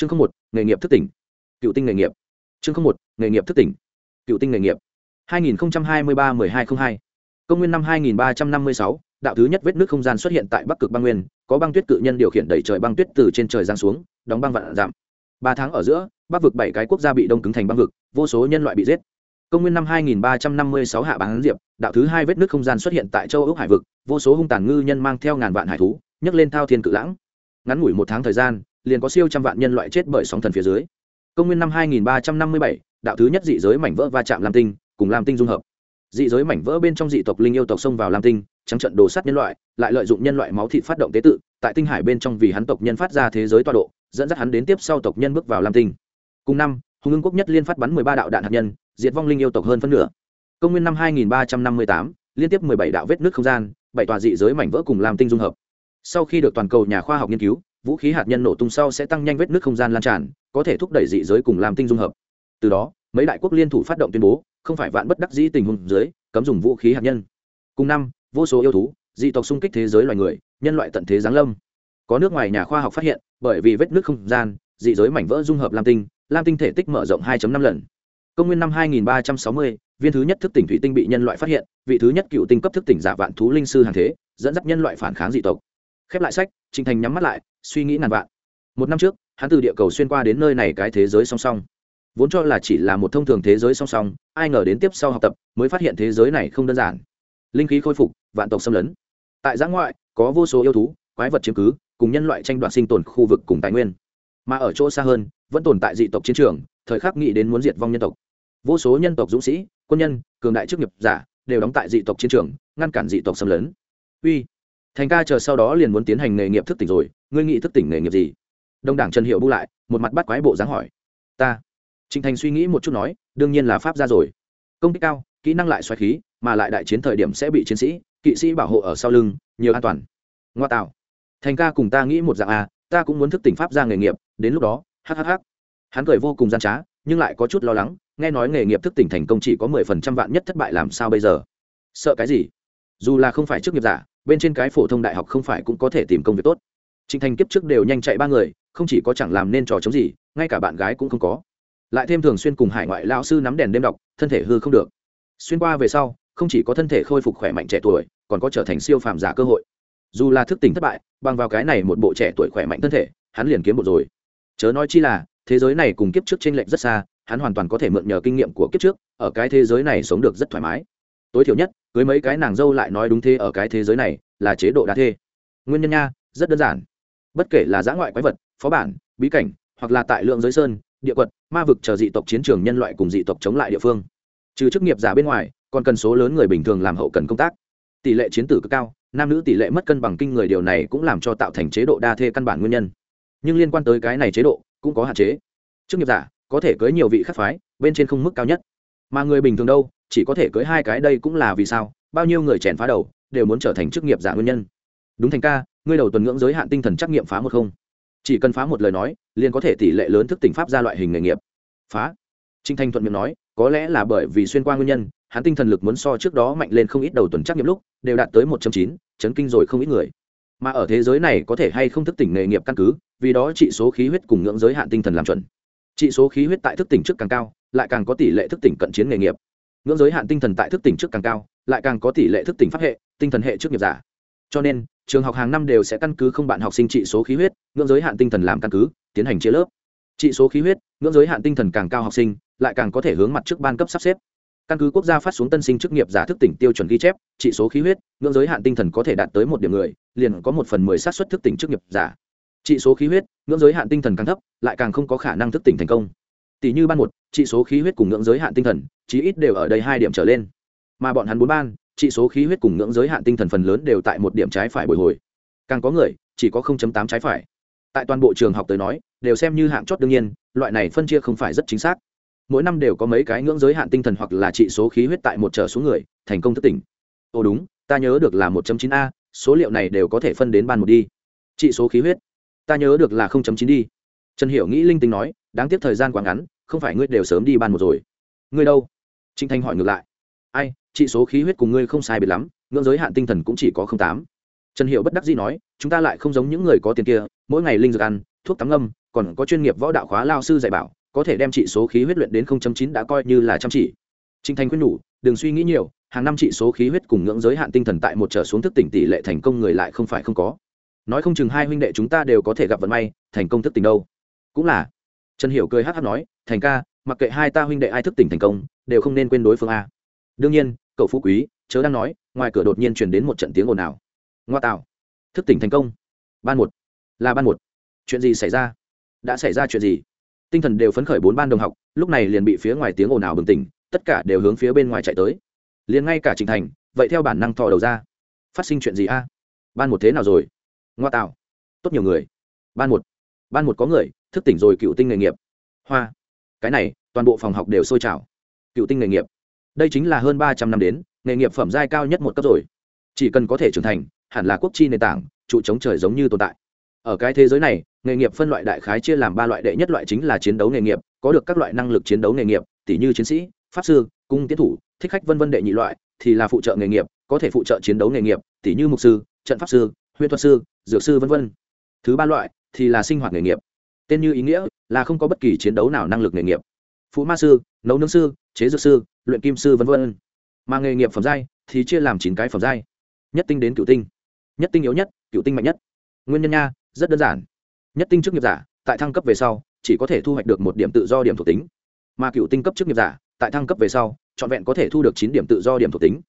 chương không một, nghề nghiệp thức tỉnh. Cựu tinh nghề nghiệp. Chương không một, nghề nghiệp thức tỉnh. Cựu tinh nghề nghiệp. 2023-1202 công nguyên năm 2356 đạo thứ nhất vết nước không gian xuất hiện tại bắc cực băng nguyên, có băng tuyết cự nhân điều khiển đẩy trời băng tuyết từ trên trời giáng xuống, đóng băng vạn giảm ba tháng ở giữa, bắc vực bảy cái quốc gia bị đông cứng thành băng vực, vô số nhân loại bị giết. Công nguyên năm 2356 hạ bán diệp, đạo thứ hai vết nước không gian xuất hiện tại châu ước hải vực, vô số hung tàn ngư nhân mang theo ngàn vạn hải thú, nhấc lên thao thiên cự lãng. Ngắn ngủi một tháng thời gian liền có siêu trăm vạn nhân loại chết bởi sóng thần phía dưới. Công nguyên năm 2357 đạo thứ nhất dị giới mảnh vỡ va chạm lam tinh, cùng lam tinh dung hợp. Dị giới mảnh vỡ bên trong dị tộc linh yêu tộc xông vào lam tinh, trắng trận đồ sát nhân loại, lại lợi dụng nhân loại máu thịt phát động tế tự, tại tinh hải bên trong vì hắn tộc nhân phát ra thế giới toa độ, dẫn dắt hắn đến tiếp sau tộc nhân bước vào lam tinh. Cùng năm, hùng ưng quốc nhất liên phát bắn mười ba đạo đạn hạt nhân, diệt vong linh yêu tộc hơn phân nửa. Công nguyên năm hai nghìn ba trăm năm mươi tám, liên tiếp mười bảy đạo vết nước không gian, bảy tòa dị giới mảnh vỡ cùng lam tinh dung hợp. Sau khi được toàn cầu nhà khoa học nghiên cứu vũ khí hạt nhân nổ tung sau sẽ tăng nhanh vết nước không gian lan tràn có thể thúc đẩy dị giới cùng làm tinh dung hợp. Từ đó mấy đại quốc liên thủ phát động tuyên bố không phải vạn bất đắc dĩ tình huống dưới cấm dùng vũ khí hạt nhân. Cùng năm vô số yêu thú dị tộc xung kích thế giới loài người nhân loại tận thế giáng lâm. Có nước ngoài nhà khoa học phát hiện bởi vì vết nước không gian dị giới mảnh vỡ dung hợp lam tinh lam tinh thể tích mở rộng 2.5 lần. Công nguyên năm 2360, viên thứ nhất thức tỉnh thủy tinh bị nhân loại phát hiện vị thứ nhất cựu tinh cấp thức tỉnh giả vạn thú linh sư hàng thế dẫn dắt nhân loại phản kháng dị tộc khép lại sách, trình thành nhắm mắt lại, suy nghĩ ngàn vạn. Một năm trước, hắn từ địa cầu xuyên qua đến nơi này cái thế giới song song. Vốn cho là chỉ là một thông thường thế giới song song, ai ngờ đến tiếp sau học tập, mới phát hiện thế giới này không đơn giản. Linh khí khôi phục, vạn tộc xâm lấn. Tại giã ngoại, có vô số yêu thú, quái vật chiếm cứ, cùng nhân loại tranh đoạt sinh tồn khu vực cùng tài nguyên. Mà ở chỗ xa hơn, vẫn tồn tại dị tộc chiến trường, thời khắc nghĩ đến muốn diệt vong nhân tộc. Vô số nhân tộc dũng sĩ, quân nhân, cường đại chức nghiệp giả, đều đóng tại dị tộc chiến trường, ngăn cản dị tộc xâm lấn. Uy thành ca chờ sau đó liền muốn tiến hành nghề nghiệp thức tỉnh rồi, ngươi nghĩ thức tỉnh nghề nghiệp gì? Đông đảng trần hiệu bu lại, một mặt bắt quái bộ dáng hỏi. Ta. Trịnh thành suy nghĩ một chút nói, đương nhiên là pháp ra rồi. Công kích cao, kỹ năng lại xoáy khí, mà lại đại chiến thời điểm sẽ bị chiến sĩ, kỵ sĩ bảo hộ ở sau lưng, nhiều an toàn. Ngoa tạo. Thành ca cùng ta nghĩ một dạng à ta cũng muốn thức tỉnh pháp ra nghề nghiệp, đến lúc đó hhh hắn cười vô cùng gian trá, nhưng lại có chút lo lắng, nghe nói nghề nghiệp thức tỉnh thành công chỉ có mười phần trăm vạn nhất thất bại làm sao bây giờ? Sợ cái gì? Dù là không phải chức nghiệp giả bên trên cái phổ thông đại học không phải cũng có thể tìm công việc tốt. Trịnh thành kiếp trước đều nhanh chạy ba người, không chỉ có chẳng làm nên trò chống gì, ngay cả bạn gái cũng không có. Lại thêm thường xuyên cùng hải ngoại lao sư nắm đèn đêm đọc, thân thể hư không được. Xuyên qua về sau, không chỉ có thân thể khôi phục khỏe mạnh trẻ tuổi, còn có trở thành siêu phàm giả cơ hội. Dù là thức tỉnh thất bại, bằng vào cái này một bộ trẻ tuổi khỏe mạnh thân thể, hắn liền kiếm một rồi. Chớ nói chi là, thế giới này cùng kiếp trước t r ê n lệch rất xa, hắn hoàn toàn có thể mượn nhờ kinh nghiệm của kiếp trước, ở cái thế giới này sống được rất thoải mái. Tối thiểu nhất cưới mấy cái nàng dâu lại nói đúng thế ở cái thế giới này là chế độ đa thê. Nguyên nhân nha, rất đơn giản. Bất kể là giã ngoại quái vật, phó bản, bí cảnh, hoặc là tại lượng giới sơn, địa quật, ma vực chờ dị tộc chiến trường nhân loại cùng dị tộc chống lại địa phương. Trừ chức nghiệp giả bên ngoài, còn cần số lớn người bình thường làm hậu cần công tác. Tỷ lệ chiến tử cực cao, nam nữ tỷ lệ mất cân bằng kinh người điều này cũng làm cho tạo thành chế độ đa thê căn bản nguyên nhân. Nhưng liên quan tới cái này chế độ, cũng có hạn chế. Chức nghiệp giả có thể cưới nhiều vị khắc phái, bên trên không mức cao nhất. Mà người bình thường đâu chỉ có thể cưới hai cái đây cũng là vì sao? Bao nhiêu người chèn phá đầu, đều muốn trở thành chức nghiệp giả nguyên nhân. Đúng thành ca, ngươi đầu tuần ngưỡng giới hạn tinh thần trắc nghiệm phá một không. Chỉ cần phá một lời nói, liền có thể tỷ lệ lớn thức tỉnh pháp ra loại hình nghề nghiệp. Phá. Trinh thanh thuận miệng nói, có lẽ là bởi vì xuyên qua nguyên nhân, hắn tinh thần lực muốn so trước đó mạnh lên không ít đầu tuần trắc nghiệm lúc, đều đạt tới một chín, chấn kinh rồi không ít người. Mà ở thế giới này có thể hay không thức tỉnh nghề nghiệp căn cứ, vì đó trị số khí huyết cùng ngưỡng giới hạn tinh thần làm chuẩn. Trị số khí huyết tại thức tỉnh trước càng cao, lại càng có tỷ lệ thức tỉnh cận chiến nghề nghiệp ngưỡng giới hạn tinh thần tại thức tỉnh trước càng cao, lại càng có tỷ lệ thức tỉnh pháp hệ, tinh thần hệ trước nghiệp giả. Cho nên, trường học hàng năm đều sẽ căn cứ không bạn học sinh trị số khí huyết, ngưỡng giới hạn tinh thần làm căn cứ, tiến hành chia lớp. Trị số khí huyết, ngưỡng giới hạn tinh thần càng cao học sinh, lại càng có thể hướng mặt trước ban cấp sắp xếp. Căn cứ quốc gia phát xuống tân sinh chức nghiệp giả thức tỉnh tiêu chuẩn ghi chép, trị số khí huyết, ngưỡng giới hạn tinh thần có thể đạt tới một điểm người liền có một phần mười xác suất thức tỉnh chức nghiệp giả. Trị số khí huyết, ngưỡng giới hạn tinh thần càng thấp, lại càng không có khả năng thức tỉnh thành công tỷ như ban một trị số khí huyết cùng ngưỡng giới hạn tinh thần, chí ít đều ở đây hai điểm trở lên. Mà bọn hắn bốn ban trị số khí huyết cùng ngưỡng giới hạn tinh thần phần lớn đều tại một điểm trái phải bồi hồi. Càng có người, chỉ có 0.8 trái phải. Tại toàn bộ trường học tới nói, đều xem như hạng chót đương nhiên, loại này phân chia không phải rất chính xác. Mỗi năm đều có mấy cái ngưỡng giới hạn tinh thần hoặc là trị số khí huyết tại một trở xuống người, thành công thức tỉnh. Ồ đúng, ta nhớ được là 1.9 a, số liệu này đều có thể phân đến ban một đi. Trị số khí huyết. Ta nhớ được là 0.9 đi. Trần hiểu nghĩ linh tinh nói đáng tiếc thời gian quá ngắn không phải ngươi đều sớm đi ban một rồi ngươi đâu trinh thanh hỏi ngược lại ai trị số khí huyết cùng ngươi không sai biệt lắm ngưỡng giới hạn tinh thần cũng chỉ có tám trần hiệu bất đắc dĩ nói chúng ta lại không giống những người có tiền kia mỗi ngày linh dược ăn thuốc tắm ngâm còn có chuyên nghiệp võ đạo khóa lao sư dạy bảo có thể đem trị số khí huyết luyện đến 0.9 đã coi như là chăm chỉ Trình Thanh khuyên nhủ, đừng suy nghĩ nhiều, hàng năm trị số khí huyết cùng ngưỡng giới hạn tinh thần tại một trở xuống thức tỉnh tỷ lệ thành công người lại không phải không có. Nói không chừng hai huynh đệ chúng ta đều có thể gặp vận may, thành công thức tỉnh đâu. Cũng là. Trần Hiểu cười hát hát nói, "Thành ca, mặc kệ hai ta huynh đệ ai thức tỉnh thành công, đều không nên quên đối phương a." Đương nhiên, cậu phú quý, chớ đang nói, ngoài cửa đột nhiên truyền đến một trận tiếng ồn ào. Ngoa tạo, thức tỉnh thành công. Ban một, là ban một. Chuyện gì xảy ra? Đã xảy ra chuyện gì? Tinh thần đều phấn khởi bốn ban đồng học, lúc này liền bị phía ngoài tiếng ồn ào bừng tỉnh, tất cả đều hướng phía bên ngoài chạy tới liền ngay cả Trình thành vậy theo bản năng thò đầu ra phát sinh chuyện gì a ban một thế nào rồi ngoa tạo tốt nhiều người ban một ban một có người thức tỉnh rồi cựu tinh nghề nghiệp. Hoa. Cái này, toàn bộ phòng học đều sôi trào. Cựu tinh nghề nghiệp. Đây chính là hơn ba trăm năm đến, nghề nghiệp phẩm giai cao nhất một cấp rồi. Chỉ cần có thể trưởng thành, hẳn là quốc chi nền tảng, trụ chống trời giống như tồn tại. Ở cái thế giới này, nghề nghiệp phân loại đại khái chia làm ba loại, đệ nhất loại chính là chiến đấu nghề nghiệp, có được các loại năng lực chiến đấu nghề nghiệp, tỷ như chiến sĩ, pháp sư, cung tiến thủ, thích khách vân vân đệ nhị loại, thì là phụ trợ nghề nghiệp, có thể phụ trợ chiến đấu nghề nghiệp, tỷ như mục sư, trận pháp sư, huyễn thuật sư, dược sư vân vân. Thứ ba loại thì là sinh hoạt nghề nghiệp tên như ý nghĩa là không có bất kỳ chiến đấu nào năng lực nghề nghiệp. Phụ ma sư, nấu nướng sư, chế dược sư, luyện kim sư vân vân. Mà nghề nghiệp phẩm giai thì chia làm chín cái phẩm giai. Nhất tinh đến cựu tinh. Nhất tinh yếu nhất, cựu tinh mạnh nhất. Nguyên nhân nha, rất đơn giản. Nhất tinh chức nghiệp giả, tại thăng cấp về sau, chỉ có thể thu hoạch được một điểm tự do điểm thuộc tính. Mà cựu tinh cấp chức nghiệp giả, tại thăng cấp về sau, trọn vẹn có thể thu được chín điểm tự do điểm thuộc tính.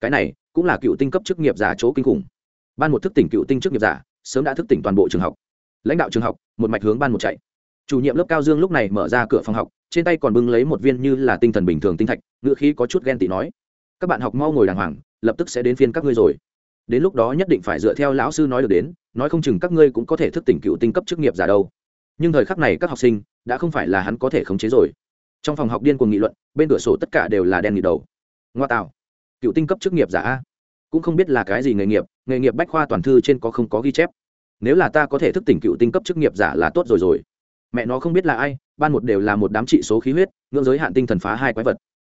Cái này cũng là cựu tinh cấp chức nghiệp giả chỗ kinh khủng. Ban một thức tỉnh cựu tinh chức nghiệp giả, sớm đã thức tỉnh toàn bộ trường học lãnh đạo trường học, một mạch hướng ban một chạy. Chủ nhiệm lớp cao dương lúc này mở ra cửa phòng học, trên tay còn bưng lấy một viên như là tinh thần bình thường tinh thạch ngựa khí có chút ghen tị nói, các bạn học mau ngồi đàng hoàng, lập tức sẽ đến phiên các ngươi rồi. Đến lúc đó nhất định phải dựa theo lão sư nói được đến, nói không chừng các ngươi cũng có thể thức tỉnh cựu tinh cấp chức nghiệp giả đâu. Nhưng thời khắc này các học sinh, đã không phải là hắn có thể khống chế rồi. Trong phòng học điên cuồng nghị luận, bên cửa sổ tất cả đều là đen nghị đầu. Ngoa tạo. Cựu tinh cấp chức nghiệp giả a. Cũng không biết là cái gì nghề nghiệp nghề nghiệp bách khoa toàn thư trên có không có ghi chép nếu là ta có thể thức tỉnh cựu tinh cấp chức nghiệp giả là tốt rồi rồi. Mẹ nó không biết là ai, ban một đều là một đám trị số khí huyết, ngưỡng giới hạn tinh thần phá hai quái vật.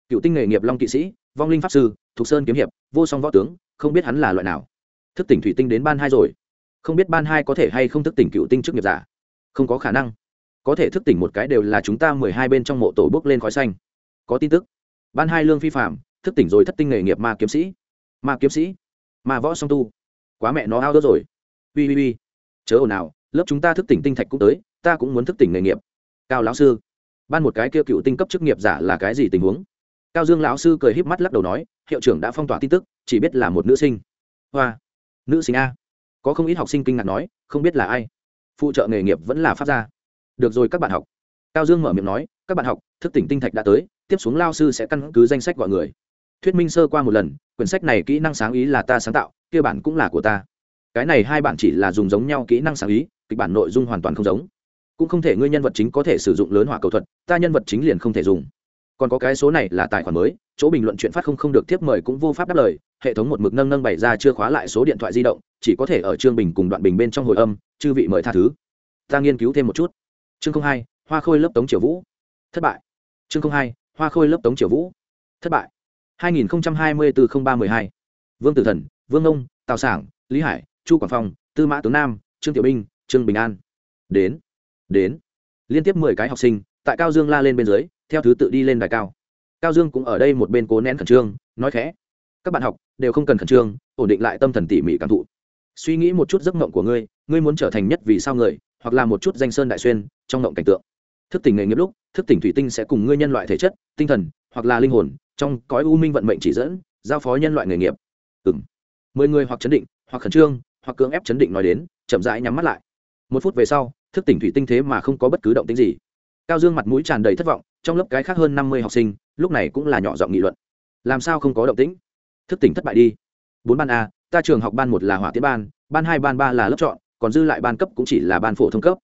Cựu tinh nghề nghiệp long kỵ sĩ, vong linh pháp sư, thục sơn kiếm hiệp, vô song võ tướng, không biết hắn là loại nào. Thức tỉnh thủy tinh đến ban hai rồi. Không biết ban hai có thể hay không thức tỉnh cựu tinh chức nghiệp giả. Không có khả năng. Có thể thức tỉnh một cái đều là chúng ta mười hai bên trong mộ tổ bước lên khói xanh. Có tin tức. Ban hai lương phi phạm thức tỉnh rồi thất tinh nghề nghiệp ma kiếm sĩ. Ma kiếm sĩ. Ma võ song tu. Quá mẹ nó ao đớt rồi. Ui ui ui chớ ồn nào lớp chúng ta thức tỉnh tinh thạch cũng tới, ta cũng muốn thức tỉnh nghề nghiệp. Cao lão sư, ban một cái kia cựu tinh cấp chức nghiệp giả là cái gì tình huống? Cao dương lão sư cười híp mắt lắc đầu nói, hiệu trưởng đã phong tỏa tin tức, chỉ biết là một nữ sinh. Hoa, nữ sinh a. Có không ít học sinh kinh ngạc nói, không biết là ai? Phụ trợ nghề nghiệp vẫn là pháp gia. Được rồi các bạn học. Cao dương mở miệng nói, các bạn học, thức tỉnh tinh thạch đã tới, tiếp xuống lao sư sẽ căn cứ danh sách gọi người. Thuyết minh sơ qua một lần, quyển sách này kỹ năng sáng ý là ta sáng tạo, kia bản cũng là của ta cái này hai bản chỉ là dùng giống nhau kỹ năng sáng ý, kịch bản nội dung hoàn toàn không giống. Cũng không thể ngươi nhân vật chính có thể sử dụng lớn hỏa cầu thuật, ta nhân vật chính liền không thể dùng. Còn có cái số này là tài khoản mới, chỗ bình luận chuyện phát không không được tiếp mời cũng vô pháp đáp lời, hệ thống một mực nâng nâng bày ra chưa khóa lại số điện thoại di động, chỉ có thể ở chương bình cùng đoạn bình bên trong hồi âm, chư vị mời tha thứ. Ta nghiên cứu thêm một chút. Chương không hai, hoa khôi lớp tống triều vũ. Thất bại. Chương không hai, hoa khôi lớp tống triều vũ. Thất bại. 2024 03 12 vương tử thần, vương ông, tào sảng, lý hải chu quảng phong, tư mã tướng nam, trương tiểu binh trương bình an. Đến đến. Liên tiếp mười cái học sinh, tại cao dương la lên bên dưới, theo thứ tự đi lên đài cao. Cao dương cũng ở đây một bên cố nén khẩn trương, nói khẽ. Các bạn học, đều không cần khẩn trương, ổn định lại tâm thần tỉ mỉ cảm thụ. Suy nghĩ một chút giấc mộng của ngươi ngươi muốn trở thành nhất vì sao người, hoặc là một chút danh sơn đại xuyên, trong mộng cảnh tượng. Thức tỉnh nghề nghiệp lúc, thức tỉnh thủy tinh sẽ cùng ngươi nhân loại thể chất, tinh thần, hoặc là linh hồn, trong cõi u minh vận mệnh chỉ dẫn, giao phó nhân loại nghề nghiệp. Ừng mười người hoặc chấn định, hoặc khẩn trương hoặc cưỡng ép chấn định nói đến, chậm rãi nhắm mắt lại. Một phút về sau, thức tỉnh thủy tinh thế mà không có bất cứ động tính gì. Cao dương mặt mũi tràn đầy thất vọng, trong lớp cái khác hơn năm mươi học sinh, lúc này cũng là nhỏ giọng nghị luận. Làm sao không có động tĩnh? Thức tỉnh thất bại đi. Bốn ban a, ta trường học ban một là hỏa tiết ban ban hai, ban ba là lớp chọn, còn dư lại ban cấp cũng chỉ là ban phổ thông cấp.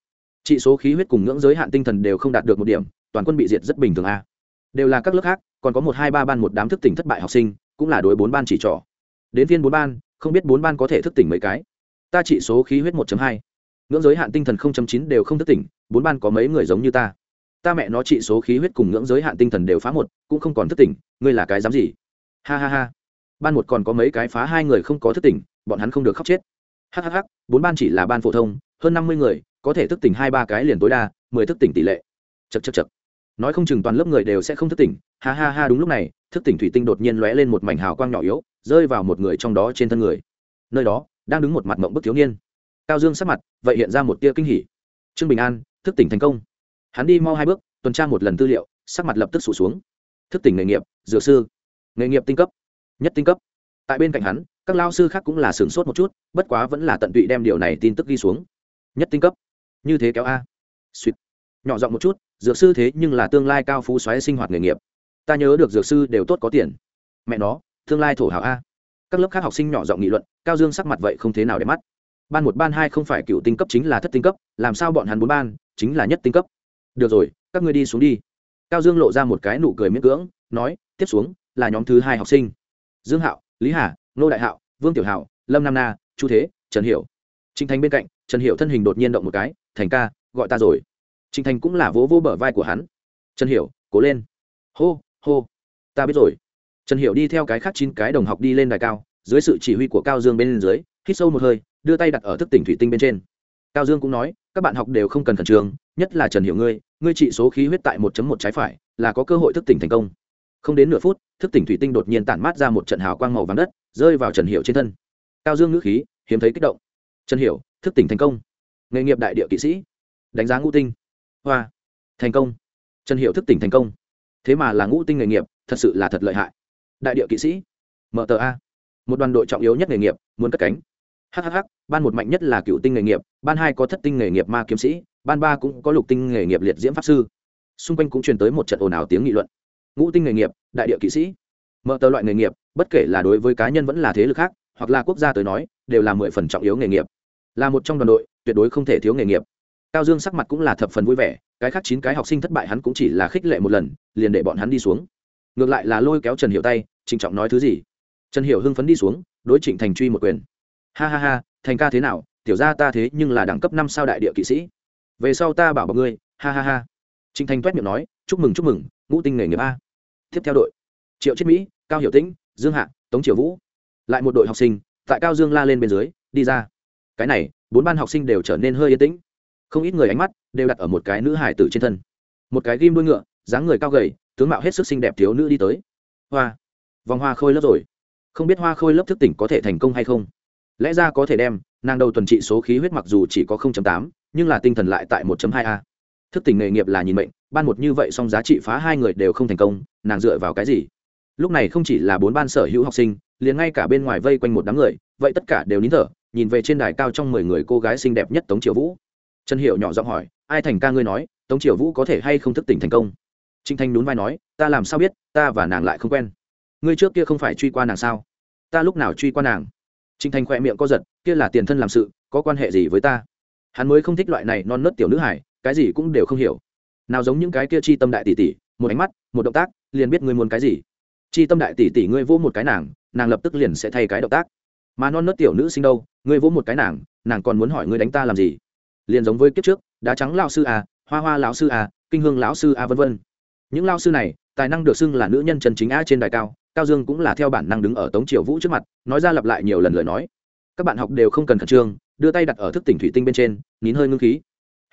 Trị số khí huyết cùng ngưỡng giới hạn tinh thần đều không đạt được một điểm, toàn quân bị diệt rất bình thường a. Đều là các lớp khác, còn có một, hai, ba ban một đám thức tỉnh thất bại học sinh, cũng là đối bốn ban chỉ trỏ. Đến phiên bốn ban, không biết bốn ban có thể thức tỉnh mấy cái ta trị số khí huyết 1 hai. Ngưỡng giới hạn tinh thần 0.9 đều không thức tỉnh, bốn ban có mấy người giống như ta? Ta mẹ nó trị số khí huyết cùng ngưỡng giới hạn tinh thần đều phá một, cũng không còn thức tỉnh, ngươi là cái dám gì? Ha ha ha. Ban một còn có mấy cái phá hai người không có thức tỉnh, bọn hắn không được khóc chết. Hhh bốn ban chỉ là ban phổ thông, hơn năm mươi người, có thể thức tỉnh hai ba cái liền tối đa, mười thức tỉnh tỷ lệ. Chậc chậc chậc. nói không chừng toàn lớp người đều sẽ không thức tỉnh. Ha ha ha, đúng lúc này, thức tỉnh thủy tinh đột nhiên lóe lên một mảnh hào quang nhỏ yếu, rơi vào một người trong đó trên thân người. Nơi đó đang đứng một mặt mộng bức thiếu niên. Cao dương sắc mặt, vậy hiện ra một tia kinh hỉ. Trương bình an, thức tỉnh thành công. Hắn đi mau hai bước, tuần tra một lần tư liệu, sắc mặt lập tức sụt xuống. Thức tỉnh nghề nghiệp, dược sư. Nghề nghiệp tinh cấp. Nhất tinh cấp. Tại bên cạnh hắn, các lao sư khác cũng là sửng sốt một chút, bất quá vẫn là tận tụy đem điều này tin tức ghi xuống. Nhất tinh cấp. Như thế kéo a. Suýt nhỏ giọng một chút, dược sư thế nhưng là tương lai cao phú xoáy sinh hoạt nghề nghiệp. Ta nhớ được dược sư đều tốt có tiền. Mẹ nó, tương lai thổ hảo a các lớp khác học sinh nhỏ giọng nghị luận, cao dương sắc mặt vậy không thế nào để mắt. Ban một, ban hai không phải cựu tinh cấp chính là thất tinh cấp, làm sao bọn hắn bốn ban chính là nhất tinh cấp? Được rồi, các ngươi đi xuống đi. Cao dương lộ ra một cái nụ cười miễn cưỡng, nói, tiếp xuống là nhóm thứ hai học sinh. Dương hạo, lý hà nô đại hạo, vương tiểu hạo, lâm nam na, chu thế, trần hiểu. Trinh thành bên cạnh, trần hiểu thân hình đột nhiên động một cái, thành ca, gọi ta rồi. Trinh thành cũng là vỗ vỗ bờ vai của hắn. Trần hiểu, cố lên. Hô hô, ta biết rồi trần hiểu đi theo cái khác chín cái đồng học đi lên đài cao, dưới sự chỉ huy của cao dương bên dưới, hít sâu một hơi, đưa tay đặt ở thức tỉnh thủy tinh bên trên. Cao dương cũng nói, các bạn học đều không cần khẩn trương, nhất là trần hiểu ngươi ngươi trị số khí huyết tại một một trái phải, là có cơ hội thức tỉnh thành công. Không đến nửa phút, thức tỉnh thủy tinh đột nhiên tản mát ra một trận hào quang màu vàng đất, rơi vào trần hiệu trên thân. Cao dương ngữ khí, hiếm thấy kích động. Trần hiệu thức tỉnh thành công. Nghề nghiệp đại địa kỵ sĩ. Đánh giá ngũ tinh. Hoa. Thành công. Trần hiệu thức tỉnh thành công. Thế mà là ngũ tinh nghề nghiệp, thật sự là thật lợi hại đại địa kỵ sĩ. Mở tờ a. Một đoàn đội trọng yếu nhất nghề nghiệp, muốn cất cánh. Hhh ban một mạnh nhất là cựu tinh nghề nghiệp, ban hai có thất tinh nghề nghiệp ma kiếm sĩ, ban ba cũng có lục tinh nghề nghiệp liệt diễm pháp sư. Xung quanh cũng truyền tới một trận ồn ào tiếng nghị luận. Ngũ tinh nghề nghiệp, đại địa kỵ sĩ. Mở tờ loại nghề nghiệp, bất kể là đối với cá nhân vẫn là thế lực khác, hoặc là quốc gia tới nói, đều là mười phần trọng yếu nghề nghiệp. Là một trong đoàn đội, tuyệt đối không thể thiếu nghề nghiệp. Cao dương sắc mặt cũng là thập phần vui vẻ, cái khác chín cái học sinh thất bại hắn cũng chỉ là khích lệ một lần, liền để bọn hắn đi xuống ngược lại là lôi kéo trần hiểu tay, trịnh trọng nói thứ gì? Trần hiểu hưng phấn đi xuống, đối trịnh thành truy một quyền. Ha ha ha, thành ca thế nào? Tiểu ra ta thế nhưng là đẳng cấp năm sao đại địa kỵ sĩ. Về sau ta bảo bọc ngươi. Ha ha ha. Trịnh thành toét miệng nói, chúc mừng chúc mừng, ngũ tinh nghề nghiệp a. Tiếp theo đội. Triệu chiết mỹ, cao hiểu tĩnh, dương hạ, tống triều vũ. Lại một đội học sinh, tại cao dương la lên bên dưới, đi ra. Cái này, bốn ban học sinh đều trở nên hơi yên tĩnh. Không ít người ánh mắt đều đặt ở một cái nữ hải tử trên thân. Một cái ghim đuôi ngựa dáng người cao gầy tướng mạo hết sức xinh đẹp thiếu nữ đi tới. Hoa. Vòng hoa khôi lớp rồi. Không biết hoa khôi lớp thức tỉnh có thể thành công hay không. Lẽ ra có thể đem nàng đầu tuần trị số khí huyết mặc dù chỉ có 0.8, nhưng là tinh thần lại tại 1.2a. thức tỉnh nghề nghiệp là nhìn mệnh ban một như vậy song giá trị phá hai người đều không thành công nàng dựa vào cái gì? Lúc này không chỉ là bốn ban sở hữu học sinh liền ngay cả bên ngoài vây quanh một đám người vậy tất cả đều nín thở nhìn về trên đài cao trong mười người cô gái xinh đẹp nhất tống triều vũ. Trần hiệu nhỏ giọng hỏi ai thành ca ngươi nói tống triều vũ có thể hay không thức tỉnh thành công? Trinh thanh nhún vai nói ta làm sao biết ta và nàng lại không quen? Ngươi trước kia không phải truy qua nàng sao? Ta lúc nào truy qua nàng? Trinh thanh khoe miệng co giật kia là tiền thân làm sự có quan hệ gì với ta? Hắn mới không thích loại này non nớt tiểu nữ hải cái gì cũng đều không hiểu. Nào giống những cái kia chi tâm đại tỷ tỷ một ánh mắt một động tác liền biết ngươi muốn cái gì. Chi tâm đại tỷ tỷ ngươi vỗ một cái nàng nàng lập tức liền sẽ thay cái động tác. Mà non nớt tiểu nữ sinh đâu ngươi vỗ một cái nàng nàng còn muốn hỏi ngươi đánh ta làm gì? Liền giống với kiếp trước đá trắng lão sư à, hoa hoa lão sư à, kinh hương lão sư à vân vân những lao sư này, tài năng được xưng là nữ nhân trần chính a trên đài cao cao dương cũng là theo bản năng đứng ở tống triều vũ trước mặt, nói ra lặp lại nhiều lần lời nói. Các bạn học đều không cần khẩn trương, đưa tay đặt ở thức tỉnh thủy tinh bên trên, nín hơi ngưng khí.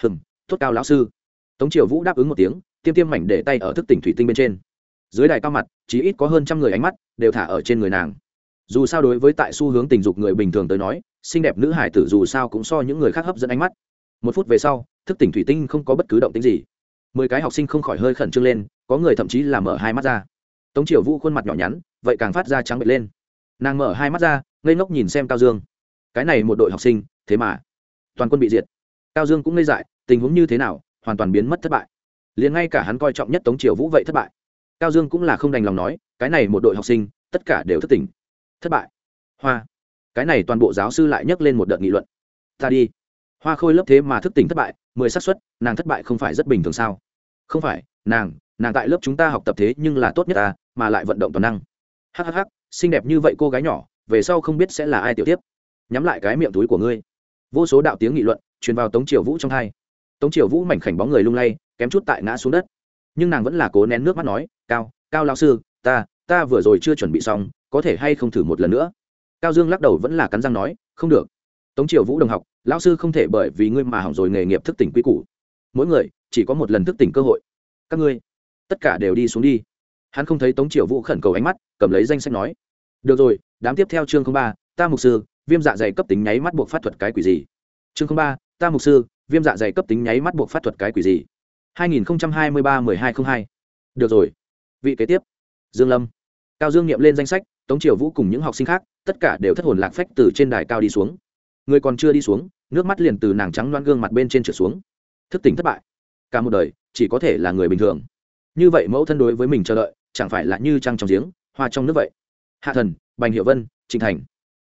Hừng thốt cao lão sư. Tống triều vũ đáp ứng một tiếng, tiêm tiêm mảnh để tay ở thức tỉnh thủy tinh bên trên. Dưới đài cao mặt, chỉ ít có hơn trăm người ánh mắt đều thả ở trên người nàng. Dù sao đối với tại xu hướng tình dục người bình thường tới nói, xinh đẹp nữ hải tử dù sao cũng so những người khác hấp dẫn ánh mắt. Một phút về sau, thức tỉnh thủy tinh không có bất cứ động tính gì mười cái học sinh không khỏi hơi khẩn trương lên, có người thậm chí là mở hai mắt ra. Tống triều vũ khuôn mặt nhỏ nhắn, vậy càng phát ra trắng bệch lên. Nàng mở hai mắt ra, ngây ngốc nhìn xem cao dương. Cái này một đội học sinh, thế mà toàn quân bị diệt. Cao dương cũng ngây dại, tình huống như thế nào, hoàn toàn biến mất thất bại. Liền ngay cả hắn coi trọng nhất tống triều vũ vậy thất bại. Cao dương cũng là không đành lòng nói, cái này một đội học sinh, tất cả đều thất tình thất bại. Hoa. Cái này toàn bộ giáo sư lại nhắc lên một đợt nghị luận. Ta đi hoa khôi lớp thế mà thức tỉnh thất bại, mười xác suất, nàng thất bại không phải rất bình thường sao? Không phải, nàng nàng tại lớp chúng ta học tập thế nhưng là tốt nhất ta mà lại vận động toàn năng. Hhh xinh đẹp như vậy cô gái nhỏ, về sau không biết sẽ là ai tiểu tiếp. Nhắm lại cái miệng túi của ngươi. Vô số đạo tiếng nghị luận, truyền vào tống triều vũ trong hai. Tống triều vũ mảnh khảnh bóng người lung lay, kém chút tại ngã xuống đất. Nhưng nàng vẫn là cố nén nước mắt nói, cao cao lao sư, ta ta vừa rồi chưa chuẩn bị xong, có thể hay không thử một lần nữa? Cao dương lắc đầu vẫn là cắn răng nói, không được. Tống triều vũ đồng học lão sư không thể bởi vì ngươi mà hỏng rồi nghề nghiệp thức tỉnh quy củ. Mỗi người, chỉ có một lần thức tỉnh cơ hội. Các ngươi, tất cả đều đi xuống đi. Hắn không thấy tống triều vũ khẩn cầu ánh mắt, cầm lấy danh sách nói. Được rồi, đám tiếp theo chương ba, ta mục sư, viêm dạ dày cấp tính nháy mắt buộc phát thuật cái quỷ gì? Chương ba, ta mục sư, viêm dạ dày cấp tính nháy mắt buộc phát thuật cái quỷ gì? 2023-1202 được rồi. Vị kế tiếp, dương lâm. Cao dương nghiệm lên danh sách, tống triều vũ cùng những học sinh khác, tất cả đều thất hồn lạc phách từ trên đài cao đi xuống người còn chưa đi xuống, nước mắt liền từ nàng trắng loan gương mặt bên trên trượt xuống. Thức tỉnh thất bại. Cả một đời, chỉ có thể là người bình thường. Như vậy mẫu thân đối với mình chờ đợi, chẳng phải là như trăng trong giếng, hoa trong nước vậy? Hạ thần, bành hiệu vân, trịnh thành.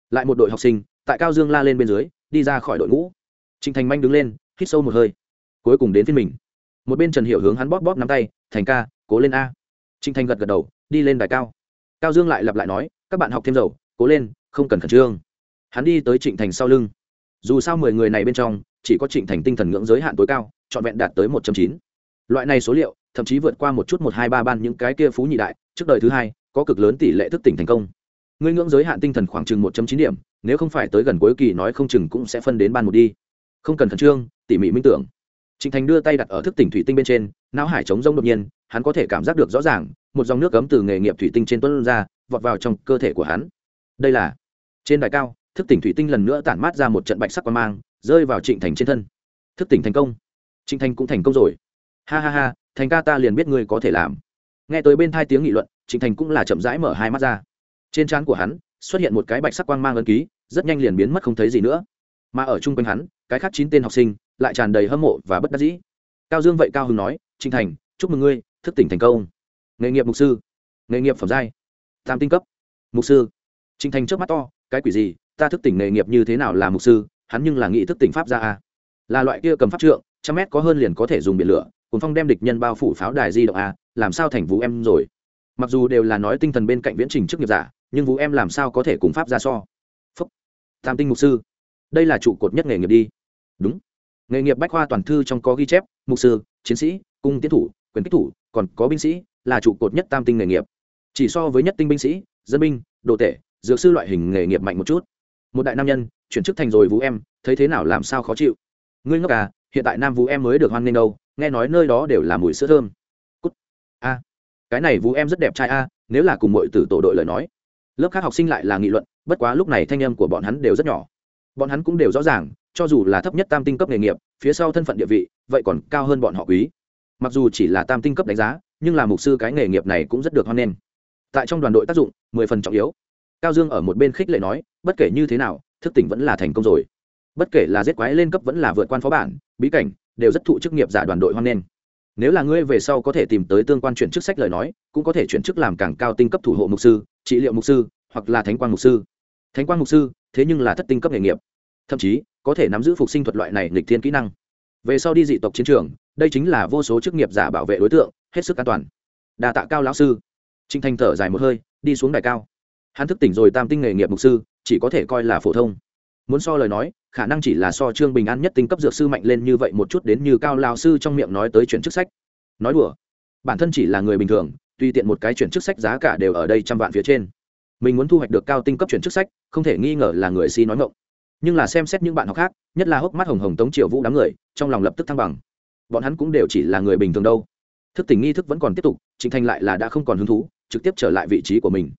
Lại một đội học sinh, tại cao dương la lên bên dưới, đi ra khỏi đội ngũ. Trịnh thành manh đứng lên, hít sâu một hơi. Cuối cùng đến phiên mình. Một bên trần hiệu hướng hắn bóp bóp nắm tay, thành ca, cố lên a. Trịnh thành gật gật đầu, đi lên đài cao. Cao dương lại lặp lại nói, các bạn học thêm dầu, cố lên, không cần khẩn trương hắn đi tới trịnh thành sau lưng. Dù sao mười người này bên trong, chỉ có trịnh thành tinh thần ngưỡng giới hạn tối cao, trọn vẹn đạt tới một chín. Loại này số liệu, thậm chí vượt qua một chút một hai ba ban những cái kia phú nhị đại, trước đời thứ hai, có cực lớn tỷ lệ thức tỉnh thành công. Ngươi ngưỡng giới hạn tinh thần khoảng chừng một chín điểm, nếu không phải tới gần cuối kỳ nói không chừng cũng sẽ phân đến ban một đi. Không cần khẩn trương, tỉ mỉ minh tưởng. Trịnh thành đưa tay đặt ở thức tỉnh thủy tinh bên trên, não hải chống rông đột nhiên, hắn có thể cảm giác được rõ ràng, một dòng nước cấm từ nghề nghiệp thủy tinh trên tuấn ra, vọt vào trong cơ thể của hắn. Đây là trên đài cao thức tỉnh thủy tinh lần nữa tản mát ra một trận bạch sắc quang mang, rơi vào trịnh thành trên thân. Thức tỉnh thành công. Trịnh thành cũng thành công rồi. Ha ha ha, thành ca ta liền biết ngươi có thể làm. Nghe tới bên thai tiếng nghị luận, trịnh thành cũng là chậm rãi mở hai mắt ra. Trên trán của hắn, xuất hiện một cái bạch sắc quang mang ấn ký, rất nhanh liền biến mất không thấy gì nữa. Mà ở chung quanh hắn, cái khác chín tên học sinh lại tràn đầy hâm mộ và bất đắc dĩ. Cao dương vậy cao hưng nói, trịnh thành, chúc mừng ngươi, thức tỉnh thành công. Nghề nghiệp mục sư. Nghề nghiệp phẩm giai. Tam tinh cấp. Mục sư. Trịnh thành trước mắt to, cái quỷ gì? Ta thức tỉnh nghề nghiệp như thế nào là mục sư, hắn nhưng là nghĩ thức tỉnh pháp ra a. Là loại kia cầm pháp trượng, trăm mét có hơn liền có thể dùng biển lửa cùng phong đem địch nhân bao phủ pháo đài di động a, làm sao thành vũ em rồi? Mặc dù đều là nói tinh thần bên cạnh viễn trình chức nghiệp giả, nhưng vũ em làm sao có thể cùng pháp ra so? Phúc. Tam tinh mục sư. Đây là trụ cột nhất nghề nghiệp đi. Đúng. Nghề nghiệp bách khoa toàn thư trong có ghi chép, mục sư, chiến sĩ, cung tiến thủ, quyền kích thủ, còn có binh sĩ, là trụ cột nhất tam tinh nghề nghiệp. Chỉ so với nhất tinh binh sĩ, dân binh, đồ tể, dược sư loại hình nghề nghiệp mạnh một chút một đại nam nhân, chuyển chức thành rồi vũ em, thấy thế nào làm sao khó chịu. Ngươi ngốc à hiện tại nam vũ em mới được hoan nghênh đâu, nghe nói nơi đó đều là mùi sữa thơm. Cút. A. Cái này vũ em rất đẹp trai a, nếu là cùng mọi tử tổ đội lời nói. Lớp khác học sinh lại là nghị luận, bất quá lúc này thanh âm của bọn hắn đều rất nhỏ. Bọn hắn cũng đều rõ ràng, cho dù là thấp nhất tam tinh cấp nghề nghiệp, phía sau thân phận địa vị, vậy còn cao hơn bọn họ quý. Mặc dù chỉ là tam tinh cấp đánh giá, nhưng là mục sư cái nghề nghiệp này cũng rất được hoan nghênh. Tại trong đoàn đội tác dụng, mười phần trọng yếu. Cao dương ở một bên khích lệ nói bất kể như thế nào, thức tỉnh vẫn là thành công rồi. Bất kể là giết quái lên cấp vẫn là vượt quan phó bản, bí cảnh, đều rất thụ chức nghiệp giả đoàn đội hoan nghênh. Nếu là ngươi về sau có thể tìm tới tương quan chuyển chức sách lời nói, cũng có thể chuyển chức làm càng cao tinh cấp thủ hộ mục sư, trị liệu mục sư, hoặc là thánh quan mục sư. Thánh quan mục sư, thế nhưng là thất tinh cấp nghề nghiệp. Thậm chí, có thể nắm giữ phục sinh thuật loại này nghịch thiên kỹ năng. Về sau đi dị tộc chiến trường, đây chính là vô số chức nghiệp giả bảo vệ đối tượng, hết sức an toàn. Đà tạ cao lão sư. Trinh thanh thở dài một hơi, đi xuống đài cao hắn thức tỉnh rồi tam tinh nghề nghiệp mục sư, chỉ có thể coi là phổ thông. Muốn so lời nói, khả năng chỉ là so trương bình an nhất tinh cấp dược sư mạnh lên như vậy một chút đến như cao lao sư trong miệng nói tới chuyển chức sách. Nói đùa, bản thân chỉ là người bình thường, tùy tiện một cái chuyển chức sách giá cả đều ở đây trăm vạn phía trên. Mình muốn thu hoạch được cao tinh cấp chuyển chức sách, không thể nghi ngờ là người si nói ngộng nhưng là xem xét những bạn học khác, nhất là hốc mắt hồng hồng tống triều vũ đám người, trong lòng lập tức thăng bằng. Bọn hắn cũng đều chỉ là người bình thường đâu. Thức tỉnh nghi thức vẫn còn tiếp tục, trịnh thành lại là đã không còn hứng thú, trực tiếp trở lại vị trí của mình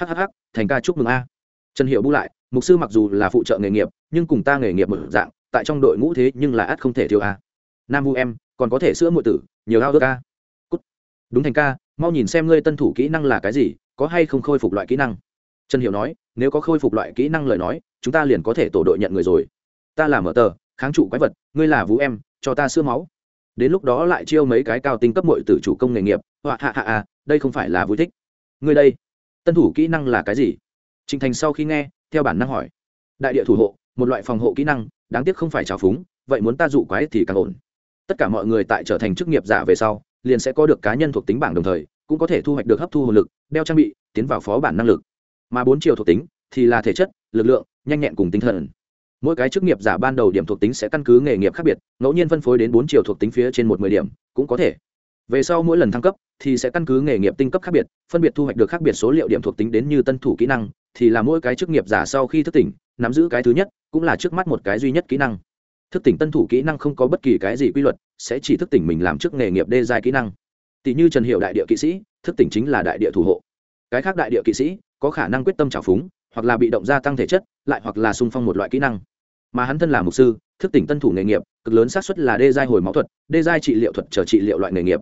hhh thành ca chúc mừng a. Trần hiệu bu lại, mục sư mặc dù là phụ trợ nghề nghiệp, nhưng cùng ta nghề nghiệp một dạng, tại trong đội ngũ thế nhưng là ắt không thể thiếu a. Nam vu em, còn có thể sữa muội tử, nhiều ao ước a. Cút. đúng thành ca, mau nhìn xem ngươi tân thủ kỹ năng là cái gì, có hay không khôi phục loại kỹ năng. Trần hiệu nói, nếu có khôi phục loại kỹ năng lời nói, chúng ta liền có thể tổ đội nhận người rồi. Ta là mở tờ, kháng trụ quái vật, ngươi là vũ em, cho ta sữa máu. Đến lúc đó lại chiêu mấy cái cao tinh cấp muội tử chủ công nghề nghiệp, họa hạ hạ à đây không phải là vui thích. Ngươi đây tân thủ kỹ năng là cái gì Trình Thành sau khi nghe, theo bản năng hỏi. Đại địa thủ hộ, một loại phòng hộ kỹ năng, đáng tiếc không phải trào phúng, vậy muốn ta dụ quái thì càng ổn. Tất cả mọi người tại trở thành chức nghiệp giả về sau, liền sẽ có được cá nhân thuộc tính bảng đồng thời, cũng có thể thu hoạch được hấp thu hồn lực, đeo trang bị, tiến vào phó bản năng lực. Mà bốn chiều thuộc tính thì là thể chất, lực lượng, nhanh nhẹn cùng tinh thần. Mỗi cái chức nghiệp giả ban đầu điểm thuộc tính sẽ căn cứ nghề nghiệp khác biệt, ngẫu nhiên phân phối đến bốn chiều thuộc tính phía trên một mười điểm, cũng có thể về sau mỗi lần thăng cấp thì sẽ căn cứ nghề nghiệp tinh cấp khác biệt, phân biệt thu hoạch được khác biệt số liệu điểm thuộc tính đến như tân thủ kỹ năng, thì là mỗi cái chức nghiệp giả sau khi thức tỉnh, nắm giữ cái thứ nhất, cũng là trước mắt một cái duy nhất kỹ năng. Thức tỉnh tân thủ kỹ năng không có bất kỳ cái gì quy luật, sẽ chỉ thức tỉnh mình làm trước nghề nghiệp đê dài kỹ năng. Tỷ như trần hiệu đại địa kỵ sĩ, thức tỉnh chính là đại địa thủ hộ. Cái khác đại địa kỵ sĩ có khả năng quyết tâm trào phúng, hoặc là bị động gia tăng thể chất, lại hoặc là sung phong một loại kỹ năng. Mà hắn thân là mục sư, thức tỉnh tân thủ nghề nghiệp, cực lớn xác suất là đê giai hồi máu thuật, đê giai trị liệu thuật chờ trị liệu loại nghề nghiệp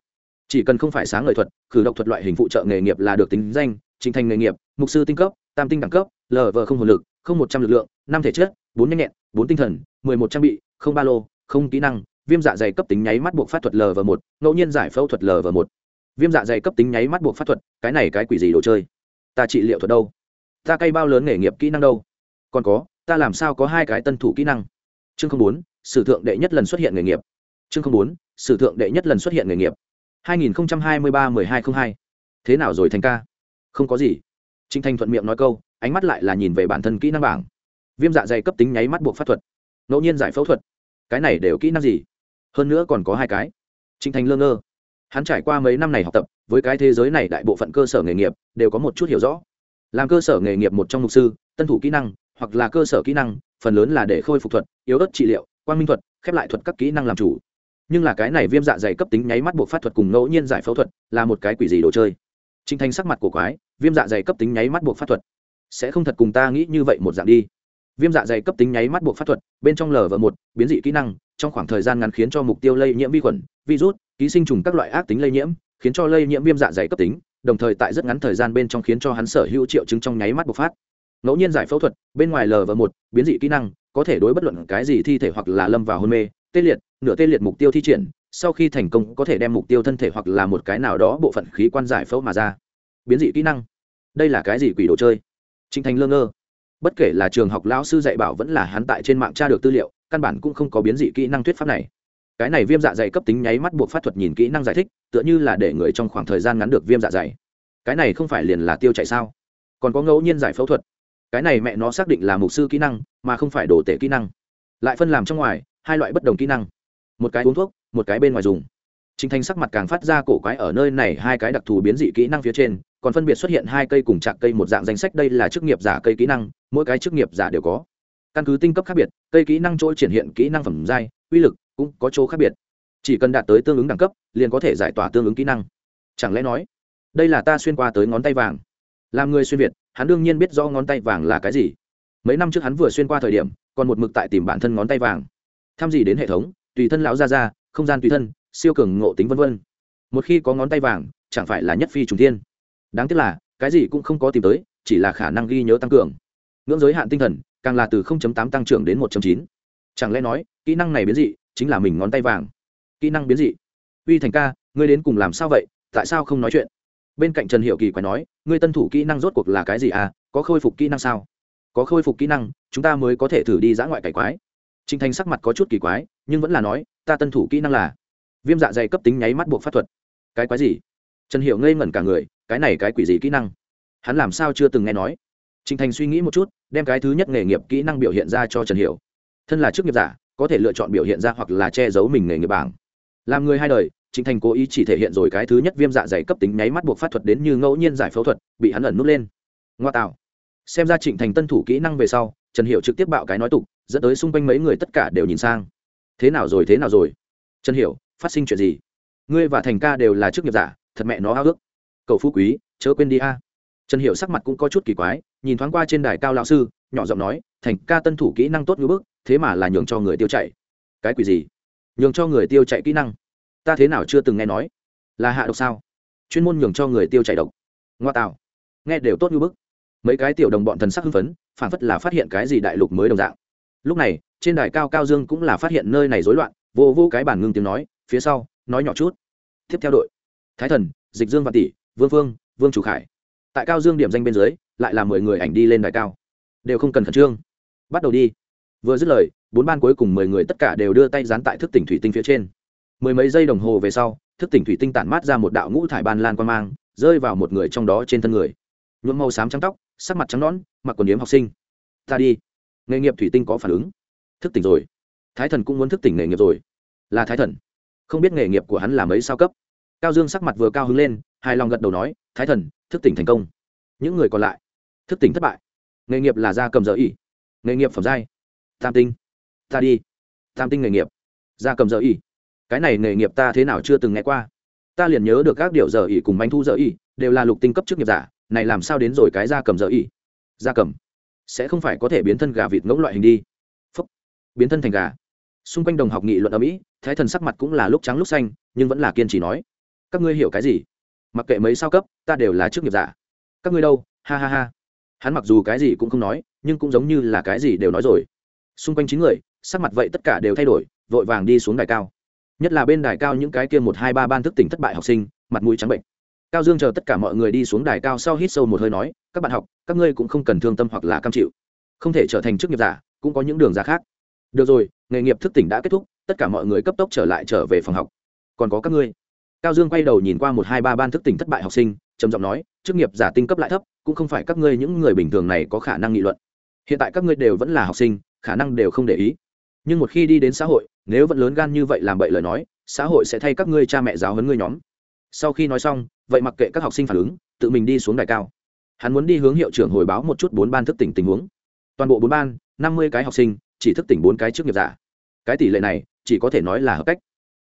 chỉ cần không phải sáng lời thuật, khử độc thuật loại hình phụ trợ nghề nghiệp là được tính danh, trình thành nghề nghiệp, mục sư tinh cấp, tam tinh đẳng cấp lv không hồn lực, không một trăm lực lượng, năm thể chất, bốn nhanh nhẹn, bốn tinh thần, mười một trang bị, không ba lô, không kỹ năng, viêm dạ dày cấp tính nháy mắt buộc phát thuật lv một, ngẫu nhiên giải phẫu thuật lv một. Viêm dạ dày cấp tính nháy mắt buộc phát thuật, cái này cái quỷ gì đồ chơi? Ta trị liệu thuật đâu? Ta cây bao lớn nghề nghiệp kỹ năng đâu? Còn có, ta làm sao có hai cái tân thủ kỹ năng? Chương không bốn, sử thượng đệ nhất lần xuất hiện nghề nghiệp. Chương không bốn, sử thượng đệ nhất lần xuất hiện nghề nghiệp. 2023-1202. thế nào rồi thành ca? Không có gì. Trịnh thanh thuận miệng nói câu, ánh mắt lại là nhìn về bản thân kỹ năng bảng. Viêm dạ dày cấp tính nháy mắt buộc pháp thuật. Ngẫu nhiên giải phẫu thuật. Cái này đều kỹ năng gì? Hơn nữa còn có hai cái. Trịnh thanh lơ ngơ. Hắn trải qua mấy năm này học tập, với cái thế giới này đại bộ phận cơ sở nghề nghiệp, đều có một chút hiểu rõ. Làm cơ sở nghề nghiệp một trong mục sư, tân thủ kỹ năng, hoặc là cơ sở kỹ năng, phần lớn là để khôi phục thuật, yếu ớt trị liệu, quang minh thuật, khép lại thuật các kỹ năng làm chủ nhưng là cái này viêm dạ dày cấp tính nháy mắt buộc phát thuật cùng ngẫu nhiên giải phẫu thuật là một cái quỷ gì đồ chơi. Trinh thanh sắc mặt của quái, viêm dạ dày cấp tính nháy mắt buộc phát thuật. Sẽ không thật cùng ta nghĩ như vậy một dạng đi. Viêm dạ dày cấp tính nháy mắt buộc phát thuật, bên trong lv một, biến dị kỹ năng, trong khoảng thời gian ngắn khiến cho mục tiêu lây nhiễm vi khuẩn, virus, ký sinh trùng các loại ác tính lây nhiễm, khiến cho lây nhiễm viêm dạ dày cấp tính, đồng thời tại rất ngắn thời gian bên trong khiến cho hắn sở hữu triệu chứng trong nháy mắt bộc phát. Ngẫu nhiên giải phẫu thuật, bên ngoài lv một, biến dị kỹ năng, có thể đối bất luận cái gì thi thể hoặc là lâm vào hôn mê tê liệt, nửa tê liệt mục tiêu thi triển, sau khi thành công có thể đem mục tiêu thân thể hoặc là một cái nào đó bộ phận khí quan giải phẫu mà ra. Biến dị kỹ năng. Đây là cái gì quỷ đồ chơi? Trinh thành lơ ngơ. Bất kể là trường học lão sư dạy bảo vẫn là hắn tại trên mạng tra được tư liệu, căn bản cũng không có biến dị kỹ năng thuyết pháp này. Cái này viêm dạ dày cấp tính nháy mắt buộc phát thuật nhìn kỹ năng giải thích, tựa như là để người trong khoảng thời gian ngắn được viêm dạ dày. Cái này không phải liền là tiêu chạy sao? Còn có ngẫu nhiên giải phẫu thuật. Cái này mẹ nó xác định là mục sư kỹ năng, mà không phải đồ tể kỹ năng lại phân làm trong ngoài hai loại bất đồng kỹ năng một cái uống thuốc một cái bên ngoài dùng Trình Thành sắc mặt càng phát ra cổ quái ở nơi này hai cái đặc thù biến dị kỹ năng phía trên, còn phân biệt xuất hiện hai cây cùng chạc cây một dạng danh sách đây là chức nghiệp giả cây kỹ năng, mỗi cái chức nghiệp giả đều có. Căn cứ tinh cấp khác biệt, cây kỹ năng chỗ triển hiện kỹ năng phẩm giai, uy lực cũng có chỗ khác biệt. Chỉ cần đạt tới tương ứng đẳng cấp, liền có thể giải tỏa tương ứng kỹ năng. Chẳng lẽ nói, đây là ta xuyên qua tới ngón tay vàng? Làm người xuyên việt, hắn đương nhiên biết rõ ngón tay vàng là cái gì. Mấy năm trước hắn vừa xuyên qua thời điểm, còn một mực tại tìm bản thân ngón tay vàng. Tham gì đến hệ thống, tùy thân lão ra ra, không gian tùy thân, siêu cường ngộ tính vân vân. Một khi có ngón tay vàng chẳng phải là nhất phi trùng thiên. Đáng tiếc là cái gì cũng không có tìm tới chỉ là khả năng ghi nhớ tăng cường. Ngưỡng giới hạn tinh thần càng là từ 0.8 tăng trưởng đến 1.9. chẳng lẽ nói kỹ năng này biến dị chính là mình ngón tay vàng? Kỹ năng biến dị. Uy thành ca ngươi đến cùng làm sao vậy? Tại sao không nói chuyện? Bên cạnh trần hiệu kỳ quái nói ngươi tân thủ kỹ năng rốt cuộc là cái gì à? Có khôi phục kỹ năng sao? Có khôi phục kỹ năng, chúng ta mới có thể thử đi dã ngoại cải quái. Trinh thành sắc mặt có chút kỳ quái, nhưng vẫn là nói, ta tân thủ kỹ năng là viêm dạ dày cấp tính nháy mắt buộc pháp thuật. Cái quái gì? Trần hiệu ngây ngẩn cả người, cái này cái quỷ gì kỹ năng? Hắn làm sao chưa từng nghe nói. Trinh thành suy nghĩ một chút, đem cái thứ nhất nghề nghiệp kỹ năng biểu hiện ra cho trần hiệu thân là chức nghiệp giả, có thể lựa chọn biểu hiện ra hoặc là che giấu mình nghề nghiệp bảng. Làm người hai đời trinh thành cố ý chỉ thể hiện rồi cái thứ nhất viêm dạ dày cấp tính nháy mắt buộc pháp thuật đến như ngẫu nhiên giải phẫu thuật, bị hắn ẩn nút lên. Ngoa tạo xem ra trịnh thành tân thủ kỹ năng về sau, trần hiệu trực tiếp bạo cái nói tục, dẫn tới xung quanh mấy người tất cả đều nhìn sang. Thế nào rồi, thế nào rồi? Trần hiểu, phát sinh chuyện gì? Ngươi và thành ca đều là chức nghiệp giả, thật mẹ nó ao ước cậu phú quý, chớ quên đi a. Trần hiệu sắc mặt cũng có chút kỳ quái, nhìn thoáng qua trên đài cao lão sư, nhỏ giọng nói, thành ca tân thủ kỹ năng tốt như bước thế mà là nhường cho người tiêu chạy. Cái quỷ gì? Nhường cho người tiêu chạy kỹ năng. Ta thế nào chưa từng nghe nói. Là hạ độc sao? Chuyên môn nhường cho người tiêu chạy độc. Ngoa tạo. Nghe đều tốt như bức mấy cái tiểu đồng bọn thần sắc hưng phấn, phản phất là phát hiện cái gì đại lục mới đồng dạng. Lúc này, trên đài cao cao dương cũng là phát hiện nơi này rối loạn, vô vô cái bản ngưng tiếng nói, phía sau, nói nhỏ chút. Tiếp theo đội, thái thần, dịch dương và tỷ, vương phương, vương chủ khải. Tại cao dương điểm danh bên dưới, lại là mười người ảnh đi lên đài cao. Đều không cần khẩn trương. Bắt đầu đi. Vừa dứt lời, bốn ban cuối cùng mười người tất cả đều đưa tay dán tại thức tỉnh thủy tinh phía trên. Mười mấy giây đồng hồ về sau, thức tỉnh thủy tinh tản mát ra một đạo ngũ thải ban lan quan mang, rơi vào một người trong đó trên thân người. Nhuộm màu xám trắng tóc sắc mặt trắng nõn mặc quần yếm học sinh. Ta đi. Nghề nghiệp thủy tinh có phản ứng. Thức tỉnh rồi. Thái thần cũng muốn thức tỉnh nghề nghiệp rồi. Là thái thần. Không biết nghề nghiệp của hắn là mấy sao cấp. Cao dương sắc mặt vừa cao hứng lên hài lòng gật đầu nói thái thần thức tỉnh thành công. Những người còn lại thức tỉnh thất bại. Nghề nghiệp là da cầm dở ỉ nghề nghiệp phẩm giai. Tam tinh. Ta đi. Tam tinh nghề nghiệp. Gia cầm dở ỉ. cái này nghề nghiệp ta thế nào chưa từng nghe qua. Ta liền nhớ được các điều dở ỉ cùng bánh thu dở ỉ, đều là lục tinh cấp chức nghiệp giả này làm sao đến rồi cái da cầm giờ y? Da cầm? Sẽ không phải có thể biến thân gà vịt ngỗng loại hình đi. Phúc. biến thân thành gà. Xung quanh đồng học nghị luận ở mỹ thái thần sắc mặt cũng là lúc trắng lúc xanh, nhưng vẫn là kiên trì nói. Các ngươi hiểu cái gì? Mặc kệ mấy sao cấp, ta đều là chức nghiệp giả. Các ngươi đâu? Ha ha ha. Hắn mặc dù cái gì cũng không nói, nhưng cũng giống như là cái gì đều nói rồi. Xung quanh chín người, sắc mặt vậy tất cả đều thay đổi, vội vàng đi xuống đài cao. Nhất là bên đài cao những cái kia một, hai, ba ban thức tỉnh thất bại học sinh, mặt mũi trắng bệnh cao dương chờ tất cả mọi người đi xuống đài cao sau hít sâu một hơi nói, các bạn học, các ngươi cũng không cần thương tâm hoặc là cam chịu. Không thể trở thành chức nghiệp giả, cũng có những đường ra khác. Được rồi, nghề nghiệp thức tỉnh đã kết thúc, tất cả mọi người cấp tốc trở lại trở về phòng học. Còn có các ngươi. Cao dương quay đầu nhìn qua một hai ba ban thức tỉnh thất bại học sinh, trầm giọng nói, chức nghiệp giả tinh cấp lại thấp, cũng không phải các ngươi những người bình thường này có khả năng nghị luận. Hiện tại các ngươi đều vẫn là học sinh, khả năng đều không để ý. Nhưng một khi đi đến xã hội, nếu vẫn lớn gan như vậy làm bậy lời nói, xã hội sẽ thay các ngươi cha mẹ giáo huấn ngươi nhóm. Sau khi nói xong vậy mặc kệ các học sinh phản ứng, tự mình đi xuống đài cao. Hắn muốn đi hướng hiệu trưởng hồi báo một chút bốn ban thức tỉnh tình huống. Toàn bộ bốn ban, năm mươi cái học sinh, chỉ thức tỉnh bốn cái trước nghiệp giả. Cái tỷ lệ này, chỉ có thể nói là hợp cách.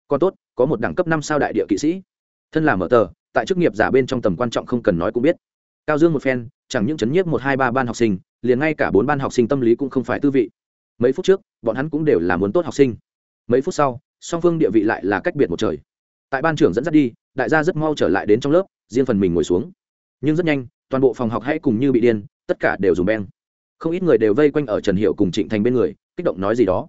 Còn tốt, có một đẳng cấp năm sao đại địa kỵ sĩ. Thân là mở tờ, tại chức nghiệp giả bên trong tầm quan trọng không cần nói cũng biết. Cao dương một phen, chẳng những chấn nhiếp một hai ba ban học sinh, liền ngay cả bốn ban học sinh tâm lý cũng không phải tư vị. Mấy phút trước, bọn hắn cũng đều là muốn tốt học sinh. Mấy phút sau, song phương địa vị lại là cách biệt một trời. Tại ban trưởng dẫn dắt đi đại gia rất mau trở lại đến trong lớp, riêng phần mình ngồi xuống. Nhưng rất nhanh, toàn bộ phòng học hãy cùng như bị điên, tất cả đều dùng beng. Không ít người đều vây quanh ở trần hiệu cùng trịnh thành bên người, kích động nói gì đó.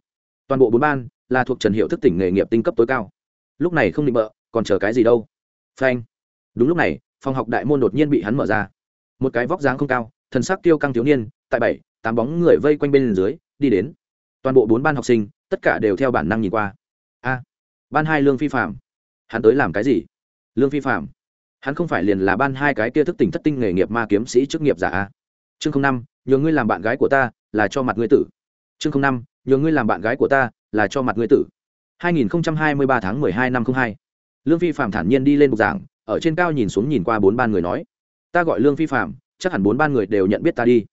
Toàn bộ bốn ban là thuộc trần hiệu thức tỉnh nghề nghiệp tinh cấp tối cao. Lúc này không định bợ, còn chờ cái gì đâu. Phanh. Đúng lúc này, phòng học đại môn đột nhiên bị hắn mở ra. Một cái vóc dáng không cao, thần sắc tiêu căng thiếu niên, tại bảy, tám bóng người vây quanh bên dưới, đi đến. Toàn bộ bốn ban học sinh, tất cả đều theo bản năng nhìn qua. A, ban hai lương phi phạm. Hắn tới làm cái gì? Lương phi phạm hắn không phải liền là ban hai cái kia thức tỉnh thất tinh nghề nghiệp ma kiếm sĩ chức nghiệp giả a chương năm nhờ ngươi làm bạn gái của ta là cho mặt ngươi tử chương năm nhờ ngươi làm bạn gái của ta là cho mặt ngươi tử 2023 tháng 12 năm 02. Lương Phi Phạm thản nhiên đi lên bục giảng, ở trên cao nhìn xuống nhìn qua bốn ban người nói: "Ta gọi Lương Phi Phạm, chắc hẳn bốn ban người đều nhận biết ta đi.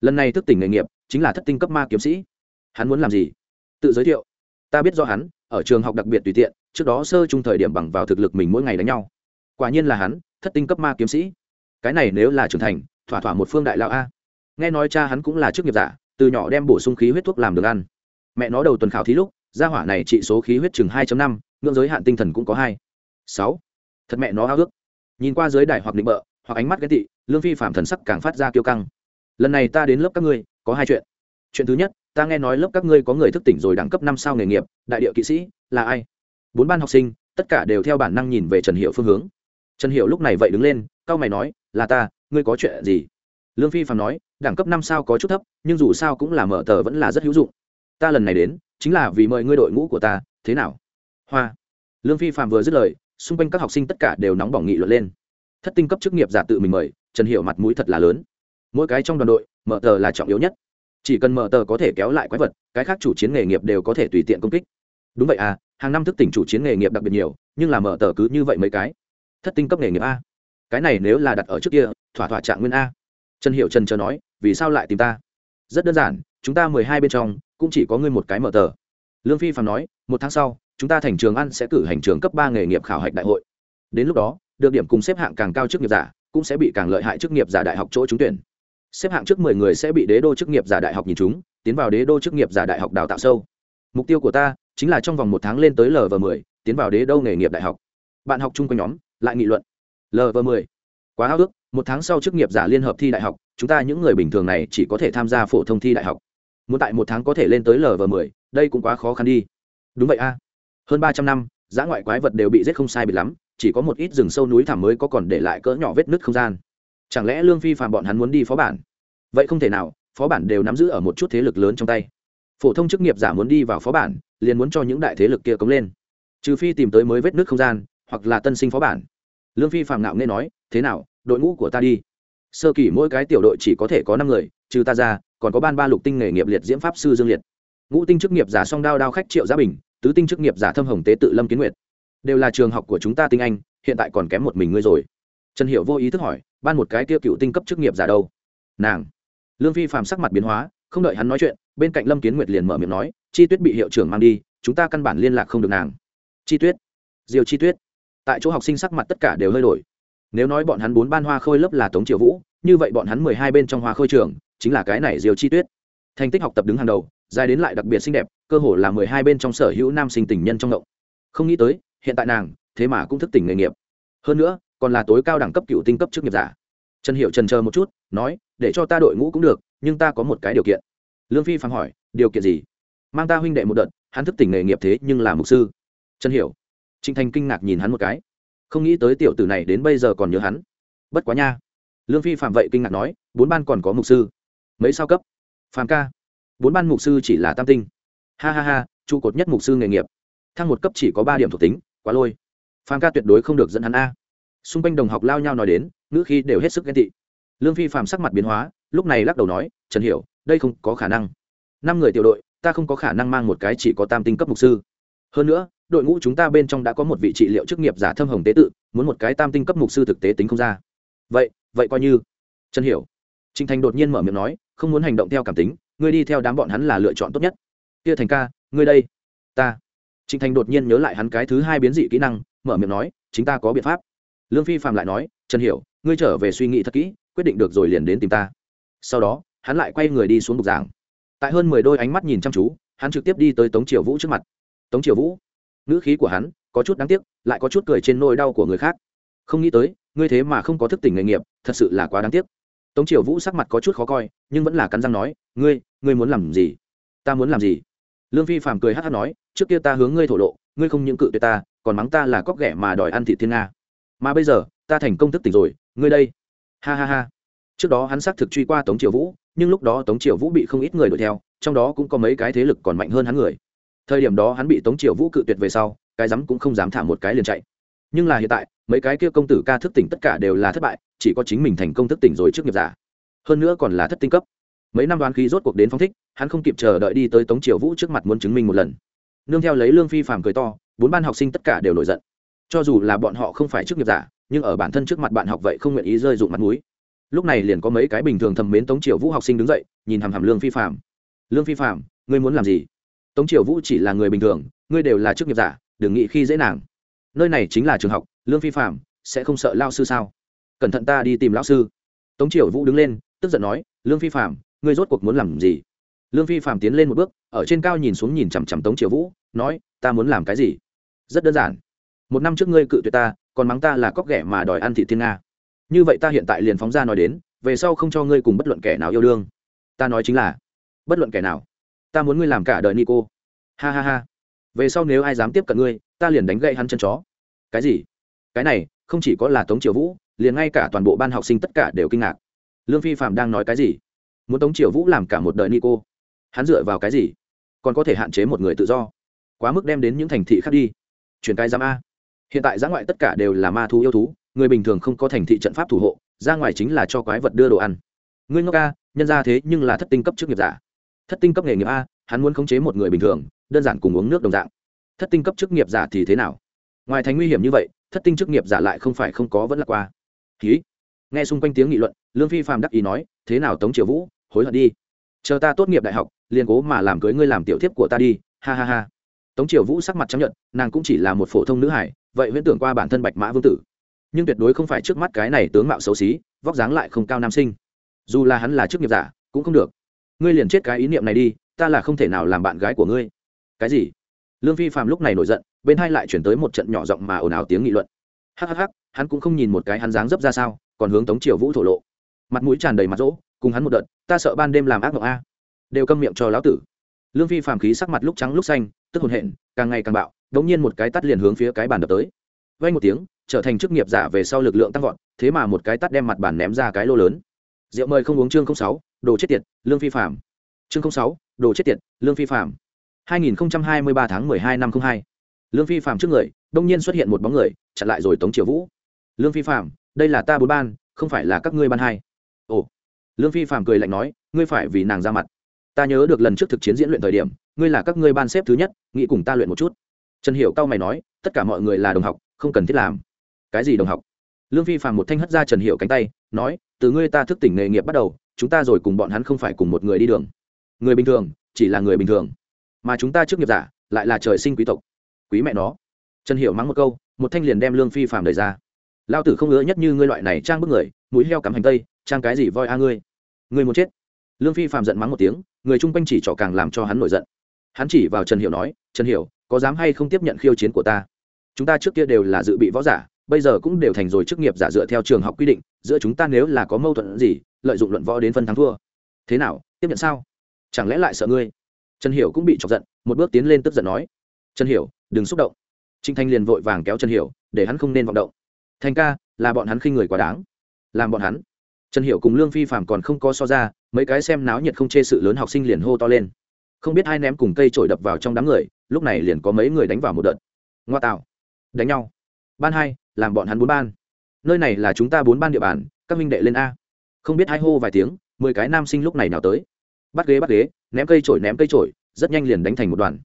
Lần này thức tỉnh nghề nghiệp, chính là thất tinh cấp ma kiếm sĩ. Hắn muốn làm gì? Tự giới thiệu. Ta biết do hắn, ở trường học đặc biệt tùy tiện, trước đó sơ trung thời điểm bằng vào thực lực mình mỗi ngày đánh nhau. Quả nhiên là hắn, thất tinh cấp ma kiếm sĩ. Cái này nếu là trưởng thành, thỏa thỏa một phương đại lão a. Nghe nói cha hắn cũng là chức nghiệp giả, từ nhỏ đem bổ sung khí huyết thuốc làm đường ăn. Mẹ nó đầu tuần khảo thí lúc, gia hỏa này trị số khí huyết chừng 2.5, ngưỡng giới hạn tinh thần cũng có hai. Sáu. Thật mẹ nó ao ước. Nhìn qua dưới đài hoặc định bợ, hoặc ánh mắt ghen tị, Lương Phi phạm thần sắc càng phát ra kiêu căng. Lần này ta đến lớp các ngươi, có hai chuyện. Chuyện thứ nhất, ta nghe nói lớp các ngươi có người thức tỉnh rồi đẳng cấp năm sao nghề nghiệp, đại địa kỵ sĩ, là ai? Bốn ban học sinh, tất cả đều theo bản năng nhìn về Trần Hiệu phương hướng. Trần Hiệu lúc này vậy đứng lên, cao mày nói, là ta, ngươi có chuyện gì? Lương Phi phạm nói, đẳng cấp năm sao có chút thấp, nhưng dù sao cũng là mở tờ vẫn là rất hữu dụng. Ta lần này đến, chính là vì mời ngươi đội ngũ của ta thế nào hoa lương phi phạm vừa dứt lời xung quanh các học sinh tất cả đều nóng bỏng nghị luận lên thất tinh cấp chức nghiệp giả tự mình mời trần hiệu mặt mũi thật là lớn mỗi cái trong đoàn đội mở tờ là trọng yếu nhất chỉ cần mở tờ có thể kéo lại quái vật, cái khác chủ chiến nghề nghiệp đều có thể tùy tiện công kích. Đúng vậy à hàng năm thức tỉnh chủ chiến nghề nghiệp đặc biệt nhiều, nhưng là mở tờ cứ như vậy mấy cái. Thất tinh cấp nghề nghiệp a. Cái này nếu là đặt ở trước kia, thỏa thỏa trạng nguyên a. Trần hiệu trần chờ nói, vì sao lại tìm ta? Rất đơn giản, chúng ta mười hai bên trong, cũng chỉ có ngươi một cái mở tờ. Lương phi phạm nói, một tháng sau, chúng ta thành trường ăn sẽ cử hành trường cấp ba nghề nghiệp khảo hạch đại hội. Đến lúc đó, được điểm cùng xếp hạng càng cao chức nghiệp giả, cũng sẽ bị càng lợi hại chức nghiệp giả đại học chỗ trúng tuyển xếp hạng trước mười người sẽ bị đế đô chức nghiệp giả đại học nhìn chúng tiến vào đế đô chức nghiệp giả đại học đào tạo sâu. Mục tiêu của ta chính là trong vòng một tháng lên tới lv mười, tiến vào đế đô nghề nghiệp đại học. Bạn học chung quanh nhóm, lại nghị luận. Lv mười. Quá háo ước một tháng sau chức nghiệp giả liên hợp thi đại học, chúng ta những người bình thường này chỉ có thể tham gia phổ thông thi đại học. Muốn tại một tháng có thể lên tới lv mười, đây cũng quá khó khăn đi. Đúng vậy a. Hơn ba trăm năm, giã ngoại quái vật đều bị giết không sai biệt lắm, chỉ có một ít rừng sâu núi thảm mới có còn để lại cỡ nhỏ vết nứt không gian chẳng lẽ lương phi phạm bọn hắn muốn đi phó bản? Vậy không thể nào, phó bản đều nắm giữ ở một chút thế lực lớn trong tay. Phổ thông chức nghiệp giả muốn đi vào phó bản, liền muốn cho những đại thế lực kia cống lên. Trừ phi tìm tới mới vết nước không gian, hoặc là tân sinh phó bản. Lương phi phạm ngạo nghe nói, thế nào, đội ngũ của ta đi? Sơ kỳ mỗi cái tiểu đội chỉ có thể có năm người, trừ ta ra, còn có ban ba lục tinh nghề nghiệp liệt diễm pháp sư dương liệt. Ngũ tinh chức nghiệp giả song đao đao khách triệu gia bình, tứ tinh chức nghiệp giả thâm hồng tế tự lâm kiến nguyệt. Đều là trường học của chúng ta tinh anh, hiện tại còn kém một mình ngươi rồi trần hiệu vô ý thức hỏi, ban một cái tiêu cựu tinh cấp chức nghiệp giả đâu? Nàng. Lương phi phàm sắc mặt biến hóa, không đợi hắn nói chuyện, bên cạnh lâm kiến nguyệt liền mở miệng nói, chi tuyết bị hiệu trưởng mang đi, chúng ta căn bản liên lạc không được nàng. Chi tuyết. Diều chi tuyết. Tại chỗ học sinh sắc mặt tất cả đều hơi đổi. Nếu nói bọn hắn bốn ban hoa khôi lớp là tống triều vũ, như vậy bọn hắn mười hai bên trong hoa khôi trường, chính là cái này diều chi tuyết. Thành tích học tập đứng hàng đầu, dài đến lại đặc biệt xinh đẹp, cơ hồ là mười hai bên trong sở hữu nam sinh tình nhân trong ngộng không nghĩ tới, hiện tại nàng, thế mà cũng thức tỉnh nghề nghiệp. Hơn nữa còn là tối cao đẳng cấp cựu tinh cấp chức nghiệp giả. Trần hiệu trần chờ một chút, nói, để cho ta đội ngũ cũng được, nhưng ta có một cái điều kiện. Lương phi phán hỏi, điều kiện gì? Mang ta huynh đệ một đợt, hắn thức tỉnh nghề nghiệp thế nhưng là mục sư. Trần hiểu trịnh thành kinh ngạc nhìn hắn một cái. Không nghĩ tới tiểu tử này đến bây giờ còn nhớ hắn. Bất quá nha. Lương phi phạm vậy kinh ngạc nói, bốn ban còn có mục sư. Mấy sao cấp? Phàm ca. Bốn ban mục sư chỉ là tam tinh. Ha ha ha, trụ cột nhất mục sư nghề nghiệp. Thăng một cấp chỉ có ba điểm thuộc tính, quá lôi. Phàm ca tuyệt đối không được dẫn hắn a xung quanh đồng học lao nhau nói đến, ngữ khi đều hết sức ghen tị. Lương phi phạm sắc mặt biến hóa, lúc này lắc đầu nói, trần hiểu, đây không có khả năng. Năm người tiểu đội, ta không có khả năng mang một cái chỉ có tam tinh cấp mục sư. Hơn nữa, đội ngũ chúng ta bên trong đã có một vị trị liệu chức nghiệp giả thâm hồng tế tự, muốn một cái tam tinh cấp mục sư thực tế tính không ra. Vậy vậy coi như. Trần hiểu. Trinh thành đột nhiên mở miệng nói, không muốn hành động theo cảm tính, ngươi đi theo đám bọn hắn là lựa chọn tốt nhất. Kia thành ca, ngươi đây. Ta. Trinh thành đột nhiên nhớ lại hắn cái thứ hai biến dị kỹ năng, mở miệng nói, chính ta có biện pháp lương phi phạm lại nói, trần hiểu, ngươi trở về suy nghĩ thật kỹ, quyết định được rồi liền đến tìm ta. Sau đó, hắn lại quay người đi xuống bục giảng. Tại hơn mười đôi ánh mắt nhìn chăm chú, hắn trực tiếp đi tới tống triều vũ trước mặt. Tống triều vũ? Ngữ khí của hắn có chút đáng tiếc, lại có chút cười trên nỗi đau của người khác. Không nghĩ tới, ngươi thế mà không có thức tỉnh nghề nghiệp, thật sự là quá đáng tiếc. Tống triều vũ sắc mặt có chút khó coi, nhưng vẫn là cắn răng nói, ngươi ngươi muốn làm gì? Ta muốn làm gì? Lương phi Phạm cười hát hát nói, trước kia ta hướng ngươi thổ lộ, ngươi không những cự tuyệt ta, còn mắng ta là cóc ghẻ mà đòi ăn thị thiên nga mà bây giờ, ta thành công thức tỉnh rồi, ngươi đây. Ha ha ha. Trước đó hắn xác thực truy qua tống triều vũ, nhưng lúc đó tống triều vũ bị không ít người đuổi theo, trong đó cũng có mấy cái thế lực còn mạnh hơn hắn người. Thời điểm đó hắn bị tống triều vũ cự tuyệt về sau, cái rắm cũng không dám thả một cái liền chạy. Nhưng là hiện tại, mấy cái kia công tử ca thức tỉnh tất cả đều là thất bại, chỉ có chính mình thành công thức tỉnh rồi trước nghiệp giả. Hơn nữa còn là thất tinh cấp. Mấy năm đoán khí rốt cuộc đến phong thích, hắn không kịp chờ đợi đi tới tống triều vũ trước mặt muốn chứng minh một lần. Nương theo lấy lương phi phàm cười to, bốn ban học sinh tất cả đều nổi giận cho dù là bọn họ không phải chức nghiệp giả, nhưng ở bản thân trước mặt bạn học vậy không nguyện ý rơi dụng mặt mũi. Lúc này liền có mấy cái bình thường thầm mến tống triều vũ học sinh đứng dậy, nhìn hàm hàm lương phi phạm lương phi phạm ngươi muốn làm gì? Tống triều vũ chỉ là người bình thường, ngươi đều là chức nghiệp giả, đừng nghĩ khi dễ nàng. Nơi này chính là trường học, lương phi phạm sẽ không sợ lao sư sao? Cẩn thận ta đi tìm lão sư. Tống triều vũ đứng lên, tức giận nói, lương phi phạm ngươi rốt cuộc muốn làm gì? Lương phi phạm tiến lên một bước, ở trên cao nhìn xuống nhìn chằm chằm tống triều vũ, nói, ta muốn làm cái gì? Rất đơn giản một năm trước ngươi cự tuyệt ta, còn mắng ta là cóc ghẻ mà đòi ăn thị thiên nga. Như vậy ta hiện tại liền phóng ra nói đến, về sau không cho ngươi cùng bất luận kẻ nào yêu đương. Ta nói chính là, bất luận kẻ nào, ta muốn ngươi làm cả đời nico. Ha ha ha. Về sau nếu ai dám tiếp cận ngươi, ta liền đánh gậy hắn chân chó. Cái gì? Cái này, không chỉ có là tống triều vũ, liền ngay cả toàn bộ ban học sinh tất cả đều kinh ngạc. Lương phi phạm đang nói cái gì? Muốn tống triều vũ làm cả một đời nico. Hắn dựa vào cái gì? Còn có thể hạn chế một người tự do. Quá mức đem đến những thành thị khác đi. Chuyển cái giám a hiện tại giã ngoại tất cả đều là ma thú yêu thú, người bình thường không có thành thị trận pháp thủ hộ, ra ngoài chính là cho quái vật đưa đồ ăn. Ngươi ngốc ca, nhân ra thế nhưng là thất tinh cấp chức nghiệp giả. Thất tinh cấp nghề nghiệp a, hắn muốn khống chế một người bình thường, đơn giản cùng uống nước đồng dạng. Thất tinh cấp chức nghiệp giả thì thế nào? Ngoài thành nguy hiểm như vậy, thất tinh chức nghiệp giả lại không phải không có vẫn là qua. Ký nghe xung quanh tiếng nghị luận, lương phi phàm đắc ý nói, thế nào tống triệu vũ, hối hận đi. Chờ ta tốt nghiệp đại học, liền cố mà làm cưới ngươi làm tiểu thiếp của ta đi. Ha ha ha. Tống triều vũ sắc mặt chấp nhận nàng cũng chỉ là một phổ thông nữ hải vậy huyễn tưởng qua bản thân bạch mã vương tử. Nhưng tuyệt đối không phải trước mắt cái này tướng mạo xấu xí, vóc dáng lại không cao nam sinh. Dù là hắn là chức nghiệp giả, cũng không được. Ngươi liền chết cái ý niệm này đi, ta là không thể nào làm bạn gái của ngươi. Cái gì? Lương phi phạm lúc này nổi giận, bên hai lại chuyển tới một trận nhỏ giọng mà ồn ào tiếng nghị luận. Hhh hắn cũng không nhìn một cái hắn dáng dấp ra sao, còn hướng tống triều vũ thổ lộ. Mặt mũi tràn đầy mặt rỗ, cùng hắn một đợt, ta sợ ban đêm làm ác mộng a. Đều câm miệng cho lão tử. Lương phi phàm khí sắc mặt lúc trắng lúc xanh, tức hồn hện, càng ngày càng bạo đống nhiên một cái tắt liền hướng phía cái bàn đập tới. Vay một tiếng, trở thành chức nghiệp giả về sau lực lượng tăng vọt, thế mà một cái tắt đem mặt bàn ném ra cái lô lớn. Rượu mời không uống chương sáu, đồ chết tiệt, lương phi phạm chương sáu, đồ chết tiệt, lương phi phạm 2023 tháng 12 năm 02 lương phi phạm trước người đông nhiên xuất hiện một bóng người, chặn lại rồi tống triều vũ. Lương phi phạm đây là ta bốn ban, không phải là các ngươi ban hai. Ồ. Lương phi phạm cười lạnh nói, ngươi phải vì nàng ra mặt. Ta nhớ được lần trước thực chiến diễn luyện thời điểm, ngươi là các ngươi ban xếp thứ nhất, nghĩ cùng ta luyện một chút trần hiểu cao mày nói, tất cả mọi người là đồng học, không cần thiết làm. Cái gì đồng học? Lương phi phàm một thanh hất ra trần hiểu cánh tay, nói, từ ngươi ta thức tỉnh nghề nghiệp bắt đầu, chúng ta rồi cùng bọn hắn không phải cùng một người đi đường. Người bình thường, chỉ là người bình thường. Mà chúng ta trước nghiệp giả, lại là trời sinh quý tộc. Quý mẹ nó. Trần hiểu mắng một câu, một thanh liền đem lương phi phàm đẩy ra. Lao tử không ngứa nhất như ngươi loại này trang bức người, mũi heo cắm hành tây, trang cái gì voi a ngươi? Ngươi muốn chết. Lương phi phàm giận mắng một tiếng, người chung quanh chỉ trỏ càng làm cho hắn nổi giận. Hắn chỉ vào trần hiểu nói, trần hiểu có dám hay không tiếp nhận khiêu chiến của ta? Chúng ta trước kia đều là dự bị võ giả, bây giờ cũng đều thành rồi chức nghiệp giả dựa theo trường học quy định, giữa chúng ta nếu là có mâu thuẫn gì, lợi dụng luận võ đến phân thắng thua. Thế nào, tiếp nhận sao? Chẳng lẽ lại sợ ngươi? Trần hiểu cũng bị chọc giận, một bước tiến lên tức giận nói. Trần hiểu, đừng xúc động. Trinh thanh liền vội vàng kéo trần hiểu, để hắn không nên vọng động. Thành ca, là bọn hắn khinh người quá đáng. Làm bọn hắn. Trần hiểu cùng lương phi phạm còn không có so ra, mấy cái xem náo nhiệt không chê sự lớn học sinh liền hô to lên không biết hai ném cùng cây trổi đập vào trong đám người, lúc này liền có mấy người đánh vào một đợt. Ngoa tạo. Đánh nhau. Ban hai, làm bọn hắn bốn ban. Nơi này là chúng ta bốn ban địa bàn, các minh đệ lên a. Không biết hai hô vài tiếng, mười cái nam sinh lúc này nào tới. Bắt ghế bắt ghế, ném cây trổi, ném cây trổi, rất nhanh liền đánh thành một đoàn.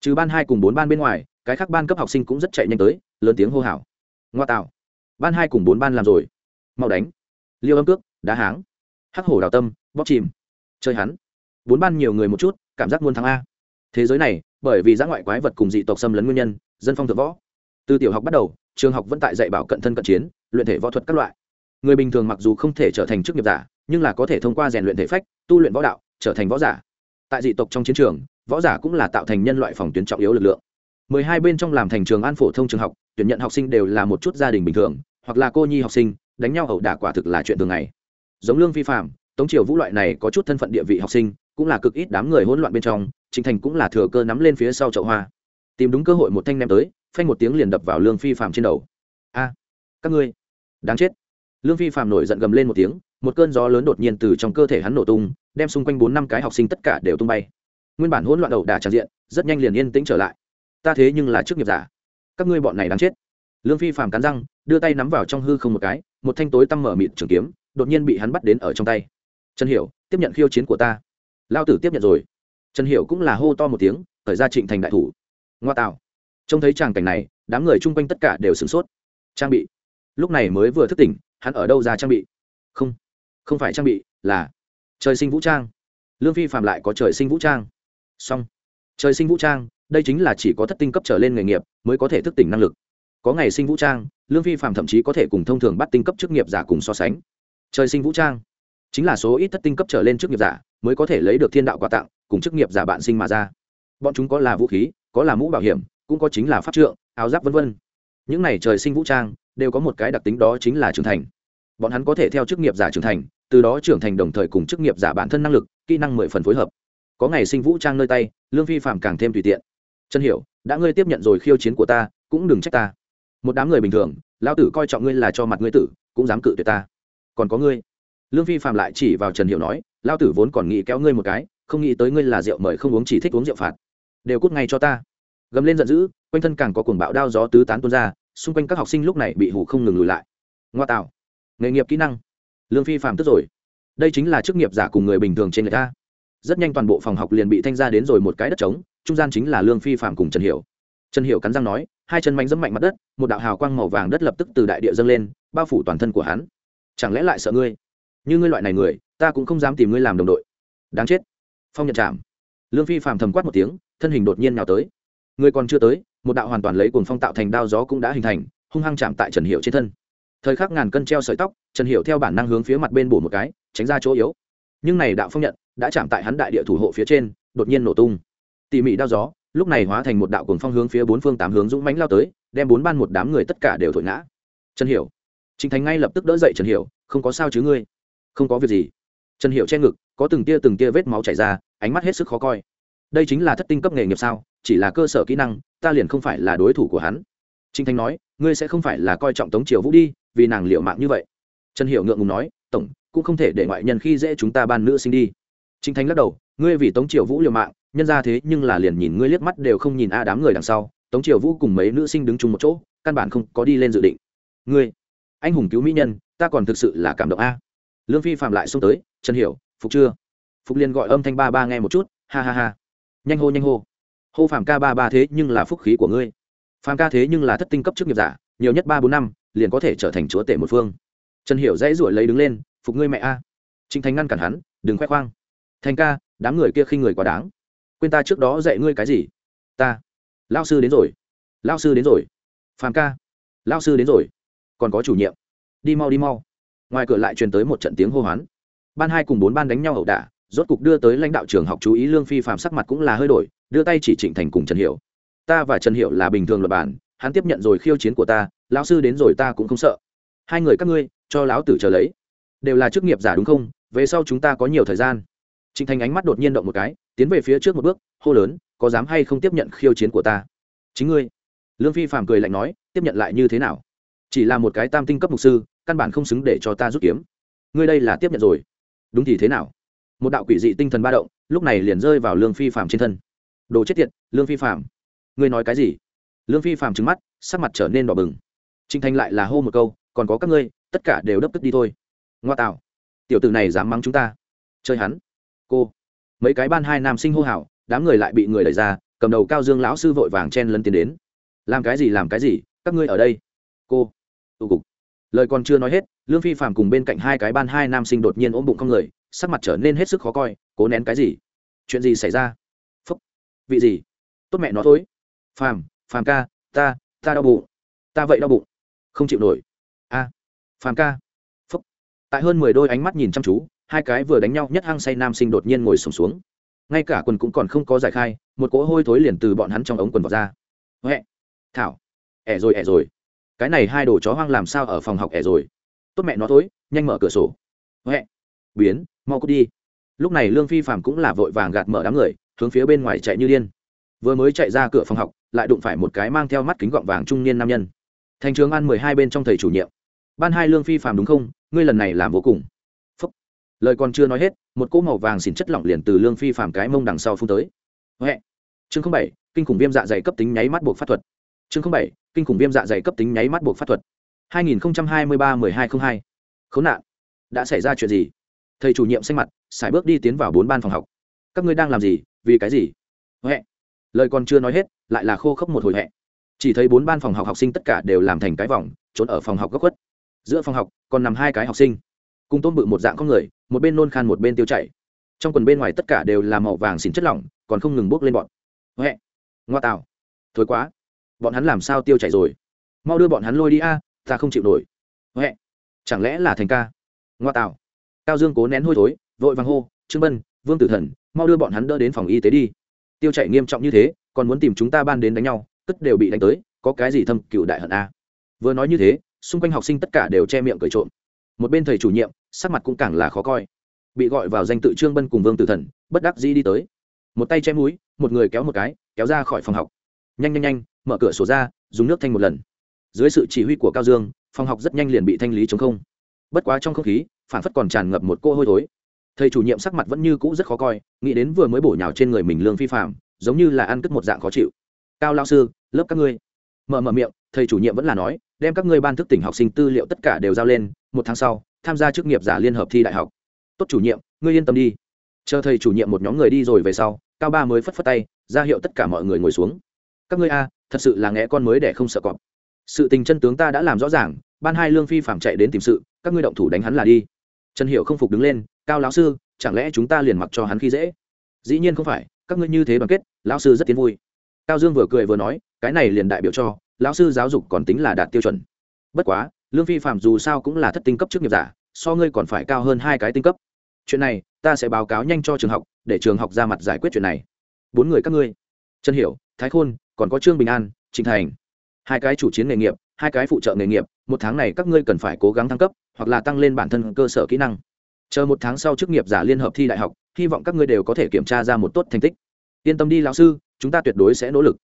Trừ ban hai cùng bốn ban bên ngoài, cái khác ban cấp học sinh cũng rất chạy nhanh tới, lớn tiếng hô hào. Ngoa tạo. Ban hai cùng bốn ban làm rồi. Mau đánh. Liêu âm cước, đá háng. Hắc hổ đào tâm bóc chìm. Chơi hắn. Bốn ban nhiều người một chút cảm giác muôn thắng a. Thế giới này, bởi vì giã ngoại quái vật cùng dị tộc xâm lấn nguyên nhân, dân phong thượng võ. Từ tiểu học bắt đầu, trường học vẫn tại dạy bảo cận thân cận chiến, luyện thể võ thuật các loại. Người bình thường mặc dù không thể trở thành chức nghiệp giả, nhưng là có thể thông qua rèn luyện thể phách, tu luyện võ đạo, trở thành võ giả. Tại dị tộc trong chiến trường, võ giả cũng là tạo thành nhân loại phòng tuyến trọng yếu lực lượng. Mười hai bên trong làm thành trường an phổ thông trường học, tuyển nhận học sinh đều là một chút gia đình bình thường, hoặc là cô nhi học sinh, đánh nhau ẩu đả quả thực là chuyện thường ngày. Giống lương vi phạm tống triều vũ loại này có chút thân phận địa vị học sinh cũng là cực ít đám người hỗn loạn bên trong chính thành cũng là thừa cơ nắm lên phía sau chậu hoa. Tìm đúng cơ hội một thanh ném tới, phanh một tiếng liền đập vào lương phi phạm trên đầu. A, các ngươi, đáng chết. Lương phi phạm nổi giận gầm lên một tiếng, một cơn gió lớn đột nhiên từ trong cơ thể hắn nổ tung, đem xung quanh bốn năm cái học sinh tất cả đều tung bay. Nguyên bản hỗn loạn đầu đà tràn diện, rất nhanh liền yên tĩnh trở lại. Ta thế nhưng là chức nghiệp giả. Các ngươi bọn này đáng chết. Lương phi phàm cắn răng, đưa tay nắm vào trong hư không một cái, một thanh tối tăm mở mịt trường kiếm, đột nhiên bị hắn bắt đến ở trong tay. Trần hiểu, tiếp nhận khiêu chiến của ta lao tử tiếp nhận rồi. Trần hiểu cũng là hô to một tiếng thời ra trịnh thành đại thủ. Ngoa tạo. Trông thấy tràng cảnh này, đám người chung quanh tất cả đều sửng sốt. Trang bị. Lúc này mới vừa thức tỉnh, hắn ở đâu ra trang bị? Không. Không phải trang bị, là trời sinh vũ trang. Lương phi phạm lại có trời sinh vũ trang. Song trời sinh vũ trang, đây chính là chỉ có thất tinh cấp trở lên nghề nghiệp mới có thể thức tỉnh năng lực. Có ngày sinh vũ trang, lương phi phạm thậm chí có thể cùng thông thường bắt tinh cấp chức nghiệp giả cùng so sánh. Trời sinh vũ trang chính là số ít thất tinh cấp trở lên chức nghiệp giả mới có thể lấy được thiên đạo quà tặng, cùng chức nghiệp giả bạn sinh mà ra. Bọn chúng có là vũ khí, có là mũ bảo hiểm, cũng có chính là pháp trượng, áo giáp v v những này trời sinh vũ trang, đều có một cái đặc tính đó chính là trưởng thành. Bọn hắn có thể theo chức nghiệp giả trưởng thành, từ đó trưởng thành đồng thời cùng chức nghiệp giả bản thân năng lực, kỹ năng mười phần phối hợp. Có ngày sinh vũ trang nơi tay, lương phi phạm càng thêm tùy tiện. Chân hiểu, đã ngươi tiếp nhận rồi khiêu chiến của ta, cũng đừng trách ta. Một đám người bình thường lao tử coi trọng ngươi là cho mặt ngươi tử, cũng dám cự tuyệt ta. Còn có ngươi. Lương phi phạm lại chỉ vào trần hiểu nói lao tử vốn còn nghĩ kéo ngươi một cái, không nghĩ tới ngươi là rượu mời không uống chỉ thích uống rượu phạt. Đều cút ngay cho ta. Gầm lên giận dữ, quanh thân càng có cuồng bạo đao gió tứ tán tuôn ra, xung quanh các học sinh lúc này bị hủ không ngừng lùi lại. Ngoa tạo. Nghề nghiệp kỹ năng. Lương phi phạm tức rồi. Đây chính là chức nghiệp giả cùng người bình thường trên người ta. Rất nhanh toàn bộ phòng học liền bị thanh ra đến rồi một cái đất trống, trung gian chính là lương phi phạm cùng trần hiểu. Trần hiểu cắn răng nói, hai chân mạnh dẫm mạnh mặt đất, một đạo hào quang màu vàng đất lập tức từ đại địa dâng lên, bao phủ toàn thân của hắn. Chẳng lẽ lại sợ ngươi? Như ngươi loại này người ta cũng không dám tìm ngươi làm đồng đội. Đáng chết. Phong nhận chạm. Lương phi phàm thầm quát một tiếng, thân hình đột nhiên nào tới. Ngươi còn chưa tới, một đạo hoàn toàn lấy cuồng phong tạo thành đao gió cũng đã hình thành, hung hăng chạm tại trần hiệu trên thân. Thời khắc ngàn cân treo sợi tóc, trần hiệu theo bản năng hướng phía mặt bên bổ một cái, tránh ra chỗ yếu. Nhưng này đạo phong nhận đã chạm tại hắn đại địa thủ hộ phía trên, đột nhiên nổ tung. Tỉ mỉ đao gió, lúc này hóa thành một đạo cuồng phong hướng phía bốn phương tám hướng dũng mánh lao tới, đem bốn ban một đám người tất cả đều thổi ngã. Trần hiểu. Trịnh thành ngay lập tức đỡ dậy trần hiểu, không có sao chứ ngươi? Không có việc gì trần hiểu che ngực, có từng tia từng tia vết máu chảy ra, ánh mắt hết sức khó coi. Đây chính là thất tinh cấp nghề nghiệp sao? Chỉ là cơ sở kỹ năng, ta liền không phải là đối thủ của hắn. Trình Thanh nói, ngươi sẽ không phải là coi trọng tống triều vũ đi, vì nàng liệu mạng như vậy. Trần hiểu ngượng ngùng nói, tổng, cũng không thể để ngoại nhân khi dễ chúng ta ban nữ sinh đi. Trình Thanh lắc đầu, ngươi vì tống triều vũ liều mạng, nhân ra thế nhưng là liền nhìn ngươi liếc mắt đều không nhìn a đám người đằng sau, tống triều vũ cùng mấy nữ sinh đứng chung một chỗ, căn bản không có đi lên dự định. Ngươi, anh hùng cứu mỹ nhân, ta còn thực sự là cảm động a. Lương phi phạm lại xông tới trần hiểu, phục chưa phục liên gọi âm thanh ba ba nghe một chút, ha ha ha. Nhanh hô nhanh hô. Hô phạm ca ba ba thế nhưng là phúc khí của ngươi. Phạm ca thế nhưng là thất tinh cấp chức nghiệp giả, nhiều nhất ba bốn năm, liền có thể trở thành chúa tể một phương. Trần hiểu dãy ruổi lấy đứng lên, phục ngươi mẹ a. Trinh thành ngăn cản hắn, đừng khoe khoang. Thành ca, đám người kia khi người quá đáng. Quên ta trước đó dạy ngươi cái gì? Ta. Lao sư đến rồi. Lao sư đến rồi. Phàm ca. Lao sư đến rồi. Còn có chủ nhiệm. Đi mau đi mau. Ngoài cửa lại truyền tới một trận tiếng hô hoán ban hai cùng bốn ban đánh nhau ẩu đả, rốt cục đưa tới lãnh đạo trường học chú ý lương phi phạm sắc mặt cũng là hơi đổi, đưa tay chỉ trịnh thành cùng trần hiệu ta và trần hiệu là bình thường luật bản, hắn tiếp nhận rồi khiêu chiến của ta, lão sư đến rồi ta cũng không sợ. Hai người các ngươi, cho lão tử chờ lấy. Đều là chức nghiệp giả đúng không? Về sau chúng ta có nhiều thời gian. Trịnh thành ánh mắt đột nhiên động một cái, tiến về phía trước một bước, hô lớn, có dám hay không tiếp nhận khiêu chiến của ta? Chính ngươi. Lương phi phạm cười lạnh nói, tiếp nhận lại như thế nào? Chỉ là một cái tam tinh cấp mục sư, căn bản không xứng để cho ta rút kiếm. Ngươi đây là tiếp nhận rồi đúng thì thế nào? Một đạo quỷ dị tinh thần ba động, lúc này liền rơi vào lương phi phạm trên thân. Đồ chết tiệt, lương phi phạm ngươi nói cái gì? Lương phi phạm trứng mắt, sắc mặt trở nên đỏ bừng. Trinh thanh lại là hô một câu, còn có các ngươi, tất cả đều đấp tức đi thôi. Ngoa tạo. Tiểu tử này dám mắng chúng ta. Chơi hắn. Cô. Mấy cái ban hai nam sinh hô hào, đám người lại bị người đẩy ra, cầm đầu cao dương lão sư vội vàng chen lân tiến đến. Làm cái gì, làm cái gì, các ngươi ở đây. Cô. Tụ cục. Lời còn chưa nói hết lương phi phạm cùng bên cạnh hai cái ban hai nam sinh đột nhiên ôm bụng không người sắc mặt trở nên hết sức khó coi cố nén cái gì? Chuyện gì xảy ra? Phúc. Vị gì? Tốt mẹ nó thôi. Phàm phàm ca ta ta đau bụng. Ta vậy đau bụng. Không chịu nổi. A. Phàm ca. Phúc. Tại hơn mười đôi ánh mắt nhìn chăm chú hai cái vừa đánh nhau nhất hăng say nam sinh đột nhiên ngồi sùng xuống, xuống ngay cả quần cũng còn không có giải khai một cỗ hôi thối liền từ bọn hắn trong ống quần vào ra. Huệ thảo. Ẻ rồi ẻ rồi. Cái này hai đồ chó hoang làm sao ở phòng học ẻ rồi? Tốt mẹ nó thối, nhanh mở cửa sổ. Huệ, biến, mau cút đi. Lúc này lương phi phạm cũng là vội vàng gạt mở đám người, hướng phía bên ngoài chạy như điên. Vừa mới chạy ra cửa phòng học, lại đụng phải một cái mang theo mắt kính gọng vàng trung niên nam nhân. Thành trường ăn mười hai bên trong thầy chủ nhiệm. Ban hai lương phi phạm đúng không? Ngươi lần này làm vô cùng. Phúc. lời còn chưa nói hết, một cỗ màu vàng xỉn chất lỏng liền từ lương phi phạm cái mông đằng sau phun tới. Huệ. Chương bảy, kinh khủng viêm dạ dày cấp tính nháy mắt buộc pháp thuật. Chương bảy, kinh khủng viêm dạ dày cấp tính nháy mắt buộc pháp thuật. 2023-1202 khốn nạn. Đã xảy ra chuyện gì? Thầy chủ nhiệm xanh mặt xài bước đi tiến vào bốn ban phòng học. Các ngươi đang làm gì? Vì cái gì? Hẹ, lời còn chưa nói hết lại là khô khốc một hồi hẹ chỉ thấy bốn ban phòng học học sinh tất cả đều làm thành cái vòng trốn ở phòng học góc khuất. Giữa phòng học còn nằm hai cái học sinh. Cùng tôm bự một dạng con người một bên nôn khan một bên tiêu chảy. Trong quần bên ngoài tất cả đều là màu vàng xỉn chất lỏng còn không ngừng bốc lên bọn. Hẹ, ngoa tào, thối quá. Bọn hắn làm sao tiêu chảy rồi? Mau đưa bọn hắn lôi đi a ta không chịu nổi. Huệ, chẳng lẽ là thành ca? Ngoa tạo. Cao dương cố nén hôi thối, vội vàng hô, trương bân, vương tử thần, mau đưa bọn hắn đỡ đến phòng y tế đi. Tiêu chảy nghiêm trọng như thế, còn muốn tìm chúng ta ban đến đánh nhau tất đều bị đánh tới, có cái gì thâm cựu đại hận a? Vừa nói như thế, xung quanh học sinh tất cả đều che miệng cười trộm. Một bên thầy chủ nhiệm, sắc mặt cũng càng là khó coi. Bị gọi vào danh tự trương bân cùng vương tử thần, bất đắc dĩ đi tới. Một tay che mũi, một người kéo một cái, kéo ra khỏi phòng học. Nhanh nhanh nhanh, mở cửa sổ ra, dùng nước thanh một lần dưới sự chỉ huy của cao dương, phòng học rất nhanh liền bị thanh lý chống không. Bất quá trong không khí, phản phất còn tràn ngập một cô hôi thối. Thầy chủ nhiệm sắc mặt vẫn như cũ rất khó coi, nghĩ đến vừa mới bổ nhào trên người mình lương phi phạm giống như là ăn cất một dạng khó chịu. Cao lao sư, lớp các ngươi. Mở mở miệng, thầy chủ nhiệm vẫn là nói, đem các ngươi ban thức tỉnh học sinh tư liệu tất cả đều giao lên, một tháng sau, tham gia chức nghiệp giả liên hợp thi đại học. Tốt chủ nhiệm, ngươi yên tâm đi. Chờ thầy chủ nhiệm một nhóm người đi rồi về sau, cao ba mới phất phất tay, ra hiệu tất cả mọi người ngồi xuống. Các ngươi a, thật sự là nghe con mới để không sợ cọp sự tình chân tướng ta đã làm rõ ràng, ban hai lương phi phạm chạy đến tìm sự, các ngươi động thủ đánh hắn là đi. Trần hiệu không phục đứng lên, cao lão sư, chẳng lẽ chúng ta liền mặc cho hắn khi dễ? Dĩ nhiên không phải, các ngươi như thế đoàn kết, lão sư rất tiến vui. Cao dương vừa cười vừa nói, cái này liền đại biểu cho, lão sư giáo dục còn tính là đạt tiêu chuẩn. Bất quá, lương phi phạm dù sao cũng là thất tinh cấp trước nghiệp giả, so ngươi còn phải cao hơn hai cái tinh cấp. Chuyện này, ta sẽ báo cáo nhanh cho trường học, để trường học ra mặt giải quyết chuyện này. Bốn người các ngươi. Trần hiểu, thái khôn, còn có trương bình an, trịnh thành hai cái chủ chiến nghề nghiệp, hai cái phụ trợ nghề nghiệp, một tháng này các ngươi cần phải cố gắng thăng cấp, hoặc là tăng lên bản thân cơ sở kỹ năng. Chờ một tháng sau chức nghiệp giả liên hợp thi đại học, hy vọng các ngươi đều có thể kiểm tra ra một tốt thành tích. Yên tâm đi lão sư, chúng ta tuyệt đối sẽ nỗ lực.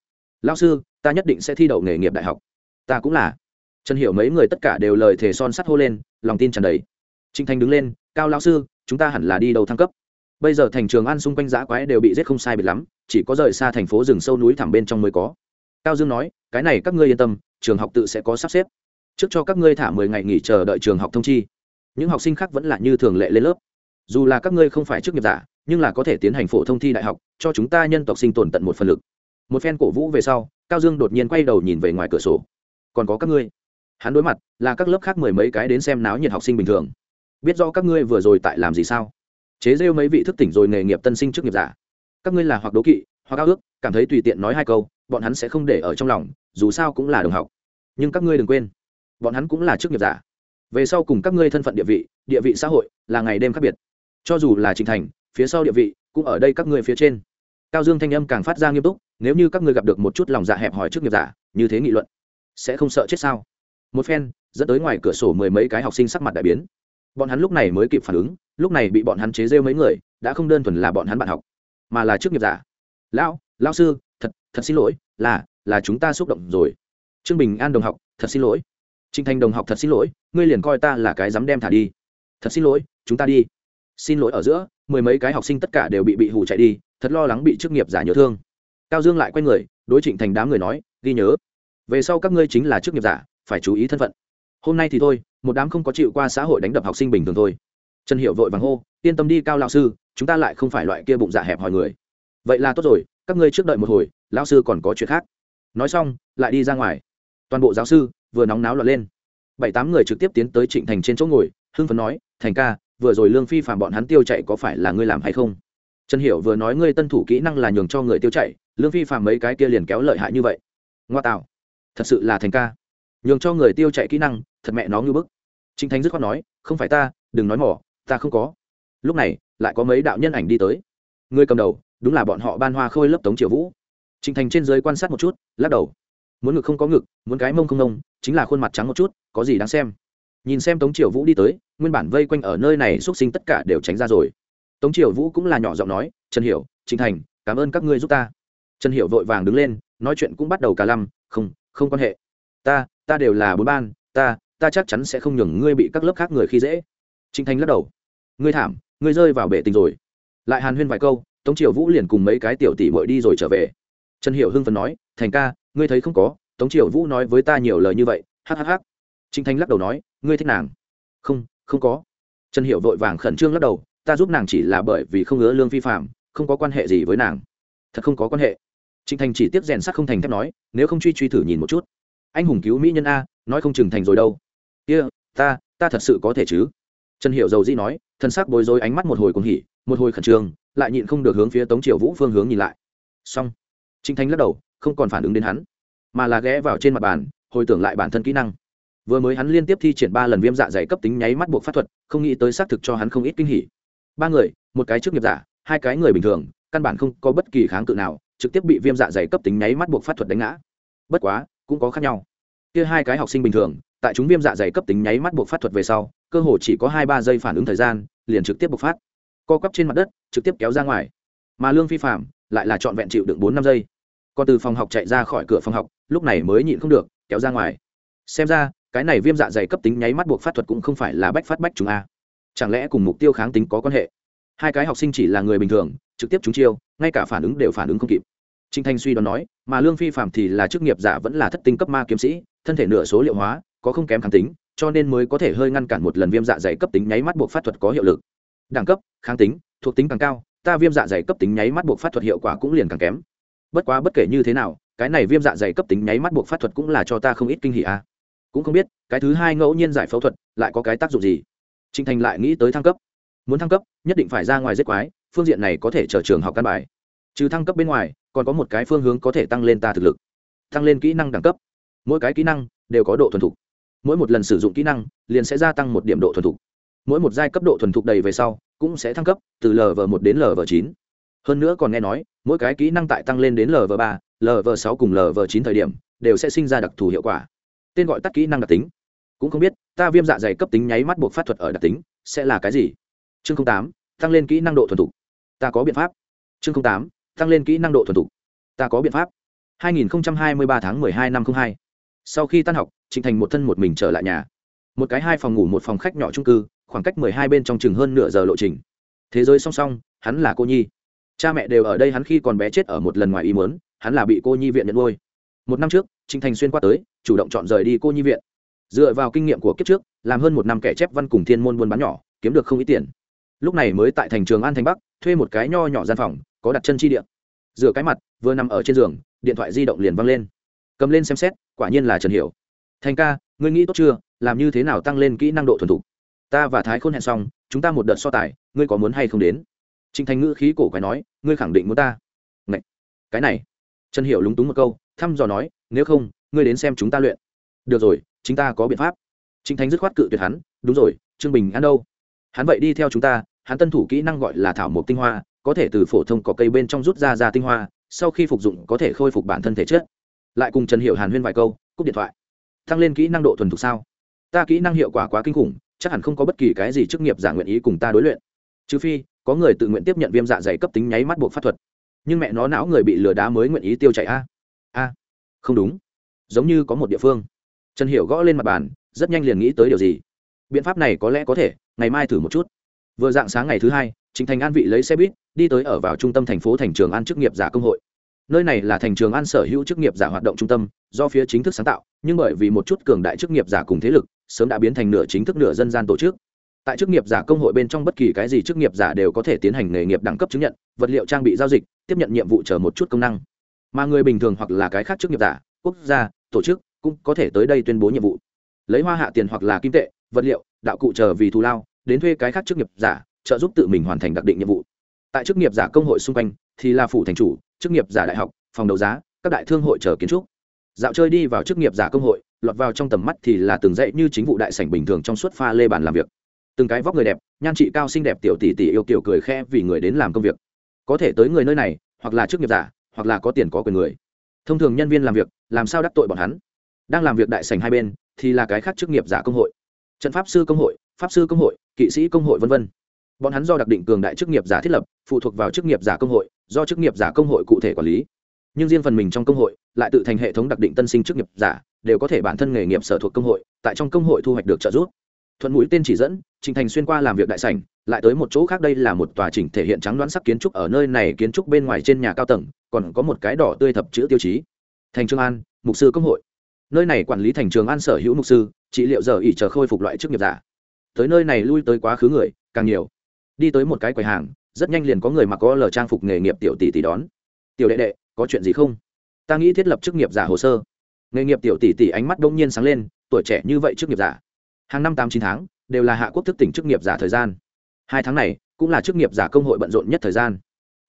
Lão sư, ta nhất định sẽ thi đậu nghề nghiệp đại học. Ta cũng là. Trần hiểu mấy người tất cả đều lời thề son sắt hô lên, lòng tin tràn đầy. Trinh thanh đứng lên, cao lão sư, chúng ta hẳn là đi đầu thăng cấp. Bây giờ thành trường an xung quanh giã quái đều bị giết không sai biệt lắm, chỉ có rời xa thành phố rừng sâu núi thẳm bên trong mới có. Cao dương nói cái này các ngươi yên tâm, trường học tự sẽ có sắp xếp. Trước cho các ngươi thả mười ngày nghỉ chờ đợi trường học thông chi. Những học sinh khác vẫn là như thường lệ lên lớp. Dù là các ngươi không phải chức nghiệp giả, nhưng là có thể tiến hành phổ thông thi đại học, cho chúng ta nhân tộc sinh tồn tận một phần lực. Một phen cổ vũ về sau, cao dương đột nhiên quay đầu nhìn về ngoài cửa sổ. Còn có các ngươi. Hắn đối mặt là các lớp khác mười mấy cái đến xem náo nhiệt học sinh bình thường. Biết rõ các ngươi vừa rồi tại làm gì sao? Chế rêu mấy vị thức tỉnh rồi nghề nghiệp tân sinh chức nghiệp giả. Các ngươi là hoặc đố kỵ, hoặc ao ước, cảm thấy tùy tiện nói hai câu bọn hắn sẽ không để ở trong lòng, dù sao cũng là đồng học. Nhưng các ngươi đừng quên, bọn hắn cũng là chức nghiệp giả. Về sau cùng các ngươi thân phận địa vị địa vị xã hội là ngày đêm khác biệt. Cho dù là trình thành, phía sau địa vị cũng ở đây các ngươi phía trên. Cao dương thanh âm càng phát ra nghiêm túc, nếu như các ngươi gặp được một chút lòng dạ hẹp hòi trước nghiệp giả, như thế nghị luận, sẽ không sợ chết sao? Một phen, dẫn tới ngoài cửa sổ mười mấy cái học sinh sắc mặt đại biến. Bọn hắn lúc này mới kịp phản ứng, lúc này bị bọn hắn chế rêu mấy người, đã không đơn thuần là bọn hắn bạn học, mà là trước nghiệp giả. Lão lão sư thật xin lỗi, là là chúng ta xúc động rồi. Trương bình an đồng học, thật xin lỗi. Trinh thành đồng học thật xin lỗi, ngươi liền coi ta là cái dám đem thả đi. Thật xin lỗi, chúng ta đi. Xin lỗi ở giữa, mười mấy cái học sinh tất cả đều bị bị hù chạy đi, thật lo lắng bị chức nghiệp giả nhớ thương. Cao dương lại quay người, đối trịnh thành đám người nói, ghi nhớ. Về sau các ngươi chính là chức nghiệp giả, phải chú ý thân phận. Hôm nay thì thôi, một đám không có chịu qua xã hội đánh đập học sinh bình thường thôi. Trần hiệu vội vàng hô, yên tâm đi cao lão sư, chúng ta lại không phải loại kia bụng dạ hẹp hòi người. Vậy là tốt rồi các ngươi trước đợi một hồi, lão sư còn có chuyện khác. Nói xong, lại đi ra ngoài. Toàn bộ giáo sư vừa nóng náo lọt lên. Bảy tám người trực tiếp tiến tới trịnh thành trên chỗ ngồi, hưng phấn nói, thành ca, vừa rồi lương phi phạm bọn hắn tiêu chạy có phải là ngươi làm hay không? Trần hiểu vừa nói, ngươi tân thủ kỹ năng là nhường cho người tiêu chạy, lương phi phạm mấy cái kia liền kéo lợi hại như vậy. Ngoa tạo. Thật sự là thành ca, nhường cho người tiêu chạy kỹ năng, thật mẹ nó ngư bức. Trịnh thành dứt khoát nói, không phải ta, đừng nói mỏ, ta không có. Lúc này, lại có mấy đạo nhân ảnh đi tới. Người cầm đầu đúng là bọn họ ban hoa khôi lớp tống triều vũ trịnh thành trên dưới quan sát một chút lắc đầu muốn ngực không có ngực muốn cái mông không mông chính là khuôn mặt trắng một chút có gì đáng xem nhìn xem tống triều vũ đi tới nguyên bản vây quanh ở nơi này x u ấ t sinh tất cả đều tránh ra rồi tống triều vũ cũng là nhỏ giọng nói trần hiểu trịnh thành cảm ơn các ngươi giúp ta trần hiểu vội vàng đứng lên nói chuyện cũng bắt đầu cả lăm không không quan hệ ta ta đều là bốn ban ta ta chắc chắn sẽ không nhường ngươi bị các lớp khác người khi dễ trịnh thành lắc đầu ngươi thảm ngươi rơi vào bể tình rồi lại hàn huyên vài câu tống triều vũ liền cùng mấy cái tiểu tỷ bội đi rồi trở về. Trần hiểu hưng phấn nói thành ca ngươi thấy không có tống triều vũ nói với ta nhiều lời như vậy hhh trinh thanh lắc đầu nói ngươi thích nàng? Không không có. Trần Hiểu vội vàng khẩn trương lắc đầu ta giúp nàng chỉ là bởi vì không ngứa lương phi phạm không có quan hệ gì với nàng. Thật không có quan hệ. Trinh thanh chỉ tiếp rèn sắc không thành thép nói nếu không truy truy thử nhìn một chút. Anh hùng cứu mỹ nhân a nói không chừng thành rồi đâu. Kia、yeah, ta ta thật sự có thể chứ? Trần hiệu dầu dĩ nói thân xác bối rối ánh mắt một hồi cùng hỉ một hồi khẩn trương lại nhịn không được hướng phía tống triều vũ phương hướng nhìn lại. Xong trinh thanh lắc đầu, không còn phản ứng đến hắn, mà là ghé vào trên mặt bàn, hồi tưởng lại bản thân kỹ năng. Vừa mới hắn liên tiếp thi triển ba lần viêm dạ dày cấp tính nháy mắt buộc pháp thuật, không nghĩ tới xác thực cho hắn không ít kinh hỉ. Ba người, một cái trước nghiệp giả, hai cái người bình thường, căn bản không có bất kỳ kháng cự nào, trực tiếp bị viêm dạ dày cấp tính nháy mắt buộc pháp thuật đánh ngã. Bất quá, cũng có khác nhau. Kia hai cái học sinh bình thường, tại chúng viêm dạ dày cấp tính nháy mắt buộc pháp thuật về sau, cơ hồ chỉ có hai ba giây phản ứng thời gian, liền trực tiếp bộc phát co quắp trên mặt đất, trực tiếp kéo ra ngoài. Mà lương phi phạm lại là trọn vẹn chịu đựng bốn năm giây. Còn từ phòng học chạy ra khỏi cửa phòng học, lúc này mới nhịn không được, kéo ra ngoài. Xem ra, cái này viêm dạ dày cấp tính nháy mắt buộc phát thuật cũng không phải là bách phát bách chúng a. Chẳng lẽ cùng mục tiêu kháng tính có quan hệ? Hai cái học sinh chỉ là người bình thường, trực tiếp chúng chiêu, ngay cả phản ứng đều phản ứng không kịp. Trinh thanh suy đoán nói, mà lương phi phạm thì là chức nghiệp giả vẫn là thất tinh cấp ma kiếm sĩ, thân thể nửa số liệu hóa, có không kém kháng tính, cho nên mới có thể hơi ngăn cản một lần viêm dạ dày cấp tính nháy mắt buộc phát thuật có hiệu lực đẳng cấp, kháng tính, thuộc tính càng cao, ta viêm dạ dày cấp tính nháy mắt buộc phát thuật hiệu quả cũng liền càng kém. Bất quá bất kể như thế nào, cái này viêm dạ dày cấp tính nháy mắt buộc phát thuật cũng là cho ta không ít kinh hỉ a. À. cũng không biết, cái thứ hai ngẫu nhiên giải phẫu thuật lại có cái tác dụng gì? Trinh thành lại nghĩ tới thăng cấp. Muốn thăng cấp, nhất định phải ra ngoài giết quái, phương diện này có thể chờ trường học căn bài. Trừ thăng cấp bên ngoài, còn có một cái phương hướng có thể tăng lên ta thực lực. Tăng lên kỹ năng đẳng cấp. Mỗi cái kỹ năng đều có độ thuần thục. Mỗi một lần sử dụng kỹ năng, liền sẽ gia tăng một điểm độ thuần thục mỗi một giai cấp độ thuần thục đầy về sau cũng sẽ thăng cấp từ lv một đến lv chín. Hơn nữa còn nghe nói mỗi cái kỹ năng tại tăng lên đến lv ba lv sáu cùng lv chín thời điểm đều sẽ sinh ra đặc thù hiệu quả. Tên gọi tắt kỹ năng đặc tính. Cũng không biết ta viêm dạ dày cấp tính nháy mắt buộc phát thuật ở đặc tính sẽ là cái gì? Chương tám tăng lên kỹ năng độ thuần thục. Ta có biện pháp. Chương tám tăng lên kỹ năng độ thuần thục. Ta có biện pháp. 2023 tháng 12 năm 02. Sau khi tan học, Trịnh Thành một thân một mình trở lại nhà. Một cái hai phòng ngủ một phòng khách nhỏ chung cư, khoảng cách 12 bên trong chừng hơn nửa giờ lộ trình. Thế giới song song, hắn là cô nhi. Cha mẹ đều ở đây hắn khi còn bé chết ở một lần ngoài ý muốn hắn là bị cô nhi viện nhận nuôi. Một năm trước Trình thành xuyên qua tới chủ động chọn rời đi cô nhi viện. Dựa vào kinh nghiệm của kiếp trước làm hơn một năm kẻ chép văn cùng thiên môn buôn bán nhỏ kiếm được không ít tiền. Lúc này mới tại thành trường an thành bắc thuê một cái nho nhỏ gian phòng có đặt chân chi điện rửa cái mặt vừa nằm ở trên giường điện thoại di động liền văng lên. Cầm lên xem xét quả nhiên là trần hiểu. Thành ca ngươi nghĩ tốt chưa? Làm như thế nào tăng lên kỹ năng độ thuần thục? Ta và thái khôn hẹn xong chúng ta một đợt so tài ngươi có muốn hay không đến Trình Thành ngữ khí cổ quái nói, ngươi khẳng định muốn ta? Ngậy. Cái này. trần hiểu lúng túng một câu thăm dò nói nếu không ngươi đến xem chúng ta luyện được rồi chúng ta có biện pháp trịnh thành dứt khoát cự tuyệt hắn đúng rồi trương bình ăn đâu hắn vậy đi theo chúng ta hắn tân thủ kỹ năng gọi là thảo mộc tinh hoa có thể từ phổ thông cỏ cây bên trong rút ra ra tinh hoa sau khi phục dụng có thể khôi phục bản thân thể chất lại cùng trần Hiểu hàn huyên vài câu cúp điện thoại tăng lên kỹ năng độ thuần thục sao ta kỹ năng hiệu quả quá kinh khủng chắc hẳn không có bất kỳ cái gì chức nghiệp giả nguyện ý cùng ta đối luyện. Trừ phi, có người tự nguyện tiếp nhận viêm dạ dày cấp tính nháy mắt buộc pháp thuật. Nhưng mẹ nó não người bị lừa đá mới nguyện ý tiêu chảy a. A, không đúng. Giống như có một địa phương. Trần hiểu gõ lên mặt bàn, rất nhanh liền nghĩ tới điều gì. Biện pháp này có lẽ có thể, ngày mai thử một chút. Vừa dạng sáng ngày thứ hai chính thành an vị lấy xe buýt, đi tới ở vào trung tâm thành phố thành trường an chức nghiệp giả công hội. Nơi này là thành trường an sở hữu chức nghiệp giả hoạt động trung tâm, do phía chính thức sáng tạo, nhưng bởi vì một chút cường đại chức nghiệp giả cùng thế lực sớm đã biến thành nửa chính thức nửa dân gian tổ chức. Tại chức nghiệp giả công hội bên trong bất kỳ cái gì chức nghiệp giả đều có thể tiến hành nghề nghiệp đẳng cấp chứng nhận, vật liệu trang bị giao dịch, tiếp nhận nhiệm vụ chờ một chút công năng. Mà người bình thường hoặc là cái khác chức nghiệp giả, quốc gia, tổ chức cũng có thể tới đây tuyên bố nhiệm vụ. Lấy hoa hạ tiền hoặc là kim tệ, vật liệu, đạo cụ chờ vì thù lao, đến thuê cái khác chức nghiệp giả, trợ giúp tự mình hoàn thành đặc định nhiệm vụ. Tại chức nghiệp giả công hội xung quanh thì là phủ thành chủ, chức nghiệp giả đại học, phòng đấu giá, các đại thương hội chờ kiến trúc dạo chơi đi vào chức nghiệp giả công hội, lọt vào trong tầm mắt thì là từng dãy như chính vụ đại sảnh bình thường trong suốt pha lê bàn làm việc. Từng cái vóc người đẹp, nhan trị cao xinh đẹp tiểu tỷ tỷ yêu kiểu cười khe vì người đến làm công việc. Có thể tới người nơi này, hoặc là chức nghiệp giả, hoặc là có tiền có quyền người. Thông thường nhân viên làm việc, làm sao đắc tội bọn hắn? Đang làm việc đại sảnh hai bên, thì là cái khác chức nghiệp giả công hội. Trận pháp sư công hội, pháp sư công hội, kỵ sĩ công hội v v bọn hắn do đặc định cường đại chức nghiệp giả thiết lập, phụ thuộc vào chức nghiệp giả công hội, do chức nghiệp giả công hội cụ thể quản lý. Nhưng riêng phần mình trong công hội lại tự thành hệ thống đặc định tân sinh chức nghiệp giả, đều có thể bản thân nghề nghiệp sở thuộc công hội, tại trong công hội thu hoạch được trợ giúp. Thuận mũi tên chỉ dẫn, trình thành xuyên qua làm việc đại sảnh, lại tới một chỗ khác đây là một tòa chỉnh thể hiện trắng đoán sắc kiến trúc ở nơi này kiến trúc bên ngoài trên nhà cao tầng, còn có một cái đỏ tươi thập chữ tiêu chí. Thành trường an, mục sư công hội. Nơi này quản lý thành trường an sở hữu mục sư, trị liệu giờ ỉ chờ khôi phục loại chức nghiệp giả. Tới nơi này lui tới quá khứ người, càng nhiều. Đi tới một cái quầy hàng, rất nhanh liền có người mặc có lờ trang phục nghề nghiệp tiểu tỷ tỷ đón. Tiểu đệ đệ, có chuyện gì không? Ta nghĩ thiết lập chức nghiệp giả hồ sơ. Nghề nghiệp tiểu tỷ tỷ ánh mắt đông nhiên sáng lên, tuổi trẻ như vậy chức nghiệp giả. Hàng năm tám chín tháng, đều là hạ quốc thức tỉnh chức nghiệp giả thời gian. Hai tháng này, cũng là chức nghiệp giả công hội bận rộn nhất thời gian.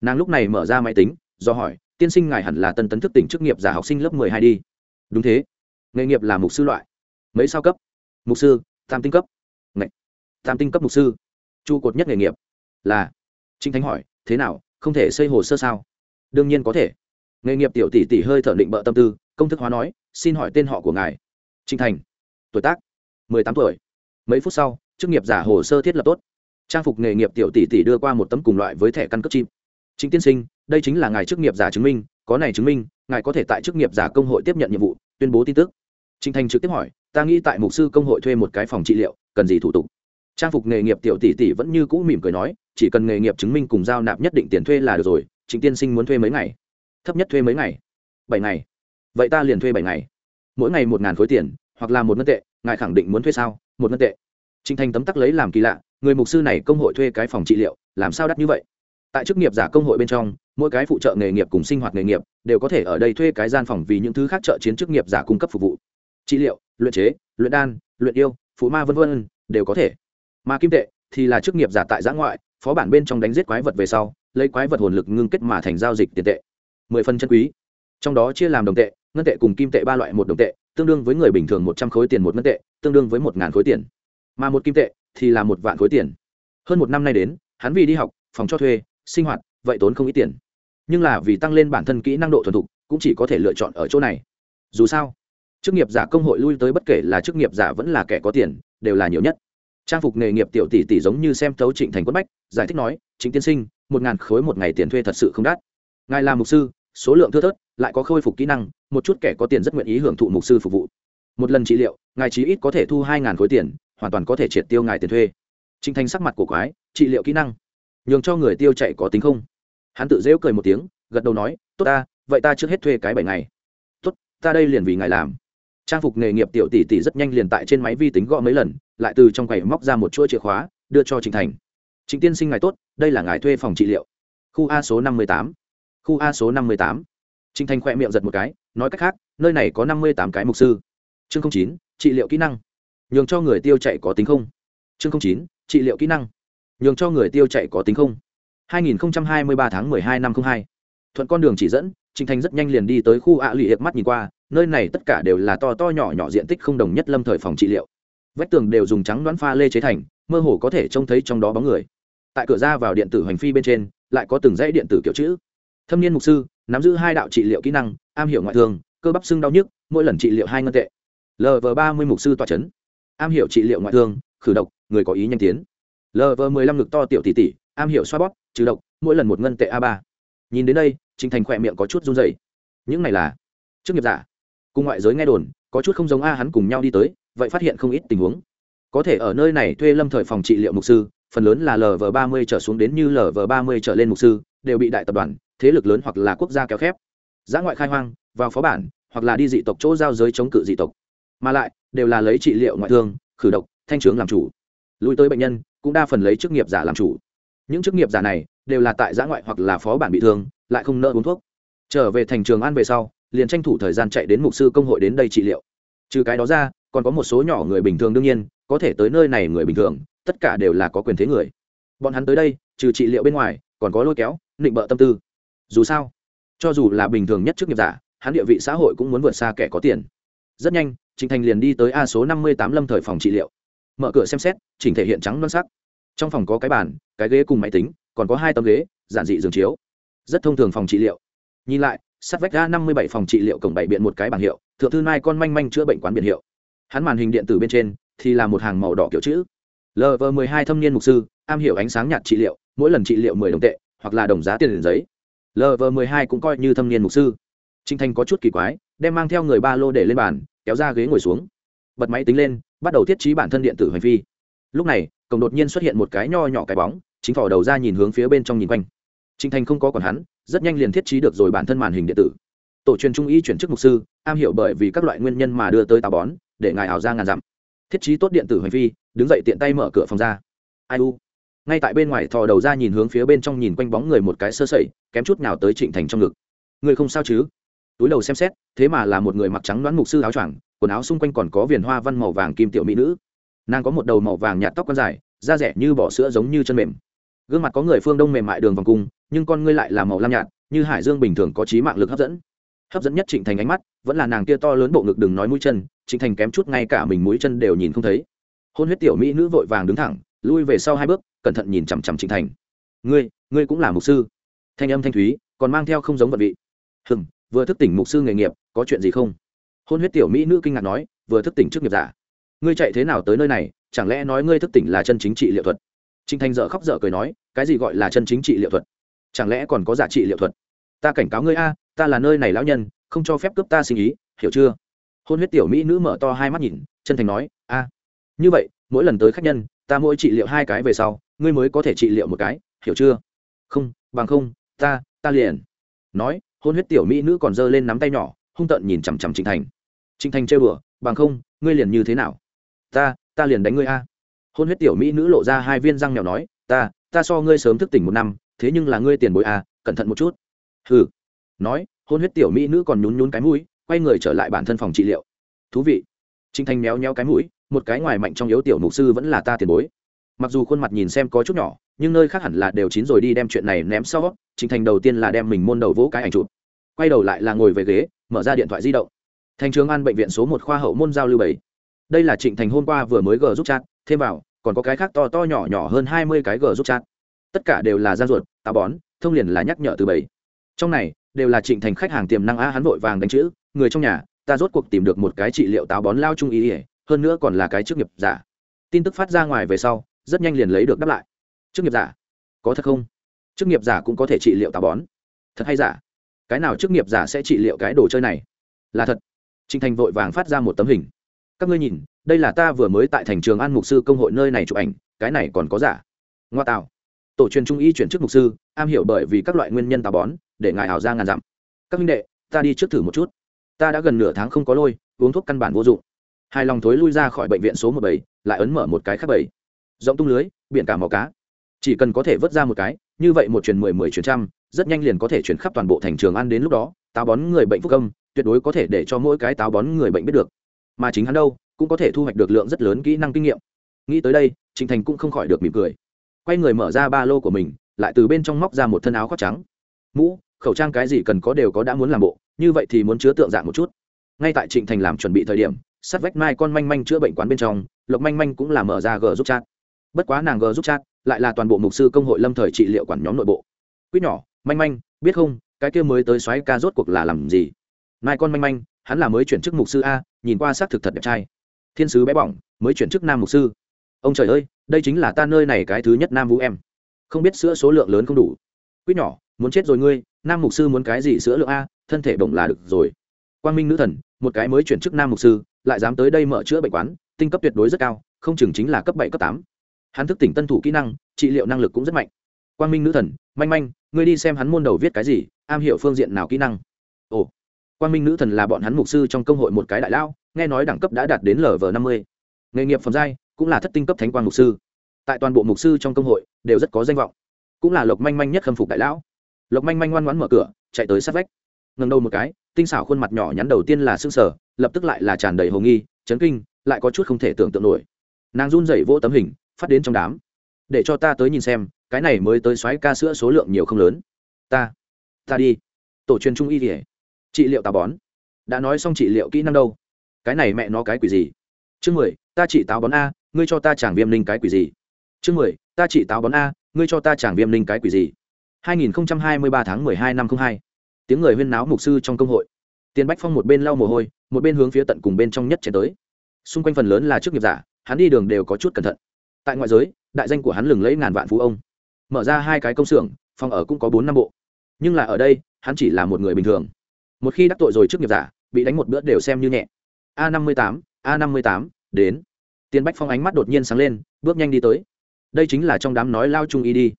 Nàng lúc này mở ra máy tính, do hỏi, tiên sinh ngài hẳn là tân tấn thức tỉnh chức nghiệp giả học sinh lớp mười hai đi? Đúng thế. Nghề nghiệp là mục sư loại. Mấy sao cấp? Mục sư, tam tinh cấp. Ngậy. tam tinh cấp mục sư. Trụ cột nhất nghề nghiệp. Là. Trinh thánh hỏi, thế nào, không thể xây hồ sơ sao? Đương nhiên có thể nghề nghiệp tiểu tỷ tỷ hơi thở định bợ tâm tư, công thức hóa nói, xin hỏi tên họ của ngài. Trinh thành. Tuổi tác, mười tám tuổi. Mấy phút sau, chức nghiệp giả hồ sơ thiết lập tốt. Trang phục nghề nghiệp tiểu tỷ tỷ đưa qua một tấm cùng loại với thẻ căn cước chim chính tiên sinh, đây chính là ngài chức nghiệp giả chứng minh, có này chứng minh, ngài có thể tại chức nghiệp giả công hội tiếp nhận nhiệm vụ, tuyên bố tin tức. Trinh thành trực tiếp hỏi, ta nghĩ tại mục sư công hội thuê một cái phòng trị liệu, cần gì thủ tục? Trang phục nghề nghiệp tiểu tỷ tỷ vẫn như cũ mỉm cười nói, chỉ cần nghề nghiệp chứng minh cùng giao nạp nhất định tiền thuê là được rồi chính tiên sinh muốn thuê mấy ngày? Thấp nhất thuê mấy ngày? Bảy ngày. Vậy ta liền thuê bảy ngày. Mỗi ngày một ngàn khối tiền, hoặc là một ngân tệ, ngài khẳng định muốn thuê sao? Một ngân tệ. Trịnh thành tấm tắc lấy làm kỳ lạ, người mục sư này công hội thuê cái phòng trị liệu, làm sao đắt như vậy? Tại chức nghiệp giả công hội bên trong, mỗi cái phụ trợ nghề nghiệp cùng sinh hoạt nghề nghiệp đều có thể ở đây thuê cái gian phòng vì những thứ khác trợ chiến chức nghiệp giả cung cấp phục vụ. Trị liệu, luyện chế, luyện đan, luyện yêu, phụ ma v v đều có thể. Mà kim tệ thì là chức nghiệp giả tại giã ngoại, phó bản bên trong đánh giết quái vật về sau, lấy quái vật hồn lực ngưng kết mà thành giao dịch tiền tệ mười phần chân quý. Trong đó chia làm đồng tệ, ngân tệ cùng kim tệ ba loại một đồng tệ, tương đương với người bình thường một trăm khối tiền một ngân tệ, tương đương với một ngàn khối tiền. Mà một kim tệ thì là một vạn khối tiền. Hơn một năm nay đến, hắn vì đi học, phòng cho thuê, sinh hoạt, vậy tốn không ít tiền. Nhưng là vì tăng lên bản thân kỹ năng độ thuần thục, cũng chỉ có thể lựa chọn ở chỗ này. Dù sao, chức nghiệp giả công hội lui tới bất kể là chức nghiệp giả vẫn là kẻ có tiền, đều là nhiều nhất. Trang phục nghề nghiệp tiểu tỷ tỷ giống như xem tấu trịnh thành quất bách, giải thích nói chính tiên sinh, một ngàn khối một ngày tiền thuê thật sự không đắt. Ngài là mục sư số lượng thưa thớt, lại có khôi phục kỹ năng, một chút kẻ có tiền rất nguyện ý hưởng thụ mục sư phục vụ. Một lần trị liệu, ngài chí ít có thể thu hai ngàn khối tiền, hoàn toàn có thể triệt tiêu ngài tiền thuê. Trinh thành sắc mặt của quái, trị liệu kỹ năng, nhường cho người tiêu chạy có tính không? Hắn tự dễu cười một tiếng, gật đầu nói, tốt ta, vậy ta trước hết thuê cái bảy ngày. Tốt, ta đây liền vì ngài làm. Trang phục nghề nghiệp tiểu tỷ tỷ rất nhanh liền tại trên máy vi tính gõ mấy lần, lại từ trong quầy móc ra một chuỗi chìa khóa, đưa cho trịnh thành. Trịnh tiên sinh ngài tốt, đây là ngài thuê phòng trị liệu. Khu a số năm mươi tám khu a số năm mươi tám. Trịnh thành khỏe miệng giật một cái, nói cách khác, nơi này có năm mươi tám cái mục sư. Chương chín, trị liệu kỹ năng. Nhường cho người tiêu chạy có tính không? Chương chín, trị liệu kỹ năng. Nhường cho người tiêu chạy có tính không? 2023 tháng 12 năm 02. thuận con đường chỉ dẫn, Trình thành rất nhanh liền đi tới khu ạ lụy hiệp mắt nhìn qua, nơi này tất cả đều là to to nhỏ nhỏ diện tích không đồng nhất lâm thời phòng trị liệu. Vách tường đều dùng trắng đoán pha lê chế thành, mơ hồ có thể trông thấy trong đó bóng người. Tại cửa ra vào điện tử hành phi bên trên, lại có từng dãy điện tử kiểu chữ thâm niên mục sư, nắm giữ hai đạo trị liệu kỹ năng, am hiểu ngoại thương, cơ bắp xương đau nhức, mỗi lần trị liệu hai ngân tệ. Lv ba mươi mục sư tòa c h ấ n am hiểu trị liệu ngoại thương, khử độc, người có ý nhanh tiến. Lv m ộ ư ơ i năm ngực to tiểu tỷ tỷ, am hiểu xoa bóp, trừ độc, mỗi lần một ngân tệ a ba. Nhìn đến đây, trình thành khỏe miệng có chút run dày những này là chức nghiệp giả. Cùng ngoại giới nghe đồn, có chút không giống a hắn cùng nhau đi tới, vậy phát hiện không ít tình huống. Có thể ở nơi này thuê lâm thời phòng trị liệu mục sư, phần lớn là lv ba mươi trở xuống đến như lv ba mươi trở lên mục sư, đều bị đại tập đoàn thế lực lớn hoặc là quốc gia kéo khép. Giã ngoại khai hoang, vào phó bản, hoặc là đi dị tộc chỗ giao giới chống cự dị tộc. Mà lại, đều là lấy trị liệu ngoại thương, khử độc, thanh trướng làm chủ. Lui tới bệnh nhân, cũng đa phần lấy chức nghiệp giả làm chủ. Những chức nghiệp giả này, đều là tại giã ngoại hoặc là phó bản bị thương, lại không nợ uống thuốc. Trở về thành trường an về sau, liền tranh thủ thời gian chạy đến mục sư công hội đến đây trị liệu. Trừ cái đó ra, còn có một số nhỏ người bình thường đương nhiên, có thể tới nơi này người bình thường, tất cả đều là có quyền thế người. Bọn hắn tới đây, trừ trị liệu bên ngoài, còn có lôi kéo định bợ tâm tư dù sao, cho dù là bình thường nhất chức nghiệp giả, hắn địa vị xã hội cũng muốn vượt xa kẻ có tiền. Rất nhanh trịnh thành liền đi tới a số năm mươi tám lâm thời phòng trị liệu. Mở cửa xem xét, chỉnh thể hiện trắng non sắc. Trong phòng có cái bàn, cái ghế cùng máy tính, còn có hai tấm ghế, giản dị giường chiếu. Rất thông thường phòng trị liệu. Nhìn lại sắt vách ga năm mươi bảy phòng trị liệu cổng bảy biện một cái bảng hiệu, thượng thư mai con manh manh chữa bệnh quán biển hiệu. Hắn màn hình điện tử bên trên thì là một hàng màu đỏ kiểu chữ. Lv m hai thâm niên mục sư, am hiểu ánh sáng nhạt trị liệu, mỗi lần trị liệu mười đồng tệ, hoặc là đồng giá tiền liền giấy lv m ộ hai cũng coi như thâm niên mục sư. Trinh thành có chút kỳ quái đem mang theo người ba lô để lên bàn kéo ra ghế ngồi xuống. Bật máy tính lên bắt đầu thiết trí bản thân điện tử hành vi. lúc này cổng đột nhiên xuất hiện một cái nho nhỏ cái bóng chính thỏ đầu ra nhìn hướng phía bên trong nhìn quanh. Trinh thành không có còn hắn rất nhanh liền thiết trí được rồi bản thân màn hình điện tử. Tổ truyền trung y chuyển chức mục sư am hiểu bởi vì các loại nguyên nhân mà đưa tới táo bón để ngài ảo ra ngàn dặm. Thiết trí tốt điện tử hành vi, đứng dậy tiện tay mở cửa phòng ra. Ai u? Ngay tại bên ngoài thò đầu ra nhìn hướng phía bên trong nhìn quanh bóng người một cái sơ sẩy, kém chút nào tới trịnh thành trong ngực. Người không sao chứ? Túi đầu xem xét, thế mà là một người mặc trắng đoán mục sư áo choàng, quần áo xung quanh còn có viền hoa văn màu vàng kim tiểu mỹ nữ. Nàng có một đầu màu vàng nhạt tóc con dài, da rẻ như bỏ sữa giống như chân mềm. Gương mặt có người phương đông mềm mại đường vòng cung, nhưng con ngươi lại là màu lam nhạt, như hải dương bình thường có trí mạng lực hấp dẫn. Hấp dẫn nhất trịnh thành ánh mắt, vẫn là nàng kia to lớn bộ ngực đừng nói mũi chân, trịnh thành kém chút ngay cả mình mũi chân đều nhìn không thấy. Hôn huyết tiểu mỹ nữ vội vàng đứng thẳng, lui về sau hai bước cẩn thận nhìn chằm chằm trịnh thành. Ngươi ngươi cũng là mục sư. Thanh âm thanh thúy, còn mang theo không giống vật vị. Hừng vừa thức tỉnh mục sư nghề nghiệp, có chuyện gì không? Hôn huyết tiểu mỹ nữ kinh ngạc nói, vừa thức tỉnh trước nghiệp giả. Ngươi chạy thế nào tới nơi này, chẳng lẽ nói ngươi thức tỉnh là chân chính trị liệu thuật? Trịnh thành dở khóc dở cười nói, cái gì gọi là chân chính trị liệu thuật? Chẳng lẽ còn có giả trị liệu thuật? Ta cảnh cáo ngươi a, ta là nơi này lão nhân, không cho phép cướp ta sinh ý, hiểu chưa? Hôn huyết tiểu mỹ nữ mở to hai mắt nhìn, chân thành nói, a, như vậy, mỗi lần tới khách nhân, ta mỗi trị liệu hai cái về sau ngươi mới có thể trị liệu một cái, hiểu chưa? Không, bằng không, ta ta liền. Nói, hôn huyết tiểu mỹ nữ còn giơ lên nắm tay nhỏ, hung tợn nhìn chằm chằm trịnh thành. Trịnh thành chơi bừa bằng không, ngươi liền như thế nào? Ta ta liền đánh ngươi a. Hôn huyết tiểu mỹ nữ lộ ra hai viên răng nhỏ nói, ta ta so ngươi sớm thức tỉnh một năm, thế nhưng là ngươi tiền bối a, cẩn thận một chút. Hừ. Nói, hôn huyết tiểu mỹ nữ còn nhún nhún cái mũi, quay người trở lại bản thân phòng trị liệu. Thú vị. Trịnh thành méo nhéo cái mũi, một cái ngoài mạnh trong yếu tiểu mục sư vẫn là ta tiền bối mặc dù khuôn mặt nhìn xem có chút nhỏ, nhưng nơi khác hẳn là đều chín rồi đi đem chuyện này ném sau trịnh thành đầu tiên là đem mình môn đầu vỗ cái ảnh chụp. Quay đầu lại là ngồi về ghế, mở ra điện thoại di động. Thành trường an bệnh viện số một khoa hậu môn giao lưu bảy. Đây là trịnh thành hôm qua vừa mới g giúp chat, thêm vào, còn có cái khác to to nhỏ nhỏ hơn hai mươi cái g giúp chat. Tất cả đều là gian ruột, táo bón, thông liền là nhắc nhở từ bảy. Trong này, đều là trịnh thành khách hàng tiềm năng a hắn vội vàng đánh chữ, người trong nhà, ta rốt cuộc tìm được một cái trị liệu táo bón lao trung ý ỉa hơn nữa còn là cái chức nghiệp giả. Tin tức phát ra ngoài về sau rất nhanh liền lấy được đáp lại. Chức nghiệp giả, có thật không? Chức nghiệp giả cũng có thể trị liệu tà bón. Thật hay giả? Cái nào chức nghiệp giả sẽ trị liệu cái đồ chơi này? Là thật. Trịnh thành vội vàng phát ra một tấm hình. Các ngươi nhìn, đây là ta vừa mới tại thành trường an mục sư công hội nơi này chụp ảnh, cái này còn có giả. Ngoa tạo. Tổ truyền trung y chuyển chức mục sư, am hiểu bởi vì các loại nguyên nhân tà bón, để ngài ảo ra ngàn dặm. Các minh đệ, ta đi trước thử một chút. Ta đã gần nửa tháng không có lôi, uống thuốc căn bản vô dụng. Hai lòng thối lui ra khỏi bệnh viện số một bảy, lại ấn mở một cái khác bảy rộng tung lưới, biển cả màu cá. Chỉ cần có thể vớt ra một cái, như vậy một truyền mười mười truyền trăm, rất nhanh liền có thể chuyển khắp toàn bộ thành trường ăn đến lúc đó, táo bón người bệnh phúc âm, tuyệt đối có thể để cho mỗi cái táo bón người bệnh biết được. Mà chính hắn đâu, cũng có thể thu hoạch được lượng rất lớn kỹ năng kinh nghiệm. Nghĩ tới đây, trịnh thành cũng không khỏi được mỉm cười. Quay người mở ra ba lô của mình, lại từ bên trong móc ra một thân áo khoác trắng. Mũ, khẩu trang cái gì cần có đều có đã muốn làm bộ, như vậy thì muốn chứa tượng dạng một chút. Ngay tại trịnh thành làm chuẩn bị thời điểm, sát vách mai con manh manh chữa bệnh quán bên trong, lộc manh manh cũng là mở ra g giúp chat bất quá nàng g giúp chat, lại là toàn bộ mục sư công hội lâm thời trị liệu quản nhóm nội bộ. Quýt nhỏ, manh manh, biết không, cái kia mới tới xoáy ca rốt cuộc là làm gì? Nai con manh manh, hắn là mới chuyển chức mục sư a, nhìn qua xác thực thật đẹp trai. Thiên sứ bé bỏng, mới chuyển chức nam mục sư. Ông trời ơi, đây chính là ta nơi này cái thứ nhất nam vũ em. Không biết sữa số lượng lớn không đủ. Quýt nhỏ, muốn chết rồi ngươi, nam mục sư muốn cái gì sữa lượng a, thân thể bổng là được rồi. Quang minh nữ thần, một cái mới chuyển chức nam mục sư, lại dám tới đây mở chữa bệnh quán, tinh cấp tuyệt đối rất cao, không chừng chính là cấp bảy, cấp tám hắn thức tỉnh tân thủ kỹ năng, trị liệu năng lực cũng rất mạnh. Quang minh nữ thần, manh manh, ngươi đi xem hắn môn đầu viết cái gì, am hiểu phương diện nào kỹ năng. Ồ. Quang minh nữ thần là bọn hắn mục sư trong công hội một cái đại lao nghe nói đẳng cấp đã đạt đến lv năm mươi. Nghề nghiệp phẩm giai, cũng là thất tinh cấp thánh quang mục sư. Tại toàn bộ mục sư trong công hội, đều rất có danh vọng. Cũng là lộc manh manh nhất khâm phục đại lão. Lộc manh manh ngoan ngoãn mở cửa, chạy tới sát vách. Ngần đầu một cái, tinh xảo khuôn mặt nhỏ nhắn đầu tiên là s ư sở lập tức lại là tràn đầy hồ nghi, chấn kinh, lại có chút không thể tưởng tượng nổi. Nàng run rẩy vỗ tấm hình phát đến trong đám. Để cho ta tới nhìn xem, cái này mới tới xoáy ca sữa số lượng nhiều không lớn. Ta ta đi. Tổ truyền trung y kể trị liệu tà bón. Đã nói xong trị liệu kỹ năng đâu? Cái này mẹ nó cái quỷ gì? Chương mười, ta trị táo bón a, ngươi cho ta chẳng viêm linh cái quỷ gì? Chương mười, ta trị táo bón a, ngươi cho ta chẳng viêm linh cái quỷ gì? 2023 tháng 12 năm 02. tiếng người huyên náo mục sư trong công hội. Tiền bách phong một bên lau mồ hôi, một bên hướng phía tận cùng bên trong nhất chạy tới. Xung quanh phần lớn là chức nghiệp giả, hắn đi đường đều có chút cẩn thận tại ngoại giới, đại danh của hắn lừng lấy ngàn vạn phú ông. Mở ra hai cái công xưởng, phòng ở cũng có bốn năm bộ. Nhưng là ở đây, hắn chỉ là một người bình thường. Một khi đắc tội rồi trước nghiệp giả, bị đánh một bữa đều xem như nhẹ. A năm mươi tám, a năm mươi tám, đến. Tiền bách phong ánh mắt đột nhiên sáng lên, bước nhanh đi tới. Đây chính là trong đám nói lao trung y đi.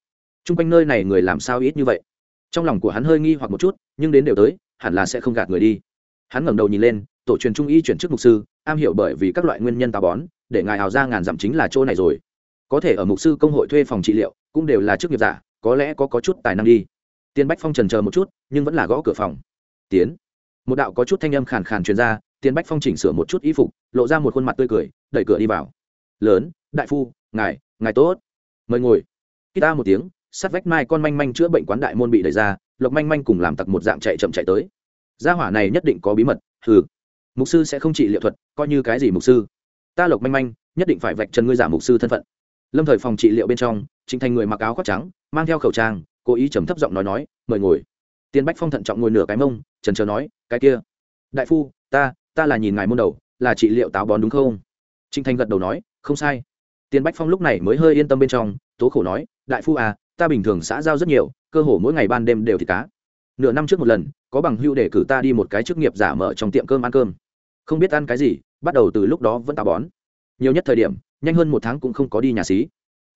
T r u n g quanh nơi này người làm sao ít như vậy? Trong lòng của hắn hơi nghi hoặc một chút, nhưng đến đều tới, hẳn là sẽ không gạt người đi. Hắn ngẩng đầu nhìn lên, tổ truyền trung y chuyển chức mục sư, am hiểu bởi vì các loại nguyên nhân tà bón, để ngài hào ra ngàn dặm chính là chỗ này rồi có thể ở mục sư công hội thuê phòng trị liệu cũng đều là chức nghiệp giả có lẽ có, có chút tài năng đi. Tiên bách phong trần chờ một chút nhưng vẫn là gõ cửa phòng. Tiến. Một đạo có chút thanh âm khàn khàn truyền ra tiên bách phong chỉnh sửa một chút y phục lộ ra một khuôn mặt tươi cười đẩy cửa đi vào. Lớn đại phu ngài ngài tốt. Mời ngồi. Khi ta một tiếng sát vách mai con manh manh chữa bệnh quán đại môn bị đẩy ra lộc manh manh cùng làm tặc một dạng chạy chậm chạy tới. Gia hỏa này nhất định có bí mật hừ. Mục sư sẽ không trị liệu thuật coi như cái gì mục sư? Ta lộc manh manh nhất định phải vạch trần ngươi giả mục sư thân phận lâm thời phòng trị liệu bên trong, trịnh thành người mặc áo khoác trắng, mang theo khẩu trang, cố ý trầm thấp giọng nói nói, mời ngồi. Tiên bách phong thận trọng ngồi nửa cái mông trần trờ nói, cái kia, đại phu, ta ta là nhìn ngài môn đầu, là trị liệu táo bón đúng không? Trịnh thành gật đầu nói, không sai. Tiên bách phong lúc này mới hơi yên tâm bên trong, tố khổ nói, đại phu à ta bình thường xã giao rất nhiều, cơ hồ mỗi ngày ban đêm đều thịt cá. Nửa năm trước một lần, có bằng hưu để cử ta đi một cái chức nghiệp giả mở trong tiệm cơm ăn cơm. Không biết ăn cái gì, bắt đầu từ lúc đó vẫn táo bón nhiều nhất thời điểm, nhanh hơn một tháng cũng không có đi nhà xí.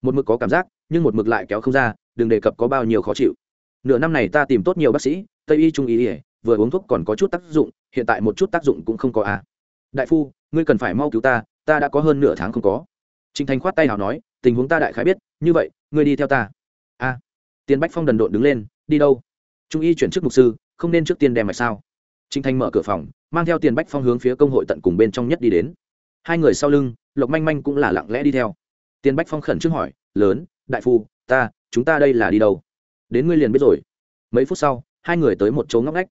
Một mực có cảm giác, nhưng một mực lại kéo không ra, đừng đề cập có bao nhiêu khó chịu. Nửa năm này ta tìm tốt nhiều bác sĩ, tây y trung y ỉa vừa uống thuốc còn có chút tác dụng, hiện tại một chút tác dụng cũng không có à. đại phu, ngươi cần phải mau cứu ta ta đã có hơn nửa tháng không có. Trinh thành khoát tay nào nói, tình huống ta đại khái biết, như vậy, ngươi đi theo ta. A à. tiền bách phong đần độn đứng lên, đi đâu? Trung y chuyển chức mục sư, không nên trước tiên đem mạch sao. Trinh thành mở cửa phòng, mang theo tiền bách phong hướng phía công hội tận cùng bên trong nhất đi đến. Hai người sau lưng lộc manh manh cũng là lặng lẽ đi theo. Tiền bách phong khẩn trương hỏi, lớn, đại phu, ta, chúng ta đây là đi đâu? Đến ngươi liền biết rồi. Mấy phút sau, hai người tới một chỗ ngóc ngách.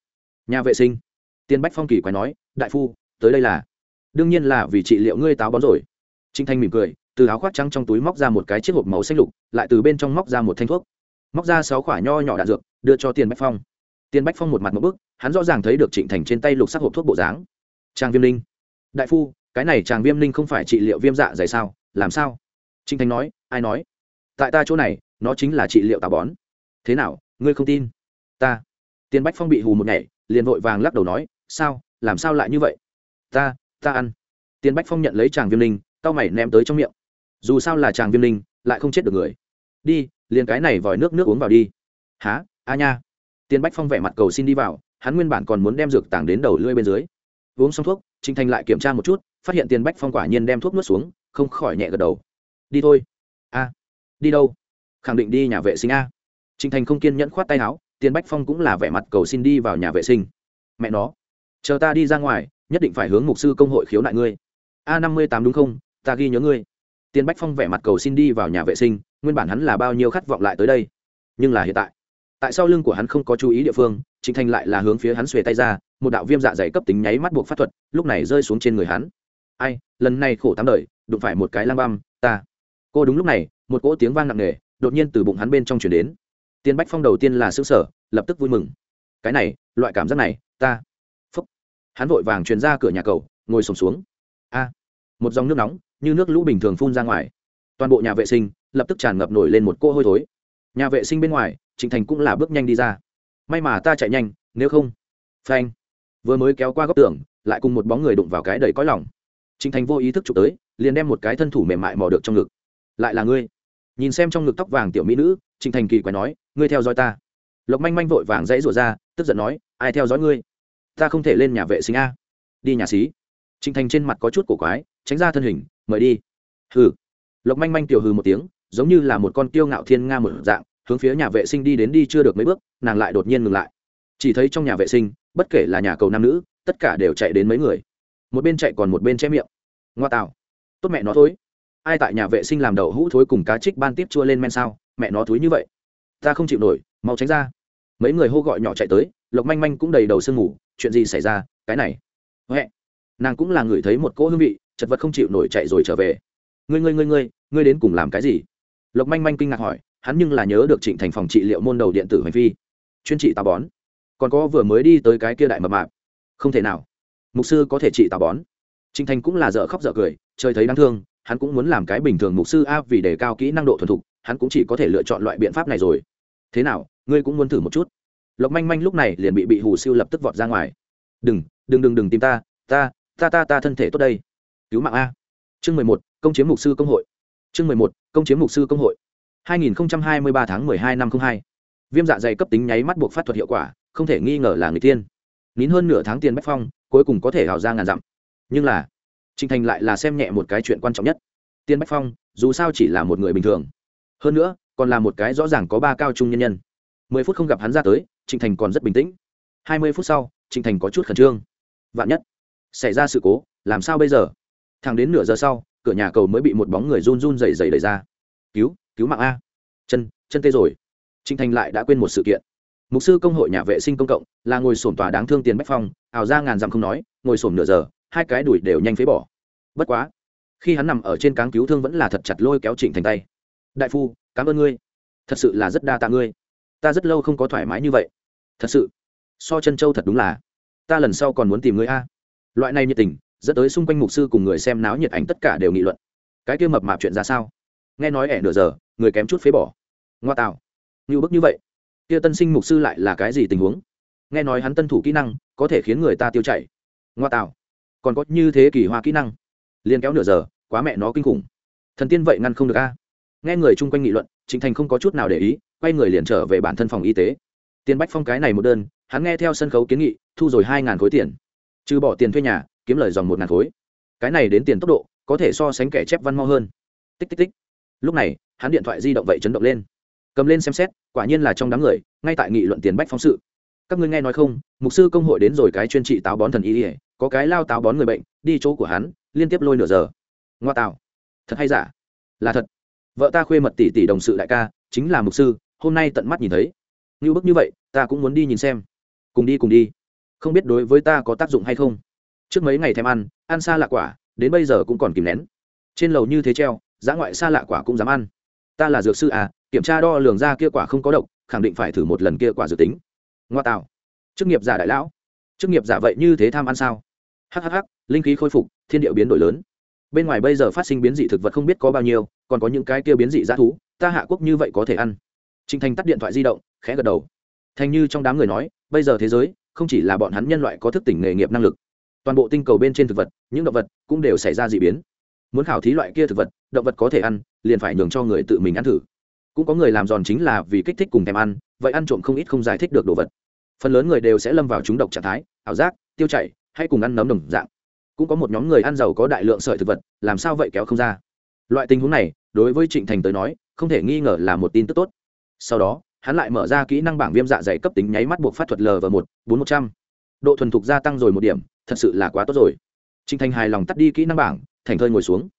Nhà vệ sinh. Tiền bách phong kỳ quái nói, đại phu, tới đây là. Đương nhiên là, vì trị liệu ngươi táo bón rồi. Trinh thanh mỉm cười, từ áo khoác trắng trong túi móc ra một cái chiếc hộp màu xanh lục, lại từ bên trong móc ra một thanh thuốc. Móc ra sáu quả nho nhỏ đạn dược, đưa cho tiền bách phong. Tiền bách phong một mặt một bức, hắn rõ ràng thấy được trịnh thành trên tay lục sắc hộp thuốc bộ dáng. Trang viêm linh. Đại phu cái này chàng viêm linh không phải trị liệu viêm dạ dày sao? Làm sao? Trinh thanh nói, ai nói? Tại ta chỗ này, nó chính là trị liệu tà bón. Thế nào, ngươi không tin? Ta. Tiền bách phong bị hù một nhảy, liền vội vàng lắc đầu nói, sao, làm sao lại như vậy? Ta ta ăn. Tiền bách phong nhận lấy chàng viêm linh tao mày ném tới trong miệng. Dù sao là chàng viêm linh, lại không chết được người. Đi, liền cái này vòi nước nước uống vào đi. Há a nha. Tiền bách phong vẻ mặt cầu xin đi vào, hắn nguyên bản còn muốn đem dược tảng đến đầu lưỡi bên dưới. Uống xong thuốc trinh thành lại kiểm tra một chút phát hiện tiền bách phong quả nhiên đem thuốc nuốt xuống, không khỏi nhẹ gật đầu. Đi thôi. A. Đi đâu? Khẳng định đi nhà vệ sinh a. Trinh thành không kiên nhẫn khoát tay áo, tiền bách phong cũng là vẻ mặt cầu xin đi vào nhà vệ sinh. Mẹ nó. Chờ ta đi ra ngoài, nhất định phải hướng mục sư công hội khiếu nại ngươi. A năm mươi tám đúng không? Ta ghi nhớ ngươi. Tiền bách phong vẻ mặt cầu xin đi vào nhà vệ sinh, nguyên bản hắn là bao nhiêu khát vọng lại tới đây. Nhưng là hiện tại tại sao lưng của hắn không có chú ý địa phương trịnh thành lại là hướng phía hắn xuề tay ra, một đạo viêm dạ dày cấp tính nháy mắt buộc phát thuật, lúc này rơi xuống trên người hắn ai, lần này khổ tám đời, đụng phải một cái lang băm, ta. Cô đúng lúc này, một cỗ tiếng vang nặng nề, đột nhiên từ bụng hắn bên trong chuyển đến. Tiên bách phong đầu tiên là xứ sở lập tức vui mừng. Cái này, loại cảm giác này, ta. Phúc. Hắn vội vàng truyền ra cửa nhà cầu, ngồi sùng xuống. A. Một dòng nước nóng, như nước lũ bình thường phun ra ngoài. Toàn bộ nhà vệ sinh, lập tức tràn ngập nổi lên một cỗ hôi thối. Nhà vệ sinh bên ngoài, trịnh thành cũng là bước nhanh đi ra. May mà ta chạy nhanh, nếu không. Phanh. Vừa mới kéo qua góc tường, lại cùng một bóng người đụng vào cái đầy cõi lòng. Trình thành vô ý thức chụp tới, liền đem một cái thân thủ mềm mại mò được trong ngực. Lại là ngươi? Nhìn xem trong ngực tóc vàng tiểu mỹ nữ, Trình thành kỳ quái nói, ngươi theo dõi ta. Lộc manh manh vội vàng dãy rủa ra, tức giận nói, ai theo dõi ngươi? Ta không thể lên nhà vệ sinh a. Đi nhà xí. Trình thành trên mặt có chút cổ quái, tránh ra thân hình, mời đi. Hừ. Lộc manh manh tiểu hừ một tiếng, giống như là một con kiêu ngạo thiên nga một dạng, hướng phía nhà vệ sinh đi đến đi chưa được mấy bước, nàng lại đột nhiên ngừng lại. Chỉ thấy trong nhà vệ sinh, bất kể là nhà cầu nam nữ, tất cả đều chạy đến mấy người một bên chạy còn một bên che miệng. Ngoa tạo tốt mẹ nó thối. Ai tại nhà vệ sinh làm đậu hũ thối cùng cá trích ban tiếp chua lên men sao? Mẹ nó thối như vậy. Ta không chịu nổi mau tránh ra. Mấy người hô gọi nhỏ chạy tới lộc manh manh cũng đầy đầu sương ngủ chuyện gì xảy ra? Cái này. Huệ nàng cũng là người thấy một cỗ hương vị chật vật không chịu nổi chạy rồi trở về. Ngươi ngươi ngươi ngươi ngươi đến cùng làm cái gì? Lộc manh manh kinh ngạc hỏi hắn nhưng là nhớ được trịnh thành phòng trị liệu môn đầu điện tử hành vi, chuyên trị tà bón. Còn có vừa mới đi tới cái kia đại mập mạp. Không thể nào mục sư có thể trị tà bón. Trinh thành cũng là dở khóc dở cười trời thấy đáng thương hắn cũng muốn làm cái bình thường mục sư a vì đề cao kỹ năng độ thuần thục hắn cũng chỉ có thể lựa chọn loại biện pháp này rồi. Thế nào ngươi cũng muốn thử một chút? Lộc manh manh lúc này liền bị bị hù siêu lập tức vọt ra ngoài. Đừng đừng đừng đừng tìm ta ta ta ta ta thân thể tốt đây. Cứu mạng a. Chương mười một công chiếm mục sư công hội. Chương mười một công chiếm mục sư công hội. 2023 tháng 12 năm 02. Viêm dạ dày cấp tính nháy mắt buộc phát thuật hiệu quả, không thể nghi ngờ là người tiên. Nín hơn nửa tháng tiền bách phong, cuối cùng có thể hào ra ngàn dặm. Nhưng là, Trình Thành lại là xem nhẹ một cái chuyện quan trọng nhất. Tiên Bách Phong, dù sao chỉ là một người bình thường. Hơn nữa, còn là một cái rõ ràng có ba cao trung nhân nhân. Mười phút không gặp hắn ra tới, Trình Thành còn rất bình tĩnh. Hai mươi phút sau, Trình Thành có chút khẩn trương. Vạn nhất, xảy ra sự cố, làm sao bây giờ? thằng đến nửa giờ sau, cửa nhà cầu mới bị một bóng người run run dày dày đẩy ra. "Cứu, cứu mạng a chân chân tê rồi trịnh thành lại đã quên một sự kiện mục sư công hội nhà vệ sinh công cộng là ngồi sổm tòa đáng thương tiền bách phong ảo ra ngàn dặm không nói, ngồi sổm nửa giờ, hai cái đùi đều nhanh phế bỏ. Bất quá, khi hắn nằm ở trên cáng cứu thương vẫn là thật chặt lôi kéo trịnh thành tay. Đại phu, cảm ơn ngươi. Thật sự là rất đa tạ ngươi. Ta rất lâu không có thoải mái như vậy. Thật sự, so chân châu thật đúng là. Ta lần sau còn muốn tìm ngươi a. Loại này nhiệt tình, dẫn tới xung quanh mục sư cùng người xem náo nhiệt ảnh tất cả đều nghị luận. Cái kia mập mạp chuyện ra sao? Nghe nói ẻ nửa giờ, người kém chút phế bỏ. Ngoa tạo. Như bức như vậy kia tân sinh mục sư lại là cái gì tình huống? Nghe nói hắn tân thủ kỹ năng, có thể khiến người ta tiêu chảy. Ngoa tạo. Còn có như thế kỳ hoa kỹ năng. Liền kéo nửa giờ, quá mẹ nó kinh khủng. Thần tiên vậy ngăn không được a. Nghe người chung quanh nghị luận chính thành không có chút nào để ý, quay người liền trở về bản thân phòng y tế. Tiền bách phong cái này một đơn, hắn nghe theo sân khấu kiến nghị, thu rồi hai ngàn khối tiền. Trừ bỏ tiền thuê nhà, kiếm lời dòng một ngàn khối. Cái này đến tiền tốc độ, có thể so sánh kẻ chép văn mau hơn. Tích tích tích. Lúc này, hắn điện thoại di động vậy chấn động lên cầm lên xem xét, quả nhiên là trong đám người, ngay tại nghị luận tiền bách phóng sự. Các ngươi nghe nói không, mục sư công hội đến rồi cái chuyên trị táo bón thần y ỉa có cái lao táo bón người bệnh, đi chỗ của hắn, liên tiếp lôi nửa giờ. Ngoa tạo. Thật hay giả? Là thật. Vợ ta khuê mật tỷ tỷ đồng sự đại ca, chính là mục sư, hôm nay tận mắt nhìn thấy. Như bức như vậy, ta cũng muốn đi nhìn xem. Cùng đi cùng đi. Không biết đối với ta có tác dụng hay không? Trước mấy ngày thèm ăn ăn xa lạ quả, đến bây giờ cũng còn kìm nén. Trên lầu như thế treo, giá ngoại xa lạ quả cũng dám ăn ta là dược sư à kiểm tra đo lường ra kia quả không có độc, khẳng định phải thử một lần kia quả dự tính. Ngoa tạo. Chức nghiệp giả đại lão. Chức nghiệp giả vậy như thế tham ăn sao? Hhh linh khí khôi phục, thiên điệu biến đổi lớn. Bên ngoài bây giờ phát sinh biến dị thực vật không biết có bao nhiêu, còn có những cái kia biến dị g thú, ta hạ quốc như vậy có thể ăn. Trịnh thành tắt điện thoại di động, khẽ gật đầu. Thành như trong đám người nói, bây giờ thế giới, không chỉ là bọn hắn nhân loại có thức tỉnh nghề nghiệp năng lực, toàn bộ tinh cầu bên trên thực vật, những động vật cũng đều xảy ra d ị biến. Muốn khảo thí loại kia thực vật, động vật có thể ăn liền phải nhường cho người tự mình ăn thử. Cũng có người làm giòn chính là vì kích thích cùng thèm ăn, vậy ăn trộm không ít không giải thích được đồ vật. Phần lớn người đều sẽ lâm vào trúng độc trạng thái, ảo giác, tiêu chảy, hay cùng ăn nấm đồng dạng. Cũng có một nhóm người ăn giàu có đại lượng sợi thực vật, làm sao vậy kéo không ra. Loại tình huống này, đối với trịnh thành tới nói, không thể nghi ngờ là một tin tức tốt. Sau đó, hắn lại mở ra kỹ năng bảng viêm dạ dày cấp tính nháy mắt buộc phát thuật l và một bốn một trăm. Độ thuần thục gia tăng rồi một điểm, thật sự là quá tốt rồi. Trịnh thành hài lòng tắt đi kỹ năng bảng, thành thơi ngồi xuống.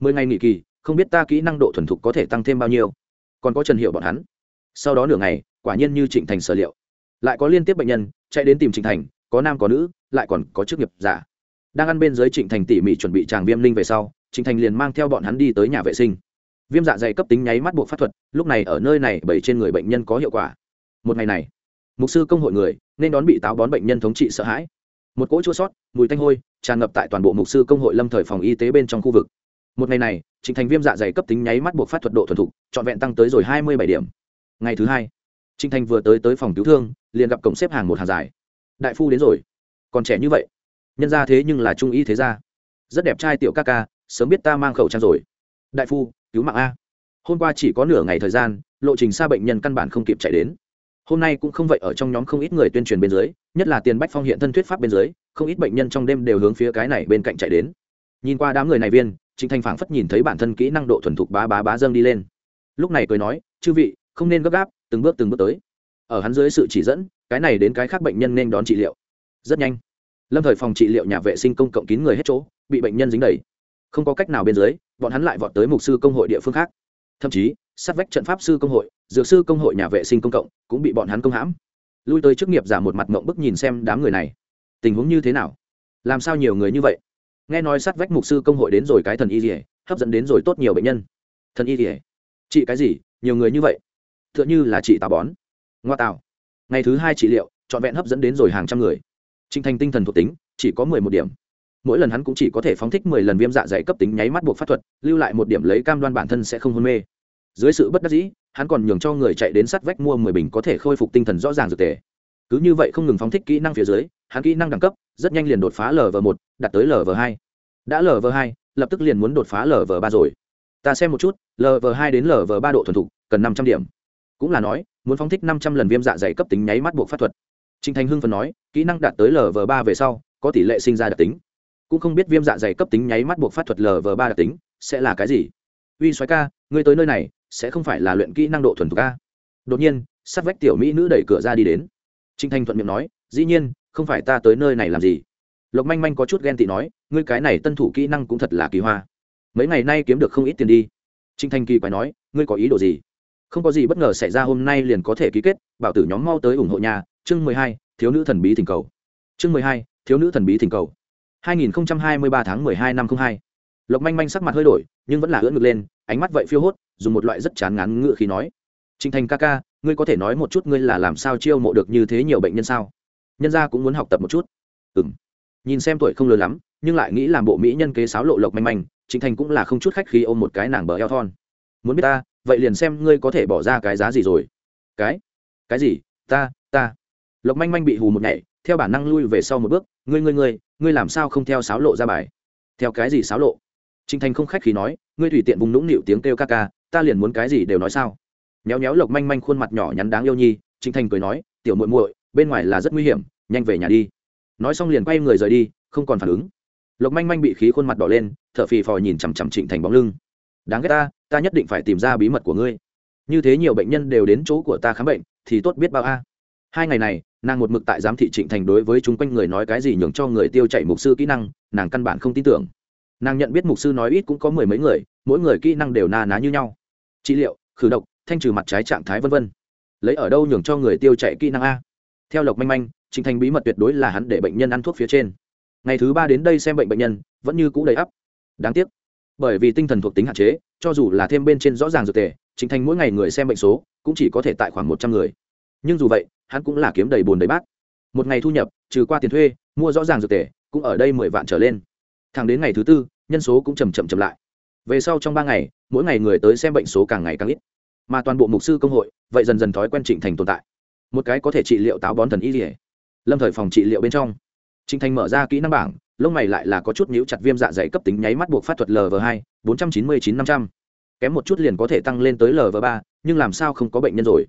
Mười ngày nghỉ kỳ không biết ta kỹ năng độ thuần thục có thể tăng thêm bao nhiêu. Còn có trần hiệu bọn hắn. Sau đó nửa ngày, quả nhiên như trịnh thành sở liệu. Lại có liên tiếp bệnh nhân, chạy đến tìm trịnh thành, có nam có nữ, lại còn có chức nghiệp giả. Đang ăn bên dưới trịnh thành tỉ mỉ chuẩn bị tràng viêm linh về sau, trịnh thành liền mang theo bọn hắn đi tới nhà vệ sinh. Viêm dạ dày cấp tính nháy mắt buộc pháp thuật, lúc này ở nơi này bảy trên người bệnh nhân có hiệu quả. Một ngày này, mục sư công hội người nên đón bị táo bón bệnh nhân thống trị sợ hãi. Một cỗ chua sót, mùi tanh hôi, tràn ngập tại toàn bộ mục sư công hội lâm thời phòng y tế bên trong khu vực một ngày này, trịnh thành viêm dạ dày cấp tính nháy mắt buộc phát thuật độ thuần thục, trọn vẹn tăng tới rồi hai mươi bảy điểm. Ngày thứ hai, trịnh thành vừa tới tới phòng cứu thương, liền gặp cổng xếp hàng một hàng dài. Đại phu đến rồi. Còn trẻ như vậy. Nhân ra thế nhưng là trung y thế gia. Rất đẹp trai tiểu ca ca, sớm biết ta mang khẩu trang rồi. Đại phu, cứu mạng a. Hôm qua chỉ có nửa ngày thời gian, lộ trình xa bệnh nhân căn bản không kịp chạy đến. Hôm nay cũng không vậy, ở trong nhóm không ít người tuyên truyền bên dưới, nhất là tiền bách phong hiện thân thuyết pháp bên dưới, không ít bệnh nhân trong đêm đều hướng phía cái này bên cạnh chạy đến. Nhìn qua đám người này viên trịnh thành phảng phất nhìn thấy bản thân kỹ năng độ thuần thục bá bá bá dâng đi lên. Lúc này cười nói, chư vị, không nên gấp gáp, từng bước từng bước tới. Ở hắn dưới sự chỉ dẫn, cái này đến cái khác bệnh nhân nên đón trị liệu. Rất nhanh, lâm thời phòng trị liệu nhà vệ sinh công cộng kín người hết chỗ, bị bệnh nhân dính đầy. Không có cách nào bên dưới, bọn hắn lại vọt tới mục sư công hội địa phương khác. Thậm chí, sát vách trận pháp sư công hội, dược sư công hội nhà vệ sinh công cộng cũng bị bọn hắn công hãm. Lui tới chức nghiệp giả một mặt mộng bức nhìn xem đám người này. Tình huống như thế nào? Làm sao nhiều người như vậy? Nghe nói sát vách mục sư công hội đến rồi cái thần y rỉa hấp dẫn đến rồi tốt nhiều bệnh nhân. Thần y rỉa chị cái gì? Nhiều người như vậy? T h ư ợ n h ư là chị tà bón. Ngoa tạo ngày thứ hai trị liệu, trọn vẹn hấp dẫn đến rồi hàng trăm người. Trinh thành tinh thần thuộc tính, chỉ có mười một điểm. Mỗi lần hắn cũng chỉ có thể phóng thích mười lần viêm dạ dày cấp tính nháy mắt buộc pháp thuật, lưu lại một điểm lấy cam đoan bản thân sẽ không hôn mê. Dưới sự bất đắc dĩ, hắn còn nhường cho người chạy đến sắt vách mua mười bình có thể khôi phục tinh thần rõ ràng dược tề. Cứ như vậy không ngừng phóng thích kỹ năng phía dưới hắn kỹ năng đẳng cấp, rất nhanh liền đột phá lv một, đạt tới lv hai. Đã lv hai, lập tức liền muốn đột phá lv ba rồi. Ta xem một chút lv hai đến lv ba độ thuần thục, cần năm trăm điểm. Cũng là nói, muốn phóng thích năm trăm lần viêm dạ dày cấp tính nháy mắt buộc pháp thuật. Trinh thành hưng phần nói, kỹ năng đạt tới lv ba về sau, có tỷ lệ sinh ra đặc tính. Cũng không biết viêm dạ dày cấp tính nháy mắt buộc pháp thuật lv ba đặc tính, sẽ là cái gì? Uy xoáy ca, ngươi tới nơi này, sẽ không phải là luyện kỹ năng độ thuần thục ca. đột nhiên, sát vách tiểu mỹ nữ đẩy cửa ra đi đến. Trinh thanh thuận miệng nói, dĩ nhiên không phải ta tới nơi này làm gì? Lộc manh manh có chút ghen tị nói, ngươi cái này tân thủ kỹ năng cũng thật là kỳ hoa. Mấy ngày nay kiếm được không ít tiền đi. Trinh thanh kỳ quái nói, ngươi có ý đồ gì? Không có gì bất ngờ xảy ra hôm nay liền có thể ký kết, bảo tử nhóm mau tới ủng hộ nhà. Chương mười hai, thiếu nữ thần bí thỉnh cầu. Chương mười hai, thiếu nữ thần bí thỉnh cầu. hai nghìn hai mươi ba tháng mười hai năm không hai. Lộc manh manh sắc mặt hơi đổi, nhưng vẫn là ưỡn ngực lên, ánh mắt vậy phiêu hốt, dùng một loại rất chán ngán ngựa khi nói trinh thành ca ca, ngươi có thể nói một chút ngươi là làm sao chiêu mộ được như thế nhiều bệnh nhân sao? Nhân gia cũng muốn học tập một chút. Ừ m nhìn xem tuổi không lớn lắm, nhưng lại nghĩ làm bộ mỹ nhân kế sáo lộ lộc manh manh chính thành cũng là không chút khách khi ôm một cái nàng bờ eo thon. Muốn biết ta, vậy liền xem ngươi có thể bỏ ra cái giá gì rồi. Cái? Cái gì? Ta ta. Lộc manh manh bị hù một nhảy, theo bản năng lui về sau một bước, ngươi ngươi ngươi ngươi làm sao không theo sáo lộ ra bài? Theo cái gì sáo lộ? Trình thành không khách khi nói, ngươi tùy tiện vùng nũng nịu tiếng kêu ca ca, ta liền muốn cái gì đều nói sao? Nhéo nhéo lộc manh manh khuôn mặt nhỏ nhắn đáng yêu nhi trình thành cười nói, tiểu muội muội bên ngoài là rất nguy hiểm, nhanh về nhà đi. Nói xong liền quay người rời đi, không còn phản ứng. Lộc manh manh bị khí khuôn mặt đỏ lên t h ở phì phò nhìn chằm chằm trịnh thành bóng lưng. Đáng ghét ta ta nhất định phải tìm ra bí mật của ngươi. Như thế nhiều bệnh nhân đều đến chỗ của ta khám bệnh, thì tốt biết bao a. Hai ngày này, nàng một mực tại giám thị trịnh thành đối với chung quanh người nói cái gì nhường cho người tiêu chạy mục sư kỹ năng, nàng căn bản không tin tưởng. Nàng nhận biết mục sư nói ít cũng có mười mấy người, mỗi người kỹ năng đều na ná như nhau. Trị liệu, khử độc, thanh trừ mặt trái trạng thái v v lấy ở đâu nhường cho người tiêu chạy kỹ năng a? Theo lộc manh manh, trình thành bí mật tuyệt đối là hắn để bệnh nhân ăn thuốc phía trên. Ngày thứ ba đến đây xem bệnh bệnh nhân, vẫn như cũ đầy ắp. Đáng tiếc, bởi vì tinh thần thuộc tính hạn chế, cho dù là thêm bên trên rõ ràng dược tề trình thành mỗi ngày người xem bệnh số cũng chỉ có thể tại khoảng một trăm người. Nhưng dù vậy, hắn cũng là kiếm đầy bồn đầy bát. Một ngày thu nhập, trừ qua tiền thuê, mua rõ ràng dược tề cũng ở đây mười vạn trở lên. Thẳng đến ngày thứ tư, nhân số cũng chầm chậm chậm lại. Về sau trong ba ngày, mỗi ngày người tới xem bệnh số càng ngày càng ít. Mà toàn bộ mục sư công hội, vậy dần dần thói quen trịnh thành tồn tại một cái có thể trị liệu táo bón thần y dỉa lâm thời phòng trị liệu bên trong. Trịnh thành mở ra kỹ năng bảng, lông mày lại là có chút nhíu chặt viêm dạ dày cấp tính nháy mắt buộc phát thuật lv hai, bốn trăm chín mươi chín năm trăm. Kém một chút liền có thể tăng lên tới lv ba, nhưng làm sao không có bệnh nhân rồi?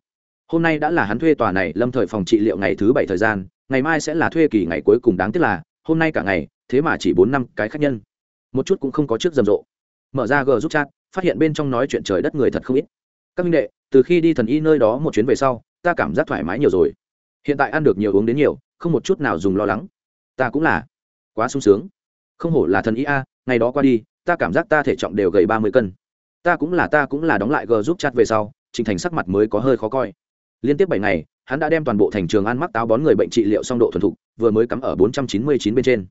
Hôm nay đã là hắn thuê tòa này lâm thời phòng trị liệu ngày thứ bảy thời gian, ngày mai sẽ là thuê kỳ ngày cuối cùng đáng tiếc là, hôm nay cả ngày, thế mà chỉ bốn năm cái khách nhân. Một chút cũng không có trước rầm rộ. Mở ra g giúp chat, phát hiện bên trong nói chuyện trời đất người thật không ít. Các minh đệ, từ khi đi thần y nơi đó một chuyến về sau ta cảm giác thoải mái nhiều rồi. Hiện tại ăn được nhiều uống đến nhiều, không một chút nào dùng lo lắng. Ta cũng là. Quá sung sướng. Không hổ là thần y a, ngày đó qua đi, ta cảm giác ta thể trọng đều gầy ba mươi cân. Ta cũng là, ta cũng là đóng lại g giúp chat về sau, trình thành sắc mặt mới có hơi khó coi. Liên tiếp bảy ngày, hắn đã đem toàn bộ thành trường ăn mắc táo bón người bệnh trị liệu song độ thuần thục, vừa mới cắm ở bốn trăm chín mươi chín bên trên.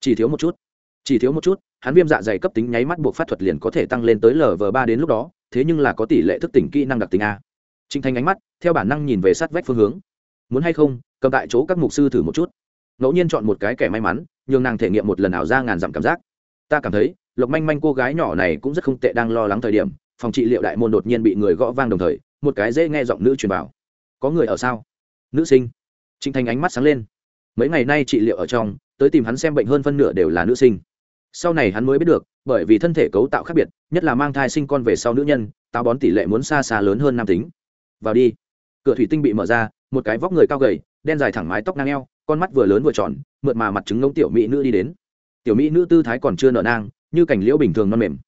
Chỉ thiếu một chút. Chỉ thiếu một chút, hắn viêm dạ dày cấp tính nháy mắt buộc phát thuật liền có thể tăng lên tới lv ba đến lúc đó, thế nhưng là có tỷ lệ thức tỉnh kỹ năng đặc tính a. Trình thanh ánh mắt, theo bản năng nhìn về sát vách phương hướng. Muốn hay không, cầm tại chỗ các mục sư thử một chút. Ngẫu nhiên chọn một cái kẻ may mắn, nhường nàng thể nghiệm một lần ảo ra ngàn dặm cảm giác. Ta cảm thấy, lộc manh manh cô gái nhỏ này cũng rất không tệ đang lo lắng thời điểm, phòng trị liệu đại môn đột nhiên bị người gõ vang đồng thời, một cái dễ nghe giọng nữ truyền vào có người ở sao? Nữ sinh. Trình thanh ánh mắt sáng lên. Mấy ngày nay trị liệu ở trong, tới tìm hắn xem bệnh hơn phân nửa đều là nữ sinh. Sau này hắn mới biết được, bởi vì thân thể cấu tạo khác biệt, nhất là mang thai sinh con về sau nữ nhân, táo bón tỷ lệ muốn xa xa lớn hơn nam tính vào đi. Cửa thủy tinh bị mở ra, một cái vóc người cao gầy, đen dài thẳng mái tóc ngang eo, con mắt vừa lớn vừa tròn, mượt mà mặt trứng ngông tiểu mỹ nữ đi đến. Tiểu mỹ nữ tư thái còn chưa nở nang, như cảnh liễu bình thường non mềm.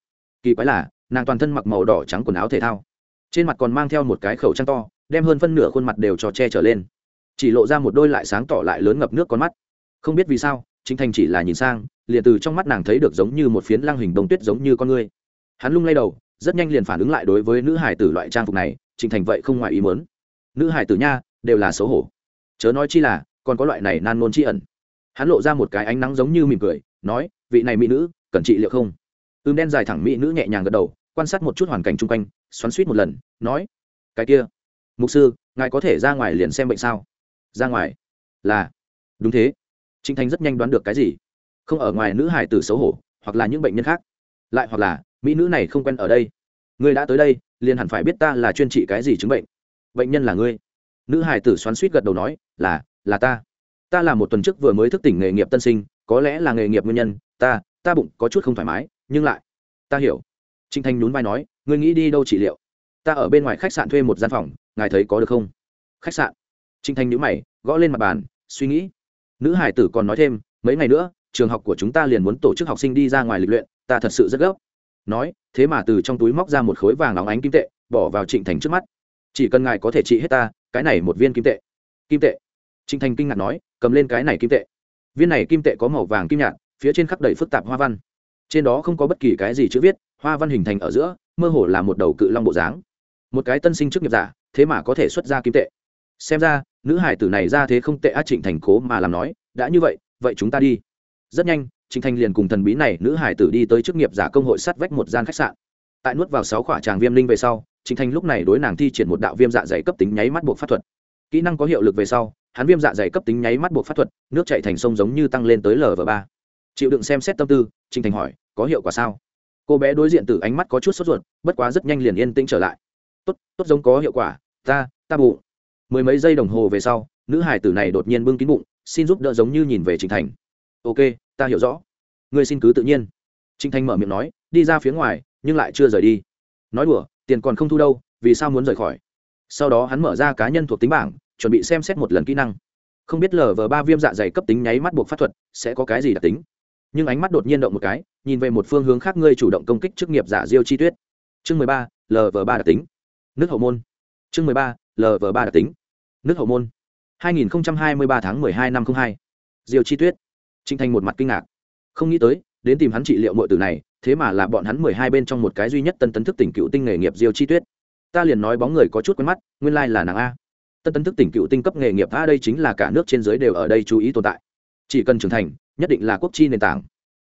Kỳ quái là, nàng toàn thân mặc màu đỏ trắng quần áo thể thao. Trên mặt còn mang theo một cái khẩu trang to, đem hơn phân nửa khuôn mặt đều cho che trở lên. Chỉ lộ ra một đôi lại sáng tỏ lại lớn ngập nước con mắt. Không biết vì sao chính thành chỉ là nhìn sang, liền từ trong mắt nàng thấy được giống như một phiến lang hình đông tuyết giống như con ngươi hắn lung lay đầu rất nhanh liền phản ứng lại đối với nữ hải tử loại trang phục này, trình thành vậy không ngoài ý muốn. Nữ hải tử nha, đều là xấu hổ. Chớ nói chi là, còn có loại này nan nôn chi ẩn. Hắn lộ ra một cái ánh nắng giống như mỉm cười, nói, vị này mỹ nữ, cần trị liệu không? Ưm đen dài thẳng mỹ nữ nhẹ nhàng gật đầu, quan sát một chút hoàn cảnh chung quanh, xoắn suýt một lần, nói, cái kia, mục sư, ngài có thể ra ngoài liền xem bệnh sao? Ra ngoài? Là. Đúng thế. Trinh thanh rất nhanh đoán được cái gì. Không ở ngoài nữ hải tử xấu hổ, hoặc là những bệnh nhân khác. Lại hoặc là mỹ nữ này không quen ở đây. Ngươi đã tới đây, liền hẳn phải biết ta là chuyên trị cái gì chứng bệnh. Bệnh nhân là ngươi. Nữ hải tử xoắn suýt gật đầu nói, là là ta. Ta là một tuần trước vừa mới thức tỉnh nghề nghiệp tân sinh, có lẽ là nghề nghiệp nguyên nhân, ta ta bụng có chút không thoải mái, nhưng lại, ta hiểu. Trinh thanh nhún vai nói, ngươi nghĩ đi đâu trị liệu? Ta ở bên ngoài khách sạn thuê một gian phòng, ngài thấy có được không? Khách sạn. Trinh thanh nhữ mày, gõ lên mặt bàn, suy nghĩ. Nữ hải tử còn nói thêm, mấy ngày nữa, trường học của chúng ta liền muốn tổ chức học sinh đi ra ngoài lịch luyện, ta thật sự rất gấp nói, thế mà từ trong túi móc ra một khối vàng óng ánh kim tệ, bỏ vào trịnh thành trước mắt. Chỉ cần ngài có thể trị hết ta, cái này một viên kim tệ. Kim tệ. Trịnh thành kinh ngạc nói, cầm lên cái này kim tệ. Viên này kim tệ có màu vàng kim nhạt, phía trên khắp đầy phức tạp hoa văn. Trên đó không có bất kỳ cái gì chữ viết, hoa văn hình thành ở giữa, mơ hồ là một đầu cự long bộ dáng. Một cái tân sinh chức nghiệp giả, thế mà có thể xuất ra kim tệ. Xem ra, nữ hải tử này ra thế không tệ á trịnh thành cố mà làm nói, đã như vậy vậy chúng ta đi. Rất nhanh Trình thành liền cùng thần bí này nữ hải tử đi tới chức nghiệp giả công hội sắt vách một gian khách sạn. Tại nuốt vào sáu quả tràng viêm linh về sau, Trình thành lúc này đối nàng thi triển một đạo viêm dạ dày cấp tính nháy mắt buộc pháp thuật. Kỹ năng có hiệu lực về sau, hắn viêm dạ dày cấp tính nháy mắt buộc pháp thuật, nước chảy thành sông giống như tăng lên tới lv ba. Chịu đựng xem xét tâm tư, Trình thành hỏi, có hiệu quả sao? Cô bé đối diện từ ánh mắt có chút sốt ruột, bất quá rất nhanh liền yên tĩnh trở lại. Tốt tốt giống có hiệu quả, ta ta bụng. Mười mấy giây đồng hồ về sau, nữ hải tử này đột nhiên bưng kín bụng, xin giúp đỡ giống như nhìn về Trình thành. Ok ta hiểu rõ. Ngươi xin cứ tự nhiên. Trinh thanh mở miệng nói, đi ra phía ngoài, nhưng lại chưa rời đi. Nói đùa, tiền còn không thu đâu, vì sao muốn rời khỏi? Sau đó hắn mở ra cá nhân thuộc tính bảng, chuẩn bị xem xét một lần kỹ năng. Không biết lờ vờ ba viêm dạ dày cấp tính nháy mắt buộc pháp thuật, sẽ có cái gì đặc tính. Nhưng ánh mắt đột nhiên động một cái, nhìn về một phương hướng khác ngươi chủ động công kích chức nghiệp giả diêu chi tuyết. Chương mười ba lv ba đặc tính. Nước hậu môn. Chương mười ba lv ba đặc tính. Nước hậu môn. 2023 tháng 12 năm 02. Diêu Chi Tuyết. Trinh Thành một mặt kinh ngạc. Không nghĩ tới, đến tìm hắn trị liệu muội tử này, thế mà là bọn hắn 12 bên trong một cái duy nhất tân tấn thức tỉnh cựu tinh nghề nghiệp Diêu Chi Tuyết. Ta liền nói bóng người có chút quen mắt, nguyên lai là nàng a. Tân tấn thức tỉnh cựu tinh cấp nghề nghiệp a đây chính là cả nước trên dưới đều ở đây chú ý tồn tại. Chỉ cần trưởng thành, nhất định là quốc chi nền tảng.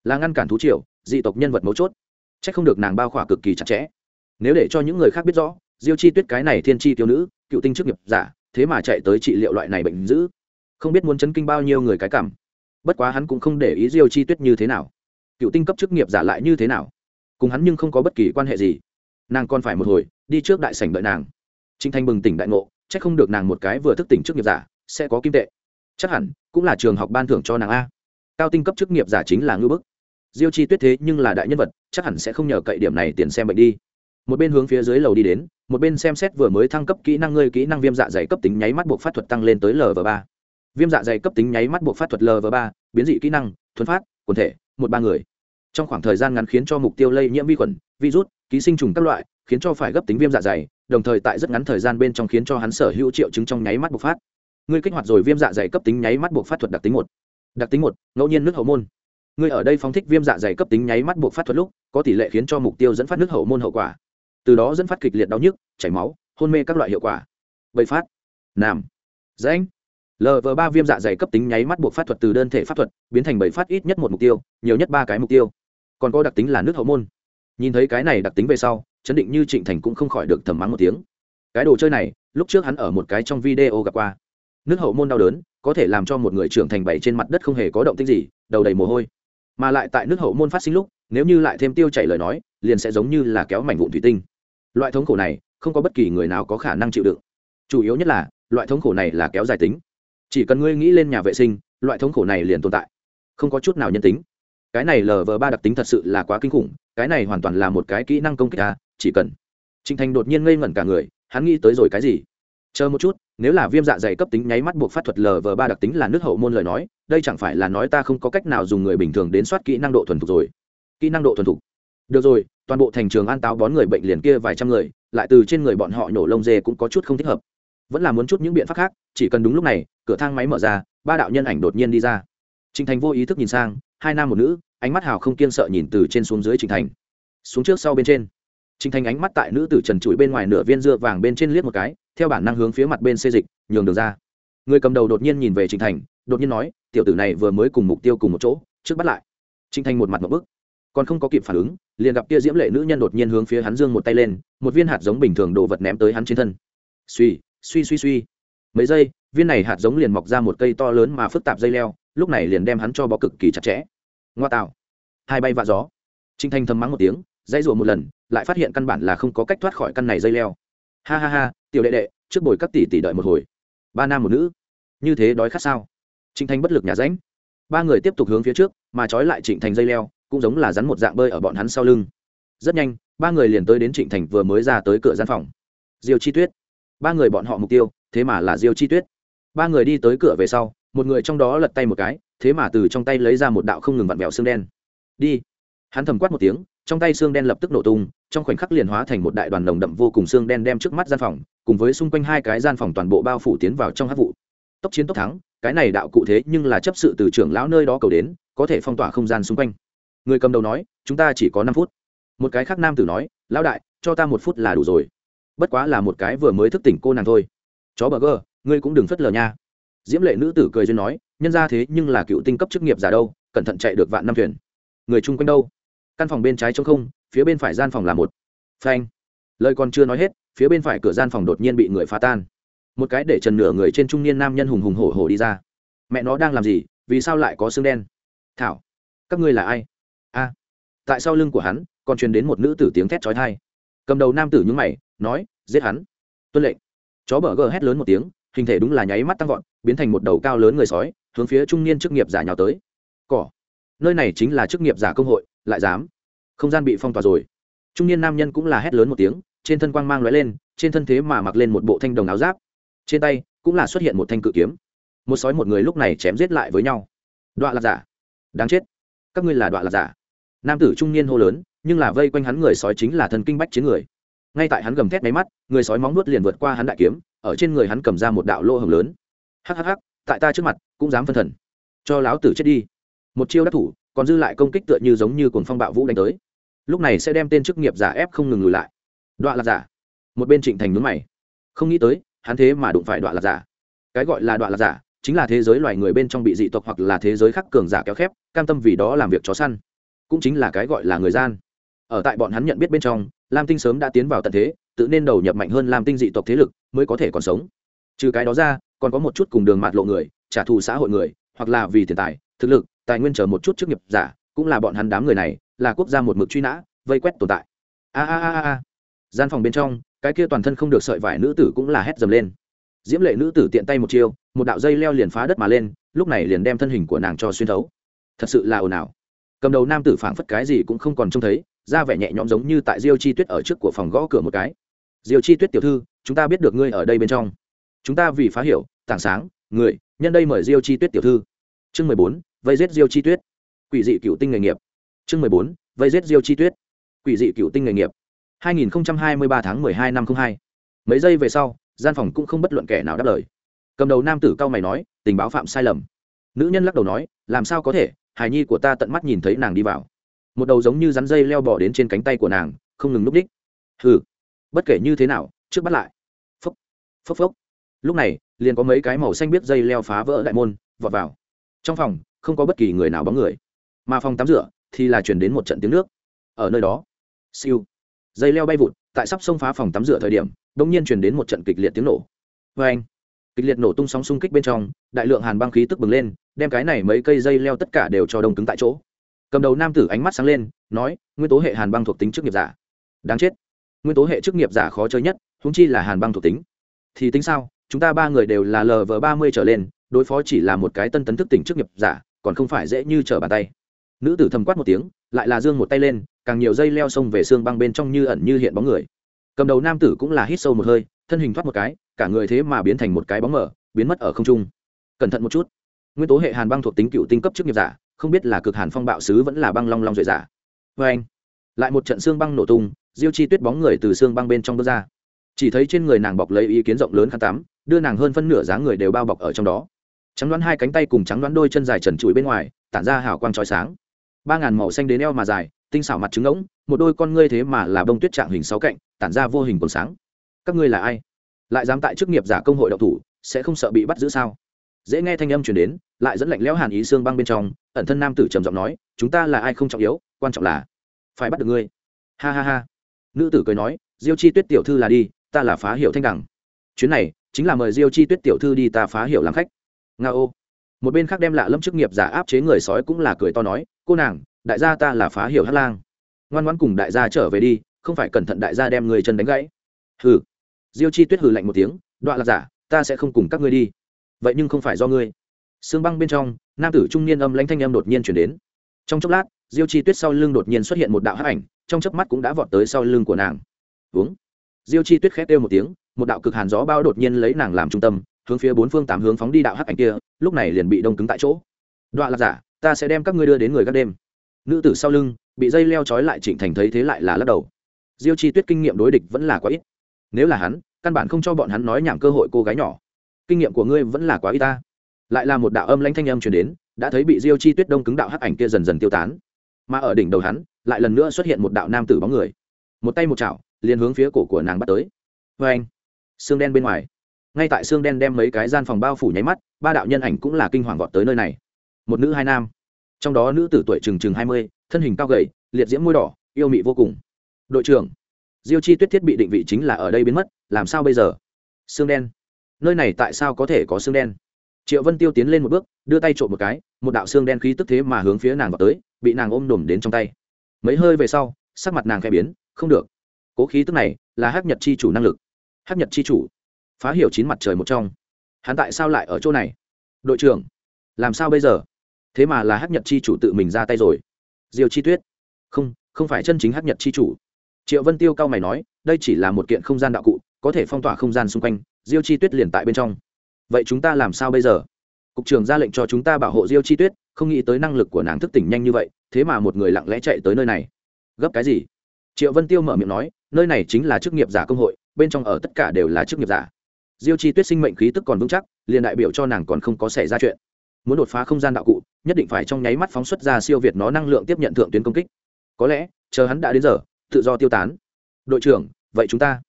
Là ngăn cản thú triều, dị tộc nhân vật mấu chốt. Chắc không được nàng bao khỏa cực kỳ chặt chẽ. Nếu để cho những người khác biết rõ, Diêu Chi Tuyết cái này thiên chi tiểu nữ, cựu tinh chức nghiệp giả, thế mà chạy tới trị liệu loại này bệnh dữ không biết muốn chấn kinh bao nhiêu người cái cảm bất quá hắn cũng không để ý diêu chi tuyết như thế nào. Cựu tinh cấp chức nghiệp giả lại như thế nào? Cùng hắn nhưng không có bất kỳ quan hệ gì. Nàng còn phải một hồi, đi trước đại sảnh đợi nàng. Trinh thanh bừng tỉnh đại ngộ c h ắ c không được nàng một cái vừa thức tỉnh chức nghiệp giả, sẽ có kim tệ. Chắc hẳn, cũng là trường học ban thưởng cho nàng a. Cao tinh cấp chức nghiệp giả chính là ngư bức. Diêu chi tuyết thế nhưng là đại nhân vật, chắc hẳn sẽ không nhờ cậy điểm này tiền xem bệnh đi. Một bên hướng phía dưới lầu đi đến, một bên xem xét vừa mới thăng cấp kỹ năng ngươi kỹ năng viêm dạ dày cấp tính nháy mắt buộc phát thuật tăng lên tới lv ba viêm dạ dày cấp tính nháy mắt buộc phát thuật lv ba, biến dị kỹ năng thuấn phát, quần thể, một ba người. Trong khoảng thời gian ngắn khiến cho mục tiêu lây nhiễm vi khuẩn, virus, ký sinh trùng các loại, khiến cho phải gấp tính viêm dạ dày, đồng thời tại rất ngắn thời gian bên trong khiến cho hắn sở hữu triệu chứng trong nháy mắt bộc phát. Ngươi kích hoạt rồi viêm dạ dày cấp tính nháy mắt bộc phát thuật đặc tính một. Đặc tính một, ngẫu nhiên nước hậu môn. Ngươi ở đây phóng thích viêm dạ dày cấp tính nháy mắt bộc phát thuật lúc, có tỷ lệ khiến cho mục tiêu dẫn phát nước hậu môn hậu quả. Từ đó dẫn phát kịch liệt đau nhức, chảy máu, hôn mê các loại hiệu quả. Bậy phát. Nam. Rãnh lv ba viêm dạ dày cấp tính nháy mắt buộc phát thuật từ đơn thể pháp thuật, biến thành bảy phát ít nhất một mục tiêu, nhiều nhất ba cái mục tiêu. Còn có đặc tính là nước hậu môn. Nhìn thấy cái này đặc tính về sau, chấn định như trịnh thành cũng không khỏi được thầm mắng một tiếng. Cái đồ chơi này, lúc trước hắn ở một cái trong video gặp qua. Nước hậu môn đau đớn, có thể làm cho một người trưởng thành bảy trên mặt đất không hề có động tích gì, đầu đầy mồ hôi. Mà lại tại nước hậu môn phát sinh lúc, nếu như lại thêm tiêu chảy lời nói, liền sẽ giống như là kéo mảnh vụn thủy tinh. Loại thống khổ này, không có bất kỳ người nào có khả năng chịu đựng. Chủ yếu nhất là, loại thống khổ này là kéo dài tính chỉ cần ngươi nghĩ lên nhà vệ sinh, loại thống khổ này liền tồn tại. Không có chút nào nhân tính. Cái này lờ vờ ba đặc tính thật sự là quá kinh khủng, cái này hoàn toàn là một cái kỹ năng công kích ta chỉ cần. Trịnh thành đột nhiên ngây ngẩn cả người, hắn nghĩ tới rồi cái gì? Chờ một chút, nếu là viêm dạ dày cấp tính nháy mắt buộc phát thuật lờ vờ ba đặc tính là nước hậu môn lời nói, đây chẳng phải là nói ta không có cách nào dùng người bình thường đến soát kỹ năng độ thuần thục rồi. Kỹ năng độ thuần thục. Được rồi, toàn bộ thành trường an táo bón người bệnh liền kia vài trăm người, lại từ trên người bọn họ nhổ lông dê cũng có chút không thích hợp vẫn là muốn chút những biện pháp khác, chỉ cần đúng lúc này, cửa thang máy mở ra, ba đạo nhân ảnh đột nhiên đi ra. Trịnh thành vô ý thức nhìn sang, hai nam một nữ, ánh mắt hào không kiên sợ nhìn từ trên xuống dưới trịnh thành. Xuống trước sau bên trên. Trịnh thành ánh mắt tại nữ tử trần trụi bên ngoài nửa viên dưa vàng bên trên liếc một cái, theo bản năng hướng phía mặt bên xê dịch, nhường đường ra. Người cầm đầu đột nhiên nhìn về trịnh thành, đột nhiên nói, tiểu tử này vừa mới cùng mục tiêu cùng một chỗ, trước bắt lại. Trịnh thành một mặt một bức. Còn không có kịp phản ứng, liền gặp kia diễm lệ nữ nhân đột nhiên hướng phía hắn dương một tay lên, một viên hạt giống bình thường đồ vật ném tới hắn trên thân. Suy suy suy suy. Mấy giây, viên này hạt giống liền mọc ra một cây to lớn mà phức tạp dây leo, lúc này liền đem hắn cho bó cực kỳ chặt chẽ. Ngoa tạo. Hai bay vạ gió. Trinh thanh thầm mắng một tiếng, dãy rủa một lần, lại phát hiện căn bản là không có cách thoát khỏi căn này dây leo. Ha ha ha, tiểu đệ đệ, trước bồi các tỷ tỷ đợi một hồi. Ba nam một nữ. Như thế đói khát sao? Trinh thanh bất lực nhà ránh ba người tiếp tục hướng phía trước, mà trói lại trịnh thành dây leo, cũng giống là rắn một dạng bơi ở bọn hắn sau lưng. Rất nhanh, ba người liền tới đến trịnh thành vừa mới ra tới cửa gian phòng. Diều chi tuyết ba người bọn họ mục tiêu, thế mà là diêu chi tuyết. Ba người đi tới cửa về sau, một người trong đó lật tay một cái, thế mà từ trong tay lấy ra một đạo không ngừng vặn vẹo xương đen. Đi! Hắn thầm quát một tiếng, trong tay xương đen lập tức nổ tung, trong khoảnh khắc liền hóa thành một đại đoàn nồng đậm vô cùng xương đen đem trước mắt gian phòng, cùng với xung quanh hai cái gian phòng toàn bộ bao phủ tiến vào trong hát vụ. Tốc chiến tốc thắng, cái này đạo cụ thế nhưng là chấp sự từ trưởng lão nơi đó cầu đến, có thể phong tỏa không gian xung quanh. Người cầm đầu nói, chúng ta chỉ có năm phút. Một cái khác nam tử nói, lão đại, cho ta một phút là đủ rồi bất quá là một cái vừa mới thức tỉnh cô nàng thôi. Chó bờ gơ ngươi cũng đừng phất lờ nha. Diễm lệ nữ tử cười duyên nói, nhân ra thế nhưng là cựu tinh cấp chức nghiệp giả đâu, cẩn thận chạy được vạn năm thuyền. Người chung quanh đâu? Căn phòng bên trái trong không, phía bên phải gian phòng là một. Phanh. Lời còn chưa nói hết, phía bên phải cửa gian phòng đột nhiên bị người phá tan. Một cái để trần nửa người trên trung niên nam nhân hùng hùng hổ hổ đi ra. Mẹ nó đang làm gì, vì sao lại có xương đen? Thảo, các ngươi là ai? A. Tại sau lưng của hắn, còn truyền đến một nữ tử tiếng thét trói thai cầm đầu nam tử nhúng mày nói, giết hắn. Tuân lệnh. Chó bờ gờ hét lớn một tiếng, hình thể đúng là nháy mắt tăng vọt, biến thành một đầu cao lớn người sói, hướng phía trung niên chức nghiệp giả nhào tới. Cỏ. Nơi này chính là chức nghiệp giả công hội, lại dám. Không gian bị phong tỏa rồi. Trung niên nam nhân cũng là hét lớn một tiếng, trên thân quang mang lóe lên, trên thân thế mà mặc lên một bộ thanh đồng áo giáp. Trên tay cũng là xuất hiện một thanh cự kiếm. Một sói một người lúc này chém giết lại với nhau. Đoạn là giả. Đáng chết. Các ngươi là đoạn là giả. Nam tử trung niên hô lớn, nhưng là vây quanh hắn người sói chính là thần kinh bách chiến người ngay tại hắn gầm thét máy mắt, người sói móng nuốt liền vượt qua hắn đại kiếm, ở trên người hắn cầm ra một đạo lỗ hồng lớn. Hhh tại ta trước mặt, cũng dám phân thần. Cho láo tử chết đi. Một chiêu đắc thủ, còn dư lại công kích tựa như giống như cồn phong bạo vũ đánh tới. Lúc này sẽ đem tên chức nghiệp giả ép không ngừng lùi lại. Đoạn là giả. Một bên trịnh thành núi mày. Không nghĩ tới, hắn thế mà đụng phải đoạn là giả. Cái gọi là đoạn là giả, chính là thế giới loài người bên trong bị dị tộc hoặc là thế giới khác cường giả kéo khép, cam tâm vì đó làm việc chó săn. Cũng chính là cái gọi là người gian. Ở tại bọn hắn nhận biết bên trong lam tinh sớm đã tiến vào tận thế, tự nên đầu nhập mạnh hơn lam tinh dị tộc thế lực mới có thể còn sống. Trừ cái đó ra, còn có một chút cùng đường mạt lộ người, trả thù xã hội người, hoặc là vì tiền tài, thực lực, tài nguyên chờ một chút chức nghiệp giả, cũng là bọn hắn đám người này, là quốc gia một mực truy nã, vây quét tồn tại. A a a a gian phòng bên trong, cái kia toàn thân không được sợi vải nữ tử cũng là hét dầm lên. Diễm lệ nữ tử tiện tay một chiêu, một đạo dây leo liền phá đất mà lên, lúc này liền đem thân hình của nàng cho xuyên thấu. Thật sự là ồn ào. Cầm đầu nam tử phảng phất cái gì cũng không còn trông thấy ra vẻ nhẹ nhõm giống như tại diêu chi tuyết ở trước của phòng gõ cửa một cái. Diêu chi tuyết tiểu thư, chúng ta biết được ngươi ở đây bên trong. Chúng ta vì phá hiểu, tảng sáng, người, nhân đây mời diêu chi tuyết tiểu thư. Chương mười bốn, vây giết diêu chi tuyết. Quỷ dị cựu tinh nghề nghiệp. Chương mười bốn, vây giết diêu chi tuyết. Quỷ dị cựu tinh nghề nghiệp. hai nghìn hai mươi ba tháng mười hai năm hai. Mấy giây về sau, gian phòng cũng không bất luận kẻ nào đáp lời. Cầm đầu nam tử cao mày nói, tình báo phạm sai lầm. Nữ nhân lắc đầu nói, làm sao có thể, hài nhi của ta tận mắt nhìn thấy nàng đi vào một đầu giống như rắn dây leo bỏ đến trên cánh tay của nàng, không ngừng núp đích. Hừ, bất kể như thế nào, trước bắt lại. Phốc phốc phốc. Lúc này, liền có mấy cái màu xanh biết dây leo phá vỡ đại môn, vọt vào. Trong phòng, không có bất kỳ người nào bóng người. Mà phòng tắm rửa thì là chuyển đến một trận tiếng nước. Ở nơi đó, siêu. Dây leo bay vụt, tại sắp xông phá phòng tắm rửa thời điểm đ ỗ n g nhiên chuyển đến một trận kịch liệt tiếng nổ. Vê anh, kịch liệt nổ tung sóng xung kích bên trong, đại lượng hàn băng khí tức bừng lên, đem cái này mấy cây dây leo tất cả đều cho đông cứng tại chỗ cầm đầu nam tử ánh mắt sáng lên, nói, nguyên tố hệ hàn băng thuộc tính chức nghiệp giả. Đáng chết. Nguyên tố hệ chức nghiệp giả khó chơi nhất húng chi là hàn băng thuộc tính. Thì tính sao? Chúng ta ba người đều là lv ba mươi trở lên, đối phó chỉ là một cái tân tấn thức tỉnh chức nghiệp giả, còn không phải dễ như trở bàn tay. Nữ tử thầm quát một tiếng, lại là dương một tay lên, càng nhiều dây leo xông về xương băng bên trong như ẩn như hiện bóng người. Cầm đầu nam tử cũng là hít sâu một hơi, thân hình thoát một cái, cả người thế mà biến thành một cái bóng mở biến mất ở không trung. Cẩn thận một chút. Nguyên tố hệ hàn băng thuộc tính cựu tinh cấp chức nghiệp giả không biết là cực hàn phong bạo sứ vẫn là băng long long duệ giả. Vê anh. Lại một trận xương băng nổ tung, diêu chi tuyết bóng người từ xương băng bên trong bước ra. Chỉ thấy trên người nàng bọc lấy ý kiến rộng lớn khăn tắm, đưa nàng hơn phân nửa dáng người đều bao bọc ở trong đó. Trắng đoán hai cánh tay cùng trắng đoán đôi chân dài trần trụi bên ngoài, tản ra hào quang trói sáng. Ba ngàn màu xanh đến eo mà dài, tinh xảo mặt trứng ngỗng một đôi con ngươi thế mà là bông tuyết trạng hình sáu cạnh, tản ra vô hình còn sáng. Các ngươi là ai? Lại dám tại chức nghiệp giả công hội độc thủ, sẽ không sợ bị bắt giữ sao? Dễ nghe thanh âm chuyển đến, lại dẫn lạnh lẽo hàn ý xương băng bên trong, ẩn thân nam tử trầm giọng nói, chúng ta là ai không trọng yếu, quan trọng là phải bắt được ngươi. Ha ha ha. Nữ tử cười nói, diêu chi tuyết tiểu thư là đi, ta là phá hiệu thanh đẳng. Chuyến này, chính là mời diêu chi tuyết tiểu thư đi ta phá hiệu làm khách. Nga ô. Một bên khác đem lạ lâm chức nghiệp giả áp chế người sói cũng là cười to nói, cô nàng, đại gia ta là phá hiệu hát lang. Ngoan ngoãn cùng đại gia trở về đi, không phải cẩn thận đại gia đem người chân đánh gãy. Hừ. Diêu chi tuyết hừ lạnh một tiếng đoạn là giả, ta sẽ không cùng các ngươi đi vậy nhưng không phải do ngươi. Xương băng bên trong, nam tử trung niên âm lãnh thanh âm đột nhiên chuyển đến. Trong chốc lát, diêu chi tuyết sau lưng đột nhiên xuất hiện một đạo hắc ảnh, trong chớp mắt cũng đã vọt tới sau lưng của nàng. Uống. Diêu chi tuyết khét kêu một tiếng, một đạo cực hàn gió bao đột nhiên lấy nàng làm trung tâm, hướng phía bốn phương tám hướng phóng đi đạo hắc ảnh kia, lúc này liền bị đông cứng tại chỗ. Đoạn là giả, ta sẽ đem các ngươi đưa đến người các đêm. Nữ tử sau lưng, bị dây leo trói lại chỉnh thành thấy thế lại là lắc đầu. Diêu chi tuyết kinh nghiệm đối địch vẫn là quá ít. Nếu là hắn, căn bản không cho bọn hắn nói nhảm cơ hội cô gái nhỏ kinh nghiệm của ngươi vẫn là quá ít ta. Lại là một đạo âm lãnh thanh âm truyền đến, đã thấy bị diêu chi tuyết đông cứng đạo hắc ảnh kia dần dần tiêu tán. Mà ở đỉnh đầu hắn, lại lần nữa xuất hiện một đạo nam tử bóng người. Một tay một chảo, liền hướng phía cổ của nàng bắt tới. Vê anh, xương đen bên ngoài. Ngay tại xương đen đem mấy cái gian phòng bao phủ nháy mắt, ba đạo nhân ảnh cũng là kinh hoàng gọt tới nơi này. Một nữ hai nam. Trong đó nữ tử tuổi chừng chừng hai mươi, thân hình cao gầy, liệt diễm môi đỏ, yêu mị vô cùng. Đội trưởng, diêu chi tuyết thiết bị định vị chính là ở đây biến mất, làm sao bây giờ? Xương đen nơi này tại sao có thể có xương đen? Triệu vân tiêu tiến lên một bước, đưa tay trộm một cái, một đạo xương đen khí tức thế mà hướng phía nàng vào tới, bị nàng ôm đồm đến trong tay. Mấy hơi về sau, sắc mặt nàng khẽ biến, không được. Cố khí tức này là hắc nhật chi chủ năng lực. Hắc nhật chi chủ, phá hiểu chín mặt trời một trong. Hắn tại sao lại ở chỗ này? Đội trưởng, làm sao bây giờ? Thế mà là hắc nhật chi chủ tự mình ra tay rồi. Diêu chi tuyết, không không phải chân chính hắc nhật chi chủ. Triệu vân tiêu cao mày nói, đây chỉ là một kiện không gian đạo cụ, có thể phong tỏa không gian xung quanh diêu chi tuyết liền tại bên trong. Vậy chúng ta làm sao bây giờ? Cục trưởng ra lệnh cho chúng ta bảo hộ diêu chi tuyết, không nghĩ tới năng lực của nàng thức tỉnh nhanh như vậy, thế mà một người lặng lẽ chạy tới nơi này. Gấp cái gì? Triệu vân tiêu mở miệng nói, nơi này chính là chức nghiệp giả công hội, bên trong ở tất cả đều là chức nghiệp giả. Diêu chi tuyết sinh mệnh khí tức còn vững chắc, liền đại biểu cho nàng còn không có xảy ra chuyện. Muốn đột phá không gian đạo cụ, nhất định phải trong nháy mắt phóng xuất ra siêu việt nó năng lượng tiếp nhận thượng tuyến công kích. Có lẽ, chờ hắn đã đến giờ, tự do tiêu tán. Đội trưởng, vậy chúng ta?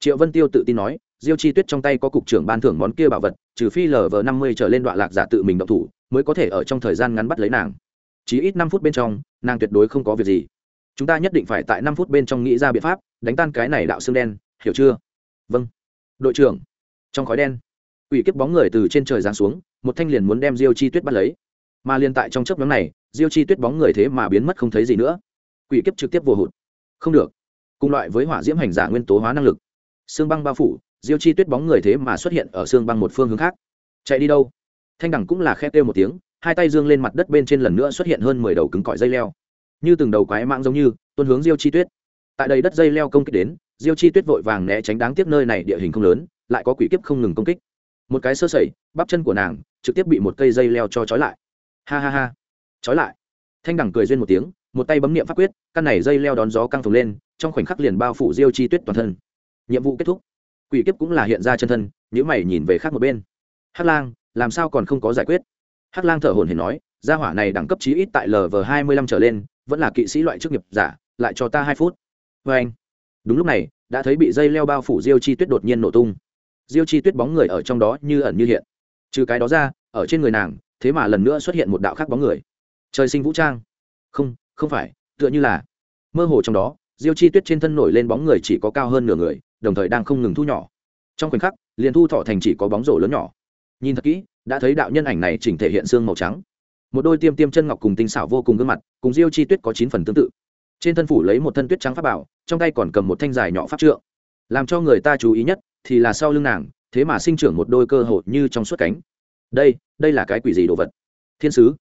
Triệu vân tiêu tự tin nói diêu chi tuyết trong tay có cục trưởng ban thưởng món kia bảo vật, trừ phi lở vờ năm mươi trở lên đoạn lạc giả tự mình động thủ, mới có thể ở trong thời gian ngắn bắt lấy nàng. Chỉ ít năm phút bên trong, nàng tuyệt đối không có việc gì. Chúng ta nhất định phải tại năm phút bên trong nghĩ ra biện pháp, đánh tan cái này đạo xương đen, hiểu chưa? Vâng. Đội trưởng. Trong khói đen ủy kiếp bóng người từ trên trời giáng xuống, một thanh liền muốn đem diêu chi tuyết bắt lấy. Mà liên tại trong chớp nhóm này, diêu chi tuyết bóng người thế mà biến mất không thấy gì nữa. Quỷ kiếp trực tiếp vô hụt. Không được. Cùng loại với hỏa diễm hành giả nguyên tố hóa năng lực. Xương băng bao phủ diêu chi tuyết bóng người thế mà xuất hiện ở xương băng một phương hướng khác. Chạy đi đâu? Thanh đẳng cũng là khe kêu một tiếng, hai tay dương lên mặt đất bên trên lần nữa xuất hiện hơn mười đầu cứng cỏi dây leo. Như từng đầu quái mạng giống như, tuôn hướng diêu chi tuyết. Tại đây đất dây leo công kích đến, diêu chi tuyết vội vàng né tránh đáng tiếc nơi này địa hình không lớn, lại có quỷ kiếp không ngừng công kích. Một cái sơ sẩy, bắp chân của nàng trực tiếp bị một cây dây leo cho trói lại. Ha ha ha. Trói lại. Thanh đẳng cười duyên một tiếng, một tay bấm niệm pháp quyết, căn này dây leo đón gió căng phồng lên, trong khoảnh khắc liền bao phủ diêu chi tuyết toàn thân. Nhiệm vụ kết thúc quỷ kiếp cũng là hiện ra chân thân nếu mày nhìn về khác một bên. Hắc lang, làm sao còn không có giải quyết? Hắc lang thở hồn hển nói, gia hỏa này đẳng cấp chí ít tại lv hai mươi lăm trở lên, vẫn là kỵ sĩ loại chức nghiệp giả, lại cho ta hai phút. Vê anh, đúng lúc này, đã thấy bị dây leo bao phủ diêu chi tuyết đột nhiên nổ tung. Diêu chi tuyết bóng người ở trong đó như ẩn như hiện. Trừ cái đó ra, ở trên người nàng, thế mà lần nữa xuất hiện một đạo khác bóng người. Trời sinh vũ trang. Không không phải, tựa như là. Mơ hồ trong đó, diêu chi tuyết trên thân nổi lên bóng người chỉ có cao hơn nửa người đồng thời đang không ngừng thu nhỏ. Trong khoảnh khắc, liền thu thọ thành chỉ có bóng rổ lớn nhỏ. Nhìn thật kỹ, đã thấy đạo nhân ảnh này chỉnh thể hiện xương màu trắng. Một đôi tiêm tiêm chân ngọc cùng tinh xảo vô cùng gương mặt, cùng diêu chi tuyết có chín phần tương tự. Trên thân phủ lấy một thân tuyết trắng pháp bảo, trong tay còn cầm một thanh dài nhỏ pháp trượng. Làm cho người ta chú ý nhất thì là sau lưng nàng, thế mà sinh trưởng một đôi cơ hội như trong suốt cánh. Đây đây là cái quỷ gì đồ vật? Thiên sứ.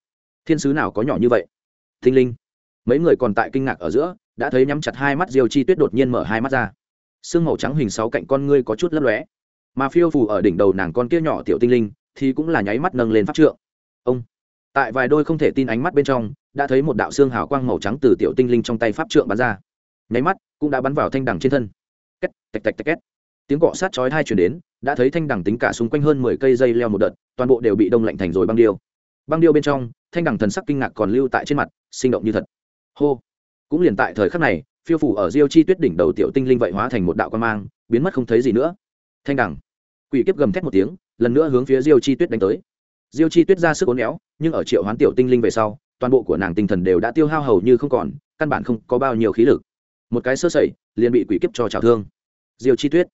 Thiên sứ nào có nhỏ như vậy? Thinh linh. Mấy người còn tại kinh ngạc ở giữa, đã thấy nhắm chặt hai mắt diêu chi tuyết đột nhiên mở hai mắt ra sương màu trắng hình sáu cạnh con ngươi có chút lấp lóe. Mà phiêu phù ở đỉnh đầu nàng con kia nhỏ tiểu tinh linh, thì cũng là nháy mắt nâng lên pháp trượng. Ông. Tại vài đôi không thể tin ánh mắt bên trong, đã thấy một đạo xương hào quang màu trắng từ tiểu tinh linh trong tay pháp trượng bắn ra. Nháy mắt, cũng đã bắn vào thanh đằng trên thân. Két, tạch tạch tạch, két. Tiếng cọ sát chói hai chuyển đến, đã thấy thanh đằng tính cả xung quanh hơn mười cây dây leo một đợt, toàn bộ đều bị đông lạnh thành rồi băng điêu. Băng điêu bên trong, thanh đằng thần sắc kinh ngạc còn lưu tại trên mặt, sinh động như thật. Hô. Cũng liền tại thời khắc này phiêu phủ ở diêu chi tuyết đỉnh đầu tiểu tinh linh vậy hóa thành một đạo quan mang, biến mất không thấy gì nữa. Thanh đẳng quỷ kiếp gầm thét một tiếng, lần nữa hướng phía diêu chi tuyết đánh tới. Diêu chi tuyết ra sức ốn éo, nhưng ở triệu hoán tiểu tinh linh về sau, toàn bộ của nàng tinh thần đều đã tiêu hao hầu như không còn, căn bản không có bao nhiêu khí lực. Một cái sơ sẩy, liền bị quỷ kiếp cho trào thương. Diêu chi tuyết,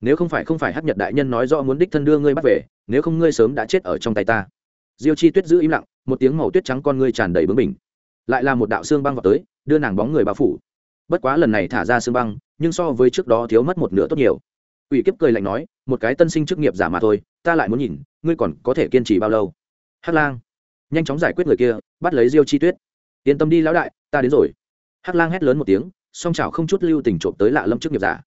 nếu không phải không phải hát nhật đại nhân nói rõ muốn đích thân đưa ngươi bắt về, nếu không ngươi sớm đã chết ở trong tay ta. Diêu chi tuyết giữ im lặng, một tiếng màu tuyết trắng con ngươi tràn đầy bướng bỉnh. Lại là một đạo xương băng vào tới, đưa nàng bóng người bao phủ bất quá lần này thả ra xương băng, nhưng so với trước đó thiếu mất một nửa tốt nhiều. Ủy kiếp cười lạnh nói, một cái tân sinh chức nghiệp giả mà thôi, ta lại muốn nhìn, ngươi còn có thể kiên trì bao lâu? Hắc lang, nhanh chóng giải quyết người kia, bắt lấy diêu chi tuyết. Yên tâm đi lão đại, ta đến rồi. Hắc lang hét lớn một tiếng, song chảo không chút lưu tình trộm tới lạ lâm chức nghiệp giả.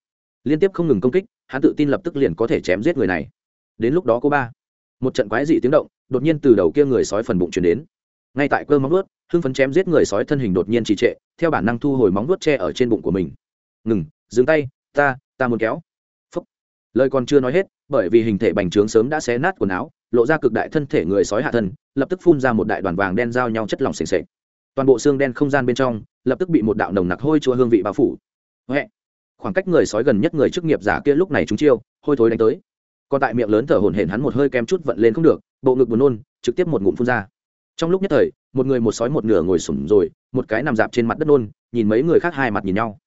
Liên tiếp không ngừng công kích, hắn tự tin lập tức liền có thể chém giết người này. Đến lúc đó cô ba, một trận quái dị tiếng động, đột nhiên từ đầu kia người sói phần bụng chuyển đến ngay tại cơ móng vuốt, hưng phấn chém giết người sói thân hình đột nhiên trì trệ, theo bản năng thu hồi móng vuốt tre ở trên bụng của mình. Ngừng, dừng tay, ta ta muốn kéo. Phúc. lời còn chưa nói hết, bởi vì hình thể bành trướng sớm đã xé nát quần áo, lộ ra cực đại thân thể người sói hạ thân, lập tức phun ra một đại đoàn vàng đen giao nhau chất lỏng s ề toàn bộ xương đen không gian bên trong, lập tức bị một đạo nồng nặc hôi chua hương vị bao phủ. Huệ. khoảng cách người sói gần nhất người chức nghiệp giả kia lúc này chúng chiêu, hôi thối đánh tới. Còn tại miệng lớn thở hổn hển hắn một hơi kem chút vận lên không được, bộ ngực buồn nôn, trực tiếp một ngụm phun ra trong lúc nhất thời, một người một sói một nửa ngồi sủng rồi, một cái nằm dạp trên mặt đất nôn, nhìn mấy người khác hai mặt nhìn nhau.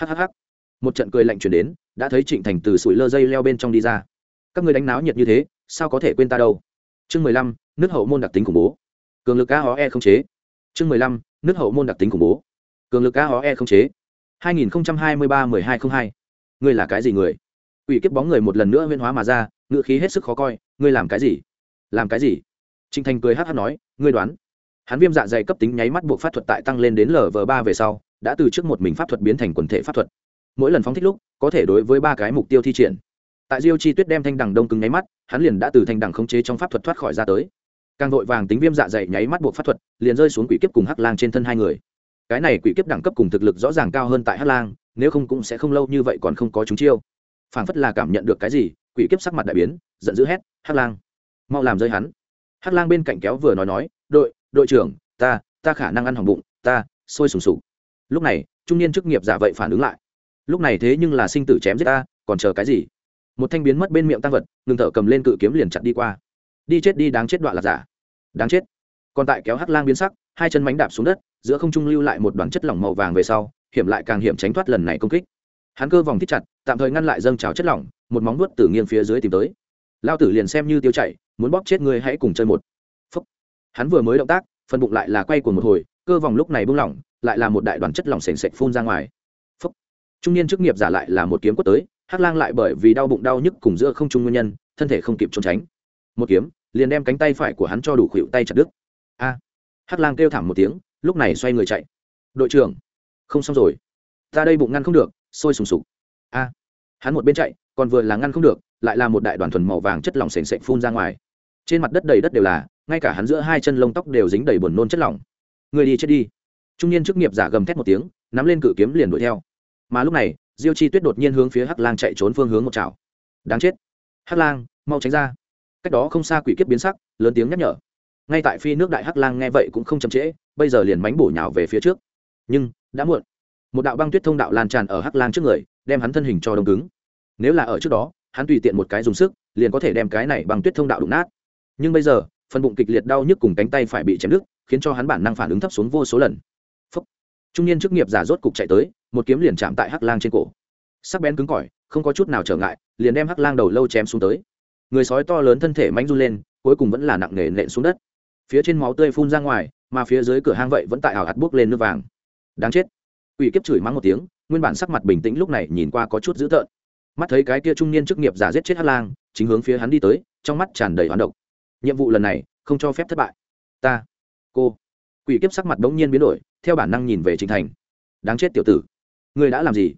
Hhh một trận cười lạnh chuyển đến, đã thấy trịnh thành từ sủi lơ dây leo bên trong đi ra. Các người đánh náo nhiệt như thế, sao có thể quên ta đâu? Chương mười lăm, nước hậu môn đặc tính khủng bố. Cường lực a ho e không chế. Chương mười lăm, nước hậu môn đặc tính khủng bố. Cường lực a ho e không chế. hai nghìn hai mươi ba mười hai không hai. Ngươi là cái gì người? Ủy kiếp bóng người một lần nữa huyên hóa mà ra ngự khí hết sức khó coi. Ngươi làm cái gì? Làm cái gì? Trịnh thành cười hát hát nói ngươi đoán. Hắn viêm dạ dày cấp tính nháy mắt buộc pháp thuật tại tăng lên đến lv ba về sau, đã từ trước một mình pháp thuật biến thành quần thể pháp thuật. Mỗi lần phóng thích lúc, có thể đối với ba cái mục tiêu thi triển. Tại diêu chi tuyết đem thanh đằng đông cứng nháy mắt, hắn liền đã từ thanh đằng khống chế trong pháp thuật thoát khỏi ra tới. Càng vội vàng tính viêm dạ dày nháy mắt buộc pháp thuật, liền rơi xuống quỷ kiếp cùng hắc lang trên thân hai người. Cái này quỷ kiếp đẳng cấp cùng thực lực rõ ràng cao hơn tại hắc lang, nếu không cũng sẽ không lâu như vậy còn không có chúng chiêu. Phảng phất là cảm nhận được cái gì, quỷ kiếp sắc mặt đại biến, giận dữ hét, hắc lang, mau làm rơi hắn hắc lang bên cạnh kéo vừa nói nói, đội đội trưởng, ta ta khả năng ăn hỏng bụng, ta, sôi sùng sục. Lúc này, trung niên chức nghiệp giả vậy phản ứng lại. Lúc này thế nhưng là sinh tử chém giết ta, còn chờ cái gì? Một thanh biến mất bên miệng tăng vật, ngừng thở cầm lên cự kiếm liền chặt đi qua. Đi chết đi đáng chết đoạn là giả. Đáng chết. Còn tại kéo hắc lang biến sắc, hai chân mánh đạp xuống đất, giữa không trung lưu lại một đoàn chất lỏng màu vàng về sau, hiểm lại càng hiểm tránh thoát lần này công kích. Hắn cơ vòng thích chặt, tạm thời ngăn lại dâng trào chất lỏng, một móng nuốt từ nghiêng phía dưới tìm tới lao tử liền xem như tiêu chảy, muốn bóp chết ngươi hãy cùng chơi một Phúc. hắn vừa mới động tác, phần bụng lại là quay của một hồi, cơ vòng lúc này bung lỏng, lại là một đại đoàn chất lỏng sền sệt phun ra ngoài. Phúc. trung niên chức nghiệp giả lại là một kiếm quất tới, hắc lang lại bởi vì đau bụng đau nhức cùng giữa không trung nguyên nhân, thân thể không kịp trốn tránh. Một kiếm, liền đem cánh tay phải của hắn cho đủ khuỵu tay chặt đứt. A. Hắc lang kêu thảm một tiếng, lúc này xoay người chạy. Đội trưởng, không xong rồi. Ta đây bụng ngăn không được, sôi sùng sục. A. Hắn một bên chạy, còn vừa là ngăn không được lại là một đại đoàn thuần màu vàng chất lỏng sền sệt phun ra ngoài. Trên mặt đất đầy đất đều là, ngay cả hắn giữa hai chân lông tóc đều dính đầy buồn nôn chất lỏng. Người đi chết đi. Trung niên chức nghiệp giả gầm thét một tiếng, nắm lên cự kiếm liền đuổi theo. Mà lúc này, diêu chi tuyết đột nhiên hướng phía hắc lang chạy trốn phương hướng một chảo đáng chết. Hắc lang, mau tránh ra. Cách đó không xa quỷ kiếp biến sắc, lớn tiếng nhắc nhở. Ngay tại phi nước đại hắc lang nghe vậy cũng không chậm trễ, bây giờ liền mánh bổ nhào về phía trước. Nhưng, đã muộn. Một đạo băng tuyết thông đạo lan tràn ở hắc lang trước người, đem hắn thân hình cho đông cứng. Nếu là ở trước đó hắn tùy tiện một cái dùng sức, liền có thể đem cái này bằng tuyết thông đạo đụng nát. Nhưng bây giờ, phần bụng kịch liệt đau nhức cùng cánh tay phải bị chém đứt, khiến cho hắn bản năng phản ứng thấp xuống vô số lần. Phúc. trung niên chức nghiệp giả rốt cục chạy tới, một kiếm liền chạm tại hắc lang trên cổ. Sắc bén cứng cỏi, không có chút nào trở ngại, liền đem hắc lang đầu lâu chém xuống tới. Người sói to lớn thân thể mánh run lên, cuối cùng vẫn là nặng nề nện xuống đất. Phía trên máu tươi phun ra ngoài, mà phía dưới cửa hang vậy vẫn tại ảo hạt buốc lên nước vàng. Đáng chết. Ủy kiếp chửi mắng một tiếng, nguyên bản sắc mặt bình tĩnh lúc này nhìn qua có chút dữ tợn mắt thấy cái kia trung niên chức nghiệp giả giết chết hắc lang, chính hướng phía hắn đi tới, trong mắt tràn đầy hoán độc. Nhiệm vụ lần này, không cho phép thất bại. Ta, cô. Quỷ kiếp sắc mặt bỗng nhiên biến đổi, theo bản năng nhìn về trình thành. Đáng chết tiểu tử người đã làm gì?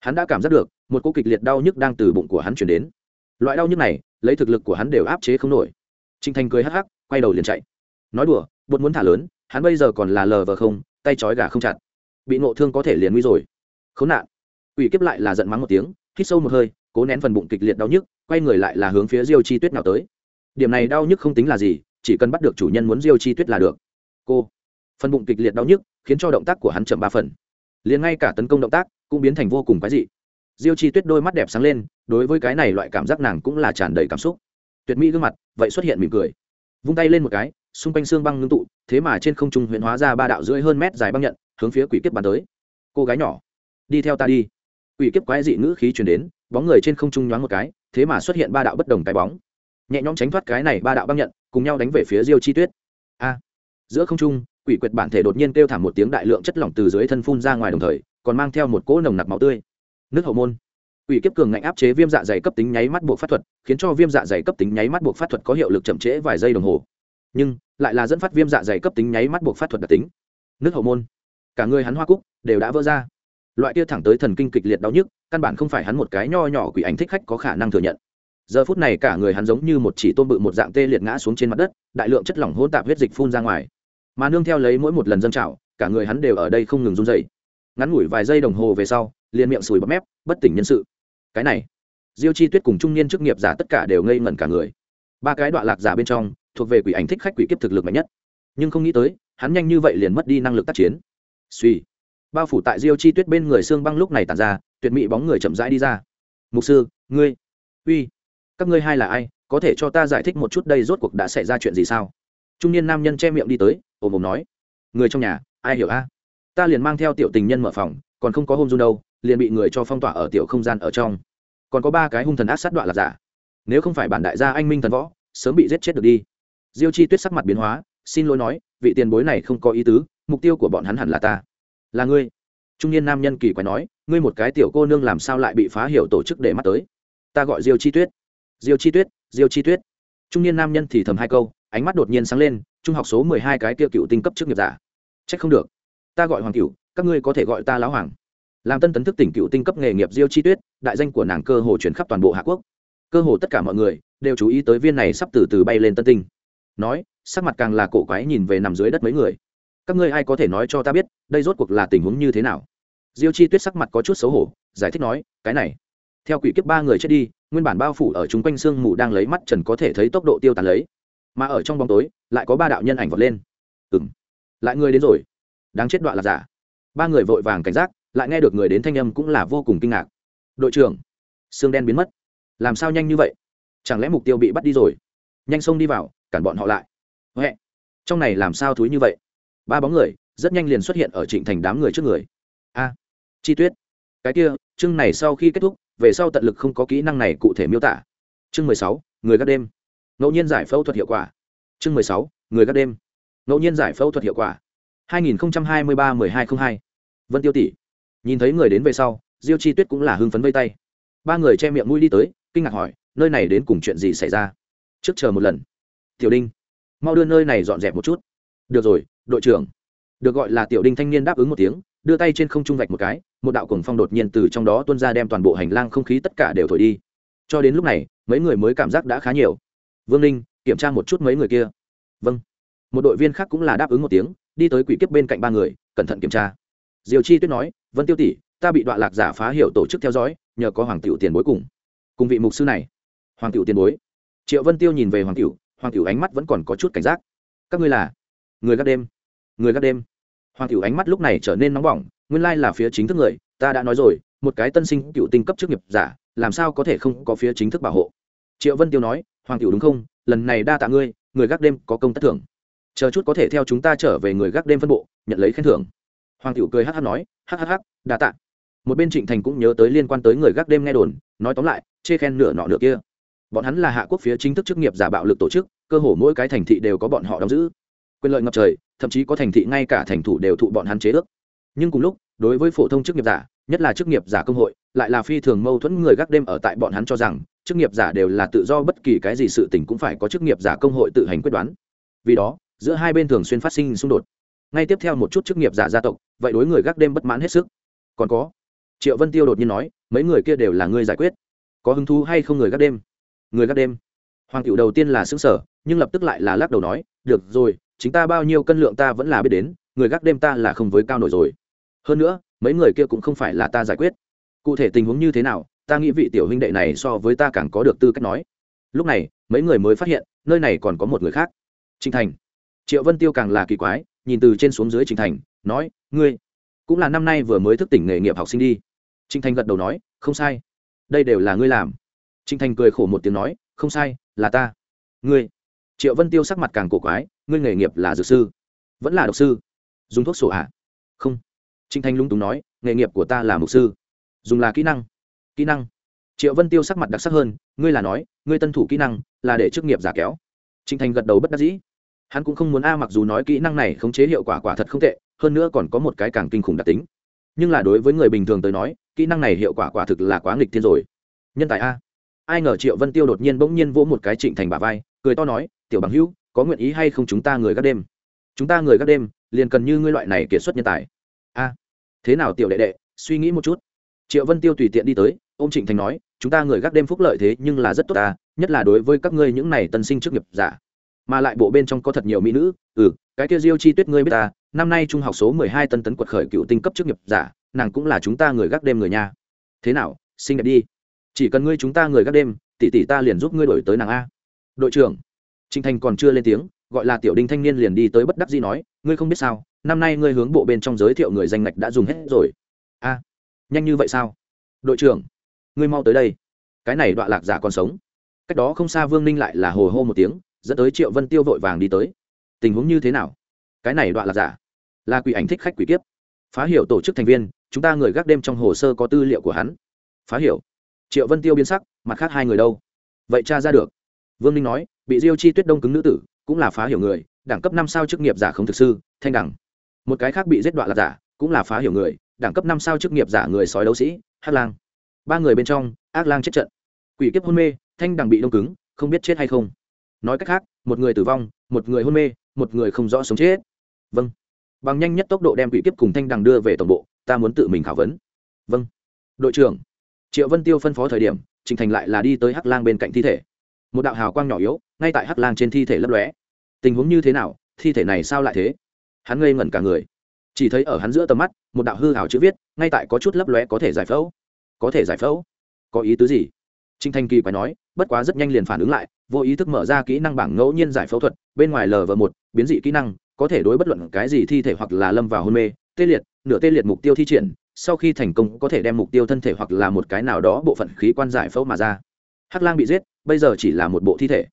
Hắn đã cảm giác được, một cô kịch liệt đau nhức đang từ bụng của hắn chuyển đến. Loại đau nhức này, lấy thực lực của hắn đều áp chế không nổi. Trình thành cười hắc hắc, quay đầu liền chạy. Nói đùa bột muốn thả lớn, hắn bây giờ còn là lờ vờ không, tay trói gà không chặt. Bị nộ thương có thể liền nguy rồi. Khốn nạn. Quỷ kiếp lại là giận mắng một tiếng hít sâu một hơi, cố nén phần bụng kịch liệt đau nhức, quay người lại là hướng phía diêu chi tuyết nào tới. Điểm này đau nhức không tính là gì, chỉ cần bắt được chủ nhân muốn diêu chi tuyết là được. Cô, phần bụng kịch liệt đau nhức, khiến cho động tác của hắn chậm ba phần. Liền ngay cả tấn công động tác cũng biến thành vô cùng quái dị. Diêu chi tuyết đôi mắt đẹp sáng lên, đối với cái này loại cảm giác nàng cũng là tràn đầy cảm xúc. Tuyệt mỹ gương mặt, vậy xuất hiện mỉm cười. Vung tay lên một cái, xung quanh xương băng ngưng tụ, thế mà trên không trung huyện hóa ra ba đạo rưỡi hơn mét dài băng nhận, hướng phía quỷ kiếp bàn tới. Cô gái nhỏ, đi theo ta đi quỷ kiếp quái dị ngữ khí chuyển đến, bóng người trên không trung nhoáng một cái, thế mà xuất hiện ba đạo bất đồng cái bóng. Nhẹ nhõm tránh thoát cái này ba đạo băng nhận, cùng nhau đánh về phía diêu chi tuyết. A! Giữa không trung, quỷ quyệt bản thể đột nhiên kêu thảm một tiếng đại lượng chất lỏng từ dưới thân phun ra ngoài đồng thời, còn mang theo một cỗ nồng nặc máu tươi. Nước hậu môn. Quỷ kiếp cường ngạnh áp chế viêm dạ dày cấp tính nháy mắt buộc phát thuật, khiến cho viêm dạ dày cấp tính nháy mắt buộc phát thuật có hiệu lực chậm trễ vài giây đồng hồ. Nhưng, lại là dẫn phát viêm dạ dày cấp tính nháy mắt buộc phát thuật đặc tính. Nước hậu môn. Cả người hắn hoa cúc, đều đã vỡ ra loại kia thẳng tới thần kinh kịch liệt đau nhức, căn bản không phải hắn một cái nho nhỏ quỷ ảnh thích khách có khả năng thừa nhận. Giờ phút này cả người hắn giống như một chỉ tôm bự một dạng tê liệt ngã xuống trên mặt đất, đại lượng chất lỏng hôn tạp huyết dịch phun ra ngoài. Mà nương theo lấy mỗi một lần dâng trào, cả người hắn đều ở đây không ngừng run dày ngắn ngủi vài giây đồng hồ về sau, liền miệng sùi bắp mép, bất tỉnh nhân sự. Cái này, diêu chi tuyết cùng trung niên chức nghiệp giả tất cả đều ngây ngẩn cả người. Ba cái đoạn lạc giả bên trong, thuộc về quỷ ảnh thích khách quỷ kiếp thực lực mạnh nhất. Nhưng không nghĩ tới, hắn nhanh như vậy liền mất đi năng lực tác chiến. Suy bao phủ tại diêu chi tuyết bên người xương băng lúc này tàn ra, tuyệt mỹ bóng người chậm rãi đi ra. Mục sư, ngươi, uy, các ngươi hai là ai? Có thể cho ta giải thích một chút đây rốt cuộc đã xảy ra chuyện gì sao? Trung niên nam nhân che miệng đi tới, ồm ồm nói, người trong nhà, ai hiểu a? Ta liền mang theo tiểu tình nhân mở phòng, còn không có hôm dung đâu, liền bị người cho phong tỏa ở tiểu không gian ở trong. Còn có ba cái hung thần ác sát đoạn là giả. Nếu không phải bản đại gia anh minh thần võ, sớm bị giết chết được đi. Diêu chi tuyết sắc mặt biến hóa, xin lỗi nói, vị tiền bối này không có ý tứ, mục tiêu của bọn hắn hẳn là ta là ngươi. Trung niên nam nhân kỳ quái nói, ngươi một cái tiểu cô nương làm sao lại bị phá hiểu tổ chức để mắt tới? Ta gọi diêu chi tuyết. Diêu chi tuyết, diêu chi tuyết. Trung niên nam nhân thì thầm hai câu, ánh mắt đột nhiên sáng lên, trung học số mười hai cái kia cựu tinh cấp chức nghiệp giả. Trách không được. Ta gọi hoàng cựu các ngươi có thể gọi ta lão hoàng. Làm tân tấn thức tỉnh cựu tinh cấp nghề nghiệp diêu chi tuyết, đại danh của nàng cơ hồ chuyển khắp toàn bộ hạ quốc. Cơ hồ tất cả mọi người đều chú ý tới viên này sắp từ từ bay lên tân tinh. Nói, sắc mặt càng là cổ quái nhìn về nằm dưới đất mấy người các ngươi ai có thể nói cho ta biết, đây rốt cuộc là tình huống như thế nào? Diêu chi tuyết sắc mặt có chút xấu hổ, giải thích nói, cái này, theo quỷ kiếp ba người chết đi, nguyên bản bao phủ ở chung quanh sương mù đang lấy mắt trần có thể thấy tốc độ tiêu tàn lấy. Mà ở trong bóng tối, lại có ba đạo nhân ảnh vọt lên. Ừ m lại người đến rồi. Đáng chết đoạn là giả. Ba người vội vàng cảnh giác, lại nghe được người đến thanh âm cũng là vô cùng kinh ngạc. Đội trưởng, xương đen biến mất. Làm sao nhanh như vậy? Chẳng lẽ mục tiêu bị bắt đi rồi? Nhanh xông đi vào, cản bọn họ lại. Huệ, trong này làm sao thúi như vậy? Ba bóng người rất nhanh liền xuất hiện ở trịnh thành đám người trước người. A, chi tuyết. Cái kia, chương này sau khi kết thúc, về sau tận lực không có kỹ năng này cụ thể miêu tả. Chương mười sáu, người gác đêm. Ngẫu nhiên giải phẫu thuật hiệu quả. Chương mười sáu, người gác đêm. Ngẫu nhiên giải phẫu thuật hiệu quả. hai nghìn hai mươi ba mười hai t r ă n h hai. Vân tiêu tỷ. Nhìn thấy người đến về sau, diêu chi tuyết cũng là hưng phấn vây tay. Ba người che miệng mũi đi tới, kinh ngạc hỏi, nơi này đến cùng chuyện gì xảy ra? Trước chờ một lần. Tiểu đinh, mau đưa nơi này dọn dẹp một chút được rồi, đội trưởng. Được gọi là tiểu đinh thanh niên đáp ứng một tiếng, đưa tay trên không trung vạch một cái, một đạo cổng phong đột nhiên từ trong đó tuôn ra đem toàn bộ hành lang không khí tất cả đều thổi đi. Cho đến lúc này, mấy người mới cảm giác đã khá nhiều. Vương ninh, kiểm tra một chút mấy người kia. Vâng. Một đội viên khác cũng là đáp ứng một tiếng, đi tới quỷ kiếp bên cạnh ba người, cẩn thận kiểm tra. Diều chi tuyết nói, vân tiêu tỷ, ta bị đoạn lạc giả phá hiệu tổ chức theo dõi, nhờ có hoàng tiểu tiền bối cùng. Cùng vị mục sư này. Hoàng tiểu tiền bối. Triệu vân tiêu nhìn về hoàng tiểu hoàng tiểu ánh mắt vẫn còn có chút cảnh giác. Các ngươi là? Người gác đêm. Người gác đêm. Hoàng tiểu ánh mắt lúc này trở nên nóng bỏng, nguyên lai là phía chính thức người, ta đã nói rồi, một cái tân sinh cựu tinh cấp chức nghiệp giả, làm sao có thể không có phía chính thức bảo hộ? Triệu vân tiêu nói, hoàng tiểu đúng không? Lần này đa tạ ngươi, người gác đêm có công tất thưởng. Chờ chút có thể theo chúng ta trở về người gác đêm phân bộ, nhận lấy khen thưởng. Hoàng tiểu cười hh nói hhh đa tạ. Một bên trịnh thành cũng nhớ tới liên quan tới người gác đêm nghe đồn, nói tóm lại, chê khen nửa nọ nửa kia. Bọn hắn là hạ quốc phía chính thức chức nghiệp giả bạo lực tổ chức, cơ hồ mỗi cái thành thị đều có bọn họ đóng giữ quyền lợi ngập trời, thậm chí có thành thị ngay cả thành thủ đều thụ bọn hắn chế ước. Nhưng cùng lúc, đối với phổ thông chức nghiệp giả, nhất là chức nghiệp giả công hội, lại là phi thường mâu thuẫn người gác đêm ở tại bọn hắn cho rằng, chức nghiệp giả đều là tự do bất kỳ cái gì sự tình cũng phải có chức nghiệp giả công hội tự hành quyết đoán. Vì đó, giữa hai bên thường xuyên phát sinh xung đột. Ngay tiếp theo một chút chức nghiệp giả gia tộc, vậy đối người gác đêm bất mãn hết sức. Còn có, triệu vân tiêu đột nhiên nói, mấy người kia đều là người giải quyết. Có hứng thú hay không người gác đêm? Người gác đêm. Hoàng cựu đầu tiên là xứng sở nhưng lập tức lại là lắc đầu nói, được rồi chính ta bao nhiêu cân lượng ta vẫn là biết đến, người gác đêm ta là không với cao nổi rồi. Hơn nữa, mấy người kia cũng không phải là ta giải quyết. Cụ thể tình huống như thế nào, ta nghĩ vị tiểu huynh đệ này so với ta càng có được tư cách nói. Lúc này, mấy người mới phát hiện, nơi này còn có một người khác. Trinh thành. Triệu vân tiêu càng là kỳ quái, nhìn từ trên xuống dưới trinh thành, nói, ngươi cũng là năm nay vừa mới thức tỉnh nghề nghiệp học sinh đi. Trinh thành gật đầu nói, không sai. Đây đều là ngươi làm. Trinh thành cười khổ một tiếng nói, không sai, là ta. Ngươi triệu vân tiêu sắc mặt càng cổ quái, ngươi nghề nghiệp là dược sư, vẫn là độc sư? Dùng thuốc sổ ạ à? không. Trinh thanh lung túng nói, nghề nghiệp của ta là mục sư. Dùng là kỹ năng. Kỹ năng. Triệu vân tiêu sắc mặt đặc sắc hơn, ngươi là nói, ngươi tân thủ kỹ năng, là để chức nghiệp giả kéo. Trinh thanh gật đầu bất đắc dĩ. Hắn cũng không muốn a, mặc dù nói kỹ năng này khống chế hiệu quả quả thật không tệ, hơn nữa còn có một cái càng kinh khủng đặc tính. Nhưng là đối với người bình thường tới nói, kỹ năng này hiệu quả quả thực là quá nghịch thiên rồi. Nhân tài a. Ai ngờ triệu vân tiêu đột nhiên bỗng nhiên vỗ một cái trịnh thành bà vai, cười to nói tiểu bằng hữu, có nguyện ý hay không chúng ta người gác đêm? Chúng ta người gác đêm, liền cần như ngươi loại này kiệt xuất nhân tài. A, thế nào tiểu đệ đệ, suy nghĩ một chút. Triệu vân tiêu tùy tiện đi tới ô m trịnh thành nói, chúng ta người gác đêm phúc lợi thế nhưng là rất tốt ta, nhất là đối với các ngươi những này tân sinh chức nghiệp giả. Mà lại bộ bên trong có thật nhiều mỹ nữ ừ cái kia diêu chi tuyết ngươi biết ta, năm nay trung học số mười hai tân tấn quật khởi cựu tinh cấp chức nghiệp giả, nàng cũng là chúng ta người gác đêm người nhà thế nào, xinh đẹp đi. Chỉ cần ngươi chúng ta người gác đêm, tỷ tỷ ta liền giúp ngươi đổi tới nàng a. Đội trưởng trịnh thành còn chưa lên tiếng, gọi là tiểu đinh thanh niên liền đi tới bất đắc dĩ nói, ngươi không biết sao, năm nay ngươi hướng bộ bên trong giới thiệu người danh ngạch đã dùng hết rồi. A, nhanh như vậy sao? Đội trưởng, ngươi mau tới đây. Cái này đoạn lạc giả còn sống. Cách đó không xa vương ninh lại là hồ hô một tiếng, dẫn tới triệu vân tiêu vội vàng đi tới. Tình huống như thế nào? Cái này đoạn lạc giả là quỷ ảnh thích khách quỷ kiếp. Phá hiểu tổ chức thành viên, chúng ta người gác đêm trong hồ sơ có tư liệu của hắn. Phá hiểu. Triệu vân tiêu biến sắc, mặt khác hai người đâu? Vậy cha ra được. Vương ninh nói bị diêu chi tuyết đông cứng nữ tử, cũng là phá hiểu người, đẳng cấp năm sao chức nghiệp giả không thực sư thanh đẳng. Một cái khác bị giết đoạn là giả, cũng là phá hiểu người, đẳng cấp năm sao chức nghiệp giả người sói đấu sĩ hát lang. Ba người bên trong, ác lang chết trận. Quỷ kiếp hôn mê, thanh đằng bị đông cứng, không biết chết hay không. Nói cách khác, một người tử vong, một người hôn mê, một người không rõ sống chết. Vâng. Bằng nhanh nhất tốc độ đem quỷ kiếp cùng thanh đằng đưa về tổng bộ, ta muốn tự mình khảo vấn. Vâng. Đội trưởng, triệu vân tiêu phân phó thời điểm, trình thành lại là đi tới hắc lang bên cạnh thi thể. Một đạo hào quang nhỏ yếu ngay tại hắc lang trên thi thể lấp lóe. Tình huống như thế nào, thi thể này sao lại thế? Hắn ngây ngẩn cả người. Chỉ thấy ở hắn giữa tầm mắt, một đạo hư hảo chữ viết, ngay tại có chút lấp lóe có thể giải phẫu. Có thể giải phẫu? Có ý tứ gì? Trinh thanh kỳ quái nói, bất quá rất nhanh liền phản ứng lại, vô ý thức mở ra kỹ năng bảng ngẫu nhiên giải phẫu thuật, bên ngoài lv một, biến dị kỹ năng, có thể đối bất luận cái gì thi thể hoặc là lâm vào hôn mê, tê liệt, nửa tê liệt mục tiêu thi triển, sau khi thành công có thể đem mục tiêu thân thể hoặc là một cái nào đó bộ phận khí quan giải phẫu mà ra. Hắc lang bị giết, bây giờ chỉ là một bộ thi thể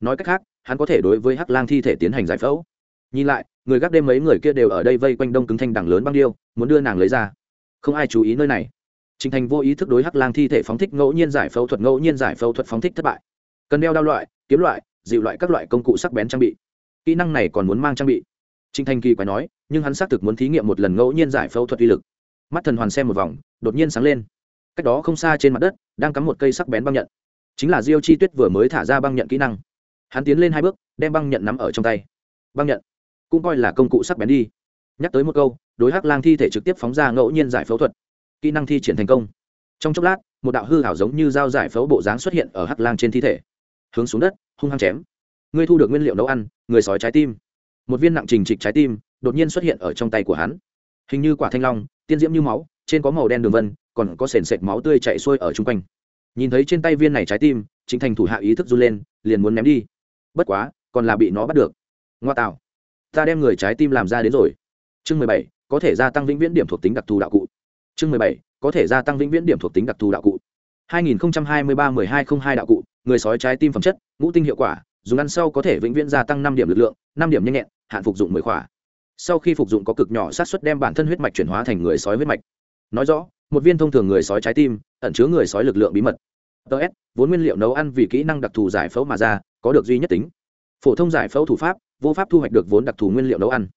nói cách khác hắn có thể đối với hắc lang thi thể tiến hành giải phẫu nhìn lại người gác đêm mấy người kia đều ở đây vây quanh đông cứng thanh đằng lớn băng điêu muốn đưa nàng lấy ra không ai chú ý nơi này Trình Thành vô ý thức đối Hắc Lang thi thể phóng thích ngẫu nhiên giải phẫu thuật ngẫu nhiên giải phẫu thuật phóng thích thất bại. Cần đeo đao loại, kiếm loại, dịu loại các loại công cụ sắc bén trang bị. Kỹ năng này còn muốn mang trang bị. Trình Thành kỳ quái nói, nhưng hắn xác thực muốn thí nghiệm một lần ngẫu nhiên giải phẫu thuật uy lực. Mắt thần hoàn xem một vòng, đột nhiên sáng lên. Cách đó không xa trên mặt đất, đang cắm một cây sắc bén băng nhận. Chính là Diêu Chi Tuyết vừa mới thả ra băng nhận kỹ năng. Hắn tiến lên hai bước, đem băng nhận nắm ở trong tay. Băng nhận cũng coi là công cụ sắc bén đi. Nhắc tới một câu đối hắc lang thi thể trực tiếp phóng ra ngẫu nhiên giải phẫu thuật. Kỹ năng thi triển thành công. Trong chốc lát một đạo hư hảo giống như dao giải phẫu bộ dáng xuất hiện ở hắc lang trên thi thể. Hướng xuống đất hung hăng chém. Ngươi thu được nguyên liệu nấu ăn người sói trái tim. Một viên nặng trình trịch trái tim đột nhiên xuất hiện ở trong tay của hắn. Hình như quả thanh long tiên diễm như máu trên có màu đen đường vân còn có sền sệt máu tươi chạy xuôi ở chung quanh. Nhìn thấy trên tay viên này trái tim chính thành thủ hạ ý thức run lên liền muốn ném đi bất quá, còn là bị nó bắt được. Ngoa tạo. Ta đem người trái tim làm ra đến rồi. Chương mười bảy, có thể gia tăng vĩnh viễn điểm thuộc tính đặc thù đạo cụ. Chương mười bảy, có thể gia tăng vĩnh viễn điểm thuộc tính đặc thù đạo cụ. 2023-1202 đạo cụ, người sói trái tim phẩm chất, ngũ tinh hiệu quả, dùng ăn sau có thể vĩnh viễn gia tăng năm điểm lực lượng, năm điểm nhanh nhẹn, hạn phục dụng mười khỏa. Sau khi phục dụng có cực nhỏ sát xuất đem bản thân huyết mạch chuyển hóa thành người sói huyết mạch. Nói rõ, một viên thông thường người sói trái tim, ẩn chứa người sói lực lượng bí mật. Ts vốn nguyên liệu nấu ăn vì kỹ năng đặc thù giải phẫu mà ra có được duy nhất tính. Phổ thông giải phẫu thủ pháp, vô pháp thu hoạch được vốn đặc thù nguyên liệu nấu ăn.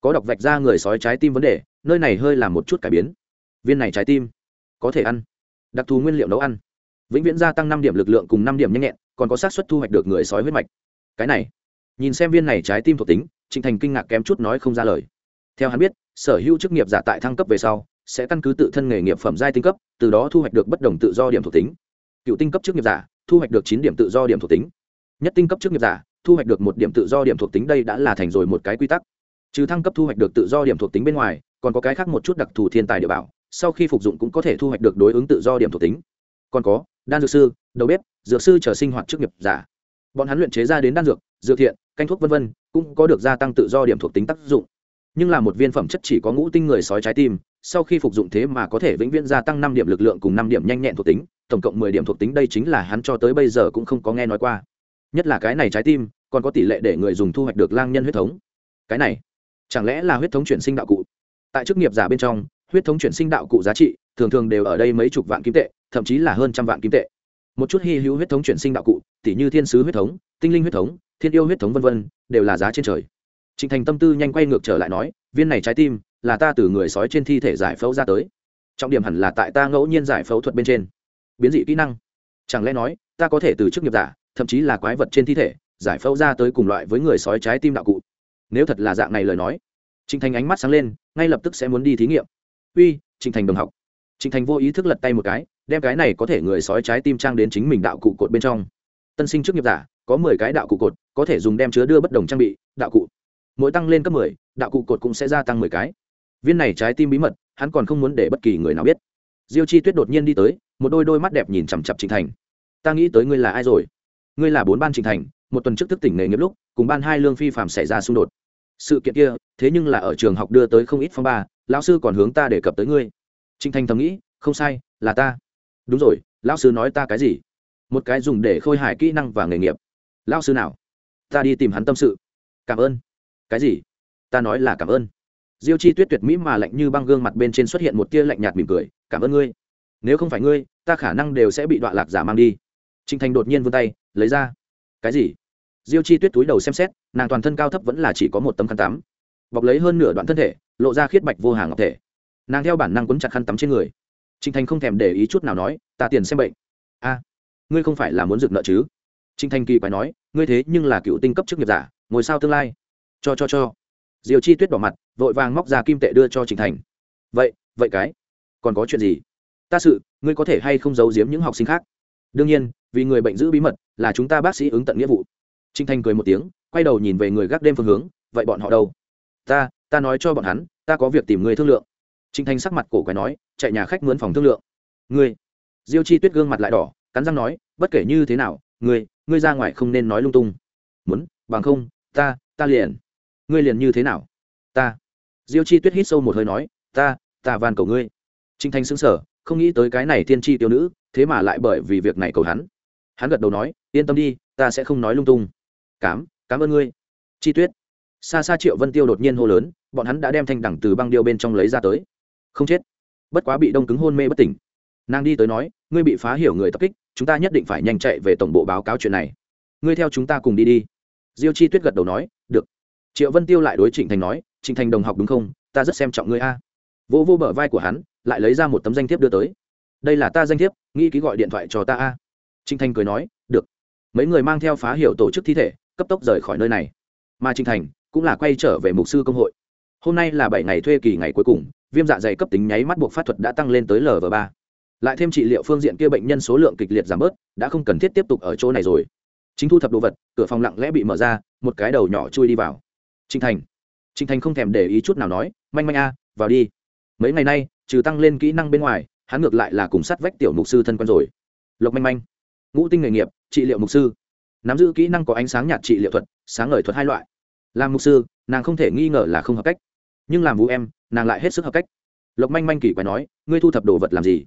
Có đọc vạch ra người sói trái tim vấn đề, nơi này hơi làm một chút cải biến. Viên này trái tim, có thể ăn. Đặc thù nguyên liệu nấu ăn. Vĩnh viễn gia tăng năm điểm lực lượng cùng năm điểm nhanh nhẹn, còn có xác suất thu hoạch được người sói huyết mạch. Cái này, nhìn xem viên này trái tim thuộc tính, trịnh thành kinh ngạc kém chút nói không ra lời. Theo hắn biết, sở hữu chức nghiệp giả tại thăng cấp về sau, sẽ căn cứ tự thân nghề nghiệp phẩm giai tinh cấp, từ đó thu hoạch được bất đồng tự do điểm thuộc tính. Cựu tinh cấp chức nghiệp giả, thu hoạch được chín điểm tự do điểm thuộc tính nhất tinh cấp chức nghiệp giả, thu hoạch được một điểm tự do điểm thuộc tính đây đã là thành rồi một cái quy tắc. Trừ thăng cấp thu hoạch được tự do điểm thuộc tính bên ngoài, còn có cái khác một chút đặc thù thiên tài địa bảo, sau khi phục dụng cũng có thể thu hoạch được đối ứng tự do điểm thuộc tính. Còn có, đan dược sư, đầu bếp, dược sư trở sinh hoạt chức nghiệp giả. Bọn hắn luyện chế ra đến đan dược dược thiện, canh thuốc v v cũng có được gia tăng tự do điểm thuộc tính tác dụng. Nhưng là một viên phẩm chất chỉ có ngũ tinh người sói trái tim, sau khi phục dụng thế mà có thể vĩnh viễn gia tăng năm điểm lực lượng cùng năm điểm nhanh nhẹn thuộc tính, tổng cộng mười điểm thuộc tính đây chính là hắn cho tới bây giờ cũng không có nghe nói qua nhất là cái này trái tim, còn có tỷ lệ để người dùng thu hoạch được lang nhân huyết thống. Cái này, chẳng lẽ là huyết thống chuyển sinh đạo cụ? Tại chức nghiệp giả bên trong, huyết thống chuyển sinh đạo cụ giá trị thường thường đều ở đây mấy chục vạn kim tệ, thậm chí là hơn trăm vạn kim tệ. Một chút hy hữu huyết thống chuyển sinh đạo cụ tỷ như thiên sứ huyết thống, tinh linh huyết thống, thiên yêu huyết thống v v đều là giá trên trời. Trịnh thành tâm tư nhanh quay ngược trở lại nói, viên này trái tim là ta từ người sói trên thi thể giải phẫu ra tới. Trọng điểm hẳn là tại ta ngẫu nhiên giải phẫu thuật bên trên. Biến dị kỹ năng. Chẳng lẽ nói, ta có thể từ chức nghiệp giả thậm chí là quái vật trên thi thể, giải phẫu ra tới cùng loại với người sói trái tim đạo cụ. Nếu thật là dạng này lời nói, trịnh thành ánh mắt sáng lên, ngay lập tức sẽ muốn đi thí nghiệm. Uy, trịnh thành đồng học. Trịnh thành vô ý thức lật tay một cái, đem cái này có thể người sói trái tim trang đến chính mình đạo cụ cột bên trong. Tân sinh trước nghiệp giả, có mười cái đạo cụ cột, có thể dùng đem chứa đưa bất đồng trang bị, đạo cụ. Mỗi tăng lên cấp mười, đạo cụ cột cũng sẽ gia tăng mười cái. Viên này trái tim bí mật, hắn còn không muốn để bất kỳ người nào biết. Diêu chi tuyết đột nhiên đi tới, một đôi đôi mắt đẹp nhìn chằm chặp trịnh thành. Ta nghĩ tới ngươi là ai rồi? Ngươi là bốn ban trình thành, một tuần trước thức tỉnh nghề nghiệp lúc, cùng ban hai lương phi phạm xảy ra xung đột. Sự kiện kia, thế nhưng là ở trường học đưa tới không ít phong ba, lão sư còn hướng ta đề cập tới ngươi. Trình thành thầm nghĩ, không sai, là ta. Đúng rồi, lão sư nói ta cái gì? Một cái dùng để khôi hài kỹ năng và nghề nghiệp. Lão sư nào? Ta đi tìm hắn tâm sự. Cảm ơn. Cái gì? Ta nói là cảm ơn. Diêu chi tuyết tuyệt mỹ mà lạnh như băng gương mặt bên trên xuất hiện một tia lạnh nhạt mỉm cười, cảm ơn ngươi. Nếu không phải ngươi, ta khả năng đều sẽ bị đoạn lạc giả mang đi trinh thành đột nhiên vươn tay, lấy ra. Cái gì? Diêu chi tuyết túi đầu xem xét, nàng toàn thân cao thấp vẫn là chỉ có một tấm khăn tắm. Bọc lấy hơn nửa đoạn thân thể, lộ ra khiết bạch vô hàng ngọc thể. Nàng theo bản năng quấn chặt khăn tắm trên người. Trinh thành không thèm để ý chút nào nói, ta tiền xem bệnh. A, ngươi không phải là muốn dựng nợ chứ? Trinh thành kỳ quái nói, ngươi thế nhưng là cựu tinh cấp chức nghiệp giả, ngồi sao tương lai? Cho cho cho. Diều chi tuyết đỏ mặt, vội vàng móc ra kim tệ đưa cho trịnh thành. Vậy vậy cái, còn có chuyện gì? Ta sự, ngươi có thể hay không giấu giếm những học sinh khác? Đương nhiên vì người bệnh giữ bí mật, là chúng ta bác sĩ ứng tận nghĩa vụ. Trinh thanh cười một tiếng, quay đầu nhìn về người gác đêm phương hướng, vậy bọn họ đâu? Ta ta nói cho bọn hắn, ta có việc tìm người thương lượng. Trinh thanh sắc mặt cổ quái nói, chạy nhà khách mướn phòng thương lượng. Ngươi, diêu chi tuyết gương mặt lại đỏ, cắn răng nói, bất kể như thế nào, ngươi ngươi ra ngoài không nên nói lung tung. Muốn, bằng không, ta ta liền. Ngươi liền như thế nào? Ta. Diêu chi tuyết hít sâu một hơi nói, ta ta van cầu ngươi. Trinh thanh xứng sở không nghĩ tới cái này tiên tri tiêu nữ, thế mà lại bởi vì việc này cầu hắn hắn gật đầu nói, yên tâm đi, ta sẽ không nói lung tung. Cám cảm ơn ngươi. Chi tuyết, xa xa triệu vân tiêu đột nhiên hô lớn, bọn hắn đã đem thanh đẳng từ băng điêu bên trong lấy ra tới. Không chết, bất quá bị đông cứng hôn mê bất tỉnh. Nàng đi tới nói, ngươi bị phá hiểu người tập kích, chúng ta nhất định phải nhanh chạy về tổng bộ báo cáo chuyện này. Ngươi theo chúng ta cùng đi đi. Diêu chi tuyết gật đầu nói, được. Triệu vân tiêu lại đối trịnh thành nói, trịnh thành đồng học đúng không? Ta rất xem trọng ngươi a. Vô vô bờ vai của hắn, lại lấy ra một tấm danh thiếp đưa tới. Đây là ta danh thiếp, nghĩ ký gọi điện thoại cho ta a. Trình thành cười nói, được. Mấy người mang theo phá hiểu tổ chức thi thể, cấp tốc rời khỏi nơi này. Mà Trình thành cũng là quay trở về mục sư công hội. Hôm nay là bảy ngày thuê kỳ ngày cuối cùng, viêm dạ dày cấp tính nháy mắt buộc pháp thuật đã tăng lên tới lv ba. Lại thêm trị liệu phương diện kia bệnh nhân số lượng kịch liệt giảm bớt, đã không cần thiết tiếp tục ở chỗ này rồi. Chính thu thập đồ vật, cửa phòng lặng lẽ bị mở ra, một cái đầu nhỏ chui đi vào. Trinh thành. Trinh thành không thèm để ý chút nào nói, manh manh a, vào đi. Mấy ngày nay, trừ tăng lên kỹ năng bên ngoài, hắn ngược lại là cùng sát vách tiểu mục sư thân quen rồi. Lộc manh manh ngũ tinh nghề nghiệp, trị liệu mục sư. Nắm giữ kỹ năng có ánh sáng nhạt trị liệu thuật, sáng ngời thuật hai loại. Làm mục sư, nàng không thể nghi ngờ là không hợp cách. Nhưng làm vũ em, nàng lại hết sức hợp cách. Lộc manh manh kỳ quái nói, ngươi thu thập đồ vật làm gì?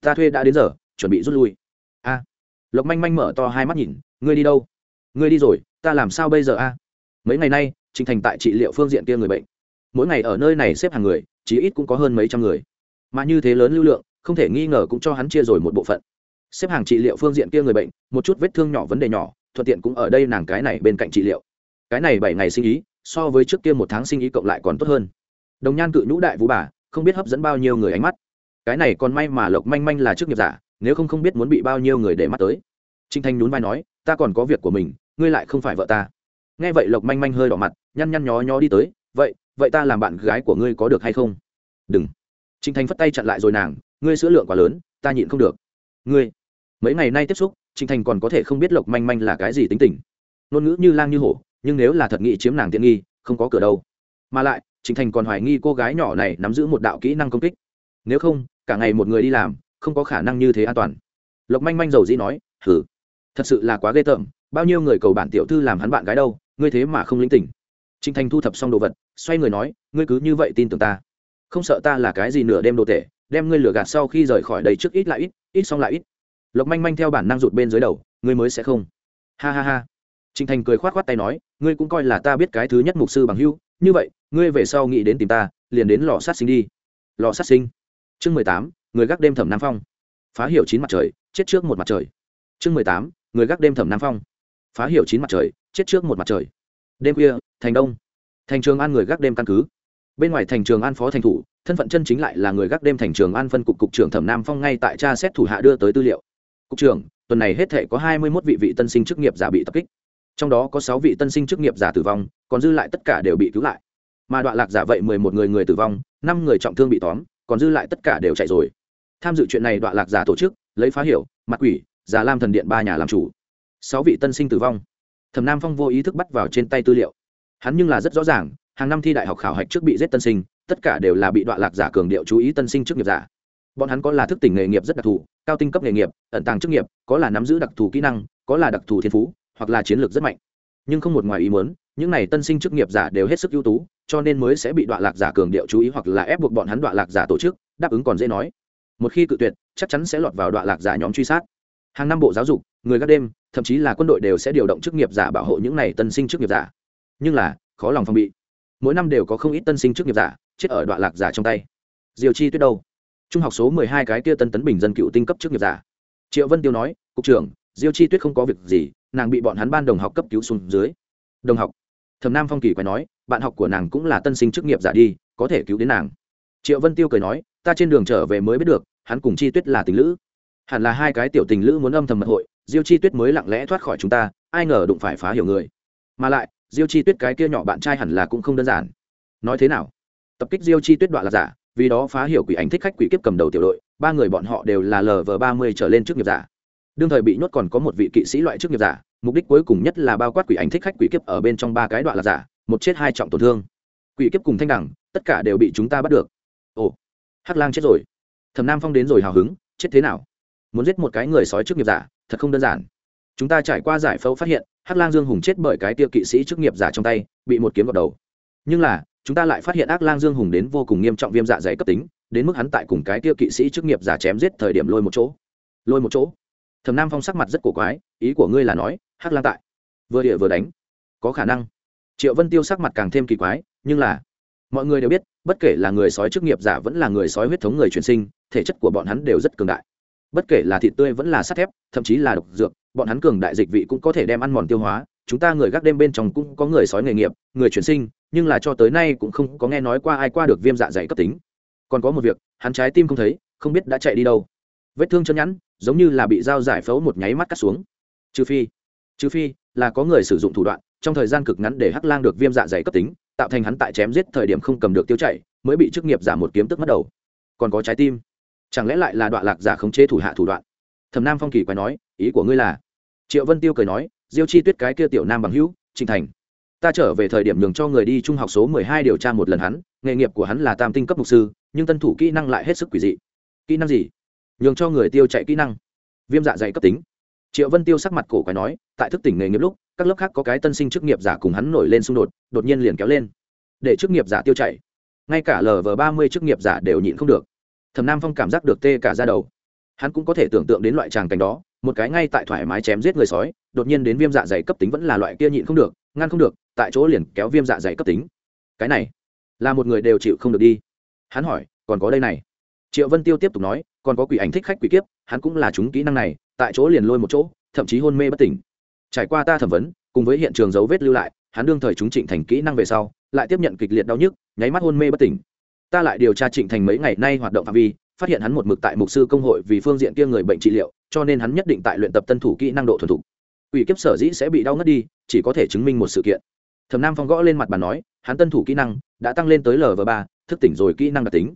Ta thuê đã đến giờ, chuẩn bị rút lui. A. Lộc manh manh mở to hai mắt nhìn, ngươi đi đâu? Ngươi đi rồi, ta làm sao bây giờ a? Mấy ngày nay, trình thành tại trị liệu phương diện kia người bệnh. Mỗi ngày ở nơi này xếp hàng người, chí ít cũng có hơn mấy trăm người. Mà như thế lớn lưu lượng, không thể nghi ngờ cũng cho hắn chia rồi một bộ phận xếp hàng trị liệu phương diện kia người bệnh, một chút vết thương nhỏ vấn đề nhỏ, thuận tiện cũng ở đây nàng cái này bên cạnh trị liệu. Cái này bảy ngày sinh ý, so với trước kia một tháng sinh ý cộng lại còn tốt hơn. Đồng nhan cự nhũ đại vũ bà, không biết hấp dẫn bao nhiêu người ánh mắt. Cái này còn may mà lộc manh manh là chức nghiệp giả, nếu không không biết muốn bị bao nhiêu người để mắt tới. Trinh thanh nhún vai nói, ta còn có việc của mình, ngươi lại không phải vợ ta. Nghe vậy lộc manh manh hơi đỏ mặt, nhăn nhăn nhó nhó đi tới, vậy vậy ta làm bạn gái của ngươi có được hay không? Đừng. Trinh thanh phất tay chặn lại rồi nàng, ngươi sữa lượng quá lớn, ta nhịn không được. Ngươi? Mấy ngày nay tiếp xúc trịnh thành còn có thể không biết lộc manh manh là cái gì tính tình. Ngôn ngữ như lang như hổ, nhưng nếu là thật nghị chiếm nàng tiện nghi, không có cửa đâu. Mà lại trịnh thành còn hoài nghi cô gái nhỏ này nắm giữ một đạo kỹ năng công kích. Nếu không, cả ngày một người đi làm, không có khả năng như thế an toàn. Lộc manh manh giàu dĩ nói, hử? Thật sự là quá ghê tởm, bao nhiêu người cầu bản tiểu thư làm hắn bạn gái đâu, ngươi thế mà không linh tỉnh trịnh thành thu thập xong đồ vật, xoay người nói, ngươi cứ như vậy tin tưởng ta. Không sợ ta là cái gì nửa đêm đồ tệ đem ngươi lừa gạt sau khi rời khỏi đây trước ít lại ít ít xong lại ít lộc manh manh theo bản năng rụt bên dưới đầu, ngươi mới sẽ không. Ha ha ha. Trinh thành cười khoát khoát tay nói, ngươi cũng coi là ta biết cái thứ nhất mục sư bằng hưu như vậy, ngươi về sau nghĩ đến tìm ta, liền đến lò sát sinh đi. Lò sát sinh? Chương mười tám, người gác đêm thẩm nam phong. Phá hiểu chín mặt trời, chết trước một mặt trời. Chương mười tám, người gác đêm thẩm nam phong. Phá hiểu chín mặt trời, chết trước một mặt trời. Đêm khuya, thành đông. Thành trường an người gác đêm căn cứ. Bên ngoài thành trường an phó thành thủ, thân phận chân chính lại là người gác đêm thành trường an phân cục cục trưởng thẩm nam phong ngay tại tra xét thủ hạ đưa tới tư liệu cục trưởng, tuần này hết thể có hai mươi một vị vị tân sinh chức nghiệp giả bị tập kích. Trong đó có sáu vị tân sinh chức nghiệp giả tử vong, còn dư lại tất cả đều bị cứu lại. Mà đoạn lạc giả vậy mười một người người tử vong, năm người trọng thương bị tóm, còn dư lại tất cả đều chạy rồi. Tham dự chuyện này đoạn lạc giả tổ chức, lấy phá hiểu, mặt quỷ già lam thần điện ba nhà làm chủ. Sáu vị tân sinh tử vong. Thẩm nam phong vô ý thức bắt vào trên tay tư liệu. Hắn nhưng là rất rõ ràng, hàng năm thi đại học khảo hạch trước bị giết tân sinh, tất cả đều là bị đoạn lạc giả cường điệu chú ý tân sinh chức nghiệp giả bọn hắn có là thức tỉnh nghề nghiệp rất đặc thù, cao tinh cấp nghề nghiệp, ẩn tàng chức nghiệp, có là nắm giữ đặc thù kỹ năng, có là đặc thù thiên phú, hoặc là chiến lược rất mạnh. Nhưng không một ngoài ý muốn, những này tân sinh chức nghiệp giả đều hết sức ưu tú, cho nên mới sẽ bị đoạn lạc giả cường điệu chú ý hoặc là ép buộc bọn hắn đoạn lạc giả tổ chức, đáp ứng còn dễ nói. Một khi cự tuyệt, chắc chắn sẽ lọt vào đoạn lạc giả nhóm truy sát. Hàng năm bộ giáo dục, người gác đêm, thậm chí là quân đội đều sẽ điều động chức nghiệp giả bảo hộ những này tân sinh chức nghiệp giả. Nhưng là, khó lòng phòng bị. Mỗi năm đều có không ít tân sinh chức nghiệp giả chết ở đoạn lạc giả trong tay. Diều chi tuyết đâu? Trung học số mười hai cái kia tân tấn bình dân cựu tinh cấp chức nghiệp giả. Triệu vân tiêu nói, cục trưởng, diêu chi tuyết không có việc gì, nàng bị bọn hắn ban đồng học cấp cứu xuống dưới. Đồng học, thẩm nam phong kỳ quay nói, bạn học của nàng cũng là tân sinh chức nghiệp giả đi, có thể cứu đến nàng. Triệu vân tiêu cười nói, ta trên đường trở về mới biết được, hắn cùng chi tuyết là tình lữ. Hẳn là hai cái tiểu tình lữ muốn âm thầm mật hội, diêu chi tuyết mới lặng lẽ thoát khỏi chúng ta, ai ngờ đụng phải phá hiểu người. Mà lại, diêu chi tuyết cái kia nhỏ bạn trai hẳn là cũng không đơn giản. Nói thế nào? Tập kích diêu chi tuyết đoạn là giả vì đó phá hiểu quỷ ảnh thích khách quỷ kiếp cầm đầu tiểu đội, ba người bọn họ đều là lv ba mươi trở lên trước nghiệp giả. Đương thời bị nhốt còn có một vị kỵ sĩ loại trước nghiệp giả, mục đích cuối cùng nhất là bao quát quỷ ảnh thích khách quỷ kiếp ở bên trong ba cái đoạn là giả, một chết hai trọng tổn thương. Quỷ kiếp cùng thanh đẳng, tất cả đều bị chúng ta bắt được. Ồ, hắc lang chết rồi. Thẩm nam phong đến rồi hào hứng, chết thế nào? Muốn giết một cái người sói trước nghiệp giả, thật không đơn giản. Chúng ta trải qua giải phẫu phát hiện, hắc lang dương hùng chết bởi cái tiêu kỵ sĩ chức nghiệp giả trong tay, bị một kiếm vào đầu. Nhưng là chúng ta lại phát hiện ác lang dương hùng đến vô cùng nghiêm trọng viêm dạ dày cấp tính, đến mức hắn tại cùng cái tiêu kỵ sĩ chức nghiệp giả chém giết thời điểm lôi một chỗ. Lôi một chỗ. Thẩm nam phong sắc mặt rất cổ quái, ý của ngươi là nói, hắc lang tại. Vừa địa vừa đánh. Có khả năng. Triệu vân tiêu sắc mặt càng thêm kỳ quái, nhưng là, mọi người đều biết, bất kể là người sói chức nghiệp giả vẫn là người sói huyết thống người truyền sinh, thể chất của bọn hắn đều rất cường đại. Bất kể là thịt tươi vẫn là sắt thép, thậm chí là độc dược, bọn hắn cường đại dịch vị cũng có thể đem ăn mòn tiêu hóa. Chúng ta người gác đêm bên trong cũng có người sói nghề nghiệp, người chuyển sinh nhưng là cho tới nay cũng không có nghe nói qua ai qua được viêm dạ dày cấp tính. Còn có một việc, hắn trái tim không thấy, không biết đã chạy đi đâu. Vết thương chân nhẵn, giống như là bị dao giải phẫu một nháy mắt cắt xuống. Trừ phi trừ phi là có người sử dụng thủ đoạn, trong thời gian cực ngắn để hắc lang được viêm dạ dày cấp tính, tạo thành hắn tại chém giết thời điểm không cầm được tiêu chảy, mới bị chức nghiệp giả một kiếm tức mất đầu. Còn có trái tim, chẳng lẽ lại là đoạn lạc giả khống chế thủ hạ thủ đoạn? Thẩm nam phong kỳ quay nói, ý của ngươi là? Triệu vân tiêu cười nói, diêu chi tuyết cái kia tiểu nam bằng hữu trinh thành ta trở về thời điểm nhường cho người đi trung học số mười hai điều tra một lần hắn, nghề nghiệp của hắn là tam tinh cấp mục sư, nhưng tân thủ kỹ năng lại hết sức quỷ dị. Kỹ năng gì? Nhường cho người tiêu chạy kỹ năng. Viêm dạ dày cấp tính. Triệu vân tiêu sắc mặt cổ quái nói, tại thức tỉnh nghề nghiệp lúc, các lớp khác có cái tân sinh chức nghiệp giả cùng hắn nổi lên xung đột đột nhiên liền kéo lên. Để chức nghiệp giả tiêu chạy. Ngay cả lv ba mươi chức nghiệp giả đều nhịn không được. Thẩm nam phong cảm giác được tê cả ra đầu. Hắn cũng có thể tưởng tượng đến loại tràng cảnh đó, một cái ngay tại thoải mái chém giết người sói, đột nhiên đến viêm dạ dày cấp tính vẫn là loại kia nhịn không được, ngăn không được tại chỗ liền kéo viêm dạ dày cấp tính. Cái này, là một người đều chịu không được đi. Hắn hỏi, còn có đây này. Triệu vân tiêu tiếp tục nói, còn có quỷ ảnh thích khách quỷ kiếp, hắn cũng là chúng kỹ năng này, tại chỗ liền lôi một chỗ, thậm chí hôn mê bất tỉnh. Trải qua ta thẩm vấn, cùng với hiện trường dấu vết lưu lại, hắn đương thời chúng trịnh thành kỹ năng về sau, lại tiếp nhận kịch liệt đau nhức, nháy mắt hôn mê bất tỉnh. Ta lại điều tra trịnh thành mấy ngày nay hoạt động phạm vi, phát hiện hắn một mực tại mục sư công hội vì phương diện kia người bệnh trị liệu, cho nên hắn nhất định tại luyện tập tân thủ kỹ năng độ thuần thục. Ủy kiếp sở dĩ sẽ bị đau ngất đi, chỉ có thể chứng minh một sự kiện thẩm nam phong gõ lên mặt bàn nói, hắn tân thủ kỹ năng, đã tăng lên tới lv ba, thức tỉnh rồi kỹ năng đặc tính.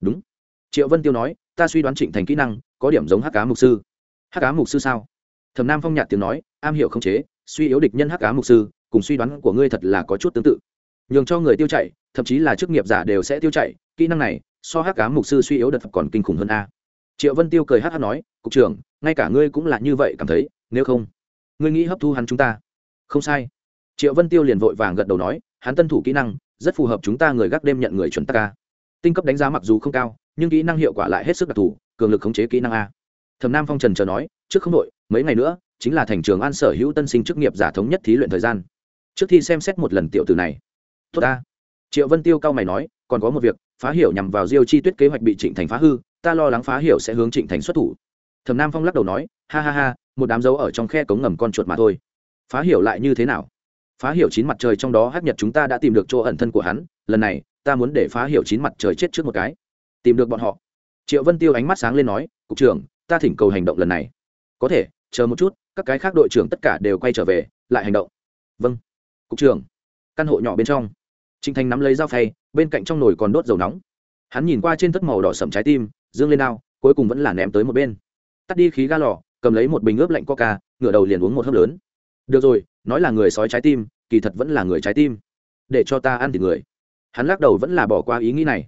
Đúng. Triệu vân tiêu nói, ta suy đoán trịnh thành kỹ năng, có điểm giống hắc cá mục sư. Hắc cá mục sư sao? Thẩm nam phong nhạt tiếng nói, am hiểu không chế, suy yếu địch nhân hắc cá mục sư, cùng suy đoán của ngươi thật là có chút tương tự. Nhường cho người tiêu chạy, thậm chí là chức nghiệp giả đều sẽ tiêu chạy, kỹ năng này, so hắc cá mục sư suy yếu đợt còn kinh khủng hơn a. Triệu vân tiêu cười hắc hắc nói, cục trưởng, ngay cả ngươi cũng là như vậy cảm thấy, nếu không, ngươi nghĩ hấp thu hắn chúng ta. Không sai triệu vân tiêu liền vội vàng gật đầu nói, hắn tân thủ kỹ năng, rất phù hợp chúng ta người gác đêm nhận người chuẩn tắc a. tinh cấp đánh giá mặc dù không cao, nhưng kỹ năng hiệu quả lại hết sức đặc thù, cường lực khống chế kỹ năng a. Thẩm nam phong trần chờ nói, trước không đội mấy ngày nữa, chính là thành trường an sở hữu tân sinh chức nghiệp giả thống nhất thí luyện thời gian. Trước khi xem xét một lần tiểu từ này. Tốt ta. Triệu vân tiêu cao mày nói, còn có một việc, phá hiểu nhằm vào diêu chi tuyết kế hoạch bị trịnh thành phá hư, ta lo lắng phá hiểu sẽ hướng trịnh thành xuất thủ. Thẩm nam phong lắc đầu nói, ha ha ha, một đám dấu ở trong khe cống ngầm con chuột mà thôi. Phá hiểu lại như thế nào? Phá hiểu chín mặt trời trong đó hắc nhật chúng ta đã tìm được chỗ ẩn thân của hắn, lần này, ta muốn để phá hiểu chín mặt trời chết trước một cái. Tìm được bọn họ. Triệu vân tiêu ánh mắt sáng lên nói, cục trưởng, ta thỉnh cầu hành động lần này. Có thể, chờ một chút, các cái khác đội trưởng tất cả đều quay trở về, lại hành động. Vâng. Cục trưởng. Căn hộ nhỏ bên trong. Trinh thành nắm lấy dao phay, bên cạnh trong nồi còn đốt dầu nóng. Hắn nhìn qua trên thất màu đỏ sầm trái tim, dương lên ao, cuối cùng vẫn là ném tới một bên. Tắt đi khí ga lò, cầm lấy một bình ướp lạnh coca, ngửa đầu liền uống một hớp lớn. Được rồi nói là người sói trái tim, kỳ thật vẫn là người trái tim. Để cho ta ăn thịt người. Hắn lắc đầu vẫn là bỏ qua ý nghĩ này.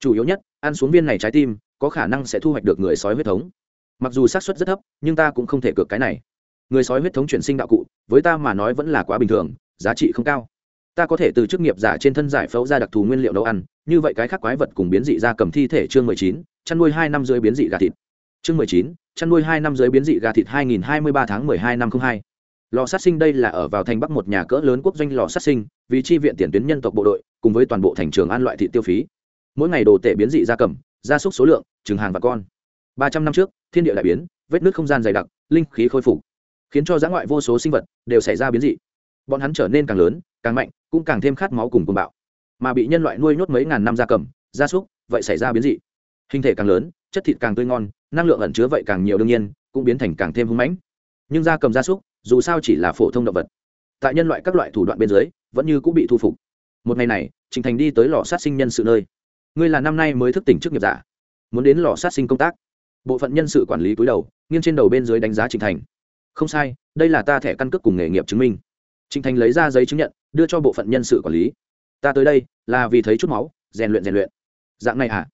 Chủ yếu nhất, ăn xuống viên này trái tim, có khả năng sẽ thu hoạch được người sói huyết thống. Mặc dù xác suất rất thấp, nhưng ta cũng không thể cược cái này. Người sói huyết thống chuyển sinh đạo cụ, với ta mà nói vẫn là quá bình thường, giá trị không cao. Ta có thể từ chức nghiệp giả trên thân giải phẫu ra đặc thù nguyên liệu nấu ăn, như vậy cái khác quái vật cùng biến dị ra cầm thi thể chương mười chín, chăn nuôi hai năm dưới biến dị gà thịt. Chương mười chín, chăn nuôi hai năm dưới biến dị gà thịt hai nghìn hai mươi ba tháng mười hai năm không hai lò sát sinh đây là ở vào thành bắc một nhà cỡ lớn quốc doanh lò sát sinh, vì chi viện tiền tuyến nhân tộc bộ đội, cùng với toàn bộ thành trường an loại thị tiêu phí. Mỗi ngày đồ tệ biến dị gia cầm, gia súc số lượng chừng hàng và con. Ba trăm năm trước, thiên địa đại biến, vết nước không gian dày đặc, linh khí khôi phục, khiến cho giã ngoại vô số sinh vật đều xảy ra biến dị. Bọn hắn trở nên càng lớn, càng mạnh, cũng càng thêm khát máu cùng cùng bạo. Mà bị nhân loại nuôi nhốt mấy ngàn năm gia cầm, gia súc, vậy xảy ra biến dị. Hình thể càng lớn, chất thịt càng tươi ngon, năng lượng ẩn chứa vậy càng nhiều đương nhiên, cũng biến thành càng thêm hung mãnh. Nhưng gia cầm gia súc dù sao chỉ là phổ thông động vật. Tại nhân loại các loại thủ đoạn bên dưới, vẫn như cũng bị thu phục. Một ngày này, trình thành đi tới lò sát sinh nhân sự nơi. Ngươi là năm nay mới thức tỉnh trước nghiệp giả. Muốn đến lò sát sinh công tác. Bộ phận nhân sự quản lý cúi đầu, nghiêng trên đầu bên dưới đánh giá trình thành. Không sai, đây là ta thẻ căn cước cùng nghề nghiệp chứng minh. Trình thành lấy ra giấy chứng nhận, đưa cho bộ phận nhân sự quản lý. Ta tới đây là vì thấy chút máu, rèn luyện rèn luyện. Dạng này à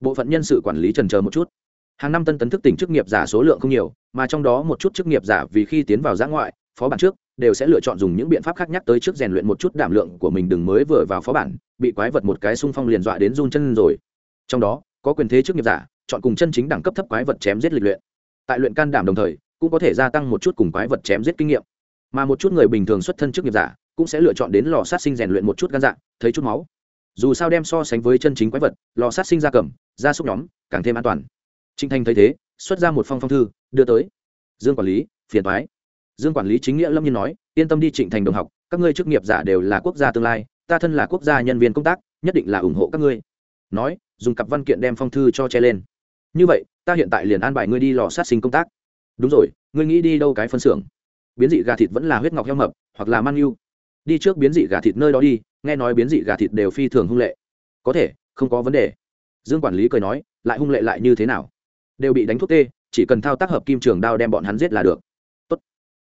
bộ phận nhân sự quản lý trần chờ một chút hàng năm tân tấn thức tỉnh chức nghiệp giả số lượng không nhiều, mà trong đó một chút chức nghiệp giả vì khi tiến vào giã ngoại, phó bản trước, đều sẽ lựa chọn dùng những biện pháp khác nhắc tới trước rèn luyện một chút đảm lượng của mình đừng mới vừa vào phó bản, bị quái vật một cái xung phong liền dọa đến run chân rồi. Trong đó, có quyền thế chức nghiệp giả, chọn cùng chân chính đẳng cấp thấp quái vật chém giết lịch luyện. Tại luyện can đảm đồng thời, cũng có thể gia tăng một chút cùng quái vật chém giết kinh nghiệm. Mà một chút người bình thường xuất thân chức nghiệp giả, cũng sẽ lựa chọn đến lò sát sinh rèn luyện một chút gan dạng, thấy chút máu. Dù sao đem so sánh với chân chính quái vật, lò sát sinh da cầm da súc nhóm, càng thêm an toàn. Trịnh thanh thấy thế, xuất ra một phong phong thư, đưa tới. Dương quản lý, phiền thoái dương quản lý chính nghĩa lâm nhiên nói, yên tâm đi trịnh thành đồng học, các ngươi chức nghiệp giả đều là quốc gia tương lai, ta thân là quốc gia nhân viên công tác, nhất định là ủng hộ các ngươi. Nói, dùng cặp văn kiện đem phong thư cho che lên. Như vậy, ta hiện tại liền an bài ngươi đi lò sát sinh công tác. Đúng rồi, ngươi nghĩ đi đâu cái phân xưởng? Biến dị gà thịt vẫn là huyết ngọc heo mập, hoặc là mang yêu. Đi trước biến dị gà thịt nơi đó đi, nghe nói biến dị gà thịt đều phi thường hung lệ. Có thể, không có vấn đề. Dương quản lý cười nói, lại hung lệ lại như thế nào? Đều bị đánh thuốc tê, chỉ cần thao tác hợp kim trường đao đem bọn hắn giết là được. Tốt.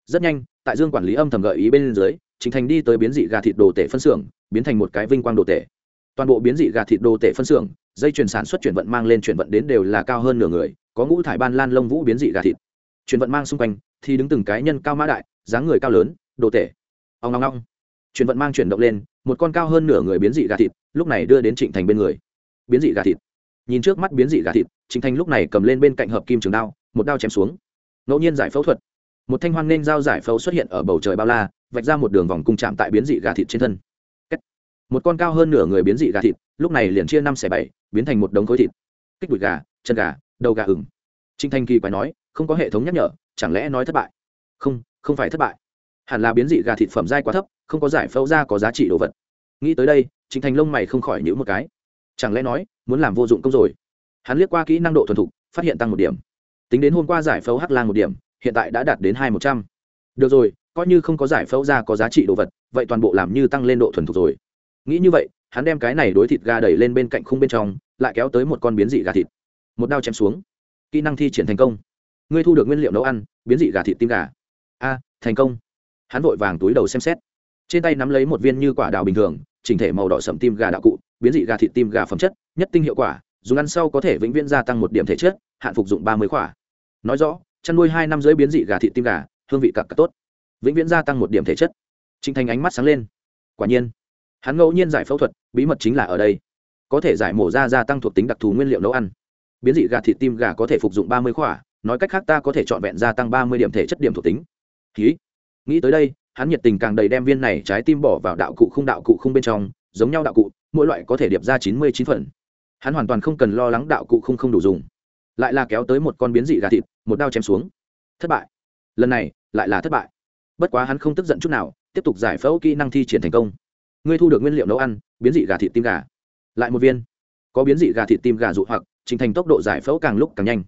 rất nhanh, tại dương quản lý âm thầm gợi ý bên dưới chính thành đi tới biến dị gà thịt đồ tể phân xưởng, biến thành một cái vinh quang đồ tể. Toàn bộ biến dị gà thịt đồ tể phân xưởng, dây chuyển sản xuất chuyển vận mang lên chuyển vận đến đều là cao hơn nửa người, có ngũ thải ban lan lông vũ biến dị gà thịt. Chuyển vận mang xung quanh thì đứng từng cái nhân cao mã đại, dáng người cao lớn, đồ tể. Ông ngong ngong chuyển vận mang chuyển động lên, một con cao hơn nửa người biến dị gà thịt, lúc này đưa đến trịnh thành bên người. Biến dị gà thịt. Nhìn trước mắt biến dị gà thịt trịnh thành lúc này cầm lên bên cạnh hợp kim trường đao, một đao chém xuống. Ngẫu nhiên giải phẫu thuật. Một thanh hoan nên dao giải phẫu xuất hiện ở bầu trời bao la, vạch ra một đường vòng cung chạm tại biến dị gà thịt trên thân. Một con cao hơn nửa người biến dị gà thịt, lúc này liền chia năm xẻ bảy, biến thành một đống khối thịt. Kích đùi gà, chân gà, đầu gà ửng. Trinh thanh kỳ quái nói, không có hệ thống nhắc nhở, chẳng lẽ nói thất bại? Không không phải thất bại. Hẳn là biến dị gà thịt phẩm dai quá thấp, không có giải phẫu ra có giá trị đồ vật. Nghĩ tới đây trịnh thành lông mày không khỏi nhữ một cái. Chẳng lẽ nói, muốn làm vô dụng công rồi? Hắn liếc qua kỹ năng độ thuần thục, phát hiện tăng một điểm. Tính đến hôm qua giải phẫu hắc lang một điểm, hiện tại đã đạt đến hai một trăm. Được rồi, coi như không có giải phẫu ra có giá trị đồ vật, vậy toàn bộ làm như tăng lên độ thuần thục rồi. Nghĩ như vậy, hắn đem cái này đối thịt gà đẩy lên bên cạnh khung bên trong, lại kéo tới một con biến dị gà thịt. Một đao chém xuống. Kỹ năng thi triển thành công. Ngươi thu được nguyên liệu nấu ăn, biến dị gà thịt tim gà. A, thành công. Hắn vội vàng túi đầu xem xét. Trên tay nắm lấy một viên như quả đào bình thường, chỉnh thể màu đỏ sầm tim gà đạo cụ, biến dị gà thịt tim gà phẩm chất, nhất tinh hiệu quả dùng ăn sau có thể vĩnh viễn gia tăng một điểm thể chất, hạn phục dụng ba mươi khỏa. Nói rõ, chăn nuôi hai năm dưới biến dị gà, thịt tim gà, hương vị cặp cặp tốt. Vĩnh viễn gia tăng một điểm thể chất. Trinh thành ánh mắt sáng lên. Quả nhiên, hắn ngẫu nhiên giải phẫu thuật, bí mật chính là ở đây. Có thể giải mổ ra gia tăng thuộc tính đặc thù nguyên liệu nấu ăn. Biến dị gà, thịt tim gà có thể phục dụng ba mươi khỏa, nói cách khác ta có thể chọn vẹn gia tăng ba mươi điểm thể chất điểm thuộc tính. Ký nghĩ tới đây, hắn nhiệt tình càng đầy đem viên này trái tim bỏ vào đạo cụ không đạo cụ không bên trong, giống nhau đạo cụ, mỗi loại có thể điệp ra chín mươi chín phần hắn hoàn toàn không cần lo lắng đạo cụ không không đủ dùng. Lại là kéo tới một con biến dị gà thịt, một đao chém xuống. Thất bại. Lần này, lại là thất bại. Bất quá hắn không tức giận chút nào, tiếp tục giải phẫu kỹ năng thi triển thành công. Ngươi thu được nguyên liệu nấu ăn, biến dị gà thịt tim gà. Lại một viên. Có biến dị gà thịt tim gà dụ hoặc, trình thành tốc độ giải phẫu càng lúc càng nhanh.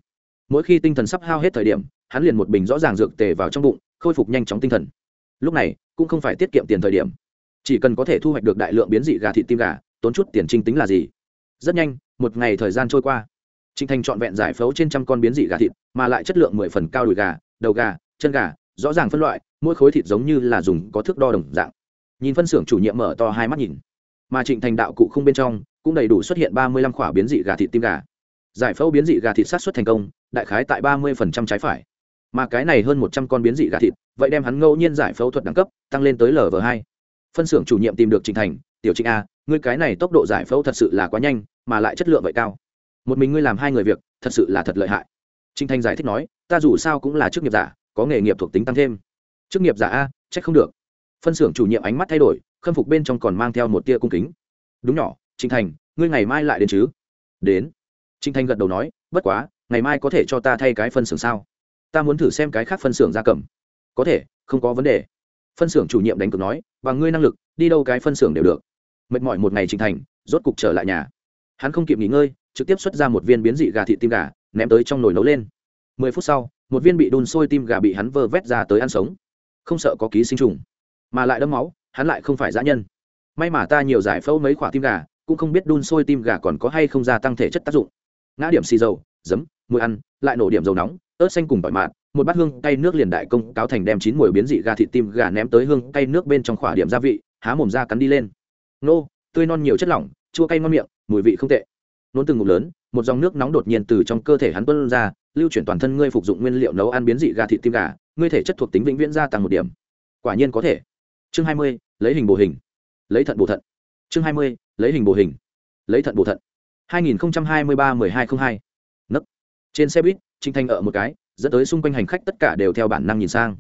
Mỗi khi tinh thần sắp hao hết thời điểm, hắn liền một bình rõ ràng dược tề vào trong bụng, khôi phục nhanh chóng tinh thần. Lúc này, cũng không phải tiết kiệm tiền thời điểm. Chỉ cần có thể thu hoạch được đại lượng biến dị gà thịt tim gà, tốn chút tiền trinh tính là gì? Rất nhanh một ngày thời gian trôi qua. Trịnh thành trọn vẹn giải phẫu trên trăm con biến dị gà thịt, mà lại chất lượng mười phần cao đùi gà, đầu gà, chân gà, rõ ràng phân loại, mỗi khối thịt giống như là dùng có thước đo đồng dạng. Nhìn phân xưởng chủ nhiệm mở to hai mắt nhìn. Mà trịnh thành đạo cụ không bên trong cũng đầy đủ xuất hiện ba mươi lăm khỏa biến dị gà thịt tim gà. Giải phẫu biến dị gà thịt sát xuất thành công, đại khái tại ba mươi phần trăm trái phải. Mà cái này hơn một trăm con biến dị gà thịt, vậy đem hắn ngẫu nhiên giải phẫu thuật đẳng cấp tăng lên tới lv hai. Phân xưởng chủ nhiệm tìm được trịnh thành, tiểu trịnh a, ngươi cái này tốc độ giải phẫu thật sự là quá nhanh mà lại chất lượng vậy cao. Một mình ngươi làm hai người việc, thật sự là thật lợi hại. Trinh thanh giải thích nói, ta dù sao cũng là chức nghiệp giả, có nghề nghiệp thuộc tính tăng thêm. Chức nghiệp giả a, trách không được. Phân xưởng chủ nhiệm ánh mắt thay đổi, khâm phục bên trong còn mang theo một tia cung kính. Đúng nhỏ trinh thành, ngươi ngày mai lại đến chứ? Đến. Trinh thanh gật đầu nói, bất quá, ngày mai có thể cho ta thay cái phân xưởng sao? Ta muốn thử xem cái khác phân xưởng ra cầm. Có thể, không có vấn đề. Phân xưởng chủ nhiệm đánh cược nói, bằng ngươi năng lực, đi đâu cái phân xưởng đều được. Mệt mỏi một ngày trình thành, rốt cục trở lại nhà hắn không kịp nghỉ ngơi, trực tiếp xuất ra một viên biến dị gà thị tim gà, ném tới trong nồi nấu lên. Mười phút sau, một viên bị đun sôi tim gà bị hắn vơ vét ra tới ăn sống. Không sợ có ký sinh trùng, mà lại đâm máu, hắn lại không phải dã nhân. May mà ta nhiều giải phẫu mấy khoả tim gà, cũng không biết đun sôi tim gà còn có hay không gia tăng thể chất tác dụng. Ngã điểm xì dầu, giấm mùi ăn, lại nổ điểm dầu nóng, ớt xanh cùng tỏi mạt, một bát hương cay nước liền đại công cáo thành đem chín mùi biến dị gà thịt tim gà ném tới hương cay nước bên trong khỏa điểm gia vị, há mồm ra cắn đi lên. Nô, tươi non nhiều chất lỏng, chua cay ngon miệng mùi vị không tệ. Nôn từng ngụm lớn, một dòng nước nóng đột nhiên từ trong cơ thể hắn tuôn ra, lưu chuyển toàn thân ngươi phục dụng nguyên liệu nấu ăn biến dị gà thịt tim gà, ngươi thể chất thuộc tính vĩnh viễn gia tăng một điểm. Quả nhiên có thể. Chương hai mươi, lấy hình bổ hình. Lấy thận bổ thận. Chương hai mươi, lấy hình bổ hình. Lấy thận bổ thận. hai nghìn hai mươi ba mười hai t r ă n h hai. Nấc. Trên xe buýt trinh thanh ở một cái, dẫn tới xung quanh hành khách tất cả đều theo bản năng nhìn sang.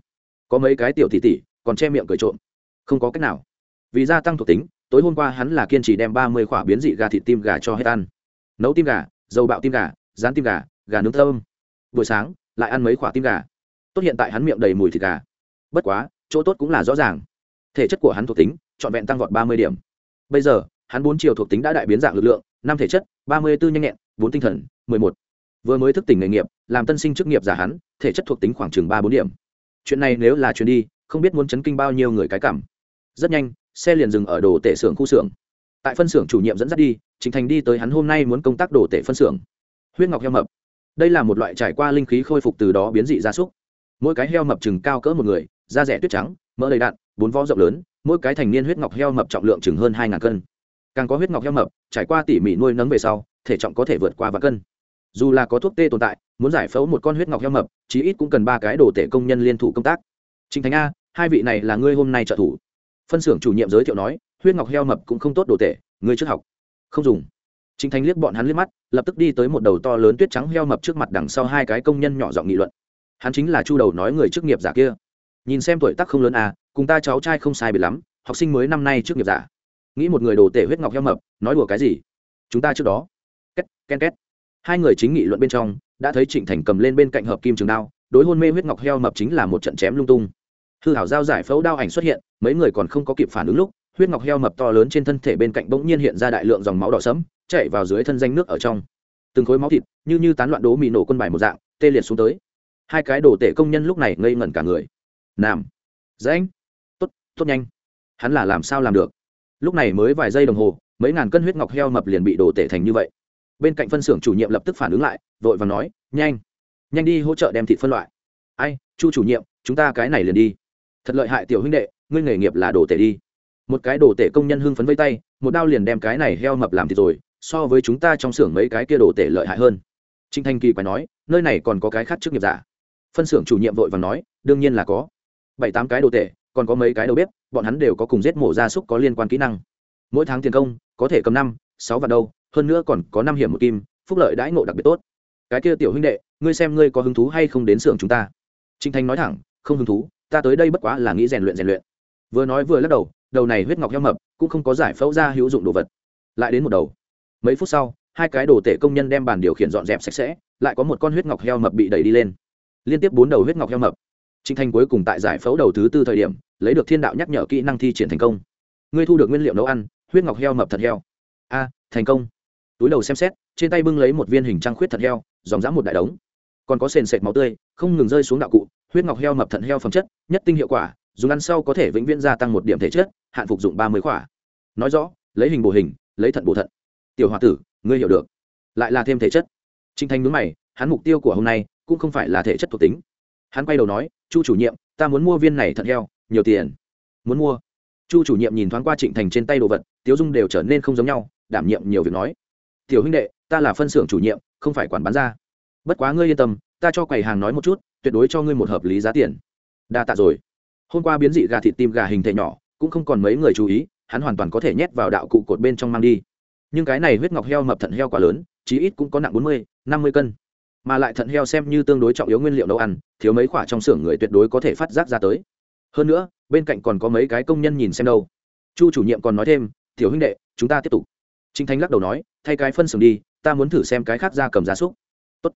Có mấy cái tiểu tỷ tỷ, còn che miệng cười trộm. Không có cách nào. Vì gia tăng thuộc tính tối hôm qua hắn là kiên trì đem ba mươi khỏa biến dị gà thịt tim gà cho hết ăn. Nấu tim gà, dầu bạo tim gà, rán tim gà gà nướng thơm. Buổi sáng, lại ăn mấy khỏa tim gà. Tốt hiện tại hắn miệng đầy mùi thịt gà. Bất quá, chỗ tốt cũng là rõ ràng. Thể chất của hắn thuộc tính, trọn vẹn tăng vọt ba mươi điểm. Bây giờ, hắn bốn chiều thuộc tính đã đại biến dạng lực lượng, năm thể chất, ba mươi bốn nhanh nhẹn, bốn tinh thần, mười một. Vừa mới thức tỉnh nghề nghiệp, làm tân sinh chức nghiệp giả hắn, thể chất thuộc tính khoảng chừng ba bốn điểm. Chuyện này nếu là chuyến đi, không biết muốn chấn kinh bao nhiêu người cái cảm. Rất nhanh xe liền dừng ở đồ tể xưởng khu xưởng. Tại phân xưởng chủ nhiệm dẫn dắt đi chính thành đi tới hắn hôm nay muốn công tác đồ tể phân xưởng. Huyết ngọc heo mập. Đây là một loại trải qua linh khí khôi phục từ đó biến dị gia súc. Mỗi cái heo mập chừng cao cỡ một người da rẻ tuyết trắng mỡ đầy đạn bốn vó rộng lớn mỗi cái thành niên huyết ngọc heo mập trọng lượng chừng hơn hai ngàn cân. Càng có huyết ngọc heo mập trải qua tỉ mỉ nuôi nấng về sau thể trọng có thể vượt qua và cân. Dù là có thuốc tê tồn tại muốn giải phẫu một con huyết ngọc heo mập chí ít cũng cần ba cái đồ tể công nhân liên thủ công tác. Trình Thành A, hai vị này là ngươi hôm nay trợ thủ. Phân xưởng chủ nhiệm giới thiệu nói, huyết ngọc heo mập cũng không tốt đồ tể, ngươi trước học. Không dùng. Trình Thành liếc bọn hắn liếc mắt, lập tức đi tới một đầu to lớn tuyết trắng heo mập trước mặt đằng sau hai cái công nhân nhỏ giọng nghị luận. hắn chính là chu đầu nói người chức nghiệp giả kia nhìn xem tuổi tác không lớn à cùng ta cháu trai không sai biệt lắm học sinh mới năm nay trước nghiệp giả nghĩ một người đồ tể huyết ngọc heo mập nói đùa cái gì chúng ta trước đó két ken két hai người chính nghị luận bên trong đã thấy trịnh thành cầm lên bên cạnh hợp kim trường đao đối hôn mê huyết ngọc heo mập chính là một trận chém lung tung hư hảo giao giải phẫu đao ảnh xuất hiện, mấy người còn không có kịp phản ứng lúc, huyết ngọc heo mập to lớn trên thân thể bên cạnh bỗng nhiên hiện ra đại lượng dòng máu đỏ sẫm, chạy vào dưới thân danh nước ở trong. Từng khối máu thịt, như như tán loạn đố mì nổ quân bài một dạng, tê liệt xuống tới. Hai cái đồ tể công nhân lúc này ngây ngẩn cả người. Nam. Dễ anh tốt tốt nhanh. Hắn là làm sao làm được? Lúc này mới vài giây đồng hồ, mấy ngàn cân huyết ngọc heo mập liền bị đổ tể thành như vậy. Bên cạnh phân xưởng chủ nhiệm lập tức phản ứng lại, vội và nói, nhanh nhanh đi hỗ trợ đem thịt phân loại. Ai, chu chủ nhiệm, chúng ta cái này liền đi thật lợi hại tiểu huynh đệ, ngươi nghề nghiệp là đồ tể đi. Một cái đồ tể công nhân hưng phấn vây tay, một đao liền đem cái này heo mập làm thịt rồi, so với chúng ta trong xưởng mấy cái kia đồ tể lợi hại hơn. Trinh thanh kỳ quay nói, nơi này còn có cái khác trước nghiệp giả. Phân xưởng chủ nhiệm vội và nói, đương nhiên là có. Bảy tám cái đồ tể, còn có mấy cái đầu bếp, bọn hắn đều có cùng giết mổ gia súc có liên quan kỹ năng. Mỗi tháng tiền công, có thể cầm năm, sáu vạn đâu, hơn nữa còn có năm hiểm một kim, phúc lợi đãi ngộ đặc biệt tốt. Cái kia tiểu huynh đệ, ngươi xem ngươi có hứng thú hay không đến xưởng chúng ta? Trinh thanh nói thẳng, không hứng thú ta tới đây bất quá là nghĩ rèn luyện rèn luyện. Vừa nói vừa lắc đầu đầu này huyết ngọc heo mập cũng không có giải phẫu ra hữu dụng đồ vật. Lại đến một đầu. Mấy phút sau, hai cái đồ tể công nhân đem bàn điều khiển dọn dẹp sạch sẽ, lại có một con huyết ngọc heo mập bị đẩy đi lên. Liên tiếp bốn đầu huyết ngọc heo mập. Trịnh thanh cuối cùng tại giải phẫu đầu thứ tư thời điểm, lấy được thiên đạo nhắc nhở kỹ năng thi triển thành công. Ngươi thu được nguyên liệu nấu ăn, huyết ngọc heo mập thật heo. A, thành công. Túi đầu xem xét, trên tay bưng lấy một viên hình trăng khuyết thật heo, dòng dã một đại đống. Còn có sền sệt máu tươi, không ngừng rơi xuống đạo cụ huyết ngọc heo mập thận heo phẩm chất, nhất tinh hiệu quả, dùng ăn sau có thể vĩnh viễn gia tăng một điểm thể chất, hạn phục dụng ba mươi khỏa. Nói rõ, lấy hình bổ hình, lấy thận bổ thận. Tiểu h o a tử, ngươi hiểu được. Lại là thêm thể chất. Trinh thanh núi mày, hắn mục tiêu của hôm nay cũng không phải là thể chất thuộc tính. Hắn quay đầu nói, chu chủ nhiệm, ta muốn mua viên này thận heo, nhiều tiền. Muốn mua? Chu chủ nhiệm nhìn thoáng qua trịnh thành trên tay đồ vật, tiếu dung đều trở nên không giống nhau, đảm nhiệm nhiều việc nói. Tiểu huynh đệ, ta là phân xưởng chủ nhiệm, không phải quản bán ra. Bất quá ngươi yên tâm, ta cho quầy hàng nói một chút tuyệt đối cho ngươi một hợp lý giá tiền. Đa tạ rồi. Hôm qua biến dị gà thịt tim gà hình thể nhỏ, cũng không còn mấy người chú ý, hắn hoàn toàn có thể nhét vào đạo cụ cột bên trong mang đi. Nhưng cái này huyết ngọc heo mập thận heo quá lớn, chí ít cũng có nặng bốn mươi, năm mươi cân. Mà lại thận heo xem như tương đối trọng yếu nguyên liệu nấu ăn, thiếu mấy khoả trong xưởng người tuyệt đối có thể phát giác ra tới. Hơn nữa, bên cạnh còn có mấy cái công nhân nhìn xem đâu. Chu chủ nhiệm còn nói thêm, tiểu huynh đệ, chúng ta tiếp tục. Trinh thanh lắc đầu nói, thay cái phân xưởng đi, ta muốn thử xem cái khác ra cầm gia súc. Tốt.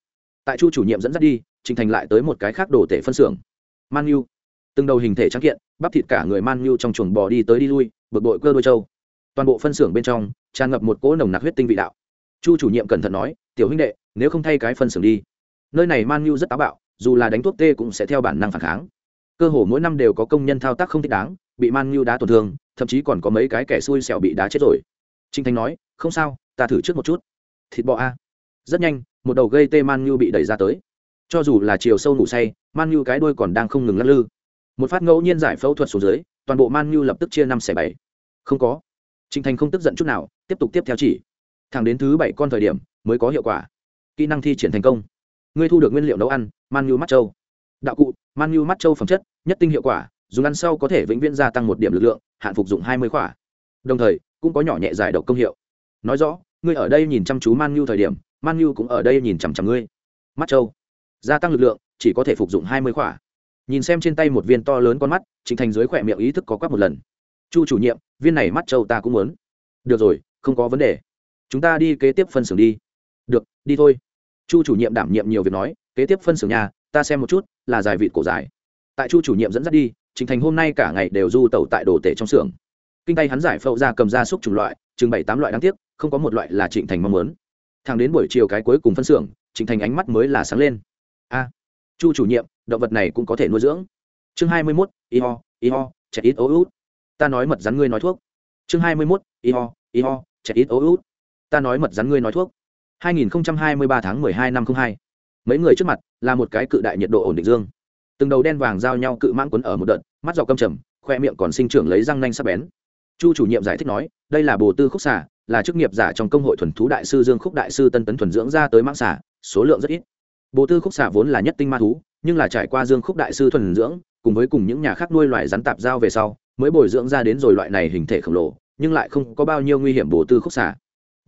tại chu chủ nhiệm dẫn dắt đi trình thành lại tới một cái khác đổ tể phân xưởng. Man nhu từng đầu hình thể trắng kiện, bắp thịt cả người man nhu trong chuồng bò đi tới đi lui, bực bội cơ đôi trâu. Toàn bộ phân xưởng bên trong, tràn ngập một cỗ nồng nặc huyết tinh vị đạo. Chu chủ nhiệm cẩn thận nói, tiểu huynh đệ, nếu không thay cái phân xưởng đi. Nơi này man nhu rất táo bạo, dù là đánh thuốc tê cũng sẽ theo bản năng phản kháng. Cơ hồ mỗi năm đều có công nhân thao tác không thích đáng, bị man nhu đá tổn thương, thậm chí còn có mấy cái kẻ xui xẻo bị đá chết rồi. Trinh thanh nói, không sao, ta thử trước một chút. Thịt bò a. Rất nhanh, một đầu gây tê man nhu bị đẩy ra tới cho dù là chiều sâu ngủ say, man nhu cái đuôi còn đang không ngừng lắc lư. Một phát ngẫu nhiên giải phẫu thuật xuống dưới, toàn bộ man nhu lập tức chia năm xẻ bảy. Không có. Trình thành không tức giận chút nào, tiếp tục tiếp theo chỉ. Thẳng đến thứ bảy con thời điểm, mới có hiệu quả. Kỹ năng thi triển thành công. Ngươi thu được nguyên liệu nấu ăn, man nhu mắt trâu. Đạo cụ, man nhu mắt trâu phẩm chất, nhất tinh hiệu quả, dùng ăn sau có thể vĩnh viễn gia tăng một điểm lực lượng, hạn phục dụng hai mươi khỏa. Đồng thời, cũng có nhỏ nhẹ giải độc công hiệu. Nói rõ, ngươi ở đây nhìn chăm chú man nhu thời điểm, man nhu cũng ở đây nhìn chằm chằm ngươi. Mắt trâu gia tăng lực lượng, chỉ có thể phục dụng hai mươi khỏa. Nhìn xem trên tay một viên to lớn con mắt, trịnh thành dưới khỏe miệng ý thức có quắc một lần. Chu chủ nhiệm, viên này mắt châu ta cũng muốn. Được rồi, không có vấn đề. Chúng ta đi kế tiếp phân xưởng đi. Được, đi thôi. Chu chủ nhiệm đảm nhiệm nhiều việc nói, kế tiếp phân xưởng nhà, ta xem một chút, là dài vịt cổ dài tại chu chủ nhiệm dẫn dắt đi, trịnh thành hôm nay cả ngày đều du tẩu tại đồ tể trong xưởng. Kinh tay hắn giải phẫu ra cầm ra xúc chủng loại, chừng bảy tám loại đáng tiếc, không có một loại là trịnh thành mong muốn. Thang đến buổi chiều cái cuối cùng phân xưởng, trịnh thành ánh mắt mới là sáng lên a. Chu chủ nhiệm, động vật này cũng có thể nuôi dưỡng. Chương hai mươi mốt, y ho y ho chẹt ít ố út. Ta nói mật rắn ngươi nói thuốc. Chương hai mươi mốt, y ho y ho chẹt ít ố út. Ta nói mật rắn ngươi nói thuốc. hai nghìn hai mươi ba tháng mười hai năm không hai. Mấy người trước mặt là một cái cự đại nhiệt độ ổn định dương. Từng đầu đen vàng giao nhau cự mãn quấn ở một đợt, mắt dọc căm trầm, khoe miệng còn sinh trưởng lấy răng nanh sắp bén. Chu chủ nhiệm giải thích nói, đây là bồ tư khúc xả là chức nghiệp giả trong công hội thuần thú đại sư dương khúc đại sư tân tấn thuần dưỡng ra tới mãng xả số lượng rất ít. Bộ tư khúc xạ vốn là nhất tinh ma thú, nhưng là trải qua dương khúc đại sư thuần dưỡng, cùng với cùng những nhà khác nuôi loại rắn tạp giao về sau, mới bồi dưỡng ra đến rồi loại này hình thể khổng lồ, nhưng lại không có bao nhiêu nguy hiểm bộ tư khúc xạ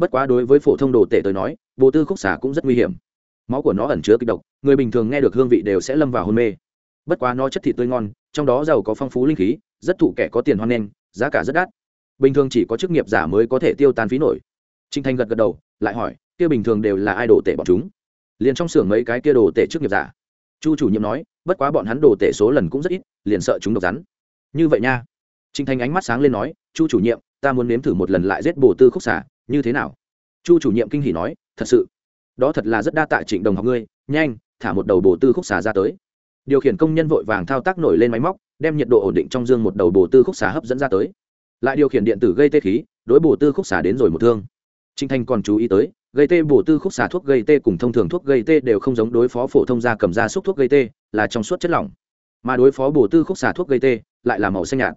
bất quá đối với phổ thông đồ tể tới nói bộ tư khúc xạ cũng rất nguy hiểm. Máu của nó ẩn chứa kịch độc, người bình thường nghe được hương vị đều sẽ lâm vào hôn mê. Bất quá nó chất thịt tươi ngon, trong đó giàu có phong phú linh khí, rất thụ kẻ có tiền hoan nghênh, giá cả rất đắt. Bình thường chỉ có chức nghiệp giả mới có thể tiêu tan phí nổi. Trinh thanh gật gật đầu, lại hỏi, kia bình thường đều là ai đồ tệ bọn chúng liền trong xưởng mấy cái kia đồ tể trước nghiệp giả. Chu chủ nhiệm nói, bất quá bọn hắn đồ tể số lần cũng rất ít, liền sợ chúng độc rắn. Như vậy nha. Trinh thành ánh mắt sáng lên nói, chu chủ nhiệm, ta muốn nếm thử một lần lại giết bồ tư khúc xả, như thế nào? Chu chủ nhiệm kinh hỉ nói, thật sự. Đó thật là rất đa tạ trịnh đồng học ngươi, nhanh, thả một đầu bồ tư khúc xả ra tới. Điều khiển công nhân vội vàng thao tác nổi lên máy móc, đem nhiệt độ ổn định trong dương một đầu bồ tư khúc xả hấp dẫn ra tới. Lại điều khiển điện tử gây tê khí, đối bồ tư khúc xả đến rồi một thương. Trinh thanh còn chú ý tới gây tê bổ tư khúc xả thuốc gây tê cùng thông thường thuốc gây tê đều không giống đối phó phổ thông da cầm da xúc thuốc gây tê, là trong suốt chất lỏng. Mà đối phó bổ tư khúc xả thuốc gây tê lại là màu xanh nhạt.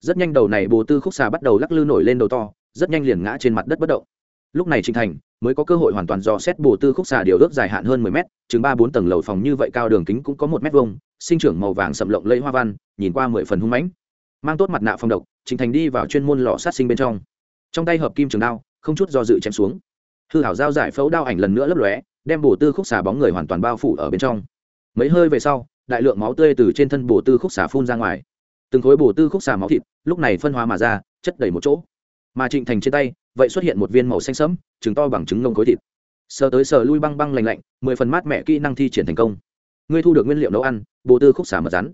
Rất nhanh đầu này bổ tư khúc xả bắt đầu lắc lư nổi lên đầu to, rất nhanh liền ngã trên mặt đất bất động. Lúc này trinh thành mới có cơ hội hoàn toàn dò xét bổ tư khúc xả điều ước dài hạn hơn 10 mét, chừng ba bốn tầng lầu phòng như vậy cao đường kính cũng có một mét vuông, sinh trưởng màu vàng sậm lộng lẫy hoa văn, nhìn qua mười phần hung mãnh. Mang tốt mặt nạ phòng độc, Trình thành đi vào chuyên môn lò sát sinh bên trong. Trong tay hợp kim trường đao, không chút do dự chém xuống hư hảo giao giải phẫu đao ảnh lần nữa lấp lóe, đem bổ tư khúc xà bóng người hoàn toàn bao phủ ở bên trong. Mấy hơi về sau, đại lượng máu tươi từ trên thân bổ tư khúc xà phun ra ngoài. Từng khối bổ tư khúc xà máu thịt, lúc này phân hóa mà ra, chất đầy một chỗ. Mà trịnh thành trên tay, vậy xuất hiện một viên màu xanh sẫm, trứng to bằng trứng ngông khối thịt. Sờ tới sờ lui băng băng lành lạnh, mười phần mát mẹ kỹ năng thi triển thành công. Ngươi thu được nguyên liệu nấu ăn bồ tư khúc xà mật rắn.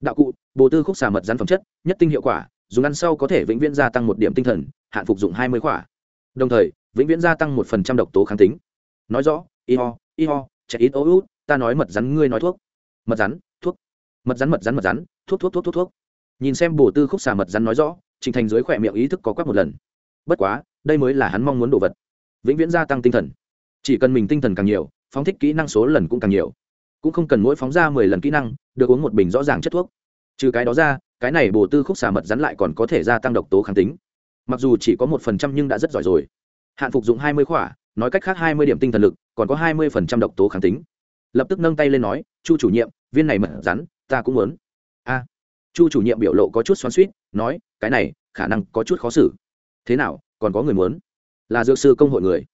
Đạo cụ bồ tư khúc xà mật rắn phẩm chất, nhất tinh hiệu quả, dùng ăn sau có thể vĩnh viễn gia tăng một điểm tinh thần, hạn phục dụng hai mươi quả đồng thời, vĩnh viễn gia tăng một phần trăm độc tố kháng tính. Nói rõ, y ho y ho, chạy ít ô út, ta nói mật rắn, ngươi nói thuốc. Mật rắn, thuốc. Mật rắn mật rắn mật rắn, thuốc thuốc thuốc thuốc thuốc. Nhìn xem bổ tư khúc xà mật rắn nói rõ, trình thành dưới khỏe miệng ý thức có quắc một lần. Bất quá, đây mới là hắn mong muốn đồ vật. Vĩnh viễn gia tăng tinh thần. Chỉ cần mình tinh thần càng nhiều, phóng thích kỹ năng số lần cũng càng nhiều. Cũng không cần mỗi phóng ra mười lần kỹ năng, được uống một bình rõ ràng chất thuốc. Trừ cái đó ra, cái này bổ tư khúc xà mật rắn lại còn có thể gia tăng độc tố kháng tính mặc dù chỉ có một phần trăm nhưng đã rất giỏi rồi. Hạn phục dụng hai mươi khỏa, nói cách khác hai mươi điểm tinh thần lực, còn có hai mươi phần trăm độc tố kháng tính. Lập tức nâng tay lên nói, chu chủ nhiệm, viên này mật rắn, ta cũng muốn. A. Chu chủ nhiệm biểu lộ có chút xoắn suýt nói, cái này, khả năng có chút khó xử. Thế nào, còn có người muốn? Là dược sư công hội người.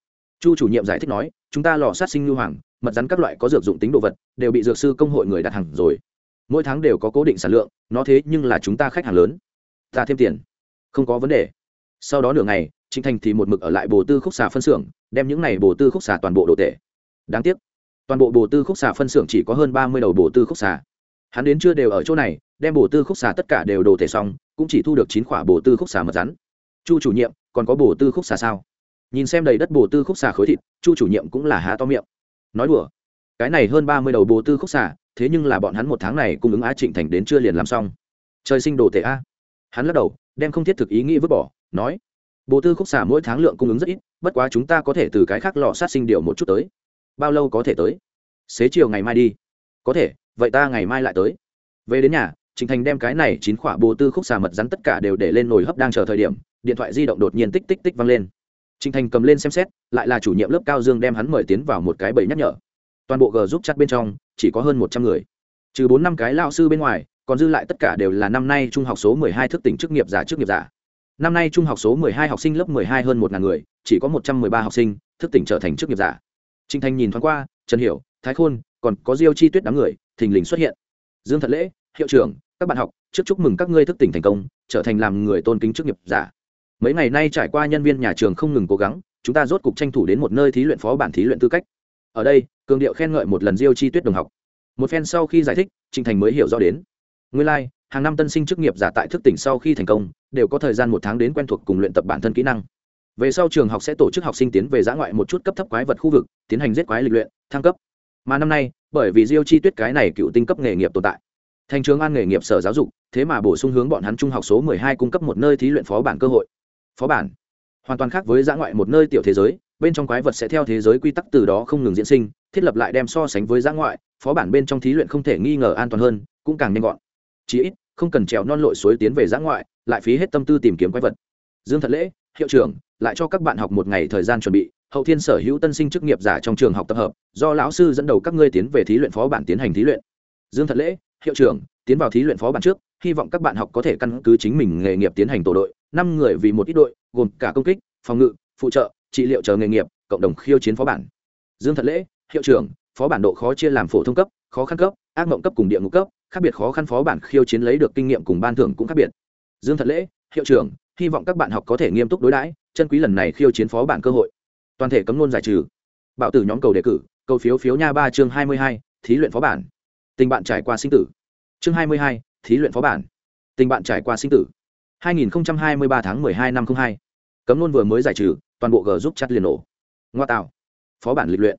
Chu chủ nhiệm giải thích nói, chúng ta lò sát sinh lưu hoàng, mật rắn các loại có dược dụng tính đồ vật, đều bị dược sư công hội người đặt hàng rồi. Mỗi tháng đều có cố định sản lượng, nó thế nhưng là chúng ta khách hàng lớn. Ta thêm tiền. Không có vấn đề sau đó nửa ngày, trịnh thành thì một mực ở lại bồ tư khúc xà phân xưởng, đem những này bồ tư khúc xà toàn bộ đồ tể. Đáng tiếc, toàn bộ bồ tư khúc xà phân xưởng chỉ có hơn ba mươi đầu bồ tư khúc xà. Hắn đến chưa đều ở chỗ này, đem bồ tư khúc xà tất cả đều đồ tể xong, cũng chỉ thu được chín quả bồ tư khúc xà mật rắn. Chu chủ nhiệm, còn có bồ tư khúc xà sao? Nhìn xem đầy đất bồ tư khúc xà khối thịt, chu chủ nhiệm cũng là há to miệng. Nói đùa, cái này hơn ba mươi đầu bồ tư khúc xà, thế nhưng là bọn hắn một tháng này cung ứng á trịnh thành đến chưa liền làm xong. Trời sinh đồ tể a. Hắn lắc đầu, đem không thiết thực ý nghĩ vứt bỏ nói bộ tư khúc xả mỗi tháng lượng cung ứng rất ít, bất quá chúng ta có thể từ cái khác lò sát sinh điều một chút tới. Bao lâu có thể tới? Xế chiều ngày mai đi. Có thể, vậy ta ngày mai lại tới. Về đến nhà trịnh thành đem cái này chín khỏa bộ tư khúc xà mật rắn tất cả đều để lên nồi hấp đang chờ thời điểm, điện thoại di động đột nhiên tích tích tích văng lên. Trịnh thành cầm lên xem xét, lại là chủ nhiệm lớp cao dương đem hắn mời tiến vào một cái bẫy nhắc nhở. Toàn bộ g giúp chặt bên trong, chỉ có hơn một trăm người. Trừ bốn năm cái lao sư bên ngoài, còn dư lại tất cả đều là năm nay trung học số mười hai thức tỉnh chức nghiệp giả chức nghiệp giả năm nay trung học số 12 học sinh lớp 12 hơn một ngàn người chỉ có 113 học sinh thức tỉnh trở thành chức nghiệp giả. Trình thanh nhìn thoáng qua trần hiểu thái khôn còn có diêu chi tuyết đám người thình lình xuất hiện. Dương thật lễ hiệu trưởng các bạn học trước chúc mừng các ngươi thức tỉnh thành công trở thành làm người tôn kính chức nghiệp giả. Mấy ngày nay trải qua nhân viên nhà trường không ngừng cố gắng chúng ta rốt cục tranh thủ đến một nơi thí luyện phó bản thí luyện tư cách. Ở đây cường điệu khen ngợi một lần diêu chi tuyết đồng học. Một phen sau khi giải thích Trình thành mới hiểu rõ đến. Nguyên lai like, hàng năm tân sinh chức nghiệp giả tại thức tỉnh sau khi thành công, đều có thời gian một tháng đến quen thuộc cùng luyện tập bản thân kỹ năng. Về sau trường học sẽ tổ chức học sinh tiến về giã ngoại một chút cấp thấp quái vật khu vực, tiến hành giết quái lịch luyện, thăng cấp. Mà năm nay, bởi vì diêu chi tuyết cái này cựu tinh cấp nghề nghiệp tồn tại thành trường an nghề nghiệp sở giáo dục, thế mà bổ sung hướng bọn hắn trung học số mười hai cung cấp một nơi thí luyện phó bản cơ hội. Phó bản, hoàn toàn khác với giã ngoại một nơi tiểu thế giới, bên trong quái vật sẽ theo thế giới quy tắc từ đó không ngừng diễn sinh, thiết lập lại đem so sánh với giã ngoại, phó bản bên trong thí luyện không thể nghi ngờ an toàn hơn, cũng càng nhanh gọn. Chí ít không cần trèo non lội suối tiến về giã ngoại, lại phí hết tâm tư tìm kiếm quái vật. Dương thật lễ, hiệu trưởng, lại cho các bạn học một ngày thời gian chuẩn bị, hậu thiên sở hữu tân sinh chức nghiệp giả trong trường học tập hợp, do lão sư dẫn đầu các ngươi tiến về thí luyện phó bản tiến hành thí luyện. Dương thật lễ, hiệu trưởng, tiến vào thí luyện phó bản trước, hy vọng các bạn học có thể căn cứ chính mình nghề nghiệp tiến hành tổ đội, năm người vì một ít đội, gồm cả công kích, phòng ngự, phụ trợ, trị liệu chờ nghề nghiệp, cộng đồng khiêu chiến phó bản. Dương thật lễ, hiệu trưởng, phó bản độ khó chia làm phổ thông cấp, khó khăn cấp, ác mộng cấp cùng địa ngục cấp khác biệt khó khăn phó bản khiêu chiến lấy được kinh nghiệm cùng ban thưởng cũng khác biệt dương thật lễ hiệu trưởng hy vọng các bạn học có thể nghiêm túc đối đãi chân quý lần này khiêu chiến phó bản cơ hội toàn thể cấm nôn giải trừ bạo tử nhóm cầu đề cử cầu phiếu phiếu nha ba chương hai mươi hai thí luyện phó bản tình bạn trải qua sinh tử chương hai mươi hai thí luyện phó bản tình bạn trải qua sinh tử 2023 tháng 12 năm 02. Cấm luôn vừa mới giải trừ, toàn bộ G giúp chặt liền nổ. Ngoa tạo. Phó bản lịch luyện.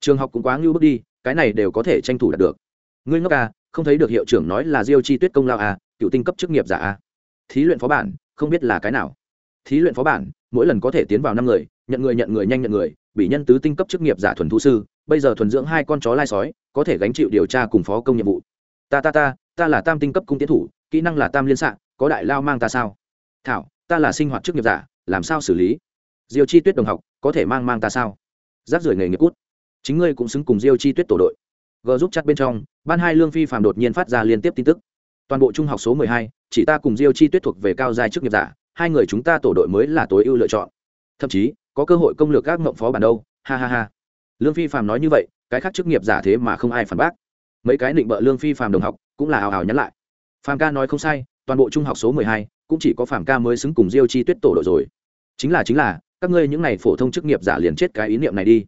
Trường học cũng quá ngưu bước đi, cái này đều có thể tranh thủ đạt được. Ngươi ngốc à, không thấy được hiệu trưởng nói là Diêu Chi Tuyết công lao à, cựu tinh cấp chức nghiệp giả à. Thí luyện phó bản, không biết là cái nào. Thí luyện phó bản, mỗi lần có thể tiến vào năm người, nhận người nhận người nhanh nhận người, bị nhân tứ tinh cấp chức nghiệp giả thuần thú sư, bây giờ thuần dưỡng hai con chó lai sói, có thể gánh chịu điều tra cùng phó công nhiệm vụ. Ta ta ta, ta là tam tinh cấp cung tiến thủ, kỹ năng là tam liên xạ, có đại lao mang ta sao thảo ta là sinh hoạt chức nghiệp giả làm sao xử lý diêu chi tuyết đồng học có thể mang mang ta sao giáp rưởi nghề nghiệp cút chính ngươi cũng xứng cùng diêu chi tuyết tổ đội g giúp chặt bên trong, ban hai lương phi phạm đột nhiên phát ra liên tiếp tin tức. Toàn bộ trung học số mười hai, chỉ ta cùng diêu chi tuyết thuộc về cao giai chức nghiệp giả, hai người chúng ta tổ đội mới là tối ưu lựa chọn. Thậm chí, có cơ hội công lược các mộng phó bản đâu, ha ha ha. Lương phi phạm nói như vậy, cái khác chức nghiệp giả thế mà không ai phản bác. Mấy cái định bợ lương phi phạm đồng học cũng là hào hào nhắn lại. Phạm ca nói không sai, toàn bộ trung học số mười hai cũng chỉ có phạm ca mới xứng cùng diêu chi tuyết tổ đội rồi. Chính là chính là, các ngươi những n à y phổ thông chức nghiệp giả liền chết cái ý niệm này đi.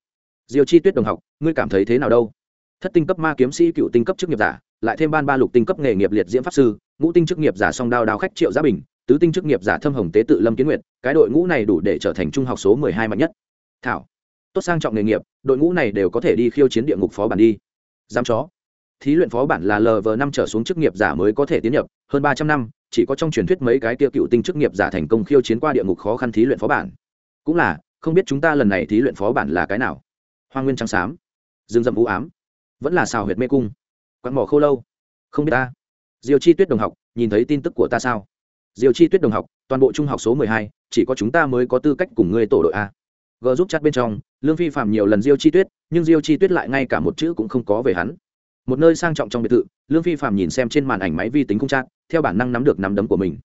Diêu chi tuyết đồng học, ngươi cảm thấy thế nào đâu? Thất tinh cấp ma kiếm sĩ cựu tinh cấp chức nghiệp giả, lại thêm ban ba lục tinh cấp nghề nghiệp liệt diễm pháp sư, ngũ tinh chức nghiệp giả song đao đao khách triệu gia bình, tứ tinh chức nghiệp giả thâm hồng tế tự lâm kiến nguyệt, cái đội ngũ này đủ để trở thành trung học số mười hai mạnh nhất. Thảo, tốt sang trọng nghề nghiệp, đội ngũ này đều có thể đi khiêu chiến địa ngục phó bản đi. Dám chó, thí luyện phó bản là lv năm trở xuống chức nghiệp giả mới có thể tiến nhập, hơn ba trăm năm, chỉ có trong truyền thuyết mấy cái tiêu cựu tinh chức nghiệp giả thành công khiêu chiến qua địa ngục khó khăn thí luyện phó bản. Cũng là, không biết chúng ta lần này thí luyện phó bản là cái nào? Hoa nguyên trắng xám rừng rậm vũ ám vẫn là xào huyệt mê cung. Quặn mỏ khô lâu. Không biết ta. Diều chi tuyết đồng học, nhìn thấy tin tức của ta sao? Diều chi tuyết đồng học, toàn bộ trung học số mười hai, chỉ có chúng ta mới có tư cách cùng ngươi tổ đội a. G giúp chặt bên trong, lương phi phạm nhiều lần diêu chi tuyết, nhưng diêu chi tuyết lại ngay cả một chữ cũng không có về hắn. Một nơi sang trọng trong biệt thự, lương phi phạm nhìn xem trên màn ảnh máy vi tính cung trác theo bản năng nắm được nắm đấm của mình.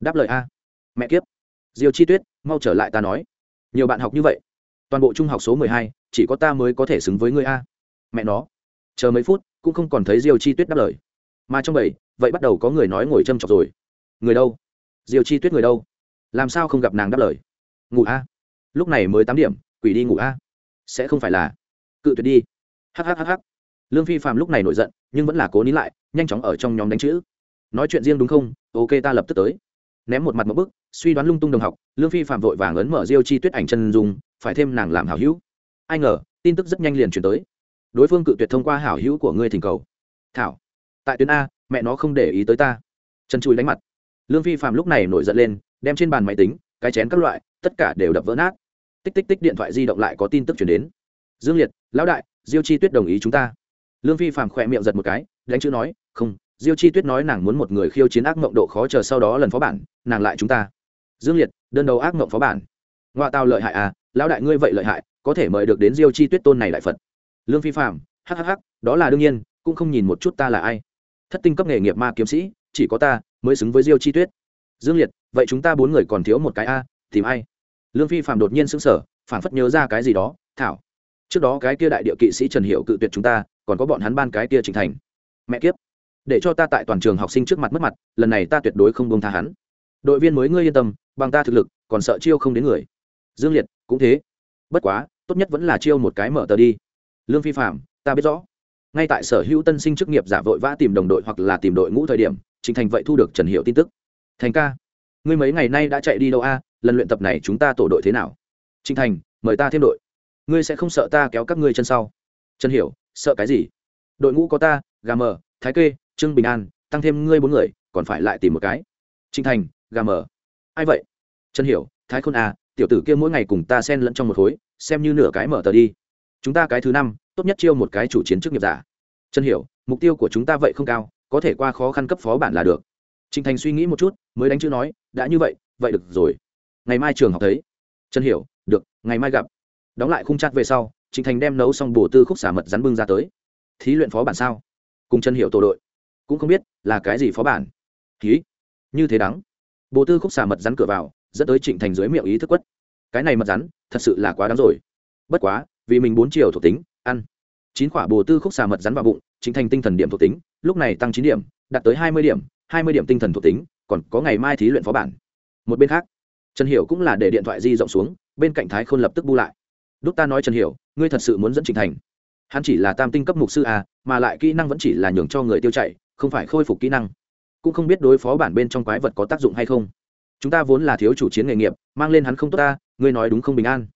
Đáp lời a. Mẹ kiếp. Diêu chi tuyết, mau trở lại ta nói. Nhiều bạn học như vậy. Toàn bộ trung học số mười hai, chỉ có ta mới có thể xứng với ngươi a. Mẹ nó chờ mấy phút cũng không còn thấy Diêu chi tuyết đáp lời mà trong bảy vậy bắt đầu có người nói ngồi châm chọc rồi người đâu Diêu chi tuyết người đâu làm sao không gặp nàng đáp lời ngủ a lúc này mới tám điểm quỷ đi ngủ a sẽ không phải là cự tuyệt đi hhhh lương phi phạm lúc này nổi giận nhưng vẫn là cố nín lại nhanh chóng ở trong nhóm đánh chữ nói chuyện riêng đúng không ok ta lập tức tới ném một mặt một bức suy đoán lung tung đồng học lương phi phạm vội vàng ấn mở diêu chi tuyết ảnh chân dùng phải thêm nàng làm hảo hữu ai ngờ tin tức rất nhanh liền chuyển tới đối phương cự tuyệt thông qua hảo hữu của ngươi thỉnh cầu. Thảo, tại tuyến a, mẹ nó không để ý tới ta. Chân chui đánh mặt. Lương phi phạm lúc này nổi giận lên, đem trên bàn máy tính, cái chén các loại, tất cả đều đập vỡ nát. Tích tích tích điện thoại di động lại có tin tức chuyển đến. Dương liệt, lão đại, diêu chi tuyết đồng ý chúng ta. Lương phi Phạm khỏe miệng giật một cái, đánh chữ nói, không, diêu chi tuyết nói nàng muốn một người khiêu chiến ác mộng độ khó chờ sau đó lần phó bản, nàng lại chúng ta. Dương liệt, đơn đầu ác mộng phó bản. Ngoại tao lợi hại à lão đại ngươi vậy lợi hại, có thể mời được đến diêu chi tuyết tôn này đại phật lương phi phạm hhh đó là đương nhiên, cũng không nhìn một chút ta là ai. Thất tinh cấp nghề nghiệp ma kiếm sĩ, chỉ có ta mới xứng với diêu chi tuyết. Dương liệt, vậy chúng ta bốn người còn thiếu một cái a, tìm ai? Lương phi phạm đột nhiên sững sờ phản phất nhớ ra cái gì đó, thảo, trước đó cái kia đại địa kỵ sĩ trần hiệu cự tuyệt chúng ta, còn có bọn hắn ban cái kia trình thành. Mẹ kiếp, để cho ta tại toàn trường học sinh trước mặt mất mặt, lần này ta tuyệt đối không bông tha hắn. Đội viên mới ngươi yên tâm, bằng ta thực lực, còn sợ chiêu không đến người. Dương liệt, cũng thế. Bất quá, tốt nhất vẫn là chiêu một cái mở tờ đi lương phi phạm ta biết rõ. Ngay tại sở hữu tân sinh chức nghiệp giả vội vã tìm đồng đội hoặc là tìm đội ngũ thời điểm, trình thành vậy thu được trần hiệu tin tức. Thành ca, ngươi mấy ngày nay đã chạy đi đâu a? Lần luyện tập này chúng ta tổ đội thế nào? Trình thành, mời ta thêm đội. Ngươi sẽ không sợ ta kéo các ngươi chân sau. Trần hiểu, sợ cái gì? Đội ngũ có ta, gà mờ, thái kê, trương bình an, tăng thêm ngươi bốn người, còn phải lại tìm một cái. Trình thành, gà mờ. Ai vậy? Trần hiểu, thái khôn à tiểu tử kia mỗi ngày cùng ta xen lẫn trong một khối, xem như nửa cái mở tờ đi chúng ta cái thứ năm, tốt nhất chiêu một cái chủ chiến chức nghiệp giả. Trần hiểu, mục tiêu của chúng ta vậy không cao, có thể qua khó khăn cấp phó bản là được. Trịnh thành suy nghĩ một chút, mới đánh chữ nói, đã như vậy vậy được rồi. Ngày mai trường học thấy. Trần hiểu, được, ngày mai gặp. Đóng lại khung chặt về sau trịnh thành đem nấu xong bổ tư khúc xả mật rắn bưng ra tới. Thí luyện phó bản sao? Cùng chân Hiểu tổ đội. Cũng không biết, là cái gì phó bản ký. Như thế đắng. Bộ tư khúc xả mật rắn cửa vào, dẫn tới trịnh thành dưới miệng ý thức quất. Cái này mật rắn, thật sự là quá đáng rồi. Bất quá vì mình bốn chiều thuộc tính, ăn. Chín quả bồ tư khúc xà mật rắn vào bụng, chính thành tinh thần điểm thuộc tính, lúc này tăng chín điểm, đạt tới hai mươi điểm, hai mươi điểm tinh thần thuộc tính, còn có ngày mai thí luyện phó bản. Một bên khác, trần hiểu cũng là để điện thoại di rộng xuống, bên cạnh thái khôn lập tức bu lại. Đúc ta nói trần hiểu, ngươi thật sự muốn dẫn trình thành. Hắn chỉ là tam tinh cấp mục sư a mà lại kỹ năng vẫn chỉ là nhường cho người tiêu chạy, không phải khôi phục kỹ năng. Cũng không biết đối phó bản bên trong quái vật có tác dụng hay không. Chúng ta vốn là thiếu chủ chiến nghề nghiệp, mang lên hắn không tốt ta, ngươi nói đúng không bình an?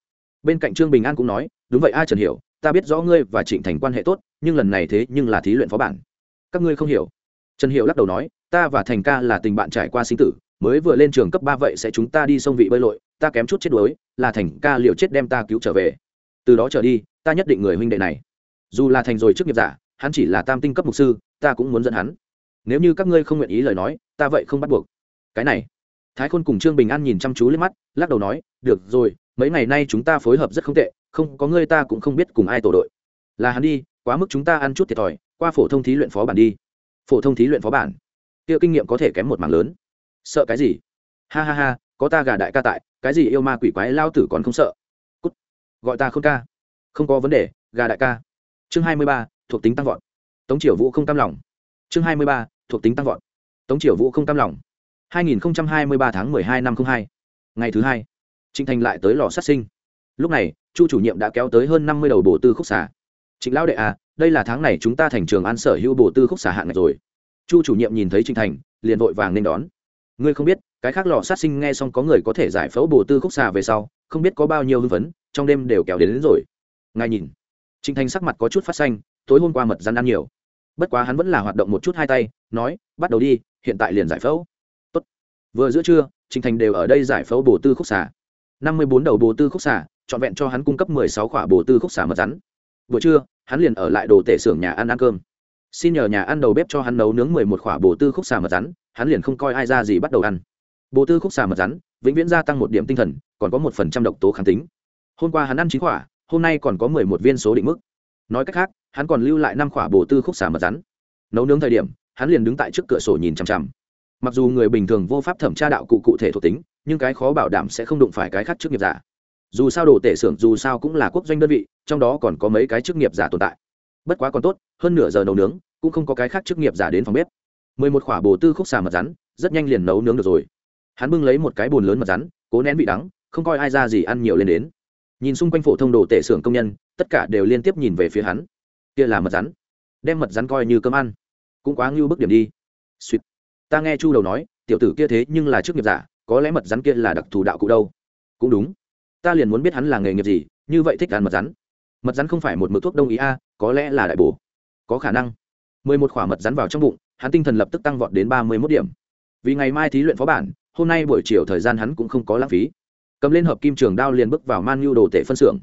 Bên cạnh trương bình an cũng nói đúng vậy ai trần hiểu, ta biết rõ ngươi và trịnh thành quan hệ tốt, nhưng lần này thế nhưng là thí luyện phó bản. Các ngươi không hiểu. Trần hiểu lắc đầu nói, ta và thành ca là tình bạn trải qua sinh tử, mới vừa lên trường cấp ba vậy sẽ chúng ta đi sông vị bơi lội, ta kém chút chết đuối, là thành ca liều chết đem ta cứu trở về. Từ đó trở đi, ta nhất định người huynh đệ này. Dù là thành rồi trước nghiệp giả, hắn chỉ là tam tinh cấp mục sư, ta cũng muốn dẫn hắn. Nếu như các ngươi không nguyện ý lời nói, ta vậy không bắt buộc. Cái này. Thái khôn cùng trương bình an nhìn chăm chú lên mắt, lắc đầu nói, được rồi, mấy ngày nay chúng ta phối hợp rất không tệ không, có ngươi ta cũng không biết cùng ai tổ đội. Là hắn đi, quá mức chúng ta ăn chút thiệt thòi, qua phổ thông thí luyện phó bản đi. Phổ thông thí luyện phó bản? Kia kinh nghiệm có thể kém một mảng lớn. Sợ cái gì? Ha ha ha, có ta gà đại ca tại, cái gì yêu ma quỷ quái lao tử còn không sợ? Cút. gọi ta không ca. Không có vấn đề, gà đại ca. Chương hai mươi ba, thuộc tính tăng vọt. Tống triều vũ không cam lòng. Chương hai mươi ba, thuộc tính tăng vọt. Tống triều vũ không cam lòng. hai nghìn hai mươi ba tháng hai năm hai. Ngày thứ hai, trịnh thành lại tới lò sát sinh. Lúc này chu chủ nhiệm đã kéo tới hơn năm mươi đầu bổ tư khúc xà. trịnh lão đệ à đây là tháng này chúng ta thành trường an sở hữu bổ tư khúc xà hạng này rồi. Chu chủ nhiệm nhìn thấy trịnh thành liền vội vàng nên đón. Ngươi không biết cái khác lò sát sinh nghe xong có người có thể giải phẫu bổ tư khúc xà về sau không biết có bao nhiêu hưng phấn trong đêm đều kéo đến, đến rồi. Ngài nhìn. Trịnh thành sắc mặt có chút phát xanh tối hôm qua mật rắn ăn nhiều. Bất quá hắn vẫn là hoạt động một chút hai tay nói bắt đầu đi hiện tại liền giải phẫu. Tốt. vừa giữa trưa trịnh thành đều ở đây giải phẫu bổ tư khúc xà. Năm mươi bốn đầu bồ tư khúc xả trọn vẹn cho hắn cung cấp mười sáu khỏa bồ tư khúc xả mật rắn. Buổi trưa, hắn liền ở lại đồ tể xưởng nhà ăn ăn cơm. Xin nhờ nhà ăn đầu bếp cho hắn nấu nướng mười một khỏa bồ tư khúc xả mật rắn, hắn liền không coi ai ra gì bắt đầu ăn. Bồ tư khúc xả mật rắn, vĩnh viễn gia tăng một điểm tinh thần, còn có một phần trăm độc tố kháng tính. Hôm qua hắn ăn chín khỏa, hôm nay còn có mười một viên số định mức. Nói cách khác, hắn còn lưu lại năm khỏa bồ tư khúc xả mật rắn. Nấu nướng thời điểm, hắn liền đứng tại trước cửa sổ nhìn chằm chằm. Mặc dù người bình thường vô pháp thẩm tra đạo cụ cụ thể thuộc tính, nhưng cái khó bảo đảm sẽ không đụng phải cái khác chức nghiệp giả dù sao đồ tể xưởng dù sao cũng là quốc doanh đơn vị, trong đó còn có mấy cái chức nghiệp giả tồn tại. Bất quá còn tốt, hơn nửa giờ nấu nướng, cũng không có cái khác chức nghiệp giả đến phòng bếp. Mười một khỏa bồ tư khúc xà mật rắn, rất nhanh liền nấu nướng được rồi. Hắn bưng lấy một cái bồn lớn mật rắn, cố nén vị đắng, không coi ai ra gì ăn nhiều lên đến. Nhìn xung quanh phổ thông đồ tể xưởng công nhân, tất cả đều liên tiếp nhìn về phía hắn. Kia là mật rắn. Đem mật rắn coi như cơm ăn. Cũng quá ngưu bức điểm đi. Suýt ta nghe chu đầu nói, tiểu tử kia thế nhưng là chức nghiệp giả, có lẽ mật rắn kia là đặc thù đạo cụ đâu. Cũng đúng ta liền muốn biết hắn là nghề nghiệp gì, như vậy thích ăn mật rắn. Mật rắn không phải một mực thuốc đông ý a, có lẽ là đại bổ. Có khả năng. Mười một khỏa mật rắn vào trong bụng, hắn tinh thần lập tức tăng vọt đến ba mươi mốt điểm. Vì ngày mai thí luyện phó bản, hôm nay buổi chiều thời gian hắn cũng không có lãng phí. Cầm lên hợp kim trường đao liền bước vào man nhu đồ tể phân xưởng.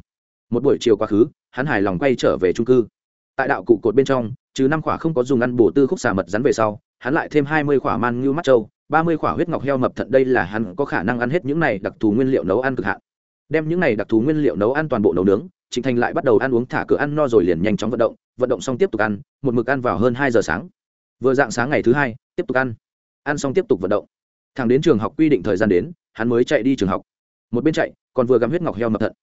Một buổi chiều quá khứ, hắn hài lòng quay trở về trung cư. Tại đạo cụ cột bên trong, trừ năm khỏa không có dùng ăn bổ tư khúc xà mật rắn về sau, hắn lại thêm hai mươi khỏa man nhu mắt trâu, ba mươi khỏa huyết ngọc heo mập thận đây là hắn có khả năng ăn hết những này đặc thù nguyên liệu nấu ăn cực hạn đem những này đặc thù nguyên liệu nấu ăn toàn bộ nấu nướng, trịnh thành lại bắt đầu ăn uống thả cửa ăn no rồi liền nhanh chóng vận động vận động xong tiếp tục ăn, một mực ăn vào hơn hai giờ sáng. Vừa dạng sáng ngày thứ hai, tiếp tục ăn. Ăn xong tiếp tục vận động. Thằng đến trường học quy định thời gian đến, hắn mới chạy đi trường học. Một bên chạy, còn vừa gắm huyết ngọc heo mập thận.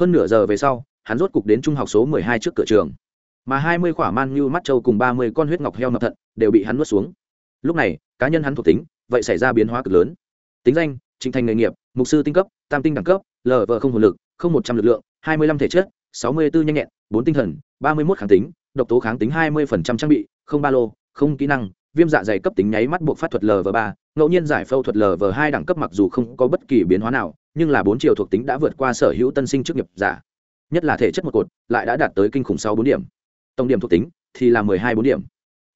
Hơn nửa giờ về sau, hắn rốt cục đến trung học số mười hai trước cửa trường. Mà hai mươi khỏa man như mắt trâu cùng ba mươi con huyết ngọc heo mập thận đều bị hắn nuốt xuống. Lúc này, cá nhân hắn thuộc tính, vậy xảy ra biến hóa cực lớn. Tính danh trình thành nghề nghiệp, mục sư tinh cấp, tam tinh đẳng cấp lv không hồn lực, không một trăm lực lượng, hai mươi lăm thể chất, sáu mươi bốn nhanh nhẹn, bốn tinh thần, ba mươi mốt kháng tính, độc tố kháng tính hai mươi phần trăm trang bị, không ba lô, không kỹ năng, viêm dạ dày cấp tính nháy mắt buộc phát thuật lv ba. Ngẫu nhiên giải phẫu thuật lv hai đẳng cấp mặc dù không có bất kỳ biến hóa nào, nhưng là bốn chiều thuộc tính đã vượt qua sở hữu tân sinh chức nghiệp giả. Nhất là thể chất một cột, lại đã đạt tới kinh khủng sáu bốn điểm. Tổng điểm thuộc tính thì là mười hai bốn điểm.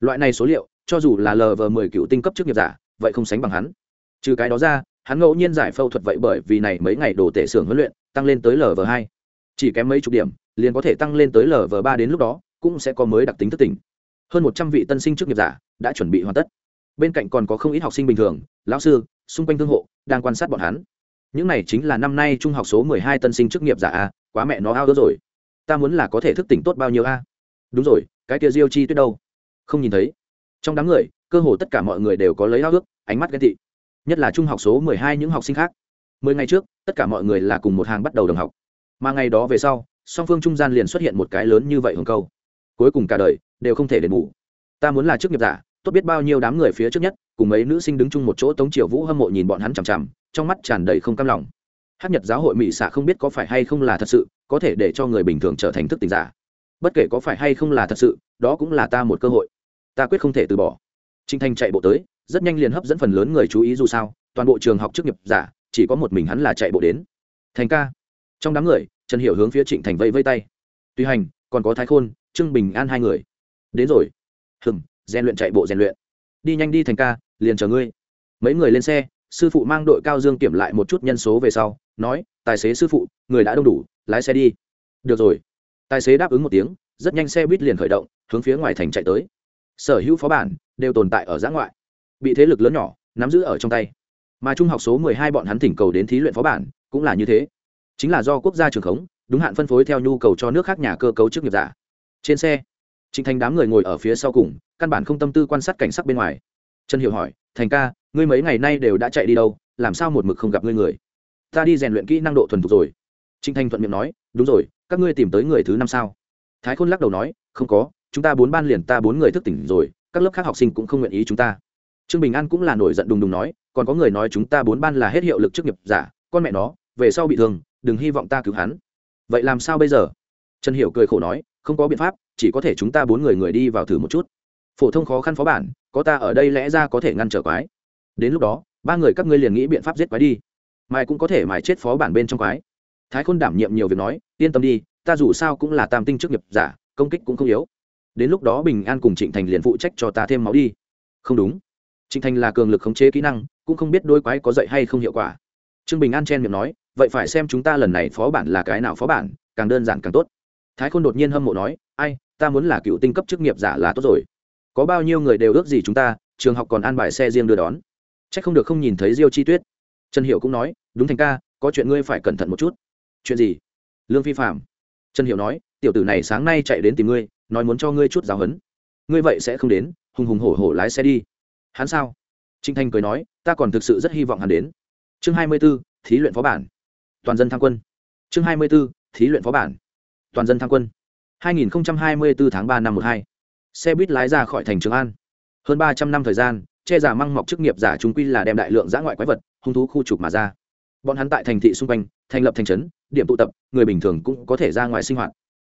Loại này số liệu, cho dù là lv mười cựu tinh cấp chức nghiệp giả, vậy không sánh bằng hắn. Trừ cái đó ra hắn ngẫu nhiên giải phẫu thuật vậy bởi vì này mấy ngày đồ tể xưởng huấn luyện tăng lên tới lv hai. Chỉ kém mấy chục điểm, liền có thể tăng lên tới lv ba đến lúc đó, cũng sẽ có mới đặc tính thất tỉnh. Hơn một trăm vị tân sinh chức nghiệp giả đã chuẩn bị hoàn tất. Bên cạnh còn có không ít học sinh bình thường, lão sư, xung quanh thương hộ, đang quan sát bọn hắn. Những này chính là năm nay trung học số mười hai tân sinh chức nghiệp giả a, quá mẹ nó ao đó rồi. Ta muốn là có thể thức tỉnh tốt bao nhiêu a? Đúng rồi, cái kia diêu chi tuyết đâu? Không nhìn thấy. Trong đám người, cơ hồ tất cả mọi người đều có lấy ao ước, ánh mắt ghen tị nhất là trung học số mười hai những học sinh khác. Mười ngày trước, tất cả mọi người là cùng một hàng bắt đầu đồng học. Mà ngày đó về sau, song phương trung gian liền xuất hiện một cái lớn như vậy hồng câu. Cuối cùng cả đời, đều không thể đền bù. Ta muốn là chức nghiệp giả, tốt biết bao nhiêu đám người phía trước nhất, cùng mấy nữ sinh đứng chung một chỗ tống triều vũ hâm mộ nhìn bọn hắn chằm chằm, trong mắt tràn đầy không cam lòng. Hát nhật giáo hội mỹ xạ không biết có phải hay không là thật sự, có thể để cho người bình thường trở thành thức tình giả. Bất kể có phải hay không là thật sự, đó cũng là ta một cơ hội. Ta quyết không thể từ bỏ. Trinh thanh chạy bộ tới rất nhanh liền hấp dẫn phần lớn người chú ý dù sao, toàn bộ trường học chức nghiệp giả, chỉ có một mình hắn là chạy bộ đến. Thành ca. Trong đám người, trần hiểu hướng phía trịnh thành vây vây tay. Tuy hành, còn có thái khôn, trương bình an hai người. Đến rồi. Hừng rèn luyện chạy bộ rèn luyện. Đi nhanh đi thành ca, liền chờ ngươi. Mấy người lên xe, sư phụ mang đội cao dương kiểm lại một chút nhân số về sau, nói, tài xế sư phụ, người đã đông đủ, lái xe đi. Được rồi. Tài xế đáp ứng một tiếng, rất nhanh xe buýt liền khởi động, hướng phía ngoài thành chạy tới. Sở hữu phó bản đều tồn tại ở giã ngoại bị thế lực lớn nhỏ nắm giữ ở trong tay. Mà trung học số mười hai bọn hắn thỉnh cầu đến thí luyện phó bản cũng là như thế. Chính là do quốc gia trường khống, đúng hạn phân phối theo nhu cầu cho nước khác nhà cơ cấu chức nghiệp giả. Trên xe, trịnh thành đám người ngồi ở phía sau cùng, căn bản không tâm tư quan sát cảnh sắc bên ngoài. Trần hiểu hỏi, thành ca, ngươi mấy ngày nay đều đã chạy đi đâu? Làm sao một mực không gặp ngươi người? Ta đi rèn luyện kỹ năng độ thuần thục rồi. Trịnh thành thuận miệng nói, đúng rồi, các ngươi tìm tới người thứ năm sao? Thái khôn lắc đầu nói, không có, chúng ta bốn ban liền ta bốn người thức tỉnh rồi, các lớp khác học sinh cũng không nguyện ý chúng ta trương bình an cũng là nổi giận đùng đùng nói, còn có người nói chúng ta bốn ban là hết hiệu lực chức nghiệp giả, con mẹ nó, về sau bị thương, đừng hy vọng ta cứu hắn. Vậy làm sao bây giờ? Trần hiểu cười khổ nói, không có biện pháp, chỉ có thể chúng ta bốn người người đi vào thử một chút. Phổ thông khó khăn phó bản, có ta ở đây lẽ ra có thể ngăn trở quái. Đến lúc đó, ba người các ngươi liền nghĩ biện pháp giết quái đi. Mai cũng có thể mài chết phó bản bên trong quái. Thái khôn đảm nhiệm nhiều việc nói, yên tâm đi, ta dù sao cũng là tam tinh chức nghiệp giả, công kích cũng không yếu. Đến lúc đó bình an cùng trịnh thành liền phụ trách cho ta thêm máu đi. Không đúng trịnh thành là cường lực khống chế kỹ năng, cũng không biết đôi quái có dạy hay không hiệu quả. Trương bình an chen miệng nói, vậy phải xem chúng ta lần này phó bản là cái nào phó bản, càng đơn giản càng tốt. Thái khôn đột nhiên hâm mộ nói, ai, ta muốn là cựu tinh cấp chức nghiệp giả là tốt rồi. Có bao nhiêu người đều ước gì chúng ta, trường học còn an bài xe riêng đưa đón. C h ắ c không được không nhìn thấy diêu chi tuyết. Trần hiệu cũng nói, đúng thành ca, có chuyện ngươi phải cẩn thận một chút. Chuyện gì? Lương phi phạm. Trần hiệu nói, tiểu tử này sáng nay chạy đến tìm ngươi, nói muốn cho ngươi chút giáo huấn. Ngươi vậy sẽ không đến, hùng hùng hổ hổ lái xe đi hắn sao? Trinh thanh cười nói, ta còn thực sự rất hy vọng hắn đến. Chương hai mươi b ố thí luyện phó bản. Toàn dân tham quân. Chương hai mươi b ố thí luyện phó bản. Toàn dân tham quân. hai nghìn hai mươi bốn tháng ba năm một hai. Xe buýt lái ra khỏi thành trường an. Hơn ba trăm năm thời gian, che giả măng mọc chức nghiệp giả chúng quy là đem đại lượng giã ngoại quái vật, hung thú khu trục mà ra. Bọn hắn tại thành thị xung quanh, thành lập thành trấn, điểm tụ tập, người bình thường cũng có thể ra ngoài sinh hoạt.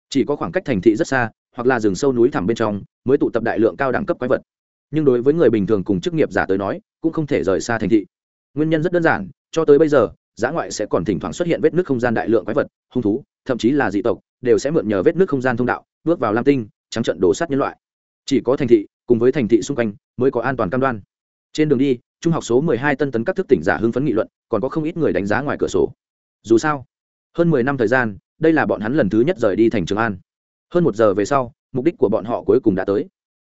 Chỉ có khoảng cách thành thị rất xa, hoặc là rừng sâu núi thẳm bên trong, mới tụ tập đại lượng cao đẳng cấp quái vật nhưng đối với người bình thường cùng chức nghiệp giả tới nói, cũng không thể rời xa thành thị. Nguyên nhân rất đơn giản, cho tới bây giờ, giã ngoại sẽ còn thỉnh thoảng xuất hiện vết nước không gian đại lượng quái vật, hung thú, thậm chí là dị tộc, đều sẽ mượn nhờ vết nước không gian thông đạo, bước vào lam tinh, trắng trận đổ sát nhân loại. Chỉ có thành thị, cùng với thành thị xung quanh, mới có an toàn cam đoan. Trên đường đi, trung học số 12 tân tấn các thức tỉnh giả hưng phấn nghị luận, còn có không ít người đánh giá ngoài cửa sổ. Dù sao, hơn 10 năm thời gian, đây là bọn hắn lần thứ nhất rời đi thành trường an. Hơn một giờ về sau, mục đích của bọn họ cuối cùng đã tới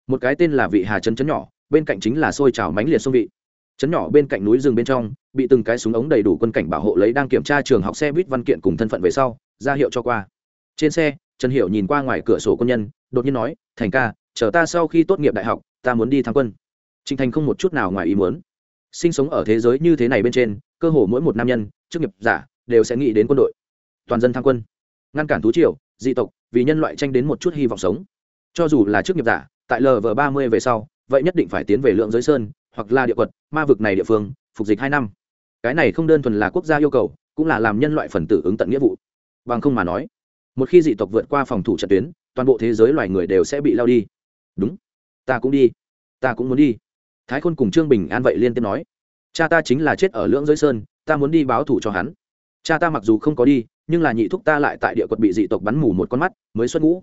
một cái tên là vị hà trấn trấn nhỏ, bên cạnh chính là xôi trào mánh liệt sông vị. Trấn nhỏ bên cạnh núi rừng bên trong, bị từng cái súng ống đầy đủ quân cảnh bảo hộ lấy đang kiểm tra trường học xe buýt văn kiện cùng thân phận về sau, ra hiệu cho qua. Trên xe, trần hiệu nhìn qua ngoài cửa sổ quân nhân, đột nhiên nói, thành ca, chờ ta sau khi tốt nghiệp đại học, ta muốn đi tham quân. Trinh thành không một chút nào ngoài ý muốn. Sinh sống ở thế giới như thế này bên trên, cơ hồ mỗi một nam nhân, chức nghiệp giả, đều sẽ nghĩ đến quân đội. Toàn dân tham quân. Ngăn cản thú triều, dị tộc, vì nhân loại tranh đến một chút hy vọng sống. Cho dù là chức nghiệp giả tại lv ba mươi về sau, vậy nhất định phải tiến về lượng giới sơn, hoặc là địa quật, ma vực này địa phương, phục dịch hai năm. Cái này không đơn thuần là quốc gia yêu cầu, cũng là làm nhân loại phần tử ứng tận nghĩa vụ. Bằng không mà nói, một khi dị tộc vượt qua phòng thủ trận tuyến, toàn bộ thế giới loài người đều sẽ bị lao đi. Đúng, ta cũng đi, ta cũng muốn đi. Thái khôn cùng trương bình an vậy liên tiếp nói, cha ta chính là chết ở lưỡng giới sơn, ta muốn đi báo thủ cho hắn. Cha ta mặc dù không có đi, nhưng là nhị thúc ta lại tại địa quật bị dị tộc bắn mù một con mắt, mới xuất ngũ.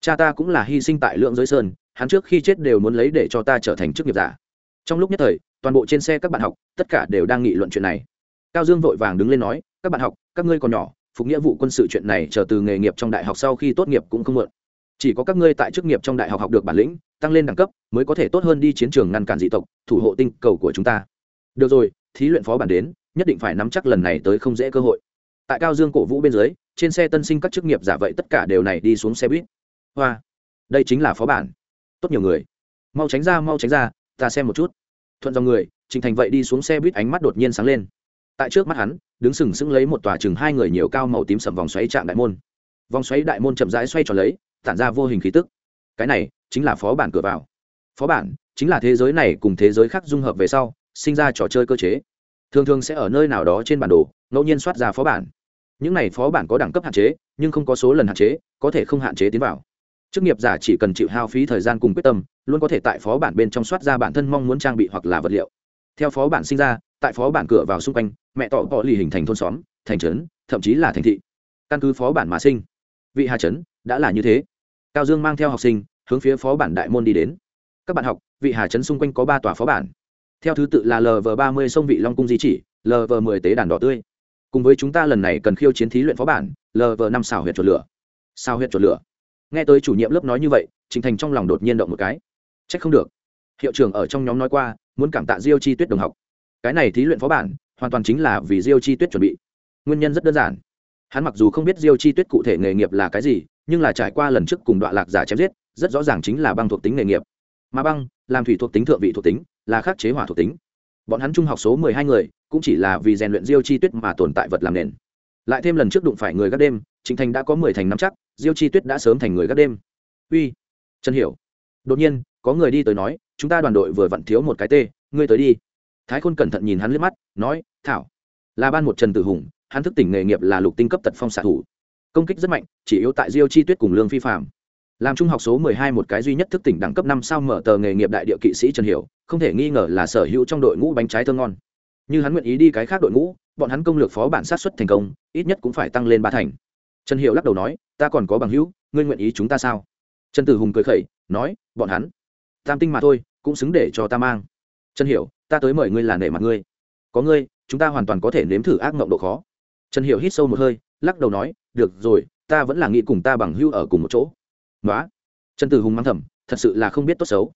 Cha ta cũng là hy sinh tại lượng giới sơn hắn trước khi chết đều muốn lấy để cho ta trở thành chức nghiệp giả. Trong lúc nhất thời, toàn bộ trên xe các bạn học, tất cả đều đang nghị luận chuyện này. Cao dương vội vàng đứng lên nói, các bạn học, các ngươi còn nhỏ, phục nghĩa vụ quân sự chuyện này chờ từ nghề nghiệp trong đại học sau khi tốt nghiệp cũng không mượn chỉ có các ngươi tại chức nghiệp trong đại học học được bản lĩnh, tăng lên đẳng cấp, mới có thể tốt hơn đi chiến trường ngăn cản dị tộc, thủ hộ tinh cầu của chúng ta. Được rồi, thí luyện phó bản đến, nhất định phải nắm chắc lần này tới không dễ cơ hội. Tại cao dương cổ vũ bên dưới, trên xe tân sinh các chức nghiệp giả vậy tất cả đều này đi xuống xe buýt. Hoa, đây chính là phó bản tốt nhiều người. Mau tránh ra, mau tránh ra, ta xem một chút. Thuận dòng người, trình thành vậy đi xuống xe buýt ánh mắt đột nhiên sáng lên. Tại trước mắt hắn, đứng sừng sững lấy một tòa chừng hai người nhiều cao màu tím sầm vòng xoáy trạm đại môn. Vòng xoáy đại môn chậm rãi xoay tròn lấy, tản ra vô hình khí tức. Cái này chính là phó bản cửa vào. Phó bản chính là thế giới này cùng thế giới khác dung hợp về sau, sinh ra trò chơi cơ chế. Thường thường sẽ ở nơi nào đó trên bản đồ, ngẫu nhiên soát ra phó bản. Những này phó bản có đẳng cấp hạn chế, nhưng không có số lần hạn chế, có thể không hạn chế tiến vào chức nghiệp giả chỉ cần chịu hao phí thời gian cùng quyết tâm, luôn có thể tại phó bản bên trong soát ra bản thân mong muốn trang bị hoặc là vật liệu. Theo phó bản sinh ra, tại phó bản cửa vào xung quanh, mẹ tỏ bọ lì hình thành thôn xóm, thành trấn, thậm chí là thành thị. Căn cứ phó bản mà sinh, vị hà trấn đã là như thế. Cao dương mang theo học sinh, hướng phía phó bản đại môn đi đến. Các bạn học, vị hà trấn xung quanh có ba tòa phó bản. Theo thứ tự là lv ba mươi sông vị long cung di chỉ lv m ộ ư ơ i tế đàn đỏ tươi. Cùng với chúng ta lần này cần khiêu chiến thí luyện phó bản lv năm xào huyện chuột lửa. Sao huyện chuột lửa nghe tới chủ nhiệm lớp nói như vậy, trình thành trong lòng đột nhiên động một cái. C h ắ c không được. Hiệu trưởng ở trong nhóm nói qua, muốn cảm tạ diêu chi tuyết đồng học. Cái này thí luyện phó bản, hoàn toàn chính là vì diêu chi tuyết chuẩn bị. Nguyên nhân rất đơn giản. Hắn mặc dù không biết diêu chi tuyết cụ thể nghề nghiệp là cái gì, nhưng là trải qua lần trước cùng đoạn lạc giả chém giết, rất rõ ràng chính là băng thuộc tính nghề nghiệp. Mà băng, làm thủy thuộc tính, thượng vị thuộc tính, là khắc chế hỏa thuộc tính. Bọn hắn trung học số mười hai người, cũng chỉ là vì rèn luyện diêu chi tuyết mà tồn tại vật làm nền. Lại thêm lần trước đụng phải người gác đêm chính thành đã có mười thành năm chắc diêu chi tuyết đã sớm thành người gác đêm. Uy, Trần hiểu. Đột nhiên, có người đi tới nói, chúng ta đoàn đội vừa vặn thiếu một cái tê, ngươi tới đi. Thái khôn cẩn thận nhìn hắn liếc mắt, nói, thảo, là ban một trần tử hùng, hắn thức tỉnh nghề nghiệp là lục tinh cấp tật phong xạ thủ. Công kích rất mạnh, chỉ yếu tại diêu chi tuyết cùng lương phi phạm làm trung học số mười hai một cái duy nhất thức tỉnh đẳng cấp năm sao mở tờ nghề nghiệp đại địa kỵ sĩ trần hiểu, không thể nghi ngờ là sở hữu trong đội ngũ bánh trái thơ ngon. Như hắn nguyện ý đi cái khác đội ngũ, bọn hắn công lược phó bản sát xuất thành công, ít nhất cũng phải tăng lên ba thành trần hiệu lắc đầu nói, ta còn có bằng hữu, ngươi nguyện ý chúng ta sao? Trần tử hùng cười khẩy, nói, bọn hắn, tam tinh mà thôi, cũng xứng để cho ta mang. Trần hiểu, ta tới mời ngươi là nể mặt ngươi. Có ngươi, chúng ta hoàn toàn có thể nếm thử ác mộng độ khó. Trần hiểu hít sâu một hơi, lắc đầu nói, được rồi, ta vẫn là nghĩ cùng ta bằng hữu ở cùng một chỗ. Nói trần tử hùng mang thầm, thật sự là không biết tốt xấu.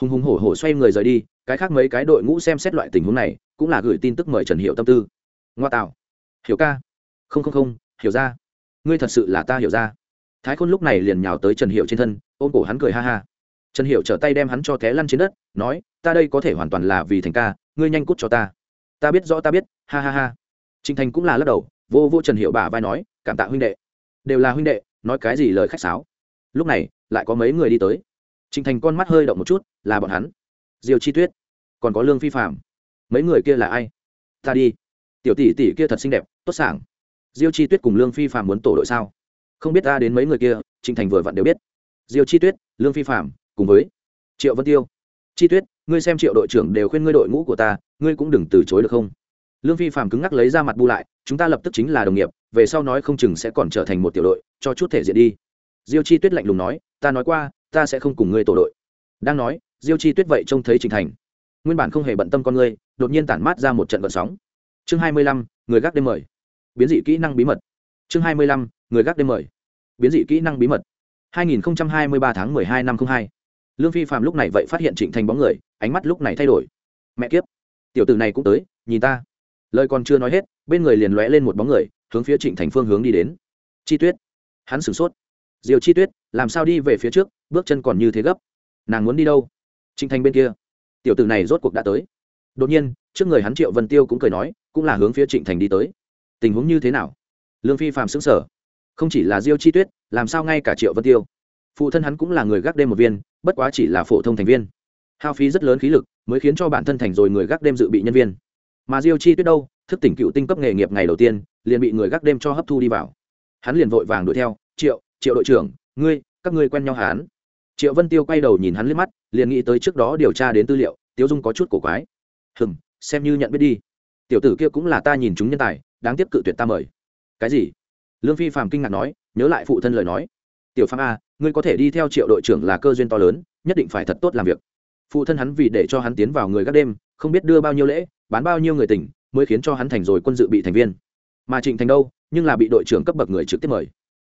Hùng hùng hổ hổ xoay người rời đi, cái khác mấy cái đội ngũ xem xét loại tình huống này, cũng là gửi tin tức mời trần hiệu tâm tư. Ngoa tạo hiểu ca. Không không không, hiểu ra ngươi thật sự là ta hiểu ra. Thái khôn lúc này liền nhào tới trần hiệu trên thân, ôm cổ hắn cười ha ha. Trần hiệu trở tay đem hắn cho té lăn trên đất, nói, ta đây có thể hoàn toàn là vì thành ca, ngươi nhanh cút cho ta. Ta biết rõ, ta biết. Ha ha ha. Trinh thành cũng là lắc đầu, vô vô trần hiệu bà vai nói, cảm tạ huynh đệ. Đều là huynh đệ, nói cái gì lời khách sáo. Lúc này, lại có mấy người đi tới. Trinh thành con mắt hơi động một chút, là bọn hắn. Diều chi tuyết, còn có lương phi phạm mấy người kia là ai? Ta đi. Tiểu tỷ tỷ kia thật xinh đẹp, tốt sảng diêu chi tuyết cùng lương phi phạm muốn tổ đội sao? Không biết ta đến mấy người kia, trịnh thành vừa vặn đều biết. Diêu chi tuyết, lương phi phạm cùng với triệu vân tiêu. Chi tuyết, ngươi xem triệu đội trưởng đều khuyên ngươi đội ngũ của ta, ngươi cũng đừng từ chối được không? Lương phi phạm cứng ngắc lấy ra mặt bu lại, chúng ta lập tức chính là đồng nghiệp, về sau nói không chừng sẽ còn trở thành một tiểu đội, cho chút thể diện đi. Diêu chi tuyết lạnh lùng nói, ta nói qua, ta sẽ không cùng ngươi tổ đội. Đang nói, diêu chi tuyết vậy trông thấy trịnh thành. Nguyên bản không hề bận tâm con ngươi, đột nhiên tản mát ra một trận vận sóng. Chương hai mươi lăm, người gác đêm mời biến dị kỹ năng bí mật. Chương hai mươi lăm, người gác đêm mời. Biến dị kỹ năng bí mật. Hai nghìn hai mươi ba tháng mười hai năm không hai. Lương phi phạm lúc này vậy phát hiện trịnh thành bóng người, ánh mắt lúc này thay đổi. Mẹ kiếp, tiểu tử này cũng tới, nhìn ta. Lời còn chưa nói hết, bên người liền lóe lên một bóng người, hướng phía trịnh thành phương hướng đi đến. Chi tuyết. Hắn sửng sốt. Diều chi tuyết, làm sao đi về phía trước, bước chân còn như thế gấp? Nàng muốn đi đâu? Trịnh thành bên kia. Tiểu tử này rốt cuộc đã tới. Đột nhiên, trước người hắn triệu vân tiêu cũng cười nói, cũng là hướng phía trịnh thành đi tới tình huống như thế nào? Lương phi phạm xứng sở không chỉ là diêu chi tuyết, làm sao ngay cả triệu vân tiêu? Phụ thân hắn cũng là người gác đêm một viên, bất quá chỉ là phổ thông thành viên. Hao phí rất lớn khí lực mới khiến cho bản thân thành rồi người gác đêm dự bị nhân viên. Mà diêu chi tuyết đâu? Thức tỉnh cựu tinh cấp nghề nghiệp ngày đầu tiên, liền bị người gác đêm cho hấp thu đi vào. Hắn liền vội vàng đuổi theo, triệu triệu đội trưởng, ngươi, các ngươi quen nhau hán triệu vân tiêu quay đầu nhìn hắn liếc mắt, liền nghĩ tới trước đó điều tra đến tư liệu tiêu dung có chút cổ quái. Hừm, xem như nhận biết đi. Tiểu tử kia cũng là ta nhìn chúng nhân tài đáng tiếc cự tuyệt ta mời. Cái gì? Lương phi phàm kinh ngạc nói, nhớ lại phụ thân lời nói. Tiểu phàm a ngươi có thể đi theo triệu đội trưởng là cơ duyên to lớn, nhất định phải thật tốt làm việc. Phụ thân hắn vì để cho hắn tiến vào người gác đêm, không biết đưa bao nhiêu lễ, bán bao nhiêu người tỉnh, mới khiến cho hắn thành rồi quân dự bị thành viên. Mà trịnh thành đâu, nhưng là bị đội trưởng cấp bậc người trực tiếp mời.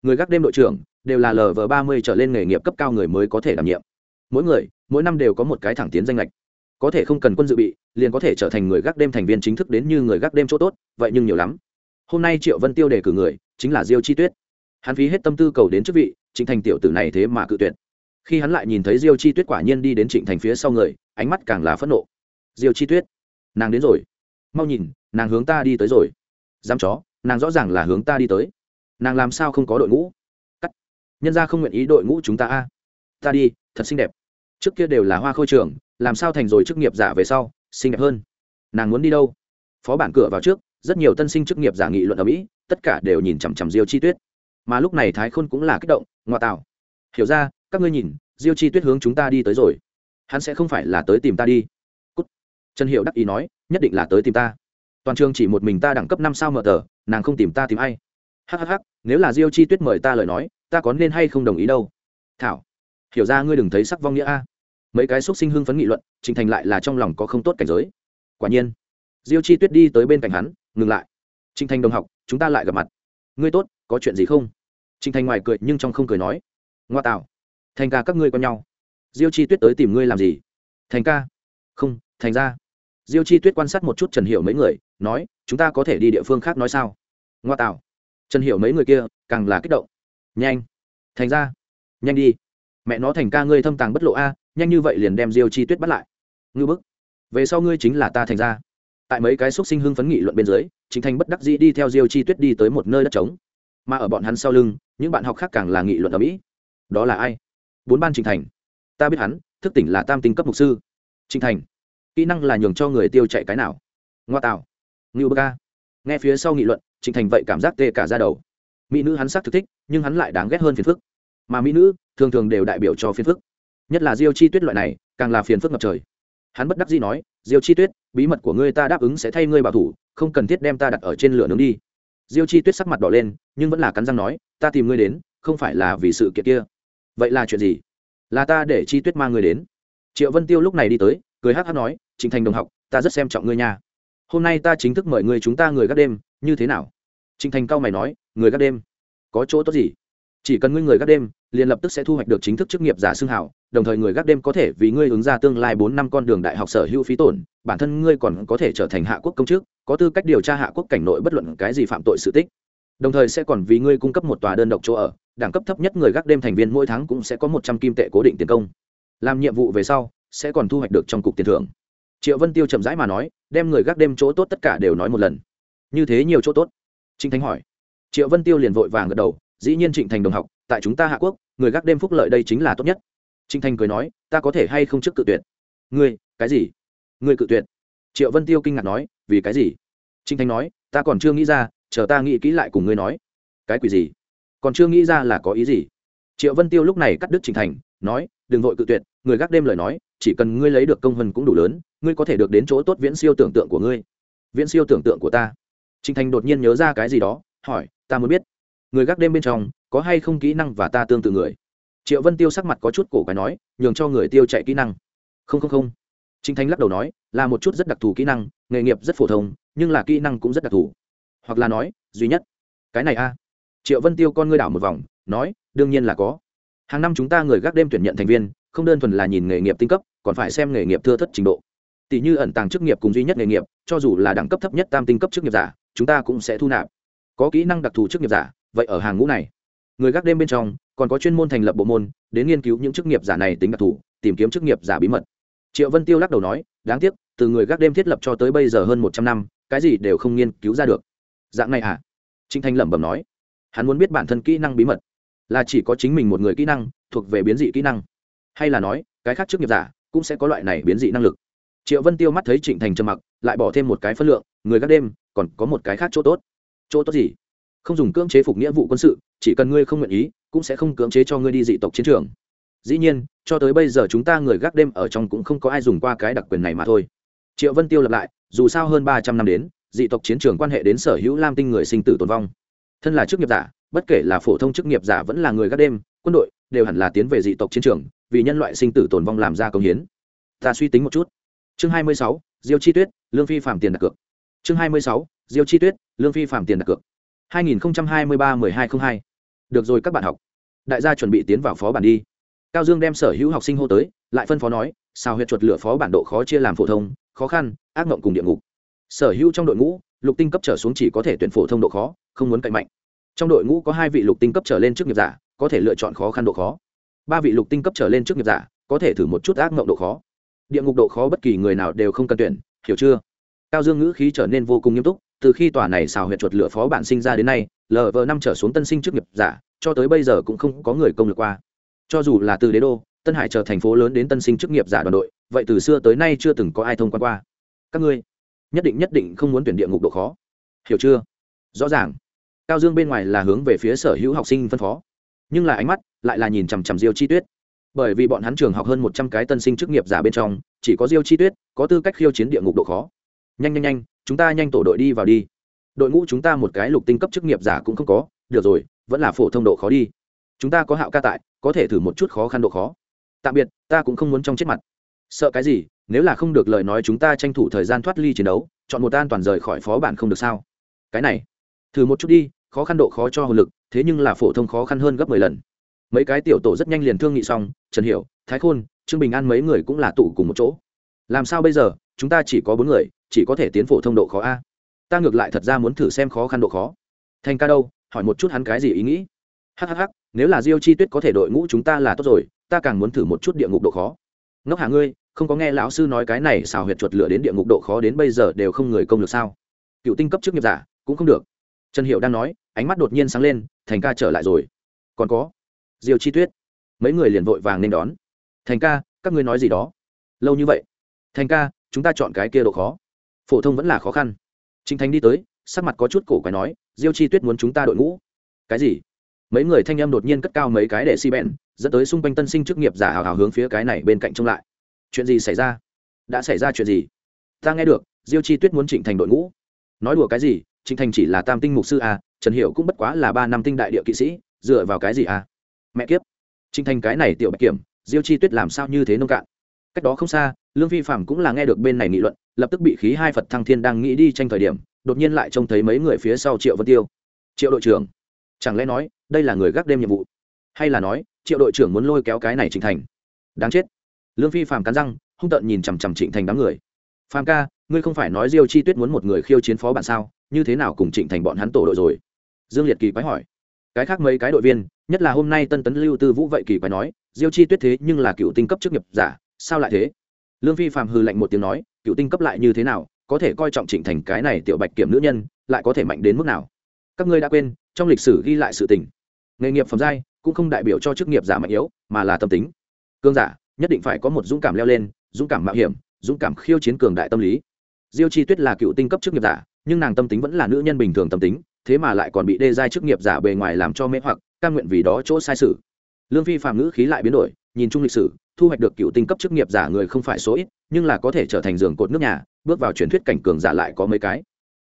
Người gác đêm đội trưởng, đều là lv ba mươi trở lên nghề nghiệp cấp cao người mới có thể đảm nhiệm. Mỗi người, mỗi năm đều có một cái thẳng tiến danh lệch có thể không cần quân dự bị, liền có thể trở thành người gác đêm thành viên chính thức đến như người gác đêm chỗ tốt, vậy nhưng nhiều lắm. Hôm nay triệu vân tiêu đề cử người, chính là diêu chi tuyết. Hắn phí hết tâm tư cầu đến chức vị, trịnh thành tiểu tử này thế mà cự tuyệt. Khi hắn lại nhìn thấy diêu chi tuyết quả nhiên đi đến trịnh thành phía sau người, ánh mắt càng là phẫn nộ. Diêu chi tuyết, nàng đến rồi. Mau nhìn, nàng hướng ta đi tới rồi. Dám chó, nàng rõ ràng là hướng ta đi tới. Nàng làm sao không có đội ngũ? Cắt. Nhân ra không nguyện ý đội ngũ chúng ta a. Ta đi, thật xinh đẹp trước kia đều là hoa khôi trường, làm sao thành rồi chức nghiệp giả về sau, xinh đẹp hơn? Nàng muốn đi đâu? Phó bản cửa vào trước, rất nhiều tân sinh chức nghiệp giả nghị luận ở mỹ, tất cả đều nhìn chằm chằm diêu chi tuyết. Mà lúc này thái khôn cũng là kích động, ngoa tạo. Hiểu ra, các ngươi nhìn, diêu chi tuyết hướng chúng ta đi tới rồi. Hắn sẽ không phải là tới tìm ta đi. Cút. trần hiệu đắc ý nói, nhất định là tới tìm ta. Toàn trường chỉ một mình ta đẳng cấp năm sao mở tờ, nàng không tìm ta tìm ai. Hhh nếu là diêu chi tuyết mời ta lời nói, ta có nên hay không đồng ý đâu? Thảo. Hiểu ra, ngươi đừng thấy sắc vong nghĩa a mấy cái xúc sinh hưng phấn nghị luận, trình thành lại là trong lòng có không tốt cảnh giới. Quả nhiên, diêu chi tuyết đi tới bên cạnh hắn, ngừng lại. Trình thành đồng học, chúng ta lại gặp mặt. Ngươi tốt, có chuyện gì không? Trình thành ngoài cười nhưng trong không cười nói. Ngoa tạo. Thành ca các ngươi quen nhau. Diêu chi tuyết tới tìm ngươi làm gì? Thành ca. Không, thành ra. Diêu chi tuyết quan sát một chút trần hiểu mấy người, nói, chúng ta có thể đi địa phương khác nói sao? Ngoa tạo. Trần hiểu mấy người kia, càng là kích động. Nhanh. Thành ra. Nhanh đi. Mẹ nó thành ca ngươi thâm tàng bất lộ a nhanh như vậy liền đem diêu chi tuyết bắt lại. Ngư bức, về sau ngươi chính là ta thành ra tại mấy cái xúc sinh hưng phấn nghị luận bên dưới chính thành bất đắc dĩ đi theo diêu chi tuyết đi tới một nơi đất trống. Mà ở bọn hắn sau lưng, những bạn học khác càng là nghị luận ở mỹ đó là ai? Bốn ban trình thành. Ta biết hắn, thức tỉnh là tam tinh cấp mục sư. Trình thành, kỹ năng là nhường cho người tiêu chạy cái nào? Ngoa tạo. Ngưu bơ ca nghe phía sau nghị luận, trình thành vậy cảm giác tê cả ra đầu. Mỹ nữ hắn sắc thực thích, nhưng hắn lại đáng ghét hơn phiền phức. Mà mỹ nữ, thường thường đều đại biểu cho phiền phức nhất là diêu chi tuyết loại này, càng là phiền phức ngập trời. Hắn bất đắc dĩ nói, diêu chi tuyết, bí mật của ngươi ta đáp ứng sẽ thay ngươi bảo thủ, không cần thiết đem ta đặt ở trên lửa nướng đi. Diêu chi tuyết sắc mặt đỏ lên, nhưng vẫn là cắn răng nói, ta tìm ngươi đến, không phải là vì sự kiện kia. Vậy là chuyện gì? Là ta để chi tuyết mang ngươi đến. Triệu vân tiêu lúc này đi tới, cười hát hát nói, trịnh thành đồng học, ta rất xem trọng ngươi nha. Hôm nay ta chính thức mời người chúng ta người gác đêm, như thế nào? Trịnh thành cao mày nói, người gác đêm? Có chỗ tốt gì? Chỉ cần ngươi người gác đêm liền lập tức sẽ thu hoạch được chính thức chức nghiệp giả xương hảo, đồng thời người gác đêm có thể vì ngươi ứng ra tương lai bốn năm con đường đại học sở hữu phí tổn, bản thân ngươi còn có thể trở thành hạ quốc công chức, có tư cách điều tra hạ quốc cảnh nội bất luận cái gì phạm tội sự tích. Đồng thời sẽ còn vì ngươi cung cấp một tòa đơn độc chỗ ở, đẳng cấp thấp nhất người gác đêm thành viên mỗi tháng cũng sẽ có một trăm kim tệ cố định tiền công. Làm nhiệm vụ về sau, sẽ còn thu hoạch được trong cục tiền thưởng. Triệu vân tiêu chậm rãi mà nói, đem người gác đêm chỗ tốt tất cả đều nói một lần. Như thế nhiều chỗ tốt? Trinh thánh hỏi. Triệu vân tiêu liền vội vàng gật đầu, dĩ nhiên trịnh thành đồng học tại chúng ta hạ quốc, người gác đêm phúc lợi đây chính là tốt nhất. Trịnh thành cười nói, ta có thể hay không trước cự tuyệt? Ngươi, cái gì? Ngươi cự tuyệt? Triệu vân tiêu kinh ngạc nói, vì cái gì? Trịnh thành nói, ta còn chưa nghĩ ra, chờ ta nghĩ kỹ lại cùng ngươi nói. Cái quỷ gì? Còn chưa nghĩ ra là có ý gì? Triệu vân tiêu lúc này cắt đứt trịnh thành, nói, đừng vội cự tuyệt, người gác đêm lời nói, chỉ cần ngươi lấy được công vân cũng đủ lớn, ngươi có thể được đến chỗ tốt viễn siêu tưởng tượng của ngươi. Viễn siêu tưởng tượng của ta. Trịnh thành đột nhiên nhớ ra cái gì đó, hỏi, ta muốn biết. Người gác đêm bên trong có hay không kỹ năng và ta tương tự người? Triệu vân tiêu sắc mặt có chút cổ quái nói, nhường cho người tiêu chạy kỹ năng. Không không không. Chính thanh lắc đầu nói, là một chút rất đặc thù kỹ năng, nghề nghiệp rất phổ thông, nhưng là kỹ năng cũng rất đặc thù. Hoặc là nói, duy nhất. Cái này a. Triệu vân tiêu con ngươi đảo một vòng, nói, đương nhiên là có. Hàng năm chúng ta người gác đêm tuyển nhận thành viên, không đơn thuần là nhìn nghề nghiệp tinh cấp, còn phải xem nghề nghiệp thưa thất trình độ. Tỷ như ẩn tàng chức nghiệp cùng duy nhất nghề nghiệp, cho dù là đẳng cấp thấp nhất tam tinh cấp chức nghiệp giả, chúng ta cũng sẽ thu nạp. Có kỹ năng đặc thù chức nghiệp giả, vậy ở hàng ngũ này người gác đêm bên trong, còn có chuyên môn thành lập bộ môn, đến nghiên cứu những chức nghiệp giả này tính đặc thù, tìm kiếm chức nghiệp giả bí mật. Triệu vân tiêu lắc đầu nói, đáng tiếc, từ người gác đêm thiết lập cho tới bây giờ hơn một trăm năm, cái gì đều không nghiên cứu ra được. Dạng này à? Trinh thanh lẩm bẩm nói. Hắn muốn biết bản thân kỹ năng bí mật, là chỉ có chính mình một người kỹ năng, thuộc về biến dị kỹ năng. Hay là nói, cái khác chức nghiệp giả cũng sẽ có loại này biến dị năng lực. Triệu vân tiêu mắt thấy trịnh thành trầm mặc, lại bỏ thêm một cái phân lượng, người gác đêm còn có một cái khác chỗ tốt. Chỗ tốt gì? Không dùng cưỡng chế phục nghĩa vụ quân sự chỉ cần ngươi không nguyện ý, cũng sẽ không cưỡng chế cho ngươi đi dị tộc chiến trường. Dĩ nhiên, cho tới bây giờ chúng ta người gác đêm ở trong cũng không có ai dùng qua cái đặc quyền này mà thôi. Triệu vân tiêu lặp lại, dù sao hơn ba trăm năm đến, dị tộc chiến trường quan hệ đến sở hữu lam tinh người sinh tử tồn vong. Thân là chức nghiệp giả, bất kể là phổ thông chức nghiệp giả vẫn là người gác đêm, quân đội đều hẳn là tiến về dị tộc chiến trường, vì nhân loại sinh tử tồn vong làm ra công hiến. Ta suy tính một chút. Chương hai mươi sáu, diêu chi tuyết, lương phi phạm tiền đặt cược. Chương hai mươi sáu, diêu chi tuyết, lương phi phạm tiền đặt cược. 2023-1202. Được rồi các bạn học. Đại gia chuẩn bị tiến vào phó bản đi. Cao Dương đem sở hữu học sinh hô tới, lại phân phó nói, sao huyệt chuột lửa phó bản độ khó chia làm phổ thông, khó khăn, ác mộng cùng địa ngục. Sở hữu trong đội ngũ, lục tinh cấp trở xuống chỉ có thể tuyển phổ thông độ khó, không muốn cạnh mạnh. Trong đội ngũ có hai vị lục tinh cấp trở lên trước nghiệp giả, có thể lựa chọn khó khăn độ khó. Ba vị lục tinh cấp trở lên trước nghiệp giả, có thể thử một chút ác mộng độ khó. Địa ngục độ khó bất kỳ người nào đều không cần tuyển, hiểu chưa? Cao Dương ngữ khí trở nên vô cùng nghiêm túc, từ khi tòa này xào huyệt chuột lửa phó bản sinh ra đến nay lv năm trở xuống tân sinh trước nghiệp giả, cho tới bây giờ cũng không có người công lực qua. Cho dù là từ đế đô, tân hải chờ thành phố lớn đến tân sinh chức nghiệp giả đoàn đội, vậy từ xưa tới nay chưa từng có ai thông quan qua. Các ngươi, nhất định nhất định không muốn tuyển địa ngục độ khó. Hiểu chưa? Rõ ràng. Cao dương bên ngoài là hướng về phía sở hữu học sinh phân phó. Nhưng là ánh mắt lại là nhìn chằm chằm diêu chi tuyết. Bởi vì bọn hắn trường học hơn một trăm cái tân sinh chức nghiệp giả bên trong, chỉ có diêu chi tuyết có tư cách khiêu chiến địa ngục độ khó nhanh nhanh nhanh, chúng ta nhanh tổ đội đi vào đi. Đội ngũ chúng ta một cái lục tinh cấp chức nghiệp giả cũng không có, được rồi, vẫn là phổ thông độ khó đi. Chúng ta có hạo ca tại, có thể thử một chút khó khăn độ khó. Tạm biệt, ta cũng không muốn trong chết mặt. Sợ cái gì, nếu là không được lời nói chúng ta tranh thủ thời gian thoát ly chiến đấu, chọn một an toàn rời khỏi phó bản không được sao? Cái này, thử một chút đi, khó khăn độ khó cho hồn lực, thế nhưng là phổ thông khó khăn hơn gấp mười lần. Mấy cái tiểu tổ rất nhanh liền thương nghị xong, trần hiểu, thái khôn, trương bình an mấy người cũng là tụ cùng một chỗ. Làm sao bây giờ, chúng ta chỉ có bốn người chỉ có thể tiến phổ thông độ khó a. Ta ngược lại thật ra muốn thử xem khó khăn độ khó. Thành ca đâu? Hỏi một chút hắn cái gì ý nghĩ. Hhh nếu là diêu chi tuyết có thể đội ngũ chúng ta là tốt rồi, ta càng muốn thử một chút địa ngục độ khó. Ngốc hạ ngươi, không có nghe lão sư nói cái này xào huyệt chuột lửa đến địa ngục độ khó đến bây giờ đều không người công được sao? Cựu tinh cấp chức nghiệp giả, cũng không được. Trần hiệu đang nói, ánh mắt đột nhiên sáng lên, thành ca trở lại rồi. Còn có, diêu chi tuyết. Mấy người liền vội vàng nên đón. Thành ca, các ngươi nói gì đó? Lâu như vậy. Thành ca, chúng ta chọn cái kia độ khó phổ thông vẫn là khó khăn. Chính thanh đi tới sắc mặt có chút cổ quái nói diêu chi tuyết muốn chúng ta đội ngũ. Cái gì? Mấy người thanh em đột nhiên cất cao mấy cái để xi bèn dẫn tới xung quanh tân sinh chức nghiệp giả hào hào hướng phía cái này bên cạnh trông lại. Chuyện gì xảy ra? Đã xảy ra chuyện gì? Ta nghe được diêu chi tuyết muốn trịnh thành đội ngũ. Nói đùa cái gì? Trịnh thành chỉ là tam tinh mục sư à, trần hiệu cũng bất quá là ba năm tinh đại địa kỵ sĩ dựa vào cái gì à? mẹ kiếp. Trịnh thành cái này tiểu bạch kiểm diêu chi tuyết làm sao như thế nông cạn? Cách đó không xa, lương phi phạm cũng là nghe được bên này nghị luận, lập tức bị khí hai phật thăng thiên đang nghĩ đi tranh thời điểm, đột nhiên lại trông thấy mấy người phía sau triệu vân tiêu. Triệu đội trưởng, chẳng lẽ nói đây là người gác đêm nhiệm vụ? Hay là nói, triệu đội trưởng muốn lôi kéo cái này trịnh thành? Đáng chết. Lương phi phàm cắn răng, hung tợn nhìn chằm chằm trịnh thành đám người. Phàm ca, ngươi không phải nói diêu chi tuyết muốn một người khiêu chiến phó bạn sao? Như thế nào cùng trịnh thành bọn hắn tổ đội rồi? Dương liệt kỳ quái hỏi. Cái khác mấy cái đội viên, nhất là hôm nay tân tấn lưu tư vũ vậy kỳ quái nói, diêu chi tuyết thế nhưng là cựu tinh cấp chức nghiệp giả sao lại thế? Lương phi Phạm hư lạnh một tiếng nói, cựu tinh cấp lại như thế nào, có thể coi trọng trịnh thành cái này tiểu bạch kiểm nữ nhân, lại có thể mạnh đến mức nào? Các ngươi đã quên, trong lịch sử ghi lại sự tình. Nghề nghiệp phẩm giai, cũng không đại biểu cho chức nghiệp giả mạnh yếu, mà là tâm tính. Cương giả, nhất định phải có một dũng cảm leo lên, dũng cảm mạo hiểm, dũng cảm khiêu chiến cường đại tâm lý. Diêu chi tuyết là cựu tinh cấp chức nghiệp giả, nhưng nàng tâm tính vẫn là nữ nhân bình thường tâm tính, thế mà lại còn bị đê giai chức nghiệp giả bề ngoài làm cho mê hoặc căn nguyện vì đó chỗ sai sự lương phi phạm ngữ khí lại biến đổi, nhìn chung lịch sử, thu hoạch được cựu tinh cấp chức nghiệp giả người không phải số ít, nhưng là có thể trở thành giường cột nước nhà, bước vào truyền thuyết cảnh cường giả lại có mấy cái.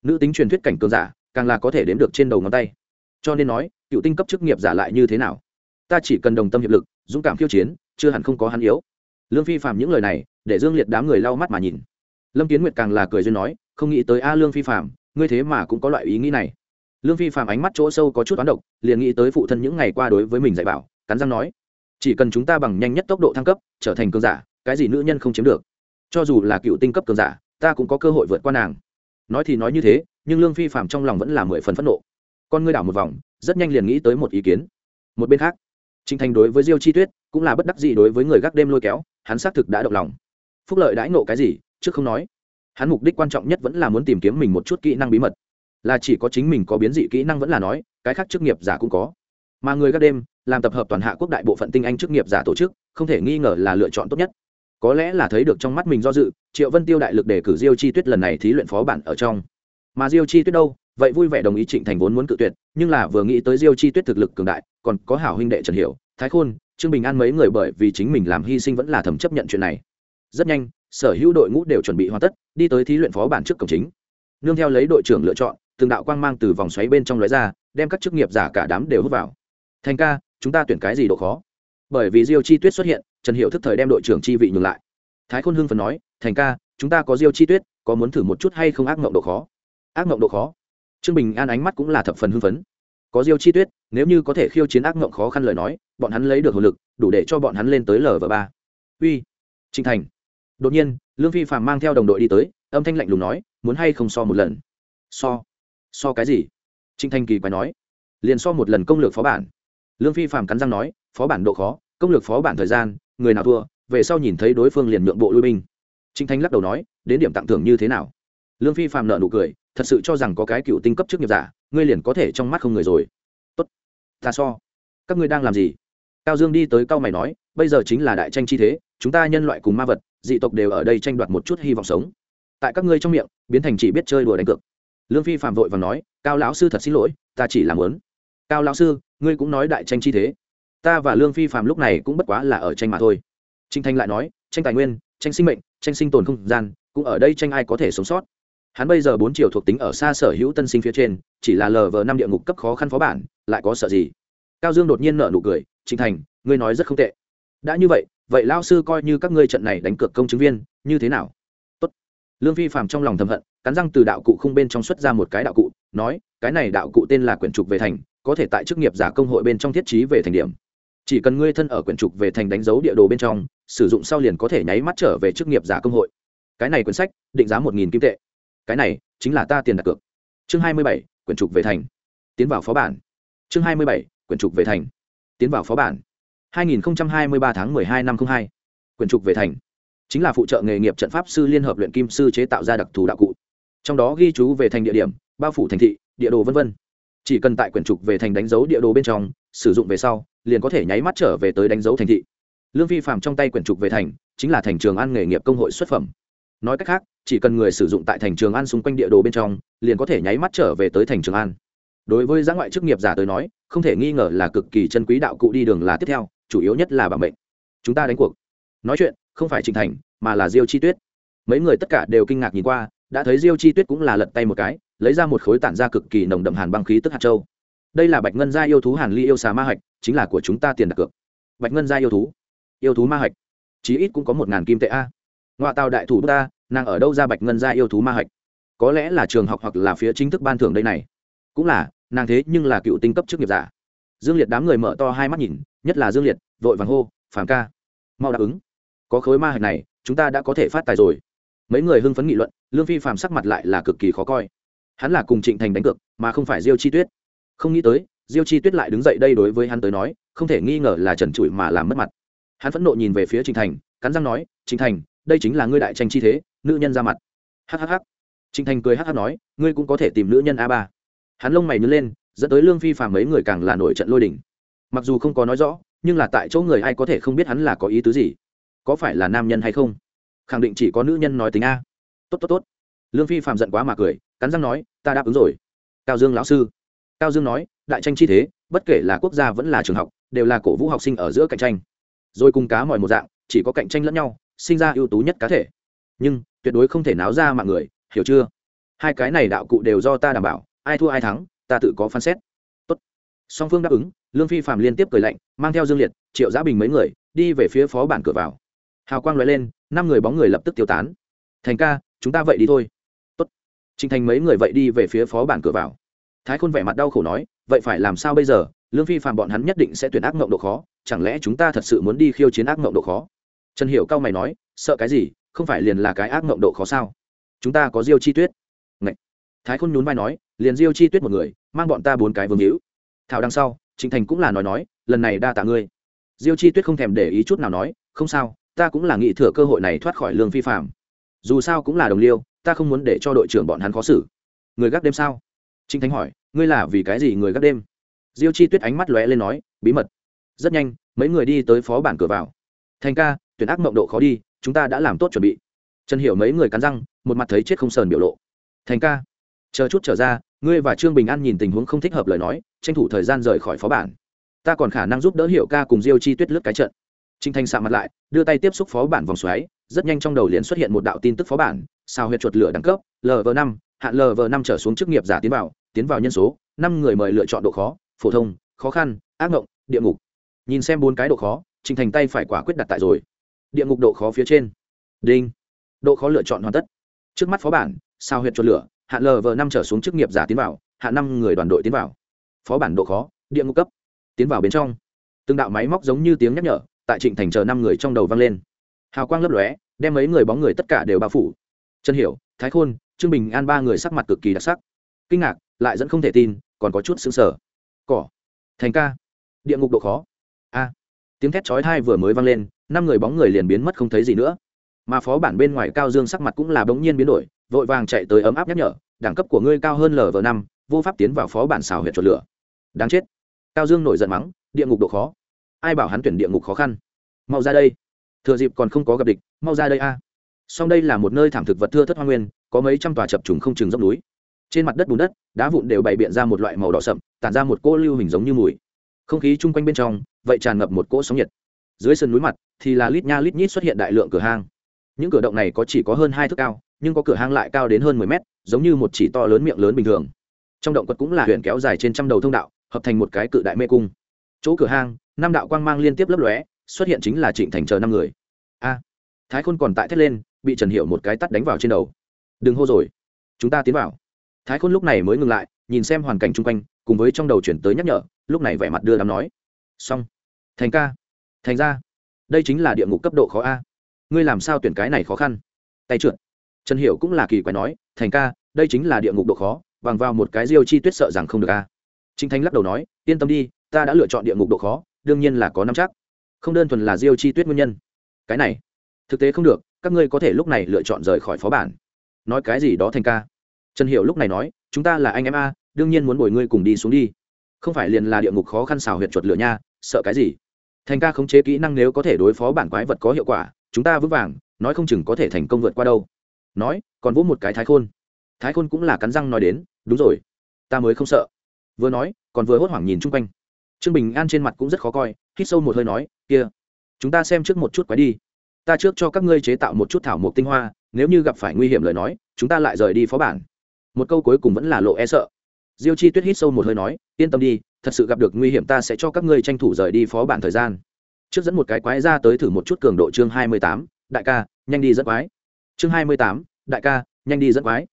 Nữ tính truyền thuyết cảnh cường giả, càng là có thể đếm được trên đầu ngón tay. Cho nên nói, cựu tinh cấp chức nghiệp giả lại như thế nào? Ta chỉ cần đồng tâm hiệp lực, dũng cảm khiêu chiến, chưa hẳn không có hắn yếu. Lương phi phạm những lời này, để dương liệt đám người lau mắt mà nhìn. Lâm kiến nguyệt càng là cười duyên nói, không nghĩ tới a à, lương phi phạm, ngươi thế mà cũng có loại ý nghĩ này. Lương phi phạm ánh mắt chỗ sâu có chút toán độc, liền nghĩ tới phụ thân những ngày qua đối với mình dạy bảo cắn răng nói, chỉ cần chúng ta bằng nhanh nhất tốc độ thăng cấp, trở thành cường giả, cái gì nữ nhân không chiếm được. Cho dù là cựu tinh cấp cường giả, ta cũng có cơ hội vượt qua nàng. Nói thì nói như thế, nhưng lương phi phạm trong lòng vẫn là mười phần phẫn nộ. Con ngươi đảo một vòng, rất nhanh liền nghĩ tới một ý kiến. Một bên khác trinh thành đối với diêu chi tuyết cũng là bất đắc gì đối với người gác đêm lôi kéo, hắn xác thực đã động lòng. Phúc lợi đãi nộ cái gì, trước không nói. Hắn mục đích quan trọng nhất vẫn là muốn tìm kiếm mình một chút kỹ năng bí mật. Là chỉ có chính mình có biến dị kỹ năng vẫn là nói, cái khác chức nghiệp giả cũng có mà người gác đêm làm tập hợp toàn hạ quốc đại bộ phận tinh anh chức nghiệp giả tổ chức, không thể nghi ngờ là lựa chọn tốt nhất. Có lẽ là thấy được trong mắt mình do dự, triệu vân tiêu đại lực để cử diêu chi tuyết lần này thí luyện phó bản ở trong. Mà diêu chi tuyết đâu? Vậy vui vẻ đồng ý trịnh thành vốn muốn cự tuyệt, nhưng là vừa nghĩ tới diêu chi tuyết thực lực cường đại, còn có hảo huynh đệ trần hiểu, thái khôn, trương bình an mấy người bởi vì chính mình làm hy sinh vẫn là thầm chấp nhận chuyện này. Rất nhanh, sở hữu đội ngũ đều chuẩn bị hoàn tất, đi tới thí luyện phó bản trước cổng chính. Nương theo lấy đội trưởng lựa chọn, từng đạo quang mang từ vòng xoáy bên trong lóe ra, đem các chức nghiệp giả cả đám đều hút vào thành ca, chúng ta tuyển cái gì độ khó? Bởi vì diêu chi tuyết xuất hiện, trần hiệu thức thời đem đội trưởng chi vị nhường lại. Thái khôn hưng phần nói, thành ca, chúng ta có diêu chi tuyết, có muốn thử một chút hay không ác mộng độ khó? Ác mộng độ khó? Trương bình an ánh mắt cũng là thập phần hưng phấn. Có diêu chi tuyết, nếu như có thể khiêu chiến ác mộng khó khăn lời nói, bọn hắn lấy được hồn lực, đủ để cho bọn hắn lên tới lv ba. Uy trinh thành. Đột nhiên, lương phi phàm mang theo đồng đội đi tới, âm thanh lạnh lùng nói, muốn hay không so một lần? So. So cái gì? Trinh thanh kỳ quái nói. Liền so một lần công lược phó bản lương phi phàm cắn răng nói, phó bản độ khó, công lược phó bản thời gian, người nào thua, về sau nhìn thấy đối phương liền nhượng bộ lui binh. Trinh thanh lắc đầu nói, đến điểm tặng thưởng như thế nào? Lương phi phàm nợ nụ cười, thật sự cho rằng có cái cựu tinh cấp chức nghiệp giả, ngươi liền có thể trong mắt không người rồi. Tốt, ta so. Các ngươi đang làm gì? Cao dương đi tới cao mày nói, bây giờ chính là đại tranh chi thế, chúng ta nhân loại cùng ma vật, dị tộc đều ở đây tranh đoạt một chút hy vọng sống. Tại các ngươi trong miệng, biến thành chỉ biết chơi đùa đánh cược. Lương phi phạm vội và nói, cao lão sư thật xin lỗi, ta chỉ làm lớn cao lão sư ngươi cũng nói đại tranh chi thế. Ta và lương phi phạm lúc này cũng bất quá là ở tranh mà thôi. Trinh thanh lại nói, tranh tài nguyên, tranh sinh mệnh, tranh sinh tồn không gian, cũng ở đây tranh ai có thể sống sót. Hắn bây giờ bốn chiều thuộc tính ở xa sở hữu tân sinh phía trên, chỉ là lờ vờ năm địa ngục cấp khó khăn phó bản, lại có sợ gì? Cao dương đột nhiên nở nụ cười trinh thành, ngươi nói rất không tệ. Đã như vậy vậy lao sư coi như các ngươi trận này đánh cược công chứng viên, như thế nào? Tốt. lương phi phàm trong lòng thầm hận, cắn răng từ đạo cụ không bên trong xuất ra một cái đạo cụ, nói, cái này đạo cụ tên là quyển trục về thành có thể tại chức nghiệp giả công hội bên trong thiết trí về thành điểm. Chỉ cần ngươi thân ở quyển trục về thành đánh dấu địa đồ bên trong sử dụng sau liền có thể nháy mắt trở về chức nghiệp giả công hội. Cái này quyển sách định giá một nghìn kim tệ. Cái này chính là ta tiền đặt cược. Chương hai mươi bảy quyển trục về thành. Tiến vào phó bản. Chương hai mươi bảy quyển trục về thành. Tiến vào phó bản. 2023 tháng 12 năm 02. Quyển trục về thành. Chính là phụ trợ nghề nghiệp trận pháp sư liên hợp luyện kim sư chế tạo ra đặc thù đạo cụ. Trong đó ghi chú về thành địa điểm, bao phủ thành thị, địa đồ vân vân. Chỉ cần tại quyển trục về thành đánh dấu địa đồ bên trong, sử dụng về sau, liền có thể nháy mắt trở về tới đánh dấu thành thị. Lương Vi phạm trong tay quyển trục về thành, chính là thành trường an nghề nghiệp công hội xuất phẩm. Nói cách khác, chỉ cần người sử dụng tại thành trường an xung quanh địa đồ bên trong, liền có thể nháy mắt trở về tới thành trường an. Đối với giã ngoại chức nghiệp giả tới nói, không thể nghi ngờ là cực kỳ chân quý đạo cụ đi đường là tiếp theo, chủ yếu nhất là bảo mệnh chúng ta đánh cuộc nói chuyện không phải trình thành mà là diêu chi tuyết mấy người tất cả đều kinh ngạc nhìn qua đã thấy diêu chi tuyết cũng là lật tay một cái lấy ra một khối tản ra cực kỳ nồng đậm hàn băng khí tức hạt châu. Đây là bạch ngân gia yêu thú hàn ly yêu xà ma hạch, chính là của chúng ta tiền đặt cược. Bạch ngân gia yêu thú yêu thú ma hạch. Chí ít cũng có một ngàn kim tệ a. Ngoại tàu đại thủ ta, nàng ở đâu ra bạch ngân gia yêu thú ma hạch? Có lẽ là trường học hoặc là phía chính thức ban thưởng đây này. Cũng là, nàng thế nhưng là cựu tinh cấp chức nghiệp giả. Dương liệt đám người mở to hai mắt nhìn, nhất là dương liệt, vội vàng hô, phàm ca, mau đáp ứng. Có khối ma hạch này, chúng ta đã có thể phát tài rồi. Mấy người hưng phấn nghị luận, lương phi phàm sắc mặt lại là cực kỳ khó coi hắn là cùng trịnh thành đánh cược, mà không phải diêu chi tuyết. Không nghĩ tới, diêu chi tuyết lại đứng dậy đây đối với hắn tới nói, không thể nghi ngờ là trần trụi mà làm mất mặt. Hắn phẫn nộ nhìn về phía trịnh thành, cắn răng nói, trịnh thành, đây chính là ngươi đại tranh chi thế, nữ nhân ra mặt. Hhh trịnh thành cười hh nói, ngươi cũng có thể tìm nữ nhân a ba. Hắn lông mày nhớ lên, dẫn tới lương phi phàm mấy người càng là nổi trận lôi đình. Mặc dù không có nói rõ, nhưng là tại chỗ người ai có thể không biết hắn là có ý tứ gì? Có phải là nam nhân hay không? Khẳng định chỉ có nữ nhân nói tính a. Tốt tốt tốt. Lương phi phàm giận quá mà cười cắn răng nói, ta đáp ứng rồi. Cao dương lão sư. Cao dương nói, đại tranh chi thế, bất kể là quốc gia vẫn là trường học, đều là cổ vũ học sinh ở giữa cạnh tranh. Rồi cùng cá mọi một dạng, chỉ có cạnh tranh lẫn nhau, sinh ra ưu tú nhất cá thể. Nhưng, tuyệt đối không thể náo ra mạng người, hiểu chưa? Hai cái này đạo cụ đều do ta đảm bảo, ai thua ai thắng, ta tự có phán xét. Tốt. Song phương đáp ứng, lương phi phạm liên tiếp cười lạnh, mang theo dương liệt, triệu giã bình mấy người, đi về phía phó bản cửa vào. Hào quang loại lên, năm người bóng người lập tức tiêu tán. Thành ca, chúng ta vậy đi thôi. Trình thành mấy người vậy đi về phía phó bản cửa vào. Thái khôn vẻ mặt đau khổ nói, vậy phải làm sao bây giờ? Lương phi phạm bọn hắn nhất định sẽ tuyển ác ngộng độ khó, chẳng lẽ chúng ta thật sự muốn đi khiêu chiến ác ngộng độ khó? Trần hiểu cao mày nói, sợ cái gì? Không phải liền là cái ác ngộng độ khó sao? Chúng ta có diêu chi tuyết. Ngậy. thái khôn nhún vai nói, liền diêu chi tuyết một người, mang bọn ta bốn cái vương hữu. Thảo đằng sau, Trình thành cũng là nói nói, lần này đa tạ ngươi. Diêu chi tuyết không thèm để ý chút nào nói, không sao, ta cũng là nghĩ thừa cơ hội này thoát khỏi lương phi phạm dù sao cũng là đồng liêu ta không muốn để cho đội trưởng bọn hắn khó xử. Người gác đêm sao? Trinh thánh hỏi, ngươi là vì cái gì người gác đêm? Diêu chi tuyết ánh mắt lóe lên nói, bí mật. Rất nhanh, mấy người đi tới phó bản cửa vào. Thành ca, tuyển ác mộng độ khó đi, chúng ta đã làm tốt chuẩn bị. Trần hiểu mấy người cắn răng, một mặt thấy chết không sờn biểu lộ. Thành ca, chờ chút trở ra, ngươi và trương bình an nhìn tình huống không thích hợp lời nói, tranh thủ thời gian rời khỏi phó bản. Ta còn khả năng giúp đỡ hiệu ca cùng diêu chi tuyết lướt cái trận. Trinh thanh sạ mặt lại, đưa tay tiếp xúc phó bản vòng xoáy, rất nhanh trong đầu liền xuất hiện một đạo tin tức phó bản sao huyệt chuột lửa đẳng cấp lv năm, hạn lv năm trở xuống chức nghiệp giả tiến vào tiến vào nhân số, năm người mời lựa chọn độ khó, phổ thông, khó khăn, ác ngộng, địa ngục. Nhìn xem bốn cái độ khó, trình thành tay phải quả quyết đặt tại rồi. Địa ngục độ khó phía trên. Đinh. Độ khó lựa chọn hoàn tất. Trước mắt phó bản, sao huyệt chuột lửa, hạn lv năm trở xuống chức nghiệp giả tiến vào, hạn năm người đoàn đội tiến vào. Phó bản độ khó, địa ngục cấp. Tiến vào bên trong. Từng đạo máy móc giống như tiếng nhắc nhở, tại trịnh thành chờ năm người trong đầu vang lên. Hào quang lấp lóe, đem mấy người bóng người tất cả đều bao phủ. Trần hiểu, thái khôn, trương bình an ba người sắc mặt cực kỳ đặc sắc. Kinh ngạc, lại dẫn không thể tin, còn có chút xứng sở cỏ. Thành ca. Địa ngục độ khó. A. Tiếng thét chói thai vừa mới vang lên, năm người bóng người liền biến mất không thấy gì nữa. Mà phó bản bên ngoài cao dương sắc mặt cũng là bỗng nhiên biến đổi, vội vàng chạy tới ấm áp nhắc nhở, đẳng cấp của ngươi cao hơn lv năm, vô pháp tiến vào phó bản xào huyện chuột lửa. Đáng chết. Cao dương nổi giận mắng, địa ngục độ khó. Ai bảo hắn tuyển địa ngục khó khăn? Mau ra đây. Thừa dịp còn không có gặp địch, mau ra đây a song đây là một nơi thảm thực vật thưa thất hoa nguyên, có mấy trăm tòa chập trùng không chừng dốc núi. Trên mặt đất bùn đất, đá vụn đều bày biện ra một loại màu đỏ sậm, tản ra một cỗ lưu hình giống như mùi. Không khí chung quanh bên trong, vậy tràn ngập một cỗ sóng nhiệt. Dưới sườn núi mặt thì là lít nha lít nhít xuất hiện đại lượng cửa hang. Những cửa động này có chỉ có hơn hai thước cao, nhưng có cửa hang lại cao đến hơn mười mét, giống như một chỉ to lớn miệng lớn bình thường. Trong động quật cũng là huyện kéo dài trên trăm đầu thông đạo, hợp thành một cái cự đại mê cung. Chỗ cửa hang, năm đạo quang mang liên tiếp lấp lóe, xuất hiện chính là trịnh thành chờ năm người thái khôn còn tại thét lên, bị trần hiệu một cái tắt đánh vào trên đầu. Đừng hô rồi, chúng ta tiến vào. Thái khôn lúc này mới ngừng lại, nhìn xem hoàn cảnh chung quanh, cùng với trong đầu chuyển tới nhắc nhở, lúc này vẻ mặt đưa đám nói. Xong. Thành ca. Thành ra. Đây chính là địa ngục cấp độ khó a. Ngươi làm sao tuyển cái này khó khăn? Tay trượt. Trần hiểu cũng là kỳ quái nói, thành ca, đây chính là địa ngục độ khó, bằng vào một cái diêu chi tuyết sợ rằng không được a. Chính thanh lắc đầu nói, yên tâm đi, ta đã lựa chọn địa ngục độ khó, đương nhiên là có năm chắc. Không đơn thuần là diêu chi tuyết nguyên nhân. Cái này thực tế không được, các ngươi có thể lúc này lựa chọn rời khỏi phó bản. Nói cái gì đó thành ca. Trần hiểu lúc này nói, chúng ta là anh em a, đương nhiên muốn bồi ngươi cùng đi xuống đi. Không phải liền là địa ngục khó khăn xào huyệt chuột lửa nha, sợ cái gì? Thành ca khống chế kỹ năng nếu có thể đối phó bản quái vật có hiệu quả, chúng ta vững vàng, nói không chừng có thể thành công vượt qua đâu. Nói, còn vỗ một cái thái khôn. Thái khôn cũng là cắn răng nói đến, đúng rồi, ta mới không sợ. Vừa nói, còn vừa hốt hoảng nhìn chung quanh. Trương bình an trên mặt cũng rất khó coi, hít sâu một hơi nói, kia, chúng ta xem trước một chút quái đi ta trước cho các ngươi chế tạo một chút thảo mộc tinh hoa, nếu như gặp phải nguy hiểm lời nói, chúng ta lại rời đi phó bản. Một câu cuối cùng vẫn là lộ e sợ. Diêu chi tuyết hít sâu một hơi nói, yên tâm đi, thật sự gặp được nguy hiểm ta sẽ cho các ngươi tranh thủ rời đi phó bản thời gian. Trước dẫn một cái quái ra tới thử một chút cường độ chương hai mươi tám, đại ca, nhanh đi dẫn quái. Chương hai mươi tám, đại ca, nhanh đi dẫn quái.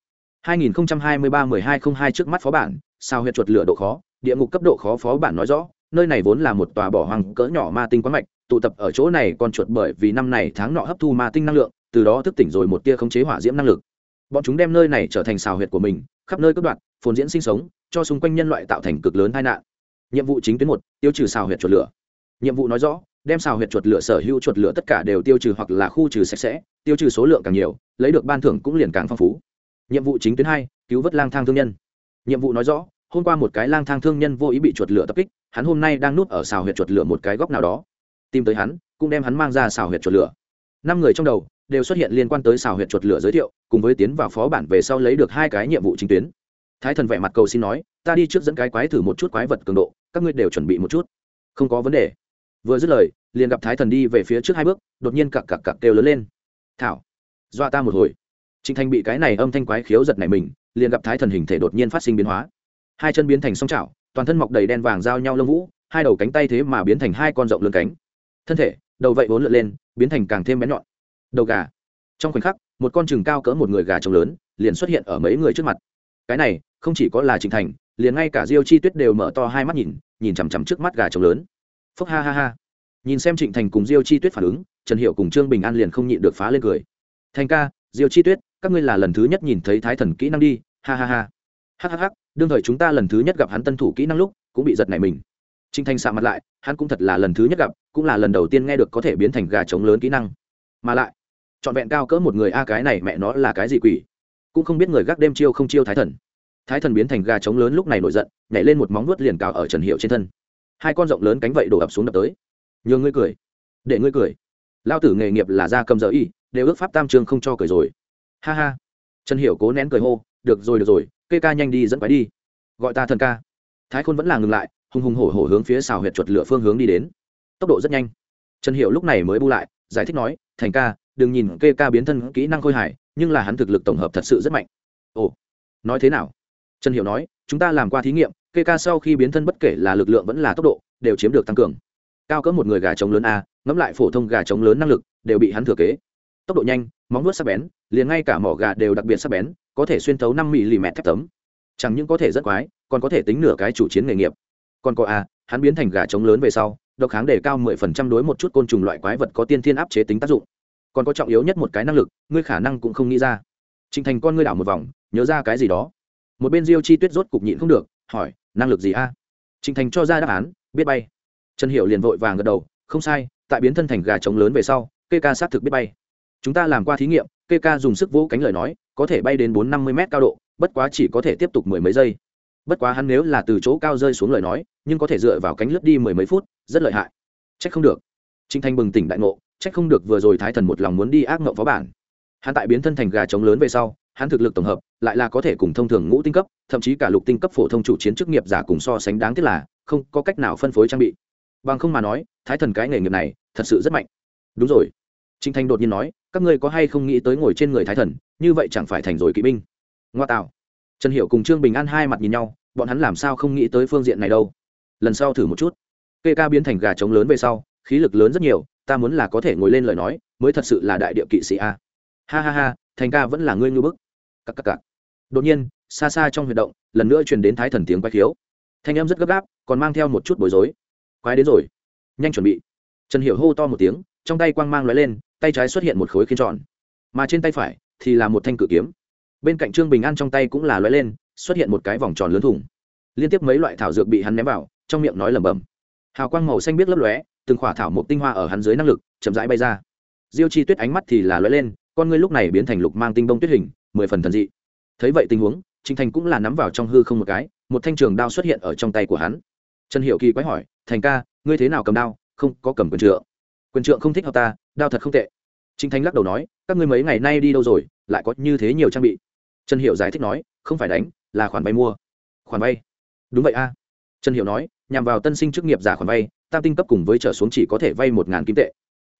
2023-1202 trước mắt phó bản, sao huyệt chuột lửa độ khó, địa ngục cấp độ khó phó bản nói rõ nơi này vốn là một tòa bỏ hoang cỡ nhỏ ma tinh quá mạch, tụ tập ở chỗ này còn chuột bởi vì năm này tháng nọ hấp thu ma tinh năng lượng, từ đó thức tỉnh rồi một tia khống chế hỏa diễm năng lực. Bọn chúng đem nơi này trở thành xào huyệt của mình, khắp nơi cướp đoạt, phồn diễn sinh sống, cho xung quanh nhân loại tạo thành cực lớn tai nạn. Nhiệm vụ chính tuyến một, tiêu trừ xào huyệt chuột lửa. Nhiệm vụ nói rõ, đem xào huyệt chuột lửa, sở hữu chuột lửa tất cả đều tiêu trừ hoặc là khu trừ sạch sẽ, tiêu trừ số lượng càng nhiều, lấy được ban thưởng cũng liền càng phong phú. Nhiệm vụ chính tuyến hai, cứu vớt lang thang thương nhân. Nhiệm vụ nói rõ hôm qua một cái lang thang thương nhân vô ý bị chuột lửa tập kích, hắn hôm nay đang núp ở xào huyệt chuột lửa một cái góc nào đó. Tìm tới hắn, cũng đem hắn mang ra xào huyệt chuột lửa. Năm người trong đầu đều xuất hiện liên quan tới xào huyệt chuột lửa giới thiệu, cùng với tiến vào phó bản về sau lấy được hai cái nhiệm vụ chính tuyến. Thái thần vẻ mặt cầu xin nói, ta đi trước dẫn cái quái thử một chút quái vật cường độ, các ngươi đều chuẩn bị một chút. Không có vấn đề. Vừa dứt lời, liền gặp thái thần đi về phía trước hai bước, đột nhiên cặc cặc cặc kêu lớn lên. Thảo, dọa ta một hồi. Trịnh Thanh bị cái này âm thanh quái khiếu giật này mình, liền gặp thái thần hình thể đột nhiên phát sinh biến hóa hai chân biến thành song chảo, toàn thân mọc đầy đen vàng giao nhau lông vũ, hai đầu cánh tay thế mà biến thành hai con rộng lưng cánh. Thân thể, đầu vậy vốn lượn lên, biến thành càng thêm bén nhọn. Đầu gà. Trong khoảnh khắc, một con chừng cao cỡ một người gà trống lớn, liền xuất hiện ở mấy người trước mặt. Cái này, không chỉ có là trịnh thành, liền ngay cả diêu chi tuyết đều mở to hai mắt nhìn nhìn chằm chằm trước mắt gà trống lớn. Phúc ha ha ha. Nhìn xem trịnh thành cùng diêu chi tuyết phản ứng, trần hiệu cùng trương bình an liền không nhịn được phá lên cười. Thành ca, diêu chi tuyết, các ngươi là lần thứ nhất nhìn thấy thái thần kỹ năng đi, ha ha ha. Ha ha ha đương thời chúng ta lần thứ nhất gặp hắn tân thủ kỹ năng lúc, cũng bị giật này mình. Trinh thanh sạ mặt lại, hắn cũng thật là lần thứ nhất gặp, cũng là lần đầu tiên nghe được có thể biến thành gà trống lớn kỹ năng. Mà lại, trọn vẹn cao cỡ một người a cái này mẹ nó là cái gì quỷ? Cũng không biết người gác đêm chiêu không chiêu thái thần. Thái thần biến thành gà trống lớn lúc này nổi giận, nhảy lên một móng vuốt liền cào ở trần hiệu trên thân. Hai con rộng lớn cánh vậy đổ ập xuống đập tới. Nhường ngươi cười. Để ngươi cười. Lao tử nghề nghiệp là ra cầm giờ y, đều ước pháp tam trường không cho cười rồi. Ha ha. Trần hiểu cố nén cười hô, được rồi được rồi kê ca nhanh đi dẫn quái đi. Gọi ta thần ca. Thái khôn vẫn là ngừng lại, hùng hùng hổ hổ hướng phía xào huyệt chuột lửa phương hướng đi đến. Tốc độ rất nhanh. Trần Hiệu lúc này mới bu lại, giải thích nói, thành ca, đừng nhìn kê ca biến thân kỹ năng khôi hài, nhưng là hắn thực lực tổng hợp thật sự rất mạnh. Ồ, nói thế nào? Trần Hiệu nói, chúng ta làm qua thí nghiệm, kê ca sau khi biến thân bất kể là lực lượng vẫn là tốc độ, đều chiếm được tăng cường. Cao cỡ một người gà trống lớn a, ngẫm lại phổ thông gà trống lớn năng lực, đều bị hắn thừa kế. Tốc độ nhanh, móng nuốt sắc bén liền ngay cả mỏ gà đều đặc biệt sắc bén, có thể xuyên thấu năm mm thép tấm. Chẳng những có thể rất quái, còn có thể tính nửa cái chủ chiến nghề nghiệp. Còn có a hắn biến thành gà trống lớn về sau, độc kháng đề cao mười phần trăm đối một chút côn trùng loại quái vật có tiên thiên áp chế tính tác dụng. Còn có trọng yếu nhất một cái năng lực, ngươi khả năng cũng không nghĩ ra. Trình thành con ngươi đảo một vòng, nhớ ra cái gì đó. Một bên diêu chi tuyết rốt cục nhịn không được, hỏi, năng lực gì a? Trình thành cho ra đáp án, biết bay. Trần hiệu liền vội vàng gật đầu, không sai, tại biến thân thành gà trống lớn về sau, kê ca xác thực biết bay. Chúng ta làm qua thí nghiệm kê ca dùng sức vỗ cánh lời nói, có thể bay đến bốn năm mươi m cao độ, bất quá chỉ có thể tiếp tục mười mấy giây. Bất quá hắn nếu là từ chỗ cao rơi xuống lời nói, nhưng có thể dựa vào cánh lướt đi mười mấy phút, rất lợi hại. C h ắ c không được. Trinh thanh bừng tỉnh đại ngộ, trách không được vừa rồi thái thần một lòng muốn đi ác ngộng phó bản. Hắn tại biến thân thành gà trống lớn về sau, hắn thực lực tổng hợp, lại là có thể cùng thông thường ngũ tinh cấp, thậm chí cả lục tinh cấp phổ thông chủ chiến chức nghiệp giả cùng so sánh đáng tiếc là, không có cách nào phân phối trang bị. Bằng không mà nói, thái thần cái nghề nghiệp này, thật sự rất mạnh. Đúng rồi. Trinh thanh đột nhiên nói các ngươi có hay không nghĩ tới ngồi trên người thái thần, như vậy chẳng phải thành rồi kỵ binh. Ngoa tạo. Trần hiệu cùng trương bình an hai mặt nhìn nhau, bọn hắn làm sao không nghĩ tới phương diện này đâu. Lần sau thử một chút. Kê ca biến thành gà trống lớn về sau, khí lực lớn rất nhiều, ta muốn là có thể ngồi lên lời nói, mới thật sự là đại địa kỵ sĩ a. Ha ha ha, thành ca vẫn là ngươi ngư bức. Cắc cắc cắc đột nhiên, xa xa trong huy động, lần nữa truyền đến thái thần tiếng quay khiếu. Thanh em rất gấp gáp, còn mang theo một chút bối rối. Quái đến rồi. Nhanh chuẩn bị. Trần hiểu hô to một tiếng, trong tay quang mang lóe lên tay trái xuất hiện một khối khiên tròn. Mà trên tay phải thì là một thanh cự kiếm. Bên cạnh trương bình an trong tay cũng là lóe lên, xuất hiện một cái vòng tròn lớn thủng liên tiếp mấy loại thảo dược bị hắn ném vào, trong miệng nói lẩm bẩm. Hào quang màu xanh biết lấp lóe, từng khỏa thảo một tinh hoa ở hắn dưới năng lực, chậm rãi bay ra. Diêu chi tuyết ánh mắt thì là lóe lên, con ngươi lúc này biến thành lục mang tinh bông tuyết hình, mười phần thần dị. Thấy vậy tình huống trinh thành cũng là nắm vào trong hư không một cái, một thanh trường đao xuất hiện ở trong tay của hắn. Trần hiệu kỳ quái hỏi, thành ca, ngươi thế nào cầm đao? Không có cầm quyền trượng. Quyền trượng không thích hợp ta đao thật không tệ. Trinh thanh lắc đầu nói, các ngươi mấy ngày nay đi đâu rồi, lại có như thế nhiều trang bị. Trần hiệu giải thích nói, không phải đánh, là khoản vay mua. Khoản vay? Đúng vậy a. Trần hiệu nói, nhằm vào tân sinh chức nghiệp giả khoản vay, tam tinh cấp cùng với trở xuống chỉ có thể vay một ngàn kim tệ.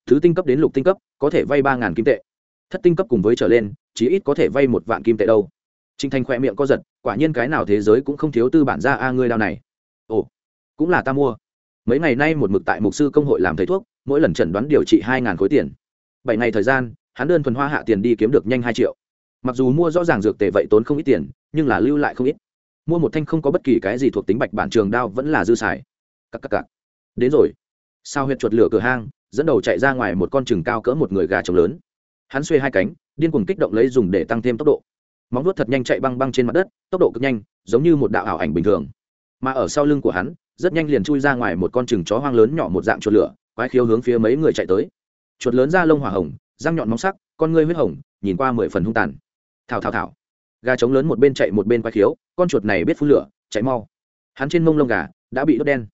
Thứ tinh cấp đến lục tinh cấp, có thể vay ba ngàn kim tệ. Thất tinh cấp cùng với trở lên, chí ít có thể vay một vạn kim tệ đâu. Trinh thanh khoe miệng co giật, quả nhiên cái nào thế giới cũng không thiếu tư bản ra a ngươi đao này. Ồ, cũng là ta mua. Mấy ngày nay một mực tại mục sư công hội làm thầy thuốc mỗi lần chẩn đoán điều trị hai ngàn khối tiền. Bảy ngày thời gian, hắn đơn thuần hoa hạ tiền đi kiếm được nhanh hai triệu. Mặc dù mua rõ ràng dược tề vậy tốn không ít tiền, nhưng là lưu lại không ít. Mua một thanh không có bất kỳ cái gì thuộc tính bạch bản trường đao vẫn là dư xài. Cắc cắc cắc. đến rồi. Sao huyệt chuột lửa cửa hang, dẫn đầu chạy ra ngoài một con chừng cao cỡ một người gà trống lớn. Hắn xuê hai cánh, điên cuồng kích động lấy dùng để tăng thêm tốc độ. Móng vuốt thật nhanh chạy băng băng trên mặt đất, tốc độ cực nhanh, giống như một đạo ảo ảnh bình thường. Mà ở sau lưng của hắn, rất nhanh liền chui ra ngoài một con chừng chó hoang lớn nhỏ một dạng chuột lửa quái khiếu hướng phía mấy người chạy tới. Chuột lớn da lông hỏa hồng, răng nhọn móng sắc, con ngươi huyết hồng, nhìn qua mười phần hung tàn. Thảo thảo thảo. Gà trống lớn một bên chạy một bên quái khiếu, con chuột này biết phun lửa, chạy mau. Hắn trên mông lông gà đã bị đốt đen.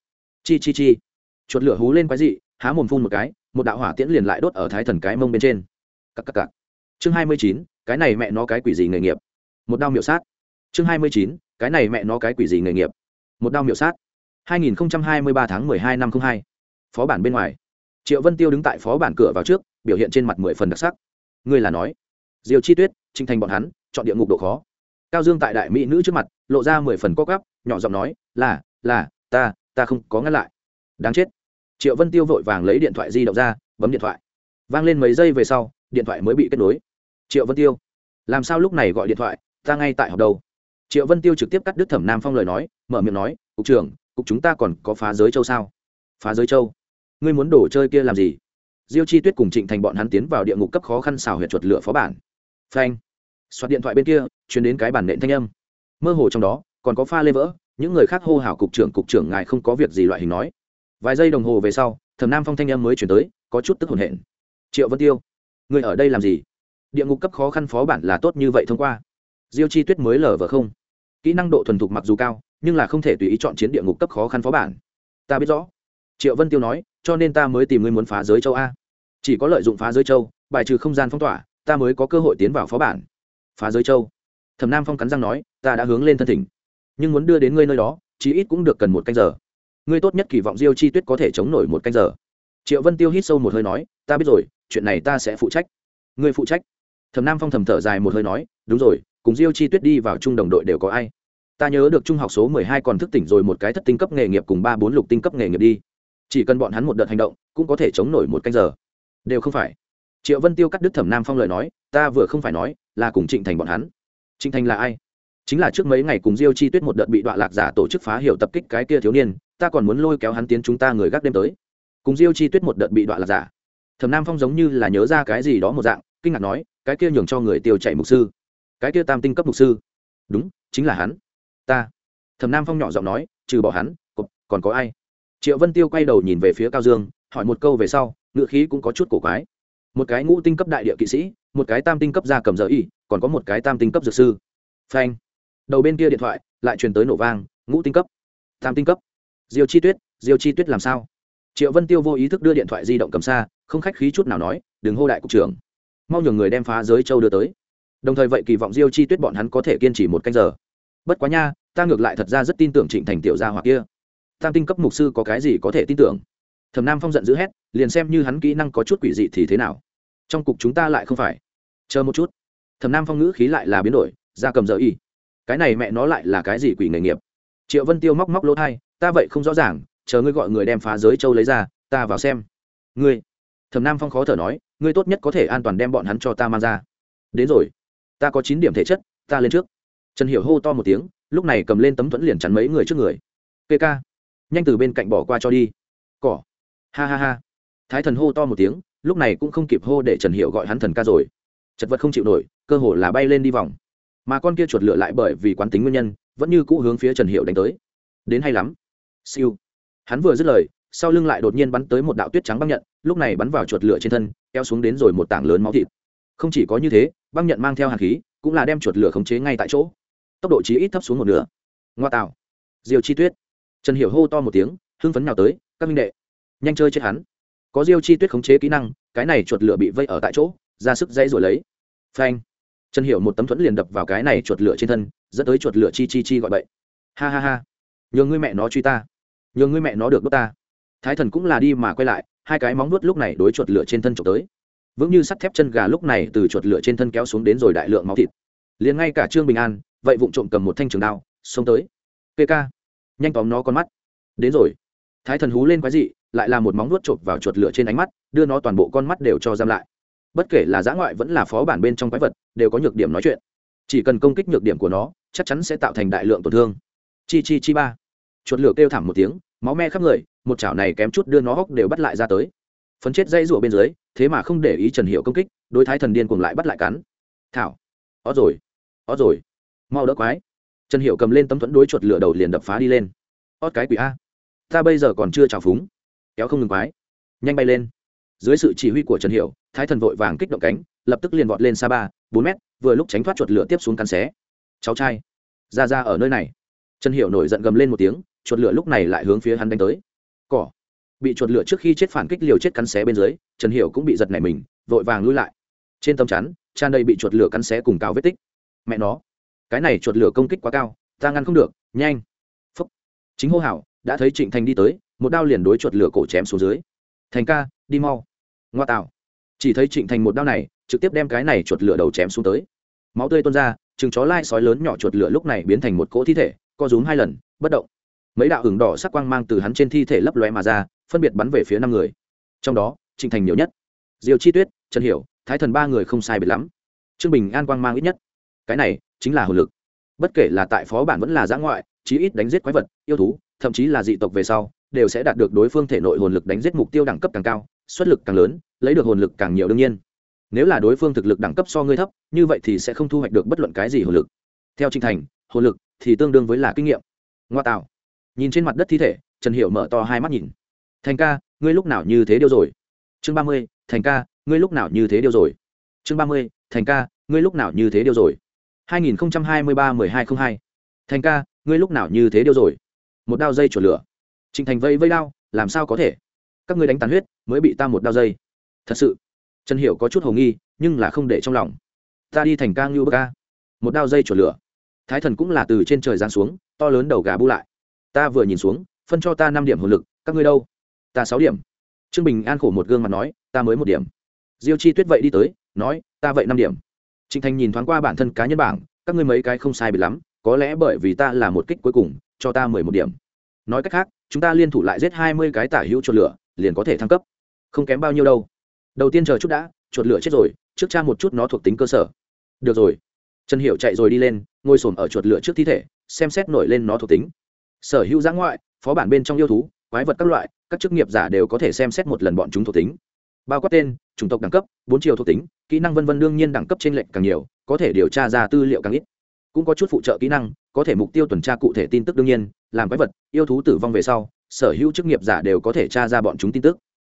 Chi chi chi. Chuột lửa hú lên quái dị, há mồm phun một cái, một đạo hỏa tiễn liền lại đốt ở thái thần cái mông bên trên. Cắc cắc cắc. chương hai mươi chín, cái này mẹ nó cái quỷ gì nghề nghiệp? Một đao miệu sát. Chương hai mươi chín, cái này mẹ nó cái quỷ gì nghề nghiệp? Một đao miệu sát. 2023 tháng 12 năm 02 phó bản bên ngoài. Triệu vân tiêu đứng tại phó bản cửa vào trước, biểu hiện trên mặt mười phần đặc sắc. Ngươi là nói diều chi tuyết trinh thành bọn hắn, chọn địa ngục độ khó. Cao dương tại đại mỹ nữ trước mặt, lộ ra mười phần co cắp nhỏ giọng nói, là là, ta ta không có ngăn lại. Đáng chết. Triệu vân tiêu vội vàng lấy điện thoại di động ra, bấm điện thoại. Vang lên mấy giây về sau, điện thoại mới bị kết nối. Triệu vân tiêu, làm sao lúc này gọi điện thoại, ta ngay tại học đầu triệu vân tiêu trực tiếp cắt đứt thẩm nam phong lời nói, mở miệng nói, cục trưởng, cục chúng ta còn có phá giới châu sao? Phá giới châu ngươi muốn đổ chơi kia làm gì? Diêu chi tuyết cùng trịnh thành bọn hắn tiến vào địa ngục cấp khó khăn xào huyệt chuột lửa phó bản. Phanh. Xoát điện thoại bên kia chuyển đến cái bản nện thanh âm. Mơ hồ trong đó, còn có pha lê vỡ, những người khác hô hào cục trưởng cục trưởng ngài không có việc gì loại hình nói. Vài giây đồng hồ về sau, thẩm nam phong thanh âm mới chuyển tới, có chút tức hồn hển. Triệu vân tiêu người ở đây làm gì? Địa ngục cấp khó khăn phó bản là tốt như vậy thông qua. Diêu chi tuyết mới lở vở không. Kỹ năng độ thuần thục mặc dù cao, nhưng là không thể tùy ý chọn chiến địa ngục cấp khó khăn phó bản. Ta biết rõ triệu vân tiêu nói, cho nên ta mới tìm ngươi muốn phá giới châu a. Chỉ có lợi dụng phá giới châu, bài trừ không gian phong tỏa, ta mới có cơ hội tiến vào phó bản. Phá giới châu. Thẩm nam phong cắn răng nói, ta đã hướng lên thân thỉnh. Nhưng muốn đưa đến ngươi nơi đó, chí ít cũng được cần một canh giờ. Ngươi tốt nhất kỳ vọng diêu chi tuyết có thể chống nổi một canh giờ. Triệu vân tiêu hít sâu một hơi nói, ta biết rồi, chuyện này ta sẽ phụ trách. Ngươi phụ trách. Thẩm nam phong thầm thở dài một hơi nói, đúng rồi, cùng diêu chi tuyết đi vào chung đồng đội đều có ai? Ta nhớ được trung học số mười hai còn thức tỉnh rồi một cái thất tinh cấp nghề nghiệp cùng ba bốn lục tinh cấp nghề nghiệp đi chỉ cần bọn hắn một đợt hành động, cũng có thể chống nổi một canh giờ. Đều không phải. Triệu vân tiêu cắt đứt thẩm nam phong lời nói, ta vừa không phải nói, là cùng trịnh thành bọn hắn. Trịnh thành là ai? Chính là trước mấy ngày cùng diêu chi tuyết một đợt bị đoạn lạc giả tổ chức phá hiệu tập kích cái kia thiếu niên, ta còn muốn lôi kéo hắn tiến chúng ta người gác đêm tới. Cùng diêu chi tuyết một đợt bị đoạn lạc giả. Thẩm nam phong giống như là nhớ ra cái gì đó một dạng, kinh ngạc nói, cái kia nhường cho người tiêu chảy mục sư. Cái kia tam tinh cấp mục sư. Đúng, chính là hắn. Ta. Thẩm nam phong nhỏ giọng nói, trừ bỏ hắn còn có ai? Triệu vân tiêu quay đầu nhìn về phía cao dương, hỏi một câu về sau ngựa khí cũng có chút cổ quái. Một cái ngũ tinh cấp đại địa kỵ sĩ, một cái tam tinh cấp gia cầm giờ y, còn có một cái tam tinh cấp dược sư. Phanh. Đầu bên kia điện thoại, lại truyền tới nổ vang, ngũ tinh cấp. Tam tinh cấp. Diêu chi tuyết, diêu chi tuyết làm sao? Triệu vân tiêu vô ý thức đưa điện thoại di động cầm xa, không khách khí chút nào nói, đừng hô đại cục trưởng. Mau nhường người đem phá giới châu đưa tới. Đồng thời vậy kỳ vọng diêu chi tuyết bọn hắn có thể kiên trì một canh giờ. Bất quá nha, ta ngược lại thật ra rất tin tưởng trịnh thành tiểu gia hoặc kia tam tinh cấp mục sư có cái gì có thể tin tưởng? Thẩm nam phong giận dữ hét, liền xem như hắn kỹ năng có chút quỷ dị thì thế nào? Trong cục chúng ta lại không phải. Chờ một chút. Thẩm nam phong ngữ khí lại là biến đổi, ra cầm giờ y. Cái này mẹ nó lại là cái gì quỷ nghề nghiệp? Triệu vân tiêu móc móc lỗ thai, ta vậy không rõ ràng, chờ ngươi gọi người đem phá giới châu lấy ra, ta vào xem. Ngươi. Thẩm nam phong khó thở nói, ngươi tốt nhất có thể an toàn đem bọn hắn cho ta mang ra. Đến rồi. Ta có chín điểm thể chất, ta lên trước. Trần hiểu hô to một tiếng, lúc này cầm lên tấm thuẫn liền chắn mấy người trước người. Pk nhanh từ bên cạnh bỏ qua cho đi. Cỏ. Ha ha ha. Thái thần hô to một tiếng, lúc này cũng không kịp hô để trần hiệu gọi hắn thần ca rồi. Chật vật không chịu nổi, cơ hồ là bay lên đi vòng. Mà con kia chuột lửa lại bởi vì quán tính nguyên nhân, vẫn như cũ hướng phía trần hiệu đánh tới. Đến hay lắm. Siêu. Hắn vừa dứt lời, sau lưng lại đột nhiên bắn tới một đạo tuyết trắng băng nhận, lúc này bắn vào chuột lửa trên thân, kéo xuống đến rồi một tảng lớn máu thịt. Không chỉ có như thế, băng nhận mang theo hạt khí, cũng là đem chuột lửa khống chế ngay tại chỗ. Tốc độ chí ít thấp xuống một nửa. Ngoa tạo. Diều chi tuyết trần hiểu hô to một tiếng, hưng phấn nào tới, các minh đệ, nhanh chơi chết hắn. Có diêu chi tuyết khống chế kỹ năng, cái này chuột lửa bị vây ở tại chỗ, ra sức dãy rồi lấy. Phanh. Trần hiểu một tấm thuẫn liền đập vào cái này chuột lửa trên thân, dẫn tới chuột lửa chi chi chi gọi bậy. Ha ha ha. Nhường ngươi mẹ nó truy ta. Nhường ngươi mẹ nó được đốt ta. Thái thần cũng là đi mà quay lại, hai cái móng nuốt lúc này đối chuột lửa trên thân trộm tới. Vững như sắt thép chân gà lúc này từ chuột lửa trên thân kéo xuống đến rồi đại lượng máu thịt. Liền ngay cả trương bình an, vậy vụng trộm cầm một thanh trường đao, xông tới. Pk nhanh tóm nó con mắt. Đến rồi. Thái thần hú lên quái dị, lại là một móng nuốt chộp vào chuột lửa trên ánh mắt, đưa nó toàn bộ con mắt đều cho giam lại. Bất kể là giã ngoại vẫn là phó bản bên trong quái vật, đều có nhược điểm nói chuyện. Chỉ cần công kích nhược điểm của nó, chắc chắn sẽ tạo thành đại lượng tổn thương. Chi chi chi ba. Chuột lửa kêu thảm một tiếng, máu me khắp người, một chảo này kém chút đưa nó hốc đều bắt lại ra tới. Phấn chết dây rụa bên dưới, thế mà không để ý trần hiệu công kích, đối thái thần điên cùng lại bắt lại cắn. Thảo. Ó rồi. Ó rồi. Mau đỡ quái trần hiệu cầm lên tấm thuẫn đối chuột lửa đầu liền đập phá đi lên. Ót cái quỷ a, ta bây giờ còn chưa trào phúng. Kéo không ngừng quái. Nhanh bay lên. Dưới sự chỉ huy của trần hiệu thái thần vội vàng kích động cánh, lập tức liền vọt lên xa ba, bốn mét, vừa lúc tránh thoát chuột lửa tiếp xuống cắn xé. Cháu trai, ra ra ở nơi này. Trần hiệu nổi giận gầm lên một tiếng, chuột lửa lúc này lại hướng phía hắn đánh tới. Cỏ. Bị chuột lửa trước khi chết phản kích liều chết cắn xé bên dưới, trần hiệu cũng bị giật nảy mình, vội vàng lui lại. Trên tấm chắn, tràn đầy bị chuột lửa cắn xé cùng cao vết tích. Mẹ nó cái này chuột lửa công kích quá cao, ta ngăn không được, nhanh, phúc. Chính hô hảo đã thấy trịnh thành đi tới, một đao liền đối chuột lửa cổ chém xuống dưới. Thành ca, đi mau. Ngoa tạo. Chỉ thấy trịnh thành một đao này, trực tiếp đem cái này chuột lửa đầu chém xuống tới. Máu tươi tuôn ra, chừng chó lai sói lớn nhỏ chuột lửa lúc này biến thành một cỗ thi thể, co rúm hai lần, bất động. Mấy đạo hừng đỏ sắc quang mang từ hắn trên thi thể lấp lóe mà ra, phân biệt bắn về phía năm người. Trong đó, trịnh thành nhiều nhất. Diều chi tuyết, trần hiểu, thái thần ba người không sai biệt lắm. Trương bình an quang mang ít nhất. Cái này chính là hồn lực. Bất kể là tại phó bản vẫn là giã ngoại, chí ít đánh giết quái vật, yêu thú, thậm chí là dị tộc về sau, đều sẽ đạt được đối phương thể nội hồn lực đánh giết mục tiêu đẳng cấp càng cao, xuất lực càng lớn, lấy được hồn lực càng nhiều đương nhiên. Nếu là đối phương thực lực đẳng cấp so ngươi thấp, như vậy thì sẽ không thu hoạch được bất luận cái gì hồn lực. Theo trinh thành, hồn lực thì tương đương với là kinh nghiệm. Ngoa tạo. Nhìn trên mặt đất thi thể, trần hiệu mở to hai mắt nhìn. Thành ca, ngươi lúc nào như thế điều rồi? Chương ba mươi, thành ca, ngươi lúc nào như thế điều rồi? Chương ba mươi, thành ca, ngươi lúc nào như thế điều rồi? 2023-1202. Thành ca, ngươi lúc nào như thế điêu rồi? Một đao dây chuột lửa. Trịnh Thành vây vây đao, làm sao có thể? Các ngươi đánh tàn huyết, mới bị ta một đao dây. Thật sự. Trần Hiểu có chút hồ nghi, nhưng là không để trong lòng. Ta đi thành ca Ngưu ca. Một đao dây chuột lửa. Thái thần cũng là từ trên trời giáng xuống, to lớn đầu gà bu lại. Ta vừa nhìn xuống, phân cho ta năm điểm hồn lực, các ngươi đâu? Ta sáu điểm. Trương Bình An khổ một gương mặt nói, ta mới một điểm. Diêu Chi Tuyết vậy đi tới, nói, ta vậy năm điểm trịnh thành nhìn thoáng qua bản thân cá nhân bảng, các ngươi mấy cái không sai biệt lắm, có lẽ bởi vì ta là một kích cuối cùng, cho ta mười một điểm. Nói cách khác, chúng ta liên thủ lại giết hai mươi cái tả hữu chuột lửa, liền có thể thăng cấp. Không kém bao nhiêu đâu. Đầu tiên chờ chút đã, chuột lửa chết rồi, trước cha một chút nó thuộc tính cơ sở. Được rồi. Trần Hiểu chạy rồi đi lên, ngồi s ở chuột lửa trước thi thể, xem xét nổi lên nó thuộc tính. Sở hữu giã ngoại, phó bản bên trong yêu thú, quái vật các loại, các chức nghiệp giả đều có thể xem xét một lần bọn chúng thuộc tính bao quát tên, chủng tộc đẳng cấp, bốn chiều thuộc tính, kỹ năng vân vân đương nhiên đẳng cấp trên lệnh càng nhiều, có thể điều tra ra tư liệu càng ít. Cũng có chút phụ trợ kỹ năng, có thể mục tiêu tuần tra cụ thể tin tức đương nhiên, làm quái vật, yêu thú tử vong về sau, sở hữu chức nghiệp giả đều có thể tra ra bọn chúng tin tức.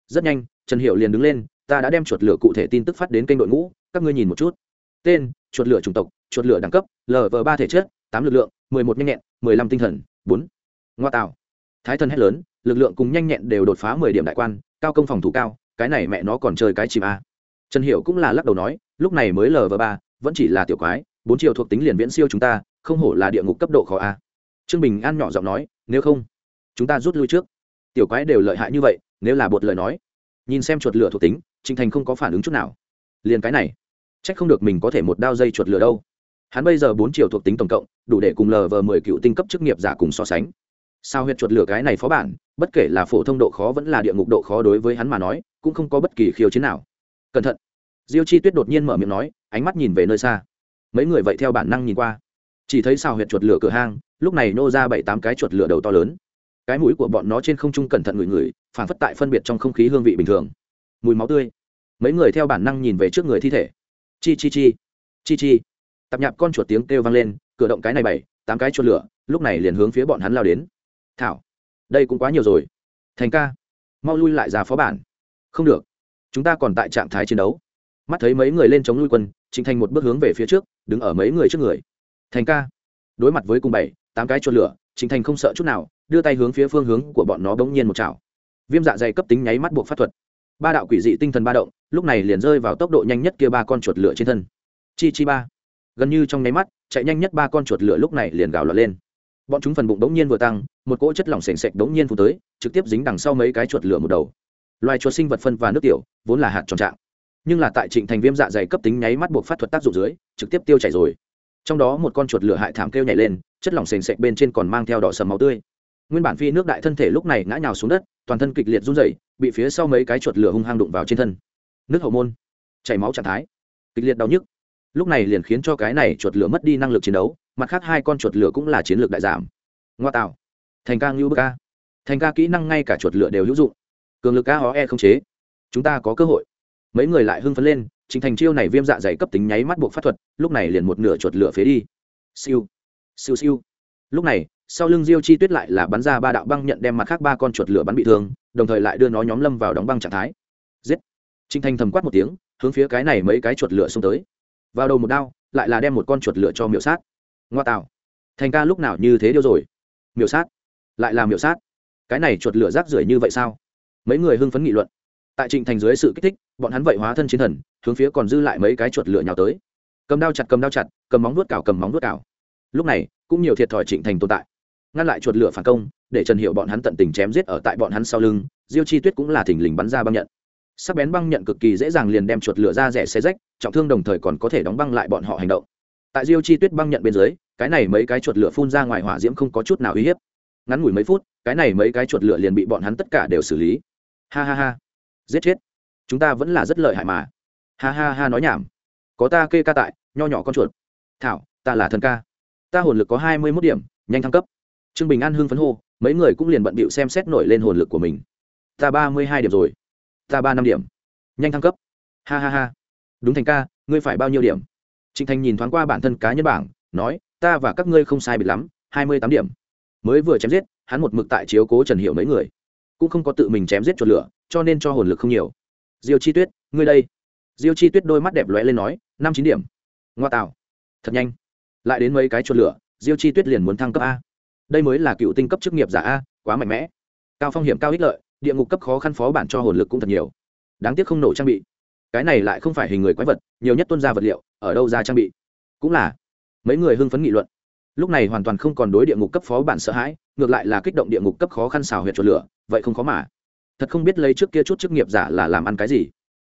Rất nhanh, trần hiệu liền đứng lên, ta đã đem chuột lửa cụ thể tin tức phát đến kênh đội ngũ, các ngươi nhìn một chút. Tên, chuột lửa chủng tộc, chuột lửa đẳng cấp lv ba thể chất, tám lực lượng, mười một nhanh nhẹn, mười lăm tinh thần, bốn. Ngoa tạo. Thái thần hét lớn, lực lượng cùng nhanh nhẹn đều đột phá mười điểm đại quan, cao công phòng thủ cao cái này mẹ nó còn chơi cái chìm a. Trần hiểu cũng là lắc đầu nói, lúc này mới lờ vờ ba, vẫn chỉ là tiểu quái, bốn chiều thuộc tính liền viễn siêu chúng ta, không hổ là địa ngục cấp độ khó a. Trương bình an nhỏ giọng nói, nếu không, chúng ta rút lui trước. Tiểu quái đều lợi hại như vậy, nếu là bột lời nói. Nhìn xem chuột lửa thuộc tính trinh thành không có phản ứng chút nào. Liền cái này c h ắ c không được mình có thể một đao dây chuột lửa đâu. Hắn bây giờ bốn chiều thuộc tính tổng cộng, đủ để cùng lờ vờ mười cựu tinh cấp chức nghiệp giả cùng so sánh. Sao huyệt chuột lửa cái này phó bản, bất kể là phổ thông độ khó vẫn là địa ngục độ khó đối với hắn mà nói cũng không có bất kỳ khiêu chiến nào. Cẩn thận. Diêu chi tuyết đột nhiên mở miệng nói, ánh mắt nhìn về nơi xa. Mấy người vậy theo bản năng nhìn qua. Chỉ thấy sao huyệt chuột lửa cửa hang, lúc này nô ra bảy tám cái chuột lửa đầu to lớn. Cái mũi của bọn nó trên không trung cẩn thận ngửi ngửi, phản phất tại phân biệt trong không khí hương vị bình thường. Mùi máu tươi. Mấy người theo bản năng nhìn về trước người thi thể. Chi chi chi. Chi chi. Tạp nhạp con chuột tiếng kêu vang lên, cửa động cái này bảy, tám cái chuột lửa, lúc này liền hướng phía bọn hắn lao đến. Thảo, đây cũng quá nhiều rồi. Thành ca, mau lui lại ra phó bản không được. Chúng ta còn tại trạng thái chiến đấu. Mắt thấy mấy người lên chống nuôi quân trình thành một bước hướng về phía trước, đứng ở mấy người trước người. Thành ca. Đối mặt với cùng bảy, tám cái chuột lửa trình thành không sợ chút nào, đưa tay hướng phía phương hướng của bọn nó bỗng nhiên một chảo. Viêm dạ dày cấp tính nháy mắt buộc pháp thuật. Ba đạo quỷ dị tinh thần ba động, lúc này liền rơi vào tốc độ nhanh nhất kia ba con chuột lửa trên thân. Chi chi ba. Gần như trong nháy mắt, chạy nhanh nhất ba con chuột lửa lúc này liền gào lọt lên. Bọn chúng phần bụng đống nhiên vừa tăng, một cỗ chất lỏng s ề n sệch đống nhiên phụ tới, trực tiếp dính đằng sau mấy cái chuột lửa một đầu loài chuột sinh vật phân và nước tiểu, vốn là hạt tròn trạng. Nhưng là tại trịnh thành viêm dạ dày cấp tính nháy mắt buộc phát thuật tác dụng dưới, trực tiếp tiêu chảy rồi. Trong đó một con chuột lửa hại thảm kêu nhảy lên, chất lỏng sền sệt sệch bên trên còn mang theo đỏ sầm máu tươi. Nguyên bản phi nước đại thân thể lúc này ngã nhào xuống đất, toàn thân kịch liệt run rẩy, bị phía sau mấy cái chuột lửa hung hăng đụng vào trên thân. Nước hậu môn, chảy máu trạng thái, kịch liệt đau nhức. Lúc này liền khiến cho cái này chuột lửa mất đi năng lực chiến đấu, mặt khác hai con chuột lửa cũng là chiến lược đại giảm. Ngoa tạo, thành ca ngưu bức ca. Thành ca kỹ năng ngay cả chuột lửa đều hữu dụng cường lực ca ho e không chế. Chúng ta có cơ hội. Mấy người lại hưng phấn lên, trình thành chiêu này viêm dạ dày cấp tính nháy mắt buộc pháp thuật, lúc này liền một nửa chuột lửa phế đi. Siêu. Siêu siêu. Lúc này, sau lưng diêu chi tuyết lại là bắn ra ba đạo băng nhận đem mặt khác ba con chuột lửa bắn bị thương, đồng thời lại đưa nó nhóm lâm vào đóng băng trạng thái. Giết. Trình thành thầm quát một tiếng, hướng phía cái này mấy cái chuột lửa xông tới. Vào đầu một đao, lại là đem một con chuột lửa cho miểu sát. Ngoa tạo. Thành ca lúc nào như thế điêu rồi? Miểu sát. Lại là miểu sát. Cái này chuột lửa rác rưởi như vậy sao? Mấy người hưng phấn nghị luận. Tại trịnh thành dưới sự kích thích, bọn hắn vậy hóa thân chiến thần, hướng phía còn dư lại mấy cái chuột lửa nhào tới. Cầm đao chặt cầm đao chặt, cầm móng nuốt cào, cầm móng nuốt cào. Lúc này, cũng nhiều thiệt thòi trịnh thành tồn tại. Ngăn lại chuột lửa phản công, để trần hiệu bọn hắn tận tình chém giết ở tại bọn hắn sau lưng, diêu chi tuyết cũng là thình lình bắn ra băng nhận. Sắc bén băng nhận cực kỳ dễ dàng liền đem chuột lửa ra rẻ xe rách, trọng thương đồng thời còn có thể đóng băng lại bọn họ hành động. Tại diêu chi tuyết băng nhận bên dưới, cái này mấy cái chuột lửa phun ra ngoài hỏa diễm không có chút nào uy hiếp. Ngắn ngủi mấy phút, cái này mấy cái chuột lửa liền bị bọn hắn tất cả đều xử lý ha ha ha. Giết chết. Chúng ta vẫn là rất lợi hại mà. Ha ha ha nói nhảm. Có ta kê ca tại, nho nhỏ con chuột. Thảo, ta là thần ca. Ta hồn lực có hai mươi mốt điểm, nhanh thăng cấp. Trương bình an hưng phấn hô, mấy người cũng liền bận bịu xem xét nổi lên hồn lực của mình. Ta ba mươi hai điểm rồi. Ta ba năm điểm. Nhanh thăng cấp. Ha ha ha. Đúng thành ca, ngươi phải bao nhiêu điểm? Trịnh thành nhìn thoáng qua bản thân cá nhân bảng, nói, ta và các ngươi không sai biệt lắm, hai mươi tám điểm. Mới vừa chém giết, hắn một mực tại chiếu cố trần hiệu mấy người cũng không có tự mình chém giết chuột lửa, cho nên cho hồn lực không nhiều. Diêu chi tuyết, ngươi đây. Diêu chi tuyết đôi mắt đẹp lóe lên nói, năm chín điểm. Ngoa tạo. Thật nhanh. Lại đến mấy cái chuột lửa, diêu chi tuyết liền muốn thăng cấp a. Đây mới là cựu tinh cấp chức nghiệp giả a, quá mạnh mẽ. Cao phong hiểm cao ích lợi, địa ngục cấp khó khăn phó bản cho hồn lực cũng thật nhiều. Đáng tiếc không nổ trang bị. Cái này lại không phải hình người quái vật, nhiều nhất tuân ra vật liệu, ở đâu ra trang bị? Cũng là. Mấy người hưng phấn nghị luận lúc này hoàn toàn không còn đối địa ngục cấp phó bản sợ hãi, ngược lại là kích động địa ngục cấp khó khăn xào huyệt chuột lửa, vậy không khó mà. Thật không biết lấy trước kia chút chức nghiệp giả là làm ăn cái gì.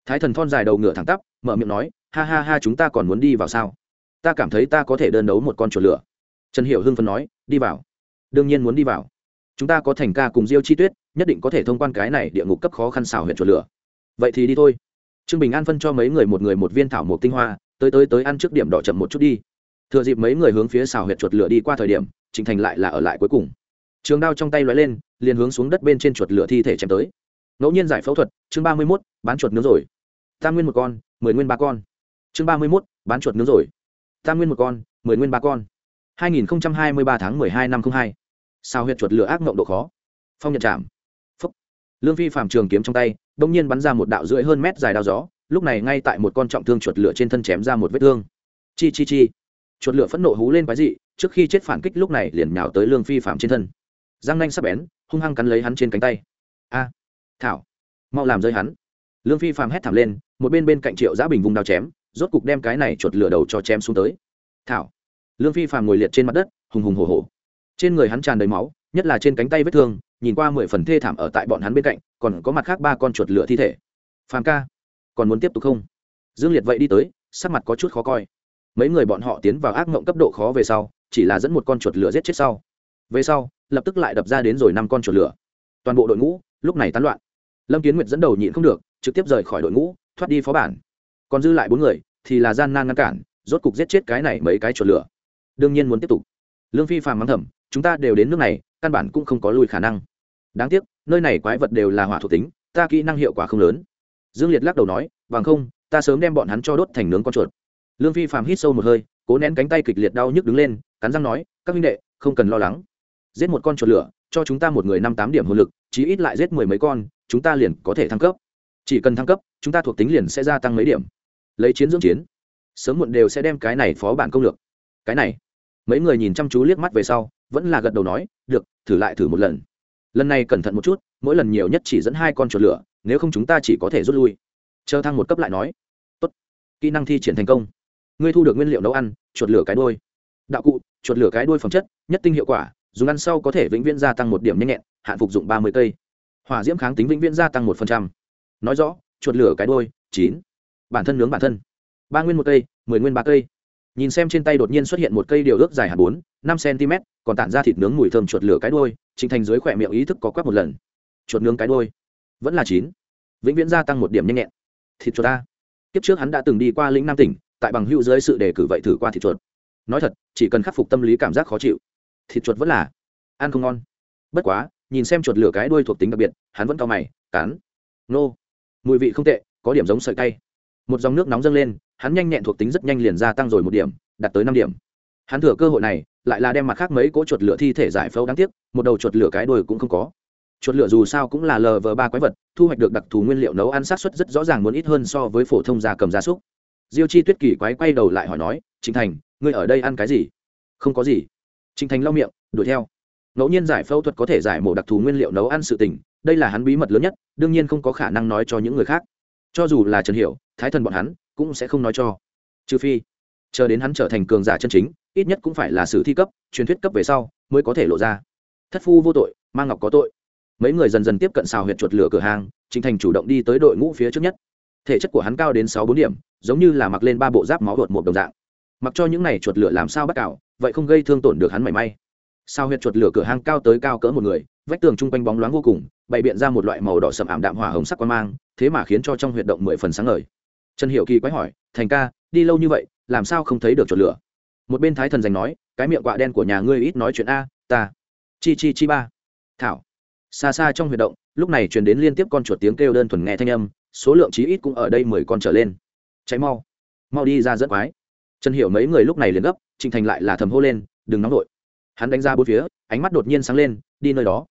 Thái thần thon dài đầu ngựa thẳng tắp, mở miệng nói, ha ha ha, chúng ta còn muốn đi vào sao? Ta cảm thấy ta có thể đơn đấu một con chuột lửa. Trần Hiểu hưng phấn nói, đi vào. Đương nhiên muốn đi vào. Chúng ta có thành ca cùng diêu chi tuyết, nhất định có thể thông quan cái này địa ngục cấp khó khăn xào huyện chuột lửa. Vậy thì đi thôi. Trương bình an phân cho mấy người một người một viên thảo mộc tinh hoa, tới tới tới, ăn trước điểm đỏ chậm một chút đi thừa dịp mấy người hướng phía xào huyệt chuột lửa đi qua thời điểm trịnh thành lại là ở lại cuối cùng. Trường đao trong tay lóe lên, liền hướng xuống đất bên trên chuột lửa thi thể chém tới. Ngẫu nhiên giải phẫu thuật, chương ba mươi mốt, bán chuột nướng rồi. Tam nguyên một con, mười nguyên ba con. Chương ba mươi mốt, bán chuột nướng rồi. Tam nguyên một con, mười nguyên ba con. hai nghìn hai mươi ba tháng mười hai năm không hai. Sao huyệt chuột lửa ác mộng độ khó. Phong nhật chạm. Phúc. Lương phi phạm trường kiếm trong tay đ ỗ n g nhiên bắn ra một đạo rưỡi hơn mét dài đao gió, lúc này ngay tại một con trọng thương chuột lửa trên thân chém ra một vết thương. Chi chi chi chuột lửa phẫn nộ hú lên quái dị, trước khi chết phản kích lúc này liền nhào tới lương phi phạm trên thân. Giang nanh sắp bén, hung hăng cắn lấy hắn trên cánh tay. A, thảo, mau làm rơi hắn. Lương phi phạm hét thảm lên, một bên bên cạnh triệu giã bình vùng đao chém, rốt cục đem cái này chuột lửa đầu cho chém xuống tới. Thảo, lương phi phạm ngồi liệt trên mặt đất, hùng hùng hổ hổ. Trên người hắn tràn đầy máu, nhất là trên cánh tay vết thương, nhìn qua mười phần thê thảm ở tại bọn hắn bên cạnh, còn có mặt khác ba con chuột lửa thi thể. Phàm ca, còn muốn tiếp tục không? Dương liệt vậy đi tới, sắc mặt có chút khó coi mấy người bọn họ tiến vào ác mộng cấp độ khó về sau, chỉ là dẫn một con chuột lửa giết chết sau. Về sau, lập tức lại đập ra đến rồi năm con chuột lửa. Toàn bộ đội ngũ, lúc này tán loạn. Lâm kiến nguyệt dẫn đầu nhịn không được, trực tiếp rời khỏi đội ngũ, thoát đi phó bản. Còn dư lại bốn người, thì là gian nan ngăn cản, rốt cục giết chết cái này mấy cái chuột lửa. Đương nhiên muốn tiếp tục. Lương phi phàm mắng thầm, chúng ta đều đến nước này, căn bản cũng không có lùi khả năng. Đáng tiếc, nơi này quái vật đều là hỏa thuộc tính, ta kỹ năng hiệu quả không lớn. Dương liệt lắc đầu nói, bằng không, ta sớm đem bọn hắn cho đốt thành nướng con chuột lương phi phàm hít sâu một hơi, cố nén cánh tay kịch liệt đau nhức đứng lên, cắn răng nói, các huynh đệ, không cần lo lắng. Giết một con chuột lửa, cho chúng ta một người năm tám điểm hồn lực, chí ít lại giết mười mấy con, chúng ta liền có thể thăng cấp. Chỉ cần thăng cấp, chúng ta thuộc tính liền sẽ gia tăng mấy điểm. Lấy chiến dưỡng chiến, sớm muộn đều sẽ đem cái này phó bản công lược. Cái này. Mấy người nhìn chăm chú liếc mắt về sau, vẫn là gật đầu nói, được, thử lại thử một lần. Lần này cẩn thận một chút, mỗi lần nhiều nhất chỉ dẫn hai con chuột lửa, nếu không chúng ta chỉ có thể rút lui. Chờ thăng một cấp lại nói. Tốt. Kỹ năng thi triển thành công ngươi thu được nguyên liệu nấu ăn, chuột lửa cái đôi đạo cụ, chuột lửa cái đôi phẩm chất, nhất tinh hiệu quả, dùng ăn sau có thể vĩnh viễn gia tăng một điểm nhanh nhẹn, hạn phục dụng ba mươi cây. Hỏa diễm kháng tính vĩnh viễn gia tăng một nói rõ, chuột lửa cái đôi chín. Bản thân nướng bản thân. Ba nguyên một cây, mười nguyên ba cây. Nhìn xem trên tay đột nhiên xuất hiện một cây điều ước dài hạt bốn, năm cm còn tản ra thịt nướng mùi thơm chuột lửa cái đôi trình thành dưới khỏe miệng ý thức có quắc một lần. Chuột nướng cái đôi vẫn là chín. Vĩnh viễn gia tăng một điểm nhanh nhẹn. Thịt chuột ta kiếp trước hắn đã từng đi qua lĩnh nam tỉnh tại bằng hữu dưới sự đề cử vậy thử qua thịt chuột. Nói thật, chỉ cần khắc phục tâm lý cảm giác khó chịu, thịt chuột vẫn là ăn không ngon. Bất quá, nhìn xem chuột lửa cái đuôi thuộc tính đặc biệt, hắn vẫn cao mày cán nô. Mùi vị không tệ, có điểm giống sợi cay. Một dòng nước nóng dâng lên, hắn nhanh nhẹn thuộc tính rất nhanh liền gia tăng rồi một điểm, đạt tới năm điểm. Hắn thừa cơ hội này, lại là đem mặt khác mấy cỗ chuột lửa thi thể giải phẫu đáng tiếc, một đầu chuột lửa cái đuôi cũng không có. Chuột lửa dù sao cũng là lờ vờ ba quái vật, thu hoạch được đặc thù nguyên liệu nấu ăn sát xuất rất rõ ràng muốn ít hơn so với phổ thông gia cầm gia súc diêu chi tuyết kỳ quái quay đầu lại hỏi nói, trịnh thành, ngươi ở đây ăn cái gì? Không có gì. Trịnh thành lau miệng, đuổi theo. Ngẫu nhiên giải phẫu thuật có thể giải mổ đặc thù nguyên liệu nấu ăn sự tình, đây là hắn bí mật lớn nhất, đương nhiên không có khả năng nói cho những người khác. Cho dù là trần hiểu, thái thần bọn hắn, cũng sẽ không nói cho. Trừ phi, chờ đến hắn trở thành cường giả chân chính, ít nhất cũng phải là sử thi cấp, truyền thuyết cấp về sau, mới có thể lộ ra. Thất phu vô tội mang ngọc có tội. Mấy người dần dần tiếp cận xào huyệt chuột lửa cửa hàng, trịnh thành chủ động đi tới đội ngũ phía trước nhất. Thể chất của hắn cao đến sáu bốn điểm giống như là mặc lên ba bộ giáp máu đột một đồng dạng. Mặc cho những này chuột lửa làm sao bắt cào, vậy không gây thương tổn được hắn mảy may. Sao huyệt chuột lửa cửa hang cao tới cao cỡ một người, vách tường chung quanh bóng loáng vô cùng, bày biện ra một loại màu đỏ sậm ảm đạm hỏa hồng sắc quan mang, thế mà khiến cho trong huyệt động mười phần sáng ngời. Trần hiệu kỳ quái hỏi, thành ca, đi lâu như vậy, làm sao không thấy được chuột lửa? Một bên thái thần giành nói, cái miệng quạ đen của nhà ngươi ít nói chuyện a, ta. Chi chi chi ba. Thảo. Xa xa trong huyệt động, lúc này truyền đến liên tiếp con chuột tiếng kêu đơn thuần nghe thanh âm, số lượng chí ít cũng ở đây mười con trở lên cháy mau. Mau đi ra dẫn quái. Trần hiểu mấy người lúc này liền gấp, trịnh thành lại là thầm hô lên, đừng nóng vội. Hắn đánh ra bốn phía, ánh mắt đột nhiên sáng lên, đi nơi đó.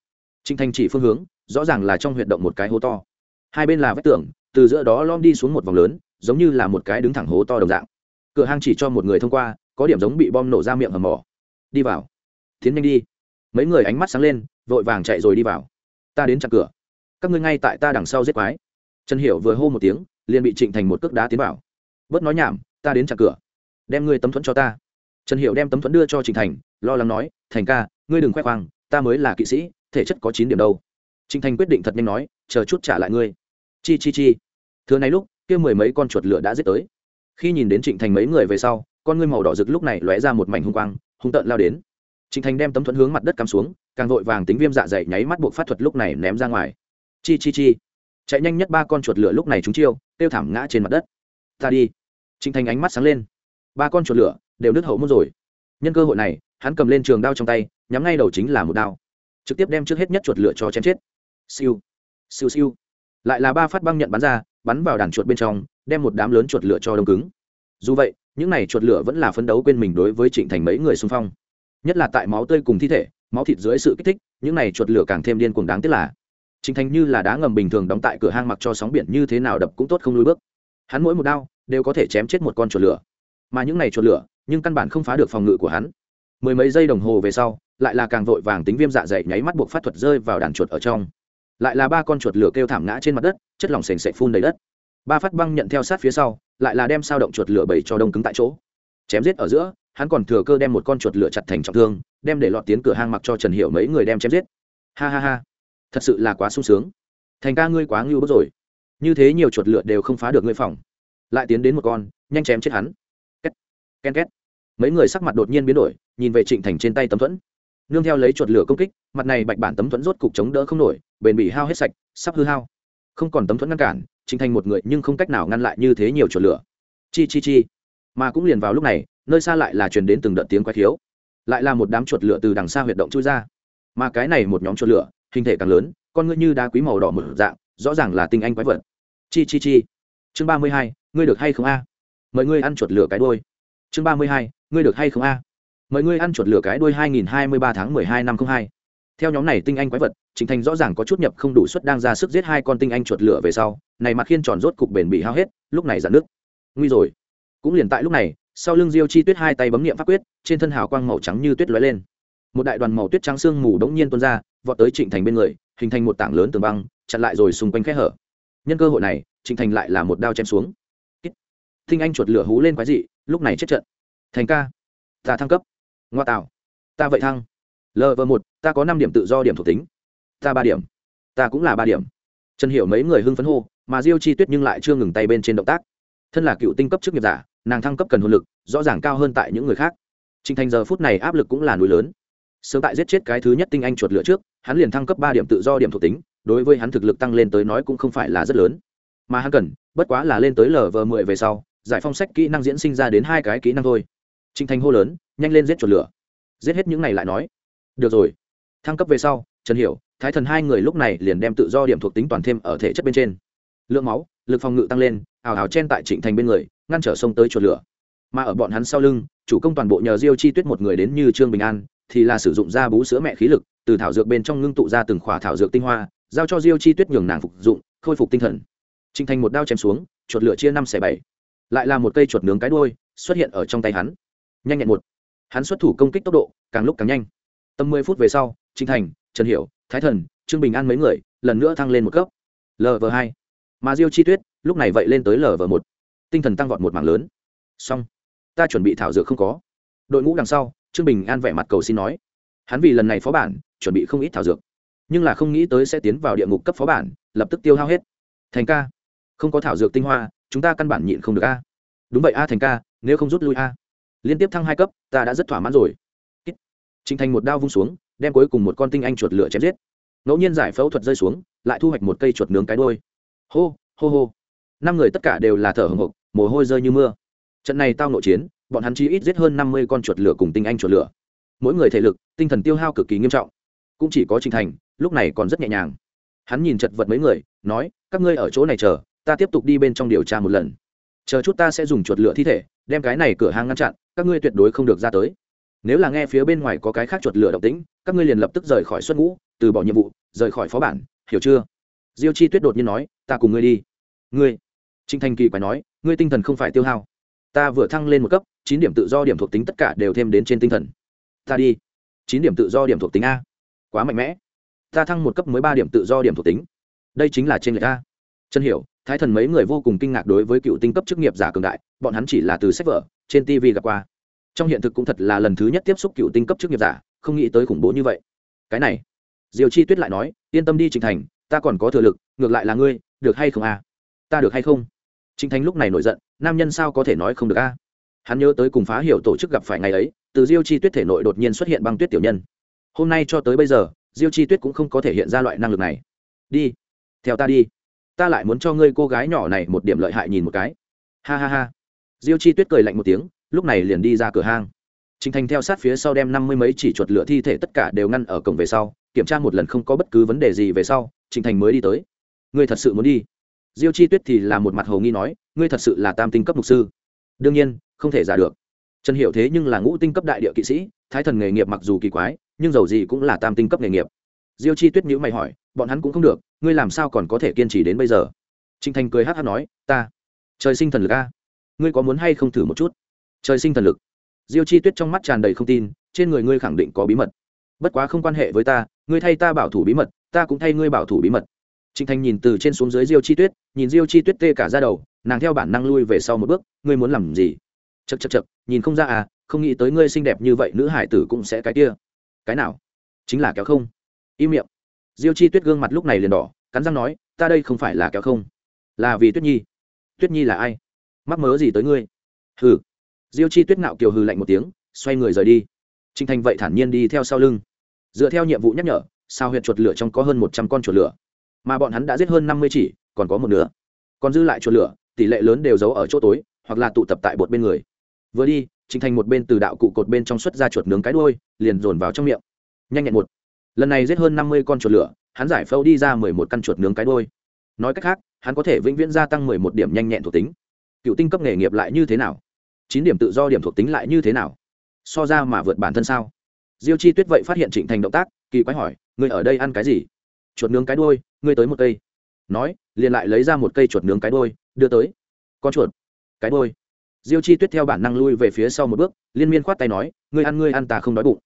Trịnh thành chỉ phương hướng, rõ ràng là trong huyệt động một cái hố to. Hai bên là vách tường, từ giữa đó lom đi xuống một vòng lớn, giống như là một cái đứng thẳng hố to đồng dạng. Cửa hang chỉ cho một người thông qua, có điểm giống bị bom nổ ra miệng hầm mỏ. Đi vào. Tiến nhanh đi. Mấy người ánh mắt sáng lên, vội vàng chạy rồi đi vào. Ta đến chặn cửa. Các ngươi ngay tại ta đằng sau giết quái. Trần hiểu vừa hô một tiếng liền bị trịnh thành một cước đá tiến vào. Bớt nói nhảm, ta đến chặt cửa. Đem ngươi tấm thuẫn cho ta. Trần hiểu đem tấm thuẫn đưa cho trịnh thành, lo lắng nói, thành ca, ngươi đừng khoe khoang, ta mới là kỵ sĩ, thể chất có chín điểm đâu. Trịnh thành quyết định thật nhanh nói, chờ chút trả lại ngươi. Chi chi chi. Thưa này lúc, kia mười mấy con chuột lửa đã giết tới. Khi nhìn đến trịnh thành mấy người về sau, con ngươi màu đỏ rực lúc này lóe ra một mảnh hung quang, hung tợn lao đến. Trịnh thành đem tấm thuẫn hướng mặt đất cắm xuống, càng vội vàng tính viêm dạ dày nháy mắt buộc phát thuật lúc này ném ra ngoài. Chi chi chi chạy nhanh nhất ba con chuột lửa lúc này chúng chiêu, tiêu thảm ngã trên mặt đất. Ta đi. Trịnh thành ánh mắt sáng lên. Ba con chuột lửa đều đứt hậu môn rồi. Nhân cơ hội này, hắn cầm lên trường đao trong tay, nhắm ngay đầu chính là một đao. Trực tiếp đem trước hết nhất chuột lửa cho chém chết. Siêu. Siêu siêu. Lại là ba phát băng nhận bắn ra, bắn vào đàn chuột bên trong, đem một đám lớn chuột lửa cho đông cứng. Dù vậy, những n à y chuột lửa vẫn là phấn đấu quên mình đối với trịnh thành mấy người xung phong. Nhất là tại máu tươi cùng thi thể, máu thịt dưới sự kích thích, những n à y chuột lửa càng thêm điên cuồng đáng tiếc là Chính thành như là đá ngầm bình thường đóng tại cửa hang mặc cho sóng biển như thế nào đập cũng tốt không lùi bước. Hắn mỗi một đao đều có thể chém chết một con chuột lửa. Mà những này chuột lửa, nhưng căn bản không phá được phòng ngự của hắn. Mười mấy giây đồng hồ về sau, lại là càng vội vàng tính viêm dạ dày nháy mắt buộc phát thuật rơi vào đàn chuột ở trong. Lại là ba con chuột lửa kêu thảm ngã trên mặt đất, chất lỏng sền sệt phun đầy đất. Ba phát băng nhận theo sát phía sau, lại là đem sao động chuột lửa bầy cho đông cứng tại chỗ. Chém giết ở giữa, hắn còn thừa cơ đem một con chuột lửa chặt thành trọng thương, đem để lọt tiến cửa hang mặc cho trần hiệu mấy người đem chém giết. Ha ha ha thật sự là quá sung sướng. Thành ca ngươi quá ngưu bức rồi. Như thế nhiều chuột lửa đều không phá được ngươi phòng. Lại tiến đến một con, nhanh chém chết hắn. Két ken két. Mấy người sắc mặt đột nhiên biến đổi, nhìn về trịnh thành trên tay tấm thuẫn. Nương theo lấy chuột lửa công kích, mặt này bạch bản tấm thuẫn rốt cục chống đỡ không nổi, bền bị hao hết sạch, sắp hư hao. Không còn tấm thuẫn ngăn cản, trịnh thành một người nhưng không cách nào ngăn lại như thế nhiều chuột lửa. Chi chi chi. Mà cũng liền vào lúc này, nơi xa lại là truyền đến từng đợt tiếng quái thiếu lại là một đám chuột lửa từ đằng xa huyệt động chui ra. Mà cái này một nhóm chuột lửa hình thể càng lớn, con ngươi như đá quý màu đỏ mở dạng, rõ ràng là tinh anh quái vật. Chi chi chi. Chương ba mươi hai, ngươi được hay không a? Mời ngươi ăn chuột lửa cái đôi chương ba mươi hai, ngươi được hay không a? Mời ngươi ăn chuột lửa cái đôi hai nghìn hai mươi ba tháng mười hai năm không hai. Theo nhóm này tinh anh quái vật, trình thành rõ ràng có chút nhập không đủ suất đang ra sức giết hai con tinh anh chuột lửa về sau, này mặt khiên tròn rốt cục bền bị hao hết, lúc này giãn nước. Nguy rồi. Cũng liền tại lúc này, sau lưng diêu chi tuyết hai tay bấm nghiệm pháp quyết, trên thân hào quang màu trắng như tuyết lóe lên. Một đại đoàn màu tuyết trắng sương mù đống nhiên tuôn ra vọt tới trịnh thành bên người, hình thành một tảng lớn tường băng, chặn lại rồi xung quanh khe hở. Nhân cơ hội này, trịnh thành lại là một đao chém xuống. Thinh anh chuột lửa hú lên quái dị, lúc này chết trận. Thành ca. Ta thăng cấp. Ngoa tạo. Ta vậy thăng. Lv một, ta có năm điểm tự do điểm thuộc tính. Ta ba điểm. Ta cũng là ba điểm. Trần hiểu mấy người hưng phấn hô, mà diêu chi tuyết nhưng lại chưa ngừng tay bên trên động tác. Thân là cựu tinh cấp chức nghiệp giả, nàng thăng cấp cần hồn lực, rõ ràng cao hơn tại những người khác. Trịnh Thành giờ phút này áp lực cũng là núi lớn. Sớm tại giết chết cái thứ nhất tinh anh chuột lửa trước, hắn liền thăng cấp ba điểm tự do điểm thuộc tính, đối với hắn thực lực tăng lên tới nói cũng không phải là rất lớn. Mà hắn cần, bất quá là lên tới lv mười về sau, giải phong sách kỹ năng diễn sinh ra đến hai cái kỹ năng thôi. Trình Thành hô lớn, nhanh lên giết chuột lửa. Giết hết những này lại nói. Được rồi. Thăng cấp về sau, Trần Hiểu, Thái Thần hai người lúc này liền đem tự do điểm thuộc tính toàn thêm ở thể chất bên trên. Lượng máu, lực phòng ngự tăng lên, ảo ảo chen tại Trịnh Thành bên người, ngăn trở sông tới chuột lửa mà ở bọn hắn sau lưng chủ công toàn bộ nhờ diêu chi tuyết một người đến như trương bình an thì là sử dụng da bú sữa mẹ khí lực, từ thảo dược bên trong ngưng tụ ra từng khỏa thảo dược tinh hoa, giao cho diêu chi tuyết nhường nàng phục dụng, khôi phục tinh thần. Trinh thành một đao chém xuống, chuột lửa chia năm xẻ bảy. Lại là một cây chuột nướng cái đuôi, xuất hiện ở trong tay hắn. Nhanh nhẹn một. Hắn xuất thủ công kích tốc độ, càng lúc càng nhanh. Tầm mười phút về sau trinh thành, trần hiểu, thái thần, trương bình an mấy người, lần nữa thăng lên một cấp. Lv hai. Mà diêu chi tuyết, lúc này vậy lên tới lv một. Tinh thần tăng vọt một mảng lớn. Xong. Ta chuẩn bị thảo dược không có. Đội ngũ đằng sau trương bình an vẻ mặt cầu xin nói, hắn vì lần này phó bản, chuẩn bị không ít thảo dược, nhưng là không nghĩ tới sẽ tiến vào địa ngục cấp phó bản, lập tức tiêu hao hết. Thành ca, không có thảo dược tinh hoa, chúng ta căn bản nhịn không được a. Đúng vậy a, thành ca, nếu không rút lui a. Liên tiếp thăng hai cấp, ta đã rất thỏa mãn rồi. Trinh thành một đao vung xuống, đem cuối cùng một con tinh anh chuột lửa chém giết. Ngẫu nhiên giải phẫu thuật rơi xuống, lại thu hoạch một cây chuột nướng cái đôi hô hô hô. Năm người tất cả đều là thở hồng hộc, mồ hôi rơi như mưa. Trận này tao nội chiến bọn hắn chỉ ít giết hơn năm mươi con chuột lửa cùng tinh anh chuột lửa. Mỗi người thể lực, tinh thần tiêu hao cực kỳ nghiêm trọng. Cũng chỉ có trình thành, lúc này còn rất nhẹ nhàng. Hắn nhìn chật vật mấy người, nói, các ngươi ở chỗ này chờ, ta tiếp tục đi bên trong điều tra một lần. Chờ chút ta sẽ dùng chuột lửa thi thể, đem cái này cửa hang ngăn chặn, các ngươi tuyệt đối không được ra tới. Nếu là nghe phía bên ngoài có cái khác chuột lửa động tĩnh, các ngươi liền lập tức rời khỏi xuất ngũ, từ bỏ nhiệm vụ, rời khỏi phó bản, hiểu chưa? Diêu chi tuyết đột nhiên nói, ta cùng ngươi đi. Ngươi? Trinh thành kỳ phải nói, ngươi tinh thần không phải tiêu hao ta vừa thăng lên một cấp, chín điểm tự do điểm thuộc tính tất cả đều thêm đến trên tinh thần. Ta đi. Chín điểm tự do điểm thuộc tính a. Quá mạnh mẽ. Ta thăng một cấp mới ba điểm tự do điểm thuộc tính. Đây chính là trên lệch a. Chân hiểu, thái thần mấy người vô cùng kinh ngạc đối với cựu tinh cấp chức nghiệp giả cường đại, bọn hắn chỉ là từ sách vở, trên tv gặp qua. Trong hiện thực cũng thật là lần thứ nhất tiếp xúc cựu tinh cấp chức nghiệp giả, không nghĩ tới khủng bố như vậy. Cái này diều chi tuyết lại nói, yên tâm đi trình thành, ta còn có thừa lực, ngược lại là ngươi, được hay không a? Ta được hay không? Trình Thành lúc này nổi giận, nam nhân sao có thể nói không được a? Hắn nhớ tới cùng phá hiểu tổ chức gặp phải ngày ấy, từ Diêu Chi Tuyết thể nội đột nhiên xuất hiện băng tuyết tiểu nhân. Hôm nay cho tới bây giờ, Diêu Chi Tuyết cũng không có thể hiện ra loại năng lực này. Đi, theo ta đi. Ta lại muốn cho ngươi cô gái nhỏ này một điểm lợi hại nhìn một cái. Ha ha ha. Diêu Chi Tuyết cười lạnh một tiếng, lúc này liền đi ra cửa hang. Trình Thành theo sát phía sau đem năm mươi mấy chỉ chuột lửa thi thể tất cả đều ngăn ở cổng về sau, kiểm tra một lần không có bất cứ vấn đề gì về sau, Trình Thành mới đi tới. Ngươi thật sự muốn đi? Diêu chi tuyết thì là một mặt hồ nghi nói, ngươi thật sự là tam tinh cấp mục sư. Đương nhiên, không thể giả được. Trần hiểu thế nhưng là ngũ tinh cấp đại địa kỵ sĩ, thái thần nghề nghiệp mặc dù kỳ quái, nhưng dầu gì cũng là tam tinh cấp nghề nghiệp. Diêu chi tuyết nhữ mày hỏi, bọn hắn cũng không được, ngươi làm sao còn có thể kiên trì đến bây giờ? Trinh thành cười hát hát nói, ta, trời sinh thần lực a, ngươi có muốn hay không thử một chút? Trời sinh thần lực? Diêu chi tuyết trong mắt tràn đầy không tin, trên người ngươi khẳng định có bí mật. Bất quá không quan hệ với ta, ngươi thay ta bảo thủ bí mật, ta cũng thay ngươi bảo thủ bí mật trịnh thành nhìn từ trên xuống dưới diêu chi tuyết, nhìn diêu chi tuyết tê cả ra đầu, nàng theo bản năng lui về sau một bước, ngươi muốn làm gì? Chật chật chật nhìn không ra à không nghĩ tới ngươi xinh đẹp như vậy, nữ hải tử cũng sẽ cái kia. Cái nào? Chính là kéo không. Im miệng. Diêu chi tuyết gương mặt lúc này liền đỏ, cắn răng nói, ta đây không phải là kéo không, là vì tuyết nhi. Tuyết nhi là ai? Mắc mớ gì tới ngươi? Hừ. Diêu chi tuyết ngạo kiều hừ lạnh một tiếng, xoay người rời đi. Trịnh thành vậy thản nhiên đi theo sau lưng. Dựa theo nhiệm vụ nhắc nhở, sao huyệt chuột lửa trong có hơn một trăm con chuột lửa mà bọn hắn đã giết hơn năm mươi chỉ, còn có một nửa. Còn dư lại chuột lửa, tỷ lệ lớn đều giấu ở chỗ tối, hoặc là tụ tập tại bột bên người. Vừa đi, Trình thành một bên từ đạo cụ cột bên trong xuất ra chuột nướng cái đôi liền dồn vào trong miệng. Nhanh nhẹn một. Lần này giết hơn năm mươi con chuột lửa, hắn giải phẫu đi ra mười một căn chuột nướng cái đôi nói cách khác, hắn có thể vĩnh viễn gia tăng mười một điểm nhanh nhẹn thuộc tính. Cựu tinh cấp nghề nghiệp lại như thế nào? Chín điểm tự do điểm thuộc tính lại như thế nào? So ra mà vượt bản thân sao? Diêu chi tuyết vậy phát hiện trịnh thành động tác, kỳ quái hỏi, ngươi ở đây ăn cái gì? Chuột nướng cái đuôi, ngươi tới một cây. Nói liền lại lấy ra một cây chuột nướng cái đuôi, đưa tới. Con chuột cái đuôi. diêu chi tuyết theo bản năng lui về phía sau một bước liên miên khoát tay nói ngươi ăn ngươi ăn ta không đói bụng.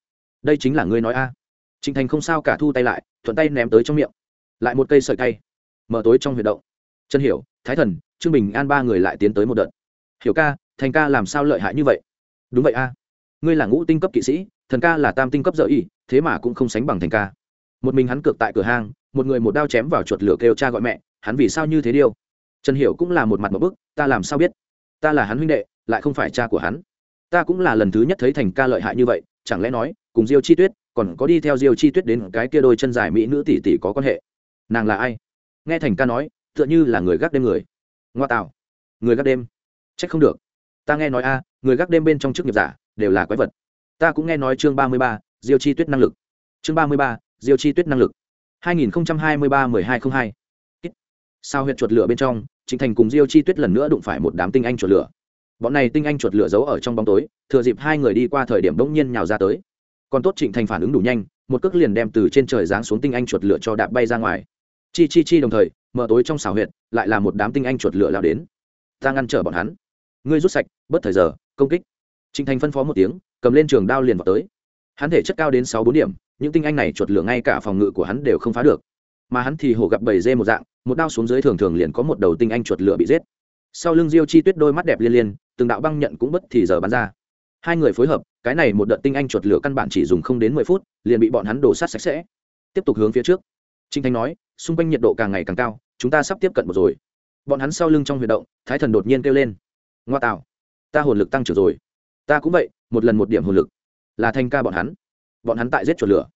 Đây chính là ngươi nói a. Trịnh thành không sao cả thu tay lại thuận tay ném tới trong miệng. Lại một cây sợi cây mở tối trong huyệt động. Chân hiểu thái thần trương bình an ba người lại tiến tới một đợt. Hiểu ca thành ca làm sao lợi hại như vậy? Đúng vậy a. Ngươi là ngũ tinh cấp kỵ sĩ thần ca là tam tinh cấp dợ y thế mà cũng không sánh bằng thành ca một mình hắn cược tại cửa hàng, một người một đao chém vào chuột lửa kêu cha gọi mẹ hắn vì sao như thế điêu? Trần hiểu cũng là một mặt một bức ta làm sao biết? Ta là hắn huynh đệ lại không phải cha của hắn. Ta cũng là lần thứ nhất thấy thành ca lợi hại như vậy chẳng lẽ nói cùng diêu chi tuyết còn có đi theo diêu chi tuyết đến cái kia đôi chân dài mỹ nữ tỷ tỷ có quan hệ? Nàng là ai? Nghe thành ca nói tựa như là người gác đêm người. Ngoa tạo. Người gác đêm. Trách không được. Ta nghe nói a người gác đêm bên trong chức nghiệp giả đều là quái vật. Ta cũng nghe nói chương ba mươi ba diêu chi tuyết năng lực. Chương ba mươi ba diêu chi tuyết năng lực. hai nghìn hai mươi ba mười hai t r ă n h hai sao huyện chuột lửa bên trong, trịnh thành cùng diêu chi tuyết lần nữa đụng phải một đám tinh anh chuột lửa. Bọn này tinh anh chuột lửa giấu ở trong bóng tối, thừa dịp hai người đi qua thời điểm bỗng nhiên nhào ra tới. Còn tốt trịnh thành phản ứng đủ nhanh, một cước liền đem từ trên trời giáng xuống tinh anh chuột lửa cho đạp bay ra ngoài. Chi chi chi đồng thời, mở tối trong xào huyệt, lại là một đám tinh anh chuột lửa lao đến. Ta ngăn trở bọn hắn. Ngươi rút sạch, bớt thời giờ, công kích. Trịnh thành phân phó một tiếng, cầm lên trường đao liền vào tới. Hắn thể chất cao đến sáu bốn điểm những tinh anh này chuột lửa ngay cả phòng ngự của hắn đều không phá được. Mà hắn thì hổ gặp bầy dê một dạng, một đao xuống dưới thường thường liền có một đầu tinh anh chuột lửa bị giết. Sau lưng diêu chi tuyết đôi mắt đẹp liên liên, từng đạo băng nhận cũng bất thì giờ bắn ra. Hai người phối hợp, cái này một đợt tinh anh chuột lửa căn bản chỉ dùng không đến mười phút, liền bị bọn hắn đổ sát sạch sẽ. Tiếp tục hướng phía trước. Trinh thanh nói, xung quanh nhiệt độ càng ngày càng cao, chúng ta sắp tiếp cận một rồi. Bọn hắn sau lưng trong huy động, thái thần đột nhiên kêu lên. Ngoa tạo, ta hồn lực tăng trưởng rồi. Ta cũng vậy, một lần một điểm hồn lực. Là thành ca bọn hắn bọn hắn tại giết chuột lửa.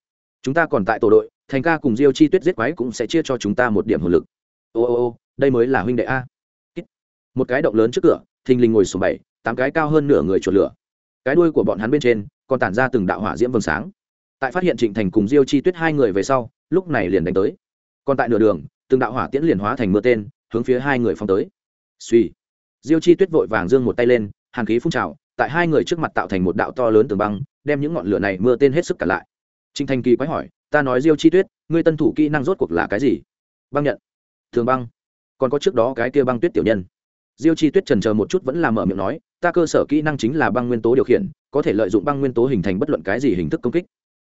Chúng ta còn tại tổ đội, thành ca cùng diêu chi tuyết giết quái cũng sẽ chia cho chúng ta một điểm hồn lực. Ô ô ô, đây mới là huynh đệ a. Một cái động lớn trước cửa, thình lình ngồi xuống bảy, tám cái cao hơn nửa người chuột lửa. Cái đuôi của bọn hắn bên trên, còn tản ra từng đạo hỏa diễm vầng sáng. Tại phát hiện trịnh thành cùng diêu chi tuyết hai người về sau, lúc này liền đánh tới. Còn tại nửa đường, từng đạo hỏa tiễn liền hóa thành mưa tên, hướng phía hai người phong tới. Suy diêu chi tuyết vội vàng giương một tay lên, hàn khí phun trào, tại hai người trước mặt tạo thành một đạo to lớn tường băng đem những ngọn lửa này mưa tên hết sức cả lại. Trinh thành kỳ quái hỏi, ta nói diêu chi tuyết, ngươi tân thủ kỹ năng rốt cuộc là cái gì? Băng nhận. Thường băng. Còn có trước đó cái kia băng tuyết tiểu nhân. Diêu chi tuyết trần chờ một chút vẫn là mở miệng nói, ta cơ sở kỹ năng chính là băng nguyên tố điều khiển, có thể lợi dụng băng nguyên tố hình thành bất luận cái gì hình thức công kích.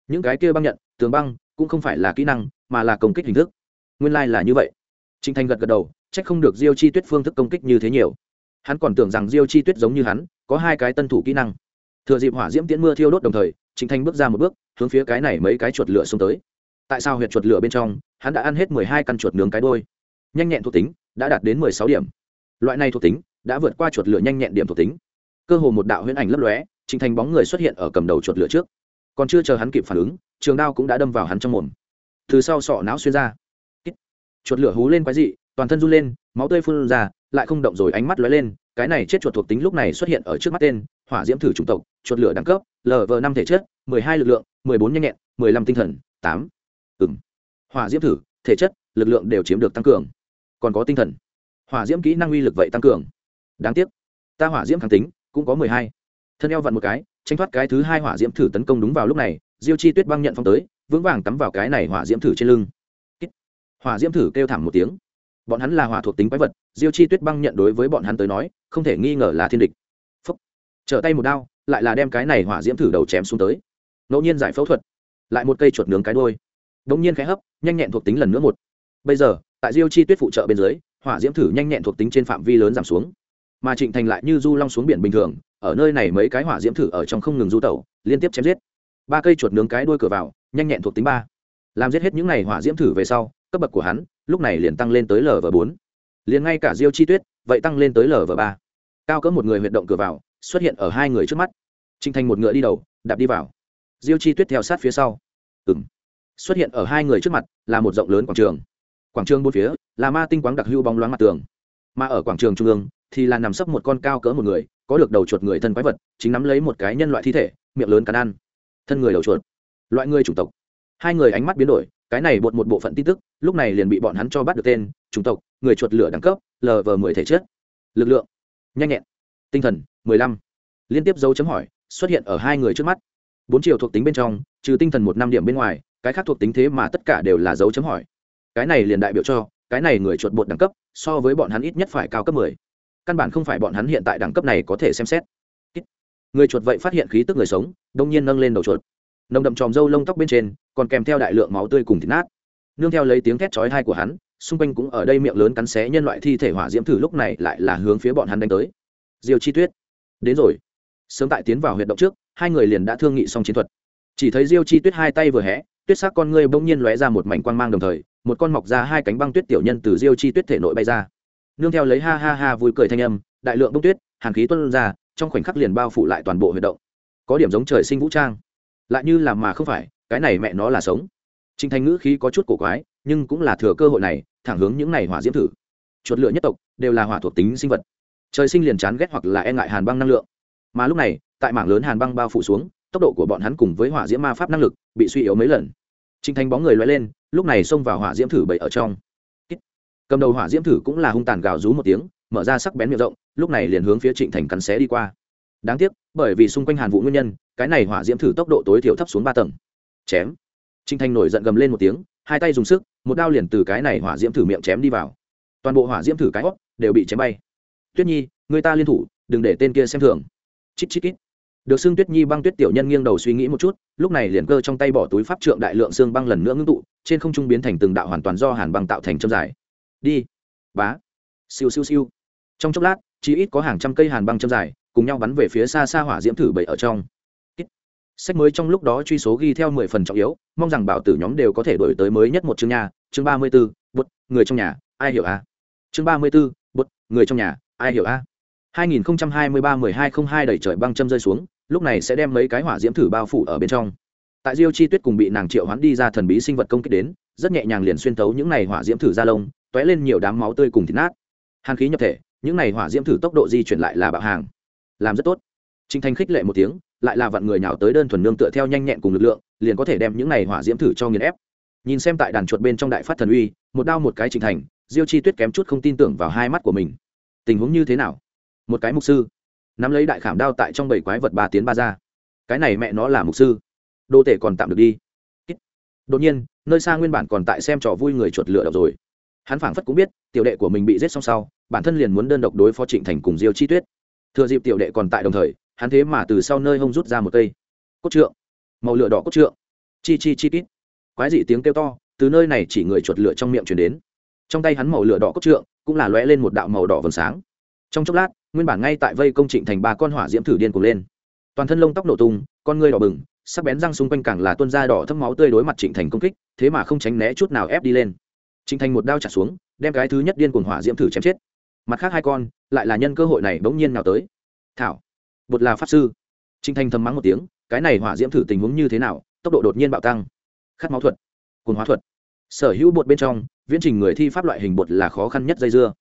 Những cái kia băng nhận tường băng, cũng không phải là kỹ năng, mà là công kích hình thức. Nguyên lai、like、là như vậy. Trinh thành gật gật đầu c h ắ c không được diêu chi tuyết phương thức công kích như thế nhiều. Hắn còn tưởng rằng diêu chi tuyết giống như hắn, có hai cái tân thủ kỹ năng thừa dịp hỏa diễm tiễn mưa thiêu đốt đồng thời, trịnh thanh bước ra một bước, hướng phía cái này mấy cái chuột lửa xông tới. Tại sao huyệt chuột lửa bên trong, hắn đã ăn hết mười hai căn chuột nướng cái đôi? Nhanh nhẹn thuộc tính đã đạt đến mười sáu điểm. Loại này thuộc tính đã vượt qua chuột lửa nhanh nhẹn điểm thuộc tính. Cơ hồ một đạo huyễn ảnh lấp lóe, trịnh thanh bóng người xuất hiện ở cầm đầu chuột lửa trước. Còn chưa chờ hắn kịp phản ứng, trường đao cũng đã đâm vào hắn trong mồm. Từ sau sọ não xuyên ra. Chuột lửa hú lên quái dị, toàn thân run lên, máu tươi phun ra, lại không động rồi ánh mắt lóe lên cái này chết chuột thuộc tính lúc này xuất hiện ở trước mắt tên, hỏa diễm thử chủng tộc, chuột lửa đẳng cấp lv năm thể chất, mười hai lực lượng, mười bốn nhanh nhẹn, mười lăm tinh thần, tám. Ừng hỏa diễm thử, thể chất, lực lượng đều chiếm được tăng cường. Còn có tinh thần. Hỏa diễm kỹ năng uy lực vậy tăng cường. Đáng tiếc, ta hỏa diễm kháng tính cũng có mười hai. Thân eo vặn một cái tranh thoát cái thứ hai hỏa diễm thử tấn công đúng vào lúc này, diêu chi tuyết băng nhận phong tới, vững vàng cắm vào cái này hỏa diễm thử trên lưng. Hỏa diễm thử kêu thảm một tiếng bọn hắn là hỏa thuộc tính quái vật, diêu chi tuyết băng nhận đối với bọn hắn tới nói, không thể nghi ngờ là thiên địch. Phúc. Trở tay một đao, lại là đem cái này hỏa diễm thử đầu chém xuống tới. Ngẫu nhiên giải phẫu thuật, lại một cây chuột nướng cái đôi đống nhiên khẽ hấp, nhanh nhẹn thuộc tính lần nữa một. Bây giờ, tại diêu chi tuyết phụ trợ bên dưới, hỏa diễm thử nhanh nhẹn thuộc tính trên phạm vi lớn giảm xuống. Mà trịnh thành lại như du long xuống biển bình thường, ở nơi này mấy cái hỏa diễm thử ở trong không ngừng du tẩu, liên tiếp chém giết. Ba cây chuột nướng cái đuôi cửa vào, nhanh nhẹn thuộc tính ba. Làm giết hết những này hỏa diễm thử về sau cấp bậc của hắn, lúc này liền tăng lên tới lv bốn. Liền ngay cả diêu chi tuyết, vậy tăng lên tới lv ba. Cao cỡ một người huyệt động cửa vào, xuất hiện ở hai người trước mắt. Trinh thành một ngựa đi đầu, đạp đi vào. Diêu chi tuyết theo sát phía sau. Ừ m xuất hiện ở hai người trước mặt là một rộng lớn quảng trường. Quảng trường bốn phía là ma tinh quáng đặc hưu bóng loáng mặt tường. Mà ở quảng trường trung ương thì là nằm sấp một con cao cỡ một người, có được đầu chuột người thân quái vật, chính nắm lấy một cái nhân loại thi thể, miệng lớn cắn ăn. Thân người đầu chuột. Loại người chủng tộc. Hai người ánh mắt biến đổi cái này bột một bộ phận tin tức, lúc này liền bị bọn hắn cho bắt được tên, chủng tộc, người chuột lửa đẳng cấp lv mười thể chất. Lực lượng. Nhanh nhẹn. Tinh thần, mười lăm. Liên tiếp dấu chấm hỏi, xuất hiện ở hai người trước mắt. Bốn chiều thuộc tính bên trong, trừ tinh thần một năm điểm bên ngoài, cái khác thuộc tính thế mà tất cả đều là dấu chấm hỏi. Cái này liền đại biểu cho, cái này người chuột bột đẳng cấp, so với bọn hắn ít nhất phải cao cấp mười. Căn bản không phải bọn hắn hiện tại đẳng cấp này có thể xem xét. Người chuột vậy phát hiện khí tức người sống, đông nhiên nâng lên đầu chuột. Nồng đậm tròm râu lông tóc bên trên còn kèm theo đại lượng máu tươi cùng thịt nát. Nương theo lấy tiếng thét chói tai của hắn, xung quanh cũng ở đây miệng lớn cắn xé nhân loại thi thể hỏa diễm thử lúc này lại là hướng phía bọn hắn đánh tới. Diêu chi tuyết, đến rồi. Sớm tại tiến vào huyệt động trước, hai người liền đã thương nghị xong chiến thuật. Chỉ thấy diêu chi tuyết hai tay vừa hé, tuyết sắc con ngươi bỗng nhiên lóe ra một mảnh quang mang đồng thời, một con mọc ra hai cánh băng tuyết tiểu nhân từ diêu chi tuyết thể nội bay ra. Nương theo lấy ha ha ha vui cười thanh âm, đại lượng bông tuyết, hàn khí tuân ra, trong khoảnh khắc liền bao phủ lại toàn bộ huyệt động. Có điểm giống trời sinh vũ trang. Lại như làm mà không phải cái này mẹ nó là sống. Trinh thanh ngữ khí có chút cổ quái, nhưng cũng là thừa cơ hội này, thẳng hướng những này hỏa diễm thử. Chuột lựa nhất tộc, đều là hỏa thuộc tính sinh vật. Trời sinh liền chán ghét hoặc là e ngại hàn băng năng lượng. Mà lúc này, tại mảng lớn hàn băng bao phủ xuống, tốc độ của bọn hắn cùng với hỏa diễm ma pháp năng lực bị suy yếu mấy lần. Trinh thanh bóng người loay lên, lúc này xông vào hỏa diễm thử bậy ở trong. Cầm đầu hỏa diễm thử cũng là hung tàn gào rú một tiếng, mở ra sắc bén miệng rộng, lúc này liền hướng phía trịnh thành cắn xé đi qua. Đáng tiếc, bởi vì xung quanh hàn vụ nguyên nhân, cái này hỏa diễm thử tốc độ tối thiểu thấp xuống ba tầng chém. Trinh thành nổi giận gầm lên một tiếng, hai tay dùng sức, một đao liền từ cái này hỏa diễm thử miệng chém đi vào. Toàn bộ hỏa diễm thử cái hót đều bị chém bay. Tuyết nhi, người ta liên thủ, đừng để tên kia xem thường. Chít chít chít. Được xương tuyết nhi băng tuyết tiểu nhân nghiêng đầu suy nghĩ một chút, lúc này liền cơ trong tay bỏ túi pháp trượng đại lượng xương băng lần nữa ngưng tụ, trên không trung biến thành từng đạo hoàn toàn do hàn băng tạo thành châm dài. Đi. Bá. Siêu siêu siêu. Trong chốc lát chỉ ít có hàng trăm cây hàn băng châm dài, cùng nhau bắn về phía xa xa hỏa diễm thử bảy ở trong sách mới trong lúc đó truy số ghi theo mười phần trọng yếu, mong rằng bảo tử nhóm đều có thể đổi tới mới nhất một chương nhà chương ba mươi b ố bút người trong nhà, ai hiểu a? Chương ba mươi b ố bút người trong nhà, ai hiểu a? Hai nghìn hai mươi ba mười hai không hai đẩy trời băng châm rơi xuống, lúc này sẽ đem mấy cái hỏa diễm thử bao phủ ở bên trong. Tại diêu chi tuyết cùng bị nàng triệu hoán đi ra thần bí sinh vật công kích đến, rất nhẹ nhàng liền xuyên thấu những này hỏa diễm thử ra lông, tóe lên nhiều đám máu tươi cùng thịt nát. Hàn khí nhập thể, những này hỏa diễm thử tốc độ di chuyển lại là bạo hàng. Làm rất tốt. Trinh thanh khích lệ một tiếng lại là vạn người nào tới đơn thuần nương tựa theo nhanh nhẹn cùng lực lượng, liền có thể đem những này hỏa diễm thử cho nghiền ép. Nhìn xem tại đàn chuột bên trong đại phát thần uy, một đao một cái trình thành, diêu chi tuyết kém chút không tin tưởng vào hai mắt của mình. Tình huống như thế nào? Một cái mục sư. Nắm lấy đại khảm đao tại trong bảy quái vật ba tiến ba ra. Cái này mẹ nó là mục sư. Đô tể còn tạm được đi. Đột nhiên, nơi xa nguyên bản còn tại xem trò vui người chuột lửa độc rồi. Hắn phảng phất cũng biết, tiểu đệ của mình bị giết xong sau, bản thân liền muốn đơn độc đối phó trịnh thành cùng diêu chi tuyết. Thừa dịp tiểu đệ còn tại đồng thời hắn thế mà từ sau nơi hông rút ra một cây. Cốt trượng. Màu lửa đỏ cốt trượng. Chi chi chi kít. Quái dị tiếng kêu to, từ nơi này chỉ người chuột lửa trong miệng chuyển đến. Trong tay hắn màu lửa đỏ cốt trượng cũng là lóe lên một đạo màu đỏ vầng sáng. Trong chốc lát, nguyên bản ngay tại vây công trịnh thành ba con hỏa diễm thử điên cuồng lên. Toàn thân lông tóc nổ tung, con ngươi đỏ bừng, sắc bén răng xung quanh càng là tuôn da đỏ thấm máu tươi đối mặt trịnh thành công kích, thế mà không tránh né chút nào ép đi lên. Trịnh thành một đao trả xuống, đem cái thứ nhất điên cuồng hỏa diễm thử chém chết. Mặt khác hai con, lại là nhân cơ hội này bỗng nhiên nào tới. Thảo bột là pháp sư. Trinh thanh thầm mắng một tiếng, cái này hỏa diễm thử tình huống như thế nào, tốc độ đột nhiên bạo tăng. Khát máu thuật cồn hóa thuật. Sở hữu bột bên trong, viễn trình người thi pháp loại hình bột là khó khăn nhất dây dưa.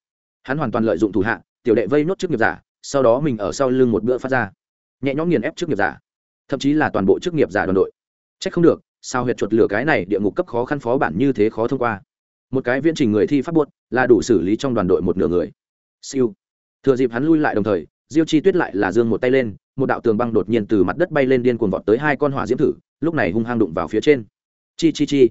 Hắn hoàn toàn lợi dụng thủ hạ, tiểu đệ vây nốt trước nghiệp giả, sau đó mình ở sau lưng một bữa phát ra. Nhẹ nhõm nghiền ép trước nghiệp giả. Thậm chí là toàn bộ chức nghiệp giả đoàn đội. C h ắ c không được, sao huyệt chuột lửa cái này địa ngục cấp khó khăn phó bản như thế khó thông qua. Một cái viễn trình người thi pháp buốt là đủ xử lý trong đoàn đội một nửa người. Siêu. Thừa dịp hắn lui lại đồng thời diêu chi tuyết lại là dương một tay lên, một đạo tường băng đột nhiên từ mặt đất bay lên điên cuồng vọt tới hai con hỏa diễm thử, lúc này hung hăng đụng vào phía trên. Chi chi chi.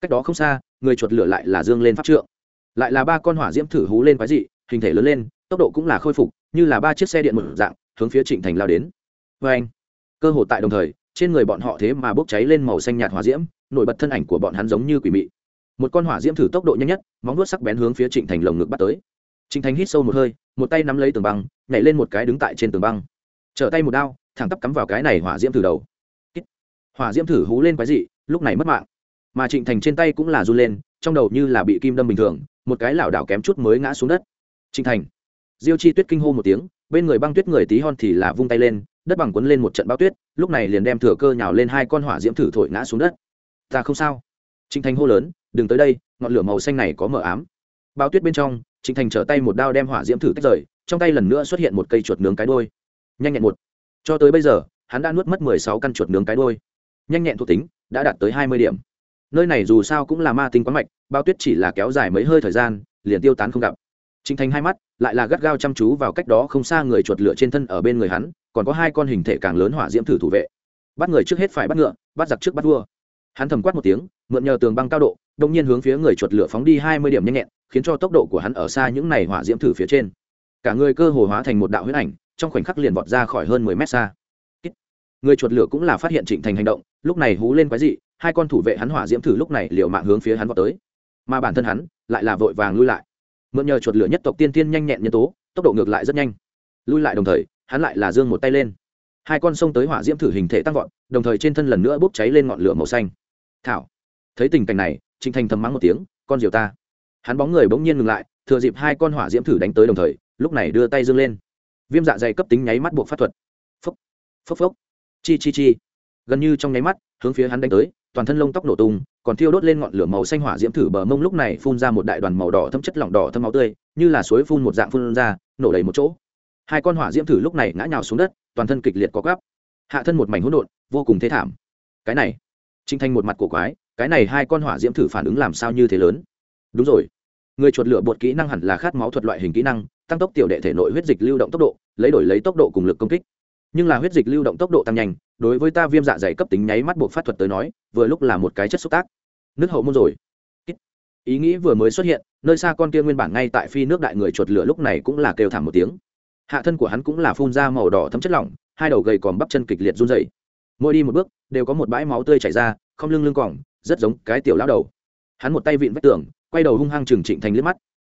Cách đó không xa, người chuột lửa lại là dương lên pháp trượng. Lại là ba con hỏa diễm thử hú lên quái dị, hình thể lớn lên, tốc độ cũng là khôi phục, như là ba chiếc xe điện một dạng, hướng phía trịnh thành lao đến. Vê anh, cơ hội tại đồng thời, trên người bọn họ thế mà bốc cháy lên màu xanh nhạt hỏa diễm, nổi bật thân ảnh của bọn hắn giống như quỷ mị. Một con hỏa diễm thử tốc độ nhanh nhất, móng vuốt sắc bén hướng phía trịnh thành lồng ngực bắt tới. Trình thành hít sâu một hơi, một tay nắm lấy tường băng, nhảy lên một cái đứng tại trên tường băng. Trở tay một đao, thẳng tắp cắm vào cái này hỏa diễm thử đầu. Hỏa diễm thử hú lên quái dị, lúc này mất mạng. Mà trịnh thành trên tay cũng là run lên, trong đầu như là bị kim đâm bình thường, một cái lảo đảo kém chút mới ngã xuống đất. Trịnh thành. Diêu chi tuyết kinh hô một tiếng, bên người băng tuyết người tí hon thì là vung tay lên, đất bằng cuốn lên một trận bão tuyết, lúc này liền đem thừa cơ nhào lên hai con hỏa diễm thử thổi ngã xuống đất. Ta không sao. Trịnh thành hô lớn, đừng tới đây, ngọn lửa màu xanh này có mờ ám. Bão tuyết bên trong trịnh thành trở tay một đao đem hỏa diễm thử tách rời trong tay lần nữa xuất hiện một cây chuột nướng cái đôi nhanh nhẹn một. Cho tới bây giờ hắn đã nuốt mất mười sáu căn chuột nướng cái đôi nhanh nhẹn thuộc tính đã đạt tới hai mươi điểm. Nơi này dù sao cũng là ma tinh quán mạch bao tuyết chỉ là kéo dài mấy hơi thời gian liền tiêu tán không gặp. Trịnh Thành hai mắt lại là gắt gao chăm chú vào cách đó không xa người chuột lửa trên thân ở bên người hắn, còn có hai con hình thể càng lớn hỏa diễm thử thủ vệ. Bắt người trước hết phải bắt ngựa, bắt giặc trước bắt vua. Hắn thầm quát một tiếng, mượn nhờ tường băng cao độ, đột nhiên hướng phía người chuột lửa phóng đi hai mươi điểm nhanh nhẹn, khiến cho tốc độ của hắn ở xa những này hỏa diễm thử phía trên. Cả người cơ hồ hóa thành một đạo huyết ảnh, trong khoảnh khắc liền vọt ra khỏi hơn mười mét xa. Người chuột lửa cũng là phát hiện Trịnh Thành hành động, lúc này hú lên quái dị, hai con thủ vệ hắn hỏa diễm thử lúc này liều mạng hướng phía hắn vọt tới. Mà bản thân hắn lại là vội vàng lui lại mượn nhờ chuột lửa nhất tộc tiên tiên nhanh nhẹn nhân tố tốc độ ngược lại rất nhanh lui lại đồng thời hắn lại là dương một tay lên hai con sông tới hỏa diễm thử hình thể tăng vọt đồng thời trên thân lần nữa bốc cháy lên ngọn lửa màu xanh thảo thấy tình cảnh này trịnh thành thầm mắng một tiếng, con diều ta. Hắn bóng người bỗng nhiên ngừng lại, thừa dịp hai con hỏa diễm thử đánh tới đồng thời, lúc này đưa tay giương lên. Viêm dạ dày cấp tính nháy mắt buộc pháp thuật. Phốc phốc phốc. Chi chi chi. Gần như trong nháy mắt, hướng phía hắn đánh tới, toàn thân lông tóc nổ tung, còn thiêu đốt lên ngọn lửa màu xanh hỏa diễm thử bờ mông lúc này phun ra một đại đoàn màu đỏ thâm chất lỏng đỏ thâm máu tươi, như là suối phun một dạng phun ra, nổ đầy một chỗ. Hai con hỏa diễm thử lúc này ngã nhào xuống đất, toàn thân kịch liệt có gắp hạ thân một mảnh hỗn độn, vô cùng thế thảm. Cái này trinh thanh một mặt cổ quái cái này hai con hỏa diễm thử phản ứng làm sao như thế lớn? Đúng rồi. Người chuột lửa bột kỹ năng hẳn là khát máu thuật loại hình kỹ năng, tăng tốc tiểu đệ thể nội huyết dịch lưu động tốc độ, lấy đổi lấy tốc độ cùng lực công kích. Nhưng là huyết dịch lưu động tốc độ tăng nhanh, đối với ta viêm dạ dày cấp tính nháy mắt buộc phát thuật tới nói, vừa lúc là một cái chất xúc tác. Nước hậu môn rồi. Ý nghĩ vừa mới xuất hiện, nơi xa con kia nguyên bản ngay tại phi nước đại người chuột lửa lúc này cũng là kêu thảm một tiếng. Hạ thân của hắn cũng là phun ra màu đỏ thấm chất lỏng, hai đầu gầy còn bắp chân kịch liệt run dày mỗi đi một bước, đều có một bãi máu tươi chảy ra, không lưng lưng cỏng rất giống cái tiểu lão đầu. Hắn một tay vịn vách tường, quay đầu hung hăng chừng trịnh thành liếc mắt.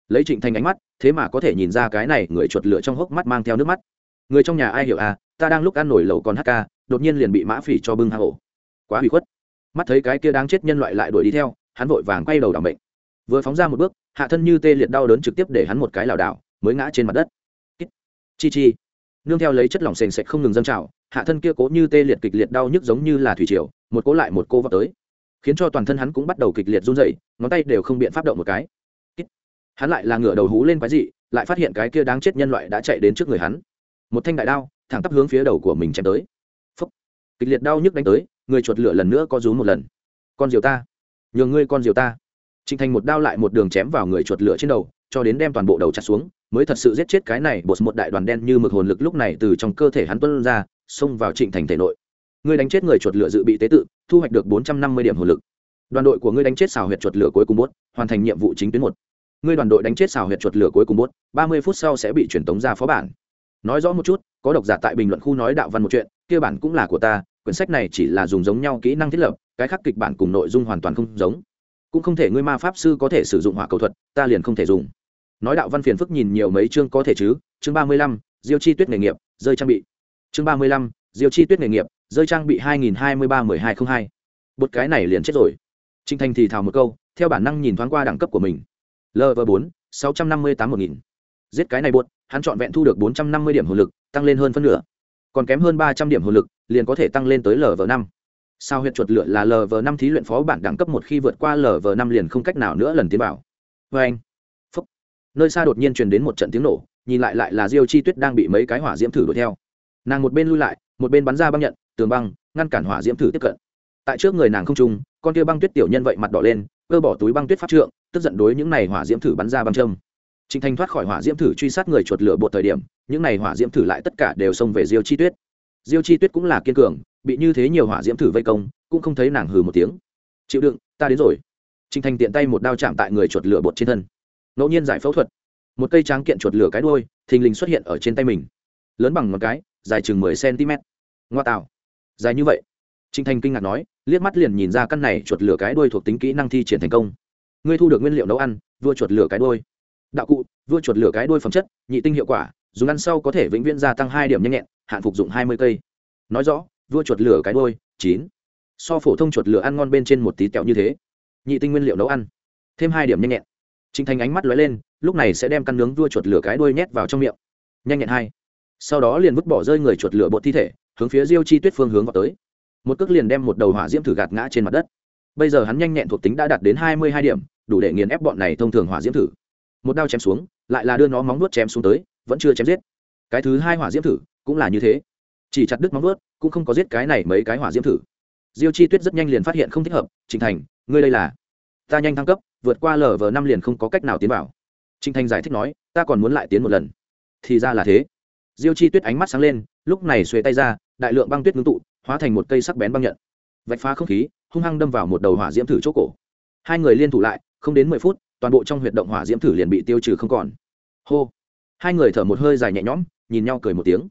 Lấy trịnh thành ánh mắt, thế mà có thể nhìn ra cái này người chuột lửa trong hốc mắt mang theo nước mắt. Người trong nhà ai hiểu à ta đang lúc ăn nổi lẩu còn hk đột nhiên liền bị mã phỉ cho bưng hạ hổ. Quá hủy khuất. Mắt thấy cái kia đáng chết nhân loại lại đuổi đi theo, hắn vội vàng quay đầu đảm bệnh vừa phóng ra một bước, hạ thân như tê liệt đau đớn trực tiếp để hắn một cái lảo đảo, mới ngã trên mặt đất. Chi chi. Nương theo lấy chất lỏng sền sệt không ngừng dâng trào, hạ thân kia cố như tê liệt kịch liệt đau nhức giống như là thủy triều, một cố lại một cô vào tới khiến cho toàn thân hắn cũng bắt đầu kịch liệt run rẩy, ngón tay đều không biện pháp động một cái. Hắn lại là ngửa đầu hú lên quái dị lại phát hiện cái kia đáng chết nhân loại đã chạy đến trước người hắn. Một thanh đại đao thẳng tắp hướng phía đầu của mình chém tới. Phúc. kịch liệt đau nhức đánh tới người chuột lửa lần nữa co rú một lần. Con diều ta. Nhường ngươi con diều ta. Trịnh thành một đao lại một đường chém vào người chuột lửa trên đầu cho đến đem toàn bộ đầu chặt xuống mới thật sự giết chết cái này bột một đại đoàn đen như mực hồn lực lúc này từ trong cơ thể hắn tuân ra xông vào trịnh thành thể nội ngươi đánh chết người chuột lửa dự bị tế tự, thu hoạch được bốn trăm năm mươi điểm hồn lực. Đoàn đội của ngươi đánh chết xào huyệt chuột lửa cuối cùng bốt, hoàn thành nhiệm vụ chính tuyến một. Ngươi đoàn đội đánh chết xào huyệt chuột lửa cuối cùng bốt, ba mươi phút sau sẽ bị truyền tống ra phó bản. Nói rõ một chút, có độc giả tại bình luận khu nói đạo văn một chuyện, kia bản cũng là của ta, quyển sách này chỉ là dùng giống nhau kỹ năng thiết lập, cái khác kịch bản cùng nội dung hoàn toàn không giống. Cũng không thể ngươi ma pháp sư có thể sử dụng hỏa cầu thuật, ta liền không thể dùng. Nói đạo văn phiền phức nhìn nhiều mấy chương có thể chứ? Chương ba mươi lăm, diêu chi tuyết nghề nghiệp, rơi trang bị. Chương ba mươi lăm, diêu chi tuyết nghề nghiệp rơi trang bị hai nghìn hai mươi ba mười hai t r ă n h hai. Bột cái này liền chết rồi. Trinh thành thì thào một câu, theo bản năng nhìn thoáng qua đẳng cấp của mình. Lv bốn, sáu trăm năm mươi tám một nghìn. Giết cái này bột, hắn chọn vẹn thu được bốn trăm năm mươi điểm hồn lực, tăng lên hơn phân nửa. Còn kém hơn ba trăm điểm hồn lực, liền có thể tăng lên tới Lv5. sao huyệt chuột lựa là Lv5 thí luyện phó bản đẳng cấp một khi vượt qua Lv5 liền không cách nào nữa lần tiến bảo vê anh. Phúc. Nơi xa đột nhiên truyền đến một trận tiếng nổ, nhìn lại lại là diêu chi tuyết đang bị mấy cái hỏa diễm thử đuổi theo. Nàng một bên lui lại, một bên bắn ra băng nhận tường băng ngăn cản hỏa diễm thử tiếp cận tại trước người nàng không trung con kia băng tuyết tiểu nhân vậy mặt đỏ lên cơ bỏ túi băng tuyết pháp trượng tức giận đối những này hỏa diễm thử bắn ra băng châm trịnh Thành thoát khỏi hỏa diễm thử truy sát người chuột lửa bộ thời điểm, những này hỏa diễm thử lại tất cả đều xông về Diêu Chi Tuyết. Diêu Chi Tuyết cũng là kiên cường, bị như thế nhiều hỏa diễm thử vây công, cũng không thấy nàng hừ một tiếng. Chịu đựng, ta đến rồi. trịnh Thành tiện tay một đao chạm tại người chuột lửa bột trên thân. Ngẫu nhiên giải phẫu thuật, một cây tráng kiện chuột lửa cái đuôi, thình lình xuất hiện ở trên tay mình. Lớn bằng một cái, dài chừng mười cm. Ngoa tạo, dài như vậy. trinh thành kinh ngạc nói liếc mắt liền nhìn ra căn này chuột lửa cái đuôi thuộc tính kỹ năng thi triển thành công ngươi thu được nguyên liệu nấu ăn vua chuột lửa cái đuôi đạo cụ vua chuột lửa cái đuôi phẩm chất nhị tinh hiệu quả dùng ăn sau có thể vĩnh viễn gia tăng hai điểm nhanh nhẹn hạn phục dụng hai mươi cây nói rõ vua chuột lửa cái đuôi chín so phổ thông chuột lửa ăn ngon bên trên một tí kẹo như thế nhị tinh nguyên liệu nấu ăn thêm hai điểm nhanh nhẹn Trình Thành ánh mắt lóe lên, lúc này sẽ đem căn nướng vua chuột lửa cái đuôi nhét vào trong miệng. Nhanh nhẹn hai. Sau đó liền vứt bỏ rơi người chuột lửa bột thi thể, hướng phía Diêu Chi Tuyết phương hướng vào tới. Một cước liền đem một đầu hỏa diễm thử gạt ngã trên mặt đất. Bây giờ hắn nhanh nhẹn thuộc tính đã đạt đến hai mươi hai điểm, đủ để nghiền ép bọn này thông thường hỏa diễm thử. Một đao chém xuống, lại là đưa nó móng vuốt chém xuống tới, vẫn chưa chém giết. Cái thứ hai hỏa diễm thử cũng là như thế, chỉ chặt đứt móng vuốt, cũng không có giết cái này mấy cái hỏa diễm thử. Diêu Chi Tuyết rất nhanh liền phát hiện không thích hợp, Trình Thành, ngươi đây là? Ta nhanh thăng cấp, vượt qua lở vờ năm liền không có cách nào tiến vào Trình thanh giải thích nói ta còn muốn lại tiến một lần thì ra là thế diêu chi tuyết ánh mắt sáng lên lúc này xuề tay ra đại lượng băng tuyết ngưng tụ, hóa thành một cây sắc bén băng nhận. Vạch phá không khí, hung hăng đâm vào một đầu hỏa diễm thử chỗ cổ. Hai người liên thủ lại, không đến mười phút, toàn bộ trong huyệt động hỏa diễm thử liền bị tiêu trừ không còn. Hô. Hai người thở một hơi dài nhẹ nhõm, nhìn nhau cười một tiếng.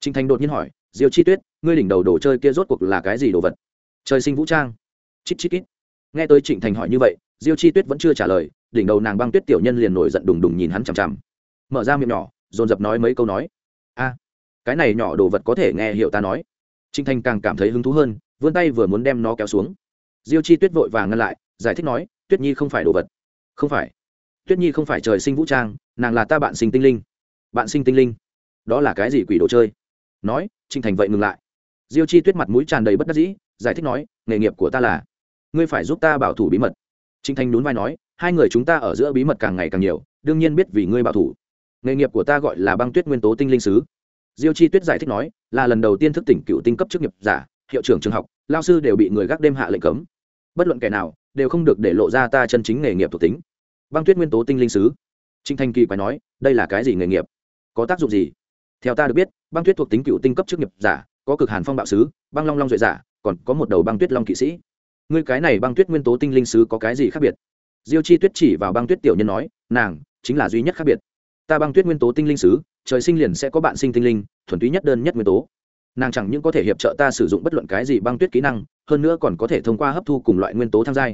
Trinh thanh đột nhiên hỏi, diêu chi tuyết, ngươi đỉnh đầu đồ chơi kia rốt cuộc là cái gì đồ vật? Trời sinh vũ trang. Chít chít kít nghe tới trịnh thành hỏi như vậy, diêu chi tuyết vẫn chưa trả lời, đỉnh đầu nàng băng tuyết tiểu nhân liền nổi giận đùng đùng nhìn hắn chằm chằm. Mở ra miệng nhỏ, dồn dập nói mấy câu nói. A cái này nhỏ đồ vật có thể nghe hiểu ta nói. Trinh thanh càng cảm thấy hứng thú hơn, vươn tay vừa muốn đem nó kéo xuống. Diêu chi tuyết vội vàng ngăn lại, giải thích nói, tuyết nhi không phải đồ vật. Không phải. Tuyết nhi không phải trời sinh vũ trang, nàng là ta bạn sinh tinh linh. Bạn sinh tinh linh? Đó là cái gì quỷ đồ chơi? Nói trinh thành vậy ngừng lại. Diêu chi tuyết mặt mũi tràn đầy bất đắc dĩ, giải thích nói, nghề nghiệp của ta là, ngươi phải giúp ta bảo thủ bí mật. Trinh thanh nhún vai nói, hai người chúng ta ở giữa bí mật càng ngày càng nhiều, đương nhiên biết vì ngươi bảo thủ. Nghề nghiệp của ta gọi là băng tuyết nguyên tố tinh linh sứ diêu chi tuyết giải thích nói, là lần đầu tiên thức tỉnh cựu tinh cấp chức nghiệp giả, hiệu trưởng trường học, lao sư đều bị người gác đêm hạ lệnh cấm. Bất luận kẻ nào, đều không được để lộ ra ta chân chính nghề nghiệp thuộc tính. Băng tuyết nguyên tố tinh linh sứ. Trinh thanh kỳ quay nói, đây là cái gì nghề nghiệp? Có tác dụng gì? Theo ta được biết, băng tuyết thuộc tính cựu tinh cấp chức nghiệp giả, có cực hàn phong bạo sứ, băng long long duệ giả, còn có một đầu băng tuyết long kỵ sĩ. Ngươi cái này băng tuyết nguyên tố tinh linh sứ có cái gì khác biệt? Diêu chi tuyết chỉ vào băng tuyết tiểu nhân nói, nàng chính là duy nhất khác biệt ta băng tuyết nguyên tố tinh linh sứ, trời sinh liền sẽ có bạn sinh tinh linh, thuần túy nhất đơn nhất nguyên tố. Nàng chẳng những có thể hiệp trợ ta sử dụng bất luận cái gì băng tuyết kỹ năng, hơn nữa còn có thể thông qua hấp thu cùng loại nguyên tố tham gia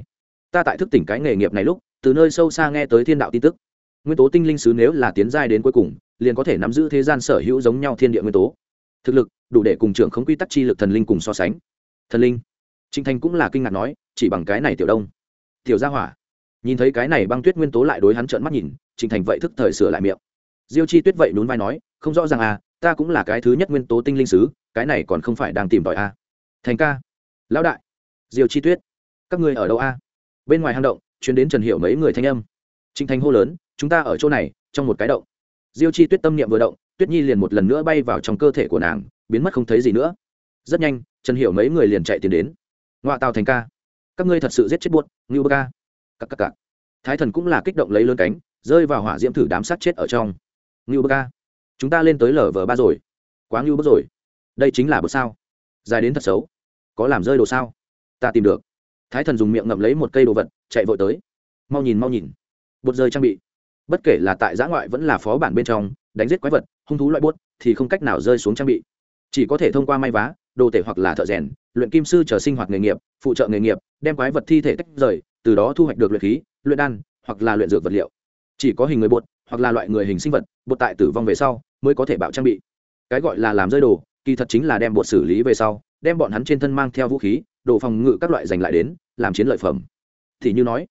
ta tại thức tỉnh cái nghề nghiệp này lúc, từ nơi sâu xa nghe tới thiên đạo tin tức. Nguyên tố tinh linh sứ nếu là tiến giai đến cuối cùng, liền có thể nắm giữ thế gian sở hữu giống nhau thiên địa nguyên tố. Thực lực, đủ để cùng trưởng không quy tắc chi lực thần linh cùng so sánh. Thần linh. Trinh Thanh cũng là kinh ngạc nói, chỉ bằng cái này tiểu đông. Tiểu gia hỏa nhìn thấy cái này băng tuyết nguyên tố lại đối hắn trợn mắt nhìn, trình thành vậy thức thời sửa lại miệng. Diêu chi tuyết vậy nhún vai nói, không rõ ràng à ta cũng là cái thứ nhất nguyên tố tinh linh sứ, cái này còn không phải đang tìm tòi à. thành ca. Lão đại. Diêu chi tuyết, các ngươi ở đâu a à? bên ngoài hang động chuyến đến trần hiệu mấy người thanh âm. Trình thành hô lớn, chúng ta ở chỗ này, trong một cái động. Diêu chi tuyết tâm niệm vừa động, tuyết nhi liền một lần nữa bay vào trong cơ thể của nàng, biến mất không thấy gì nữa. Rất nhanh, trần hiệu mấy người liền chạy tiến đến. Ngoại tàu thành ca, các ngươi thật sự giết chết buốt, ngưu bơ ca cắc cắc cắc thái thần cũng là kích động lấy lớn cánh, rơi vào hỏa diễm thử đám sát chết ở trong. Ngưu bơ ca chúng ta lên tới lở vờ ba rồi. Quá ngưu bơ rồi. Đây chính là bữa sao? Dài đến thật xấu. Có làm rơi đồ sao? Ta tìm được. Thái thần dùng miệng ngậm lấy một cây đồ vật, chạy vội tới. Mau nhìn mau nhìn. Bột rơi trang bị. Bất kể là tại giã ngoại vẫn là phó bản bên trong, đánh giết quái vật, hung thú loại bốt thì không cách nào rơi xuống trang bị. Chỉ có thể thông qua may vá, đồ tể hoặc là thợ rèn, luyện kim sư chờ sinh hoạt nghề nghiệp, phụ trợ nghề nghiệp, đem quái vật thi thể tách rời từ đó thu hoạch được luyện khí, luyện đan, hoặc là luyện dược vật liệu. Chỉ có hình người bột, hoặc là loại người hình sinh vật, bột tại tử vong về sau, mới có thể bạo trang bị. Cái gọi là làm rơi đồ, kỳ thật chính là đem bột xử lý về sau, đem bọn hắn trên thân mang theo vũ khí, đồ phòng ngự các loại giành lại đến, làm chiến lợi phẩm. Thì như nói,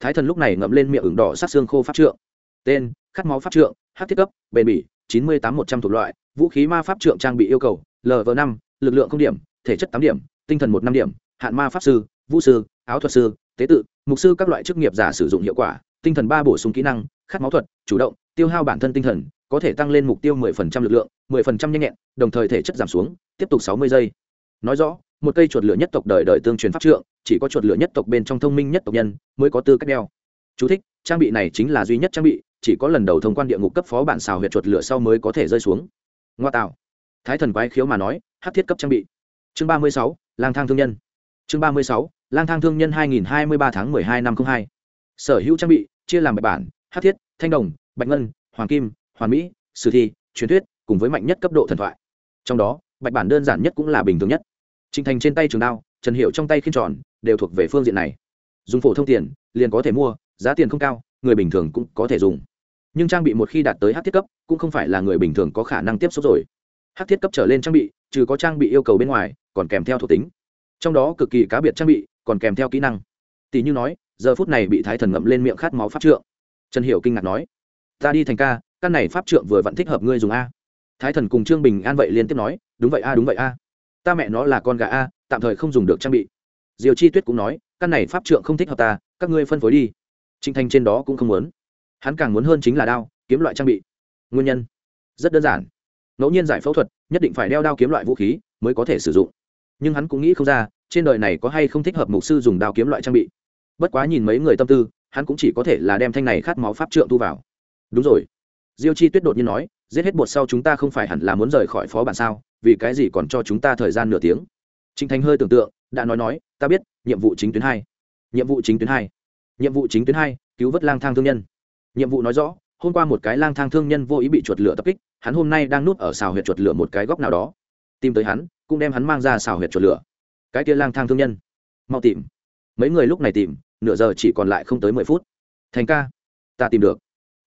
thái thần lúc này ngậm lên miệng ửng đỏ sát xương khô pháp trượng. Tên, khát máu pháp trượng, hát thiết cấp, bền bỉ, chín mươi tám một trăm thuộc loại, vũ khí ma pháp trượng trang bị yêu cầu lv năm, lực lượng không điểm, thể chất tám điểm, tinh thần một năm điểm, hạn ma pháp sư, vũ sư, áo thuật sư, tế tự mục sư các loại chức nghiệp giả sử dụng hiệu quả tinh thần ba bổ sung kỹ năng khát máu thuật chủ động tiêu hao bản thân tinh thần có thể tăng lên mục tiêu 10% lực lượng 10% nhanh nhẹn đồng thời thể chất giảm xuống tiếp tục 60 giây. Nói rõ một cây chuột lửa nhất tộc đời đời tương truyền pháp trượng chỉ có chuột lửa nhất tộc bên trong thông minh nhất tộc nhân mới có tư cách đeo. Chú thích, trang bị này chính là duy nhất trang bị chỉ có lần đầu thông quan địa ngục cấp phó bản xào huyệt chuột lửa sau mới có thể rơi xuống. Ngoa tạo. Thái thần quái khiếu mà nói hát thiết cấp trang bị. Chương ba mươi sáu lang thang thương nhân. Chương ba mươi sáu lang thang thương nhân hai nghìn hai mươi ba tháng mười hai năm không hai. Sở hữu trang bị, chia làm bạch bản, hát thiết, thanh đồng, bạch ngân, hoàng kim, hoàn mỹ, sử thi, truyền thuyết, cùng với mạnh nhất cấp độ thần thoại. Trong đó, bạch bản đơn giản nhất cũng là bình thường nhất. Trình thành trên tay trường đao, trần hiệu trong tay khiên tròn, đều thuộc về phương diện này. Dùng phổ thông tiền, liền có thể mua, giá tiền không cao, người bình thường cũng có thể dùng. Nhưng trang bị một khi đạt tới hát thiết cấp, cũng không phải là người bình thường có khả năng tiếp xúc rồi. Hát thiết cấp trở lên trang bị, trừ có trang bị yêu cầu bên ngoài, còn kèm theo thuộc tính. Trong đó cực kỳ cá biệt trang bị còn kèm theo kỹ năng. Tỷ như nói, giờ phút này bị thái thần ngậm lên miệng khát máu pháp trượng. Trần hiểu kinh ngạc nói, ta đi thành ca, căn này pháp trượng vừa vẫn thích hợp ngươi dùng a. Thái thần cùng trương bình an vậy liên tiếp nói, đúng vậy a, đúng vậy a. Ta mẹ nó là con gà a, tạm thời không dùng được trang bị. Diều chi tuyết cũng nói, căn này pháp trượng không thích hợp ta, các ngươi phân phối đi. Trinh thanh trên đó cũng không muốn. Hắn càng muốn hơn chính là đao, kiếm loại trang bị. Nguyên nhân? Rất đơn giản. Ngẫu nhiên giải phẫu thuật, nhất định phải đeo đao kiếm loại vũ khí mới có thể sử dụng. Nhưng hắn cũng nghĩ không ra trên đời này có hay không thích hợp mục sư dùng đao kiếm loại trang bị? Bất quá nhìn mấy người tâm tư, hắn cũng chỉ có thể là đem thanh này khát máu pháp trượng thu vào. Đúng rồi. Diêu chi tuyết đột nhiên nói, giết hết bột sau chúng ta không phải hẳn là muốn rời khỏi phó bản sao? Vì cái gì còn cho chúng ta thời gian nửa tiếng? Trinh thành hơi tưởng tượng, đã nói nói, ta biết, nhiệm vụ chính tuyến hai. Nhiệm vụ chính tuyến hai. Nhiệm vụ chính tuyến hai, cứu vớt lang thang thương nhân. Nhiệm vụ nói rõ, hôm qua một cái lang thang thương nhân vô ý bị chuột lửa tập kích, hắn hôm nay đang núp ở xào huyệt chuột lửa một cái góc nào đó. Tìm tới hắn, cũng đem hắn mang ra xào huyệt chuột lửa cái kia lang thang thương nhân. Mau tìm. Mấy người lúc này tìm, nửa giờ chỉ còn lại không tới mười phút. Thành ca, ta tìm được.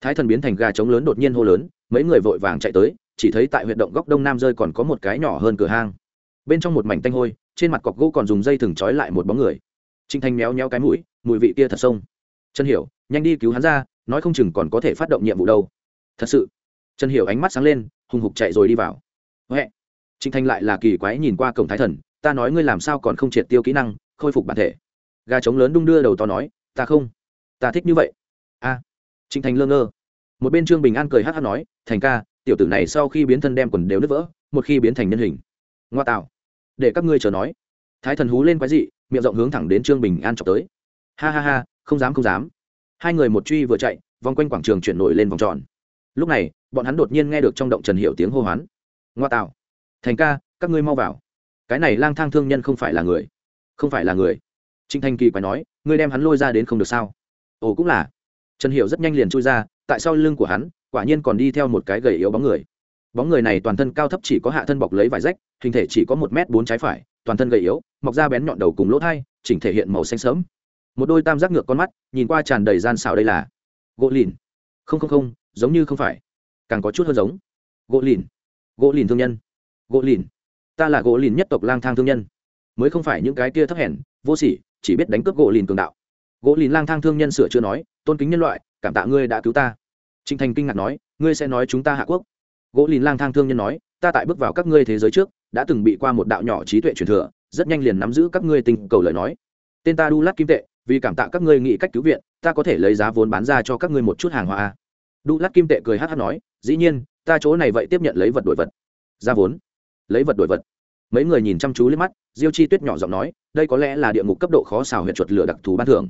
Thái thần biến thành gà trống lớn đột nhiên hô lớn, mấy người vội vàng chạy tới, chỉ thấy tại huyệt động góc đông nam rơi còn có một cái nhỏ hơn cửa hang. Bên trong một mảnh tanh hôi, trên mặt cọc gỗ còn dùng dây thừng trói lại một bóng người. Trinh thanh méo méo cái mũi, mùi vị kia thật sông. Chân hiểu, nhanh đi cứu hắn ra, nói không chừng còn có thể phát động nhiệm vụ đâu. Thật sự. Chân hiểu ánh mắt sáng lên, hùng hục chạy rồi đi vào. Huệ. Trinh thanh lại là kỳ quái nhìn qua cổng thái thần ta nói ngươi làm sao còn không triệt tiêu kỹ năng, khôi phục bản thể. Gà trống lớn đung đưa đầu to nói, ta không, ta thích như vậy. A. À. Thành thanh lơ ngơ. Một bên trương bình an cười hát hát nói, thành ca, tiểu tử này sau khi biến thân đem quần đều nứt vỡ, một khi biến thành nhân hình. Ngoa tạo. Để các ngươi chờ nói. Thái thần hú lên quái dị, miệng rộng hướng thẳng đến trương bình an chọc tới. Ha ha ha, không dám không dám. Hai người một truy vừa chạy, vòng quanh quảng trường chuyển nổi lên vòng tròn. Lúc này, bọn hắn đột nhiên nghe được trong động trần hiệu tiếng hô hoán. Ngoa tạo. Thành ca, các ngươi mau vào cái này lang thang thương nhân không phải là người. Không phải là người. Trịnh thanh kỳ quái nói, ngươi đem hắn lôi ra đến không được sao? Ồ, cũng là. Trần hiệu rất nhanh liền chui ra, tại sau lưng của hắn, quả nhiên còn đi theo một cái gầy yếu bóng người. Bóng người này toàn thân cao thấp chỉ có hạ thân bọc lấy vải rách, hình thể chỉ có một m bốn trái phải, toàn thân gầy yếu, mọc ra bén nhọn đầu cùng lỗ thai, chỉnh thể hiện màu xanh sớm một đôi tam giác ngược con mắt, nhìn qua tràn đầy gian xào đây là gỗ lìn. Không không không, giống như không phải. Càng có chút hơn giống. Gỗ lìn. Gỗ lìn thương nhân. Gỗ lìn ta là gỗ lìn nhất tộc lang thang thương nhân. Mới không phải những cái kia thấp hèn, vô sỉ, chỉ biết đánh cướp gỗ lìn cường đạo. Gỗ lìn lang thang thương nhân sửa chưa nói, tôn kính nhân loại, cảm tạ ngươi đã cứu ta. Trịnh thành kinh ngạc nói, ngươi sẽ nói chúng ta hạ quốc. Gỗ lìn lang thang thương nhân nói, ta tại bước vào các ngươi thế giới trước, đã từng bị qua một đạo nhỏ trí tuệ truyền thừa, rất nhanh liền nắm giữ các ngươi tình cầu lời nói. Tên ta đu lát kim tệ, vì cảm tạ các ngươi nghĩ cách cứu viện, ta có thể lấy giá vốn bán ra cho các ngươi một chút hàng hóa đu lát kim tệ cười hát hát nói, dĩ nhiên, ta chỗ này vậy tiếp nhận lấy vật đổi vật. Ra vốn lấy vật đổi vật. Mấy người nhìn chăm chú lên mắt, diêu chi tuyết nhỏ giọng nói, đây có lẽ là địa ngục cấp độ khó xào huyệt chuột lửa đặc thù ban thưởng.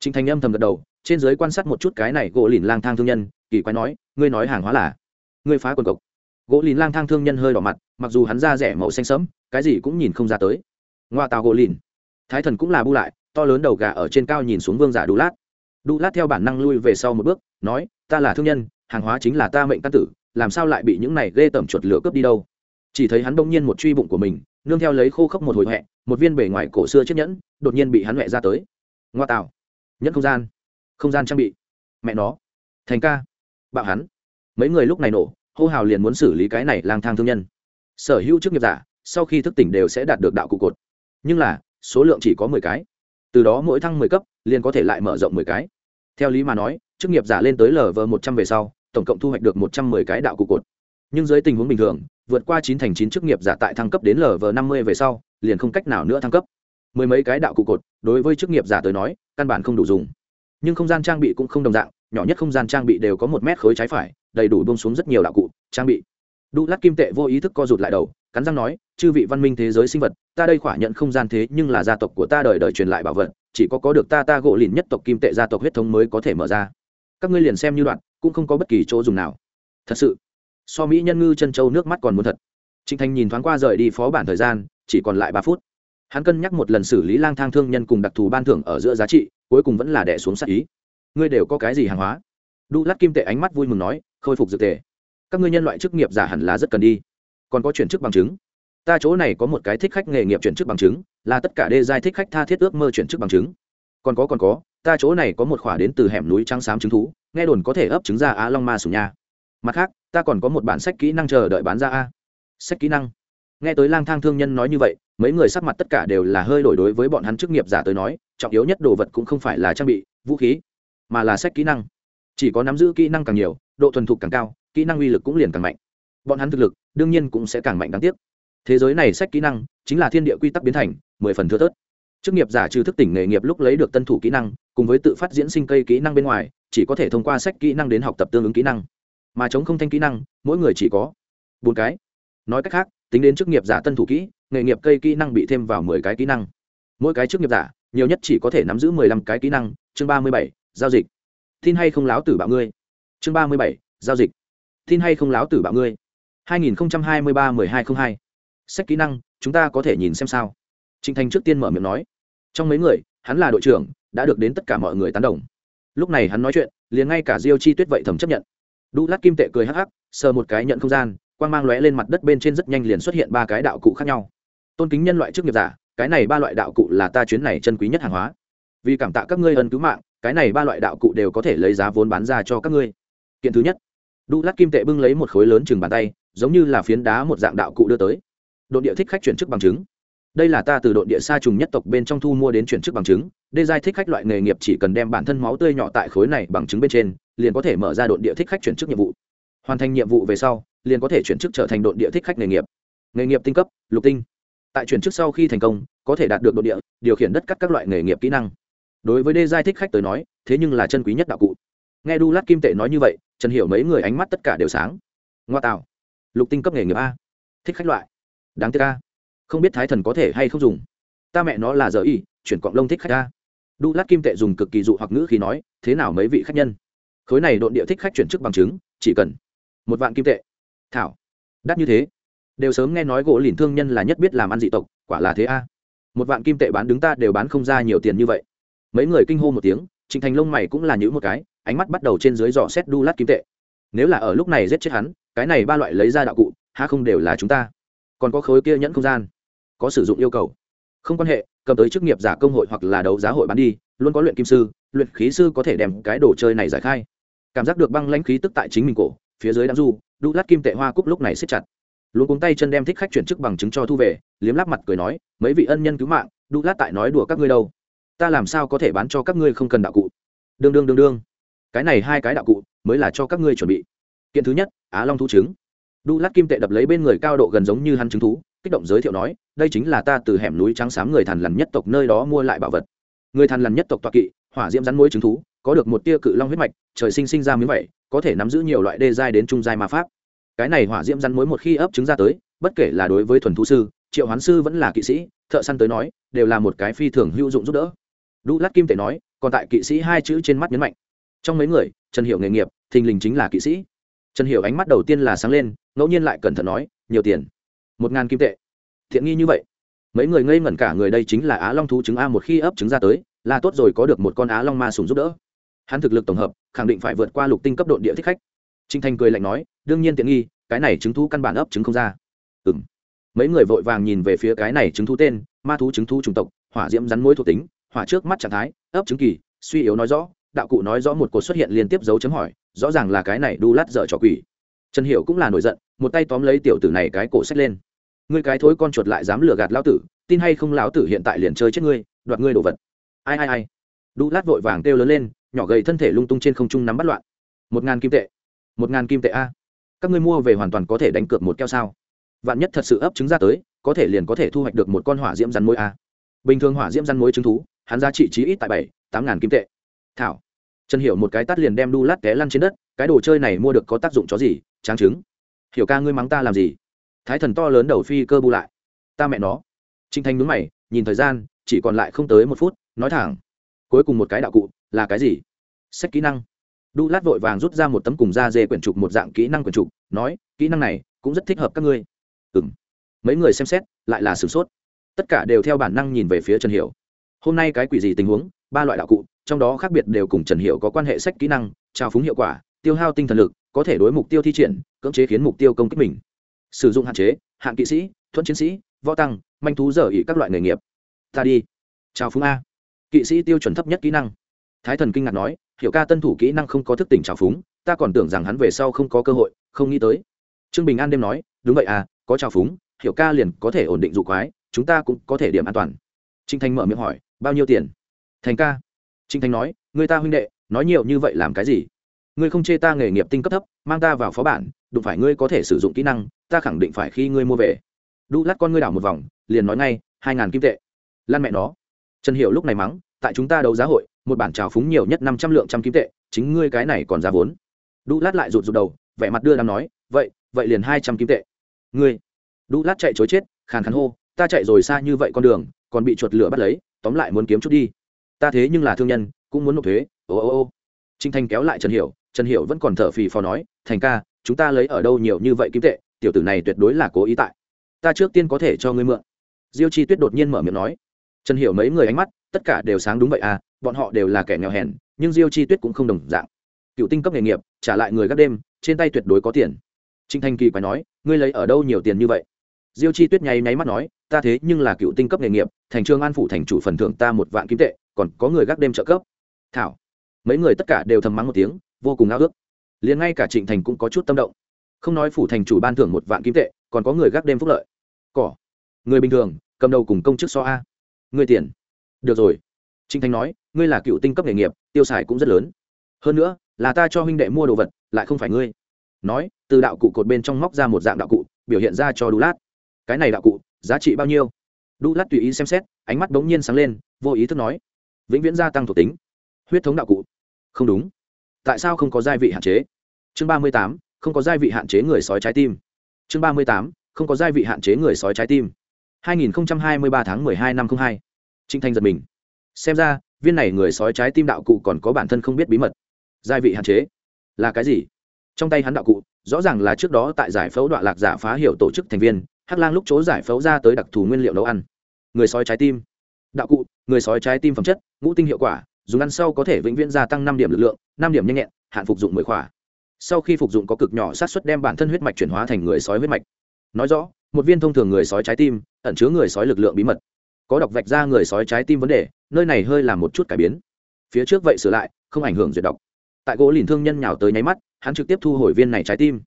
Trịnh thành âm thầm gật đầu, trên giới quan sát một chút cái này gỗ lìn lang thang thương nhân, kỳ quái nói, ngươi nói hàng hóa là, ngươi phá quần cộc. Gỗ lìn lang thang thương nhân hơi đỏ mặt, mặc dù hắn da rẻ màu xanh sẫm, cái gì cũng nhìn không ra tới. Ngoa tàu gỗ lìn. Thái thần cũng là bu lại, to lớn đầu gà ở trên cao nhìn xuống vương giả đu lát. Đu lát theo bản năng lui về sau một bước, nói, ta là thương nhân, hàng hóa chính là ta mệnh căn tử, làm sao lại bị những này ghê tởm chuột lửa cướp đi đâu? Chỉ thấy hắn đông nhiên một truy bụng của mình, nương theo lấy khô khốc một hồi huệ một viên bể ngoài cổ xưa chiếc nhẫn, đột nhiên bị hắn huệ ra tới. Ngoa tạo. Nhẫn không gian. Không gian trang bị. Mẹ nó. Thành ca. Bạo hắn. Mấy người lúc này nổ, hô hào liền muốn xử lý cái này lang thang thương nhân. Sở hữu chức nghiệp giả, sau khi thức tỉnh đều sẽ đạt được đạo cụ cột. Nhưng là, số lượng chỉ có mười cái. Từ đó mỗi thăng mười cấp, liền có thể lại mở rộng mười cái. Theo lý mà nói, chức nghiệp giả lên tới lv một trăm về sau, tổng cộng thu hoạch được một trăm mười cái đạo cụ cột. Nhưng dưới tình huống bình thường vượt qua chín thành chín chức nghiệp giả tại thăng cấp đến lv năm mươi về sau, liền không cách nào nữa thăng cấp. Mười mấy cái đạo cụ cột, đối với chức nghiệp giả tới nói, căn bản không đủ dùng. Nhưng không gian trang bị cũng không đồng dạng, nhỏ nhất không gian trang bị đều có một mét khối trái phải, đầy đủ bông xuống rất nhiều đạo cụ, trang bị. Đu lát kim tệ vô ý thức co rụt lại đầu, cắn răng nói, chư vị văn minh thế giới sinh vật, ta đây khỏa nhận không gian thế nhưng là gia tộc của ta đời đời truyền lại bảo vật, chỉ có có được ta ta gỗ lìn nhất tộc kim tệ gia tộc huyết thống mới có thể mở ra. Các ngươi liền xem như đoạn, cũng không có bất kỳ chỗ dùng nào. Thật sự so mỹ nhân ngư chân châu nước mắt còn muốn thật. Trịnh thành nhìn thoáng qua rời đi phó bản thời gian, chỉ còn lại ba phút. Hắn cân nhắc một lần xử lý lang thang thương nhân cùng đặc thù ban thưởng ở giữa giá trị, cuối cùng vẫn là đẻ xuống sát ý. Ngươi đều có cái gì hàng hóa? Đu lát kim tệ ánh mắt vui mừng nói, khôi phục dược tề. Các ngươi nhân loại chức nghiệp giả hẳn là rất cần đi. Còn có chuyển chức bằng chứng. Ta chỗ này có một cái thích khách nghề nghiệp chuyển chức bằng chứng, là tất cả đê giai thích khách tha thiết ước mơ chuyển chức bằng chứng. Còn có còn có, ta chỗ này có một khỏa đến từ hẻm núi trắng xám trứng thú, nghe đồn có thể ấp trứng ra á long ma sủ nha mặt khác, ta còn có một bản sách kỹ năng chờ đợi bán ra a. Sách kỹ năng. Nghe tới lang thang thương nhân nói như vậy, mấy người sắc mặt tất cả đều là hơi đổi đối với bọn hắn chức nghiệp giả tới nói, trọng yếu nhất đồ vật cũng không phải là trang bị, vũ khí, mà là sách kỹ năng. Chỉ có nắm giữ kỹ năng càng nhiều, độ thuần thục càng cao, kỹ năng uy lực cũng liền càng mạnh. Bọn hắn thực lực, đương nhiên cũng sẽ càng mạnh đáng tiếc. Thế giới này sách kỹ năng, chính là thiên địa quy tắc biến thành, mười phần thưa thớt. Chức nghiệp giả trừ thức tỉnh nghề nghiệp lúc lấy được tân thủ kỹ năng, cùng với tự phát diễn sinh cây kỹ năng bên ngoài, chỉ có thể thông qua sách kỹ năng đến học tập tương ứng kỹ năng mà chống không thanh kỹ năng, mỗi người chỉ có bốn cái. Nói cách khác, tính đến chức nghiệp giả tân thủ kỹ, nghề nghiệp cây kỹ năng bị thêm vào mười cái kỹ năng. Mỗi cái chức nghiệp giả, nhiều nhất chỉ có thể nắm giữ mười lăm cái kỹ năng. Chương ba mươi bảy, giao dịch. Tin hay không láo tử bạo ngươi? Chương ba mươi bảy, giao dịch. Tin hay không láo tử bạo ngươi? Hai nghìn hai mươi ba mười hai t r ă n h hai. Sách kỹ năng, chúng ta có thể nhìn xem sao? Trịnh thành trước tiên mở miệng nói. Trong mấy người, hắn là đội trưởng, đã được đến tất cả mọi người tán đồng. Lúc này hắn nói chuyện, liền ngay cả diêu chi tuyết vậy thầm chấp nhận đu lát kim tệ cười hắc hắc, sờ một cái nhận không gian, quang mang lóe lên mặt đất bên trên rất nhanh liền xuất hiện ba cái đạo cụ khác nhau. Tôn kính nhân loại chức nghiệp giả, cái này ba loại đạo cụ là ta chuyến này chân quý nhất hàng hóa. Vì cảm tạ các ngươi ân cứu mạng, cái này ba loại đạo cụ đều có thể lấy giá vốn bán ra cho các ngươi. Kiện thứ nhất, đu lát kim tệ bưng lấy một khối lớn chừng bàn tay, giống như là phiến đá một dạng đạo cụ đưa tới. Đội địa thích khách chuyển chức bằng chứng. Đây là ta từ đội địa sa trùng nhất tộc bên trong thu mua đến chuyển chức bằng chứng. Đê giai thích khách loại nghề nghiệp chỉ cần đem bản thân máu tươi nhỏ tại khối này bằng chứng bên trên liền có thể mở ra đội địa thích khách chuyển chức nhiệm vụ. Hoàn thành nhiệm vụ về sau, liền có thể chuyển chức trở thành đội địa thích khách nghề nghiệp. Nghề nghiệp tinh cấp, lục tinh. Tại chuyển chức sau khi thành công, có thể đạt được đội địa, điều khiển đất cắt các loại nghề nghiệp kỹ năng. Đối với đê giai thích khách tới nói, thế nhưng là chân quý nhất đạo cụ. Nghe đu lát kim tệ nói như vậy, trần hiểu mấy người ánh mắt tất cả đều sáng. Ngoa tạo. Lục tinh cấp nghề nghiệp a. Thích khách loại. Đáng tiếc a. Không biết thái thần có thể hay không dùng. Ta mẹ nó là giờ y, chuyển cọng lông thích khách a. Đu lát kim tệ dùng cực kỳ dụ hoặc ngữ khi nói, thế nào mấy vị khách nhân? Khối này độn địa thích khách chuyển chức bằng chứng, chỉ cần một vạn kim tệ. Thảo, đắt như thế. Đều sớm nghe nói gỗ lìn thương nhân là nhất biết làm ăn dị tộc, quả là thế a. Một vạn kim tệ bán đứng ta đều bán không ra nhiều tiền như vậy. Mấy người kinh hô một tiếng, trịnh thành lông mày cũng là những một cái, ánh mắt bắt đầu trên dưới dò xét đu lát kim tệ. Nếu là ở lúc này giết chết hắn, cái này ba loại lấy ra đạo cụ ha không đều là chúng ta. Còn có khối kia nhẫn không gian, có sử dụng yêu cầu. Không quan hệ, cầm tới chức nghiệp giả công hội hoặc là đấu giá hội bán đi, luôn có luyện kim sư, luyện khí sư có thể đem cái đồ chơi này giải khai cảm giác được băng lãnh khí tức tại chính mình cổ, phía dưới đám du, đu lát kim tệ hoa cúc lúc này xếp chặt. Luôn cuống tay chân đem thích khách chuyển chức bằng chứng cho thu về, liếm lắp mặt cười nói, mấy vị ân nhân cứu mạng, đu lát tại nói đùa các ngươi đâu. Ta làm sao có thể bán cho các ngươi không cần đạo cụ? Đương đương đương đương. Cái này hai cái đạo cụ mới là cho các ngươi chuẩn bị. Kiện thứ nhất, á long thú trứng. Đu lát kim tệ đập lấy bên người cao độ gần giống như hắn trứng thú, kích động giới thiệu nói, đây chính là ta từ hẻm núi trắng xám người thằn lằn nhất tộc nơi đó mua lại bảo vật. Người thằn lằn nhất tộc toạ kỵ hỏa diễm rắn mối trứng thú, có được một tia cự long huyết mạch, trời sinh sinh ra miếng vậy có thể nắm giữ nhiều loại đê giai đến trung giai ma pháp. Cái này hỏa diễm rắn mối một khi ấp trứng ra tới, bất kể là đối với thuần thú sư, triệu hoán sư vẫn là kỵ sĩ, thợ săn tới nói, đều là một cái phi thường hữu dụng giúp đỡ. Đu lát kim tể nói, còn tại kỵ sĩ hai chữ trên mắt nhấn mạnh. Trong mấy người, trần hiểu nghề nghiệp, thình lình chính là kỵ sĩ. Trần hiểu ánh mắt đầu tiên là sáng lên, ngẫu nhiên lại cẩn thận nói, nhiều tiền. Một ngàn kim tệ. Thiện nghi như vậy. Mấy người ngây ngẩn cả người đây chính là á long thú trứng a một khi ấp trứng ra tới là tốt rồi có được một con á long ma sùng giúp đỡ. Hắn thực lực tổng hợp, khẳng định phải vượt qua lục tinh cấp độ địa thích khách. Trinh thanh cười lạnh nói, đương nhiên tiện nghi, cái này chứng thú căn bản ấp trứng không ra. Ừ m mấy người vội vàng nhìn về phía cái này chứng thú tên, ma thú chứng thú chủng tộc, hỏa diễm rắn mối thuộc tính, hỏa trước mắt trạng thái, ấp trứng kỳ, suy yếu nói rõ, đạo cụ nói rõ một cột xuất hiện liên tiếp dấu chấm hỏi, rõ ràng là cái này đu lát dở trò quỷ. Trần hiểu cũng là nổi giận, một tay tóm lấy tiểu tử này cái cổ xách lên. Ngươi cái thối con chuột lại dám lừa gạt lão tử, tin hay không lão tử hiện tại liền chơi chết ngươi, đoạt ngươi đồ vật ai ai ai. Đu lát vội vàng kêu lớn lên, nhỏ gầy thân thể lung tung trên không trung nắm bắt loạn. Một ngàn kim tệ. Một ngàn kim tệ a. Các ngươi mua về hoàn toàn có thể đánh cược một keo sao? Vạn nhất thật sự ấp trứng ra tới, có thể liền có thể thu hoạch được một con hỏa diễm rắn mối a. Bình thường hỏa diễm rắn mối trứng thú, hắn giá trị chí ít tại bảy, tám ngàn kim tệ. Thảo. Trần hiểu một cái tắt liền đem đu lát té lăn trên đất, cái đồ chơi này mua được có tác dụng chó gì? Tráng trứng. Hiểu ca ngươi mắng ta làm gì? Thái thần to lớn đầu phi cơ bu lại. Ta mẹ nó. Trinh thanh nhướng mày, nhìn thời gian chỉ còn lại không tới một phút, nói thẳng. Cuối cùng một cái đạo cụ, là cái gì? Sách kỹ năng. Đu lát vội vàng rút ra một tấm cùng da dê quyển trục một dạng kỹ năng quyển trục, nói, kỹ năng này cũng rất thích hợp các ngươi. Ừ m mấy người xem xét, lại là sửng sốt. Tất cả đều theo bản năng nhìn về phía trần hiểu. Hôm nay cái quỷ gì tình huống? Ba loại đạo cụ, trong đó khác biệt đều cùng trần hiểu có quan hệ sách kỹ năng trao phúng hiệu quả, tiêu hao tinh thần lực, có thể đối mục tiêu thi triển, cưỡng chế khiến mục tiêu công kích mình. Sử dụng hạn chế hạn kỵ sĩ thuận chiến sĩ, võ tăng, manh thú dở ỉ các loại nghề nghiệp ta đi. Chào phúng a. Kỵ sĩ tiêu chuẩn thấp nhất kỹ năng. Thái thần kinh ngạc nói, hiểu ca tân thủ kỹ năng không có thức tỉnh trào phúng, ta còn tưởng rằng hắn về sau không có cơ hội, không nghĩ tới. Trương bình an đêm nói, đúng vậy à có trào phúng, hiểu ca liền có thể ổn định dụ quái, chúng ta cũng có thể điểm an toàn. Trinh thanh mở miệng hỏi, bao nhiêu tiền? Thành ca. Trinh thanh nói, người ta huynh đệ, nói nhiều như vậy làm cái gì? Ngươi không chê ta nghề nghiệp tinh cấp thấp, mang ta vào phó bản, đụng phải ngươi có thể sử dụng kỹ năng, ta khẳng định phải khi ngươi mua về. Đu lát con ngươi đảo một vòng, liền nói ngay, hai ngàn kim tệ lan mẹ nó. Trần hiệu lúc này mắng, tại chúng ta đấu giá hội, một bản trào phúng nhiều nhất năm trăm lượng trăm kim tệ, chính ngươi cái này còn giá vốn. Đu lát lại rụt rụt đầu, vẻ mặt đưa đám nói, vậy vậy liền hai trăm kim tệ. Ngươi. Đu lát chạy chối chết, khàn khàn hô, ta chạy rồi xa như vậy con đường, còn bị chuột lửa bắt lấy, tóm lại muốn kiếm chút đi. Ta thế nhưng là thương nhân, cũng muốn nộp thuế. Ô ô ô. Trinh thanh kéo lại trần hiểu trần hiểu vẫn còn thở phì phò nói, thành ca, chúng ta lấy ở đâu nhiều như vậy kim tệ, tiểu tử này tuyệt đối là cố ý tại. Ta trước tiên có thể cho ngươi mượn. Diêu chi tuyết đột nhiên mở miệng nói trần hiểu mấy người ánh mắt, tất cả đều sáng đúng vậy à bọn họ đều là kẻ nghèo hèn, nhưng diêu chi tuyết cũng không đồng dạng. Cựu tinh cấp nghề nghiệp, trả lại người gác đêm, trên tay tuyệt đối có tiền. Trinh thanh kỳ phải nói, ngươi lấy ở đâu nhiều tiền như vậy? Diêu chi tuyết nháy nháy mắt nói, ta thế nhưng là cựu tinh cấp nghề nghiệp, thành trương an phủ thành chủ phần thưởng ta một vạn kim tệ, còn có người gác đêm trợ cấp. Thảo. Mấy người tất cả đều thầm mắng một tiếng, vô cùng ao ước. Liền ngay cả trịnh thành cũng có chút tâm động. Không nói phủ thành chủ ban thưởng một vạn kim tệ, còn có người gác đêm phúc lợi. Cỏ. Người bình thường, cầm đầu cùng công chức so a ngươi tiền. Được rồi. Trinh thanh nói, ngươi là cựu tinh cấp nghề nghiệp, tiêu xài cũng rất lớn. Hơn nữa, là ta cho huynh đệ mua đồ vật, lại không phải ngươi. Nói, từ đạo cụ cột bên trong móc ra một dạng đạo cụ, biểu hiện ra cho đu lát. Cái này đạo cụ, giá trị bao nhiêu? Đu lát tùy ý xem xét, ánh mắt bỗng nhiên sáng lên, vô ý thức nói, vĩnh viễn gia tăng thuộc tính. Huyết thống đạo cụ. Không đúng. Tại sao không có gia vị hạn chế? Chương ba mươi tám, không có gia vị hạn chế người sói trái tim. Chương ba mươi tám, không có gia vị hạn chế người sói trái tim hai nghìn hai mươi ba tháng hai năm 02. Trịnh Thanh giật mình. Xem ra, viên này người sói trái tim đạo cụ còn có bản thân không biết bí mật. giai vị hạn chế là cái gì? Trong tay hắn đạo cụ, rõ ràng là trước đó tại giải phẫu đoạn lạc giả phá hiểu tổ chức thành viên, Hắc Lang lúc chỗ giải phẫu ra tới đặc thù nguyên liệu nấu ăn. Người sói trái tim. Đạo cụ, người sói trái tim phẩm chất, ngũ tinh hiệu quả, dùng ăn sau có thể vĩnh viễn gia tăng năm điểm lực lượng, năm điểm nhanh nhẹn, hạn phục dụng mười khỏa sau khi phục dụng có cực nhỏ sát suất đem bản thân huyết mạch chuyển hóa thành người sói huyết mạch nói rõ một viên thông thường người sói trái tim, ẩn chứa người sói lực lượng bí mật. Có đọc vạch ra người sói trái tim vấn đề, nơi này hơi làm một chút cải biến. Phía trước vậy sửa lại, không ảnh hưởng duyệt đọc. Tại gỗ lìn thương nhân nhào tới nháy mắt, hắn trực tiếp thu hồi viên này trái tim.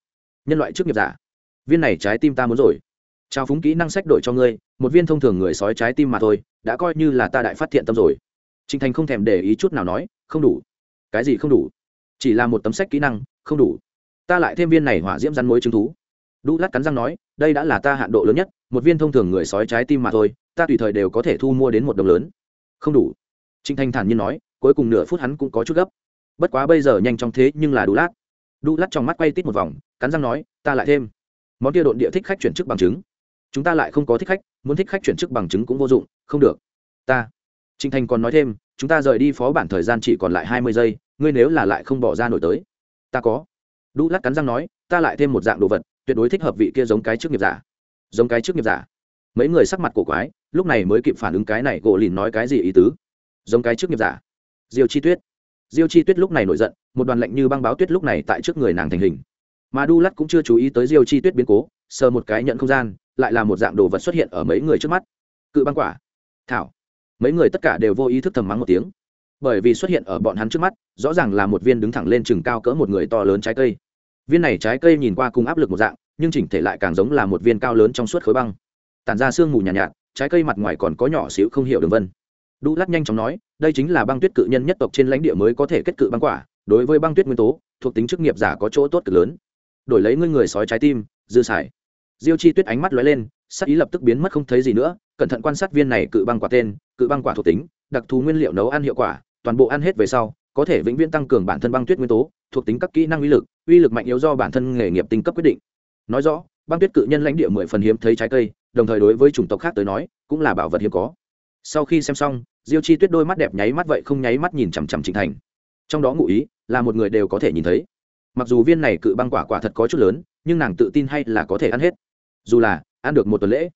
Nhân loại trước nghiệp giả, viên này trái tim ta muốn rồi. Trao phúng kỹ năng sách đổi cho ngươi, một viên thông thường người sói trái tim mà thôi, đã coi như là ta đại phát thiện tâm rồi. Trinh thành không thèm để ý chút nào nói, không đủ. Cái gì không đủ? Chỉ là một tấm sách kỹ năng, không đủ. Ta lại thêm viên này hỏa diễm rắn mối chứng thú. Đu lát cắn răng nói đây đã là ta hạn độ lớn nhất, một viên thông thường người sói trái tim mà thôi, ta tùy thời đều có thể thu mua đến một đồng lớn. Không đủ. Trinh thanh thản nhiên nói, cuối cùng nửa phút hắn cũng có chút gấp. Bất quá bây giờ nhanh chóng thế nhưng là đủ lát. Đủ lát trong mắt quay tít một vòng, cắn răng nói, ta lại thêm. Món kia độn địa thích khách chuyển chức bằng chứng. Chúng ta lại không có thích khách, muốn thích khách chuyển chức bằng chứng cũng vô dụng, không được. Ta. Trinh thanh còn nói thêm, chúng ta rời đi phó bản thời gian chỉ còn lại hai mươi giây, ngươi nếu là lại không bỏ ra nổi tới. Ta có. Đu lát cắn răng nói, ta lại thêm một dạng đồ vật tuyệt đối thích hợp vị kia giống cái trước nghiệp giả. Giống cái trước nghiệp giả. Mấy người sắc mặt cổ quái, lúc này mới kịp phản ứng cái này gỗ lìn nói cái gì ý tứ. Giống cái trước nghiệp giả. Diêu chi tuyết. Diêu chi tuyết lúc này nổi giận, một đoàn lệnh như băng báo tuyết lúc này tại trước người nàng thành hình. Mà đu lắt cũng chưa chú ý tới diêu chi tuyết biến cố, sờ một cái nhận không gian, lại là một dạng đồ vật xuất hiện ở mấy người trước mắt. Cự băng quả. Thảo. Mấy người tất cả đều vô ý thức thầm mắng một tiếng. Bởi vì xuất hiện ở bọn hắn trước mắt, rõ ràng là một viên đứng thẳng lên chừng cao cỡ một người to lớn trái cây viên này trái cây nhìn qua cùng áp lực một dạng nhưng chỉnh thể lại càng giống là một viên cao lớn trong suốt khối băng. Tản ra sương mù nhàn nhạt, nhạt trái cây mặt ngoài còn có nhỏ xíu không hiểu đường vân. Đu lát nhanh chóng nói đây chính là băng tuyết cự nhân nhất tộc trên lãnh địa mới có thể kết cự băng quả đối với băng tuyết nguyên tố thuộc tính chức nghiệp giả có chỗ tốt cực lớn. Đổi lấy ngươi người sói trái tim dư xài. Diêu chi tuyết ánh mắt lóe lên sắc ý lập tức biến mất không thấy gì nữa cẩn thận quan sát viên này cự băng quả tên cự băng quả thuộc tính đặc thù nguyên liệu nấu ăn hiệu quả toàn bộ ăn hết về sau có thể vĩnh viễn tăng cường bản thân băng tuyết nguyên tố thuộc tính các kỹ năng uy lực uy lực mạnh yếu do bản thân nghề nghiệp tinh cấp quyết định. Nói rõ, băng tuyết cự nhân lãnh địa mười phần hiếm thấy trái cây, đồng thời đối với chủng tộc khác tới nói, cũng là bảo vật hiếm có. Sau khi xem xong, diêu chi tuyết đôi mắt đẹp nháy mắt vậy không nháy mắt nhìn chằm chằm trịnh thành. Trong đó ngụ ý là một người đều có thể nhìn thấy. Mặc dù viên này cự băng quả quả thật có chút lớn, nhưng nàng tự tin hay là có thể ăn hết. Dù là ăn được một tuần lễ,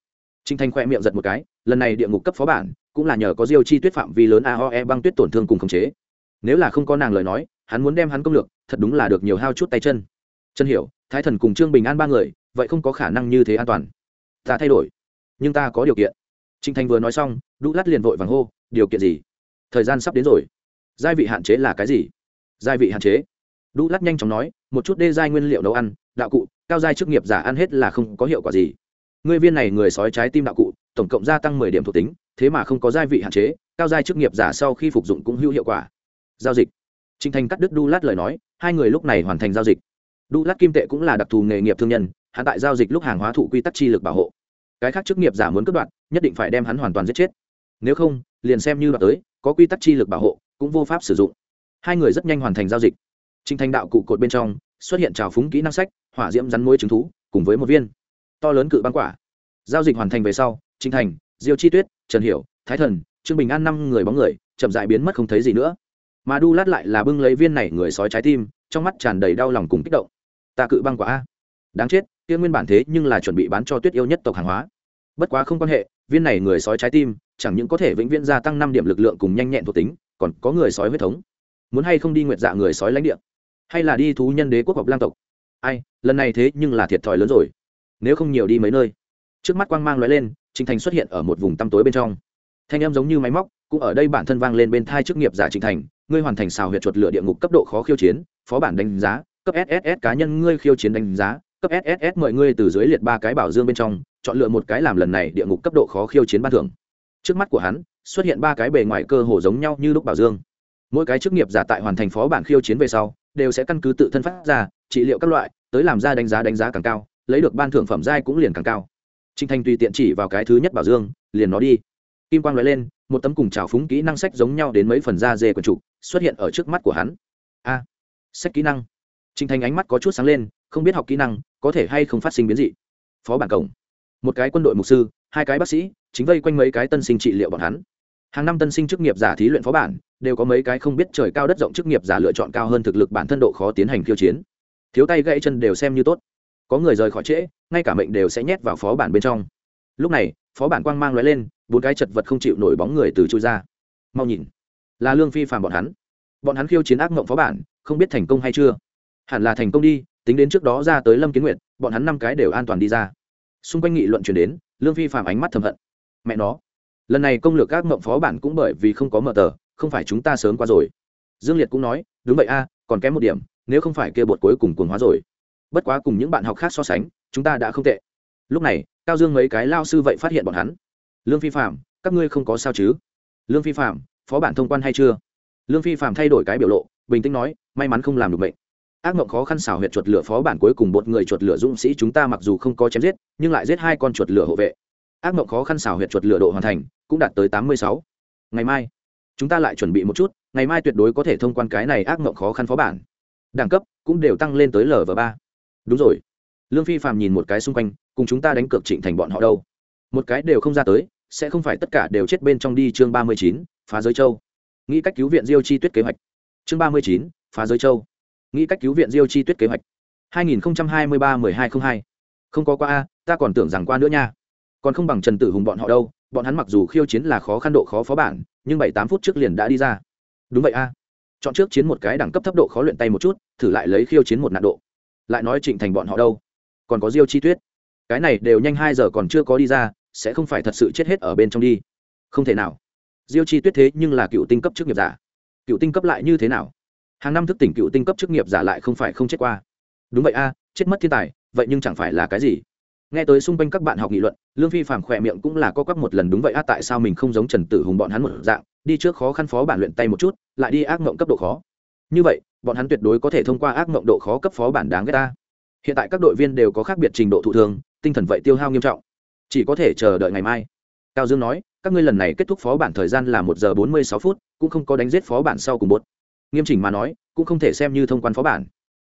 trịnh thành khoe miệng giật một cái, lần này địa ngục cấp phó bản cũng là nhờ có diêu chi tuyết phạm vi lớn aoe băng tuyết tổn thương cùng khống chế. Nếu là không có nàng lời nói hắn muốn đem hắn công lược, thật đúng là được nhiều hao chút tay chân. Chân hiểu, thái thần cùng trương bình an ba người, vậy không có khả năng như thế an toàn. Ta thay đổi, nhưng ta có điều kiện. Trinh thành vừa nói xong, đu lát liền vội vàng hô, điều kiện gì? Thời gian sắp đến rồi. Gia vị hạn chế là cái gì? Gia vị hạn chế? Đu lát nhanh chóng nói, một chút đê giai nguyên liệu nấu ăn, đạo cụ, cao giai chức nghiệp giả ăn hết là không có hiệu quả gì. Ngươi viên này người sói trái tim đạo cụ, tổng cộng gia tăng mười điểm thuộc tính, thế mà không có gia vị hạn chế, cao giai chức nghiệp giả sau khi phục dụng cũng hữu hiệu quả. Giao dịch. Trình thành cắt đứt đu lát lời nói, hai người lúc này hoàn thành giao dịch. Đu lát kim tệ cũng là đặc thù nghề nghiệp thương nhân, hắn tại giao dịch lúc hàng hóa thụ quy tắc chi lực bảo hộ. Cái khác chức nghiệp giả muốn cướp đoạt, nhất định phải đem hắn hoàn toàn giết chết. Nếu không, liền xem như đoạt tới, có quy tắc chi lực bảo hộ, cũng vô pháp sử dụng. Hai người rất nhanh hoàn thành giao dịch. Trình thành đạo cụ cột bên trong, xuất hiện trào phúng kỹ năng sách, hỏa diễm rắn mối trứng thú, cùng với một viên. To lớn cự băng quả. Giao dịch hoàn thành về sau, Trình thành, diêu chi tuyết, trần hiểu, thái thần, trương bình an năm người bóng người, chậm rãi biến mất không thấy gì nữa mà đu lát lại là bưng lấy viên này người sói trái tim, trong mắt tràn đầy đau lòng cùng kích động. Ta cự băng quả a. Đáng chết, kia nguyên bản thế nhưng là chuẩn bị bán cho tuyết yêu nhất tộc hàng hóa. Bất quá không quan hệ, viên này người sói trái tim, chẳng những có thể vĩnh viễn gia tăng năm điểm lực lượng cùng nhanh nhẹn thuộc tính, còn có người sói huyết thống. Muốn hay không đi nguyệt dạ người sói lãnh địa? Hay là đi thú nhân đế quốc học lang tộc? Ai, lần này thế nhưng là thiệt thòi lớn rồi. Nếu không nhiều đi mấy nơi. Trước mắt quang mang lóe lên trịnh thành xuất hiện ở một vùng tăm tối bên trong. Thanh em giống như máy móc, cũng ở đây bản thân vang lên bên thai chức nghiệp giả trịnh thành ngươi hoàn thành xào huyệt chuột lửa địa ngục cấp độ khó khiêu chiến, phó bản đánh giá, cấp sss cá nhân ngươi khiêu chiến đánh giá, cấp sss mời ngươi từ dưới liệt ba cái bảo dương bên trong, chọn lựa một cái làm lần này địa ngục cấp độ khó khiêu chiến ban thưởng. Trước mắt của hắn, xuất hiện ba cái bề ngoài cơ hồ giống nhau như lúc bảo dương. Mỗi cái chức nghiệp giả tại hoàn thành phó bản khiêu chiến về sau, đều sẽ căn cứ tự thân phát ra, trị liệu các loại, tới làm ra đánh giá đánh giá càng cao, lấy được ban thưởng phẩm giai cũng liền càng cao. Trinh thanh tùy tiện chỉ vào cái thứ nhất bảo dương, liền nó đi. Kim quang nói lên một tấm cùng trào phúng kỹ năng sách giống nhau đến mấy phần da dê quần trục xuất hiện ở trước mắt của hắn. A, sách kỹ năng. Trinh thanh ánh mắt có chút sáng lên, không biết học kỹ năng có thể hay không phát sinh biến dị. Phó bản cổng. Một cái quân đội mục sư, hai cái bác sĩ, chính vây quanh mấy cái tân sinh trị liệu bọn hắn. Hàng năm tân sinh chức nghiệp giả thí luyện phó bản, đều có mấy cái không biết trời cao đất rộng chức nghiệp giả lựa chọn cao hơn thực lực bản thân độ khó tiến hành khiêu chiến. Thiếu tay gãy chân đều xem như tốt. Có người rời khỏi trễ, ngay cả mệnh đều sẽ nhét vào phó bản bên trong. Lúc này phó bản quang mang lóe lên, bốn cái chật vật không chịu nổi bóng người từ chui ra. Mau nhìn, là lương phi phàm bọn hắn. Bọn hắn khiêu chiến ác mộng phó bản, không biết thành công hay chưa. Hẳn là thành công đi, tính đến trước đó ra tới lâm kiến nguyệt, bọn hắn năm cái đều an toàn đi ra. Xung quanh nghị luận chuyển đến, lương phi phàm ánh mắt thầm hận. Mẹ nó, lần này công lược các mộng phó bản cũng bởi vì không có mở tờ, không phải chúng ta sớm qua rồi. Dương liệt cũng nói, đúng vậy a, còn kém một điểm, nếu không phải kia bột cuối cùng cuồng hóa rồi. Bất quá cùng những bạn học khác so sánh, chúng ta đã không tệ. Lúc này cao dương mấy cái lao sư vậy phát hiện bọn hắn. Lương phi phạm các ngươi không có sao chứ? Lương phi phạm phó bản thông quan hay chưa? Lương phi phạm thay đổi cái biểu lộ, bình tĩnh nói, may mắn không làm được bệnh ác mộng khó khăn xảo huyệt chuột lửa phó bản cuối cùng một người chuột lửa dũng sĩ chúng ta mặc dù không có chém giết, nhưng lại giết hai con chuột lửa hộ vệ. Ác mộng khó khăn xảo huyệt chuột lửa độ hoàn thành, cũng đạt tới tám mươi sáu. Ngày mai, chúng ta lại chuẩn bị một chút, ngày mai tuyệt đối có thể thông quan cái này ác mộng khó khăn phó bản. Đẳng cấp cũng đều tăng lên tới lv ba. Đúng rồi lương phi phạm nhìn một cái xung quanh, cùng chúng ta đánh cược trịnh thành bọn họ đâu? Một cái đều không ra tới, sẽ không phải tất cả đều chết bên trong đi chương ba mươi chín, phá giới châu. Nghĩ cách cứu viện diêu chi tuyết kế hoạch. Chương ba mươi chín, phá giới châu. Nghĩ cách cứu viện diêu chi tuyết kế hoạch. Hai nghìn hai mươi ba mười hai t r ă n h hai. Không có qua a, ta còn tưởng rằng qua nữa nha. Còn không bằng trần tử hùng bọn họ đâu, bọn hắn mặc dù khiêu chiến là khó khăn độ khó phó bản, nhưng bảy tám phút trước liền đã đi ra. Đúng vậy a. Chọn trước chiến một cái đẳng cấp thấp độ khó luyện tay một chút, thử lại lấy khiêu chiến một nạn độ. Lại nói trịnh thành bọn họ đâu? Còn có diêu chi tuyết. Cái này đều nhanh hai giờ còn chưa có đi ra, sẽ không phải thật sự chết hết ở bên trong đi. Không thể nào. Diêu chi tuyết thế nhưng là cựu tinh cấp chức nghiệp giả. Cựu tinh cấp lại như thế nào? Hàng năm thức tỉnh cựu tinh cấp chức nghiệp giả lại không phải không chết qua. Đúng vậy a, chết mất thiên tài, vậy nhưng chẳng phải là cái gì? Nghe tới xung quanh các bạn học nghị luận, lương phi phàm khỏe miệng cũng là có quắc một lần đúng vậy a, tại sao mình không giống trần tử hùng bọn hắn một dạng, đi trước khó khăn phó bản luyện tay một chút, lại đi ác mộng cấp độ khó? Như vậy, bọn hắn tuyệt đối có thể thông qua ác mộng độ khó cấp phó bản đáng ghét ta hiện tại các đội viên đều có khác biệt trình độ thụ thường tinh thần vậy tiêu hao nghiêm trọng. Chỉ có thể chờ đợi ngày mai. Cao dương nói, các ngươi lần này kết thúc phó bản thời gian là một giờ bốn mươi sáu phút, cũng không có đánh giết phó bản sau cùng bốt nghiêm chỉnh mà nói, cũng không thể xem như thông quan phó bản.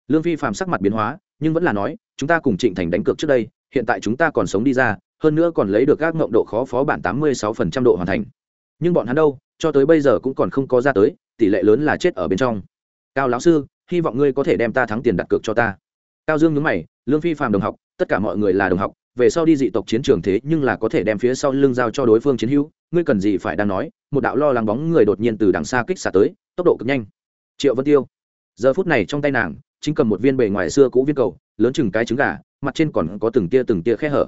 Lương phi phạm sắc mặt biến hóa, nhưng vẫn là nói, chúng ta cùng trịnh thành đánh cược trước đây, hiện tại chúng ta còn sống đi ra, hơn nữa còn lấy được các ngộng độ khó phó bản tám mươi sáu phần trăm độ hoàn thành. Nhưng bọn hắn đâu, cho tới bây giờ cũng còn không có ra tới, tỷ lệ lớn là chết ở bên trong. Cao lão sư, hy vọng ngươi có thể đem ta thắng tiền đặt cược cho ta cao dương nhớ mày, lương phi phàm đồng học, tất cả mọi người là đồng học, về sau đi dị tộc chiến trường thế nhưng là có thể đem phía sau lưng giao cho đối phương chiến hữu, ngươi cần gì phải đang nói? Một đạo lo lắng bóng người đột nhiên từ đằng xa kích xả tới, tốc độ cực nhanh. Triệu vân tiêu. Giờ phút này trong tay nàng, chính cầm một viên bề ngoài xưa cũ viên cầu, lớn chừng cái trứng gà, mặt trên còn có từng tia từng tia khe hở.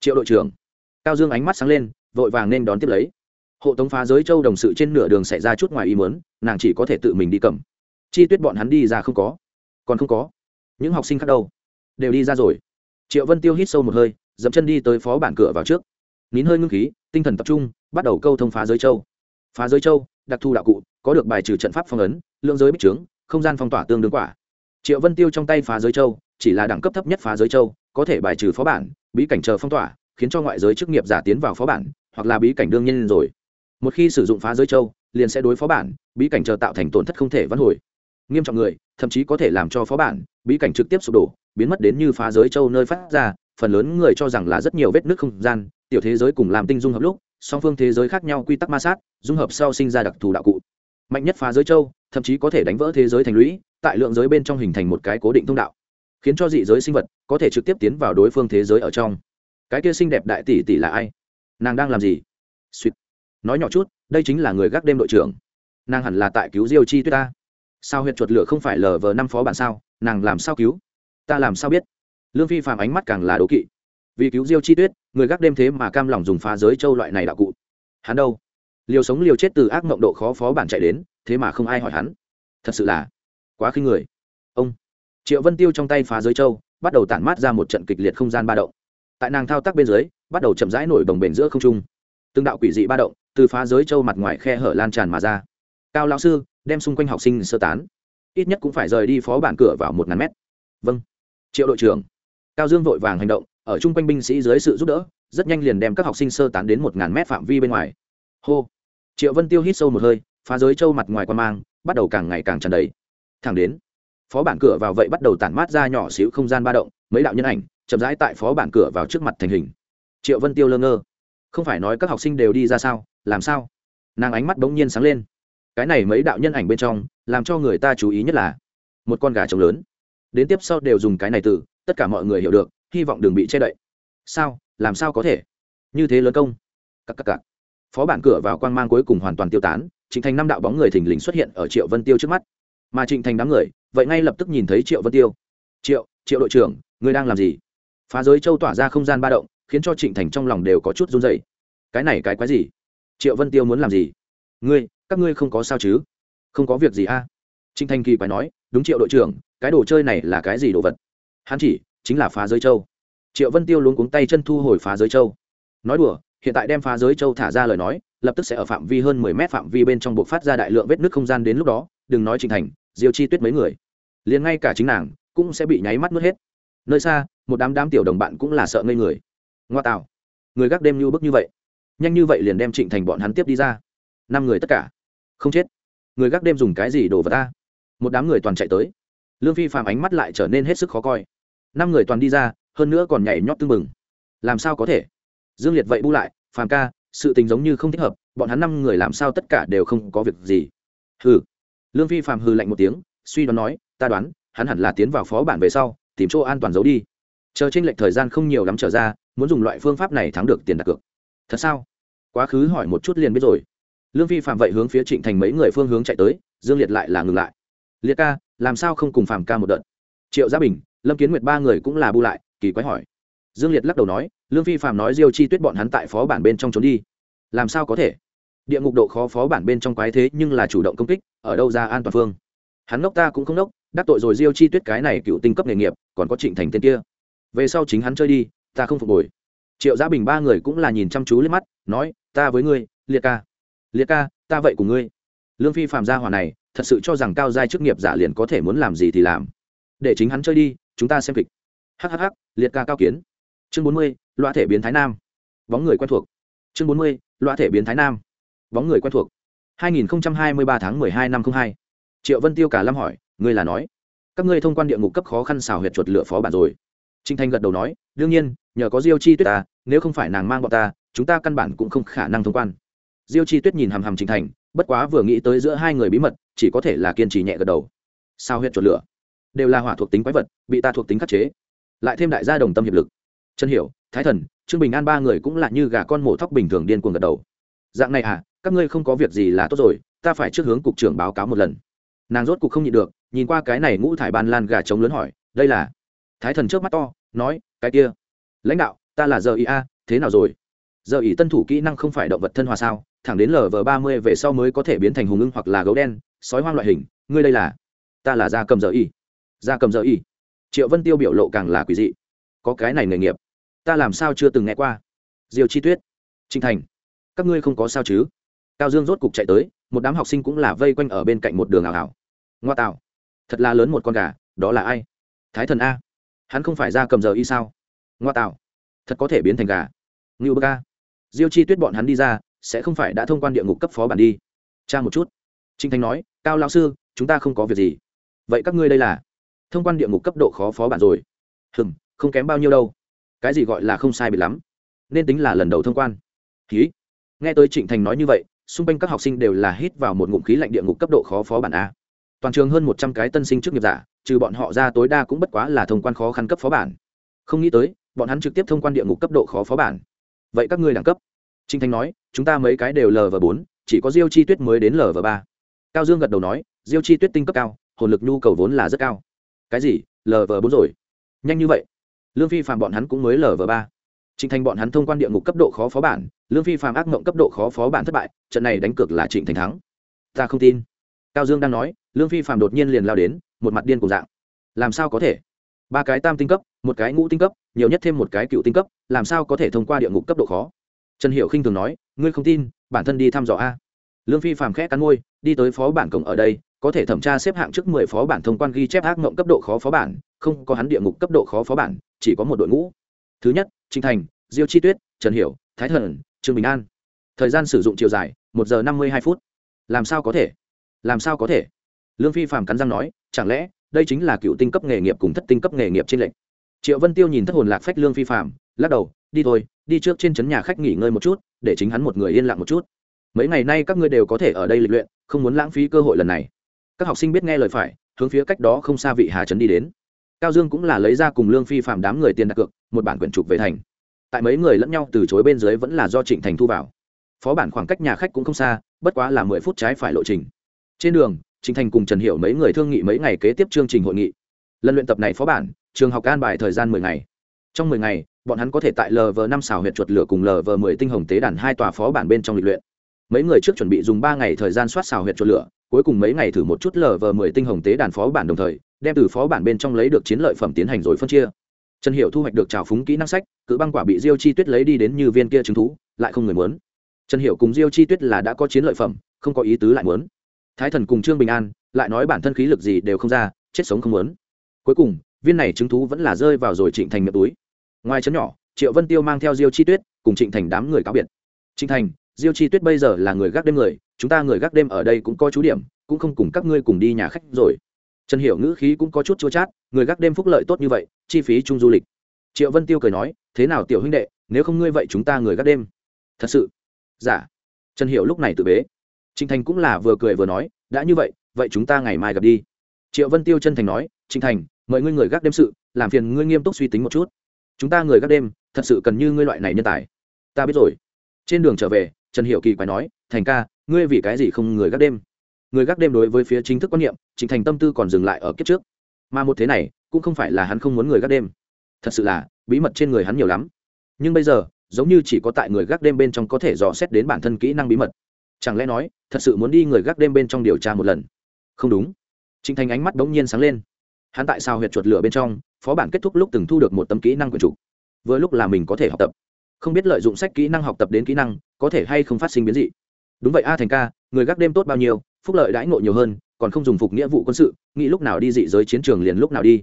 Triệu đội trưởng. Cao dương ánh mắt sáng lên, vội vàng nên đón tiếp lấy. Hộ tống phá giới châu đồng sự trên nửa đường xảy ra chút ngoài ý mớn nàng chỉ có thể tự mình đi cầm. Chi tuyết bọn hắn đi ra không có. Còn không có những học sinh khác đâu? Đều đi ra rồi. Triệu vân tiêu hít sâu một hơi dẫm chân đi tới phó bản cửa vào trước. Nín hơi ngưng khí, tinh thần tập trung, bắt đầu câu thông phá giới châu. Phá giới châu, đặc thù đạo cụ, có được bài trừ trận pháp phong ấn, lượng giới bích trướng, không gian phong tỏa tương đương quả. Triệu vân tiêu trong tay phá giới châu, chỉ là đẳng cấp thấp nhất phá giới châu, có thể bài trừ phó bản, bí cảnh chờ phong tỏa, khiến cho ngoại giới chức nghiệp giả tiến vào phó bản, hoặc là bí cảnh đương nhiên rồi. Một khi sử dụng phá giới châu, liền sẽ đối phó bản, bí cảnh chờ tạo thành tổn thất không thể vãn hồi. Nghiêm trọng người thậm chí có thể làm cho phó bản, bí cảnh trực tiếp sụp đổ, biến mất đến như phá giới châu nơi phát ra, phần lớn người cho rằng là rất nhiều vết nước không gian, tiểu thế giới cùng làm tinh dung hợp lúc, song phương thế giới khác nhau quy tắc ma sát, dung hợp sau sinh ra đặc thù đạo cụ. Mạnh nhất phá giới châu, thậm chí có thể đánh vỡ thế giới thành lũy, tại lượng giới bên trong hình thành một cái cố định thông đạo, khiến cho dị giới sinh vật có thể trực tiếp tiến vào đối phương thế giới ở trong. Cái kia xinh đẹp đại tỷ tỷ là ai? Nàng đang làm gì? Suýt. Nói nhỏ chút, đây chính là người gác đêm đội trưởng. Nàng hẳn là tại cứu diêu chi tuyết ta sao huyệt chuột lửa không phải lờ vờ năm phó bản sao? Nàng làm sao cứu? Ta làm sao biết? Lương phi phàm ánh mắt càng là đố kỵ. Vì cứu diêu chi tuyết, người gác đêm thế mà cam lòng dùng phá giới châu loại này đạo cụ. Hắn đâu? Liều sống liều chết từ ác mộng độ khó phó bản chạy đến, thế mà không ai hỏi hắn. Thật sự là quá khinh người. Ông triệu vân tiêu trong tay phá giới châu, bắt đầu tản mát ra một trận kịch liệt không gian ba động. Tại nàng thao tác bên dưới, bắt đầu chậm rãi nổi đồng bền giữa không trung. Từng đạo quỷ dị ba động, từ phá giới châu mặt ngoài khe hở lan tràn mà ra. Cao lão sư đem xung quanh học sinh sơ tán. Ít nhất cũng phải rời đi phó bản cửa vào một ngàn mét. Vâng. Triệu đội trưởng. Cao dương vội vàng hành động, ở chung quanh binh sĩ dưới sự giúp đỡ, rất nhanh liền đem các học sinh sơ tán đến một ngàn mét phạm vi bên ngoài. Hô. Triệu vân tiêu hít sâu một hơi, phá giới châu mặt ngoài quan mang, bắt đầu càng ngày càng tràn đầy. Thẳng đến, phó bản cửa vào vậy bắt đầu tản mát ra nhỏ xíu không gian ba động, mấy đạo nhân ảnh, chậm rãi tại phó bản cửa vào trước mặt thành hình. Triệu vân tiêu lơ ngơ. Không phải nói các học sinh đều đi ra sao, làm sao? Nàng ánh mắt bỗng nhiên sáng lên cái này mấy đạo nhân ảnh bên trong, làm cho người ta chú ý nhất là, một con gà trống lớn. Đến tiếp sau đều dùng cái này từ, tất cả mọi người hiểu được, hy vọng đừng bị che đậy. Sao? Làm sao có thể? Như thế lớn công. Cặp cặp cặp phó bản cửa vào quang mang cuối cùng hoàn toàn tiêu tán, trịnh thành năm đạo bóng người thình lình xuất hiện ở triệu vân tiêu trước mắt. Mà trịnh thành đám người, vậy ngay lập tức nhìn thấy triệu vân tiêu. Triệu triệu đội trưởng, ngươi đang làm gì? Phá giới châu tỏa ra không gian ba động, khiến cho trịnh thành trong lòng đều có chút run dày cái này cái quái gì? Triệu vân tiêu muốn làm gì? Ngươi, các ngươi không có sao chứ? Không có việc gì a à? trịnh thanh kỳ quái nói, đúng triệu đội trưởng, cái đồ chơi này là cái gì đồ vật? Hắn chỉ, chính là phá giới châu. Triệu vân tiêu luống cuống tay chân thu hồi phá giới châu. Nói đùa, hiện tại đem phá giới châu thả ra lời nói, lập tức sẽ ở phạm vi hơn mười mét phạm vi bên trong buộc phát ra đại lượng vết nước không gian đến lúc đó, đừng nói trình thành, diêu chi tuyết mấy người. Liền ngay cả chính nàng, cũng sẽ bị nháy mắt mất hết. Nơi xa, một đám đám tiểu đồng bạn cũng là sợ ngây người. Ngoa tạo người gác đêm như bức như vậy. Nhanh như vậy liền đem trịnh thành bọn hắn tiếp đi ra năm người tất cả. Không chết. Người gác đêm dùng cái gì đổ vào ta? Một đám người toàn chạy tới. Lương phi phàm ánh mắt lại trở nên hết sức khó coi. Năm người toàn đi ra, hơn nữa còn nhảy nhót tưng bừng. Làm sao có thể? Dương liệt vậy bu lại, phàm ca, sự tình giống như không thích hợp, bọn hắn năm người làm sao tất cả đều không có việc gì? Hừ. Lương phi phàm hừ lạnh một tiếng, suy đoán nói, ta đoán, hắn hẳn là tiến vào phó bản về sau, tìm chỗ an toàn giấu đi. Chờ tranh lệch thời gian không nhiều lắm trở ra, muốn dùng loại phương pháp này thắng được tiền đặt cược. Thật sao? Quá khứ hỏi một chút liền biết rồi lương phi phạm vậy hướng phía trịnh thành mấy người phương hướng chạy tới, dương liệt lại là ngừng lại. Liệt ca, làm sao không cùng phạm ca một đợt? Triệu gia bình, lâm kiến nguyệt ba người cũng là bu lại, kỳ quái hỏi. Dương liệt lắc đầu nói, lương phi phạm nói diêu chi tuyết bọn hắn tại phó bản bên trong trốn đi. Làm sao có thể? Địa ngục độ khó phó bản bên trong quái thế nhưng là chủ động công kích, ở đâu ra an toàn phương? Hắn ngốc ta cũng không ngốc, đắc tội rồi diêu chi tuyết cái này cựu tinh cấp nghề nghiệp, còn có trịnh thành tên kia. Về sau chính hắn chơi đi, ta không phục hồi. Triệu gia bình ba người cũng là nhìn chăm chú lên mắt, nói, ta với ngươi, liệt ca liệt ca, ta vậy của ngươi. Lương phi phạm gia hỏa này, thật sự cho rằng cao giai chức nghiệp giả liền có thể muốn làm gì thì làm. Để chính hắn chơi đi, chúng ta xem kịch. Hhh liệt ca cao kiến. Chương bốn mươi, loa thể biến thái nam. Bóng người quen thuộc. Chương bốn mươi, loa thể biến thái nam. Bóng người quen thuộc. 2023 tháng 12 năm 02. triệu vân tiêu cả lâm hỏi, ngươi là nói. Các ngươi thông quan địa ngục cấp khó khăn xào huyệt chuột lửa phó bản rồi. Trinh thanh gật đầu nói, đương nhiên, nhờ có diêu chi tuyết ta, nếu không phải nàng mang bọn ta, chúng ta căn bản cũng không khả năng thông quan diêu chi tuyết nhìn hằm hằm trình thành, bất quá vừa nghĩ tới giữa hai người bí mật, chỉ có thể là kiên trì nhẹ gật đầu. Sao huyệt chuột lửa? Đều là hỏa thuộc tính quái vật, bị ta thuộc tính khắc chế. Lại thêm đại gia đồng tâm hiệp lực. Chân hiểu, thái thần, trương bình an ba người cũng là như gà con mổ thóc bình thường điên cuồng gật đầu. Dạng này à các ngươi không có việc gì là tốt rồi, ta phải trước hướng cục trưởng báo cáo một lần. Nàng rốt cục không nhịn được, nhìn qua cái này ngũ thải ban lan gà trống lớn hỏi, đây là? Thái thần trước mắt to, nói, cái kia. Lãnh đạo, ta là giờ ý a, thế nào rồi? Giờ ý tân thủ kỹ năng không phải động vật thân hòa sao? Thẳng đến lv ba mươi về sau mới có thể biến thành hùng ưng hoặc là gấu đen, sói hoang loại hình. Ngươi đây là? Ta là da cầm giờ y. Da cầm giờ y. Triệu vân tiêu biểu lộ càng là quỷ dị. Có cái này nghề nghiệp. Ta làm sao chưa từng nghe qua? Diều chi tuyết. Trinh thành. Các ngươi không có sao chứ? Cao dương rốt cục chạy tới, một đám học sinh cũng là vây quanh ở bên cạnh một đường ảo ảo. Ngoa tạo. Thật là lớn một con gà, đó là ai? Thái thần a. Hắn không phải ra cầm giờ y sao? Ngoa tạo. Thật có thể biến thành gà. Ngưu bơ ca diêu chi tuyết bọn hắn đi ra sẽ không phải đã thông quan địa ngục cấp phó bản đi. Cha một chút. Trinh thanh nói, cao lão sư, chúng ta không có việc gì. Vậy các ngươi đây là thông quan địa ngục cấp độ khó phó bản rồi. Hừm, không kém bao nhiêu đâu. Cái gì gọi là không sai bị lắm. Nên tính là lần đầu thông quan. Ký nghe tới trịnh thành nói như vậy, xung quanh các học sinh đều là hít vào một ngụm khí lạnh địa ngục cấp độ khó phó bản a. Toàn trường hơn một trăm cái tân sinh trước nghiệp giả, trừ bọn họ ra tối đa cũng bất quá là thông quan khó khăn cấp phó bản. Không nghĩ tới, bọn hắn trực tiếp thông quan địa ngục cấp độ khó phó bản. Vậy các ngươi đẳng cấp? Trinh thanh nói chúng ta mấy cái đều lv bốn, chỉ có diêu chi tuyết mới đến lv ba. Cao dương gật đầu nói, diêu chi tuyết tinh cấp cao, hồn lực nhu cầu vốn là rất cao. Cái gì? Lv bốn rồi. Nhanh như vậy. Lương phi phạm bọn hắn cũng mới lv ba. Trịnh thành bọn hắn thông quan địa ngục cấp độ khó phó bản, lương phi phạm ác mộng cấp độ khó phó bản thất bại, trận này đánh cược là trịnh thành thắng. Ta không tin. Cao dương đang nói, lương phi phạm đột nhiên liền lao đến, một mặt điên cùng dạng. Làm sao có thể? Ba cái tam tinh cấp, một cái ngũ tinh cấp, nhiều nhất thêm một cái cựu tinh cấp, làm sao có thể thông qua địa ngục cấp độ khó? Trần hiệu khinh thường nói ngươi không tin, bản thân đi thăm dò a. Lương phi phàm khẽ cắn môi, đi tới phó bản cổng ở đây, có thể thẩm tra xếp hạng trước mười phó bản thông quan ghi chép ác mộng cấp độ khó phó bản, không có hắn địa ngục cấp độ khó phó bản, chỉ có một đội ngũ. Thứ nhất trinh thành, diêu chi tuyết, trần hiểu, thái thần, trương bình an. Thời gian sử dụng chiều dài, một giờ năm mươi hai phút. Làm sao có thể? Làm sao có thể? Lương phi phàm cắn răng nói, chẳng lẽ, đây chính là cựu tinh cấp nghề nghiệp cùng thất tinh cấp nghề nghiệp trên lệnh triệu vân tiêu nhìn thất hồn lạc phách lương phi phàm, lắc đầu, đi thôi đi trước trên trấn nhà khách nghỉ ngơi một chút, để chính hắn một người yên lặng một chút. Mấy ngày nay các ngươi đều có thể ở đây lịch luyện, không muốn lãng phí cơ hội lần này. Các học sinh biết nghe lời phải, hướng phía cách đó không xa vị hà trấn đi đến. Cao dương cũng là lấy ra cùng lương phi phạm đám người tiền đặt cược, một bản quyển trục về thành. Tại mấy người lẫn nhau từ chối bên dưới vẫn là do trịnh thành thu vào. Phó bản khoảng cách nhà khách cũng không xa, bất quá là mười phút trái phải lộ trình. Trên đường, trịnh thành cùng trần hiểu mấy người thương nghị mấy ngày kế tiếp chương trình hội nghị. Lần luyện tập này phó bản, trường học an bài thời gian mười ngày. Trong mười ngày bọn hắn có thể tại lv năm xào huyệt chuột lửa cùng lv mười tinh hồng tế đàn hai tòa phó bản bên trong lịch luyện. Mấy người trước chuẩn bị dùng ba ngày thời gian soát xào huyệt chuột lửa, cuối cùng mấy ngày thử một chút lv mười tinh hồng tế đàn phó bản đồng thời, đem từ phó bản bên trong lấy được chiến lợi phẩm tiến hành rồi phân chia. Trần hiệu thu hoạch được trào phúng kỹ năng sách, cự băng quả bị diêu chi tuyết lấy đi đến như viên kia chứng thú, lại không người muốn. Trần hiệu cùng diêu chi tuyết là đã có chiến lợi phẩm, không có ý tứ lại muốn. Thái thần cùng trương bình an, lại nói bản thân khí lực gì đều không ra, chết sống không muốn. Cuối cùng, viên này chứng thú vẫn là rơi vào rồi trịnh thành miệng túi ngoài trấn nhỏ, triệu vân tiêu mang theo diêu chi tuyết cùng trịnh thành đám người cáo biệt. Trịnh thành, diêu chi tuyết bây giờ là người gác đêm người, chúng ta người gác đêm ở đây cũng có chú điểm, cũng không cùng các ngươi cùng đi nhà khách rồi. Trần hiểu ngữ khí cũng có chút chua chát, người gác đêm phúc lợi tốt như vậy, chi phí chung du lịch. Triệu vân tiêu cười nói, thế nào tiểu huynh đệ, nếu không ngươi vậy chúng ta người gác đêm. Thật sự? Giả dạ. trần hiểu lúc này tự bế. Trịnh thành cũng là vừa cười vừa nói, đã như vậy vậy chúng ta ngày mai gặp đi. Triệu vân tiêu chân thành nói, trịnh thành, mời ngươi người gác đêm sự, làm phiền ngươi nghiêm túc suy tính một chút chúng ta người gác đêm, thật sự cần như ngươi loại này nhân tài. Ta biết rồi. Trên đường trở về, trần hiệu kỳ quái nói, thành ca, ngươi vì cái gì không người gác đêm? Người gác đêm đối với phía chính thức quan niệm, trịnh thành tâm tư còn dừng lại ở kiếp trước. Mà một thế này, cũng không phải là hắn không muốn người gác đêm. Thật sự là, bí mật trên người hắn nhiều lắm. Nhưng bây giờ, giống như chỉ có tại người gác đêm bên trong có thể dò xét đến bản thân kỹ năng bí mật. Chẳng lẽ nói, thật sự muốn đi người gác đêm bên trong điều tra một lần? Không đúng. Trịnh thành ánh mắt đ ố n g nhiên sáng lên hắn tại sao huyệt chuột lửa bên trong, phó bản kết thúc lúc từng thu được một tấm kỹ năng quyền trục. Vừa lúc là mình có thể học tập. Không biết lợi dụng sách kỹ năng học tập đến kỹ năng, có thể hay không phát sinh biến dị. Đúng vậy a thành ca, người gác đêm tốt bao nhiêu, phúc lợi đãi ngộ nhiều hơn, còn không dùng phục nghĩa vụ quân sự, nghĩ lúc nào đi dị giới chiến trường liền lúc nào đi.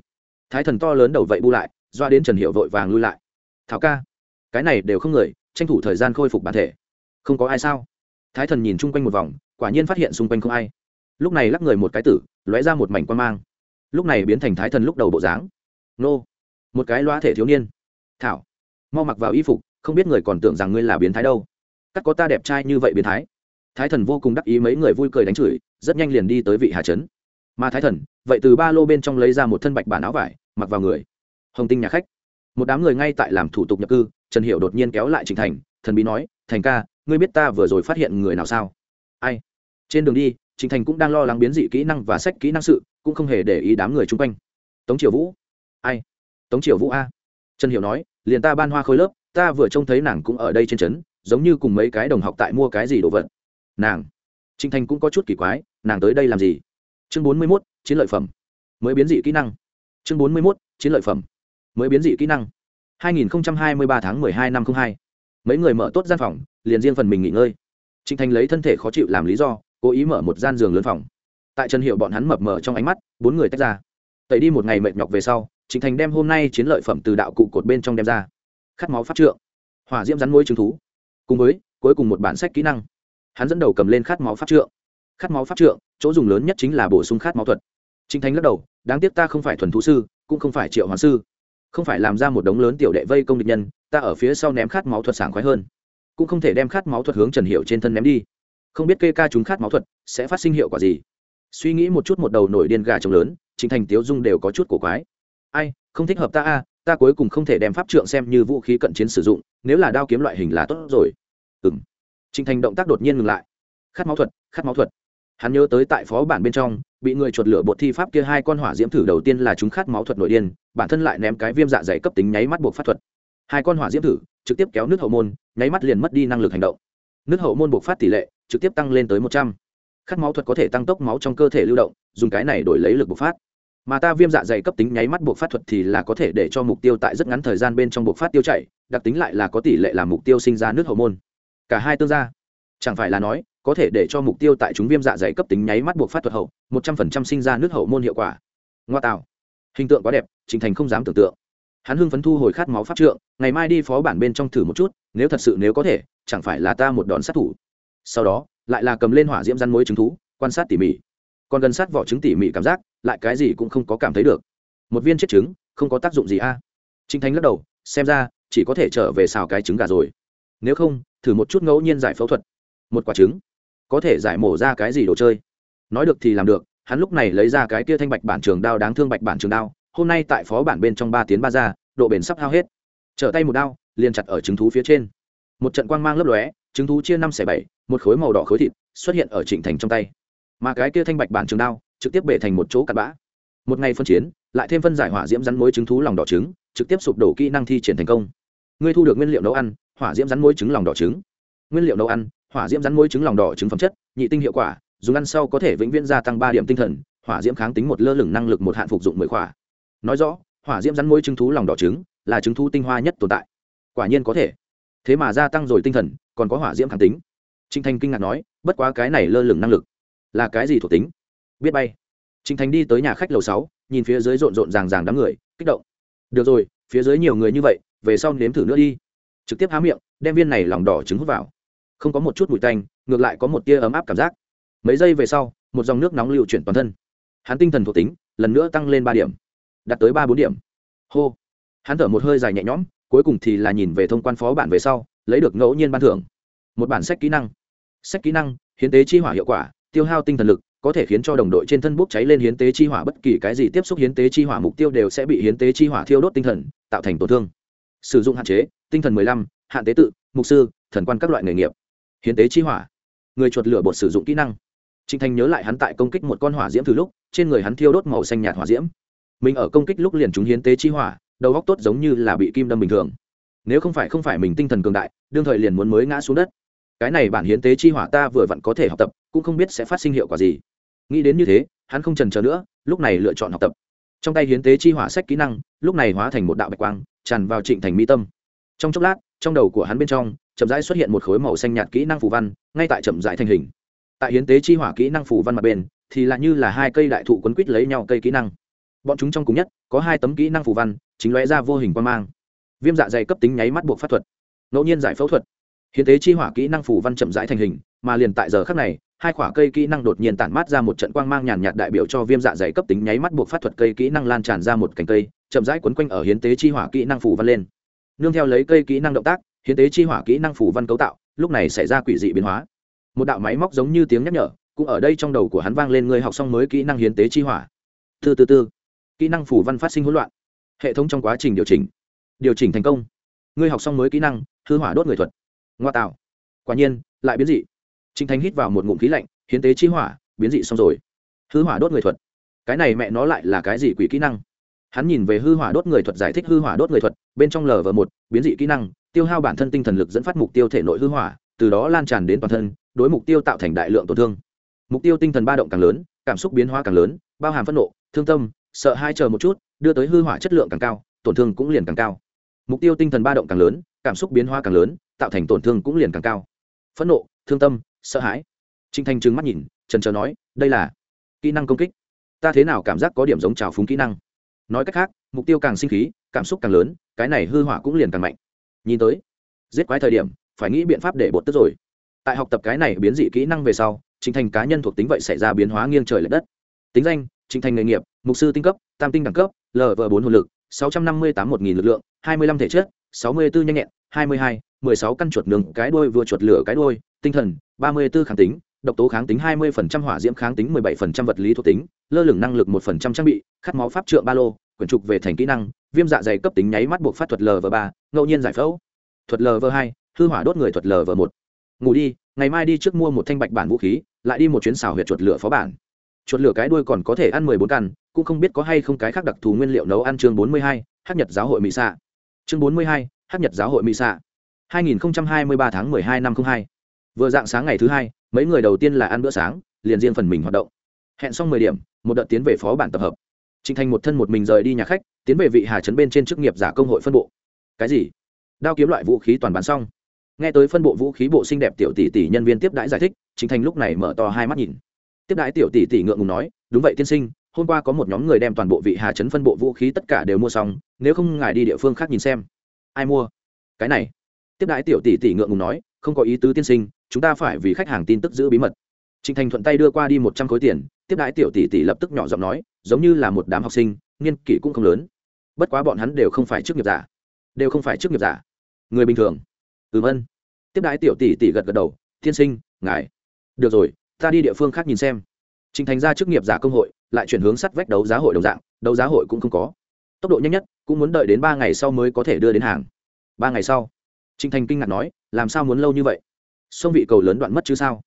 Thái thần to lớn đầu vậy bu lại, doa đến trần hiệu vội vàng lui lại. Thảo ca, cái này đều không người, tranh thủ thời gian khôi phục bản thể. Không có ai sao? Thái thần nhìn chung quanh một vòng, quả nhiên phát hiện xung quanh không ai. Lúc này lắc người một cái tử, lóe ra một mảnh quan mang lúc này biến thành thái thần lúc đầu bộ dáng. Nô, một cái loa thể thiếu niên. Thảo, mau mặc vào y phục, không biết người còn tưởng rằng ngươi là biến thái đâu. Cắt có ta đẹp trai như vậy biến thái. Thái thần vô cùng đắc ý mấy người vui cười đánh chửi, rất nhanh liền đi tới vị hà trấn. Mà thái thần, vậy từ ba lô bên trong lấy ra một thân bạch bản áo vải, mặc vào người. Hồng tinh nhà khách. Một đám người ngay tại làm thủ tục nhập cư, trần hiệu đột nhiên kéo lại trịnh thành, thần bí nói, thành ca, ngươi biết ta vừa rồi phát hiện người nào sao? Ai? Trên đường đi trịnh thành cũng đang lo lắng biến dị kỹ năng và sách kỹ năng sự cũng không hề để ý đám người chung quanh. Tống triều vũ, ai? Tống triều vũ a. Trần hiểu nói, liền ta ban hoa khôi lớp, ta vừa trông thấy nàng cũng ở đây trên trấn, giống như cùng mấy cái đồng học tại mua cái gì đồ vật. Nàng. Trinh thành cũng có chút kỳ quái, nàng tới đây làm gì? Chương bốn mươi mốt, chiến lợi phẩm. Mới biến dị kỹ năng. Chương bốn mươi mốt, chiến lợi phẩm. Mới biến dị kỹ năng. 2023 tháng 12 năm 02. mấy người mở tốt gian phòng, liền riêng phần mình nghỉ ngơi. Trịnh thành lấy thân thể khó chịu làm lý do, cố ý mở một gian giường lớn phòng tại trần hiệu bọn hắn mập mờ trong ánh mắt, bốn người tách ra. Tẩy đi một ngày mệt nhọc về sau, trịnh thành đem hôm nay chiến lợi phẩm từ đạo cụ cột bên trong đem ra. Khát máu phát trượng. Hỏa diễm rắn môi trứng thú. Cùng với, cuối cùng một bản sách kỹ năng. Hắn dẫn đầu cầm lên khát máu phát trượng. Khát máu phát trượng, chỗ dùng lớn nhất chính là bổ sung khát máu thuật. Trịnh thành lắc đầu, đáng tiếc ta không phải thuần thú sư, cũng không phải triệu hoàng sư. Không phải làm ra một đống lớn tiểu đệ vây công địch nhân, ta ở phía sau ném khát máu thuật sảng khoái hơn. Cũng không thể đem khát máu thuật hướng trần hiệu trên thân ném đi. Không biết kê ca chúng khát máu thuật sẽ phát sinh hiệu quả gì suy nghĩ một chút một đầu nổi điên gà trống lớn chính thành tiếu dung đều có chút cổ quái. Ai, không thích hợp ta a, ta cuối cùng không thể đem pháp trượng xem như vũ khí cận chiến sử dụng, nếu là đao kiếm loại hình là tốt rồi. Ừ m trịnh thành động tác đột nhiên ngừng lại. Khát máu thuật, khát máu thuật. Hắn nhớ tới tại phó bản bên trong, bị người chuột lửa bột thi pháp kia hai con hỏa diễm thử đầu tiên là chúng khát máu thuật nội điên, bản thân lại ném cái viêm dạ dày cấp tính nháy mắt buộc pháp thuật. Hai con hỏa diễm thử, trực tiếp kéo nước hậu môn, nháy mắt liền mất đi năng lực hành động. Nước hậu môn buộc phát tỷ lệ, trực tiếp tăng lên tới một trăm khát máu thuật có thể tăng tốc máu trong cơ thể lưu động, dùng cái này đổi lấy lực bộc phát. Mà ta viêm dạ dày cấp tính nháy mắt buộc phát thuật thì là có thể để cho mục tiêu tại rất ngắn thời gian bên trong buộc phát tiêu chảy, đặc tính lại là có tỷ lệ làm mục tiêu sinh ra nước hậu môn cả hai tương gia. Chẳng phải là nói, có thể để cho mục tiêu tại chúng viêm dạ dày cấp tính nháy mắt buộc phát thuật hậu, một trăm phần trăm sinh ra nước hậu môn hiệu quả. Ngoa tạo. Hình tượng quá đẹp, trình thành không dám tưởng tượng. Hắn hưng phấn thu hồi khát máu pháp trượng, ngày mai đi phó bản bên trong thử một chút, nếu thật sự nếu có thể, chẳng phải là ta một đòn sát thủ. Sau đó lại là cầm lên hỏa diễm răn mối trứng thú, quan sát tỉ mỉ. Còn gần sát vỏ trứng tỉ mỉ cảm giác, lại cái gì cũng không có cảm thấy được. Một viên chết trứng, không có tác dụng gì a. À? trinh thanh lắc đầu, xem ra, chỉ có thể trở về xào cái trứng gà rồi. Nếu không, thử một chút ngẫu nhiên giải phẫu thuật. Một quả trứng, có thể giải mổ ra cái gì đồ chơi? Nói được thì làm được, hắn lúc này lấy ra cái kia thanh bạch bản trường đao đáng thương bạch bản trường đao, hôm nay tại phó bản bên trong ba tiến ba ra, độ bền sắp hao hết. Trở tay một đao, liền chặt ở trứng thú phía trên. Một trận quang mang lấp lóe trứng thú chia năm xẻ bảy, một khối màu đỏ khối thịt, xuất hiện ở trịnh thành trong tay. Mà cái kia thanh bạch bản trường đao, trực tiếp bể thành một chỗ cặn bã. Một ngày phân chiến, lại thêm phân giải hỏa diễm rắn mối trứng thú lòng đỏ trứng, trực tiếp sụp đổ kỹ năng thi triển thành công. Ngươi thu được nguyên liệu nấu ăn, hỏa diễm rắn mối trứng lòng đỏ trứng. Nguyên liệu nấu ăn, hỏa diễm rắn mối trứng lòng đỏ trứng phẩm chất, nhị tinh hiệu quả, dùng ăn sau có thể vĩnh viễn gia tăng ba điểm tinh thần, hỏa diễm kháng tính một lơ lửng năng lực một hạn phục dụng mười khỏa. Nói rõ, hỏa diễm rắn mối trứng thú lòng đỏ trứng là trứng thú tinh hoa nhất tồn tại. Quả nhiên có thể thế mà gia tăng rồi tinh thần, còn có hỏa diễm kháng tính. Trinh thanh kinh ngạc nói, bất quá cái này lơ lửng năng lực là cái gì thuộc tính? Biết bay. Trinh thanh đi tới nhà khách lầu sáu, nhìn phía dưới rộn rộn ràng ràng đám người, kích động. Được rồi, phía dưới nhiều người như vậy, về sau nếm thử nữa đi. Trực tiếp há miệng, đem viên này lòng đỏ trứng hút vào. Không có một chút mùi tanh, ngược lại có một tia ấm áp cảm giác. Mấy giây về sau, một dòng nước nóng lưu chuyển toàn thân. Hắn tinh thần thuộc tính, lần nữa tăng lên ba điểm. Đạt tới ba bốn điểm. Hô. Hắn thở một hơi dài nhẹ nhõm cuối cùng thì là nhìn về thông quan phó bản về sau, lấy được ngẫu nhiên ban thưởng. Một bản sách kỹ năng. Sách kỹ năng, hiến tế chi hỏa hiệu quả, tiêu hao tinh thần lực, có thể khiến cho đồng đội trên thân bốc cháy lên hiến tế chi hỏa bất kỳ cái gì tiếp xúc hiến tế chi hỏa mục tiêu đều sẽ bị hiến tế chi hỏa thiêu đốt tinh thần, tạo thành tổn thương. Sử dụng hạn chế, tinh thần mười lăm, hạn tế tự, mục sư, thần quan các loại nghề nghiệp. Hiến tế chi hỏa. Người chuột lửa bột sử dụng kỹ năng. Trinh thanh nhớ lại hắn tại công kích một con hỏa diễm từ lúc, trên người hắn thiêu đốt màu xanh nhạt hỏa diễm. Mình ở công kích lúc liền chúng hiến tế chi hỏa đầu góc tốt giống như là bị kim đâm bình thường. Nếu không phải không phải mình tinh thần cường đại, đương thời liền muốn mới ngã xuống đất. Cái này bản hiến tế chi hỏa ta vừa vặn có thể học tập, cũng không biết sẽ phát sinh hiệu quả gì. Nghĩ đến như thế, hắn không trần chờ nữa, lúc này lựa chọn học tập. Trong tay hiến tế chi hỏa sách kỹ năng, lúc này hóa thành một đạo bạch quang, tràn vào trịnh thành mi tâm. Trong chốc lát, trong đầu của hắn bên trong, chậm rãi xuất hiện một khối màu xanh nhạt kỹ năng phù văn, ngay tại chậm rãi thành hình. Tại hiến tế chi hỏa kỹ năng phù văn mặt bên, thì là như là hai cây đại thụ quấn quýt lấy nhau cây kỹ năng. Bọn chúng trong cùng nhất, có hai tấm kỹ năng phù văn chính lóe ra vô hình quan mang. Viêm dạ dày cấp tính nháy mắt buộc pháp thuật, ngẫu nhiên giải phẫu thuật. Hiến tế chi hỏa kỹ năng phủ văn chậm rãi thành hình, mà liền tại giờ khắc này, hai quả cây kỹ năng đột nhiên tản mát ra một trận quang mang nhàn nhạt đại biểu cho viêm dạ dày cấp tính nháy mắt buộc phát thuật cây kỹ năng lan tràn ra một cành cây, chậm rãi quấn quanh ở hiến tế chi hỏa kỹ năng phủ văn lên. Nương theo lấy cây kỹ năng động tác, hiến tế chi hỏa kỹ năng phủ văn cấu tạo, lúc này xảy ra quỷ dị biến hóa. Một đạo máy móc giống như tiếng nhắc nhở, cũng ở đây trong đầu của hắn vang lên người học xong mới kỹ năng hiến tế chi hỏa. Từ từ từ. Kỹ năng phủ văn phát sinh hỗn loạn hệ thống trong quá trình điều chỉnh. Điều chỉnh thành công. Ngươi học xong mới kỹ năng, hư hỏa đốt người thuật. Ngoa tạo. Quả nhiên, lại biến dị. Trinh thanh hít vào một ngụm khí lạnh, hiến tế chi hỏa, biến dị xong rồi. Hư hỏa đốt người thuật. Cái này mẹ nó lại là cái gì quỷ kỹ năng? Hắn nhìn về hư hỏa đốt người thuật giải thích hư hỏa đốt người thuật, bên trong lv một, biến dị kỹ năng, tiêu hao bản thân tinh thần lực dẫn phát mục tiêu thể nội hư hỏa, từ đó lan tràn đến toàn thân, đối mục tiêu tạo thành đại lượng tổn thương. Mục tiêu tinh thần ba động càng lớn, cảm xúc biến hóa càng lớn, bao hàm phẫn nộ, thương tâm, sợ hai chờ một chút đưa tới hư hỏa chất lượng càng cao, tổn thương cũng liền càng cao. Mục tiêu tinh thần ba động càng lớn, cảm xúc biến hóa càng lớn, tạo thành tổn thương cũng liền càng cao. Phẫn nộ, thương tâm, sợ hãi. Trinh thanh trừng mắt nhìn trần trờ nói, đây là kỹ năng công kích. Ta thế nào cảm giác có điểm giống trào phúng kỹ năng? Nói cách khác, mục tiêu càng sinh khí, cảm xúc càng lớn, cái này hư hỏa cũng liền càng mạnh. Nhìn tới, giết quái thời điểm, phải nghĩ biện pháp để bột tức rồi. Tại học tập cái này biến dị kỹ năng về sau, trình thành cá nhân thuộc tính vậy xảy ra biến hóa nghiêng trời l ệ đất. Tính danh trình thành nghề nghiệp, mục sư tinh cấp, tam tinh đẳng cấp lv bốn hồn lực, sáu trăm năm mươi tám một nghìn lực lượng, hai mươi lăm thể chất, sáu mươi bốn nhanh nhẹn, hai mươi hai, mười sáu căn chuột nướng, cái đôi vừa chuột lửa cái đôi tinh thần, ba mươi b ố kháng tính, độc tố kháng tính hai mươi phần trăm, hỏa diễm kháng tính mười bảy phần trăm, vật lý thuộc tính, lơ lửng năng lực một phần trăm trang bị, khát máu pháp trượng ba lô, quyển trục về thành kỹ năng, viêm dạ dày cấp tính nháy mắt buộc phát thuật lv ba, ngẫu nhiên giải phẫu. Thuật lv hai, hư hỏa đốt người thuật lv một. Ngủ đi, ngày mai đi trước mua một thanh bạch bản vũ khí, lại đi một chuyến xào huyệt chuột lửa phó bản chuột lửa cái đuôi còn có thể ăn mười bốn căn cũng không biết có hay không cái khác đặc thù nguyên liệu nấu ăn chương bốn mươi hai hát nhật giáo hội mỹ xạ chương bốn mươi hai hát nhật giáo hội mỹ xạ hai nghìn hai mươi ba tháng mười hai năm không hai vừa dạng sáng ngày thứ hai mấy người đầu tiên là ăn bữa sáng liền riêng phần mình hoạt động hẹn xong mười điểm một đợt tiến về phó bản tập hợp Trình Thành một thân một mình rời đi nhà khách, tiến về vị Hà trấn bên trên chức nghiệp giả công hội phân bộ. Cái gì? Đao kiếm loại vũ khí toàn bán xong. Nghe tới phân bộ vũ khí bộ xinh đẹp tiểu tỷ tỷ nhân viên tiếp đãi giải thích, Trình Thành lúc này mở to hai mắt nhìn. Tiếp đãi tiểu tỷ tỷ ngượng ngùng nói, "Đúng vậy tiên sinh, hôm qua có một nhóm người đem toàn bộ vị Hà trấn phân bộ vũ khí tất cả đều mua xong, nếu không ngài đi địa phương khác nhìn xem." Ai mua? Cái này. Tiếp đãi tiểu tỷ tỷ ngượng ngùng nói, "Không có ý tứ tiên sinh, chúng ta phải vì khách hàng tin tức giữ bí mật." Trình Thành thuận tay đưa qua đi một trăm khối tiền, tiếp đãi tiểu tỷ tỷ lập tức nhỏ giọng nói, giống như là một đám học sinh niên kỷ cũng không lớn bất quá bọn hắn đều không phải chức nghiệp giả đều không phải chức nghiệp giả người bình thường ừm ân tiếp Đại tiểu tỷ tỷ gật gật đầu tiên sinh ngài được rồi ta đi địa phương khác nhìn xem. Trình thành ra chức nghiệp giả công hội, lại chuyển hướng sắt vách đấu giá hội đồng dạng, đấu giá hội cũng không có. Tốc độ nhanh nhất, cũng muốn đợi đến ba ngày sau mới có thể đưa đến hàng. Ba ngày sau, trình thành kinh ngạc nói, làm sao muốn lâu như vậy? Sông vị cầu lớn đoạn mất chứ sao?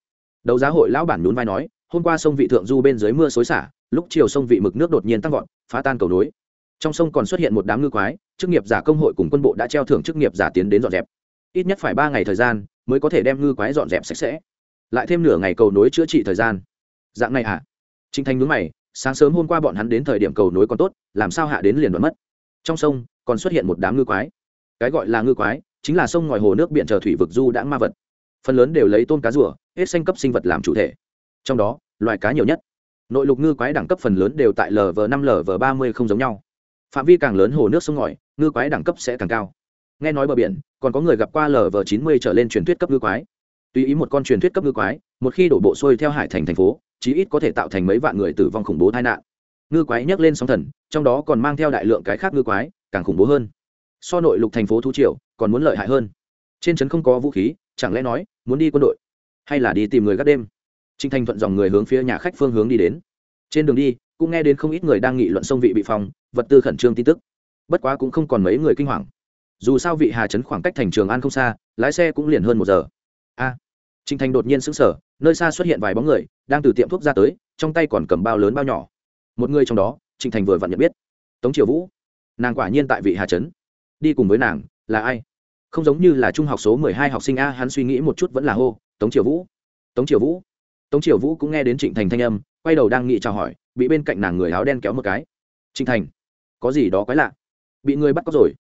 Đấu giá hội lão bản nhún vai nói, hôm qua sông vị thượng du bên dưới mưa xối xả, lúc chiều sông vị mực nước đột nhiên tăng vọt, phá tan cầu nối. Trong sông còn xuất hiện một đám ngư quái, chức nghiệp giả công hội cùng quân bộ đã treo thưởng chức nghiệp giả tiến đến dọn dẹp. Ít nhất phải ba ngày thời gian, mới có thể đem ngư quái dọn dẹp sạch sẽ lại thêm nửa ngày cầu nối chữa trị thời gian. Dạng này à trinh thanh núi mày, sáng sớm hôm qua bọn hắn đến thời điểm cầu nối còn tốt, làm sao hạ đến liền đoạn mất? Trong sông, còn xuất hiện một đám ngư quái. Cái gọi là ngư quái, chính là sông ngòi hồ nước biển chờ thủy vực du đã ma vật. Phần lớn đều lấy tôn cá rùa, hết xanh cấp sinh vật làm chủ thể. Trong đó, loài cá nhiều nhất. Nội lục ngư quái đẳng cấp phần lớn đều tại lv năm lv ba mươi không giống nhau. Phạm vi càng lớn hồ nước sông ngòi, ngư quái đẳng cấp sẽ càng cao. Nghe nói bờ biển, còn có người gặp qua lv chín mươi trở lên truyền thuyết cấp ngư quái tùy ý một con truyền thuyết cấp ngư quái một khi đổ bộ xuôi theo hải thành thành phố chí ít có thể tạo thành mấy vạn người tử vong khủng bố tai nạn ngư quái nhấc lên sóng thần trong đó còn mang theo đại lượng cái khác ngư quái càng khủng bố hơn so nội lục thành phố thú triều còn muốn lợi hại hơn trên trấn không có vũ khí chẳng lẽ nói muốn đi quân đội hay là đi tìm người gác đêm Trình Thành thuận dòng người hướng phía nhà khách phương hướng đi đến. Trên đường đi, cũng nghe đến không ít người đang nghị luận sông vị bị phòng, vật tư khẩn trương tin tức. Bất quá cũng không còn mấy người kinh hoàng. Dù sao vị Hà trấn khoảng cách thành Trường An không xa, lái xe cũng liền hơn một giờ. A. À, Trình Thành đột nhiên sững sờ, nơi xa xuất hiện vài bóng người, đang từ tiệm thuốc ra tới, trong tay còn cầm bao lớn bao nhỏ. Một người trong đó, Trình Thành vừa vặn nhận biết. Tống Triều Vũ. Nàng quả nhiên tại vị Hà trấn. Đi cùng với nàng, là ai? Không giống như là trung học số mười hai học sinh a, hắn suy nghĩ một chút vẫn là hô, Tống Triều Vũ. Tống Triều Vũ tống triều vũ cũng nghe đến trịnh thành thanh âm quay đầu đang nghĩ chào hỏi bị bên cạnh nàng người áo đen kéo một cái trịnh thành có gì đó quái lạ bị người bắt cóc rồi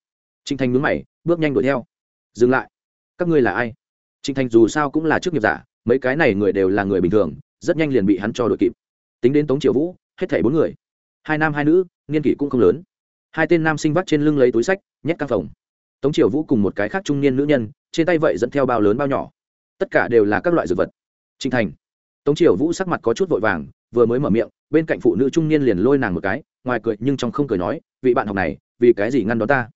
trịnh thành nhướng mày bước nhanh đuổi theo dừng lại các ngươi là ai trịnh thành dù sao cũng là chức nghiệp giả, mấy cái này người đều là người bình thường, rất nhanh liền bị hắn cho đội kịp. Tính đến tống triều vũ, hết thảy bốn người. Hai nam hai nữ, niên kỷ cũng không lớn. Hai tên nam sinh vắt trên lưng lấy túi sách, nhét căng phòng. Tống triều vũ cùng một cái khác trung niên nữ nhân, trên tay vậy dẫn theo bao lớn bao nhỏ. Tất cả đều là các loại dược vật. Trịnh thành. Tống triều vũ sắc mặt có chút vội vàng, vừa mới mở miệng, bên cạnh phụ nữ trung niên liền lôi nàng một cái, ngoài cười nhưng trong không cười nói, vị bạn học này, vì cái gì ngăn đó ta?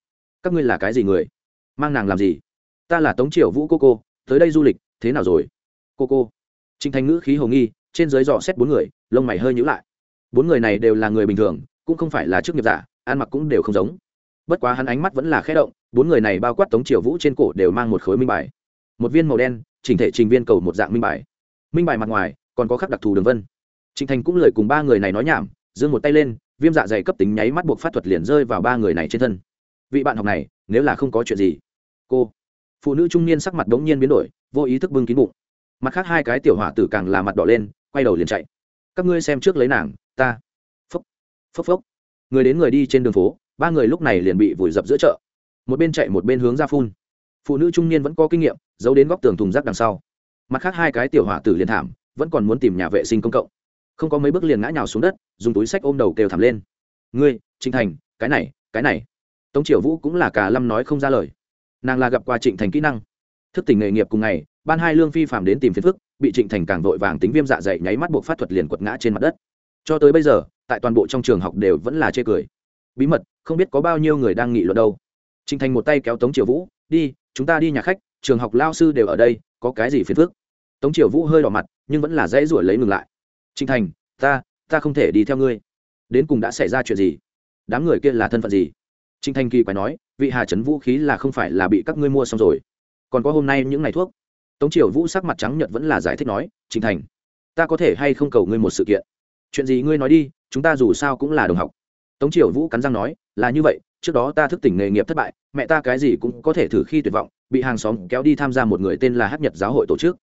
Các ngươi là cái gì người? Mang nàng làm gì? Ta là tống triều vũ cô cô tới đây du lịch, thế nào rồi? Cô cô. Trinh thành ngữ khí hồ nghi, trên dưới dò xét bốn người, lông mày hơi nhữ lại. Bốn người này đều là người bình thường, cũng không phải là chức nghiệp giả, ăn mặc cũng đều không giống. Bất quá hắn ánh mắt vẫn là khẽ động, bốn người này bao quát tống triều vũ trên cổ đều mang một khối minh bài. Một viên màu đen, chỉnh thể trình viên cầu một dạng minh bài. Minh bài mặt ngoài, còn có khắc đặc thù đường vân. Trịnh thành cũng lời cùng ba người này nói nhảm, giương một tay lên, viêm dạ dày cấp tính nháy mắt buộc phát thuật liền rơi vào ba người này trên thân. Vị bạn học này, nếu là không có chuyện gì. Cô phụ nữ trung niên sắc mặt đống nhiên biến đổi, vô ý thức bưng kín bụng. Mặt khác hai cái tiểu hỏa tử càng là mặt đỏ lên, quay đầu liền chạy. Các ngươi xem trước lấy nàng, ta. Phốc phốc phốc. Người đến người đi trên đường phố, ba người lúc này liền bị vùi dập giữa chợ. Một bên chạy một bên hướng ra phun. Phụ nữ trung niên vẫn có kinh nghiệm, giấu đến góc tường thùng rác đằng sau. Mặt khác hai cái tiểu hỏa tử liền thảm, vẫn còn muốn tìm nhà vệ sinh công cộng. Không có mấy bước liền ngã nhào xuống đất, dùng túi sách ôm đầu kêu thảm lên. Ngươi trinh thành, cái này cái này. Tống triều vũ cũng là cả lâm nói không ra lời nàng là gặp qua trịnh thành kỹ năng. Thức tỉnh nghề nghiệp cùng ngày, ban hai lương phi phạm đến tìm phiền phức, bị trịnh thành càng vội vàng tính viêm dạ dày nháy mắt buộc phát thuật liền quật ngã trên mặt đất. Cho tới bây giờ, tại toàn bộ trong trường học đều vẫn là chê cười. Bí mật, không biết có bao nhiêu người đang nghị luận đâu. Trịnh thành một tay kéo tống triều vũ, đi, chúng ta đi nhà khách, trường học lao sư đều ở đây, có cái gì phiền phức? Tống triều vũ hơi đỏ mặt, nhưng vẫn là dãy ruổi lấy ngừng lại. Trịnh thành, ta ta không thể đi theo ngươi. Đến cùng đã xảy ra chuyện gì? Đám người kia là thân phận gì? Trình thành kỳ quái nói, vị hà trấn vũ khí là không phải là bị các ngươi mua xong rồi. Còn có hôm nay những ngày thuốc. Tống triều vũ sắc mặt trắng nhật vẫn là giải thích nói, Trình thành, ta có thể hay không cầu ngươi một sự kiện? Chuyện gì ngươi nói đi, chúng ta dù sao cũng là đồng học. Tống triều vũ cắn răng nói, là như vậy, trước đó ta thức tỉnh nghề nghiệp thất bại, mẹ ta cái gì cũng có thể thử khi tuyệt vọng, bị hàng xóm kéo đi tham gia một người tên là hát nhật giáo hội tổ chức.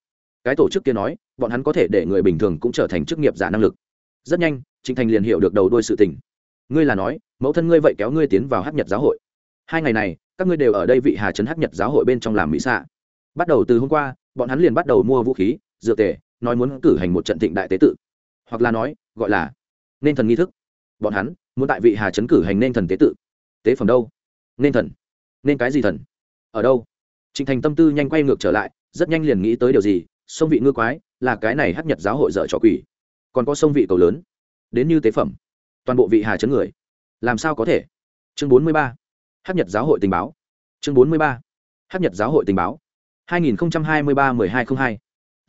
Cái tổ chức kia nói, bọn hắn có thể để người bình thường cũng trở thành chức nghiệp giả năng lực. Rất nhanh trịnh thành liền hiểu được đầu đuôi sự tình ngươi là nói, mẫu thân ngươi vậy kéo ngươi tiến vào hát nhật giáo hội. Hai ngày này, các ngươi đều ở đây vị hà trấn hát nhật giáo hội bên trong làm mỹ xạ. Bắt đầu từ hôm qua, bọn hắn liền bắt đầu mua vũ khí dựa tề, nói muốn cử hành một trận thịnh đại tế tự. Hoặc là nói, gọi là nên thần nghi thức. Bọn hắn muốn tại vị hà trấn cử hành nên thần tế tự. Tế phẩm đâu? Nên thần. Nên cái gì thần? Ở đâu? Trịnh thành tâm tư nhanh quay ngược trở lại, rất nhanh liền nghĩ tới điều gì, sông vị ngư quái là cái này hát nhật giáo hội dở trò quỷ. Còn có sông vị cầu lớn. Đến như tế phẩm toàn bộ vị hà chấn người. Làm sao có thể? Chương bốn mươi ba. Hát nhật giáo hội tình báo. Chương bốn mươi ba. Hát nhật giáo hội tình báo. hai nghìn hai mươi ba m ư ơ i hai t r ă n h hai.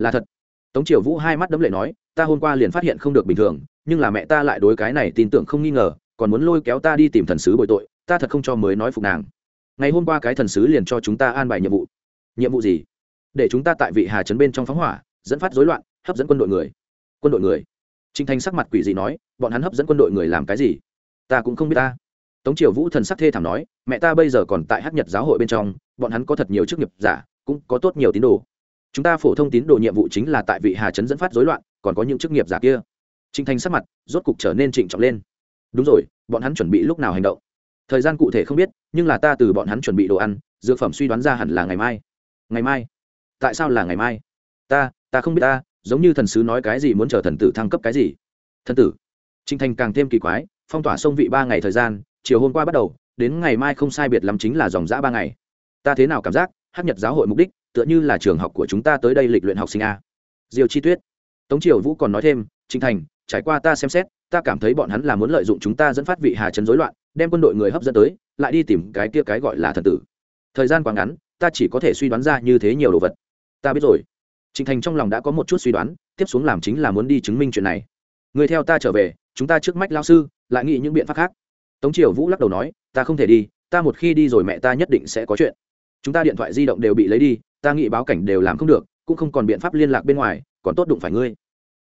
Là thật. Tống triều vũ hai mắt đấm lệ nói, ta hôm qua liền phát hiện không được bình thường, nhưng là mẹ ta lại đối cái này tin tưởng không nghi ngờ, còn muốn lôi kéo ta đi tìm thần sứ bội tội, ta thật không cho mới nói phục nàng. Ngày hôm qua cái thần sứ liền cho chúng ta an bài nhiệm vụ. Nhiệm vụ gì? Để chúng ta tại vị hà trấn bên trong phóng hỏa, dẫn phát dối loạn, hấp dẫn quân đội người. Quân đội người? Trình thanh sắc mặt quỷ dị nói, bọn hắn hấp dẫn quân đội người làm cái gì? Ta cũng không biết ta. Tống triều vũ thần sắc thê thảm nói, mẹ ta bây giờ còn tại Hắc nhật giáo hội bên trong, bọn hắn có thật nhiều chức nghiệp giả, cũng có tốt nhiều tín đồ. Chúng ta phổ thông tín đồ nhiệm vụ chính là tại vị hà trấn dẫn phát dối loạn, còn có những chức nghiệp giả kia. Trình thanh sắc mặt rốt cục trở nên trịnh trọng lên. Đúng rồi, bọn hắn chuẩn bị lúc nào hành động? Thời gian cụ thể không biết, nhưng là ta từ bọn hắn chuẩn bị đồ ăn, dược phẩm suy đoán ra hẳn là ngày mai. Ngày mai? Tại sao là ngày mai? Ta ta không biết ta giống như thần sứ nói cái gì muốn chờ thần tử thăng cấp cái gì. Thần tử trinh thành càng thêm kỳ quái, phong tỏa sông vị ba ngày thời gian, chiều hôm qua bắt đầu, đến ngày mai không sai biệt lắm chính là dòng dã ba ngày. Ta thế nào cảm giác, hát nhật giáo hội mục đích, tựa như là trường học của chúng ta tới đây lịch luyện học sinh a. Diều chi tuyết, tống triều vũ còn nói thêm trinh thành, trải qua ta xem xét, ta cảm thấy bọn hắn là muốn lợi dụng chúng ta dẫn phát vị hà chấn rối loạn, đem quân đội người hấp dẫn tới, lại đi tìm cái kia cái gọi là thần tử. Thời gian quá ngắn, ta chỉ có thể suy đoán ra như thế nhiều đồ vật. Ta biết rồi trịnh thành trong lòng đã có một chút suy đoán, tiếp xuống làm chính là muốn đi chứng minh chuyện này. Người theo ta trở về, chúng ta trước mách lao sư, lại nghĩ những biện pháp khác. Tống triều vũ lắc đầu nói, ta không thể đi, ta một khi đi rồi mẹ ta nhất định sẽ có chuyện. Chúng ta điện thoại di động đều bị lấy đi, ta nghĩ báo cảnh đều làm không được, cũng không còn biện pháp liên lạc bên ngoài, còn tốt đụng phải ngươi.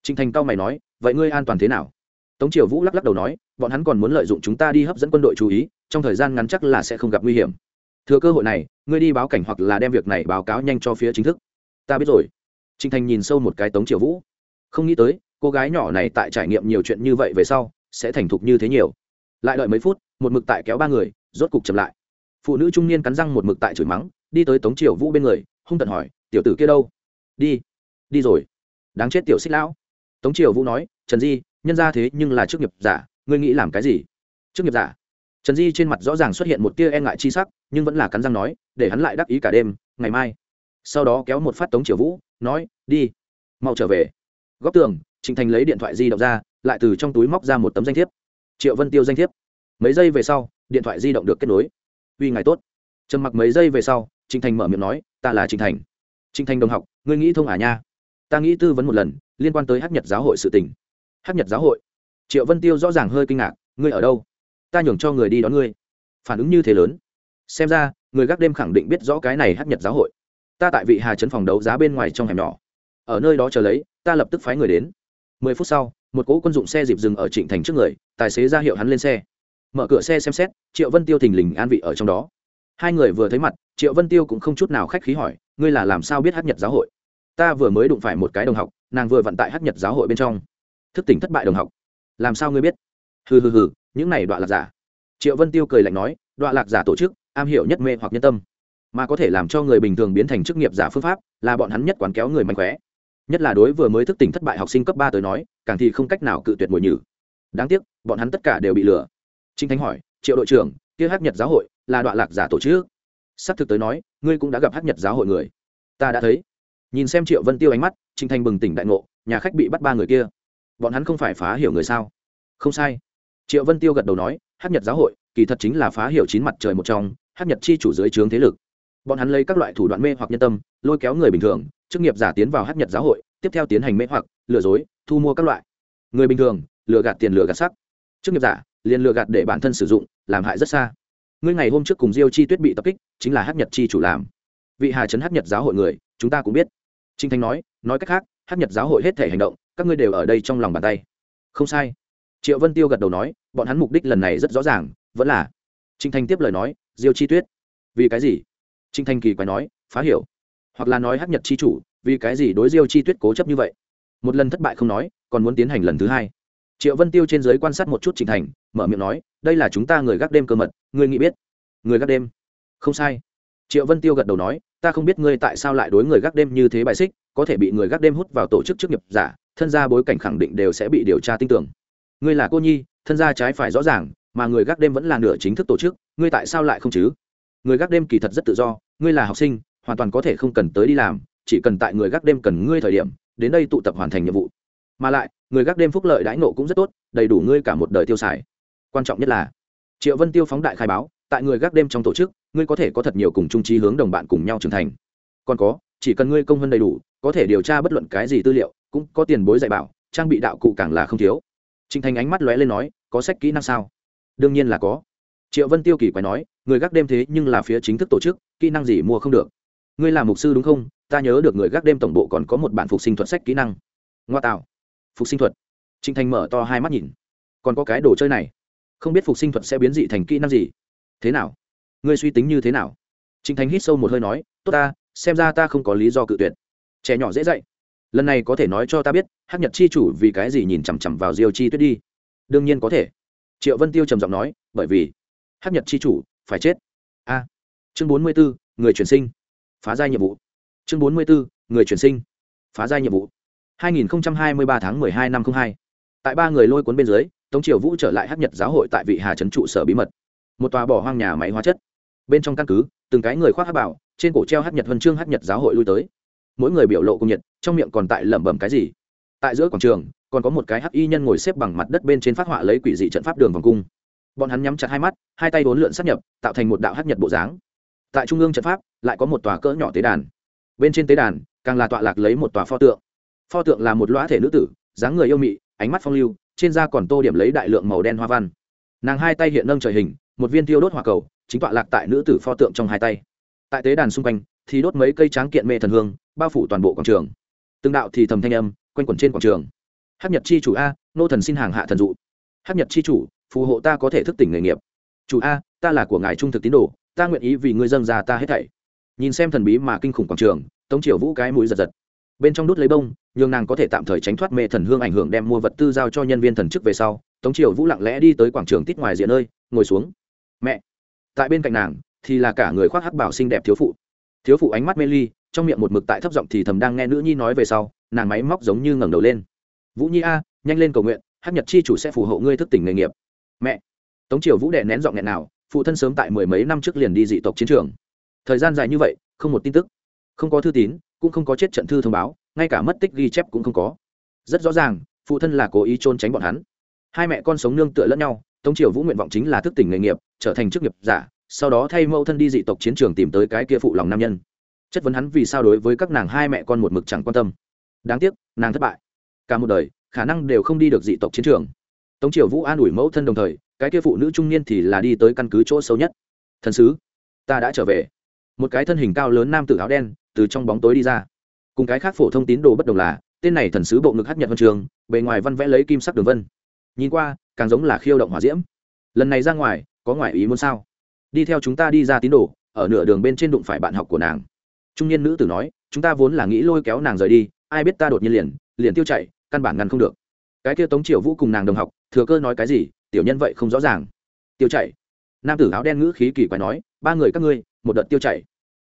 Trịnh thành cao mày nói, vậy ngươi an toàn thế nào? Tống triều vũ lắc lắc đầu nói, bọn hắn còn muốn lợi dụng chúng ta đi hấp dẫn quân đội chú ý, trong thời gian ngắn chắc là sẽ không gặp nguy hiểm. Thừa cơ hội này, ngươi đi báo cảnh hoặc là đem việc này báo cáo nhanh cho phía chính thức. Ta biết rồi. Trình thành nhìn sâu một cái tống triều vũ. Không nghĩ tới, cô gái nhỏ này tại trải nghiệm nhiều chuyện như vậy về sau, sẽ thành thục như thế nhiều. Lại đợi mấy phút, một mực tại kéo ba người, rốt cục chậm lại. Phụ nữ trung niên cắn răng một mực tại chửi mắng, đi tới tống triều vũ bên người, hung tận hỏi, tiểu tử kia đâu? Đi. Đi rồi. Đáng chết tiểu xích lão. Tống triều vũ nói, trần di, nhân ra thế nhưng là chức nghiệp giả, ngươi nghĩ làm cái gì? Chức nghiệp giả? Trần di trên mặt rõ ràng xuất hiện một tia e ngại chi sắc, nhưng vẫn là cắn răng nói, để hắn lại đắc ý cả đêm, ngày mai. Sau đó kéo một phát tống triều vũ nói, đi, mau trở về. Góc tường, trịnh thành lấy điện thoại di động ra, lại từ trong túi móc ra một tấm danh thiếp. Triệu vân tiêu danh thiếp. Mấy giây về sau, điện thoại di động được kết nối. Uy, ngài tốt. Trầm mặc mấy giây về sau, trịnh thành mở miệng nói, ta là trịnh thành. Trịnh thành đồng học, ngươi nghĩ thông à nha? Ta nghĩ tư vấn một lần, liên quan tới hát nhật giáo hội sự tình. Hát nhật giáo hội? Triệu vân tiêu rõ ràng hơi kinh ngạc, ngươi ở đâu? Ta nhường cho người đi đón ngươi. Phản ứng như thế lớn. Xem ra, người gác đêm khẳng định biết rõ cái này hát nhật giáo hội ta tại vị hà trấn phòng đấu giá bên ngoài trong hẻm nhỏ. Ở nơi đó chờ lấy, ta lập tức phái người đến. Mười phút sau, một cỗ quân dụng xe dịp dừng ở trịnh thành trước người, tài xế ra hiệu hắn lên xe. Mở cửa xe xem xét, triệu vân tiêu thình lình an vị ở trong đó. Hai người vừa thấy mặt, triệu vân tiêu cũng không chút nào khách khí hỏi, ngươi là làm sao biết hát nhật giáo hội? Ta vừa mới đụng phải một cái đồng học, nàng vừa vận tại hát nhật giáo hội bên trong. Thức tỉnh thất bại đồng học. Làm sao ngươi biết? Hừ hừ hừ, những này đoạn lạc giả. Triệu vân tiêu cười lạnh nói đoạn lạc giả tổ chức, am hiểu nhất mê hoặc nhân tâm mà có thể làm cho người bình thường biến thành chức nghiệp giả phương pháp, là bọn hắn nhất quán kéo người mạnh khỏe. Nhất là đối vừa mới thức tỉnh thất bại học sinh cấp ba tới nói, càng thì không cách nào cự tuyệt mùi nhử. Đáng tiếc, bọn hắn tất cả đều bị lừa. Trinh thánh hỏi, triệu đội trưởng, kia hát nhật giáo hội là đoạn lạc giả tổ chức? Xác thực tới nói, ngươi cũng đã gặp hát nhật giáo hội người. Ta đã thấy. Nhìn xem triệu vân tiêu ánh mắt trinh thanh bừng tỉnh đại ngộ, nhà khách bị bắt ba người kia, bọn hắn không phải phá hiểu người sao? Không sai. Triệu vân tiêu gật đầu nói hát nhật giáo hội, kỳ thật chính là phá hiểu chín mặt trời một trong hát nhật chi chủ dưới trướng thế lực bọn hắn lấy các loại thủ đoạn mê hoặc nhân tâm, lôi kéo người bình thường, chức nghiệp giả tiến vào hát nhật giáo hội, tiếp theo tiến hành mê hoặc, lừa dối, thu mua các loại. Người bình thường, lừa gạt tiền lừa gạt sắc. Chức nghiệp giả, liền lừa gạt để bản thân sử dụng, làm hại rất xa. Ngươi ngày hôm trước cùng diêu chi tuyết bị tập kích, chính là hát nhật chi chủ làm. Vị hà trấn hát nhật giáo hội người, chúng ta cũng biết. Trinh thanh nói nói cách khác, hát nhật giáo hội hết thể hành động, các ngươi đều ở đây trong lòng bàn tay. Không sai. Triệu vân tiêu gật đầu nói, bọn hắn mục đích lần này rất rõ ràng, vẫn là. Trinh thanh tiếp lời nói, diêu chi tuyết, vì cái gì? Trinh thanh kỳ quái nói, phá hiểu. Hoặc là nói hát nhật chi chủ, vì cái gì đối diêu chi tuyết cố chấp như vậy? Một lần thất bại không nói, còn muốn tiến hành lần thứ hai. Triệu vân tiêu trên giới quan sát một chút trịnh thành, mở miệng nói, đây là chúng ta người gác đêm cơ mật ngươi nghĩ biết. Người gác đêm? Không sai. Triệu vân tiêu gật đầu nói, ta không biết ngươi tại sao lại đối người gác đêm như thế bài xích, có thể bị người gác đêm hút vào tổ chức chức nghiệp giả, thân gia bối cảnh khẳng định đều sẽ bị điều tra tin tưởng. Ngươi là cô nhi, thân gia trái phải rõ ràng, mà người gác đêm vẫn là nửa chính thức tổ chức, ngươi tại sao lại không chứ? Người gác đêm kỳ thật rất tự do, ngươi là học sinh, hoàn toàn có thể không cần tới đi làm, chỉ cần tại người gác đêm cần ngươi thời điểm, đến đây tụ tập hoàn thành nhiệm vụ. Mà lại, người gác đêm phúc lợi đãi nộ cũng rất tốt, đầy đủ ngươi cả một đời tiêu xài. Quan trọng nhất là, triệu vân tiêu phóng đại khai báo, tại người gác đêm trong tổ chức, ngươi có thể có thật nhiều cùng trung trí hướng đồng bạn cùng nhau trưởng thành. Còn có, chỉ cần ngươi công hơn đầy đủ, có thể điều tra bất luận cái gì tư liệu, cũng có tiền bối dạy bảo, trang bị đạo cụ càng là không thiếu. Trinh thành ánh mắt lóe lên nói, có sách kỹ năng sao? Đương nhiên là có triệu vân tiêu kỳ quái nói, người gác đêm thế nhưng là phía chính thức tổ chức, kỹ năng gì mua không được. Ngươi là mục sư đúng không? Ta nhớ được người gác đêm tổng bộ còn có một bản phục sinh thuật sách kỹ năng. Ngoa tạo. Phục sinh thuật. Trinh thành mở to hai mắt nhìn. Còn có cái đồ chơi này. Không biết phục sinh thuật sẽ biến dị thành kỹ năng gì. Thế nào? Ngươi suy tính như thế nào? Trinh thành hít sâu một hơi nói, tốt ta, xem ra ta không có lý do cự tuyệt. Trẻ nhỏ dễ dạy. Lần này có thể nói cho ta biết hát nhật chi chủ vì cái gì nhìn chằm chằm vào diêu chi tuyết đi? Đương nhiên có thể. Triệu vân tiêu trầm giọng nói, bởi vì hát nhật chi chủ phải chết a chương bốn mươi bốn người chuyển sinh phá giai nhiệm vụ chương bốn mươi bốn người chuyển sinh phá giai nhiệm vụ 2023 tháng 12 năm 02. Tại ba người lôi cuốn bên dưới, Tống Triều Vũ trở lại hát Nhật giáo hội tại vị Hà trấn trụ sở bí mật. Một tòa bỏ hoang nhà máy hóa chất. Bên trong căn cứ, từng cái người khoác hát bảo, trên cổ treo hát Nhật huân chương hát Nhật giáo hội lui tới. Mỗi người biểu lộ cùng nhiệt, trong miệng còn tại lẩm bẩm cái gì. Tại giữa quảng trường, còn có một cái hắc y nhân ngồi xếp bằng mặt đất bên trên phát họa lấy quỷ dị trận pháp đường vòng cung. Bọn hắn nhắm chặt hai mắt, hai tay bốn lượn sắp nhập, tạo thành một đạo hát nhật bộ dáng. Tại trung ương trận pháp, lại có một tòa cỡ nhỏ tế đàn. Bên trên tế đàn, càng là tọa lạc lấy một tòa pho tượng. Pho tượng là một lõa thể nữ tử dáng người yêu mị ánh mắt phong lưu trên da còn tô điểm lấy đại lượng màu đen hoa văn. Nàng hai tay hiện nâng trời hình một viên tiêu đốt hỏa cầu chính tọa lạc tại nữ tử pho tượng trong hai tay. Tại tế đàn xung quanh thì đốt mấy cây tráng kiện mê thần hương bao phủ toàn bộ quảng trường. Từng đạo thì thầm thanh âm quanh quẩn trên quảng trường. Hát nhật chi chủ a nô thần xin hàng hạ thần dụ. Hát nhật chi chủ phù hộ ta có thể thức tỉnh nghề nghiệp. Chủ a, ta là của ngài trung thực tín đồ, ta nguyện ý vì ngươi dân ra ta hết thảy. Nhìn xem thần bí mà kinh khủng quảng trường, tống triều vũ cái mũi giật giật. Bên trong đút lấy bông, nhường nàng có thể tạm thời tránh thoát mê thần hương ảnh hưởng đem mua vật tư giao cho nhân viên thần chức về sau, tống triều vũ lặng lẽ đi tới quảng trường tít ngoài diện nơi, ngồi xuống. Mẹ! Tại bên cạnh nàng, thì là cả người khoác hắc bảo xinh đẹp thiếu phụ. Thiếu phụ ánh mắt mê ly, trong miệng một mực tại thấp giọng thì thầm đang nghe nữ nhi nói về sau, nàng máy móc giống như ngẩng đầu lên. Vũ nhi a, nhanh lên cầu nguyện, hắc nhật chi chủ sẽ phù hộ ngươi thức tỉnh nghề nghiệp mẹ. Tống triều vũ đệ nén giọng nghẹn nào, phụ thân sớm tại mười mấy năm trước liền đi dị tộc chiến trường. Thời gian dài như vậy, không một tin tức. Không có thư tín, cũng không có chết trận thư thông báo, ngay cả mất tích ghi chép cũng không có. Rất rõ ràng, phụ thân là cố ý trôn tránh bọn hắn. Hai mẹ con sống nương tựa lẫn nhau, tống triều vũ nguyện vọng chính là thức tỉnh nghề nghiệp, trở thành chức nghiệp giả, sau đó thay mẫu thân đi dị tộc chiến trường tìm tới cái kia phụ lòng nam nhân. Chất vấn hắn vì sao đối với các nàng hai mẹ con một mực chẳng quan tâm. Đáng tiếc, nàng thất bại. Cả một đời, khả năng đều không đi được dị tộc chiến trường tống triều vũ an ủi mẫu thân đồng thời, cái kia phụ nữ trung niên thì là đi tới căn cứ chỗ sâu nhất. Thần sứ, ta đã trở về. Một cái thân hình cao lớn nam tử áo đen từ trong bóng tối đi ra. Cùng cái khác phổ thông tín đồ bất đồng là, tên này thần sứ bộ ngực hát nhận văn trường, bề ngoài văn vẽ lấy kim sắc đường vân. Nhìn qua, càng giống là khiêu động hỏa diễm. Lần này ra ngoài, có ngoại ý muốn sao? Đi theo chúng ta đi ra tín đồ, ở nửa đường bên trên đụng phải bạn học của nàng. Trung niên nữ tử nói, chúng ta vốn là nghĩ lôi kéo nàng rời đi, ai biết ta đột nhiên liền liền tiêu chạy, căn bản ngăn không được cái kia tống triều vũ cùng nàng đồng học thừa cơ nói cái gì tiểu nhân vậy không rõ ràng tiêu chạy nam tử áo đen ngữ khí kỳ quái nói ba người các ngươi một đợt tiêu chạy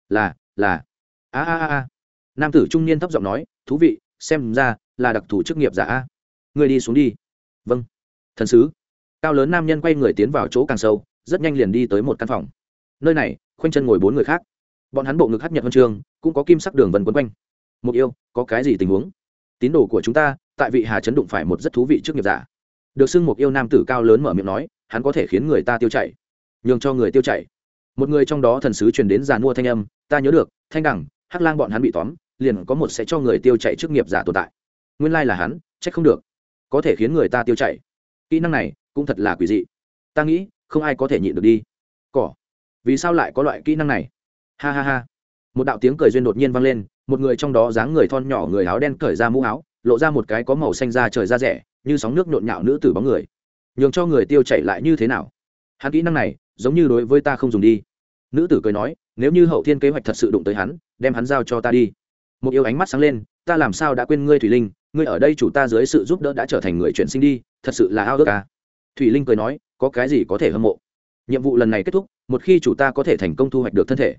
là là a a a a nam tử trung niên thấp giọng nói thú vị xem ra là đặc thù chức nghiệp giả a ngươi đi xuống đi vâng thần sứ cao lớn nam nhân quay người tiến vào chỗ càng sâu rất nhanh liền đi tới một căn phòng nơi này khoanh chân ngồi bốn người khác bọn hắn bộ ngực hát nhật huân trường cũng có kim sắc đường vần quấn quanh mục yêu có cái gì tình huống tín đồ của chúng ta tại vị hà chấn đụng phải một rất thú vị trước nghiệp giả. Được xưng một yêu nam tử cao lớn mở miệng nói, hắn có thể khiến người ta tiêu chảy, nhường cho người tiêu chảy. Một người trong đó thần sứ truyền đến giàn mua thanh âm, ta nhớ được, thanh đẳng hắc lang bọn hắn bị tóm, liền có một sẽ cho người tiêu chảy trước nghiệp giả tồn tại. Nguyên lai là hắn, trách không được. Có thể khiến người ta tiêu chảy. Kỹ năng này cũng thật là quỷ dị. Ta nghĩ, không ai có thể nhịn được đi. Cỏ. Vì sao lại có loại kỹ năng này? Ha ha ha. Một đạo tiếng cười duyên đột nhiên vang lên, một người trong đó dáng người thon nhỏ người áo đen cởi ra mũ áo lộ ra một cái có màu xanh da trời da rẻ, như sóng nước nhộn nhạo nữ tử bóng người. Nhường cho người tiêu chảy lại như thế nào? Hắn kỹ năng này, giống như đối với ta không dùng đi. Nữ tử cười nói, nếu như hậu thiên kế hoạch thật sự đụng tới hắn, đem hắn giao cho ta đi. Một yêu ánh mắt sáng lên, ta làm sao đã quên ngươi thủy linh, ngươi ở đây chủ ta dưới sự giúp đỡ đã trở thành người chuyển sinh đi, thật sự là ao ước à? thủy linh cười nói, có cái gì có thể hâm mộ? Nhiệm vụ lần này kết thúc, một khi chủ ta có thể thành công thu hoạch được thân thể,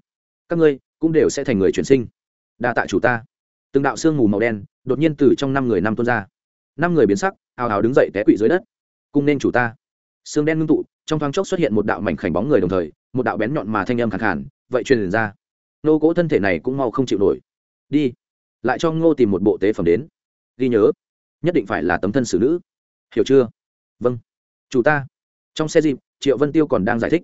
các ngươi cũng đều sẽ thành người chuyển sinh. Đa tạ chủ ta từng đạo sương mù màu đen đột nhiên từ trong năm người năm tuôn ra. Năm người biến sắc ào ào đứng dậy té quỵ dưới đất. Cùng nên chủ ta. Sương đen ngưng tụ, trong thoáng chốc xuất hiện một đạo mảnh khảnh bóng người đồng thời, một đạo bén nhọn mà thanh âm khẳng khản vậy truyền ra. Nô cỗ thân thể này cũng mau không chịu nổi. Đi. Lại cho ngô tìm một bộ tế phẩm đến. Ghi nhớ. Nhất định phải là tấm thân xử nữ. Hiểu chưa? Vâng. Chủ ta. Trong xe dịp, triệu vân tiêu còn đang giải thích.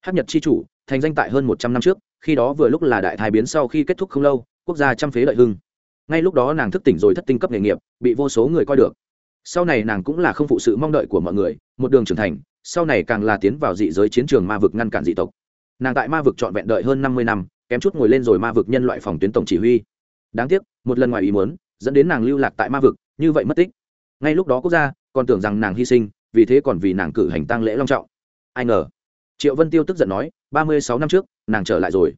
Hát nhật c h i chủ, thành danh tại hơn một trăm năm trước, khi đó vừa lúc là đại thái biến sau khi kết thúc không lâu, quốc gia trăm phế lợi hưng ngay lúc đó nàng thức tỉnh rồi thất tinh cấp nghề nghiệp, bị vô số người coi được. Sau này nàng cũng là không phụ sự mong đợi của mọi người, một đường trưởng thành, sau này càng là tiến vào dị giới chiến trường ma vực ngăn cản dị tộc. Nàng tại ma vực trọn vẹn đợi hơn năm mươi năm, kém chút ngồi lên rồi ma vực nhân loại phòng tuyến tổng chỉ huy. Đáng tiếc, một lần ngoài ý muốn, dẫn đến nàng lưu lạc tại ma vực, như vậy mất tích. Ngay lúc đó quốc gia còn tưởng rằng nàng hy sinh, vì thế còn vì nàng cử hành tăng lễ long trọng. Ai ngờ, triệu vân tiêu tức giận nói, ba mươi sáu năm trước, nàng trở lại rồi.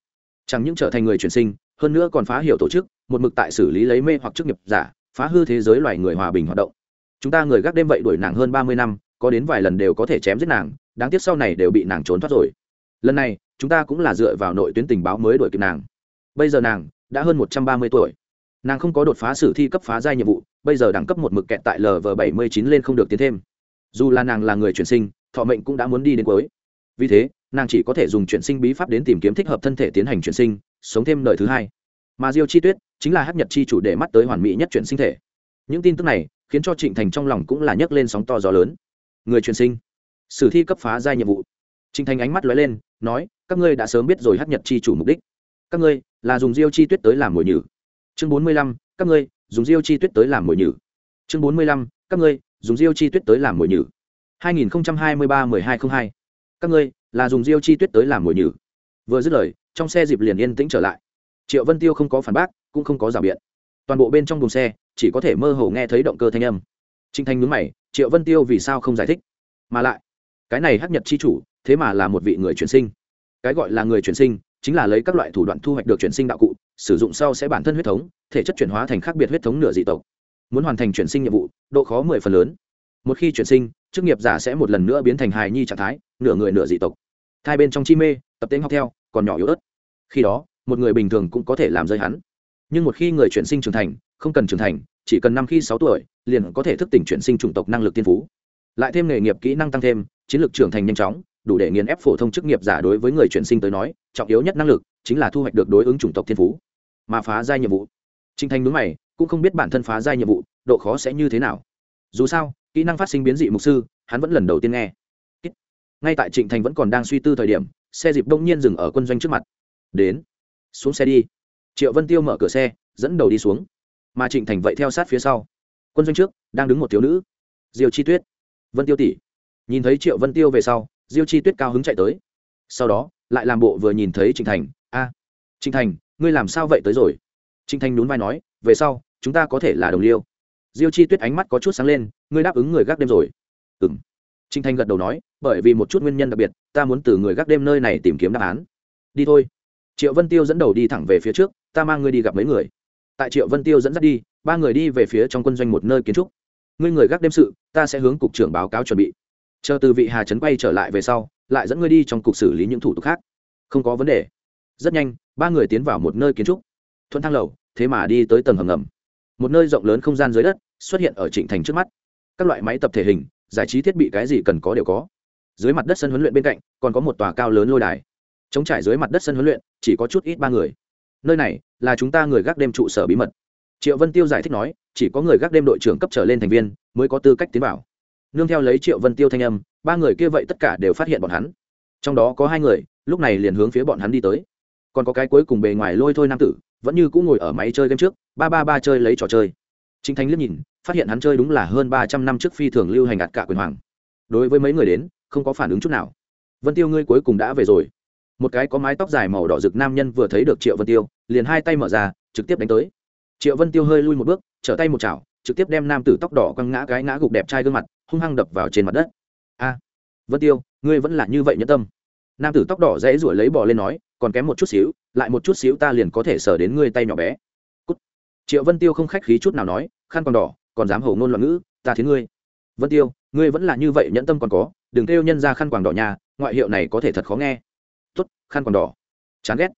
Chẳng những trở thành người truyền sinh, hơn nữa còn phá hiểu tổ chức một mực tại xử lý lấy mê hoặc chức nghiệp giả, phá hư thế giới loài người hòa bình hoạt động. Chúng ta người gác đêm vậy đuổi nàng hơn ba mươi năm, có đến vài lần đều có thể chém giết nàng, đáng tiếc sau này đều bị nàng trốn thoát rồi. Lần này, chúng ta cũng là dựa vào nội tuyến tình báo mới đuổi kịp nàng. Bây giờ nàng đã hơn một trăm ba mươi tuổi. Nàng không có đột phá sử thi cấp phá giai nhiệm vụ, bây giờ đẳng cấp một mực kẹt tại lv bảy mươi chín lên không được tiến thêm. Dù là nàng là người chuyển sinh, thọ mệnh cũng đã muốn đi đến cuối. Vì thế, nàng chỉ có thể dùng chuyển sinh bí pháp đến tìm kiếm thích hợp thân thể tiến hành chuyển sinh, sống thêm đời thứ hai. Mà diêu chi tuyết chính là hắc nhật chi chủ để mắt tới hoàn mỹ nhất chuyển sinh thể. Những tin tức này khiến cho trịnh thành trong lòng cũng là nhấc lên sóng to gió lớn. Người chuyển sinh. Sử thi cấp phá giai nhiệm vụ. Trịnh thành ánh mắt lóe lên, nói, các ngươi đã sớm biết rồi hắc nhật chi chủ mục đích. Các ngươi là dùng diêu chi tuyết tới làm mồi nhử. Chương bốn mươi lăm, các ngươi dùng diêu chi tuyết tới làm mồi nhử. Chương bốn mươi lăm, các ngươi dùng diêu chi tuyết tới làm mồi nhử. hai nghìn hai mươi ba mười hai t r ă n h hai. Các ngươi là dùng diêu chi tuyết tới làm mồi nhử. Vừa dứt lời, trong xe dịp liền yên tĩnh trở lại. Triệu vân tiêu không có phản bác cũng không có rào biện. Toàn bộ bên trong buồng xe, chỉ có thể mơ hồ nghe thấy động cơ thanh âm. Trinh thanh nhướng mày, triệu vân tiêu vì sao không giải thích? Mà lại, cái này hắc nhật chi chủ, thế mà là một vị người chuyển sinh. Cái gọi là người chuyển sinh, chính là lấy các loại thủ đoạn thu hoạch được chuyển sinh đạo cụ, sử dụng sau sẽ bản thân huyết thống, thể chất chuyển hóa thành khác biệt huyết thống nửa dị tộc. Muốn hoàn thành chuyển sinh nhiệm vụ, độ khó mười phần lớn. Một khi chuyển sinh, chức nghiệp giả sẽ một lần nữa biến thành hài nhi trạng thái, nửa người nửa dị tộc. Hai bên trong chi mê, tập tính học theo, còn nhỏ yếu ớt. Khi đó, một người bình thường cũng có thể làm rơi hắn nhưng một khi người chuyển sinh trưởng thành, không cần trưởng thành, chỉ cần năm khi sáu tuổi, liền có thể thức tỉnh chuyển sinh chủng tộc năng lực tiên phú. Lại thêm nghề nghiệp kỹ năng tăng thêm, chiến lược trưởng thành nhanh chóng, đủ để nghiền ép phổ thông chức nghiệp giả đối với người chuyển sinh tới nói, trọng yếu nhất năng lực chính là thu hoạch được đối ứng chủng tộc thiên phú. Mà phá giai nhiệm vụ. Trinh thanh đúng mày, cũng không biết bản thân phá giai nhiệm vụ, độ khó sẽ như thế nào. Dù sao, kỹ năng phát sinh biến dị mục sư, hắn vẫn lần đầu tiên nghe. Ngay tại trịnh thành vẫn còn đang suy tư thời điểm, xe dịp đông nhiên dừng ở quân doanh trước mặt. Đến. Xuống xe đi triệu vân tiêu mở cửa xe, dẫn đầu đi xuống. Mà trịnh thành vậy theo sát phía sau. Quân doanh trước, đang đứng một thiếu nữ. Diêu chi tuyết. Vân tiêu tỷ. Nhìn thấy triệu vân tiêu về sau, diêu chi tuyết cao hứng chạy tới. Sau đó, lại làm bộ vừa nhìn thấy trịnh thành. A, trịnh thành, ngươi làm sao vậy tới rồi? Trịnh thành nhún vai nói, về sau, chúng ta có thể là đồng liêu. Diêu chi tuyết ánh mắt có chút sáng lên, ngươi đáp ứng người gác đêm rồi. Ừ m trịnh thành gật đầu nói, bởi vì một chút nguyên nhân đặc biệt, ta muốn từ người gác đêm nơi này tìm kiếm đáp án. Đi thôi triệu vân tiêu dẫn đầu đi thẳng về phía trước, ta mang ngươi đi gặp mấy người. Tại triệu vân tiêu dẫn dắt đi, ba người đi về phía trong quân doanh một nơi kiến trúc. Ngươi người gác đêm sự, ta sẽ hướng cục trưởng báo cáo chuẩn bị. Chờ từ vị hà trấn quay trở lại về sau, lại dẫn ngươi đi trong cục xử lý những thủ tục khác. Không có vấn đề. Rất nhanh, ba người tiến vào một nơi kiến trúc. Thuận thang lầu, thế mà đi tới tầng hầm ngầm. Một nơi rộng lớn không gian dưới đất, xuất hiện ở trịnh thành trước mắt. Các loại máy tập thể hình, giải trí thiết bị cái gì cần có đều có. Dưới mặt đất sân huấn luyện bên cạnh, còn có một tòa cao lớn lôi đài chống trải dưới mặt đất sân huấn luyện, chỉ có chút ít ba người. Nơi này là chúng ta người gác đêm trụ sở bí mật. Triệu vân tiêu giải thích nói, chỉ có người gác đêm đội trưởng cấp trở lên thành viên mới có tư cách tiến vào. Nương theo lấy triệu vân tiêu thanh âm, ba người kia vậy tất cả đều phát hiện bọn hắn. Trong đó có hai người, lúc này liền hướng phía bọn hắn đi tới. Còn có cái cuối cùng bề ngoài lôi thôi nam tử, vẫn như cũng ngồi ở máy chơi game trước, ba ba ba chơi lấy trò chơi. Chính thánh liếc nhìn, phát hiện hắn chơi đúng là hơn ba trăm năm trước phi thường lưu hành ạt cả quyền hoàng. Đối với mấy người đến, không có phản ứng chút nào. Vân tiêu ngươi cuối cùng đã về rồi một cái có mái tóc dài màu đỏ rực nam nhân vừa thấy được triệu vân tiêu, liền hai tay mở ra, trực tiếp đánh tới. Triệu vân tiêu hơi lui một bước, trở tay một chảo, trực tiếp đem nam tử tóc đỏ quăng ngã cái ngã gục đẹp trai gương mặt, hung hăng đập vào trên mặt đất. A, vân tiêu, ngươi vẫn là như vậy nhẫn tâm. Nam tử tóc đỏ dễ ruổi lấy bò lên nói, còn kém một chút xíu, lại một chút xíu ta liền có thể sờ đến ngươi tay nhỏ bé. Cút. triệu vân tiêu không khách khí chút nào nói, khăn còn đỏ, còn dám hầu ngôn loạn ngữ, ta thiến ngươi. Vân tiêu, ngươi vẫn là như vậy nhẫn tâm còn có, đừng kêu nhân ra khăn quàng đỏ nhà, ngoại hiệu này có thể thật khó nghe khăn còn đỏ. Chán ghét.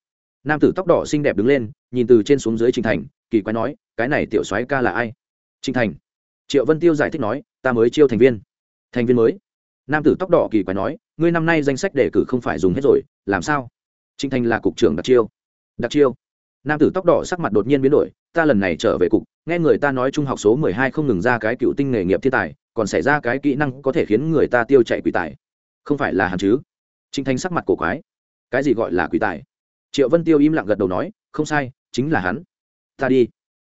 Nam tử tóc đỏ xinh đẹp đứng lên, nhìn từ trên xuống dưới trình thành, kỳ quái nói, cái này tiểu soái ca là ai? Trình thành. Triệu vân tiêu giải thích nói, ta mới chiêu thành viên. Thành viên mới. Nam tử tóc đỏ kỳ quái nói, ngươi năm nay danh sách đề cử không phải dùng hết rồi, làm sao? Trình thành là cục trưởng đặc chiêu. Đặc chiêu. Nam tử tóc đỏ sắc mặt đột nhiên biến đổi, ta lần này trở về cục, nghe người ta nói trung học số mười hai không ngừng ra cái cựu tinh nghề nghiệp thiên tài, còn xảy ra cái kỹ năng có thể khiến người ta tiêu chạy quỷ tài. Không phải là hàn chứ? Trình thanh sắc mặt cổ quái cái gì gọi là quỷ tài? Triệu vân tiêu im lặng gật đầu nói, không sai, chính là hắn. Ta đi.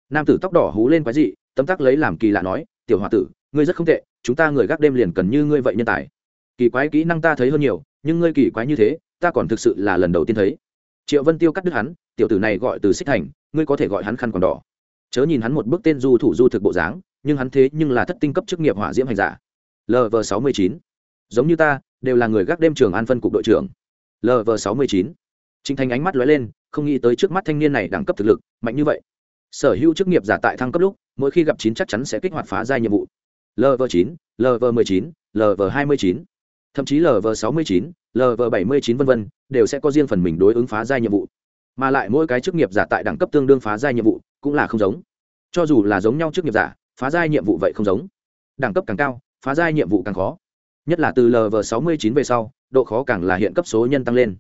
Nam tử tóc đỏ hú lên quái dị, tấm tắc lấy làm kỳ lạ nói, tiểu h o a tử, ngươi rất không tệ, chúng ta người gác đêm liền cần như ngươi vậy nhân tài. Kỳ quái kỹ năng ta thấy hơn nhiều, nhưng ngươi kỳ quái như thế, ta còn thực sự là lần đầu tiên thấy. Triệu vân tiêu cắt đứt hắn, tiểu tử này gọi từ xích thành, ngươi có thể gọi hắn khăn còn đỏ. Chớ nhìn hắn một bước tên du thủ du thực bộ dáng, nhưng hắn thế nhưng là thất tinh cấp chức nghiệp hỏa diễm hành giả. Lv sáu mươi chín. Giống như ta, đều là người gác đêm trường an phân cục đội trưởng lv sáu mươi chín. Trinh thành ánh mắt lóe lên, không nghĩ tới trước mắt thanh niên này đẳng cấp thực lực, mạnh như vậy. Sở hữu chức nghiệp giả tại thăng cấp lúc, mỗi khi gặp chín chắc chắn sẽ kích hoạt phá giai nhiệm vụ. Lv chín lv mười chín lv hai mươi chín. Thậm chí lv sáu mươi chín lv bảy mươi chín v v đều sẽ có riêng phần mình đối ứng phá giai nhiệm vụ. Mà lại mỗi cái chức nghiệp giả tại đẳng cấp tương đương phá giai nhiệm vụ cũng là không giống. Cho dù là giống nhau chức nghiệp giả, phá giai nhiệm vụ vậy không giống. Đẳng cấp càng cao, phá giai nhiệm vụ càng khó. Nhất là từ lv sáu mươi chín về sau độ khó càng là hiện cấp số nhân tăng lên.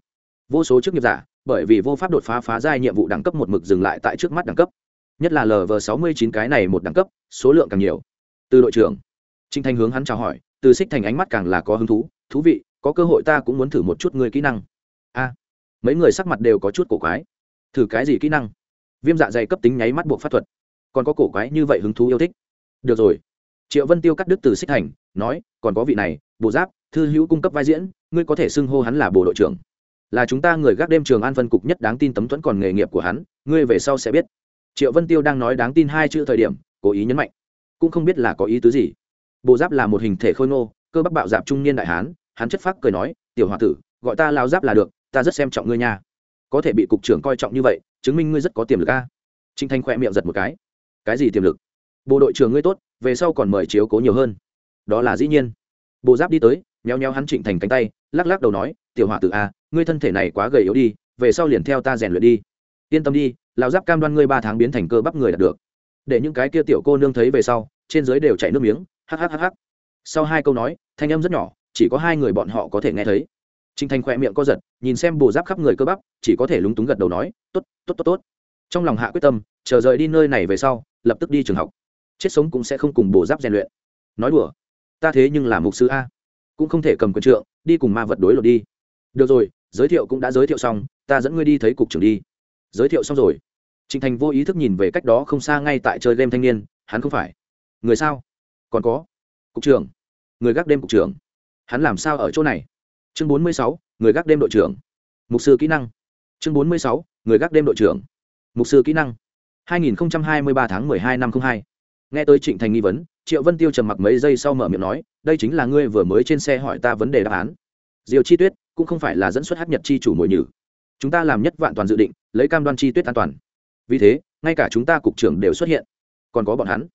Vô số chức nghiệp giả, bởi vì vô pháp đột phá phá giai nhiệm vụ đẳng cấp một mực dừng lại tại trước mắt đẳng cấp. Nhất là lv sáu mươi chín cái này một đẳng cấp, số lượng càng nhiều. Từ đội trưởng trinh thanh hướng hắn chào hỏi, từ xích thành ánh mắt càng là có hứng thú thú vị, có cơ hội ta cũng muốn thử một chút người kỹ năng. A. Mấy người sắc mặt đều có chút cổ quái. Thử cái gì kỹ năng? Viêm dạ dày cấp tính nháy mắt buộc pháp thuật. Còn có cổ quái như vậy hứng thú yêu thích. Được rồi. Triệu vân tiêu cắt đứt từ xích thành, nói, còn có vị này, bộ giáp thư hữu cung cấp vai diễn, ngươi có thể xưng hô hắn là bộ đội trưởng. Là chúng ta người gác đêm trường an phân cục nhất đáng tin tấm thuẫn còn nghề nghiệp của hắn, ngươi về sau sẽ biết. Triệu vân tiêu đang nói đáng tin hai chữ thời điểm, cố ý nhấn mạnh. Cũng không biết là có ý tứ gì. Bộ giáp là một hình thể khôi ngô, cơ bắp bạo dạp trung niên đại hán, hắn chất phác cười nói, tiểu h o a tử, gọi ta lao giáp là được, ta rất xem trọng ngươi nha. Có thể bị cục trưởng coi trọng như vậy, chứng minh ngươi rất có tiềm lực a. Trinh thanh khoe miệng giật một cái. Cái gì tiềm lực? Bộ đội trưởng ngươi tốt, về sau còn mời chiếu cố nhiều hơn. Đó là dĩ nhiên. Bộ giáp đi tới nheo nheo hắn trịnh thành cánh tay, lắc lắc đầu nói, tiểu họa tử a ngươi thân thể này quá gầy yếu đi, về sau liền theo ta rèn luyện đi. Yên tâm đi, lão giáp cam đoan ngươi ba tháng biến thành cơ bắp người đạt được. Để những cái kia tiểu cô nương thấy về sau, trên dưới đều chảy nước miếng hhhh sau hai câu nói, thanh âm rất nhỏ, chỉ có hai người bọn họ có thể nghe thấy. Trình thành khỏe miệng co giật, nhìn xem bồ giáp khắp người cơ bắp, chỉ có thể lúng túng gật đầu nói, tốt tốt tốt tốt. Trong lòng hạ quyết tâm, chờ rời đi nơi này về sau, lập tức đi trường học. Chết sống cũng sẽ không cùng bồ giáp rèn luyện. Nói đùa, ta thế nhưng là mục sư a cũng không thể cầm quyền trượng, đi cùng ma vật đối lột đi. Được rồi, giới thiệu cũng đã giới thiệu xong, ta dẫn ngươi đi thấy cục trưởng đi. Giới thiệu xong rồi. Trịnh thành vô ý thức nhìn về cách đó không xa ngay tại chơi game thanh niên, hắn không phải. Người sao? Còn có. Cục trưởng. Người gác đêm cục trưởng. Hắn làm sao ở chỗ này? Chương bốn mươi sáu, người gác đêm đội trưởng. Mục sư kỹ năng. Chương bốn mươi sáu, người gác đêm đội trưởng. Mục sư kỹ năng. hai nghìn hai mươi ba tháng m ư ơ i hai năm t r ă n h hai. Nghe tới trịnh thành nghi vấn triệu vân tiêu trầm mặc mấy giây sau mở miệng nói, đây chính là ngươi vừa mới trên xe hỏi ta vấn đề đáp án. Diều chi tuyết cũng không phải là dẫn xuất hát nhật chi chủ mồi nhử. Chúng ta làm nhất vạn toàn dự định, lấy cam đoan chi tuyết an toàn. Vì thế, ngay cả chúng ta cục trưởng đều xuất hiện. Còn có bọn hắn.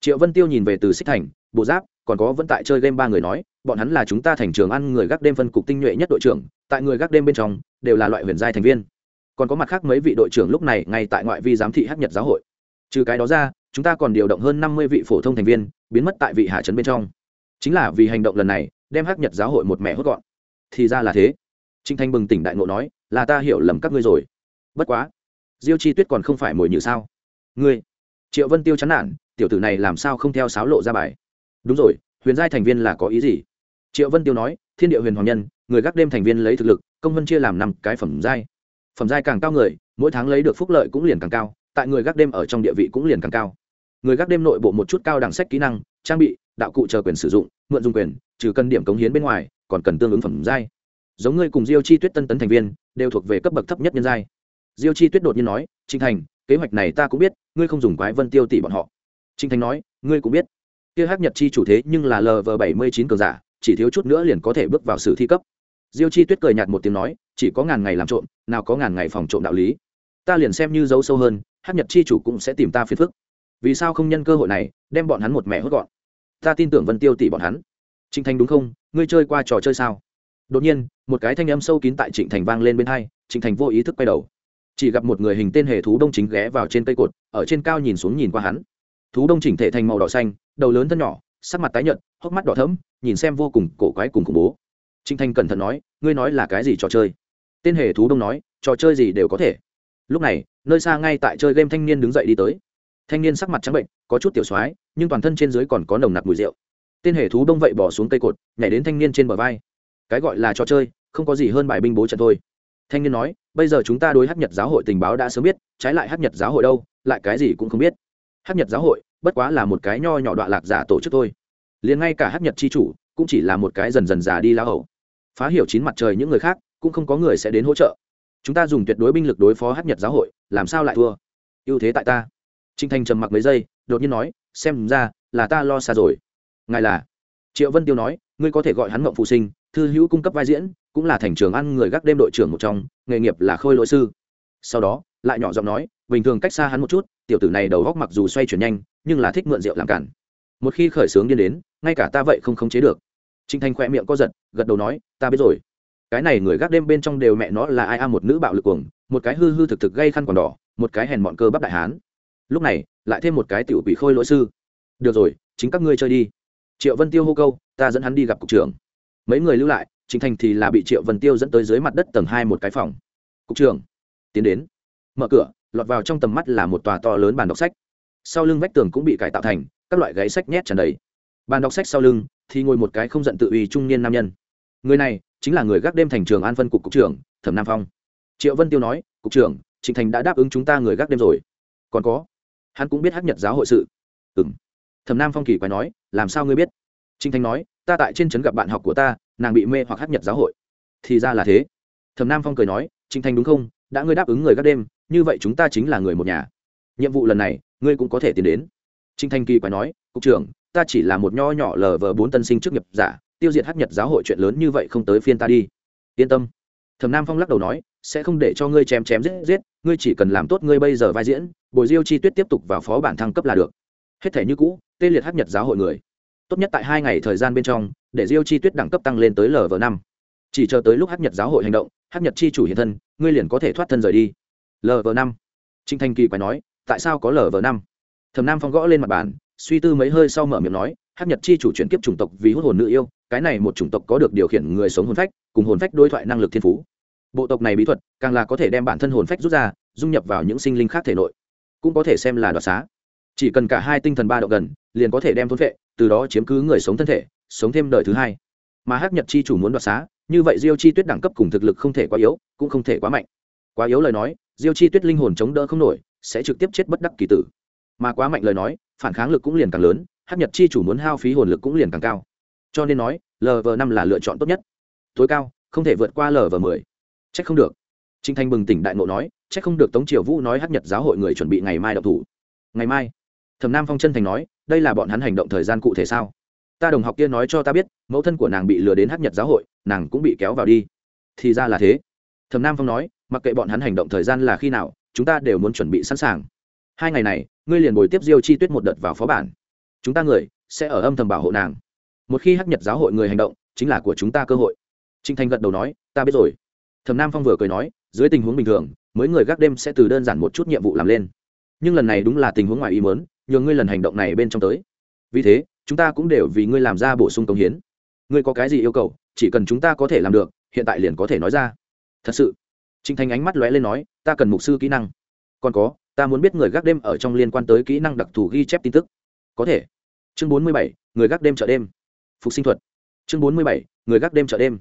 Triệu vân tiêu nhìn về từ xích thành, bộ giáp, còn có vẫn tại chơi game ba người nói, bọn hắn là chúng ta thành trường ăn người gác đêm phân cục tinh nhuệ nhất đội trưởng, tại người gác đêm bên trong, đều là loại huyền giai thành viên. Còn có mặt khác mấy vị đội trưởng lúc này ngay tại ngoại vi giám thị Hát nhật giáo hội. Trừ cái đó ra chúng ta còn điều động hơn năm mươi vị phổ thông thành viên, biến mất tại vị hạ trấn bên trong. Chính là vì hành động lần này, đem hắc nhật giáo hội một mẹ hốt gọn. Thì ra là thế. Trinh thanh bừng tỉnh đại ngộ nói, là ta hiểu lầm các ngươi rồi. Bất quá, diêu chi tuyết còn không phải mồi nhử sao? Ngươi, triệu vân tiêu chán nản, tiểu tử này làm sao không theo sáo lộ ra bài? Đúng rồi, huyền giai thành viên là có ý gì? Triệu vân tiêu nói, thiên địa huyền hoàng nhân, người gác đêm thành viên lấy thực lực, công vân chia làm năm cái phẩm giai. Phẩm giai càng cao người, mỗi tháng lấy được phúc lợi cũng liền càng cao, tại người gác đêm ở trong địa vị cũng liền càng cao người gác đêm nội bộ một chút cao đẳng sách kỹ năng, trang bị, đạo cụ chờ quyền sử dụng, mượn dùng quyền, trừ cân điểm cống hiến bên ngoài, còn cần tương ứng phẩm giai. Giống ngươi cùng diêu chi tuyết tân tấn thành viên, đều thuộc về cấp bậc thấp nhất nhân giai. Diêu chi tuyết đột nhiên nói trinh thành, kế hoạch này ta cũng biết, ngươi không dùng quái vân tiêu tỷ bọn họ. Trinh thành nói, ngươi cũng biết. Kia hắc nhật chi chủ thế nhưng là lv bảy mươi chín cường giả, chỉ thiếu chút nữa liền có thể bước vào sử thi cấp. Diêu chi tuyết cười nhạt một tiếng nói, chỉ có ngàn ngày làm trộm, nào có ngàn ngày phòng trộm đạo lý. Ta liền xem như giấu sâu hơn, hắc nhật chi chủ cũng sẽ tìm ta phiền phức vì sao không nhân cơ hội này, đem bọn hắn một mẹ hốt gọn? Ta tin tưởng vân tiêu tỷ bọn hắn. Trịnh thành đúng không? Ngươi chơi qua trò chơi sao? Đột nhiên, một cái thanh âm sâu kín tại trịnh thành vang lên bên hai, trịnh thành vô ý thức quay đầu. Chỉ gặp một người hình tên hề thú đông chính ghé vào trên cây cột, ở trên cao nhìn xuống nhìn qua hắn. Thú đông chỉnh thể thành màu đỏ xanh, đầu lớn thân nhỏ, sắc mặt tái nhợt, hốc mắt đỏ thẫm, nhìn xem vô cùng cổ quái cùng khủng bố. Trịnh thành cẩn thận nói, ngươi nói là cái gì trò chơi? Tên hề thú đông nói, trò chơi gì đều có thể. Lúc này, nơi xa ngay tại chơi game thanh niên đứng dậy đi tới thanh niên sắc mặt trắng bệnh, có chút tiểu soái, nhưng toàn thân trên dưới còn có nồng nặc mùi rượu. Tên hề thú đông vậy bỏ xuống cây cột, nhảy đến thanh niên trên bờ vai. Cái gọi là trò chơi, không có gì hơn bài binh bố trận thôi. Thanh niên nói, bây giờ chúng ta đối hát nhật giáo hội tình báo đã sớm biết, trái lại hát nhật giáo hội đâu, lại cái gì cũng không biết. Hát nhật giáo hội, bất quá là một cái nho nhỏ đoạn lạc giả tổ chức thôi. Liền ngay cả hát nhật c h i chủ, cũng chỉ là một cái dần dần già đi lao hầu. Phá hiểu chín mặt trời những người khác, cũng không có người sẽ đến hỗ trợ. Chúng ta dùng tuyệt đối binh lực đối phó hát nhật giáo hội, làm sao lại thua? Ưu thế tại ta trinh thanh trầm mặc mấy giây, đột nhiên nói, xem ra là ta lo xa rồi. Ngài là? Triệu vân tiêu nói, ngươi có thể gọi hắn mộng phụ sinh, thư hữu cung cấp vai diễn, cũng là thành trường ăn người gác đêm đội trưởng một trong, nghề nghiệp là khôi lỗi sư. Sau đó, lại nhỏ giọng nói, bình thường cách xa hắn một chút, tiểu tử này đầu góc mặc dù xoay chuyển nhanh, nhưng là thích mượn rượu làm cản. Một khi khởi sướng điên đến, ngay cả ta vậy không khống chế được. Trinh thanh khoe miệng co giật, gật đầu nói, ta biết rồi. Cái này người gác đêm bên trong đều mẹ nó là ai a, một nữ bạo lực cuồng, một cái hư hư thực thực gây khăn còn đỏ, một cái hèn mọn cơ bắp đại hán lúc này, lại thêm một cái tiểu quỷ khôi lỗi sư. Được rồi, chính các ngươi chơi đi. Triệu vân tiêu hô câu, ta dẫn hắn đi gặp cục trưởng. Mấy người lưu lại trịnh thành thì là bị triệu vân tiêu dẫn tới dưới mặt đất tầng hai một cái phòng. Cục trưởng, tiến đến. Mở cửa, lọt vào trong tầm mắt là một tòa to lớn bàn đọc sách. Sau lưng vách tường cũng bị cải tạo thành, các loại gáy sách nhét tràn đầy. Bàn đọc sách sau lưng thì ngồi một cái không giận tự uy trung niên nam nhân. Người này chính là người gác đêm thành trường an phân cục cục trưởng, thẩm nam phong. Triệu vân tiêu nói, cục trưởng trịnh thành đã đáp ứng chúng ta người gác đêm rồi. Còn có hắn cũng biết hát nhật giáo hội sự. Ừng thẩm nam phong kỳ quái nói, làm sao ngươi biết? Trinh thanh nói, ta tại trên trấn gặp bạn học của ta, nàng bị mê hoặc hát nhật giáo hội. Thì ra là thế. Thẩm nam phong cười nói trinh thanh đúng không? Đã ngươi đáp ứng người các đêm, như vậy chúng ta chính là người một nhà. Nhiệm vụ lần này, ngươi cũng có thể tiến đến. Trinh thanh kỳ quái nói, cục trưởng, ta chỉ là một nho nhỏ lờ vờ bốn tân sinh trước nghiệp giả, tiêu diệt hát nhật giáo hội chuyện lớn như vậy không tới phiên ta đi. Yên tâm. Thẩm nam phong lắc đầu nói sẽ không để cho ngươi chém chém giết giết, ngươi chỉ cần làm tốt ngươi bây giờ vai diễn, bồi diêu chi tuyết tiếp tục vào phó bản thăng cấp là được. Hết thể như cũ, tê liệt hát nhật giáo hội người. Tốt nhất tại hai ngày thời gian bên trong, để diêu chi tuyết đẳng cấp tăng lên tới lv năm. Chỉ chờ tới lúc hát nhật giáo hội hành động hát nhật chi chủ hiện thân, ngươi liền có thể thoát thân rời đi. Lv năm. Trinh thanh kỳ quay nói, tại sao có lv năm? Thầm nam phong gõ lên mặt bàn, suy tư mấy hơi sau mở miệng nói hát nhật chi chủ chuyển kiếp chủng tộc vì hút hồn nữ yêu, cái này một chủng tộc có được điều khiển người sống hồn phách, cùng hồn phách đối thoại năng lực thiên phú bộ tộc này bí thuật, càng là có thể đem bản thân hồn phách rút ra, dung nhập vào những sinh linh khác thể nội. Cũng có thể xem là đoạt xá. Chỉ cần cả hai tinh thần ba độ gần, liền có thể đem thôn vệ từ đó chiếm cứ người sống thân thể, sống thêm đời thứ hai. Mà hắc nhật chi chủ muốn đoạt xá, như vậy diêu chi tuyết đẳng cấp cùng thực lực không thể quá yếu, cũng không thể quá mạnh. Quá yếu lời nói, diêu chi tuyết linh hồn chống đỡ không nổi, sẽ trực tiếp chết bất đắc kỳ tử. Mà quá mạnh lời nói, phản kháng lực cũng liền càng lớn, hắc nhật chi chủ muốn hao phí hồn lực cũng liền càng cao. Cho nên nói lv năm là lựa chọn tốt nhất. Tối cao, không thể vượt qua lv mười c không được. Trinh thanh bừng tỉnh đại ngộ nói c không được tống triều vũ nói hắc nhật giáo hội người chuẩn bị ngày mai đậu thủ. Ngày mai? Thẩm nam phong chân thành nói, đây là bọn hắn hành động thời gian cụ thể sao? Ta đồng học kia nói cho ta biết, mẫu thân của nàng bị lừa đến hắc nhật giáo hội, nàng cũng bị kéo vào đi. Thì ra là thế. Thẩm nam phong nói, mặc kệ bọn hắn hành động thời gian là khi nào, chúng ta đều muốn chuẩn bị sẵn sàng. Hai ngày này, ngươi liền bồi tiếp diêu chi tuyết một đợt vào phó bản. Chúng ta người, sẽ ở âm thầm bảo hộ nàng. Một khi hắc nhật giáo hội người hành động, chính là của chúng ta cơ hội. Trinh thanh gật đầu nói, ta biết rồi thẩm nam phong vừa cười nói, dưới tình huống bình thường mới người gác đêm sẽ từ đơn giản một chút nhiệm vụ làm lên. Nhưng lần này đúng là tình huống ngoài ý mớn nhường ngươi lần hành động này bên trong tới. Vì thế, chúng ta cũng đều vì ngươi làm ra bổ sung công hiến. Ngươi có cái gì yêu cầu, chỉ cần chúng ta có thể làm được, hiện tại liền có thể nói ra. Thật sự. Trinh thanh ánh mắt lóe lên nói, ta cần mục sư kỹ năng. Còn có, ta muốn biết người gác đêm ở trong liên quan tới kỹ năng đặc thù ghi chép tin tức. Có thể. Chương bốn mươi bảy, người gác đêm chợ đêm. Phục sinh thuật. Chương bốn mươi bảy, người gác đêm chợ đêm.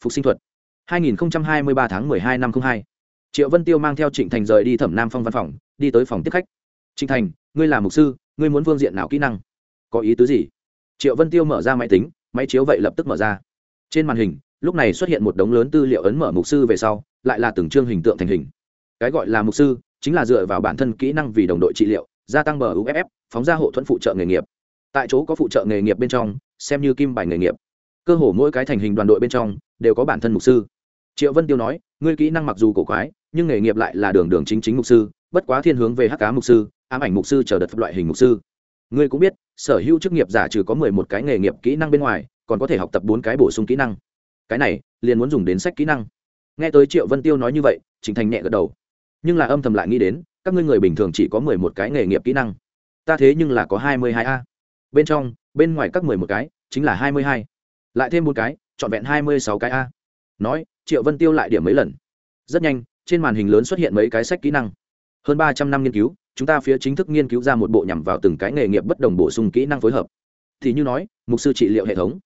Phục sinh thuật. 2023 tháng 12 năm 02. Triệu Vân Tiêu mang theo Trịnh Thành rời đi Thẩm Nam Phong văn phòng, đi tới phòng tiếp khách. "Trịnh Thành, ngươi là mục sư, ngươi muốn phương diện nào kỹ năng?" "Có ý tứ gì?" Triệu Vân Tiêu mở ra máy tính, máy chiếu vậy lập tức mở ra. Trên màn hình, lúc này xuất hiện một đống lớn tư liệu ấn mở mục sư về sau, lại là từng chương hình tượng thành hình. Cái gọi là mục sư, chính là dựa vào bản thân kỹ năng vì đồng đội trị liệu, gia tăng bờ UFF, phóng ra hộ thuẫn phụ trợ nghề nghiệp. Tại chỗ có phụ trợ nghề nghiệp bên trong, xem như kim bài nghề nghiệp. Cơ hồ mỗi cái thành hình đoàn đội bên trong đều có bản thân mục sư. Triệu vân tiêu nói, ngươi kỹ năng mặc dù cổ quái, nhưng nghề nghiệp lại là đường đường chính chính mục sư, bất quá thiên hướng về hắc cá mục sư, ám ảnh mục sư chờ đợt loại hình mục sư. Ngươi cũng biết, sở hữu chức nghiệp giả trừ có mười một cái nghề nghiệp kỹ năng bên ngoài, còn có thể học tập bốn cái bổ sung kỹ năng. Cái này, liền muốn dùng đến sách kỹ năng. Nghe tới triệu vân tiêu nói như vậy, trình thành nhẹ gật đầu. Nhưng là âm thầm lại nghĩ đến, các ngươi người bình thường chỉ có mười một cái nghề nghiệp kỹ năng. Ta thế nhưng là có hai mươi hai a. Bên trong, bên ngoài các mười một cái, chính là hai mươi hai. Lại thêm một cái trọn vẹn hai mươi sáu cái a. Nói, triệu vân tiêu lại điểm mấy lần. Rất nhanh, trên màn hình lớn xuất hiện mấy cái sách kỹ năng. Hơn ba trăm năm nghiên cứu, chúng ta phía chính thức nghiên cứu ra một bộ nhằm vào từng cái nghề nghiệp bất đồng bổ sung kỹ năng phối hợp. Thì như nói, mục sư trị liệu hệ thống.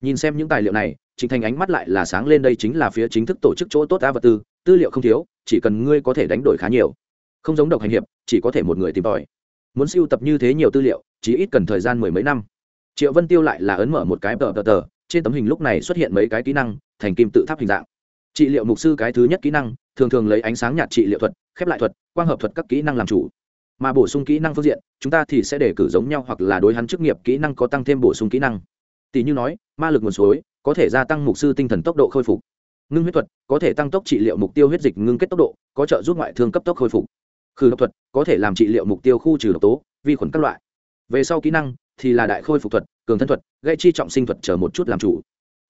Nhìn xem những tài liệu này trịnh thành ánh mắt lại là sáng lên đây chính là phía chính thức tổ chức chỗ tốt ta vật tư tư liệu không thiếu, chỉ cần ngươi có thể đánh đổi khá nhiều. Không giống độc hành hiệp, chỉ có thể một người tìm tòi. Muốn siêu tập như thế nhiều tư liệu chỉ ít cần thời gian mười mấy năm. Triệu vân tiêu lại là ấn mở một cái tờ tờ tờ trên tấm hình lúc này xuất hiện mấy cái kỹ năng, thành kim tự tháp hình dạng. Trị liệu mục sư cái thứ nhất kỹ năng, thường thường lấy ánh sáng nhạt trị liệu thuật, khép lại thuật, quang hợp thuật các kỹ năng làm chủ. Mà bổ sung kỹ năng phương diện, chúng ta thì sẽ để cử giống nhau hoặc là đối hắn chức nghiệp kỹ năng có tăng thêm bổ sung kỹ năng. Tỷ như nói, ma lực nguồn suối, có thể gia tăng mục sư tinh thần tốc độ khôi phục. Ngưng huyết thuật, có thể tăng tốc trị liệu mục tiêu huyết dịch ngưng kết tốc độ, có trợ giúp ngoại thương cấp tốc khôi phục. Khử độc thuật, có thể làm trị liệu mục tiêu khu trừ độc tố, vi khuẩn các loại. Về sau kỹ năng thì là đại khôi phục thuật cường thân thuật, gây chi trọng sinh thuật chờ một chút làm chủ.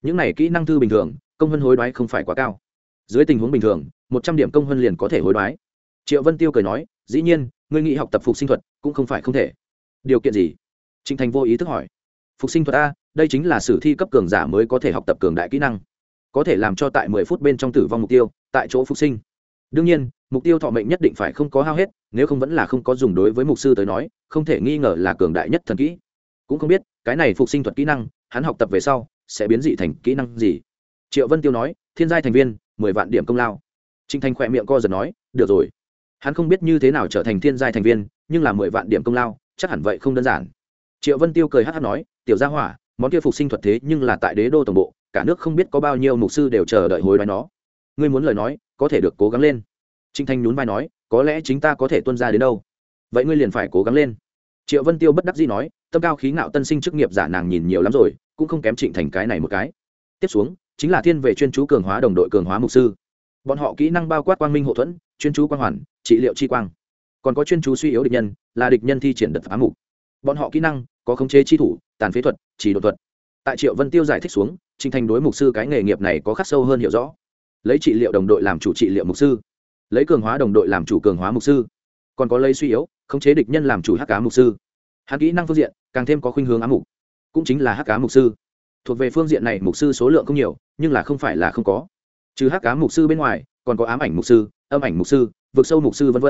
Những này kỹ năng thư bình thường, công vân hối đoái không phải quá cao. Dưới tình huống bình thường, một trăm điểm công vân liền có thể hối đoái. Triệu vân tiêu cười nói, dĩ nhiên, ngươi nghĩ học tập phục sinh thuật cũng không phải không thể. Điều kiện gì? Trịnh thành vô ý thức hỏi. Phục sinh thuật a, đây chính là sử thi cấp cường giả mới có thể học tập cường đại kỹ năng. Có thể làm cho tại mười phút bên trong tử vong mục tiêu, tại chỗ phục sinh. Đương nhiên, mục tiêu thọ mệnh nhất định phải không có hao hết, nếu không vẫn là không có dùng đối với mục sư tới nói, không thể nghi ngờ là cường đại nhất thần kỹ cũng không biết, cái này phục sinh thuật kỹ năng, hắn học tập về sau, sẽ biến dị thành kỹ năng gì? Triệu vân tiêu nói, thiên giai thành viên, mười vạn điểm công lao. Trinh thanh khỏe miệng co giật nói, được rồi. Hắn không biết như thế nào trở thành thiên giai thành viên, nhưng là mười vạn điểm công lao, chắc hẳn vậy không đơn giản. Triệu vân tiêu cười hát hát nói, tiểu gia hỏa, món kia phục sinh thuật thế nhưng là tại đế đô tổng bộ, cả nước không biết có bao nhiêu mục sư đều chờ đợi hối đoái nó. Ngươi muốn lời nói, có thể được cố gắng lên. Trinh thanh nhún vai nói, có lẽ chính ta có thể tuân ra đến đâu. Vậy ngươi liền phải cố gắng lên triệu vân tiêu bất đắc dĩ nói, tâm cao khí ngạo tân sinh chức nghiệp giả nàng nhìn nhiều lắm rồi, cũng không kém trịnh thành cái này một cái. Tiếp xuống, chính là thiên về chuyên chú cường hóa đồng đội cường hóa mục sư. Bọn họ kỹ năng bao quát quang minh hậu thuẫn, chuyên chú quang hoàn, trị liệu chi quang. Còn có chuyên chú suy yếu địch nhân, là địch nhân thi triển đợt phá mục. Bọn họ kỹ năng có khống chế chi thủ, tàn phế thuật, chỉ độ thuật. Tại triệu vân tiêu giải thích xuống, trịnh thành đối mục sư cái nghề nghiệp này có khắc sâu hơn hiểu rõ. Lấy trị liệu đồng đội làm chủ trị liệu mục sư. Lấy cường hóa đồng đội làm chủ cường hóa mục sư. Còn có lấy suy yếu khống chế địch nhân làm chủ hắc cá mục sư. Hắn kỹ năng phương diện, càng thêm có khuynh hướng ám mục. Cũng chính là hắc cá mục sư. Thuộc về phương diện này, mục sư số lượng không nhiều, nhưng là không phải là không có. Trừ hắc cá mục sư bên ngoài, còn có ám ảnh mục sư, âm ảnh mục sư vượt sâu mục sư v v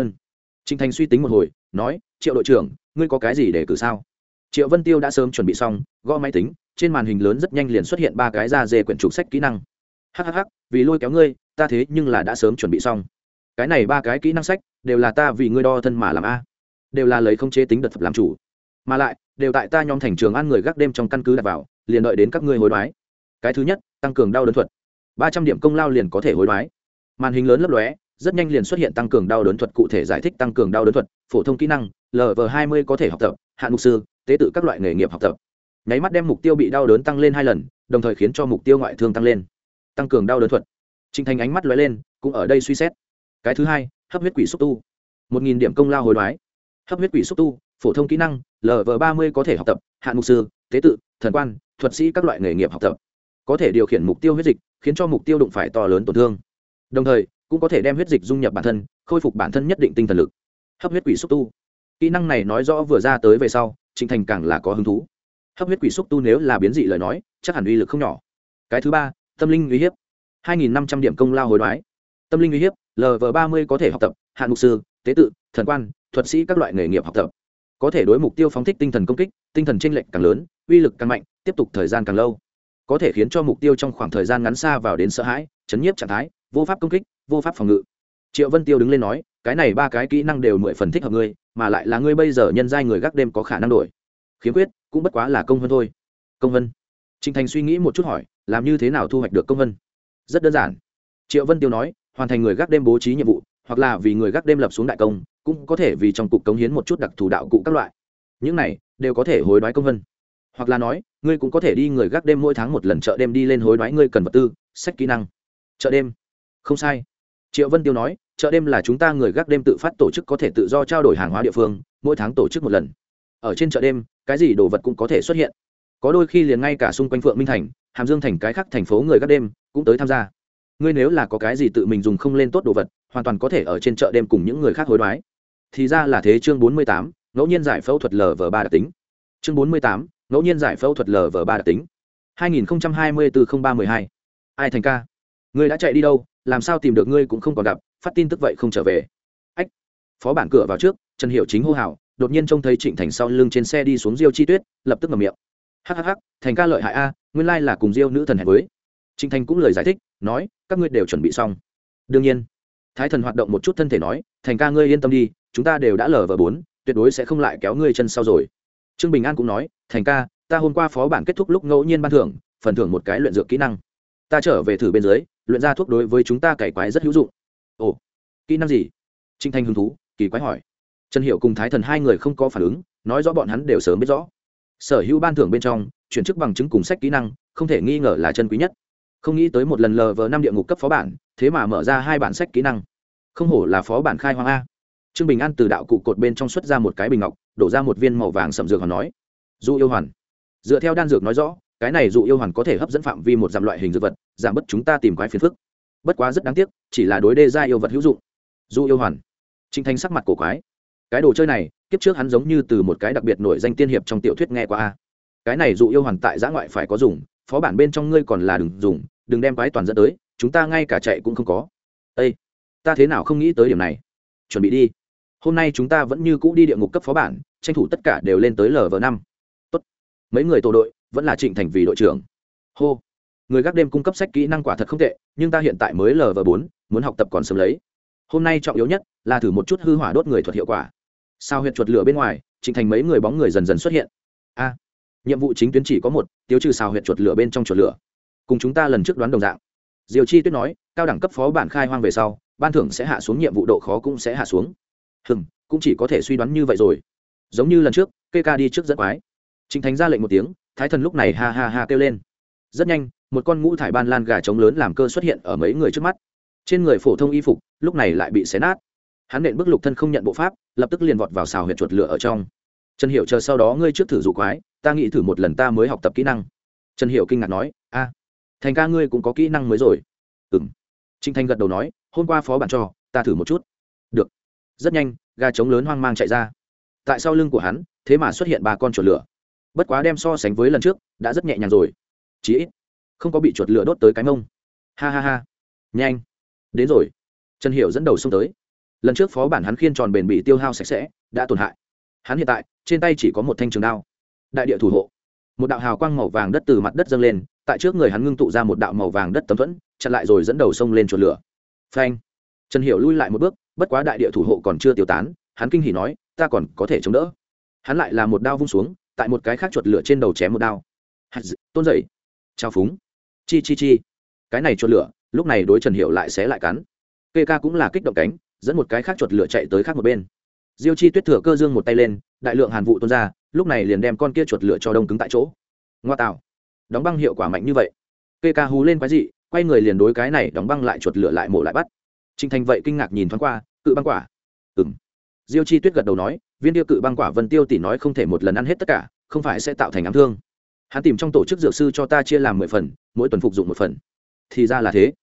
trinh thành suy tính một hồi, nói, triệu đội trưởng, ngươi có cái gì để cử sao? Triệu vân tiêu đã sớm chuẩn bị xong, gõ máy tính, trên màn hình lớn rất nhanh liền xuất hiện ba cái da dê quyển trục sách kỹ năng. Hhh vì lôi kéo ngươi, ta thế nhưng là đã sớm chuẩn bị xong. Cái này ba cái kỹ năng sách, đều là ta vì ngươi đo thân mà làm a đều là lấy không chế tính đợt phập làm chủ. Mà lại, đều tại ta nhóm thành trường ăn người gác đêm trong căn cứ đặt vào, liền đợi đến các ngươi hối đoái. Cái thứ nhất, tăng cường đau đớn thuật. Ba trăm điểm công lao liền có thể hối đoái. Màn hình lớn lấp lóe, rất nhanh liền xuất hiện tăng cường đau đớn thuật cụ thể giải thích tăng cường đau đớn thuật, phổ thông kỹ năng lv hai mươi có thể học tập hạn mục sư, tế tự các loại nghề nghiệp học tập. Nháy mắt đem mục tiêu bị đau đớn tăng lên hai lần, đồng thời khiến cho mục tiêu ngoại thương tăng lên. Tăng cường đau đớn thuật. Trinh thành ánh mắt lóe lên, cũng ở đây suy xét. Cái thứ hai, hấp huyết quỷ xúc tu. Một nghìn điểm công lao hối đoái hấp huyết quỷ xúc tu, phổ thông kỹ năng lv ba mươi có thể học tập hạn mục sư, tế tự, thần quan, thuật sĩ các loại nghề nghiệp học tập. Có thể điều khiển mục tiêu huyết dịch, khiến cho mục tiêu đụng phải to lớn tổn thương. Đồng thời, cũng có thể đem huyết dịch dung nhập bản thân, khôi phục bản thân nhất định tinh thần lực. Hấp huyết quỷ xúc tu. Kỹ năng này nói rõ vừa ra tới về sau, trịnh thành càng là có hứng thú. Hấp huyết quỷ xúc tu nếu là biến dị lời nói, chắc hẳn uy lực không nhỏ. Cái thứ ba, tâm linh uy hiếp. hai nghìn năm trăm điểm công lao hối đoái. Tâm linh uy hiếp lv ba mươi có thể học tập hạn mục sư, tế tự, thần quan thuật sĩ các loại nghề nghiệp học tập. Có thể đối mục tiêu phóng thích tinh thần công kích, tinh thần tranh lệch càng lớn, uy lực càng mạnh, tiếp tục thời gian càng lâu. Có thể khiến cho mục tiêu trong khoảng thời gian ngắn xa vào đến sợ hãi, chấn nhiếp trạng thái, vô pháp công kích, vô pháp phòng ngự. Triệu vân tiêu đứng lên nói, cái này ba cái kỹ năng đều mười phần thích hợp ngươi, mà lại là ngươi bây giờ nhân giai người gác đêm có khả năng đổi. Khiếm khuyết, cũng bất quá là công vân thôi. Công vân. Trinh thành suy nghĩ một chút hỏi, làm như thế nào thu hoạch được công vân? Rất đơn giản. Triệu vân tiêu nói, hoàn thành người gác đêm bố trí nhiệm vụ, hoặc là vì người gác đêm lập xuống đại công cũng có thể vì trong cục cống hiến một chút đặc thù đạo cụ các loại. Những này đều có thể hối đoái công vân. Hoặc là nói, ngươi cũng có thể đi người gác đêm mỗi tháng một lần chợ đêm đi lên hối đoái ngươi cần vật tư, sách kỹ năng. Chợ đêm? Không sai. Triệu vân tiêu nói, chợ đêm là chúng ta người gác đêm tự phát tổ chức có thể tự do trao đổi hàng hóa địa phương, mỗi tháng tổ chức một lần. Ở trên chợ đêm, cái gì đồ vật cũng có thể xuất hiện. Có đôi khi liền ngay cả xung quanh phượng minh thành, hàm dương thành cái khác thành phố người gác đêm cũng tới tham gia. Ngươi nếu là có cái gì tự mình dùng không lên tốt đồ vật, hoàn toàn có thể ở trên chợ đêm cùng những người khác hối đoái thì ra là thế chương bốn mươi tám, ngẫu nhiên giải phẫu thuật lv ba đặc tính. Chương bốn mươi tám, ngẫu nhiên giải phẫu thuật lv ba đặc tính. hai nghìn hai mươi bốn ba m hai. Ai thành ca? Ngươi đã chạy đi đâu? Làm sao tìm được ngươi cũng không còn gặp, phát tin tức vậy không trở về. Ách, phó bản cửa vào trước, trần hiểu chính hô hào, đột nhiên trông thấy trịnh thành sau lưng trên xe đi xuống diêu chi tuyết, lập tức ngầm miệng. Hhh thành ca lợi hại a, nguyên lai là cùng diêu nữ thần hẹn với. Trịnh thành cũng lời giải thích, nói, các ngươi đều chuẩn bị xong. Đương nhiên. Thái thần hoạt động một chút thân thể nói, thành ca ngươi yên tâm đi chúng ta đều đã lờ vờ bốn, tuyệt đối sẽ không lại kéo ngươi chân sau rồi. Trương bình an cũng nói, thành ca, ta hôm qua phó bản kết thúc lúc ngẫu nhiên ban thưởng, phần thưởng một cái luyện dược kỹ năng. Ta trở về thử bên dưới, luyện ra thuốc đối với chúng ta cải quái rất hữu dụng. Ồ, kỹ năng gì? Trinh thanh hứng thú, kỳ quái hỏi. Trần hiệu cùng thái thần hai người không có phản ứng, nói rõ bọn hắn đều sớm biết rõ. Sở hữu ban thưởng bên trong, chuyển chức bằng chứng cùng sách kỹ năng, không thể nghi ngờ là chân quý nhất. Không nghĩ tới một lần lờ vờ năm địa ngục cấp phó bản, thế mà mở ra hai bản sách kỹ năng. Không hổ là phó bản khai hoang a trương bình an từ đạo cụ cột bên trong xuất ra một cái bình ngọc, đổ ra một viên màu vàng sầm dược hoàn nói, dụ yêu hoàn. Dựa theo đan dược nói rõ, cái này dụ yêu hoàn có thể hấp dẫn phạm vi một giảm loại hình dược vật, giảm bớt chúng ta tìm quái phiền phức. Bất quá rất đáng tiếc, chỉ là đối đê ra yêu vật hữu dụng. Dụ yêu hoàn. Trinh thanh sắc mặt cổ quái. Cái đồ chơi này, kiếp trước hắn giống như từ một cái đặc biệt nổi danh tiên hiệp trong tiểu thuyết nghe qua a. Cái này dụ yêu hoàn tại giã ngoại phải có dùng, phó bản bên trong ngươi còn là đừng dùng, đừng đem quái toàn dẫn tới, chúng ta ngay cả chạy cũng không có. Ây ta thế nào không nghĩ tới điểm này? Chuẩn bị đi hôm nay chúng ta vẫn như cũ đi địa ngục cấp phó bản, tranh thủ tất cả đều lên tới lv năm. Tốt. Mấy người tổ đội vẫn là trịnh thành vì đội trưởng. Hô. Người gác đêm cung cấp sách kỹ năng quả thật không tệ, nhưng ta hiện tại mới lv bốn, muốn học tập còn sớm lấy. Hôm nay trọng yếu nhất là thử một chút hư hỏa đốt người thuật hiệu quả. Sao huyện chuột lửa bên ngoài, trịnh thành mấy người bóng người dần dần xuất hiện. A. À, nhiệm vụ chính tuyến chỉ có một, tiêu trừ sao huyện chuột lửa bên trong chuột lửa. Cùng chúng ta lần trước đoán đồng dạng. Diều chi tuyết nói, cao đẳng cấp phó bản khai hoang về sau, ban thưởng sẽ hạ xuống, nhiệm vụ độ khó cũng sẽ hạ xuống hừm, cũng chỉ có thể suy đoán như vậy rồi. Giống như lần trước, kê ca đi trước dẫn quái. Trịnh thành ra lệnh một tiếng, thái thần lúc này ha ha ha kêu lên. Rất nhanh, một con ngũ thải ban lan gà trống lớn làm cơ xuất hiện ở mấy người trước mắt. Trên người phổ thông y phục, lúc này lại bị xé nát. Hắn nện bức lục thân không nhận bộ pháp, lập tức liền vọt vào xào huyệt chuột lửa ở trong. Trần hiệu chờ sau đó ngươi trước thử dụ quái, ta nghĩ thử một lần ta mới học tập kỹ năng. Trần hiệu kinh ngạc nói, a, thành ca ngươi cũng có kỹ năng mới rồi. Ừ m trinh thanh gật đầu nói, hôm qua phó bản cho, ta thử một chút. Được rất nhanh, gà trống lớn hoang mang chạy ra. Tại sau lưng của hắn, thế mà xuất hiện ba con chuột lửa. Bất quá đem so sánh với lần trước, đã rất nhẹ nhàng rồi. Chí ít, không có bị chuột lửa đốt tới cái mông. Ha ha ha. Nhanh. Đến rồi. Trần hiểu dẫn đầu xông tới. Lần trước phó bản hắn khiên tròn bền bị tiêu hao sạch sẽ, đã tổn hại. Hắn hiện tại, trên tay chỉ có một thanh trường đao. Đại địa thủ hộ. Một đạo hào quang màu vàng đất từ mặt đất dâng lên, tại trước người hắn ngưng tụ ra một đạo màu vàng đất tấm thuẫn, chặn lại rồi dẫn đầu sông lên chuột lửa. Phanh. Trần hiểu lui lại một bước bất quá đại địa thủ hộ còn chưa tiêu tán, hắn kinh hỉ nói, ta còn có thể chống đỡ. Hắn lại là một đao vung xuống, tại một cái khác chuột lửa trên đầu chém một đao. Tôn dậy. Trao phúng. Chi chi chi. Cái này chuột lửa, lúc này đối trần hiệu lại xé lại cắn. Kê ca cũng là kích động cánh, dẫn một cái khác chuột lửa chạy tới khác một bên. Diêu chi tuyết thừa cơ dương một tay lên, đại lượng hàn vụ tuôn ra, lúc này liền đem con kia chuột lửa cho đông cứng tại chỗ. Ngoa tạo. Đóng băng hiệu quả mạnh như vậy. Kê ca hú lên quái dị, quay người liền đối cái này đóng băng lại chuột lửa lại mổ lại bắt. Trình thành vậy kinh ngạc nhìn thoáng qua, cự băng quả. Ừm. diêu chi tuyết gật đầu nói, viên điêu cự băng quả vân tiêu tỷ nói không thể một lần ăn hết tất cả, không phải sẽ tạo thành ám thương. Hắn tìm trong tổ chức dược sư cho ta chia làm mười phần, mỗi tuần phục dụng một phần. Thì ra là thế.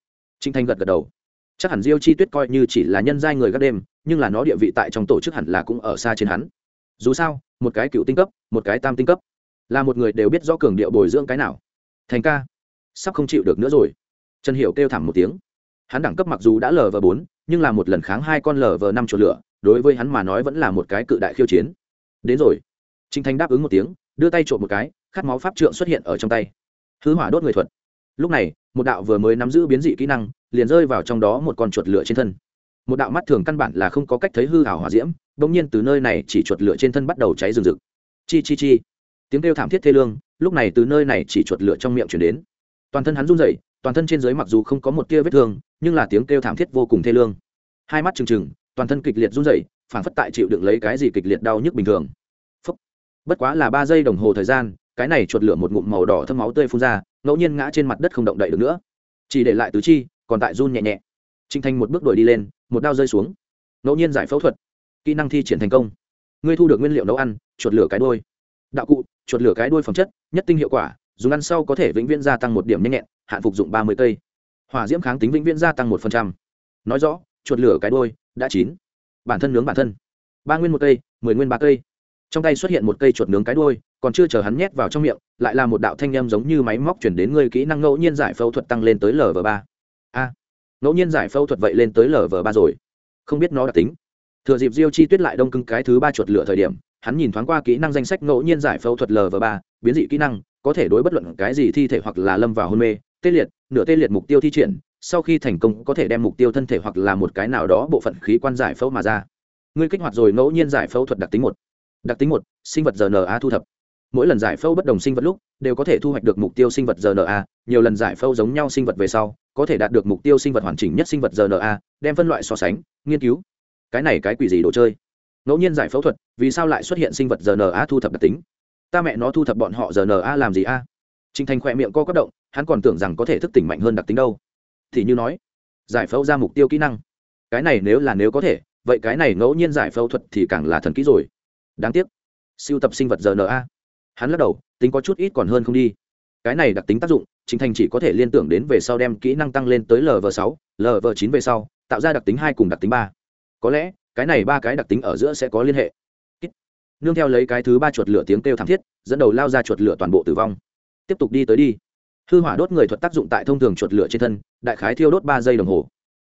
Trình thanh gật gật đầu. Chắc hẳn diêu chi tuyết coi như chỉ là nhân giai người gác đêm, nhưng là nó địa vị tại trong tổ chức hẳn là cũng ở xa trên hắn. Dù sao, một cái cựu tinh cấp, một cái tam tinh cấp, là một người đều biết rõ cường điệu bồi dưỡng cái nào. Thành ca, sắp không chịu được nữa rồi. Trần hiểu kêu thảm một tiếng hắn đẳng cấp mặc dù đã lờ vờ bốn, nhưng là một lần kháng hai con lờ vờ năm chuột lửa, đối với hắn mà nói vẫn là một cái cự đại khiêu chiến. Đến rồi. Trinh thanh đáp ứng một tiếng, đưa tay trộm một cái, khát máu pháp trượng xuất hiện ở trong tay. Hư hỏa đốt người thuật. Lúc này, một đạo vừa mới nắm giữ biến dị kỹ năng, liền rơi vào trong đó một con chuột lửa trên thân. Một đạo mắt thường căn bản là không có cách thấy hư hảo hỏa diễm đ ỗ n g nhiên từ nơi này chỉ chuột lửa trên thân bắt đầu cháy rừng rực. Chi chi chi. Tiếng kêu thảm thiết thê lương, lúc này từ nơi này chỉ chuột lửa trong miệng chuyển đến. Toàn thân hắn run rẩy, toàn thân trên dưới mặc dù không có một tia vết thương nhưng là tiếng kêu thảm thiết vô cùng thê lương. Hai mắt trừng trừng, toàn thân kịch liệt run rẩy phản phất tại chịu đựng lấy cái gì kịch liệt đau nhức bình thường. Phúc. bất quá là ba giây đồng hồ thời gian, cái này chuột lửa một ngụm màu đỏ thâm máu tươi phun ra, ngẫu nhiên ngã trên mặt đất không động đậy được nữa. Chỉ để lại tứ chi, còn tại run nhẹ nhẹ. Trinh thanh một bước đuổi đi lên, một đao rơi xuống. Ngẫu nhiên giải phẫu thuật. Kỹ năng thi triển thành công. Ngươi thu được nguyên liệu nấu ăn, chuột lửa cái đôi đạo cụ, chuột lửa cái đôi phẩm chất, nhất tinh hiệu quả, dùng ăn sau có thể vĩnh viễn gia tăng một điểm nhanh nhẹn, hạn phục dụng ba mươi cây hỏa diễm kháng tính vĩnh viễn gia tăng một phần trăm. Nói rõ, chuột lửa cái đôi đã chín. Bản thân nướng bản thân. Ba nguyên một cây, mười nguyên ba cây. Trong tay xuất hiện một cây chuột nướng cái đôi còn chưa chờ hắn nhét vào trong miệng, lại là một đạo thanh â m giống như máy móc chuyển đến người kỹ năng ngẫu nhiên giải phẫu thuật tăng lên tới lv ba. A. Ngẫu nhiên giải phẫu thuật vậy lên tới lv ba rồi. Không biết nó đặc tính. Thừa dịp diêu chi tuyết lại đông cưng cái thứ ba chuột lửa thời điểm, hắn nhìn thoáng qua kỹ năng danh sách ngẫu nhiên giải phẫu thuật lv ba, biến dị kỹ năng, có thể đối bất luận cái gì thi thể hoặc là lâm vào hôn mê, tê liệt nửa tê liệt mục tiêu thi triển, sau khi thành công có thể đem mục tiêu thân thể hoặc là một cái nào đó bộ phận khí quan giải phẫu mà ra. Ngươi kích hoạt rồi ngẫu nhiên giải phẫu thuật đặc tính một. Đặc tính một, sinh vật rna thu thập. Mỗi lần giải phẫu bất đồng sinh vật lúc, đều có thể thu hoạch được mục tiêu sinh vật rna nhiều lần giải phẫu giống nhau sinh vật về sau, có thể đạt được mục tiêu sinh vật hoàn chỉnh nhất sinh vật rna đem phân loại so sánh, nghiên cứu. Cái này cái quỷ gì đồ chơi? Ngẫu nhiên giải phẫu thuật, vì sao lại xuất hiện sinh vật rna thu thập đặc tính? Ta mẹ nó thu thập bọn họ rna làm gì a? À? thành khỏe miệng co quắp động hắn còn tưởng rằng có thể thức tỉnh mạnh hơn đặc tính đâu. Thì như nói, giải phẫu ra mục tiêu kỹ năng. Cái này nếu là nếu có thể, vậy cái này ngẫu nhiên giải phẫu thuật thì càng là thần kỹ rồi. Đáng tiếc, siêu tập sinh vật rna hắn lắc đầu, tính có chút ít còn hơn không đi. Cái này đặc tính tác dụng chính thành chỉ có thể liên tưởng đến về sau đem kỹ năng tăng lên tới lv sáu lv chín về sau, tạo ra đặc tính hai cùng đặc tính ba. Có lẽ, cái này ba cái đặc tính ở giữa sẽ có liên hệ. Nương theo lấy cái thứ ba chuột lửa tiếng kêu thảm thiết, dẫn đầu lao ra chuột lửa toàn bộ tử vong. Tiếp tục đi tới đi hư hỏa đốt người thuật tác dụng tại thông thường chuột lửa trên thân, đại khái thiêu đốt ba giây đồng hồ.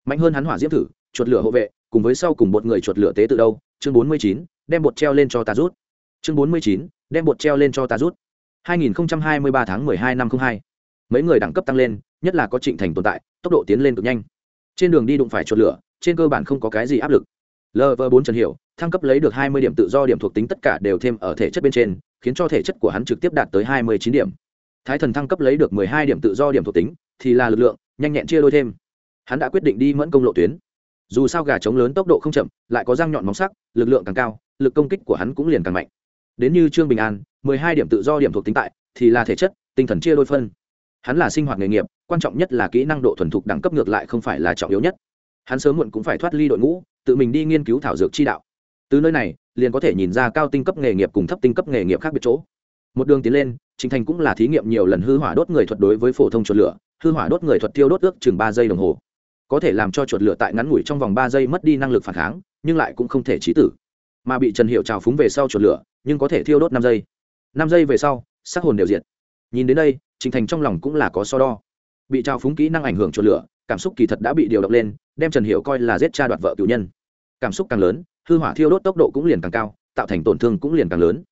Mạnh hơn hắn hỏa diễm thử, chuột lửa hộ vệ, cùng với sau cùng một người chuột lửa tế tự đâu? Chương bốn mươi chín, đem bột treo lên cho ta rút. Chương bốn mươi chín, đem bột treo lên cho ta rút. 2023 tháng 12 năm 02. mấy người đẳng cấp tăng lên, nhất là có trịnh thành tồn tại, tốc độ tiến lên cực nhanh. Trên đường đi đụng phải chuột lửa, trên cơ bản không có cái gì áp lực. Lv bốn trần hiểu, thăng cấp lấy được 20 điểm tự do điểm thuộc tính tất cả đều thêm ở thể chất bên trên, khiến cho thể chất của hắn trực tiếp đạt tới 29 điểm thái thần thăng cấp lấy được 12 điểm tự do điểm thuộc tính, thì là lực lượng, nhanh nhẹn chia đôi thêm. Hắn đã quyết định đi mẫn công lộ tuyến. Dù sao gà trống lớn tốc độ không chậm, lại có răng nhọn móng sắc, lực lượng càng cao, lực công kích của hắn cũng liền càng mạnh. Đến như trương bình an, mười hai điểm tự do điểm thuộc tính tại, thì là thể chất, tinh thần chia đôi phân. Hắn là sinh hoạt nghề nghiệp, quan trọng nhất là kỹ năng độ thuần thục đẳng cấp ngược lại không phải là trọng yếu nhất. Hắn sớm muộn cũng phải thoát ly đội ngũ, tự mình đi nghiên cứu thảo dược chi đạo. Từ nơi này, liền có thể nhìn ra cao tinh cấp nghề nghiệp cùng thấp tinh cấp nghề nghiệp khác biệt chỗ một đường tiến lên, trình thành cũng là thí nghiệm nhiều lần hư hỏa đốt người thuật đối với phổ thông chuột lửa, hư hỏa đốt người thuật tiêu đốt ước chừng ba giây đồng hồ. Có thể làm cho chuột lửa tại ngắn ngủi trong vòng ba giây mất đi năng lực phản kháng, nhưng lại cũng không thể trí tử. Mà bị trần hiệu trào phúng về sau chuột lửa, nhưng có thể thiêu đốt năm giây. Năm giây về sau, sắc hồn đều diệt. Nhìn đến đây, trình thành trong lòng cũng là có so đo. Bị trào phúng kỹ năng ảnh hưởng chuột lửa, cảm xúc kỳ thật đã bị điều động lên, đem trần hiệu coi là giết cha đoạt vợ cựu nhân. Cảm xúc càng lớn, hư hỏa thiêu đốt tốc độ cũng liền càng cao, tạo thành tổn thương cũng liền càng lớn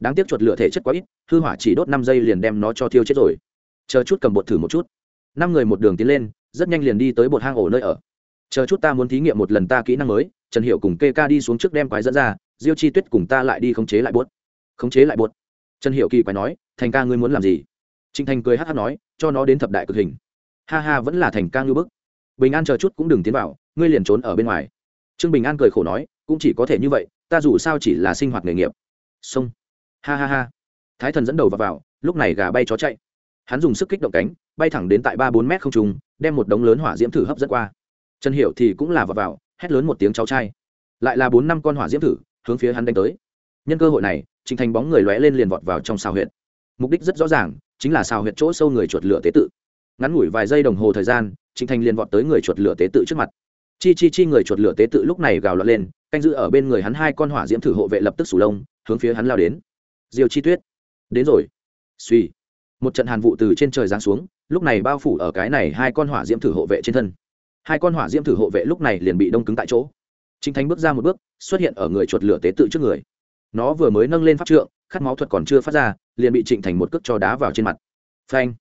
đáng tiếc chuột lửa thể chất quá ít, hư hỏa chỉ đốt năm giây liền đem nó cho thiêu chết rồi. Chờ chút cầm bột thử một chút. Năm người một đường tiến lên, rất nhanh liền đi tới bột hang ổ nơi ở. Chờ chút ta muốn thí nghiệm một lần ta kỹ năng mới, trần hiệu cùng kê ca đi xuống trước đem quái dẫn ra, diêu chi tuyết cùng ta lại đi khống chế lại bột. khống chế lại bột. trần hiệu kỳ quái nói, thành ca ngươi muốn làm gì? Trịnh thành cười hát hát nói, cho nó đến thập đại cực hình. Ha ha, vẫn là thành ca ngư bức. Bình an chờ chút cũng đừng tiến vào, ngươi liền trốn ở bên ngoài. Trương bình an cười khổ nói, cũng chỉ có thể như vậy, ta dù sao chỉ là sinh hoạt nghề nghiệp. Xong ha ha ha. Thái thần dẫn đầu vào, vào lúc này gà bay chó chạy. Hắn dùng sức kích động cánh bay thẳng đến tại ba bốn mét không trùng đem một đống lớn hỏa diễm thử hấp dẫn qua. Trần hiệu thì cũng là vào, vào hét lớn một tiếng cháu trai. Lại là bốn năm con hỏa diễm thử hướng phía hắn đánh tới. Nhân cơ hội này trình thành bóng người lóe lên liền vọt vào trong xào huyện mục đích rất rõ ràng chính là xào huyện chỗ sâu người chuột lửa tế tự. Ngắn ngủi vài giây đồng hồ thời gian trình thành liền vọt tới người chuột lửa tế tự trước mặt. Chi chi chi người chuột lửa tế tự lúc này gào lọt lên canh giữ ở bên người hắn hai con hỏa diễm thử hộ vệ lập tức sủ lông hướng phía hắn lao đến diều chi tuyết đến rồi suy một trận hàn vụ từ trên trời giáng xuống lúc này bao phủ ở cái này hai con hỏa diễm thử hộ vệ trên thân hai con hỏa diễm thử hộ vệ lúc này liền bị đông cứng tại chỗ Trình thánh bước ra một bước, xuất hiện ở người chuột lửa tế tự trước người. Nó vừa mới nâng lên pháp trượng, khát máu thuật còn chưa phát ra, liền bị Trịnh Thành một cước cho đá vào trên mặt. Phanh!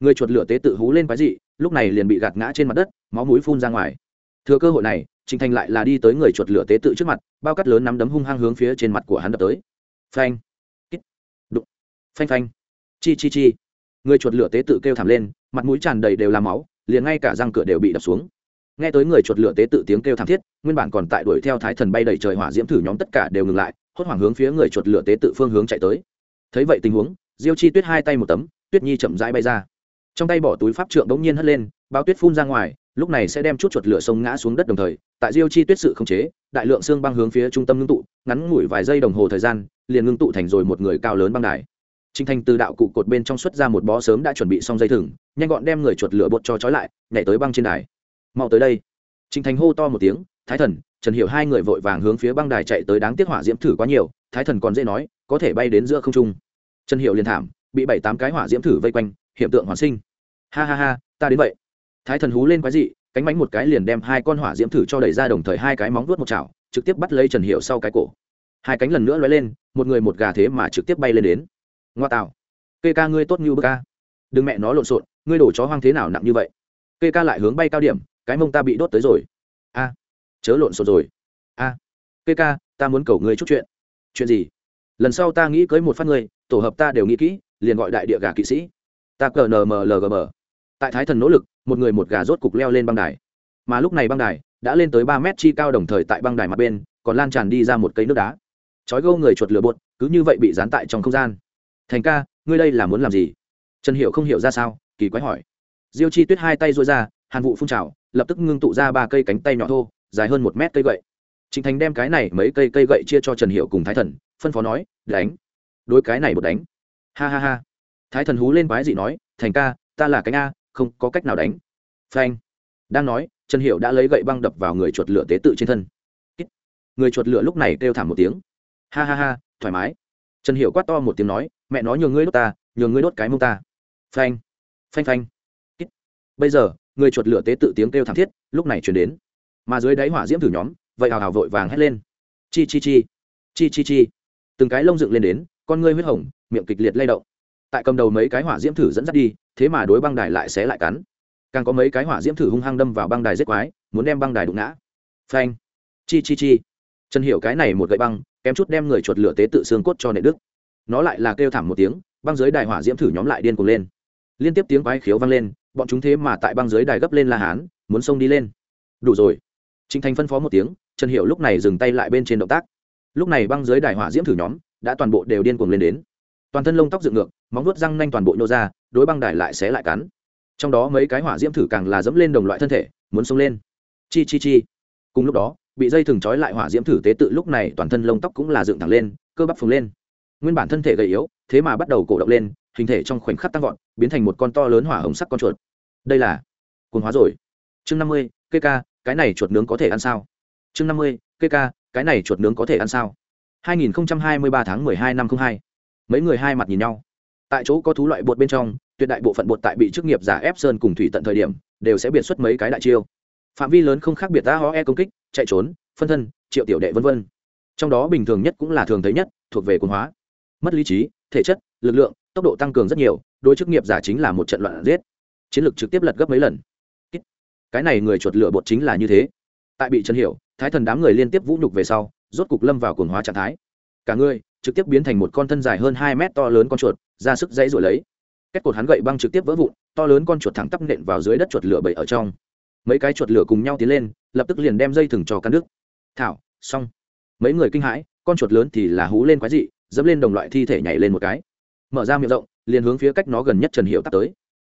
Người chuột lửa tế tự hú lên quái dị, lúc này liền bị gạt ngã trên mặt đất, máu mũi phun ra ngoài. Thừa cơ hội này, Trịnh Thành lại là đi tới người chuột lửa tế tự trước mặt, bao cắt lớn nắm đấm hung hăng hướng phía trên mặt của hắn đập tới. Phanh! Đụng! Phanh phanh! Chi chi chi! Người chuột lửa tế tự kêu thảm lên, mặt mũi tràn đầy đều là máu, liền ngay cả răng cửa đều bị đập xuống nghe tới người chuột lửa tế tự tiếng kêu thảm thiết nguyên bản còn tại đuổi theo thái thần bay đầy trời hỏa diễm thử nhóm tất cả đều ngừng lại hốt hoảng hướng phía người chuột lửa tế tự phương hướng chạy tới thấy vậy tình huống diêu chi tuyết hai tay một tấm tuyết nhi chậm rãi bay ra trong tay bỏ túi pháp trượng đống nhiên hất lên bao tuyết phun ra ngoài lúc này sẽ đem chút chuột lửa sông ngã xuống đất đồng thời tại diêu chi tuyết sự không chế đại lượng xương băng hướng phía trung tâm ngưng tụ ngắn ngủi vài giây đồng hồ thời gian liền ngưng tụ thành rồi một người cao lớn băng đài Trình Thành từ đạo cụ cột bên trong xuất ra một bó sớm đã chuẩn bị xong dây thừng, nhanh gọn đem người chuột lửa bột cho trói lại, nhảy tới băng trên đài. Mau tới đây. Trình Thành hô to một tiếng, Thái Thần, Trần Hiểu hai người vội vàng hướng phía băng đài chạy tới đáng tiếc hỏa diễm thử quá nhiều, Thái Thần còn dễ nói, có thể bay đến giữa không trung. Trần Hiểu liền thảm, bị bảy tám cái hỏa diễm thử vây quanh, hiện tượng hoàn sinh. Ha ha ha, ta đến vậy. Thái Thần hú lên quái dị, cánh mánh một cái liền đem hai con hỏa diễm thử cho đẩy ra đồng thời hai cái móng vuốt một chảo, trực tiếp bắt lấy Trần Hiểu sau cái cổ. Hai cánh lần nữa lóe lên, một người một gà thế mà trực tiếp bay lên đến. Ngoa tạo. Kê ca ngươi tốt như bơ ca. Đừng mẹ nó lộn xộn ngươi đổ chó hoang thế nào nặng như vậy? Kê ca lại hướng bay cao điểm cái mông ta bị đốt tới rồi. A. Chớ lộn xộn rồi. A. À. kê ca ta muốn cầu ngươi chút chuyện. Chuyện gì? Lần sau ta nghĩ cưới một phát ngươi tổ hợp ta đều nghĩ kỹ liền gọi đại địa gà kỵ sĩ. Ta cờ nmlgm tại thái thần nỗ lực một người một gà rốt cục leo lên băng đài. Mà lúc này băng đài đã lên tới ba mét chi cao đồng thời tại băng đài mặt bên còn lan tràn đi ra một cây nước đá chói gâu người chuột lửa bột, cứ như vậy bị dán tại trong không gian. Thành ca, ngươi đây là muốn làm gì? Trần hiệu không hiểu ra sao, kỳ quái hỏi. Diêu chi tuyết hai tay rối ra, hàn vụ phun trào, lập tức ngưng tụ ra ba cây cánh tay nhỏ thô, dài hơn một mét cây gậy. Trịnh thành đem cái này mấy cây cây gậy chia cho trần hiệu cùng thái thần, phân phó nói, đánh. Đôi cái này một đánh. Ha ha ha. Thái thần hú lên quái dị nói, thành ca, ta là cánh a, không có cách nào đánh. Phanh. Đang nói, trần hiệu đã lấy gậy băng đập vào người chuột lửa tế tự trên thân. Người chuột lửa lúc này kêu thảm một tiếng ha ha ha, thoải mái. Trần hiệu quát to một tiếng nói, mẹ nói nhường ngươi đốt ta, nhường ngươi đốt cái mông ta. Phanh phanh phanh. Bây giờ, người chuột lửa tế tự tiếng kêu thảm thiết, lúc này chuyển đến. Mà dưới đáy hỏa diễm thử nhóm, vậy hào hào vội vàng hét lên. Chi chi chi. Chi chi chi. Từng cái lông dựng lên đến, con ngươi huyết hồng, miệng kịch liệt lay động. Tại cầm đầu mấy cái hỏa diễm thử dẫn dắt đi, thế mà đối băng đài lại xé lại cắn. Càng có mấy cái hỏa diễm thử hung hăng đâm vào băng đài giết quái, muốn đem băng đài đụng ngã. Phanh. Chi chi chi. Chân hiểu cái này một gậy băng kém chút đem người chuột lửa tế tự xương cốt cho nệ đức. Nó lại là kêu thảm một tiếng, băng dưới đài hỏa diễm thử nhóm lại điên cuồng lên. Liên tiếp tiếng quái khiếu vang lên, bọn chúng thế mà tại băng dưới đài gấp lên la hán, muốn xông đi lên. Đủ rồi. Trịnh thành phân phó một tiếng, trần hiệu lúc này dừng tay lại bên trên động tác. Lúc này băng dưới đài hỏa diễm thử nhóm đã toàn bộ đều điên cuồng lên đến. Toàn thân lông tóc dựng ngược, móng vuốt răng nanh toàn bộ nhô ra, đối băng đài lại xé lại cắn. Trong đó mấy cái hỏa diễm thử càng là dẫm lên đồng loại thân thể, muốn xông lên. Chi chi chi. Cùng lúc đó bị dây thừng trói lại hỏa diễm thử tế tự lúc này toàn thân lông tóc cũng là dựng thẳng lên, cơ bắp phồng lên. Nguyên bản thân thể gầy yếu, thế mà bắt đầu cổ động lên, hình thể trong khoảnh khắc tăng vọt, biến thành một con to lớn hỏa hồng sắc con chuột. Đây là cuồng hóa rồi. Chương năm mươi, kê ca, cái này chuột nướng có thể ăn sao? Chương năm mươi, kê ca, cái này chuột nướng có thể ăn sao? hai nghìn hai mươi ba tháng hai năm hai. Mấy người hai mặt nhìn nhau. Tại chỗ có thú loại bột bên trong, tuyệt đại bộ phận bột tại bị chức nghiệp giả ép sơn cùng thủy tận thời điểm, đều sẽ biệt xuất mấy cái đại chiêu phạm vi lớn không khác biệt ta ho e công kích, chạy trốn, phân thân, triệu tiểu đệ v v trong đó bình thường nhất cũng là thường thấy nhất, thuộc về cuồng hóa. Mất lý trí, thể chất, lực lượng, tốc độ tăng cường rất nhiều đôi chức nghiệp giả chính là một trận loạn giết. Chiến lược trực tiếp lật gấp mấy lần. Cái này người chuột lửa bột chính là như thế. Tại bị chân hiểu, thái thần đám người liên tiếp vũ nhục về sau, rốt cục lâm vào cuồng hóa trạng thái. Cả người trực tiếp biến thành một con thân dài hơn hai mét to lớn con chuột, ra sức dãy rồi lấy. Kết cột hắn gậy băng trực tiếp vỡ vụn, to lớn con chuột thẳng tắp nện vào dưới đất chuột lửa bậy ở trong mấy cái chuột lửa cùng nhau tiến lên, lập tức liền đem dây thừng cho cắn đứt. Thảo, xong. Mấy người kinh hãi, con chuột lớn thì là hú lên quái dị, dẫm lên đồng loại thi thể nhảy lên một cái. Mở ra miệng rộng, liền hướng phía cách nó gần nhất trần hiệu tắt tới.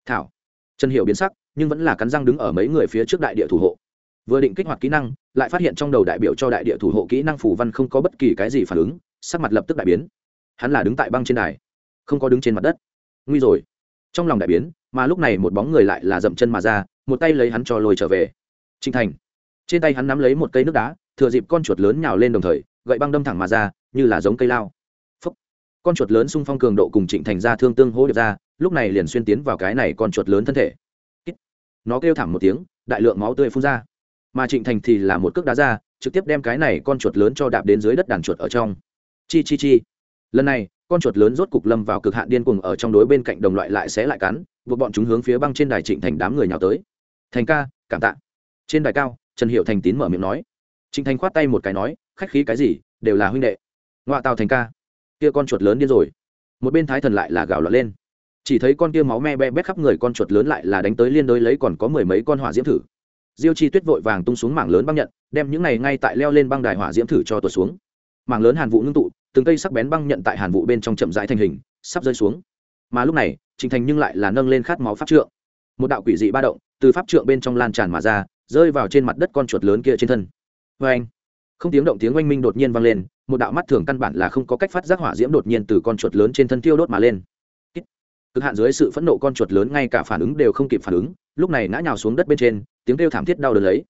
Thảo. Trần hiệu biến sắc, nhưng vẫn là cắn răng đứng ở mấy người phía trước đại địa thủ hộ. Vừa định kích hoạt kỹ năng, lại phát hiện trong đầu đại biểu cho đại địa thủ hộ kỹ năng phủ văn không có bất kỳ cái gì phản ứng, sắc mặt lập tức đại biến. Hắn là đứng tại băng trên đài, không có đứng trên mặt đất. Nguy rồi. Trong lòng đại biến mà lúc này một bóng người lại là dậm chân mà ra, một tay lấy hắn cho lôi trở về. Trinh thành. Trên tay hắn nắm lấy một cây nước đá, thừa dịp con chuột lớn nhào lên đồng thời, gậy băng đâm thẳng mà ra, như là giống cây lao. Phúc. con chuột lớn xung phong cường độ cùng trịnh thành ra thương tương hỗ điệp ra, lúc này liền xuyên tiến vào cái này con chuột lớn thân thể. Nó kêu thảm một tiếng, đại lượng máu tươi phun ra. Mà trịnh thành thì là một cước đá ra, trực tiếp đem cái này con chuột lớn cho đạp đến dưới đất đàn chuột ở trong. Chi chi chi. Lần này, con chuột lớn rốt cục lâm vào cực hạn điên cuồng ở trong đối bên cạnh đồng loại lại sẽ lại cắn buộc bọn chúng hướng phía băng trên đài trịnh thành đám người nhào tới. Thành ca, cảm tạ. Trên đài cao, trần hiệu thành tín mở miệng nói. Trịnh thành khoát tay một cái nói, khách khí cái gì, đều là huynh đệ. Ngoại tàu thành ca. Kia con chuột lớn điên rồi. Một bên thái thần lại là gào lọt lên. Chỉ thấy con kia máu me be bét khắp người con chuột lớn lại là đánh tới liên đối lấy còn có mười mấy con hỏa diễm thử. Diêu chi tuyết vội vàng tung xuống mảng lớn băng nhận, đem những này ngay tại leo lên băng đài hỏa diễm thử cho tuột xuống. Mảng lớn hàn vụ ngưng tụ, từng cây sắc bén băng nhận tại hàn vụ bên trong chậm rãi thành hình, sắp rơi xuống mà lúc này trịnh thành nhưng lại là nâng lên khát máu pháp trượng. Một đạo quỷ dị ba động từ pháp trượng bên trong lan tràn mà ra, rơi vào trên mặt đất con chuột lớn kia trên thân. Vê anh, không tiếng động tiếng oanh minh đột nhiên vang lên, một đạo mắt thường căn bản là không có cách phát giác hỏa diễm đột nhiên từ con chuột lớn trên thân tiêu đốt mà lên. Cực hạn dưới sự phẫn nộ con chuột lớn ngay cả phản ứng đều không kịp phản ứng, lúc này ngã nhào xuống đất bên trên, tiếng kêu thảm thiết đau đớn lấy.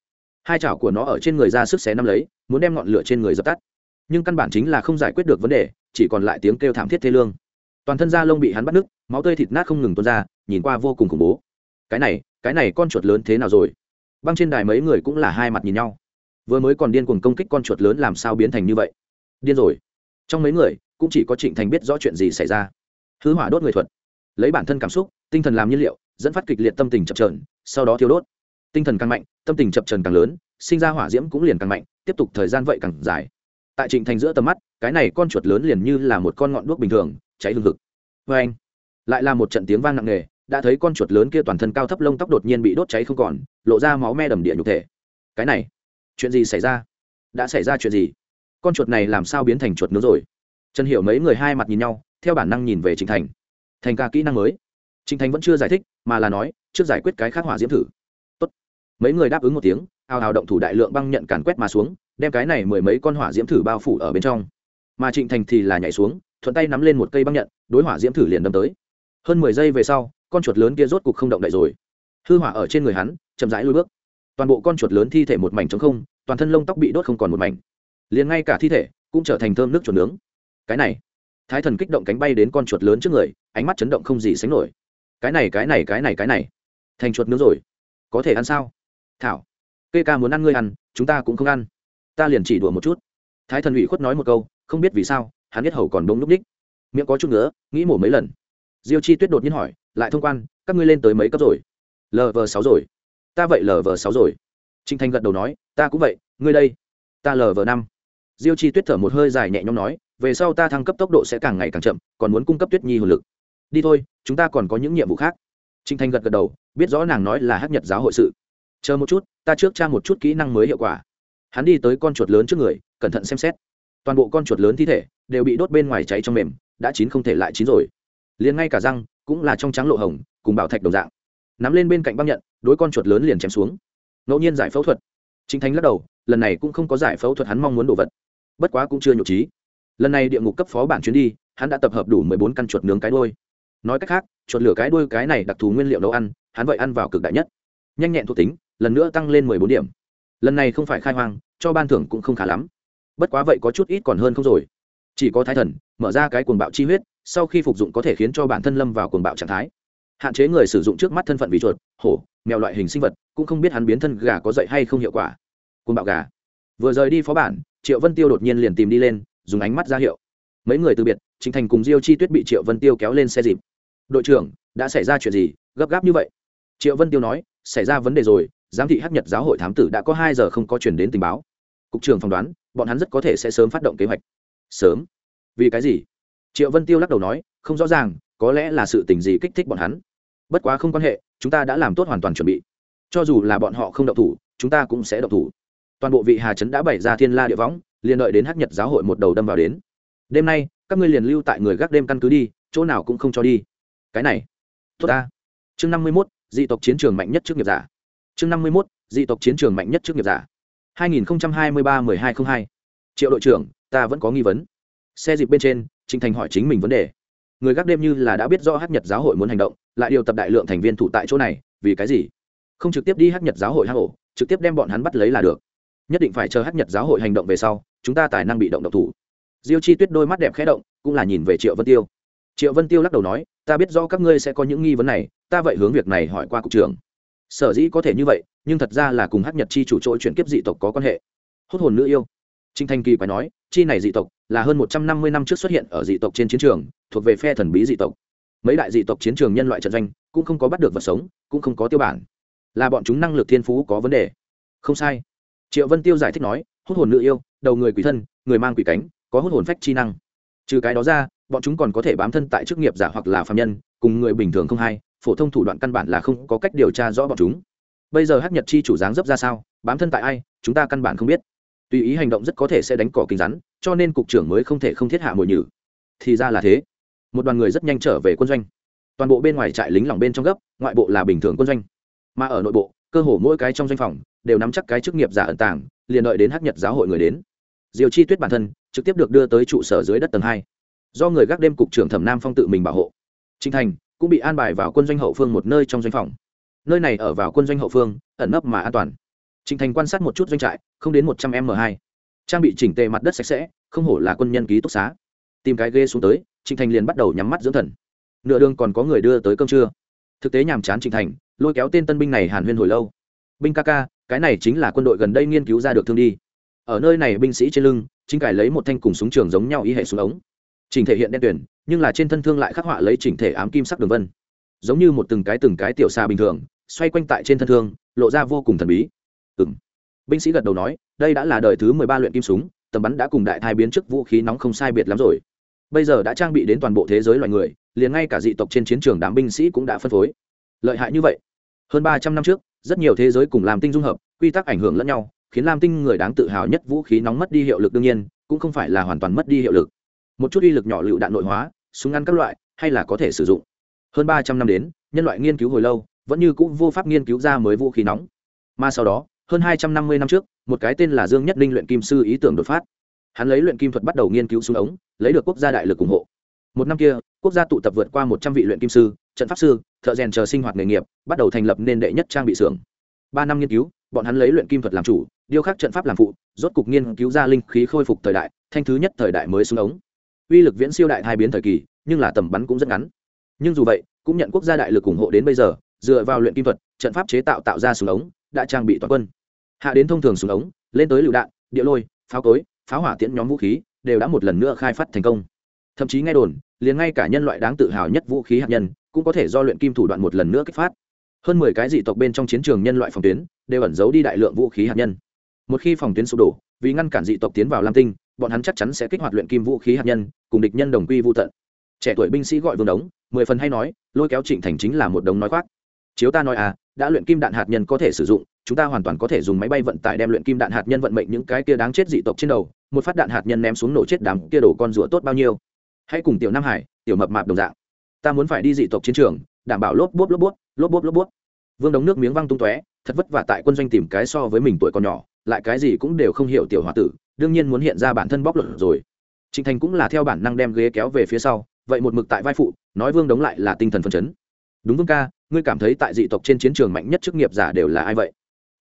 Hai chảo của nó ở trên người ra sức xé nắm lấy, muốn đem ngọn lửa trên người dập tắt. Nhưng căn bản chính là không giải quyết được vấn đề, chỉ còn lại tiếng kêu thảm thiết thê lương toàn thân da lông bị hắn bắt nứt, máu tươi thịt nát không ngừng tuôn ra, nhìn qua vô cùng khủng bố. Cái này cái này con chuột lớn thế nào rồi? Băng trên đài mấy người cũng là hai mặt nhìn nhau. Vừa mới còn điên cuồng công kích con chuột lớn làm sao biến thành như vậy? Điên rồi. Trong mấy người, cũng chỉ có trịnh thành biết rõ chuyện gì xảy ra. Hư hỏa đốt người thuật. Lấy bản thân cảm xúc, tinh thần làm nhiên liệu, dẫn phát kịch liệt tâm tình chập trờn sau đó thiếu đốt. Tinh thần càng mạnh, tâm tình chập trờn càng lớn, sinh ra hỏa diễm cũng liền càng mạnh, tiếp tục thời gian vậy càng dài. Tại trịnh thành giữa tầm mắt, cái này con chuột lớn liền như là một con ngọn đuốc bình thường cháy hừng thực vê anh, lại là một trận tiếng vang nặng nề, đã thấy con chuột lớn kia toàn thân cao thấp lông tóc đột nhiên bị đốt cháy không còn, lộ ra máu me đầm địa nhục thể. Cái này, chuyện gì xảy ra? Đã xảy ra chuyện gì? Con chuột này làm sao biến thành chuột nướng rồi? Trần hiểu mấy người hai mặt nhìn nhau, theo bản năng nhìn về trịnh thành. Thành ca kỹ năng mới. Trịnh thành vẫn chưa giải thích, mà là nói, trước giải quyết cái khác hỏa diễm thử. Tốt. mấy người đáp ứng một tiếng, ao hào động thủ đại lượng băng nhận càn quét mà xuống, đem cái này mười mấy con hỏa diễm thử bao phủ ở bên trong. Mà trịnh thành thì là nhảy xuống thuận tay nắm lên một cây băng nhận, đối hỏa diễm thử liền đâm tới. Hơn mười giây về sau, con chuột lớn kia rốt cục không động đậy rồi. Hư hỏa ở trên người hắn, chậm rãi lui bước. Toàn bộ con chuột lớn thi thể một mảnh trống không, toàn thân lông tóc bị đốt không còn một mảnh. Liền ngay cả thi thể cũng trở thành thơm nước chuột nướng. Cái này, thái thần kích động cánh bay đến con chuột lớn trước người, ánh mắt chấn động không gì sánh nổi. Cái này cái này cái này cái này, thành chuột nướng rồi. Có thể ăn sao? Thảo, kê ca muốn ăn ngươi ăn, chúng ta cũng không ăn. Ta liền chỉ đùa một chút. Thái thần ủy khuất nói một câu, không biết vì sao hắn biết hầu còn đông núp ních. Miệng có chút nữa nghĩ mổ mấy lần. Diêu chi tuyết đột nhiên hỏi, lại thông quan, các ngươi lên tới mấy cấp rồi? Lv sáu rồi. Ta vậy lv sáu rồi. Trinh thanh gật đầu nói, ta cũng vậy, ngươi đây, ta lv năm. Diêu chi tuyết thở một hơi dài nhẹ nhõm nói, về sau ta thăng cấp tốc độ sẽ càng ngày càng chậm, còn muốn cung cấp tuyết nhi hồn lực. Đi thôi, chúng ta còn có những nhiệm vụ khác. Trinh thanh gật gật đầu, biết rõ nàng nói là hát nhật giáo hội sự. Chờ một chút, ta trước tra một chút kỹ năng mới hiệu quả. Hắn đi tới con chuột lớn trước người, cẩn thận xem xét toàn bộ con chuột lớn thi thể đều bị đốt bên ngoài cháy trong mềm, đã chín không thể lại chín rồi. Liền ngay cả răng cũng là trong trắng lộ hồng, cùng bảo thạch đồng dạng. Nắm lên bên cạnh băng nhận, đối con chuột lớn liền chém xuống. Ngẫu nhiên giải phẫu thuật. Chính thánh lắc đầu, lần này cũng không có giải phẫu thuật hắn mong muốn đồ vật. Bất quá cũng chưa nhục trí. Lần này địa ngục cấp phó bản chuyến đi, hắn đã tập hợp đủ mười bốn căn chuột nướng cái đôi nói cách khác, chuột lửa cái đuôi cái này đặc thù nguyên liệu nấu ăn, hắn vậy ăn vào cực đại nhất. Nhanh nhẹn thuộc tính, lần nữa tăng lên mười bốn điểm. Lần này không phải khai hoang, cho ban thưởng cũng không khá lắm bất quá vậy có chút ít còn hơn không rồi. Chỉ có thái thần, mở ra cái cuồng bạo chi huyết, sau khi phục dụng có thể khiến cho bản thân lâm vào cuồng bạo trạng thái. Hạn chế người sử dụng trước mắt thân phận vì chuột, hổ, mèo loại hình sinh vật, cũng không biết hắn biến thân gà có dậy hay không hiệu quả. Cuồng bạo gà. Vừa rời đi phó bản, triệu vân tiêu đột nhiên liền tìm đi lên, dùng ánh mắt ra hiệu. Mấy người từ biệt chính thành cùng diêu chi tuyết bị triệu vân tiêu kéo lên xe dịp. Đội trưởng, đã xảy ra chuyện gì? Gấp gáp như vậy? Triệu vân tiêu nói, xảy ra vấn đề rồi, giám thị hắc nhật giáo hội thám tử đã có hai giờ không có chuyển đến tình báo cục trưởng phỏng đoán, bọn hắn rất có thể sẽ sớm phát động kế hoạch. Sớm? Vì cái gì? Triệu vân tiêu lắc đầu nói, không rõ ràng, có lẽ là sự tình gì kích thích bọn hắn. Bất quá không quan hệ, chúng ta đã làm tốt hoàn toàn chuẩn bị. Cho dù là bọn họ không động thủ, chúng ta cũng sẽ động thủ. Toàn bộ vị hà trấn đã bày ra thiên la địa võng, liền đợi đến hắc nhật giáo hội một đầu đâm vào đến. Đêm nay, các ngươi liền lưu tại người gác đêm căn cứ đi, chỗ nào cũng không cho đi. Cái này, tốt ta. Chương năm mươi mốt, dị tộc chiến trường mạnh nhất trước nghiệp giả. Chương năm mươi mốt, dị tộc chiến trường mạnh nhất trước nghiệp giả hai nghìn hai mươi ba mười hai t r ă n h hai. Triệu đội trưởng, ta vẫn có nghi vấn. Xe dịp bên trên trịnh thành hỏi chính mình vấn đề. Người gác đêm như là đã biết rõ hát nhật giáo hội muốn hành động, lại điều tập đại lượng thành viên thủ tại chỗ này, vì cái gì? Không trực tiếp đi hát nhật giáo hội hang ổ, trực tiếp đem bọn hắn bắt lấy là được. Nhất định phải chờ hát nhật giáo hội hành động về sau, chúng ta tài năng bị động độc thủ. Diêu chi tuyết đôi mắt đẹp khẽ động, cũng là nhìn về triệu vân tiêu. Triệu vân tiêu lắc đầu nói, ta biết rõ các ngươi sẽ có những nghi vấn này, ta vậy hướng việc này hỏi qua cục trưởng. Sở dĩ có thể như vậy nhưng thật ra là cùng hát nhật chi chủ trội chuyển kiếp dị tộc có quan hệ. Hốt hồn nữ yêu. Trinh thanh kỳ quái nói, chi này dị tộc là hơn một trăm năm mươi năm trước xuất hiện ở dị tộc trên chiến trường, thuộc về phe thần bí dị tộc. Mấy đại dị tộc chiến trường nhân loại trận doanh cũng không có bắt được vật sống, cũng không có tiêu bản. Là bọn chúng năng lực thiên phú có vấn đề. Không sai. Triệu vân tiêu giải thích nói, hốt hồn nữ yêu, đầu người quỷ thân, người mang quỷ cánh, có hốt hồn phách chi năng. Trừ cái đó ra, bọn chúng còn có thể bám thân tại chức nghiệp giả hoặc là phạm nhân, cùng người bình thường không hay, phổ thông thủ đoạn căn bản là không có cách điều tra rõ bọn chúng bây giờ Hắc nhật chi chủ dáng dấp ra sao, bám thân tại ai, chúng ta căn bản không biết. Tùy ý hành động rất có thể sẽ đánh cỏ kính rắn, cho nên cục trưởng mới không thể không thiết hạ mồi nhử. Thì ra là thế. Một đoàn người rất nhanh trở về quân doanh. Toàn bộ bên ngoài trại lính lỏng bên trong gấp, ngoại bộ là bình thường quân doanh. Mà ở nội bộ, cơ hồ mỗi cái trong doanh phòng, đều nắm chắc cái chức nghiệp giả ẩn tàng, liền đợi đến Hắc nhật giáo hội người đến. Diều chi tuyết bản thân, trực tiếp được đưa tới trụ sở dưới đất tầng hai. Do người gác đêm cục trưởng thẩm nam phong tự mình bảo hộ. Trinh thành cũng bị an bài vào quân doanh hậu phương một nơi trong doanh phòng nơi này ở vào quân doanh hậu phương, ẩn nấp mà an toàn. Trịnh thành quan sát một chút doanh trại, không đến một trăm m hai. Trang bị chỉnh tề mặt đất sạch sẽ, không hổ là quân nhân ký túc xá. Tìm cái ghê xuống tới trịnh thành liền bắt đầu nhắm mắt dưỡng thần. Nửa đường còn có người đưa tới cơm trưa. Thực tế nhàm chán trịnh thành, lôi kéo tên tân binh này hàn huyên hồi lâu. Binh ca ca, cái này chính là quân đội gần đây nghiên cứu ra được thương đi. Ở nơi này binh sĩ trên lưng, chính cải lấy một thanh cùng súng trường giống nhau ý hệ súng ống. Chỉnh thể hiện đen tuyển nhưng là trên thân thương lại khắc họa lấy chỉnh thể ám kim sắc đường vân. Giống như một từng cái từng cái tiểu xa bình thường xoay quanh tại trên thân thương, lộ ra vô cùng thần bí. Ừ m binh sĩ gật đầu nói, đây đã là đời thứ mười ba luyện kim súng, tầm bắn đã cùng đại thai biến trước vũ khí nóng không sai biệt lắm rồi. Bây giờ đã trang bị đến toàn bộ thế giới loài người, liền ngay cả dị tộc trên chiến trường đám binh sĩ cũng đã phân phối. Lợi hại như vậy. Hơn ba trăm năm trước, rất nhiều thế giới cùng làm tinh dung hợp, quy tắc ảnh hưởng lẫn nhau, khiến lam tinh người đáng tự hào nhất vũ khí nóng mất đi hiệu lực đương nhiên, cũng không phải là hoàn toàn mất đi hiệu lực. Một chút uy lực nhỏ lựu đạn nội hóa, súng ngắn các loại, hay là có thể sử dụng. Hơn ba trăm năm đến, nhân loại nghiên cứu hồi lâu vẫn như cũng vô pháp nghiên cứu ra mới vũ khí nóng. Mà sau đó, hơn hai trăm năm mươi năm trước, một cái tên là dương nhất ninh luyện kim sư ý tưởng đột phát. Hắn lấy luyện kim thuật bắt đầu nghiên cứu súng ống, lấy được quốc gia đại lực ủng hộ. Một năm kia, quốc gia tụ tập vượt qua một trăm vị luyện kim sư, trận pháp sư, thợ rèn chờ sinh hoạt nghề nghiệp, bắt đầu thành lập nên đệ nhất trang bị xưởng. Ba năm nghiên cứu, bọn hắn lấy luyện kim thuật làm chủ điêu khắc trận pháp làm phụ, rốt cục nghiên cứu ra linh khí khôi phục thời đại, thanh thứ nhất thời đại mới súng ống. Uy lực viễn siêu đại hai biến thời kỳ, nhưng là tầm bắn cũng rất ngắn. Nhưng dù vậy, cũng nhận quốc gia đại lực ủng hộ đến bây giờ dựa vào luyện kim thuật, trận pháp chế tạo tạo ra súng ống, đã trang bị toàn quân. Hạ đến thông thường súng ống, lên tới lựu đạn, địa lôi, pháo cối, pháo hỏa tiễn nhóm vũ khí, đều đã một lần nữa khai phát thành công. Thậm chí nghe đồn, liền ngay cả nhân loại đáng tự hào nhất vũ khí hạt nhân, cũng có thể do luyện kim thủ đoạn một lần nữa kích phát. Hơn mười cái dị tộc bên trong chiến trường nhân loại phòng tuyến, đều ẩn giấu đi đại lượng vũ khí hạt nhân. Một khi phòng tuyến sụp đổ, vì ngăn cản dị tộc tiến vào lam tinh, bọn hắn chắc chắn sẽ kích hoạt luyện kim vũ khí hạt nhân, cùng địch nhân đồng quy vô tận. Trẻ tuổi binh sĩ gọi vương đống, mười phần hay nói, lôi kéo trịnh thành chính là một đống nói khoác chiếu ta nói à đã luyện kim đạn hạt nhân có thể sử dụng, chúng ta hoàn toàn có thể dùng máy bay vận tải đem luyện kim đạn hạt nhân vận mệnh những cái kia đáng chết dị tộc trên đầu, một phát đạn hạt nhân ném xuống nổ chết đám kia đổ con rùa tốt bao nhiêu. Hãy cùng tiểu nam hải, tiểu mập mạp đồng dạng. Ta muốn phải đi dị tộc chiến trường, đảm bảo lốp bốp lốp bốp lốp bốp lốp bốp. Vương đống nước miếng văng tung tóe, thật vất vả tại quân doanh tìm cái so với mình tuổi còn nhỏ, lại cái gì cũng đều không hiểu tiểu h o a tử, đương nhiên muốn hiện ra bản thân bóc lột rồi. Trịnh thành cũng là theo bản năng đem ghế kéo về phía sau, vậy một mực tại vai phụ, nói vương đống lại là tinh thần phân chấn đúng vương ca, ngươi cảm thấy tại dị tộc trên chiến trường mạnh nhất chức nghiệp giả đều là ai vậy?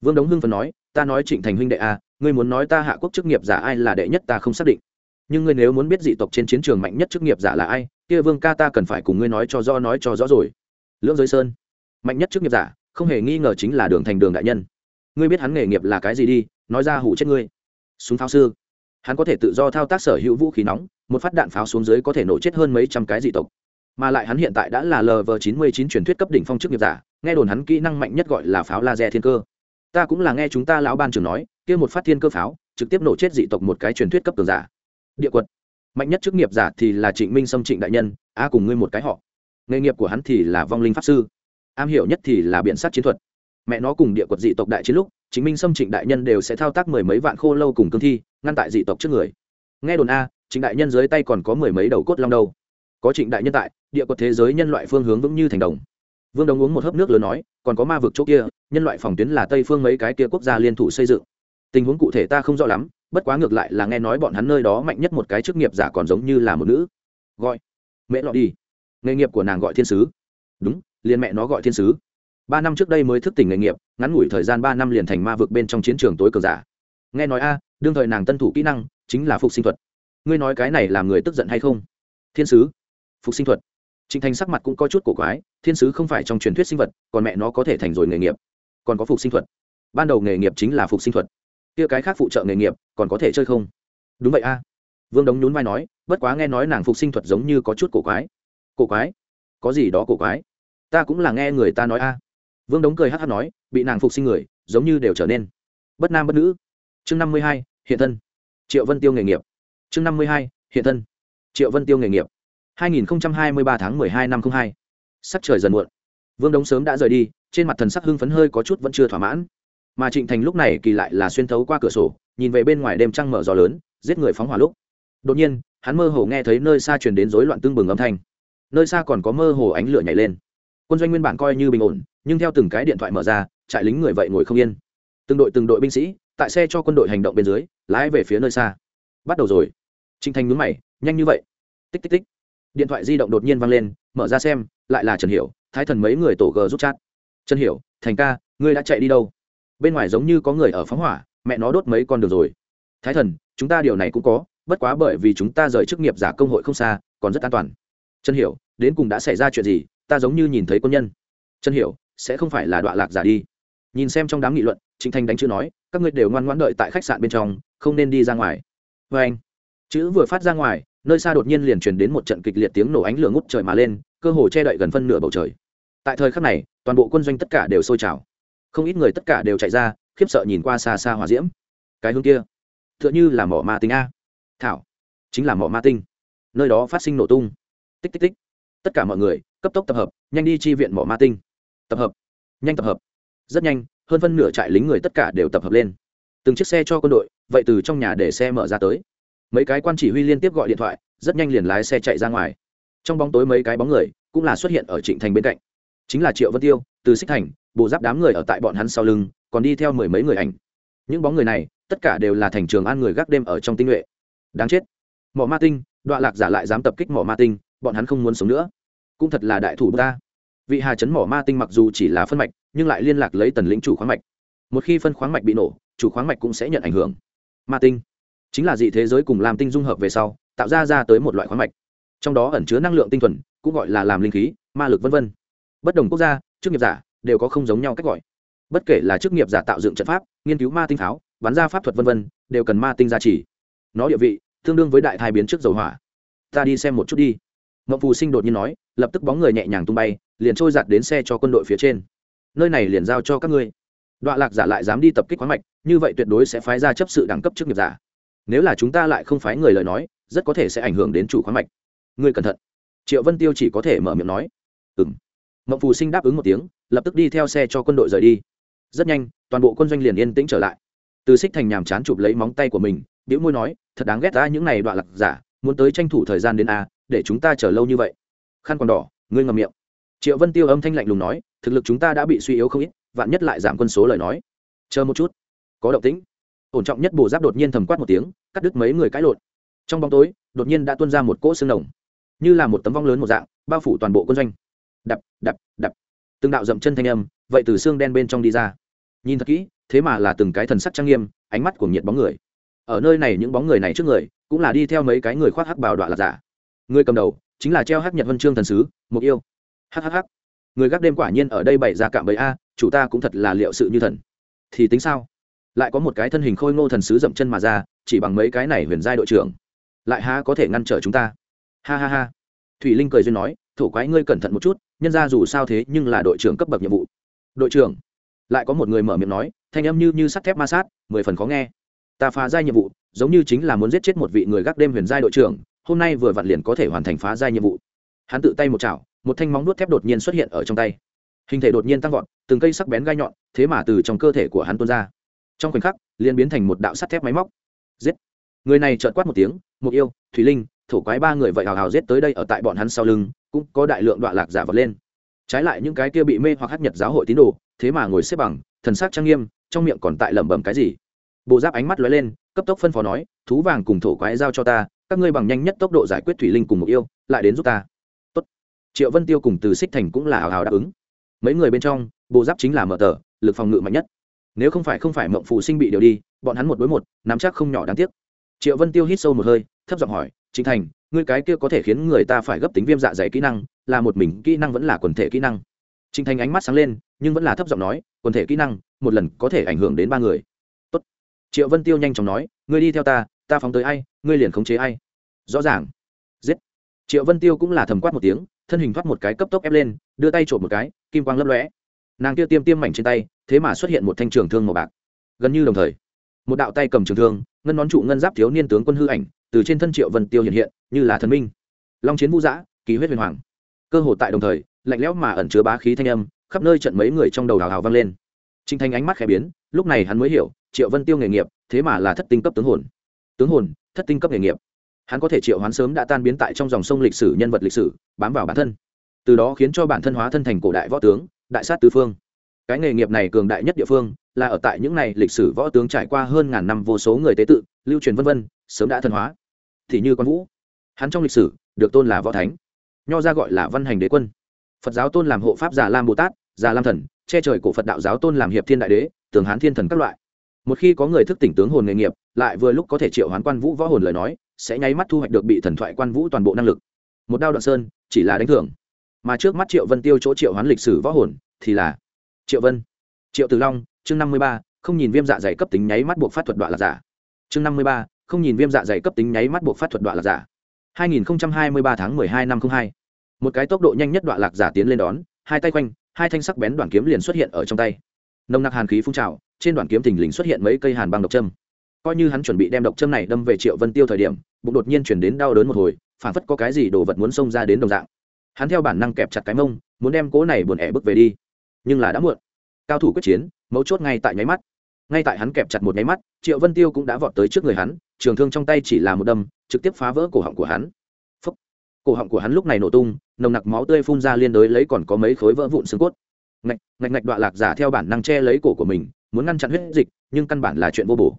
Vương đống hưng phần nói, ta nói trịnh thành huynh đệ a ngươi muốn nói ta hạ quốc chức nghiệp giả ai là đệ nhất ta không xác định. Nhưng ngươi nếu muốn biết dị tộc trên chiến trường mạnh nhất chức nghiệp giả là ai, kia vương ca ta cần phải cùng ngươi nói cho rõ nói cho rõ rồi. Lưỡng giới sơn, mạnh nhất chức nghiệp giả, không hề nghi ngờ chính là đường thành đường đại nhân. Ngươi biết hắn nghề nghiệp là cái gì đi, nói ra hủ chết ngươi. Súng pháo sư, hắn có thể tự do thao tác sở hữu vũ khí nóng, một phát đạn pháo xuống dưới có thể nổ chết hơn mấy trăm cái dị tộc mà lại hắn hiện tại đã là lv chín mươi chín truyền thuyết cấp đỉnh phong chức nghiệp giả, nghe đồn hắn kỹ năng mạnh nhất gọi là pháo laser thiên cơ. Ta cũng là nghe chúng ta lão ban trưởng nói, kia một phát thiên cơ pháo, trực tiếp nổ chết dị tộc một cái truyền thuyết cấp tường giả. Địa quật. Mạnh nhất chức nghiệp giả thì là trịnh minh sâm trịnh đại nhân, a cùng ngươi một cái họ. Nghề nghiệp của hắn thì là vong linh pháp sư. Am hiểu nhất thì là biện sát chiến thuật. Mẹ nó cùng địa quật dị tộc đại chiến lúc chính minh xâm trịnh đại nhân đều sẽ thao tác mười mấy vạn khô lâu cùng cương thi, ngăn tại dị tộc trước người. Nghe đồn a, trịnh đại nhân dưới tay còn có mười mấy đầu cốt long đâu. Có trịnh đại nhân tại địa quật thế giới nhân loại phương hướng vững như thành đồng. Vương đồng uống một hớp nước lớn nói, còn có ma vực chỗ kia, nhân loại phòng tuyến là tây phương mấy cái kia quốc gia liên thủ xây dựng. Tình huống cụ thể ta không rõ lắm, bất quá ngược lại là nghe nói bọn hắn nơi đó mạnh nhất một cái chức nghiệp giả còn giống như là một nữ. Gọi, mẹ lọ đi. Nghề nghiệp của nàng gọi thiên sứ. Đúng, liền mẹ nó gọi thiên sứ. Ba năm trước đây mới thức tỉnh nghề nghiệp, ngắn ngủi thời gian ba năm liền thành ma vực bên trong chiến trường tối cờ giả. Nghe nói a, đương thời nàng tân thủ kỹ năng chính là phục sinh thuật. Ngươi nói cái này làm người tức giận hay không? Thiên sứ, phục sinh thuật trịnh thành sắc mặt cũng có chút cổ quái, thiên sứ không phải trong truyền thuyết sinh vật, còn mẹ nó có thể thành rồi nghề nghiệp. Còn có phục sinh thuật. Ban đầu nghề nghiệp chính là phục sinh thuật. Kia cái khác phụ trợ nghề nghiệp, còn có thể chơi không? Đúng vậy a. Vương đống nhún vai nói, bất quá nghe nói nàng phục sinh thuật giống như có chút cổ quái. Cổ quái? Có gì đó cổ quái? Ta cũng là nghe người ta nói a. Vương đống cười hắc hắc nói, bị nàng phục sinh người, giống như đều trở nên bất nam bất nữ. Chương năm mươi hai, hiện thân. Triệu vân tiêu nghề nghiệp. Chương năm mươi hai, hiện thân. Triệu vân tiêu nghề nghiệp hai nghìn hai mươi ba tháng mười hai năm 02, sắc trời dần muộn. Vương đống sớm đã rời đi trên mặt thần sắc hưng phấn hơi có chút vẫn chưa thỏa mãn. Mà trịnh thành lúc này kỳ lại là xuyên thấu qua cửa sổ nhìn về bên ngoài đêm trăng mở gió lớn giết người phóng hỏa lúc. Đột nhiên hắn mơ hồ nghe thấy nơi xa truyền đến rối loạn tương bừng âm thanh. Nơi xa còn có mơ hồ ánh lửa nhảy lên. Quân doanh nguyên bản coi như bình ổn nhưng theo từng cái điện thoại mở ra trại lính người vậy ngồi không yên. Từng đội từng đội binh sĩ tại xe cho quân đội hành động bên dưới lái về phía nơi xa. Bắt đầu rồi. Trịnh Thành nhướng mày nhanh như vậy. Tích tích tích điện thoại di động đột nhiên vang lên, mở ra xem, lại là trần hiểu, thái thần mấy người tổ g rút chat. Trần hiểu, thành ca, ngươi đã chạy đi đâu? Bên ngoài giống như có người ở phóng hỏa, mẹ nó đốt mấy con đường rồi. Thái thần, chúng ta điều này cũng có, bất quá bởi vì chúng ta rời chức nghiệp giả công hội không xa, còn rất an toàn. Trần hiểu, đến cùng đã xảy ra chuyện gì? Ta giống như nhìn thấy quân nhân. Trần hiểu, sẽ không phải là đoạn lạc giả đi. Nhìn xem trong đám nghị luận, trịnh thanh đánh chữ nói, các ngươi đều ngoan ngoãn đợi tại khách sạn bên trong, không nên đi ra ngoài. Vê anh chữ vừa phát ra ngoài nơi xa đột nhiên liền truyền đến một trận kịch liệt tiếng nổ ánh lửa ngút trời mà lên, cơ hồ che đậy gần phân nửa bầu trời. Tại thời khắc này, toàn bộ quân doanh tất cả đều sôi trào. Không ít người tất cả đều chạy ra, khiếp sợ nhìn qua xa xa hòa diễm. Cái hướng kia t h ư ợ n h ư là mỏ ma tinh a. Thảo, chính là mỏ ma tinh. Nơi đó phát sinh nổ tung. Tích tích tích. Tất cả mọi người, cấp tốc tập hợp, nhanh đi chi viện mỏ ma tinh. Tập hợp, nhanh tập hợp. Rất nhanh, hơn phân nửa trại lính người tất cả đều tập hợp lên. Từng chiếc xe cho quân đội, vậy từ trong nhà để xe mở ra tới mấy cái quan chỉ huy liên tiếp gọi điện thoại, rất nhanh liền lái xe chạy ra ngoài. Trong bóng tối mấy cái bóng người cũng là xuất hiện ở trịnh thành bên cạnh. Chính là triệu vân tiêu, từ xích thành, bộ giáp đám người ở tại bọn hắn sau lưng, còn đi theo mười mấy người ảnh. Những bóng người này, tất cả đều là thành trường an người gác đêm ở trong tinh nhuệ. Đáng chết. Mỏ ma tinh đọa lạc giả lại dám tập kích mỏ ma tinh, bọn hắn không muốn sống nữa. Cũng thật là đại thủ ta. Vị hà chấn mỏ ma tinh mặc dù chỉ là phân mạch, nhưng lại liên lạc lấy tần lĩnh chủ khoáng mạch. Một khi phân khoáng mạch bị nổ, chủ khoáng mạch cũng sẽ nhận ảnh hưởng. Ma tinh chính là dị thế giới cùng làm tinh dung hợp về sau, tạo ra ra tới một loại khoáng mạch. Trong đó ẩn chứa năng lượng tinh thuần, cũng gọi là làm linh khí, ma lực v v bất đồng quốc gia, chức nghiệp giả đều có không giống nhau cách gọi. Bất kể là chức nghiệp giả tạo dựng trận pháp, nghiên cứu ma tinh pháo, bắn ra pháp thuật v v đều cần ma tinh gia trì. Nó địa vị tương đương với đại thai biến trước dầu hỏa. Ta đi xem một chút đi. Ngọc phù sinh đột nhiên nói, lập tức bóng người nhẹ nhàng tung bay, liền trôi giặt đến xe cho quân đội phía trên. Nơi này liền giao cho các ngươi. Đoạn lạc giả lại dám đi tập kích khoáng mạch, như vậy tuyệt đối sẽ phái ra chấp sự đẳng cấp chức nghiệp giả nếu là chúng ta lại không phái người lời nói, rất có thể sẽ ảnh hưởng đến chủ khoáng mạch. Ngươi cẩn thận. Triệu vân tiêu chỉ có thể mở miệng nói. Ừ m phù sinh đáp ứng một tiếng, lập tức đi theo xe cho quân đội rời đi. Rất nhanh, toàn bộ quân doanh liền yên tĩnh trở lại. Từ xích thành nhàm chán chụp lấy móng tay của mình đĩu môi nói, thật đáng ghét ta những này đoạn lạc giả, muốn tới tranh thủ thời gian đến a, để chúng ta chờ lâu như vậy. Khăn còn đỏ, ngươi ngầm miệng. Triệu vân tiêu âm thanh lạnh lùng nói, thực lực chúng ta đã bị suy yếu không ít, vạn nhất lại giảm quân số lời nói. Chờ một chút. Có động tĩnh ổn trọng nhất bồ giáp đột nhiên thầm quát một tiếng, cắt đứt mấy người cãi lộn. Trong bóng tối, đột nhiên đã tuôn ra một cỗ xương đồng như là một tấm vong lớn một dạng, bao phủ toàn bộ quân doanh. Đập đập đập. Từng đạo dậm chân thanh âm, vậy từ xương đen bên trong đi ra. Nhìn thật kỹ, thế mà là từng cái thần sắc trang nghiêm, ánh mắt của nhiệt bóng người. Ở nơi này những bóng người này trước người, cũng là đi theo mấy cái người khoác hắc bào đoạn là giả. Người cầm đầu, chính là treo hắc nhật huân trương thần sứ, mục yêu. Hhh người gác đêm quả nhiên ở đây bày ra cạm bẫy a, chủ ta cũng thật là liệu sự như thần. Thì tính sao? Lại có một cái thân hình khôi ngô thần sứ dậm chân mà ra, chỉ bằng mấy cái này huyền giai đội trưởng. Lại há có thể ngăn trở chúng ta? Ha ha ha. Thủy linh cười duyên nói, thổ quái ngươi cẩn thận một chút, nhân ra dù sao thế nhưng là đội trưởng cấp bậc nhiệm vụ. Đội trưởng? Lại có một người mở miệng nói, thanh âm như như sắt thép ma sát, mười phần khó nghe. Ta phá giai nhiệm vụ, giống như chính là muốn giết chết một vị người gác đêm huyền giai đội trưởng, hôm nay vừa vặn liền có thể hoàn thành phá giai nhiệm vụ. Hắn tự tay một chảo, một thanh móng nuốt thép đột nhiên xuất hiện ở trong tay. Hình thể đột nhiên tăng vọt, từng cây sắc bén gai nhọn, thế mà từ trong cơ thể của hắn tuôn ra trong khoảnh khắc, liền biến thành một đạo sắt thép máy móc. Giết! Người này trợn quát một tiếng, mục yêu, thủy linh, thổ quái ba người vậy hào hào giết tới đây ở tại bọn hắn sau lưng, cũng có đại lượng đoạn lạc giả vật lên. Trái lại những cái kia bị mê hoặc hát nhật giáo hội tín đồ, thế mà ngồi xếp bằng, thần sắc trang nghiêm, trong miệng còn tại lẩm bẩm cái gì? Bộ giáp ánh mắt lóe lên, cấp tốc phân phó nói, thú vàng cùng thổ quái giao cho ta, các ngươi bằng nhanh nhất tốc độ giải quyết thủy linh cùng mục yêu, lại đến giúp ta. Tốt. triệu vân tiêu cùng từ xích thành cũng là hào hào đáp ứng. Mấy người bên trong, bộ giáp chính là mở tờ, lực phòng ngự mạnh nhất nếu không phải không phải mộng phụ sinh bị điều đi, bọn hắn một đối một, nắm chắc không nhỏ đáng tiếc. Triệu vân tiêu hít sâu một hơi, thấp giọng hỏi chính thành, ngươi cái kia có thể khiến người ta phải gấp tính viêm dạ dày kỹ năng, là một mình kỹ năng vẫn là quần thể kỹ năng? Chính thành ánh mắt sáng lên, nhưng vẫn là thấp giọng nói, quần thể kỹ năng, một lần có thể ảnh hưởng đến ba người. Tốt. triệu vân tiêu nhanh chóng nói, ngươi đi theo ta ta phóng tới ai, ngươi liền khống chế ai. Rõ ràng. Giết. Triệu vân tiêu cũng là thầm quát một tiếng, thân hình thoát một cái cấp tốc ép lên, đưa tay trộm một cái, kim quang lấp lóe nàng kia tiêm tiêm mảnh trên tay, thế mà xuất hiện một thanh trường thương màu bạc. Gần như đồng thời, một đạo tay cầm trường thương, ngân nón trụ ngân giáp thiếu niên tướng quân hư ảnh, từ trên thân triệu vân tiêu hiện hiện, như là thần minh. Long chiến vũ giã ký huyết huyền hoàng. Cơ hồ tại đồng thời, lạnh lẽo mà ẩn chứa bá khí thanh âm, khắp nơi trận mấy người trong đầu hào hào vang lên. Trinh thanh ánh mắt khẽ biến, lúc này hắn mới hiểu, triệu vân tiêu nghề nghiệp, thế mà là thất tinh cấp tướng hồn. Tướng hồn, thất tinh cấp nghề nghiệp. Hắn có thể triệu hoán sớm đã tan biến tại trong dòng sông lịch sử, nhân vật lịch sử, bám vào bản thân. Từ đó khiến cho bản thân hóa thân thành cổ đại võ tướng đại sát tứ phương. Cái nghề nghiệp này cường đại nhất địa phương là ở tại những này lịch sử võ tướng trải qua hơn ngàn năm vô số người tế tự, lưu truyền vân vân, sớm đã thần hóa. Thì như quan vũ, hắn trong lịch sử được tôn là võ thánh, nho ra gọi là văn hành đế quân. Phật giáo tôn làm hộ pháp già lam bồ tát, già lam thần, che trời cổ phật đạo giáo tôn làm hiệp thiên đại đế, tường hán thiên thần các loại. Một khi có người thức tỉnh tướng hồn nghề nghiệp, lại vừa lúc có thể triệu hoán quan vũ võ hồn lời nói, sẽ nháy mắt thu hoạch được bị thần thoại quan vũ toàn bộ năng lực. Một đao đoạn sơn chỉ là đánh thưởng mà trước mắt triệu vân tiêu chỗ triệu hoán lịch sử võ hồn thì là triệu vân. Triệu tử long, chương năm mươi ba, không nhìn viêm dạ dày cấp tính nháy mắt buộc phát thuật đoạn là giả. Chương năm mươi ba, không nhìn viêm dạ dày cấp tính nháy mắt buộc phát thuật đoạn là giả. hai nghìn hai mươi ba tháng hai năm hai. Một cái tốc độ nhanh nhất đoạn lạc giả tiến lên đón, hai tay quanh, hai thanh sắc bén đoạn kiếm liền xuất hiện ở trong tay. Nồng nặc hàn khí phun trào, trên đoạn kiếm thình lình xuất hiện mấy cây hàn băng độc châm. Coi như hắn chuẩn bị đem độc châm này đâm về triệu vân tiêu thời điểm, bụng đột nhiên chuyển đến đau đớn một hồi phản phất có cái gì đồ vật muốn xông ra đến đồng dạng hắn theo bản năng kẹp chặt cái mông, muốn đem cố này buồn ẻ bước về đi. Nhưng là đã muộn. Cao thủ quyết chiến, mấu chốt ngay tại nháy mắt. Ngay tại hắn kẹp chặt một nháy mắt, triệu vân tiêu cũng đã vọt tới trước người hắn, trường thương trong tay chỉ là một đâm, trực tiếp phá vỡ cổ họng của hắn. Phúc. cổ họng của hắn lúc này nổ tung, nồng nặc máu tươi phun ra liên đối lấy còn có mấy khối vỡ vụn xương cốt. Ngạch ngạch ngạch đoạn lạc giả theo bản năng che lấy cổ của mình, muốn ngăn chặn huyết dịch, nhưng căn bản là chuyện vô bổ.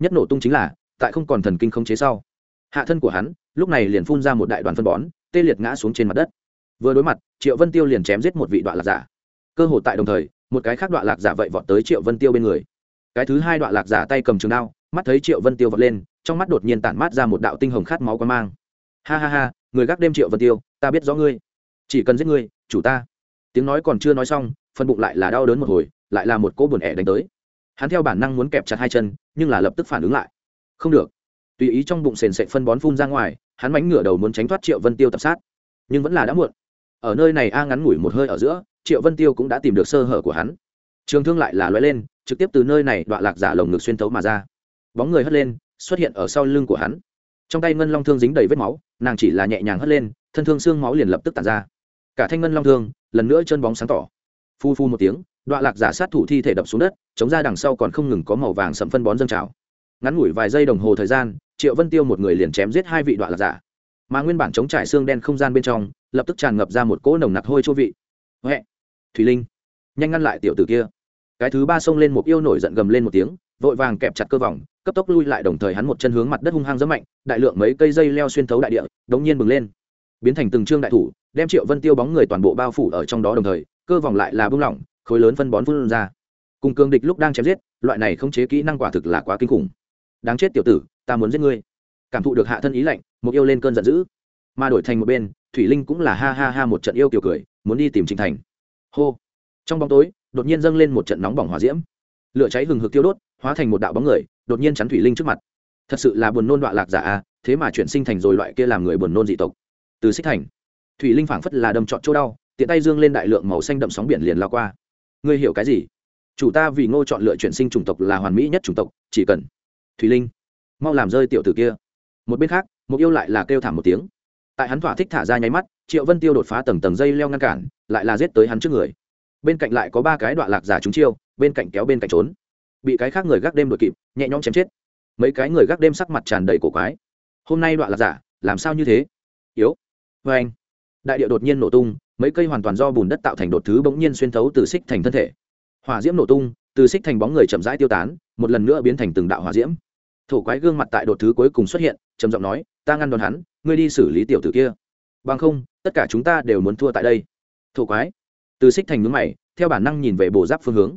Nhất nổ tung chính là, tại không còn thần kinh không chế sau, hạ thân của hắn, lúc này liền phun ra một đại đoàn phân bón, tê liệt ngã xuống trên mặt đất vừa đối mặt, triệu vân tiêu liền chém giết một vị đoạn lạc giả. Cơ hội tại đồng thời, một cái khác đoạn lạc giả vậy vọt tới triệu vân tiêu bên người. Cái thứ hai đoạn lạc giả tay cầm trường đao, mắt thấy triệu vân tiêu vọt lên, trong mắt đột nhiên tản mát ra một đạo tinh hồng khát máu quan mang. Ha ha ha, người gác đêm triệu vân tiêu, ta biết rõ ngươi. Chỉ cần giết ngươi, chủ ta. Tiếng nói còn chưa nói xong phân bụng lại là đau đớn một hồi, lại là một cỗ buồn ẻ đánh tới. Hắn theo bản năng muốn kẹp chặt hai chân, nhưng là lập tức phản ứng lại. Không được. Tùy ý trong bụng sền sệt phân bón phun ra ngoài, hắn mánh ngửa đầu muốn tránh thoát triệu vân tiêu tập sát. Nhưng vẫn là đã muộn ở nơi này a ngắn ngủi một hơi ở giữa, triệu vân tiêu cũng đã tìm được sơ hở của hắn. Trường thương lại là loay lên, trực tiếp từ nơi này đoạn lạc giả lồng ngực xuyên tấu mà ra. Bóng người hất lên, xuất hiện ở sau lưng của hắn. Trong tay ngân long thương dính đầy vết máu, nàng chỉ là nhẹ nhàng hất lên, thân thương xương máu liền lập tức tàn ra. Cả thanh ngân long thương, lần nữa chân bóng sáng tỏ. Phu phu một tiếng đoạn lạc giả sát thủ thi thể đập xuống đất, chống ra đằng sau còn không ngừng có màu vàng sậm phân bón dâng trào. Ngắn ngủi vài giây đồng hồ thời gian, triệu vân tiêu một người liền chém giết hai vị đoạn lạc giả mà nguyên bản chống trải xương đen không gian bên trong, lập tức tràn ngập ra một cỗ nồng nặc hôi chua vị. Huệ thùy linh, nhanh ngăn lại tiểu tử kia. Cái thứ ba xông lên một yêu nổi giận gầm lên một tiếng, vội vàng kẹp chặt cơ vòng, cấp tốc lui lại đồng thời hắn một chân hướng mặt đất hung hăng rất mạnh, đại lượng mấy cây dây leo xuyên thấu đại địa, đống nhiên bừng lên. Biến thành từng trương đại thủ, đem triệu vân tiêu bóng người toàn bộ bao phủ ở trong đó đồng thời, cơ vòng lại là bung lỏng, khối lớn phân bón vươn ra. Cùng cương địch lúc đang chém giết, loại này không chế kỹ năng quả thực là quá kinh khủng. Đáng chết tiểu tử, ta muốn giết ngươi cảm thụ được hạ thân ý lạnh, một yêu lên cơn giận dữ. Mà đổi thành một bên, thủy linh cũng là ha ha ha một trận yêu kiểu cười, muốn đi tìm trình thành. Hô. Trong bóng tối, đột nhiên dâng lên một trận nóng bỏng hỏa diễm. Lửa cháy hừng hực tiêu đốt, hóa thành một đạo bóng người, đột nhiên chắn thủy linh trước mặt. Thật sự là buồn nôn đoạn lạc giả a, thế mà chuyển sinh thành rồi loại kia làm người buồn nôn dị tộc. Từ xích thành, thủy linh phảng phất là đâm trọn chỗ đau, tiện tay dương lên đại lượng màu xanh đậm sóng biển liền lao qua. Ngươi hiểu cái gì? Chủ ta vì ngô chọn lựa chuyển sinh chủng tộc là hoàn mỹ nhất chủng tộc, chỉ cần thủy linh, mau làm rơi tiểu tử kia một bên khác mục yêu lại là kêu thảm một tiếng. Tại hắn thỏa thích thả ra nháy mắt, triệu vân tiêu đột phá tầng tầng dây leo ngăn cản, lại là giết tới hắn trước người. Bên cạnh lại có ba cái đoạn lạc giả trúng chiêu, bên cạnh kéo bên cạnh trốn. Bị cái khác người gác đêm đuổi kịp, nhẹ nhõm chém chết. Mấy cái người gác đêm sắc mặt tràn đầy cổ quái. Hôm nay đoạn lạc giả, làm sao như thế? Yếu. Vê anh, đại điệu đột nhiên nổ tung, mấy cây hoàn toàn do bùn đất tạo thành đột thứ bỗng nhiên xuyên thấu từ xích thành thân thể. Hỏa diễm nổ tung, từ xích thành bóng người chậm rãi tiêu tán, một lần nữa biến thành từng đạo hỏa diễm thổ quái gương mặt tại đột thứ cuối cùng xuất hiện, trầm giọng nói, ta ngăn đòn hắn, ngươi đi xử lý tiểu tử kia. Bằng không, tất cả chúng ta đều muốn thua tại đây. Thổ quái. Từ xích thành ngưỡng mày, theo bản năng nhìn về bộ giáp phương hướng.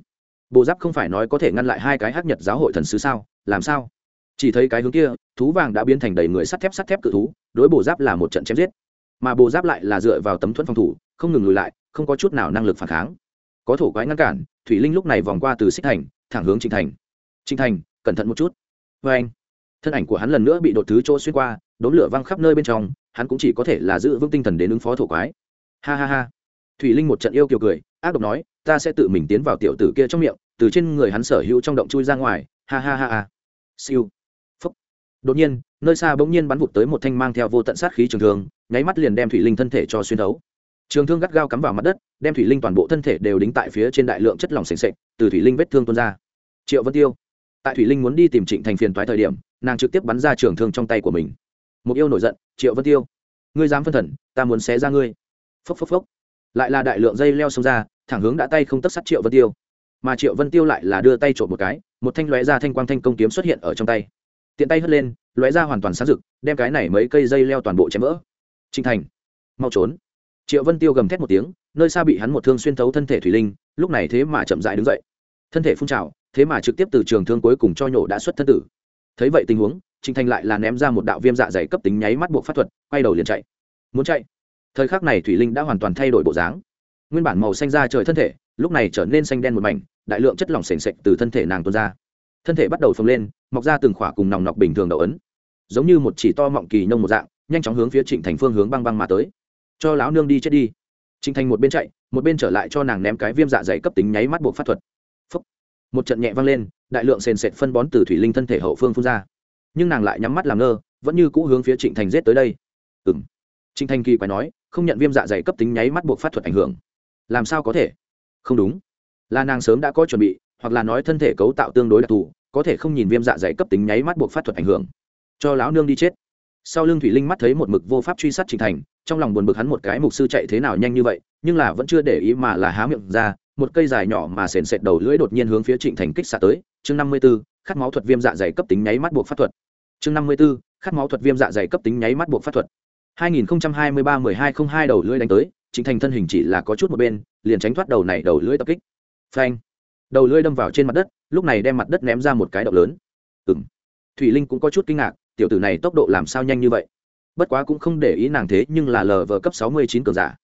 Bộ giáp không phải nói có thể ngăn lại hai cái hắc nhật giáo hội thần sứ sao? Làm sao? Chỉ thấy cái hướng kia, thú vàng đã biến thành đầy người sắt thép sắt thép cự thú, đối bộ giáp là một trận chém giết. Mà bộ giáp lại là dựa vào tấm thuẫn phòng thủ, không ngừng lùi lại, không có chút nào năng lực phản kháng. Có thổ quái ngăn cản, thủy linh lúc này vòng qua từ xích thành, thẳng hướng trịnh thành. Trịnh thành, cẩn thận một chút vê anh, thân ảnh của hắn lần nữa bị đột thứ chỗ xuyên qua đốn lửa văng khắp nơi bên trong, hắn cũng chỉ có thể là giữ vững tinh thần đến ứng phó thổ quái. Ha ha ha. Thủy linh một trận yêu kiều cười, ác độc nói, ta sẽ tự mình tiến vào tiểu tử kia trong miệng, từ trên người hắn sở hữu trong động chui ra ngoài. Ha ha ha ha. Siêu. Phúc. Đột nhiên, nơi xa bỗng nhiên bắn vụt tới một thanh mang theo vô tận sát khí trường thương, nháy mắt liền đem thủy linh thân thể cho xuyên thấu. Trường thương gắt gao cắm vào mặt đất, đem thủy linh toàn bộ thân thể đều đính tại phía trên đại lượng chất lỏng sềnh sệt, từ thủy linh vết thương tuôn ra. Triệu vân tiêu tại thủy linh muốn đi tìm trịnh thành phiền toái thời điểm, nàng trực tiếp bắn ra trường thương trong tay của mình. Một yêu nổi giận, triệu vân tiêu, ngươi dám phân thần, ta muốn xé ra ngươi. Phốc phốc phốc. Lại là đại lượng dây leo xông ra, thẳng hướng đã tay không tất sát triệu vân tiêu. Mà triệu vân tiêu lại là đưa tay trộm một cái, một thanh lóe ra thanh quang thanh công kiếm xuất hiện ở trong tay. Tiện tay hất lên, lóe ra hoàn toàn sáng rực, đem cái này mấy cây dây leo toàn bộ chém vỡ. Trinh thành, mau trốn. Triệu vân tiêu gầm thét một tiếng, nơi xa bị hắn một thương xuyên thấu thân thể thủy linh, lúc này thế mà chậm dại đứng dậy. Thân thể phun trào thế mà trực tiếp từ trường thương cuối cùng cho nhổ đã xuất thân tử. Thấy vậy tình huống trịnh thành lại là ném ra một đạo viêm dạ dày cấp tính nháy mắt buộc pháp thuật, quay đầu liền chạy. Muốn chạy? Thời khắc này thủy linh đã hoàn toàn thay đổi bộ dáng. Nguyên bản màu xanh da trời thân thể, lúc này trở nên xanh đen một mảnh, đại lượng chất lỏng s ề n sệch từ thân thể nàng tuôn ra. Thân thể bắt đầu phồng lên, mọc ra từng khỏa cùng nòng nọc bình thường đậu ấn. Giống như một chỉ to mọng kỳ nông một dạng, nhanh chóng hướng phía trịnh thành phương hướng băng băng mà tới. Cho lão nương đi chết đi. Trịnh thành một bên chạy, một bên trở lại cho nàng ném cái viêm dạ dày cấp tính nháy mắt buộc pháp thuật một trận nhẹ vang lên, đại lượng sền sệt phân bón từ thủy linh thân thể hậu phương phun ra. Nhưng nàng lại nhắm mắt làm ngơ, vẫn như cũ hướng phía trịnh thành rết tới đây. Ừ m trịnh thành kỳ quái nói, không nhận viêm dạ dày cấp tính nháy mắt buộc phát thuật ảnh hưởng. Làm sao có thể? Không đúng. Là nàng sớm đã có chuẩn bị, hoặc là nói thân thể cấu tạo tương đối đặc thù, có thể không nhìn viêm dạ dày cấp tính nháy mắt buộc phát thuật ảnh hưởng. Cho lão nương đi chết. Sau lưng thủy linh mắt thấy một mực vô pháp truy sát Trịnh thành, trong lòng buồn bực hắn một cái mục sư chạy thế nào nhanh như vậy, nhưng là vẫn chưa để ý mà là há miệng ra một cây dài nhỏ mà sền sệt đầu lưỡi đột nhiên hướng phía trịnh thành kích xạ tới. Chương năm mươi b ố khát máu thuật viêm dạ dày cấp tính nháy mắt buộc pháp thuật. Chương năm mươi b ố khát máu thuật viêm dạ dày cấp tính nháy mắt buộc pháp thuật. hai nghìn hai mươi ba mười hai không hai đầu lưỡi đánh tới, trịnh thành thân hình chỉ là có chút một bên, liền tránh thoát đầu này đầu lưỡi tập kích. Phanh. Đầu lưỡi đâm vào trên mặt đất, lúc này đem mặt đất ném ra một cái động lớn. Ừm. thủy linh cũng có chút kinh ngạc, tiểu tử này tốc độ làm sao nhanh như vậy? Bất quá cũng không để ý nàng thế, nhưng là lờ vờ cấp sáu mươi chín cường giả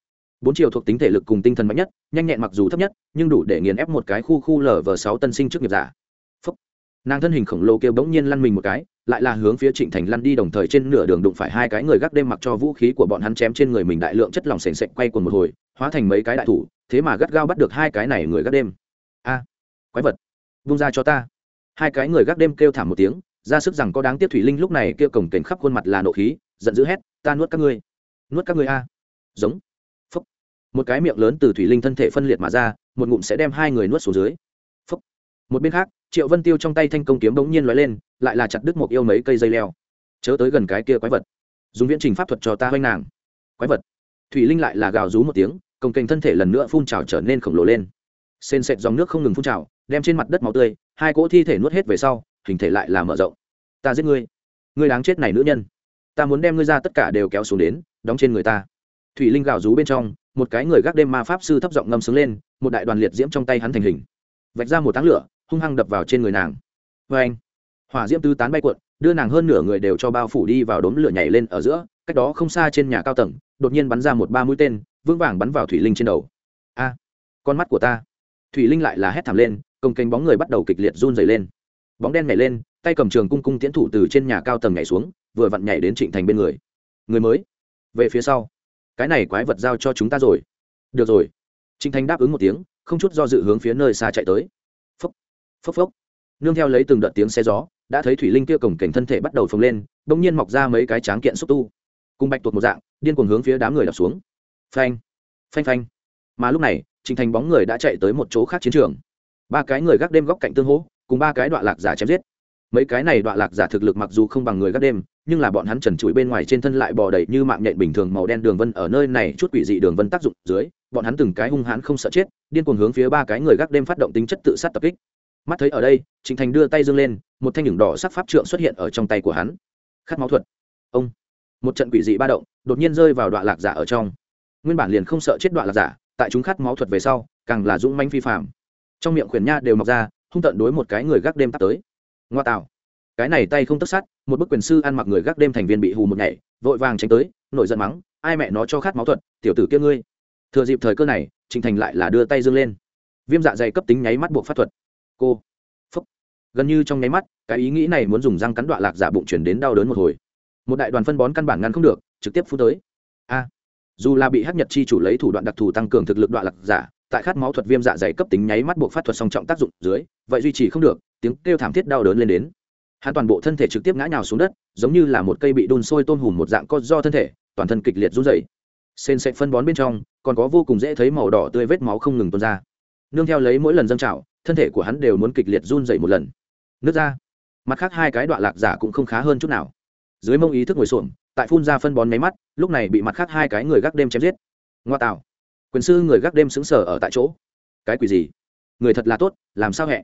bốn chiều thuộc tính thể lực cùng tinh thần mạnh nhất, nhanh nhẹn mặc dù thấp nhất, nhưng đủ để nghiền ép một cái khu khu lở vờ sáu tân sinh trước nghiệp giả. Phúc. nàng thân hình khổng lồ kêu bỗng nhiên lăn mình một cái, lại là hướng phía trịnh thành lăn đi đồng thời trên nửa đường đụng phải hai cái người gác đêm mặc cho vũ khí của bọn hắn chém trên người mình đại lượng chất lỏng s ề n s ệ c quay quần một hồi, hóa thành mấy cái đại thủ, thế mà gắt gao bắt được hai cái này người gác đêm. A. Quái vật. Vung ra cho ta. Hai cái người gác đêm kêu thảm một tiếng, ra sức rằng có đáng tiếc thủy linh lúc này kêu cổng kềnh khắp khuôn mặt là nộ khí, giận dữ hét, ta nuốt các ngươi. Nuốt các ngươi a. Giống một cái miệng lớn từ thủy linh thân thể phân liệt mà ra, một ngụm sẽ đem hai người nuốt xuống dưới. Phúc. Một bên khác, triệu vân tiêu trong tay thanh công kiếm bỗng nhiên lóe lên, lại là chặt đứt một yêu mấy cây dây leo. Chớ tới gần cái kia quái vật. Dùng viễn trình pháp thuật cho ta hoanh nàng. Quái vật. Thủy linh lại là gào rú một tiếng, công kênh thân thể lần nữa phun trào trở nên khổng lồ lên. Sên sệt dòng nước không ngừng phun trào, đem trên mặt đất máu tươi, hai cỗ thi thể nuốt hết về sau, hình thể lại là mở rộng. Ta giết ngươi. Ngươi đáng chết này nữ nhân. Ta muốn đem ngươi ra tất cả đều kéo xuống đến, đóng trên người ta. Thủy linh gào rú bên trong một cái người gác đêm ma pháp sư thấp giọng ngâm sướng lên, một đại đoàn liệt diễm trong tay hắn thành hình. Vạch ra một táng lửa, hung hăng đập vào trên người nàng. Vê anh, hỏa diễm tứ tán bay cuộn, đưa nàng hơn nửa người đều cho bao phủ đi vào đốm lửa nhảy lên ở giữa, cách đó không xa trên nhà cao tầng, đột nhiên bắn ra một ba mũi tên, vững vàng bắn vào thủy linh trên đầu. A, con mắt của ta. Thủy linh lại là hét thảm lên, công kênh bóng người bắt đầu kịch liệt run dày lên. Bóng đen nhảy lên, tay cầm trường cung cung tiễn thủ từ trên nhà cao tầng nhảy xuống, vừa vặn nhảy đến trịnh thành bên người. Người mới, về phía sau cái này quái vật giao cho chúng ta rồi. Được rồi. Trịnh thành đáp ứng một tiếng, không chút do dự hướng phía nơi xa chạy tới. Phốc phốc phốc. Nương theo lấy từng đợt tiếng xe gió, đã thấy thủy linh kia cổng cảnh thân thể bắt đầu phồng lên, bỗng nhiên mọc ra mấy cái tráng kiện xúc tu. Cùng bạch tuột một dạng, điên cuồng hướng phía đám người đập xuống. Phanh phanh phanh. Mà lúc này trinh thành bóng người đã chạy tới một chỗ khác chiến trường. Ba cái người gác đêm góc cạnh tương hỗ, cùng ba cái đoạn lạc giả chém giết. Mấy cái này đoạn lạc giả thực lực mặc dù không bằng người gác đêm nhưng là bọn hắn trần trụi bên ngoài trên thân lại bò đầy như mạng nhện bình thường màu đen đường vân ở nơi này chút quỷ dị đường vân tác dụng dưới, bọn hắn từng cái hung hãn không sợ chết, điên cuồng hướng phía ba cái người gác đêm phát động tính chất tự sát tập kích. Mắt thấy ở đây, trịnh thành đưa tay dâng lên, một thanh nhửng đỏ sắc pháp trượng xuất hiện ở trong tay của hắn. Khát máu thuật. Ông. Một trận quỷ dị ba động, đột nhiên rơi vào đoạn lạc giả ở trong. Nguyên bản liền không sợ chết đoạn lạc giả, tại chúng khát máu thuật về sau, càng là dũng manh phi phạm trong miệng khuyển nha đều mọc ra, hung tận đối một cái người gác đêm tắt tới. Ngoa tạo cái này tay không tất sát, một bức quyền sư ăn mặc người gác đêm thành viên bị hù một nhảy, vội vàng tránh tới, nổi giận mắng, ai mẹ nó cho khát máu thuật, tiểu tử kia ngươi. Thừa dịp thời cơ này, trình thành lại là đưa tay dương lên. Viêm dạ dày cấp tính nháy mắt buộc phát thuật. Cô. Phúc. Gần như trong nháy mắt, cái ý nghĩ này muốn dùng răng cắn đoạn lạc giả bụng chuyển đến đau đớn một hồi. Một đại đoàn phân bón căn bản ngăn không được, trực tiếp phú tới. A. Dù là bị hắc nhật chi chủ lấy thủ đoạn đặc thù tăng cường thực lực đoạn lạc giả, tại khát máu thuật viêm dạ dày cấp tính nháy mắt buộc phát thuật song trọng tác dụng dưới, vậy duy trì không được, tiếng kêu thảm thiết đau đớn lên đến hắn toàn bộ thân thể trực tiếp ngã nhào xuống đất, giống như là một cây bị đun sôi tôm hùm một dạng co do thân thể, toàn thân kịch liệt run rẩy. Sên sệt phân bón bên trong, còn có vô cùng dễ thấy màu đỏ tươi vết máu không ngừng tuôn ra. Nương theo lấy mỗi lần dâng trào, thân thể của hắn đều muốn kịch liệt run rẩy một lần. Nước ra. Mặt khác hai cái đoạn lạc giả cũng không khá hơn chút nào. Dưới mông ý thức ngồi xuồng tại phun ra phân bón máy mắt, lúc này bị mặt khác hai cái người gác đêm chém giết. Ngoa tạo. Quyền sư người gác đêm xứng sở ở tại chỗ. Cái quỷ gì? Người thật là tốt, làm sao hẹ?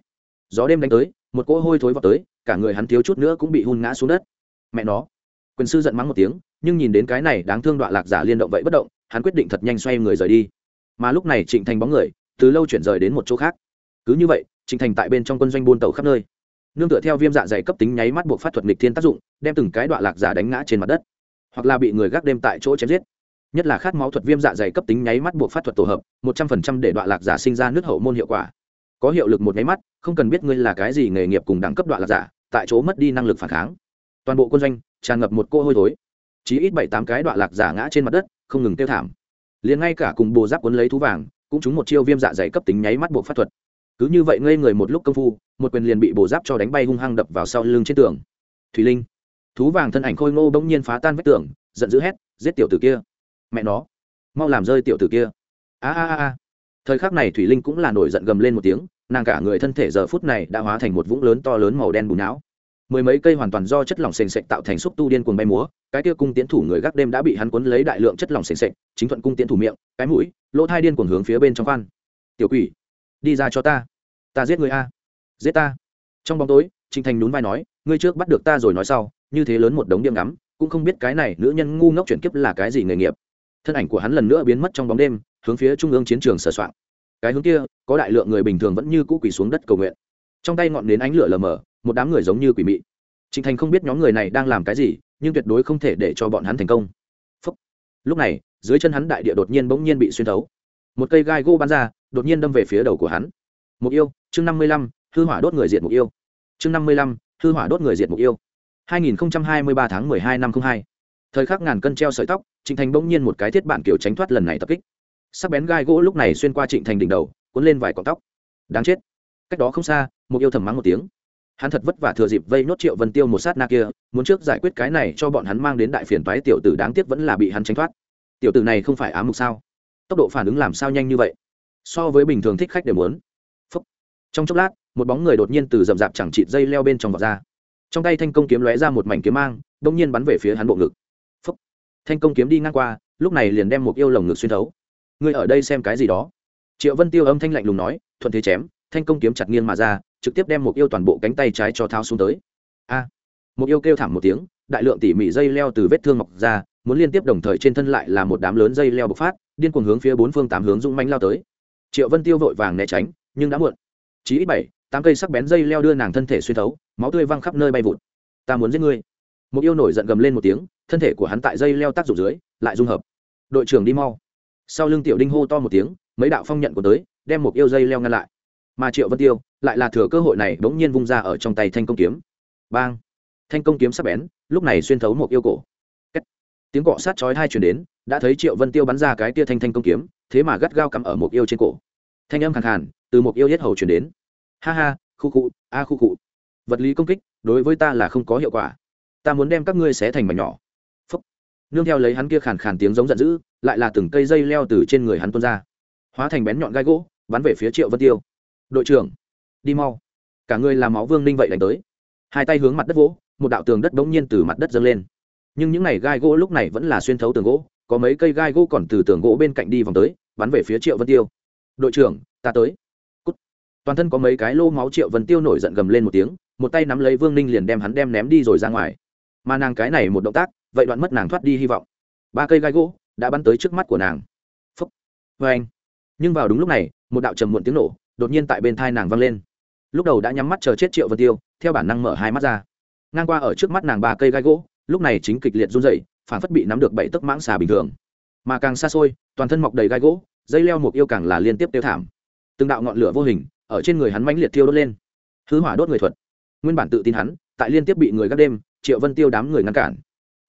Gió đêm đánh tới, một cỗ hôi thối vào tới cả người hắn thiếu chút nữa cũng bị hun ngã xuống đất. Mẹ nó. Quyền sư giận mắng một tiếng, nhưng nhìn đến cái này đáng thương đoạn lạc giả liên động vậy bất động, hắn quyết định thật nhanh xoay người rời đi. Mà lúc này trịnh thành bóng người, từ lâu chuyển rời đến một chỗ khác. Cứ như vậy, trịnh thành tại bên trong quân doanh buôn tàu khắp nơi. Nương tựa theo viêm dạ dày cấp tính nháy mắt buộc phát thuật nghịch thiên tác dụng, đem từng cái đoạn lạc giả đánh ngã trên mặt đất. Hoặc là bị người gác đêm tại chỗ chém giết. Nhất là khát máu thuật viêm dạ dày cấp tính nháy mắt buộc phát thuật tổ hợp, một trăm phần trăm để đoạn lạc giả sinh ra nước hậu môn hiệu quả có hiệu lực một nháy mắt, không cần biết ngươi là cái gì nghề nghiệp cùng đẳng cấp đoạn là giả, tại chỗ mất đi năng lực phản kháng. Toàn bộ quân doanh, tràn ngập một cô hôi thối. Chỉ ít bảy tám cái đoạn lạc giả ngã trên mặt đất, không ngừng tiêu thảm. Liền ngay cả cùng bồ giáp quấn lấy thú vàng, cũng chúng một chiêu viêm dạ dày cấp tính nháy mắt buộc phát thuật. Cứ như vậy ngây người một lúc công phu, một quyền liền bị bồ giáp cho đánh bay hung hăng đập vào sau lưng trên tường. Thùy linh. Thú vàng thân ảnh khôi ngô bỗng nhiên phá tan vách tường, giận dữ hét, giết tiểu tử kia. Mẹ nó, mau làm rơi tiểu tử kia. A a a thời khắc này thủy linh cũng là nổi giận gầm lên một tiếng, nàng cả người thân thể giờ phút này đã hóa thành một vũng lớn to lớn màu đen bùn não. Mười mấy cây hoàn toàn do chất lỏng sền sệt tạo thành xúc tu điên cuồng bay múa, cái kia cung tiến thủ người gác đêm đã bị hắn cuốn lấy đại lượng chất lỏng sền sệt, chính thuận cung tiến thủ miệng, cái mũi, lỗ thai điên cuồng hướng phía bên trong khoan. Tiểu quỷ, đi ra cho ta ta giết người a, giết ta. Trong bóng tối trinh thành nhún vai nói, ngươi trước bắt được ta rồi nói sau, như thế lớn một đống điểm ngắm, cũng không biết cái này nữ nhân ngu ngốc chuyển kiếp là cái gì nghề nghiệp. Thân ảnh của hắn lần nữa biến mất trong bóng đêm hướng phía trung ương chiến trường sửa soạn cái hướng kia, có đại lượng người bình thường vẫn như cũ quỳ xuống đất cầu nguyện. Trong tay ngọn nến ánh lửa lờ mờ, một đám người giống như quỷ mị. Trịnh thành không biết nhóm người này đang làm cái gì, nhưng tuyệt đối không thể để cho bọn hắn thành công. Phúc. lúc này, dưới chân hắn đại địa đột nhiên bỗng nhiên bị xuyên thấu. Một cây gai gỗ bắn ra, đột nhiên đâm về phía đầu của hắn. Mục yêu, chương năm mươi lăm, hư hỏa đốt người diệt mục yêu. Chương năm mươi lăm, hư hỏa đốt người diệt mục yêu. hai nghìn hai mươi ba tháng mười hai năm không hai. Thời khắc ngàn cân treo sợi tóc, trịnh thành bỗng nhiên một cái thiết bản kiểu tránh thoát lần này tập kích sắc bén gai gỗ lúc này xuyên qua trịnh thành đỉnh đầu, cuốn lên vài cọng tóc. Đáng chết. Cách đó không xa, một yêu thầm mắng một tiếng. Hắn thật vất vả thừa dịp vây nốt triệu vân tiêu một sát na kia, muốn trước giải quyết cái này cho bọn hắn mang đến đại phiền toái tiểu tử đáng tiếc vẫn là bị hắn tránh thoát. Tiểu tử này không phải ám mục sao? Tốc độ phản ứng làm sao nhanh như vậy? So với bình thường thích khách đều muốn. Phúc. trong chốc lát, một bóng người đột nhiên từ rậm rạp chẳng chịt dây leo bên trong vọt ra. Trong tay thanh công kiếm lóe ra một mảnh kiếm mang đông nhiên bắn về phía hắn bộ ngực. Phúc. thanh công kiếm đi ngang qua, lúc này liền đem một yêu lồng ngực xuyên thấu ngươi ở đây xem cái gì đó. Triệu vân tiêu âm thanh lạnh lùng nói, thuận thế chém, thanh công kiếm chặt nghiêng mà ra, trực tiếp đem một yêu toàn bộ cánh tay trái cho tháo xuống tới. A. Một yêu kêu thảm một tiếng, đại lượng tỉ mỉ dây leo từ vết thương mọc ra, muốn liên tiếp đồng thời trên thân lại là một đám lớn dây leo bộc phát, điên cuồng hướng phía bốn phương tám hướng dũng mánh lao tới. Triệu vân tiêu vội vàng né tránh, nhưng đã muộn. Chỉ ít bảy, tám cây sắc bén dây leo đưa nàng thân thể xuyên thấu, máu tươi văng khắp nơi bay vụt. Ta muốn giết ngươi. Một yêu nổi giận gầm lên một tiếng, thân thể của hắn tại dây leo tác dụng dưới, lại dung hợp. Đội trưởng đi mau sau lưng tiểu đinh hô to một tiếng, mấy đạo phong nhận của tới, đem một yêu dây leo ngăn lại. Mà triệu vân tiêu lại là thừa cơ hội này bỗng nhiên vung ra ở trong tay thanh công kiếm. Bang! Thanh công kiếm sắp bén, lúc này xuyên thấu một yêu cổ. Kết. tiếng cọ sát chói hai chuyển đến, đã thấy triệu vân tiêu bắn ra cái tia thanh thanh công kiếm, thế mà gắt gao cắm ở một yêu trên cổ. Thanh âm khẳng hẳn từ một yêu yết hầu chuyển đến. Ha ha, khu cụ a khu cụ vật lý công kích, đối với ta là không có hiệu quả. Ta muốn đem các ngươi xé thành mảnh nhỏ nương theo lấy hắn kia khàn khàn tiếng giống giận dữ, lại là từng cây dây leo từ trên người hắn tuôn ra. Hóa thành bén nhọn gai gỗ, bắn về phía triệu vân tiêu. Đội trưởng, đi mau. Cả người làm máu vương ninh vậy đánh tới. Hai tay hướng mặt đất vỗ, một đạo tường đất bỗng nhiên từ mặt đất dâng lên. Nhưng những n à y gai gỗ lúc này vẫn là xuyên thấu tường gỗ, có mấy cây gai gỗ còn từ tường gỗ bên cạnh đi vòng tới, bắn về phía triệu vân tiêu. Đội trưởng, ta tới. Cút. toàn thân có mấy cái lô máu triệu vân tiêu nổi giận gầm lên một tiếng, một tay nắm lấy vương ninh liền đem hắn đem ném đi rồi ra ngoài. Mà nàng cái này một động tác vậy đoạn mất nàng thoát đi hy vọng. Ba cây gai gỗ đã bắn tới trước mắt của nàng. Phúc. Vê anh. Nhưng vào đúng lúc này, một đạo trầm muộn tiếng nổ đột nhiên tại bên thai nàng vang lên. Lúc đầu đã nhắm mắt chờ chết triệu vân tiêu, theo bản năng mở hai mắt ra. Ngang qua ở trước mắt nàng ba cây gai gỗ, lúc này chính kịch liệt run dậy phản phất bị nắm được bảy tấc mãng xà bình thường. Mà càng xa xôi, toàn thân mọc đầy gai gỗ, dây leo một yêu càng là liên tiếp tiêu thảm. Từng đạo ngọn lửa vô hình ở trên người hắn mãnh liệt thiêu đốt lên. Hư hỏa đốt người thuật. Nguyên bản tự tin hắn, tại liên tiếp bị người gác đêm, triệu vân tiêu đám người ngăn cản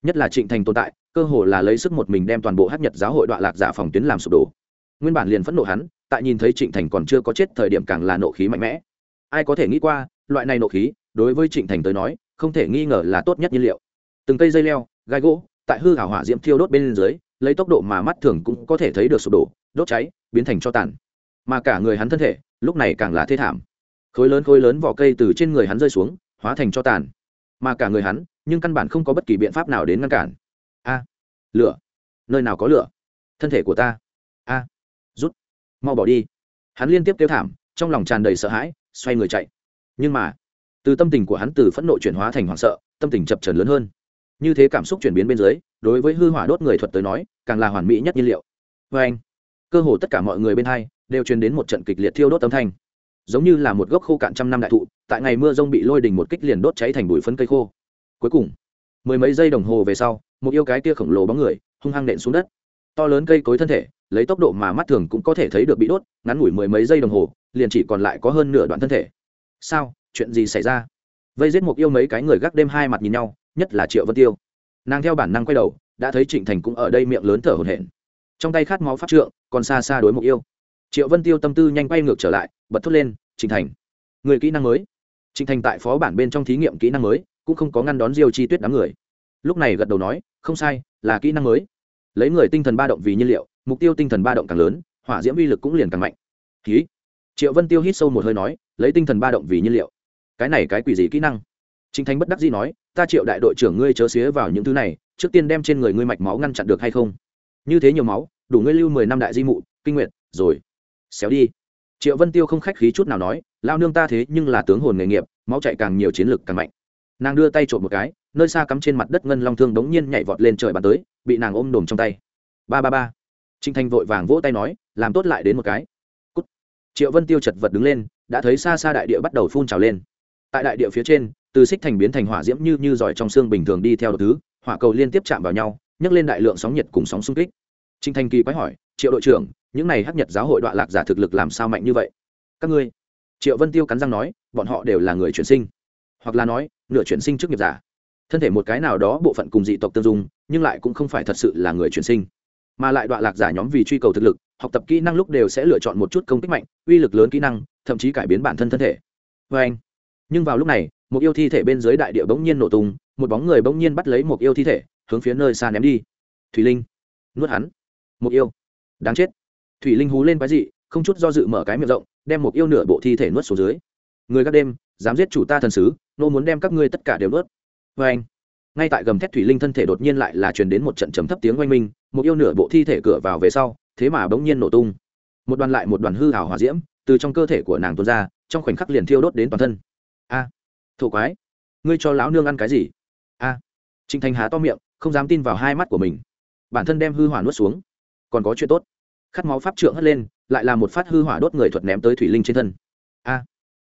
nhất là trịnh thành tồn tại, cơ hồ là lấy sức một mình đem toàn bộ hát nhật giáo hội đoạn lạc giả phòng tuyến làm sụp đổ. Nguyên bản liền phẫn nộ hắn, tại nhìn thấy trịnh thành còn chưa có chết thời điểm càng là nộ khí mạnh mẽ. Ai có thể nghĩ qua, loại này nộ khí, đối với trịnh thành tới nói, không thể nghi ngờ là tốt nhất nhiên liệu. Từng cây dây leo, gai gỗ, tại hư hảo hỏa diễm thiêu đốt bên dưới, lấy tốc độ mà mắt thường cũng có thể thấy được sụp đổ, đốt cháy, biến thành cho tàn. Mà cả người hắn thân thể, lúc này càng là thê thảm. Khối lớn khối lớn vỏ cây từ trên người hắn rơi xuống, hóa thành cho tàn. Mà cả người hắn nhưng căn bản không có bất kỳ biện pháp nào đến ngăn cản. A, lửa. Nơi nào có lửa? Thân thể của ta. A, rút. Mau bỏ đi. Hắn liên tiếp kêu thảm, trong lòng tràn đầy sợ hãi, xoay người chạy. Nhưng mà, từ tâm tình của hắn từ phẫn nộ chuyển hóa thành hoảng sợ, tâm tình chập trần lớn hơn. Như thế cảm xúc chuyển biến bên dưới, đối với hư hỏa đốt người thuật tới nói, càng là hoàn mỹ nhất nhiên liệu. Vê anh, cơ hồ tất cả mọi người bên hai đều truyền đến một trận kịch liệt thiêu đốt âm thanh. Giống như là một gốc khô cạn trăm năm đại thụ, tại ngày mưa rông bị lôi đình một kích liền đốt cháy thành bụi phân cây khô cuối cùng, mười mấy giây đồng hồ về sau, một yêu cái kia khổng lồ bóng người, hung hăng nện xuống đất. To lớn cây cối thân thể, lấy tốc độ mà mắt thường cũng có thể thấy được bị đốt, ngắn ngủi mười mấy giây đồng hồ, liền chỉ còn lại có hơn nửa đoạn thân thể. Sao? Chuyện gì xảy ra? Vây giết một yêu mấy cái người gác đêm hai mặt nhìn nhau, nhất là triệu vân tiêu. Nàng theo bản năng quay đầu, đã thấy trịnh thành cũng ở đây miệng lớn thở hổn hển. Trong tay khát máu phát trượng, còn xa xa đối mục yêu. Triệu vân tiêu tâm tư nhanh quay ngược trở lại, bật thốt lên, trịnh thành, người kỹ năng mới. Trịnh thành tại phó bản bên trong thí nghiệm kỹ năng mới cũng không có ngăn đón diêu chi tuyết đám người. Lúc này gật đầu nói, không sai, là kỹ năng mới. Lấy người tinh thần ba động vì nhiên liệu, mục tiêu tinh thần ba động càng lớn, hỏa diễm vi lực cũng liền càng mạnh. Ký. Triệu vân tiêu hít sâu một hơi nói, lấy tinh thần ba động vì nhiên liệu. Cái này cái quỷ gì kỹ năng? Chính thánh bất đắc dĩ nói, ta triệu đại đội trưởng ngươi chớ xía vào những thứ này, trước tiên đem trên người ngươi mạch máu ngăn chặn được hay không? Như thế nhiều máu, đủ ngươi lưu mười năm đại di mụ, kinh nguyện rồi, xéo đi. Triệu vân tiêu không khách khí chút nào nói, lao nương ta thế nhưng là tướng hồn nghề nghiệp, máu chạy càng nhiều chiến lực càng mạnh nàng đưa tay trộm một cái, nơi xa cắm trên mặt đất ngân long thương đống nhiên nhảy vọt lên trời bắn tới, bị nàng ôm đồm trong tay. Ba ba ba. Trinh thanh vội vàng vỗ tay nói, làm tốt lại đến một cái. Cút. triệu vân tiêu chật vật đứng lên, đã thấy xa xa đại địa bắt đầu phun trào lên. Tại đại địa phía trên, từ xích thành biến thành hỏa diễm như như giỏi trong xương bình thường đi theo thứ, hỏa cầu liên tiếp chạm vào nhau, nhấc lên đại lượng sóng nhiệt cùng sóng xung kích. Trinh thanh kỳ quái hỏi, triệu đội trưởng, những này hắc nhật giáo hội đoạn lạc giả thực lực làm sao mạnh như vậy? Các ngươi. Triệu vân tiêu cắn răng nói, bọn họ đều là người chuyển sinh. Hoặc là nói nửa chuyển sinh trước nghiệp giả. Thân thể một cái nào đó bộ phận cùng dị tộc tương dung, nhưng lại cũng không phải thật sự là người chuyển sinh. Mà lại đoạn lạc giả nhóm vì truy cầu thực lực, học tập kỹ năng lúc đều sẽ lựa chọn một chút công kích mạnh, uy lực lớn kỹ năng, thậm chí cải biến bản thân thân thể. Vê anh, nhưng vào lúc này, một yêu thi thể bên dưới đại địa bỗng nhiên nổ tung, một bóng người bỗng nhiên bắt lấy một yêu thi thể, hướng phía nơi xa ném đi. Thủy linh, nuốt hắn. Một yêu, đáng chết. Thủy linh hú lên quái dị, không chút do dự mở cái miệng rộng, đem một yêu nửa bộ thi thể nuốt xuống dưới. Người các đêm, dám giết chủ ta thần sứ nô muốn đem các ngươi tất cả đều nuốt. Vê anh ngay tại gầm thét thủy linh thân thể đột nhiên lại là truyền đến một trận trầm thấp tiếng oanh minh một yêu nửa bộ thi thể cửa vào về sau thế mà bỗng nhiên nổ tung. Một đoàn lại một đoàn hư hào hỏa diễm từ trong cơ thể của nàng tuôn ra trong khoảnh khắc liền thiêu đốt đến toàn thân. A à, thổ quái ngươi cho lão nương ăn cái gì? A à, trịnh thành há to miệng không dám tin vào hai mắt của mình. Bản thân đem hư hỏa nuốt xuống còn có chuyện tốt. Khát máu pháp trượng hất lên lại là một phát hư hỏa đốt người thuật ném tới thủy linh trên thân. A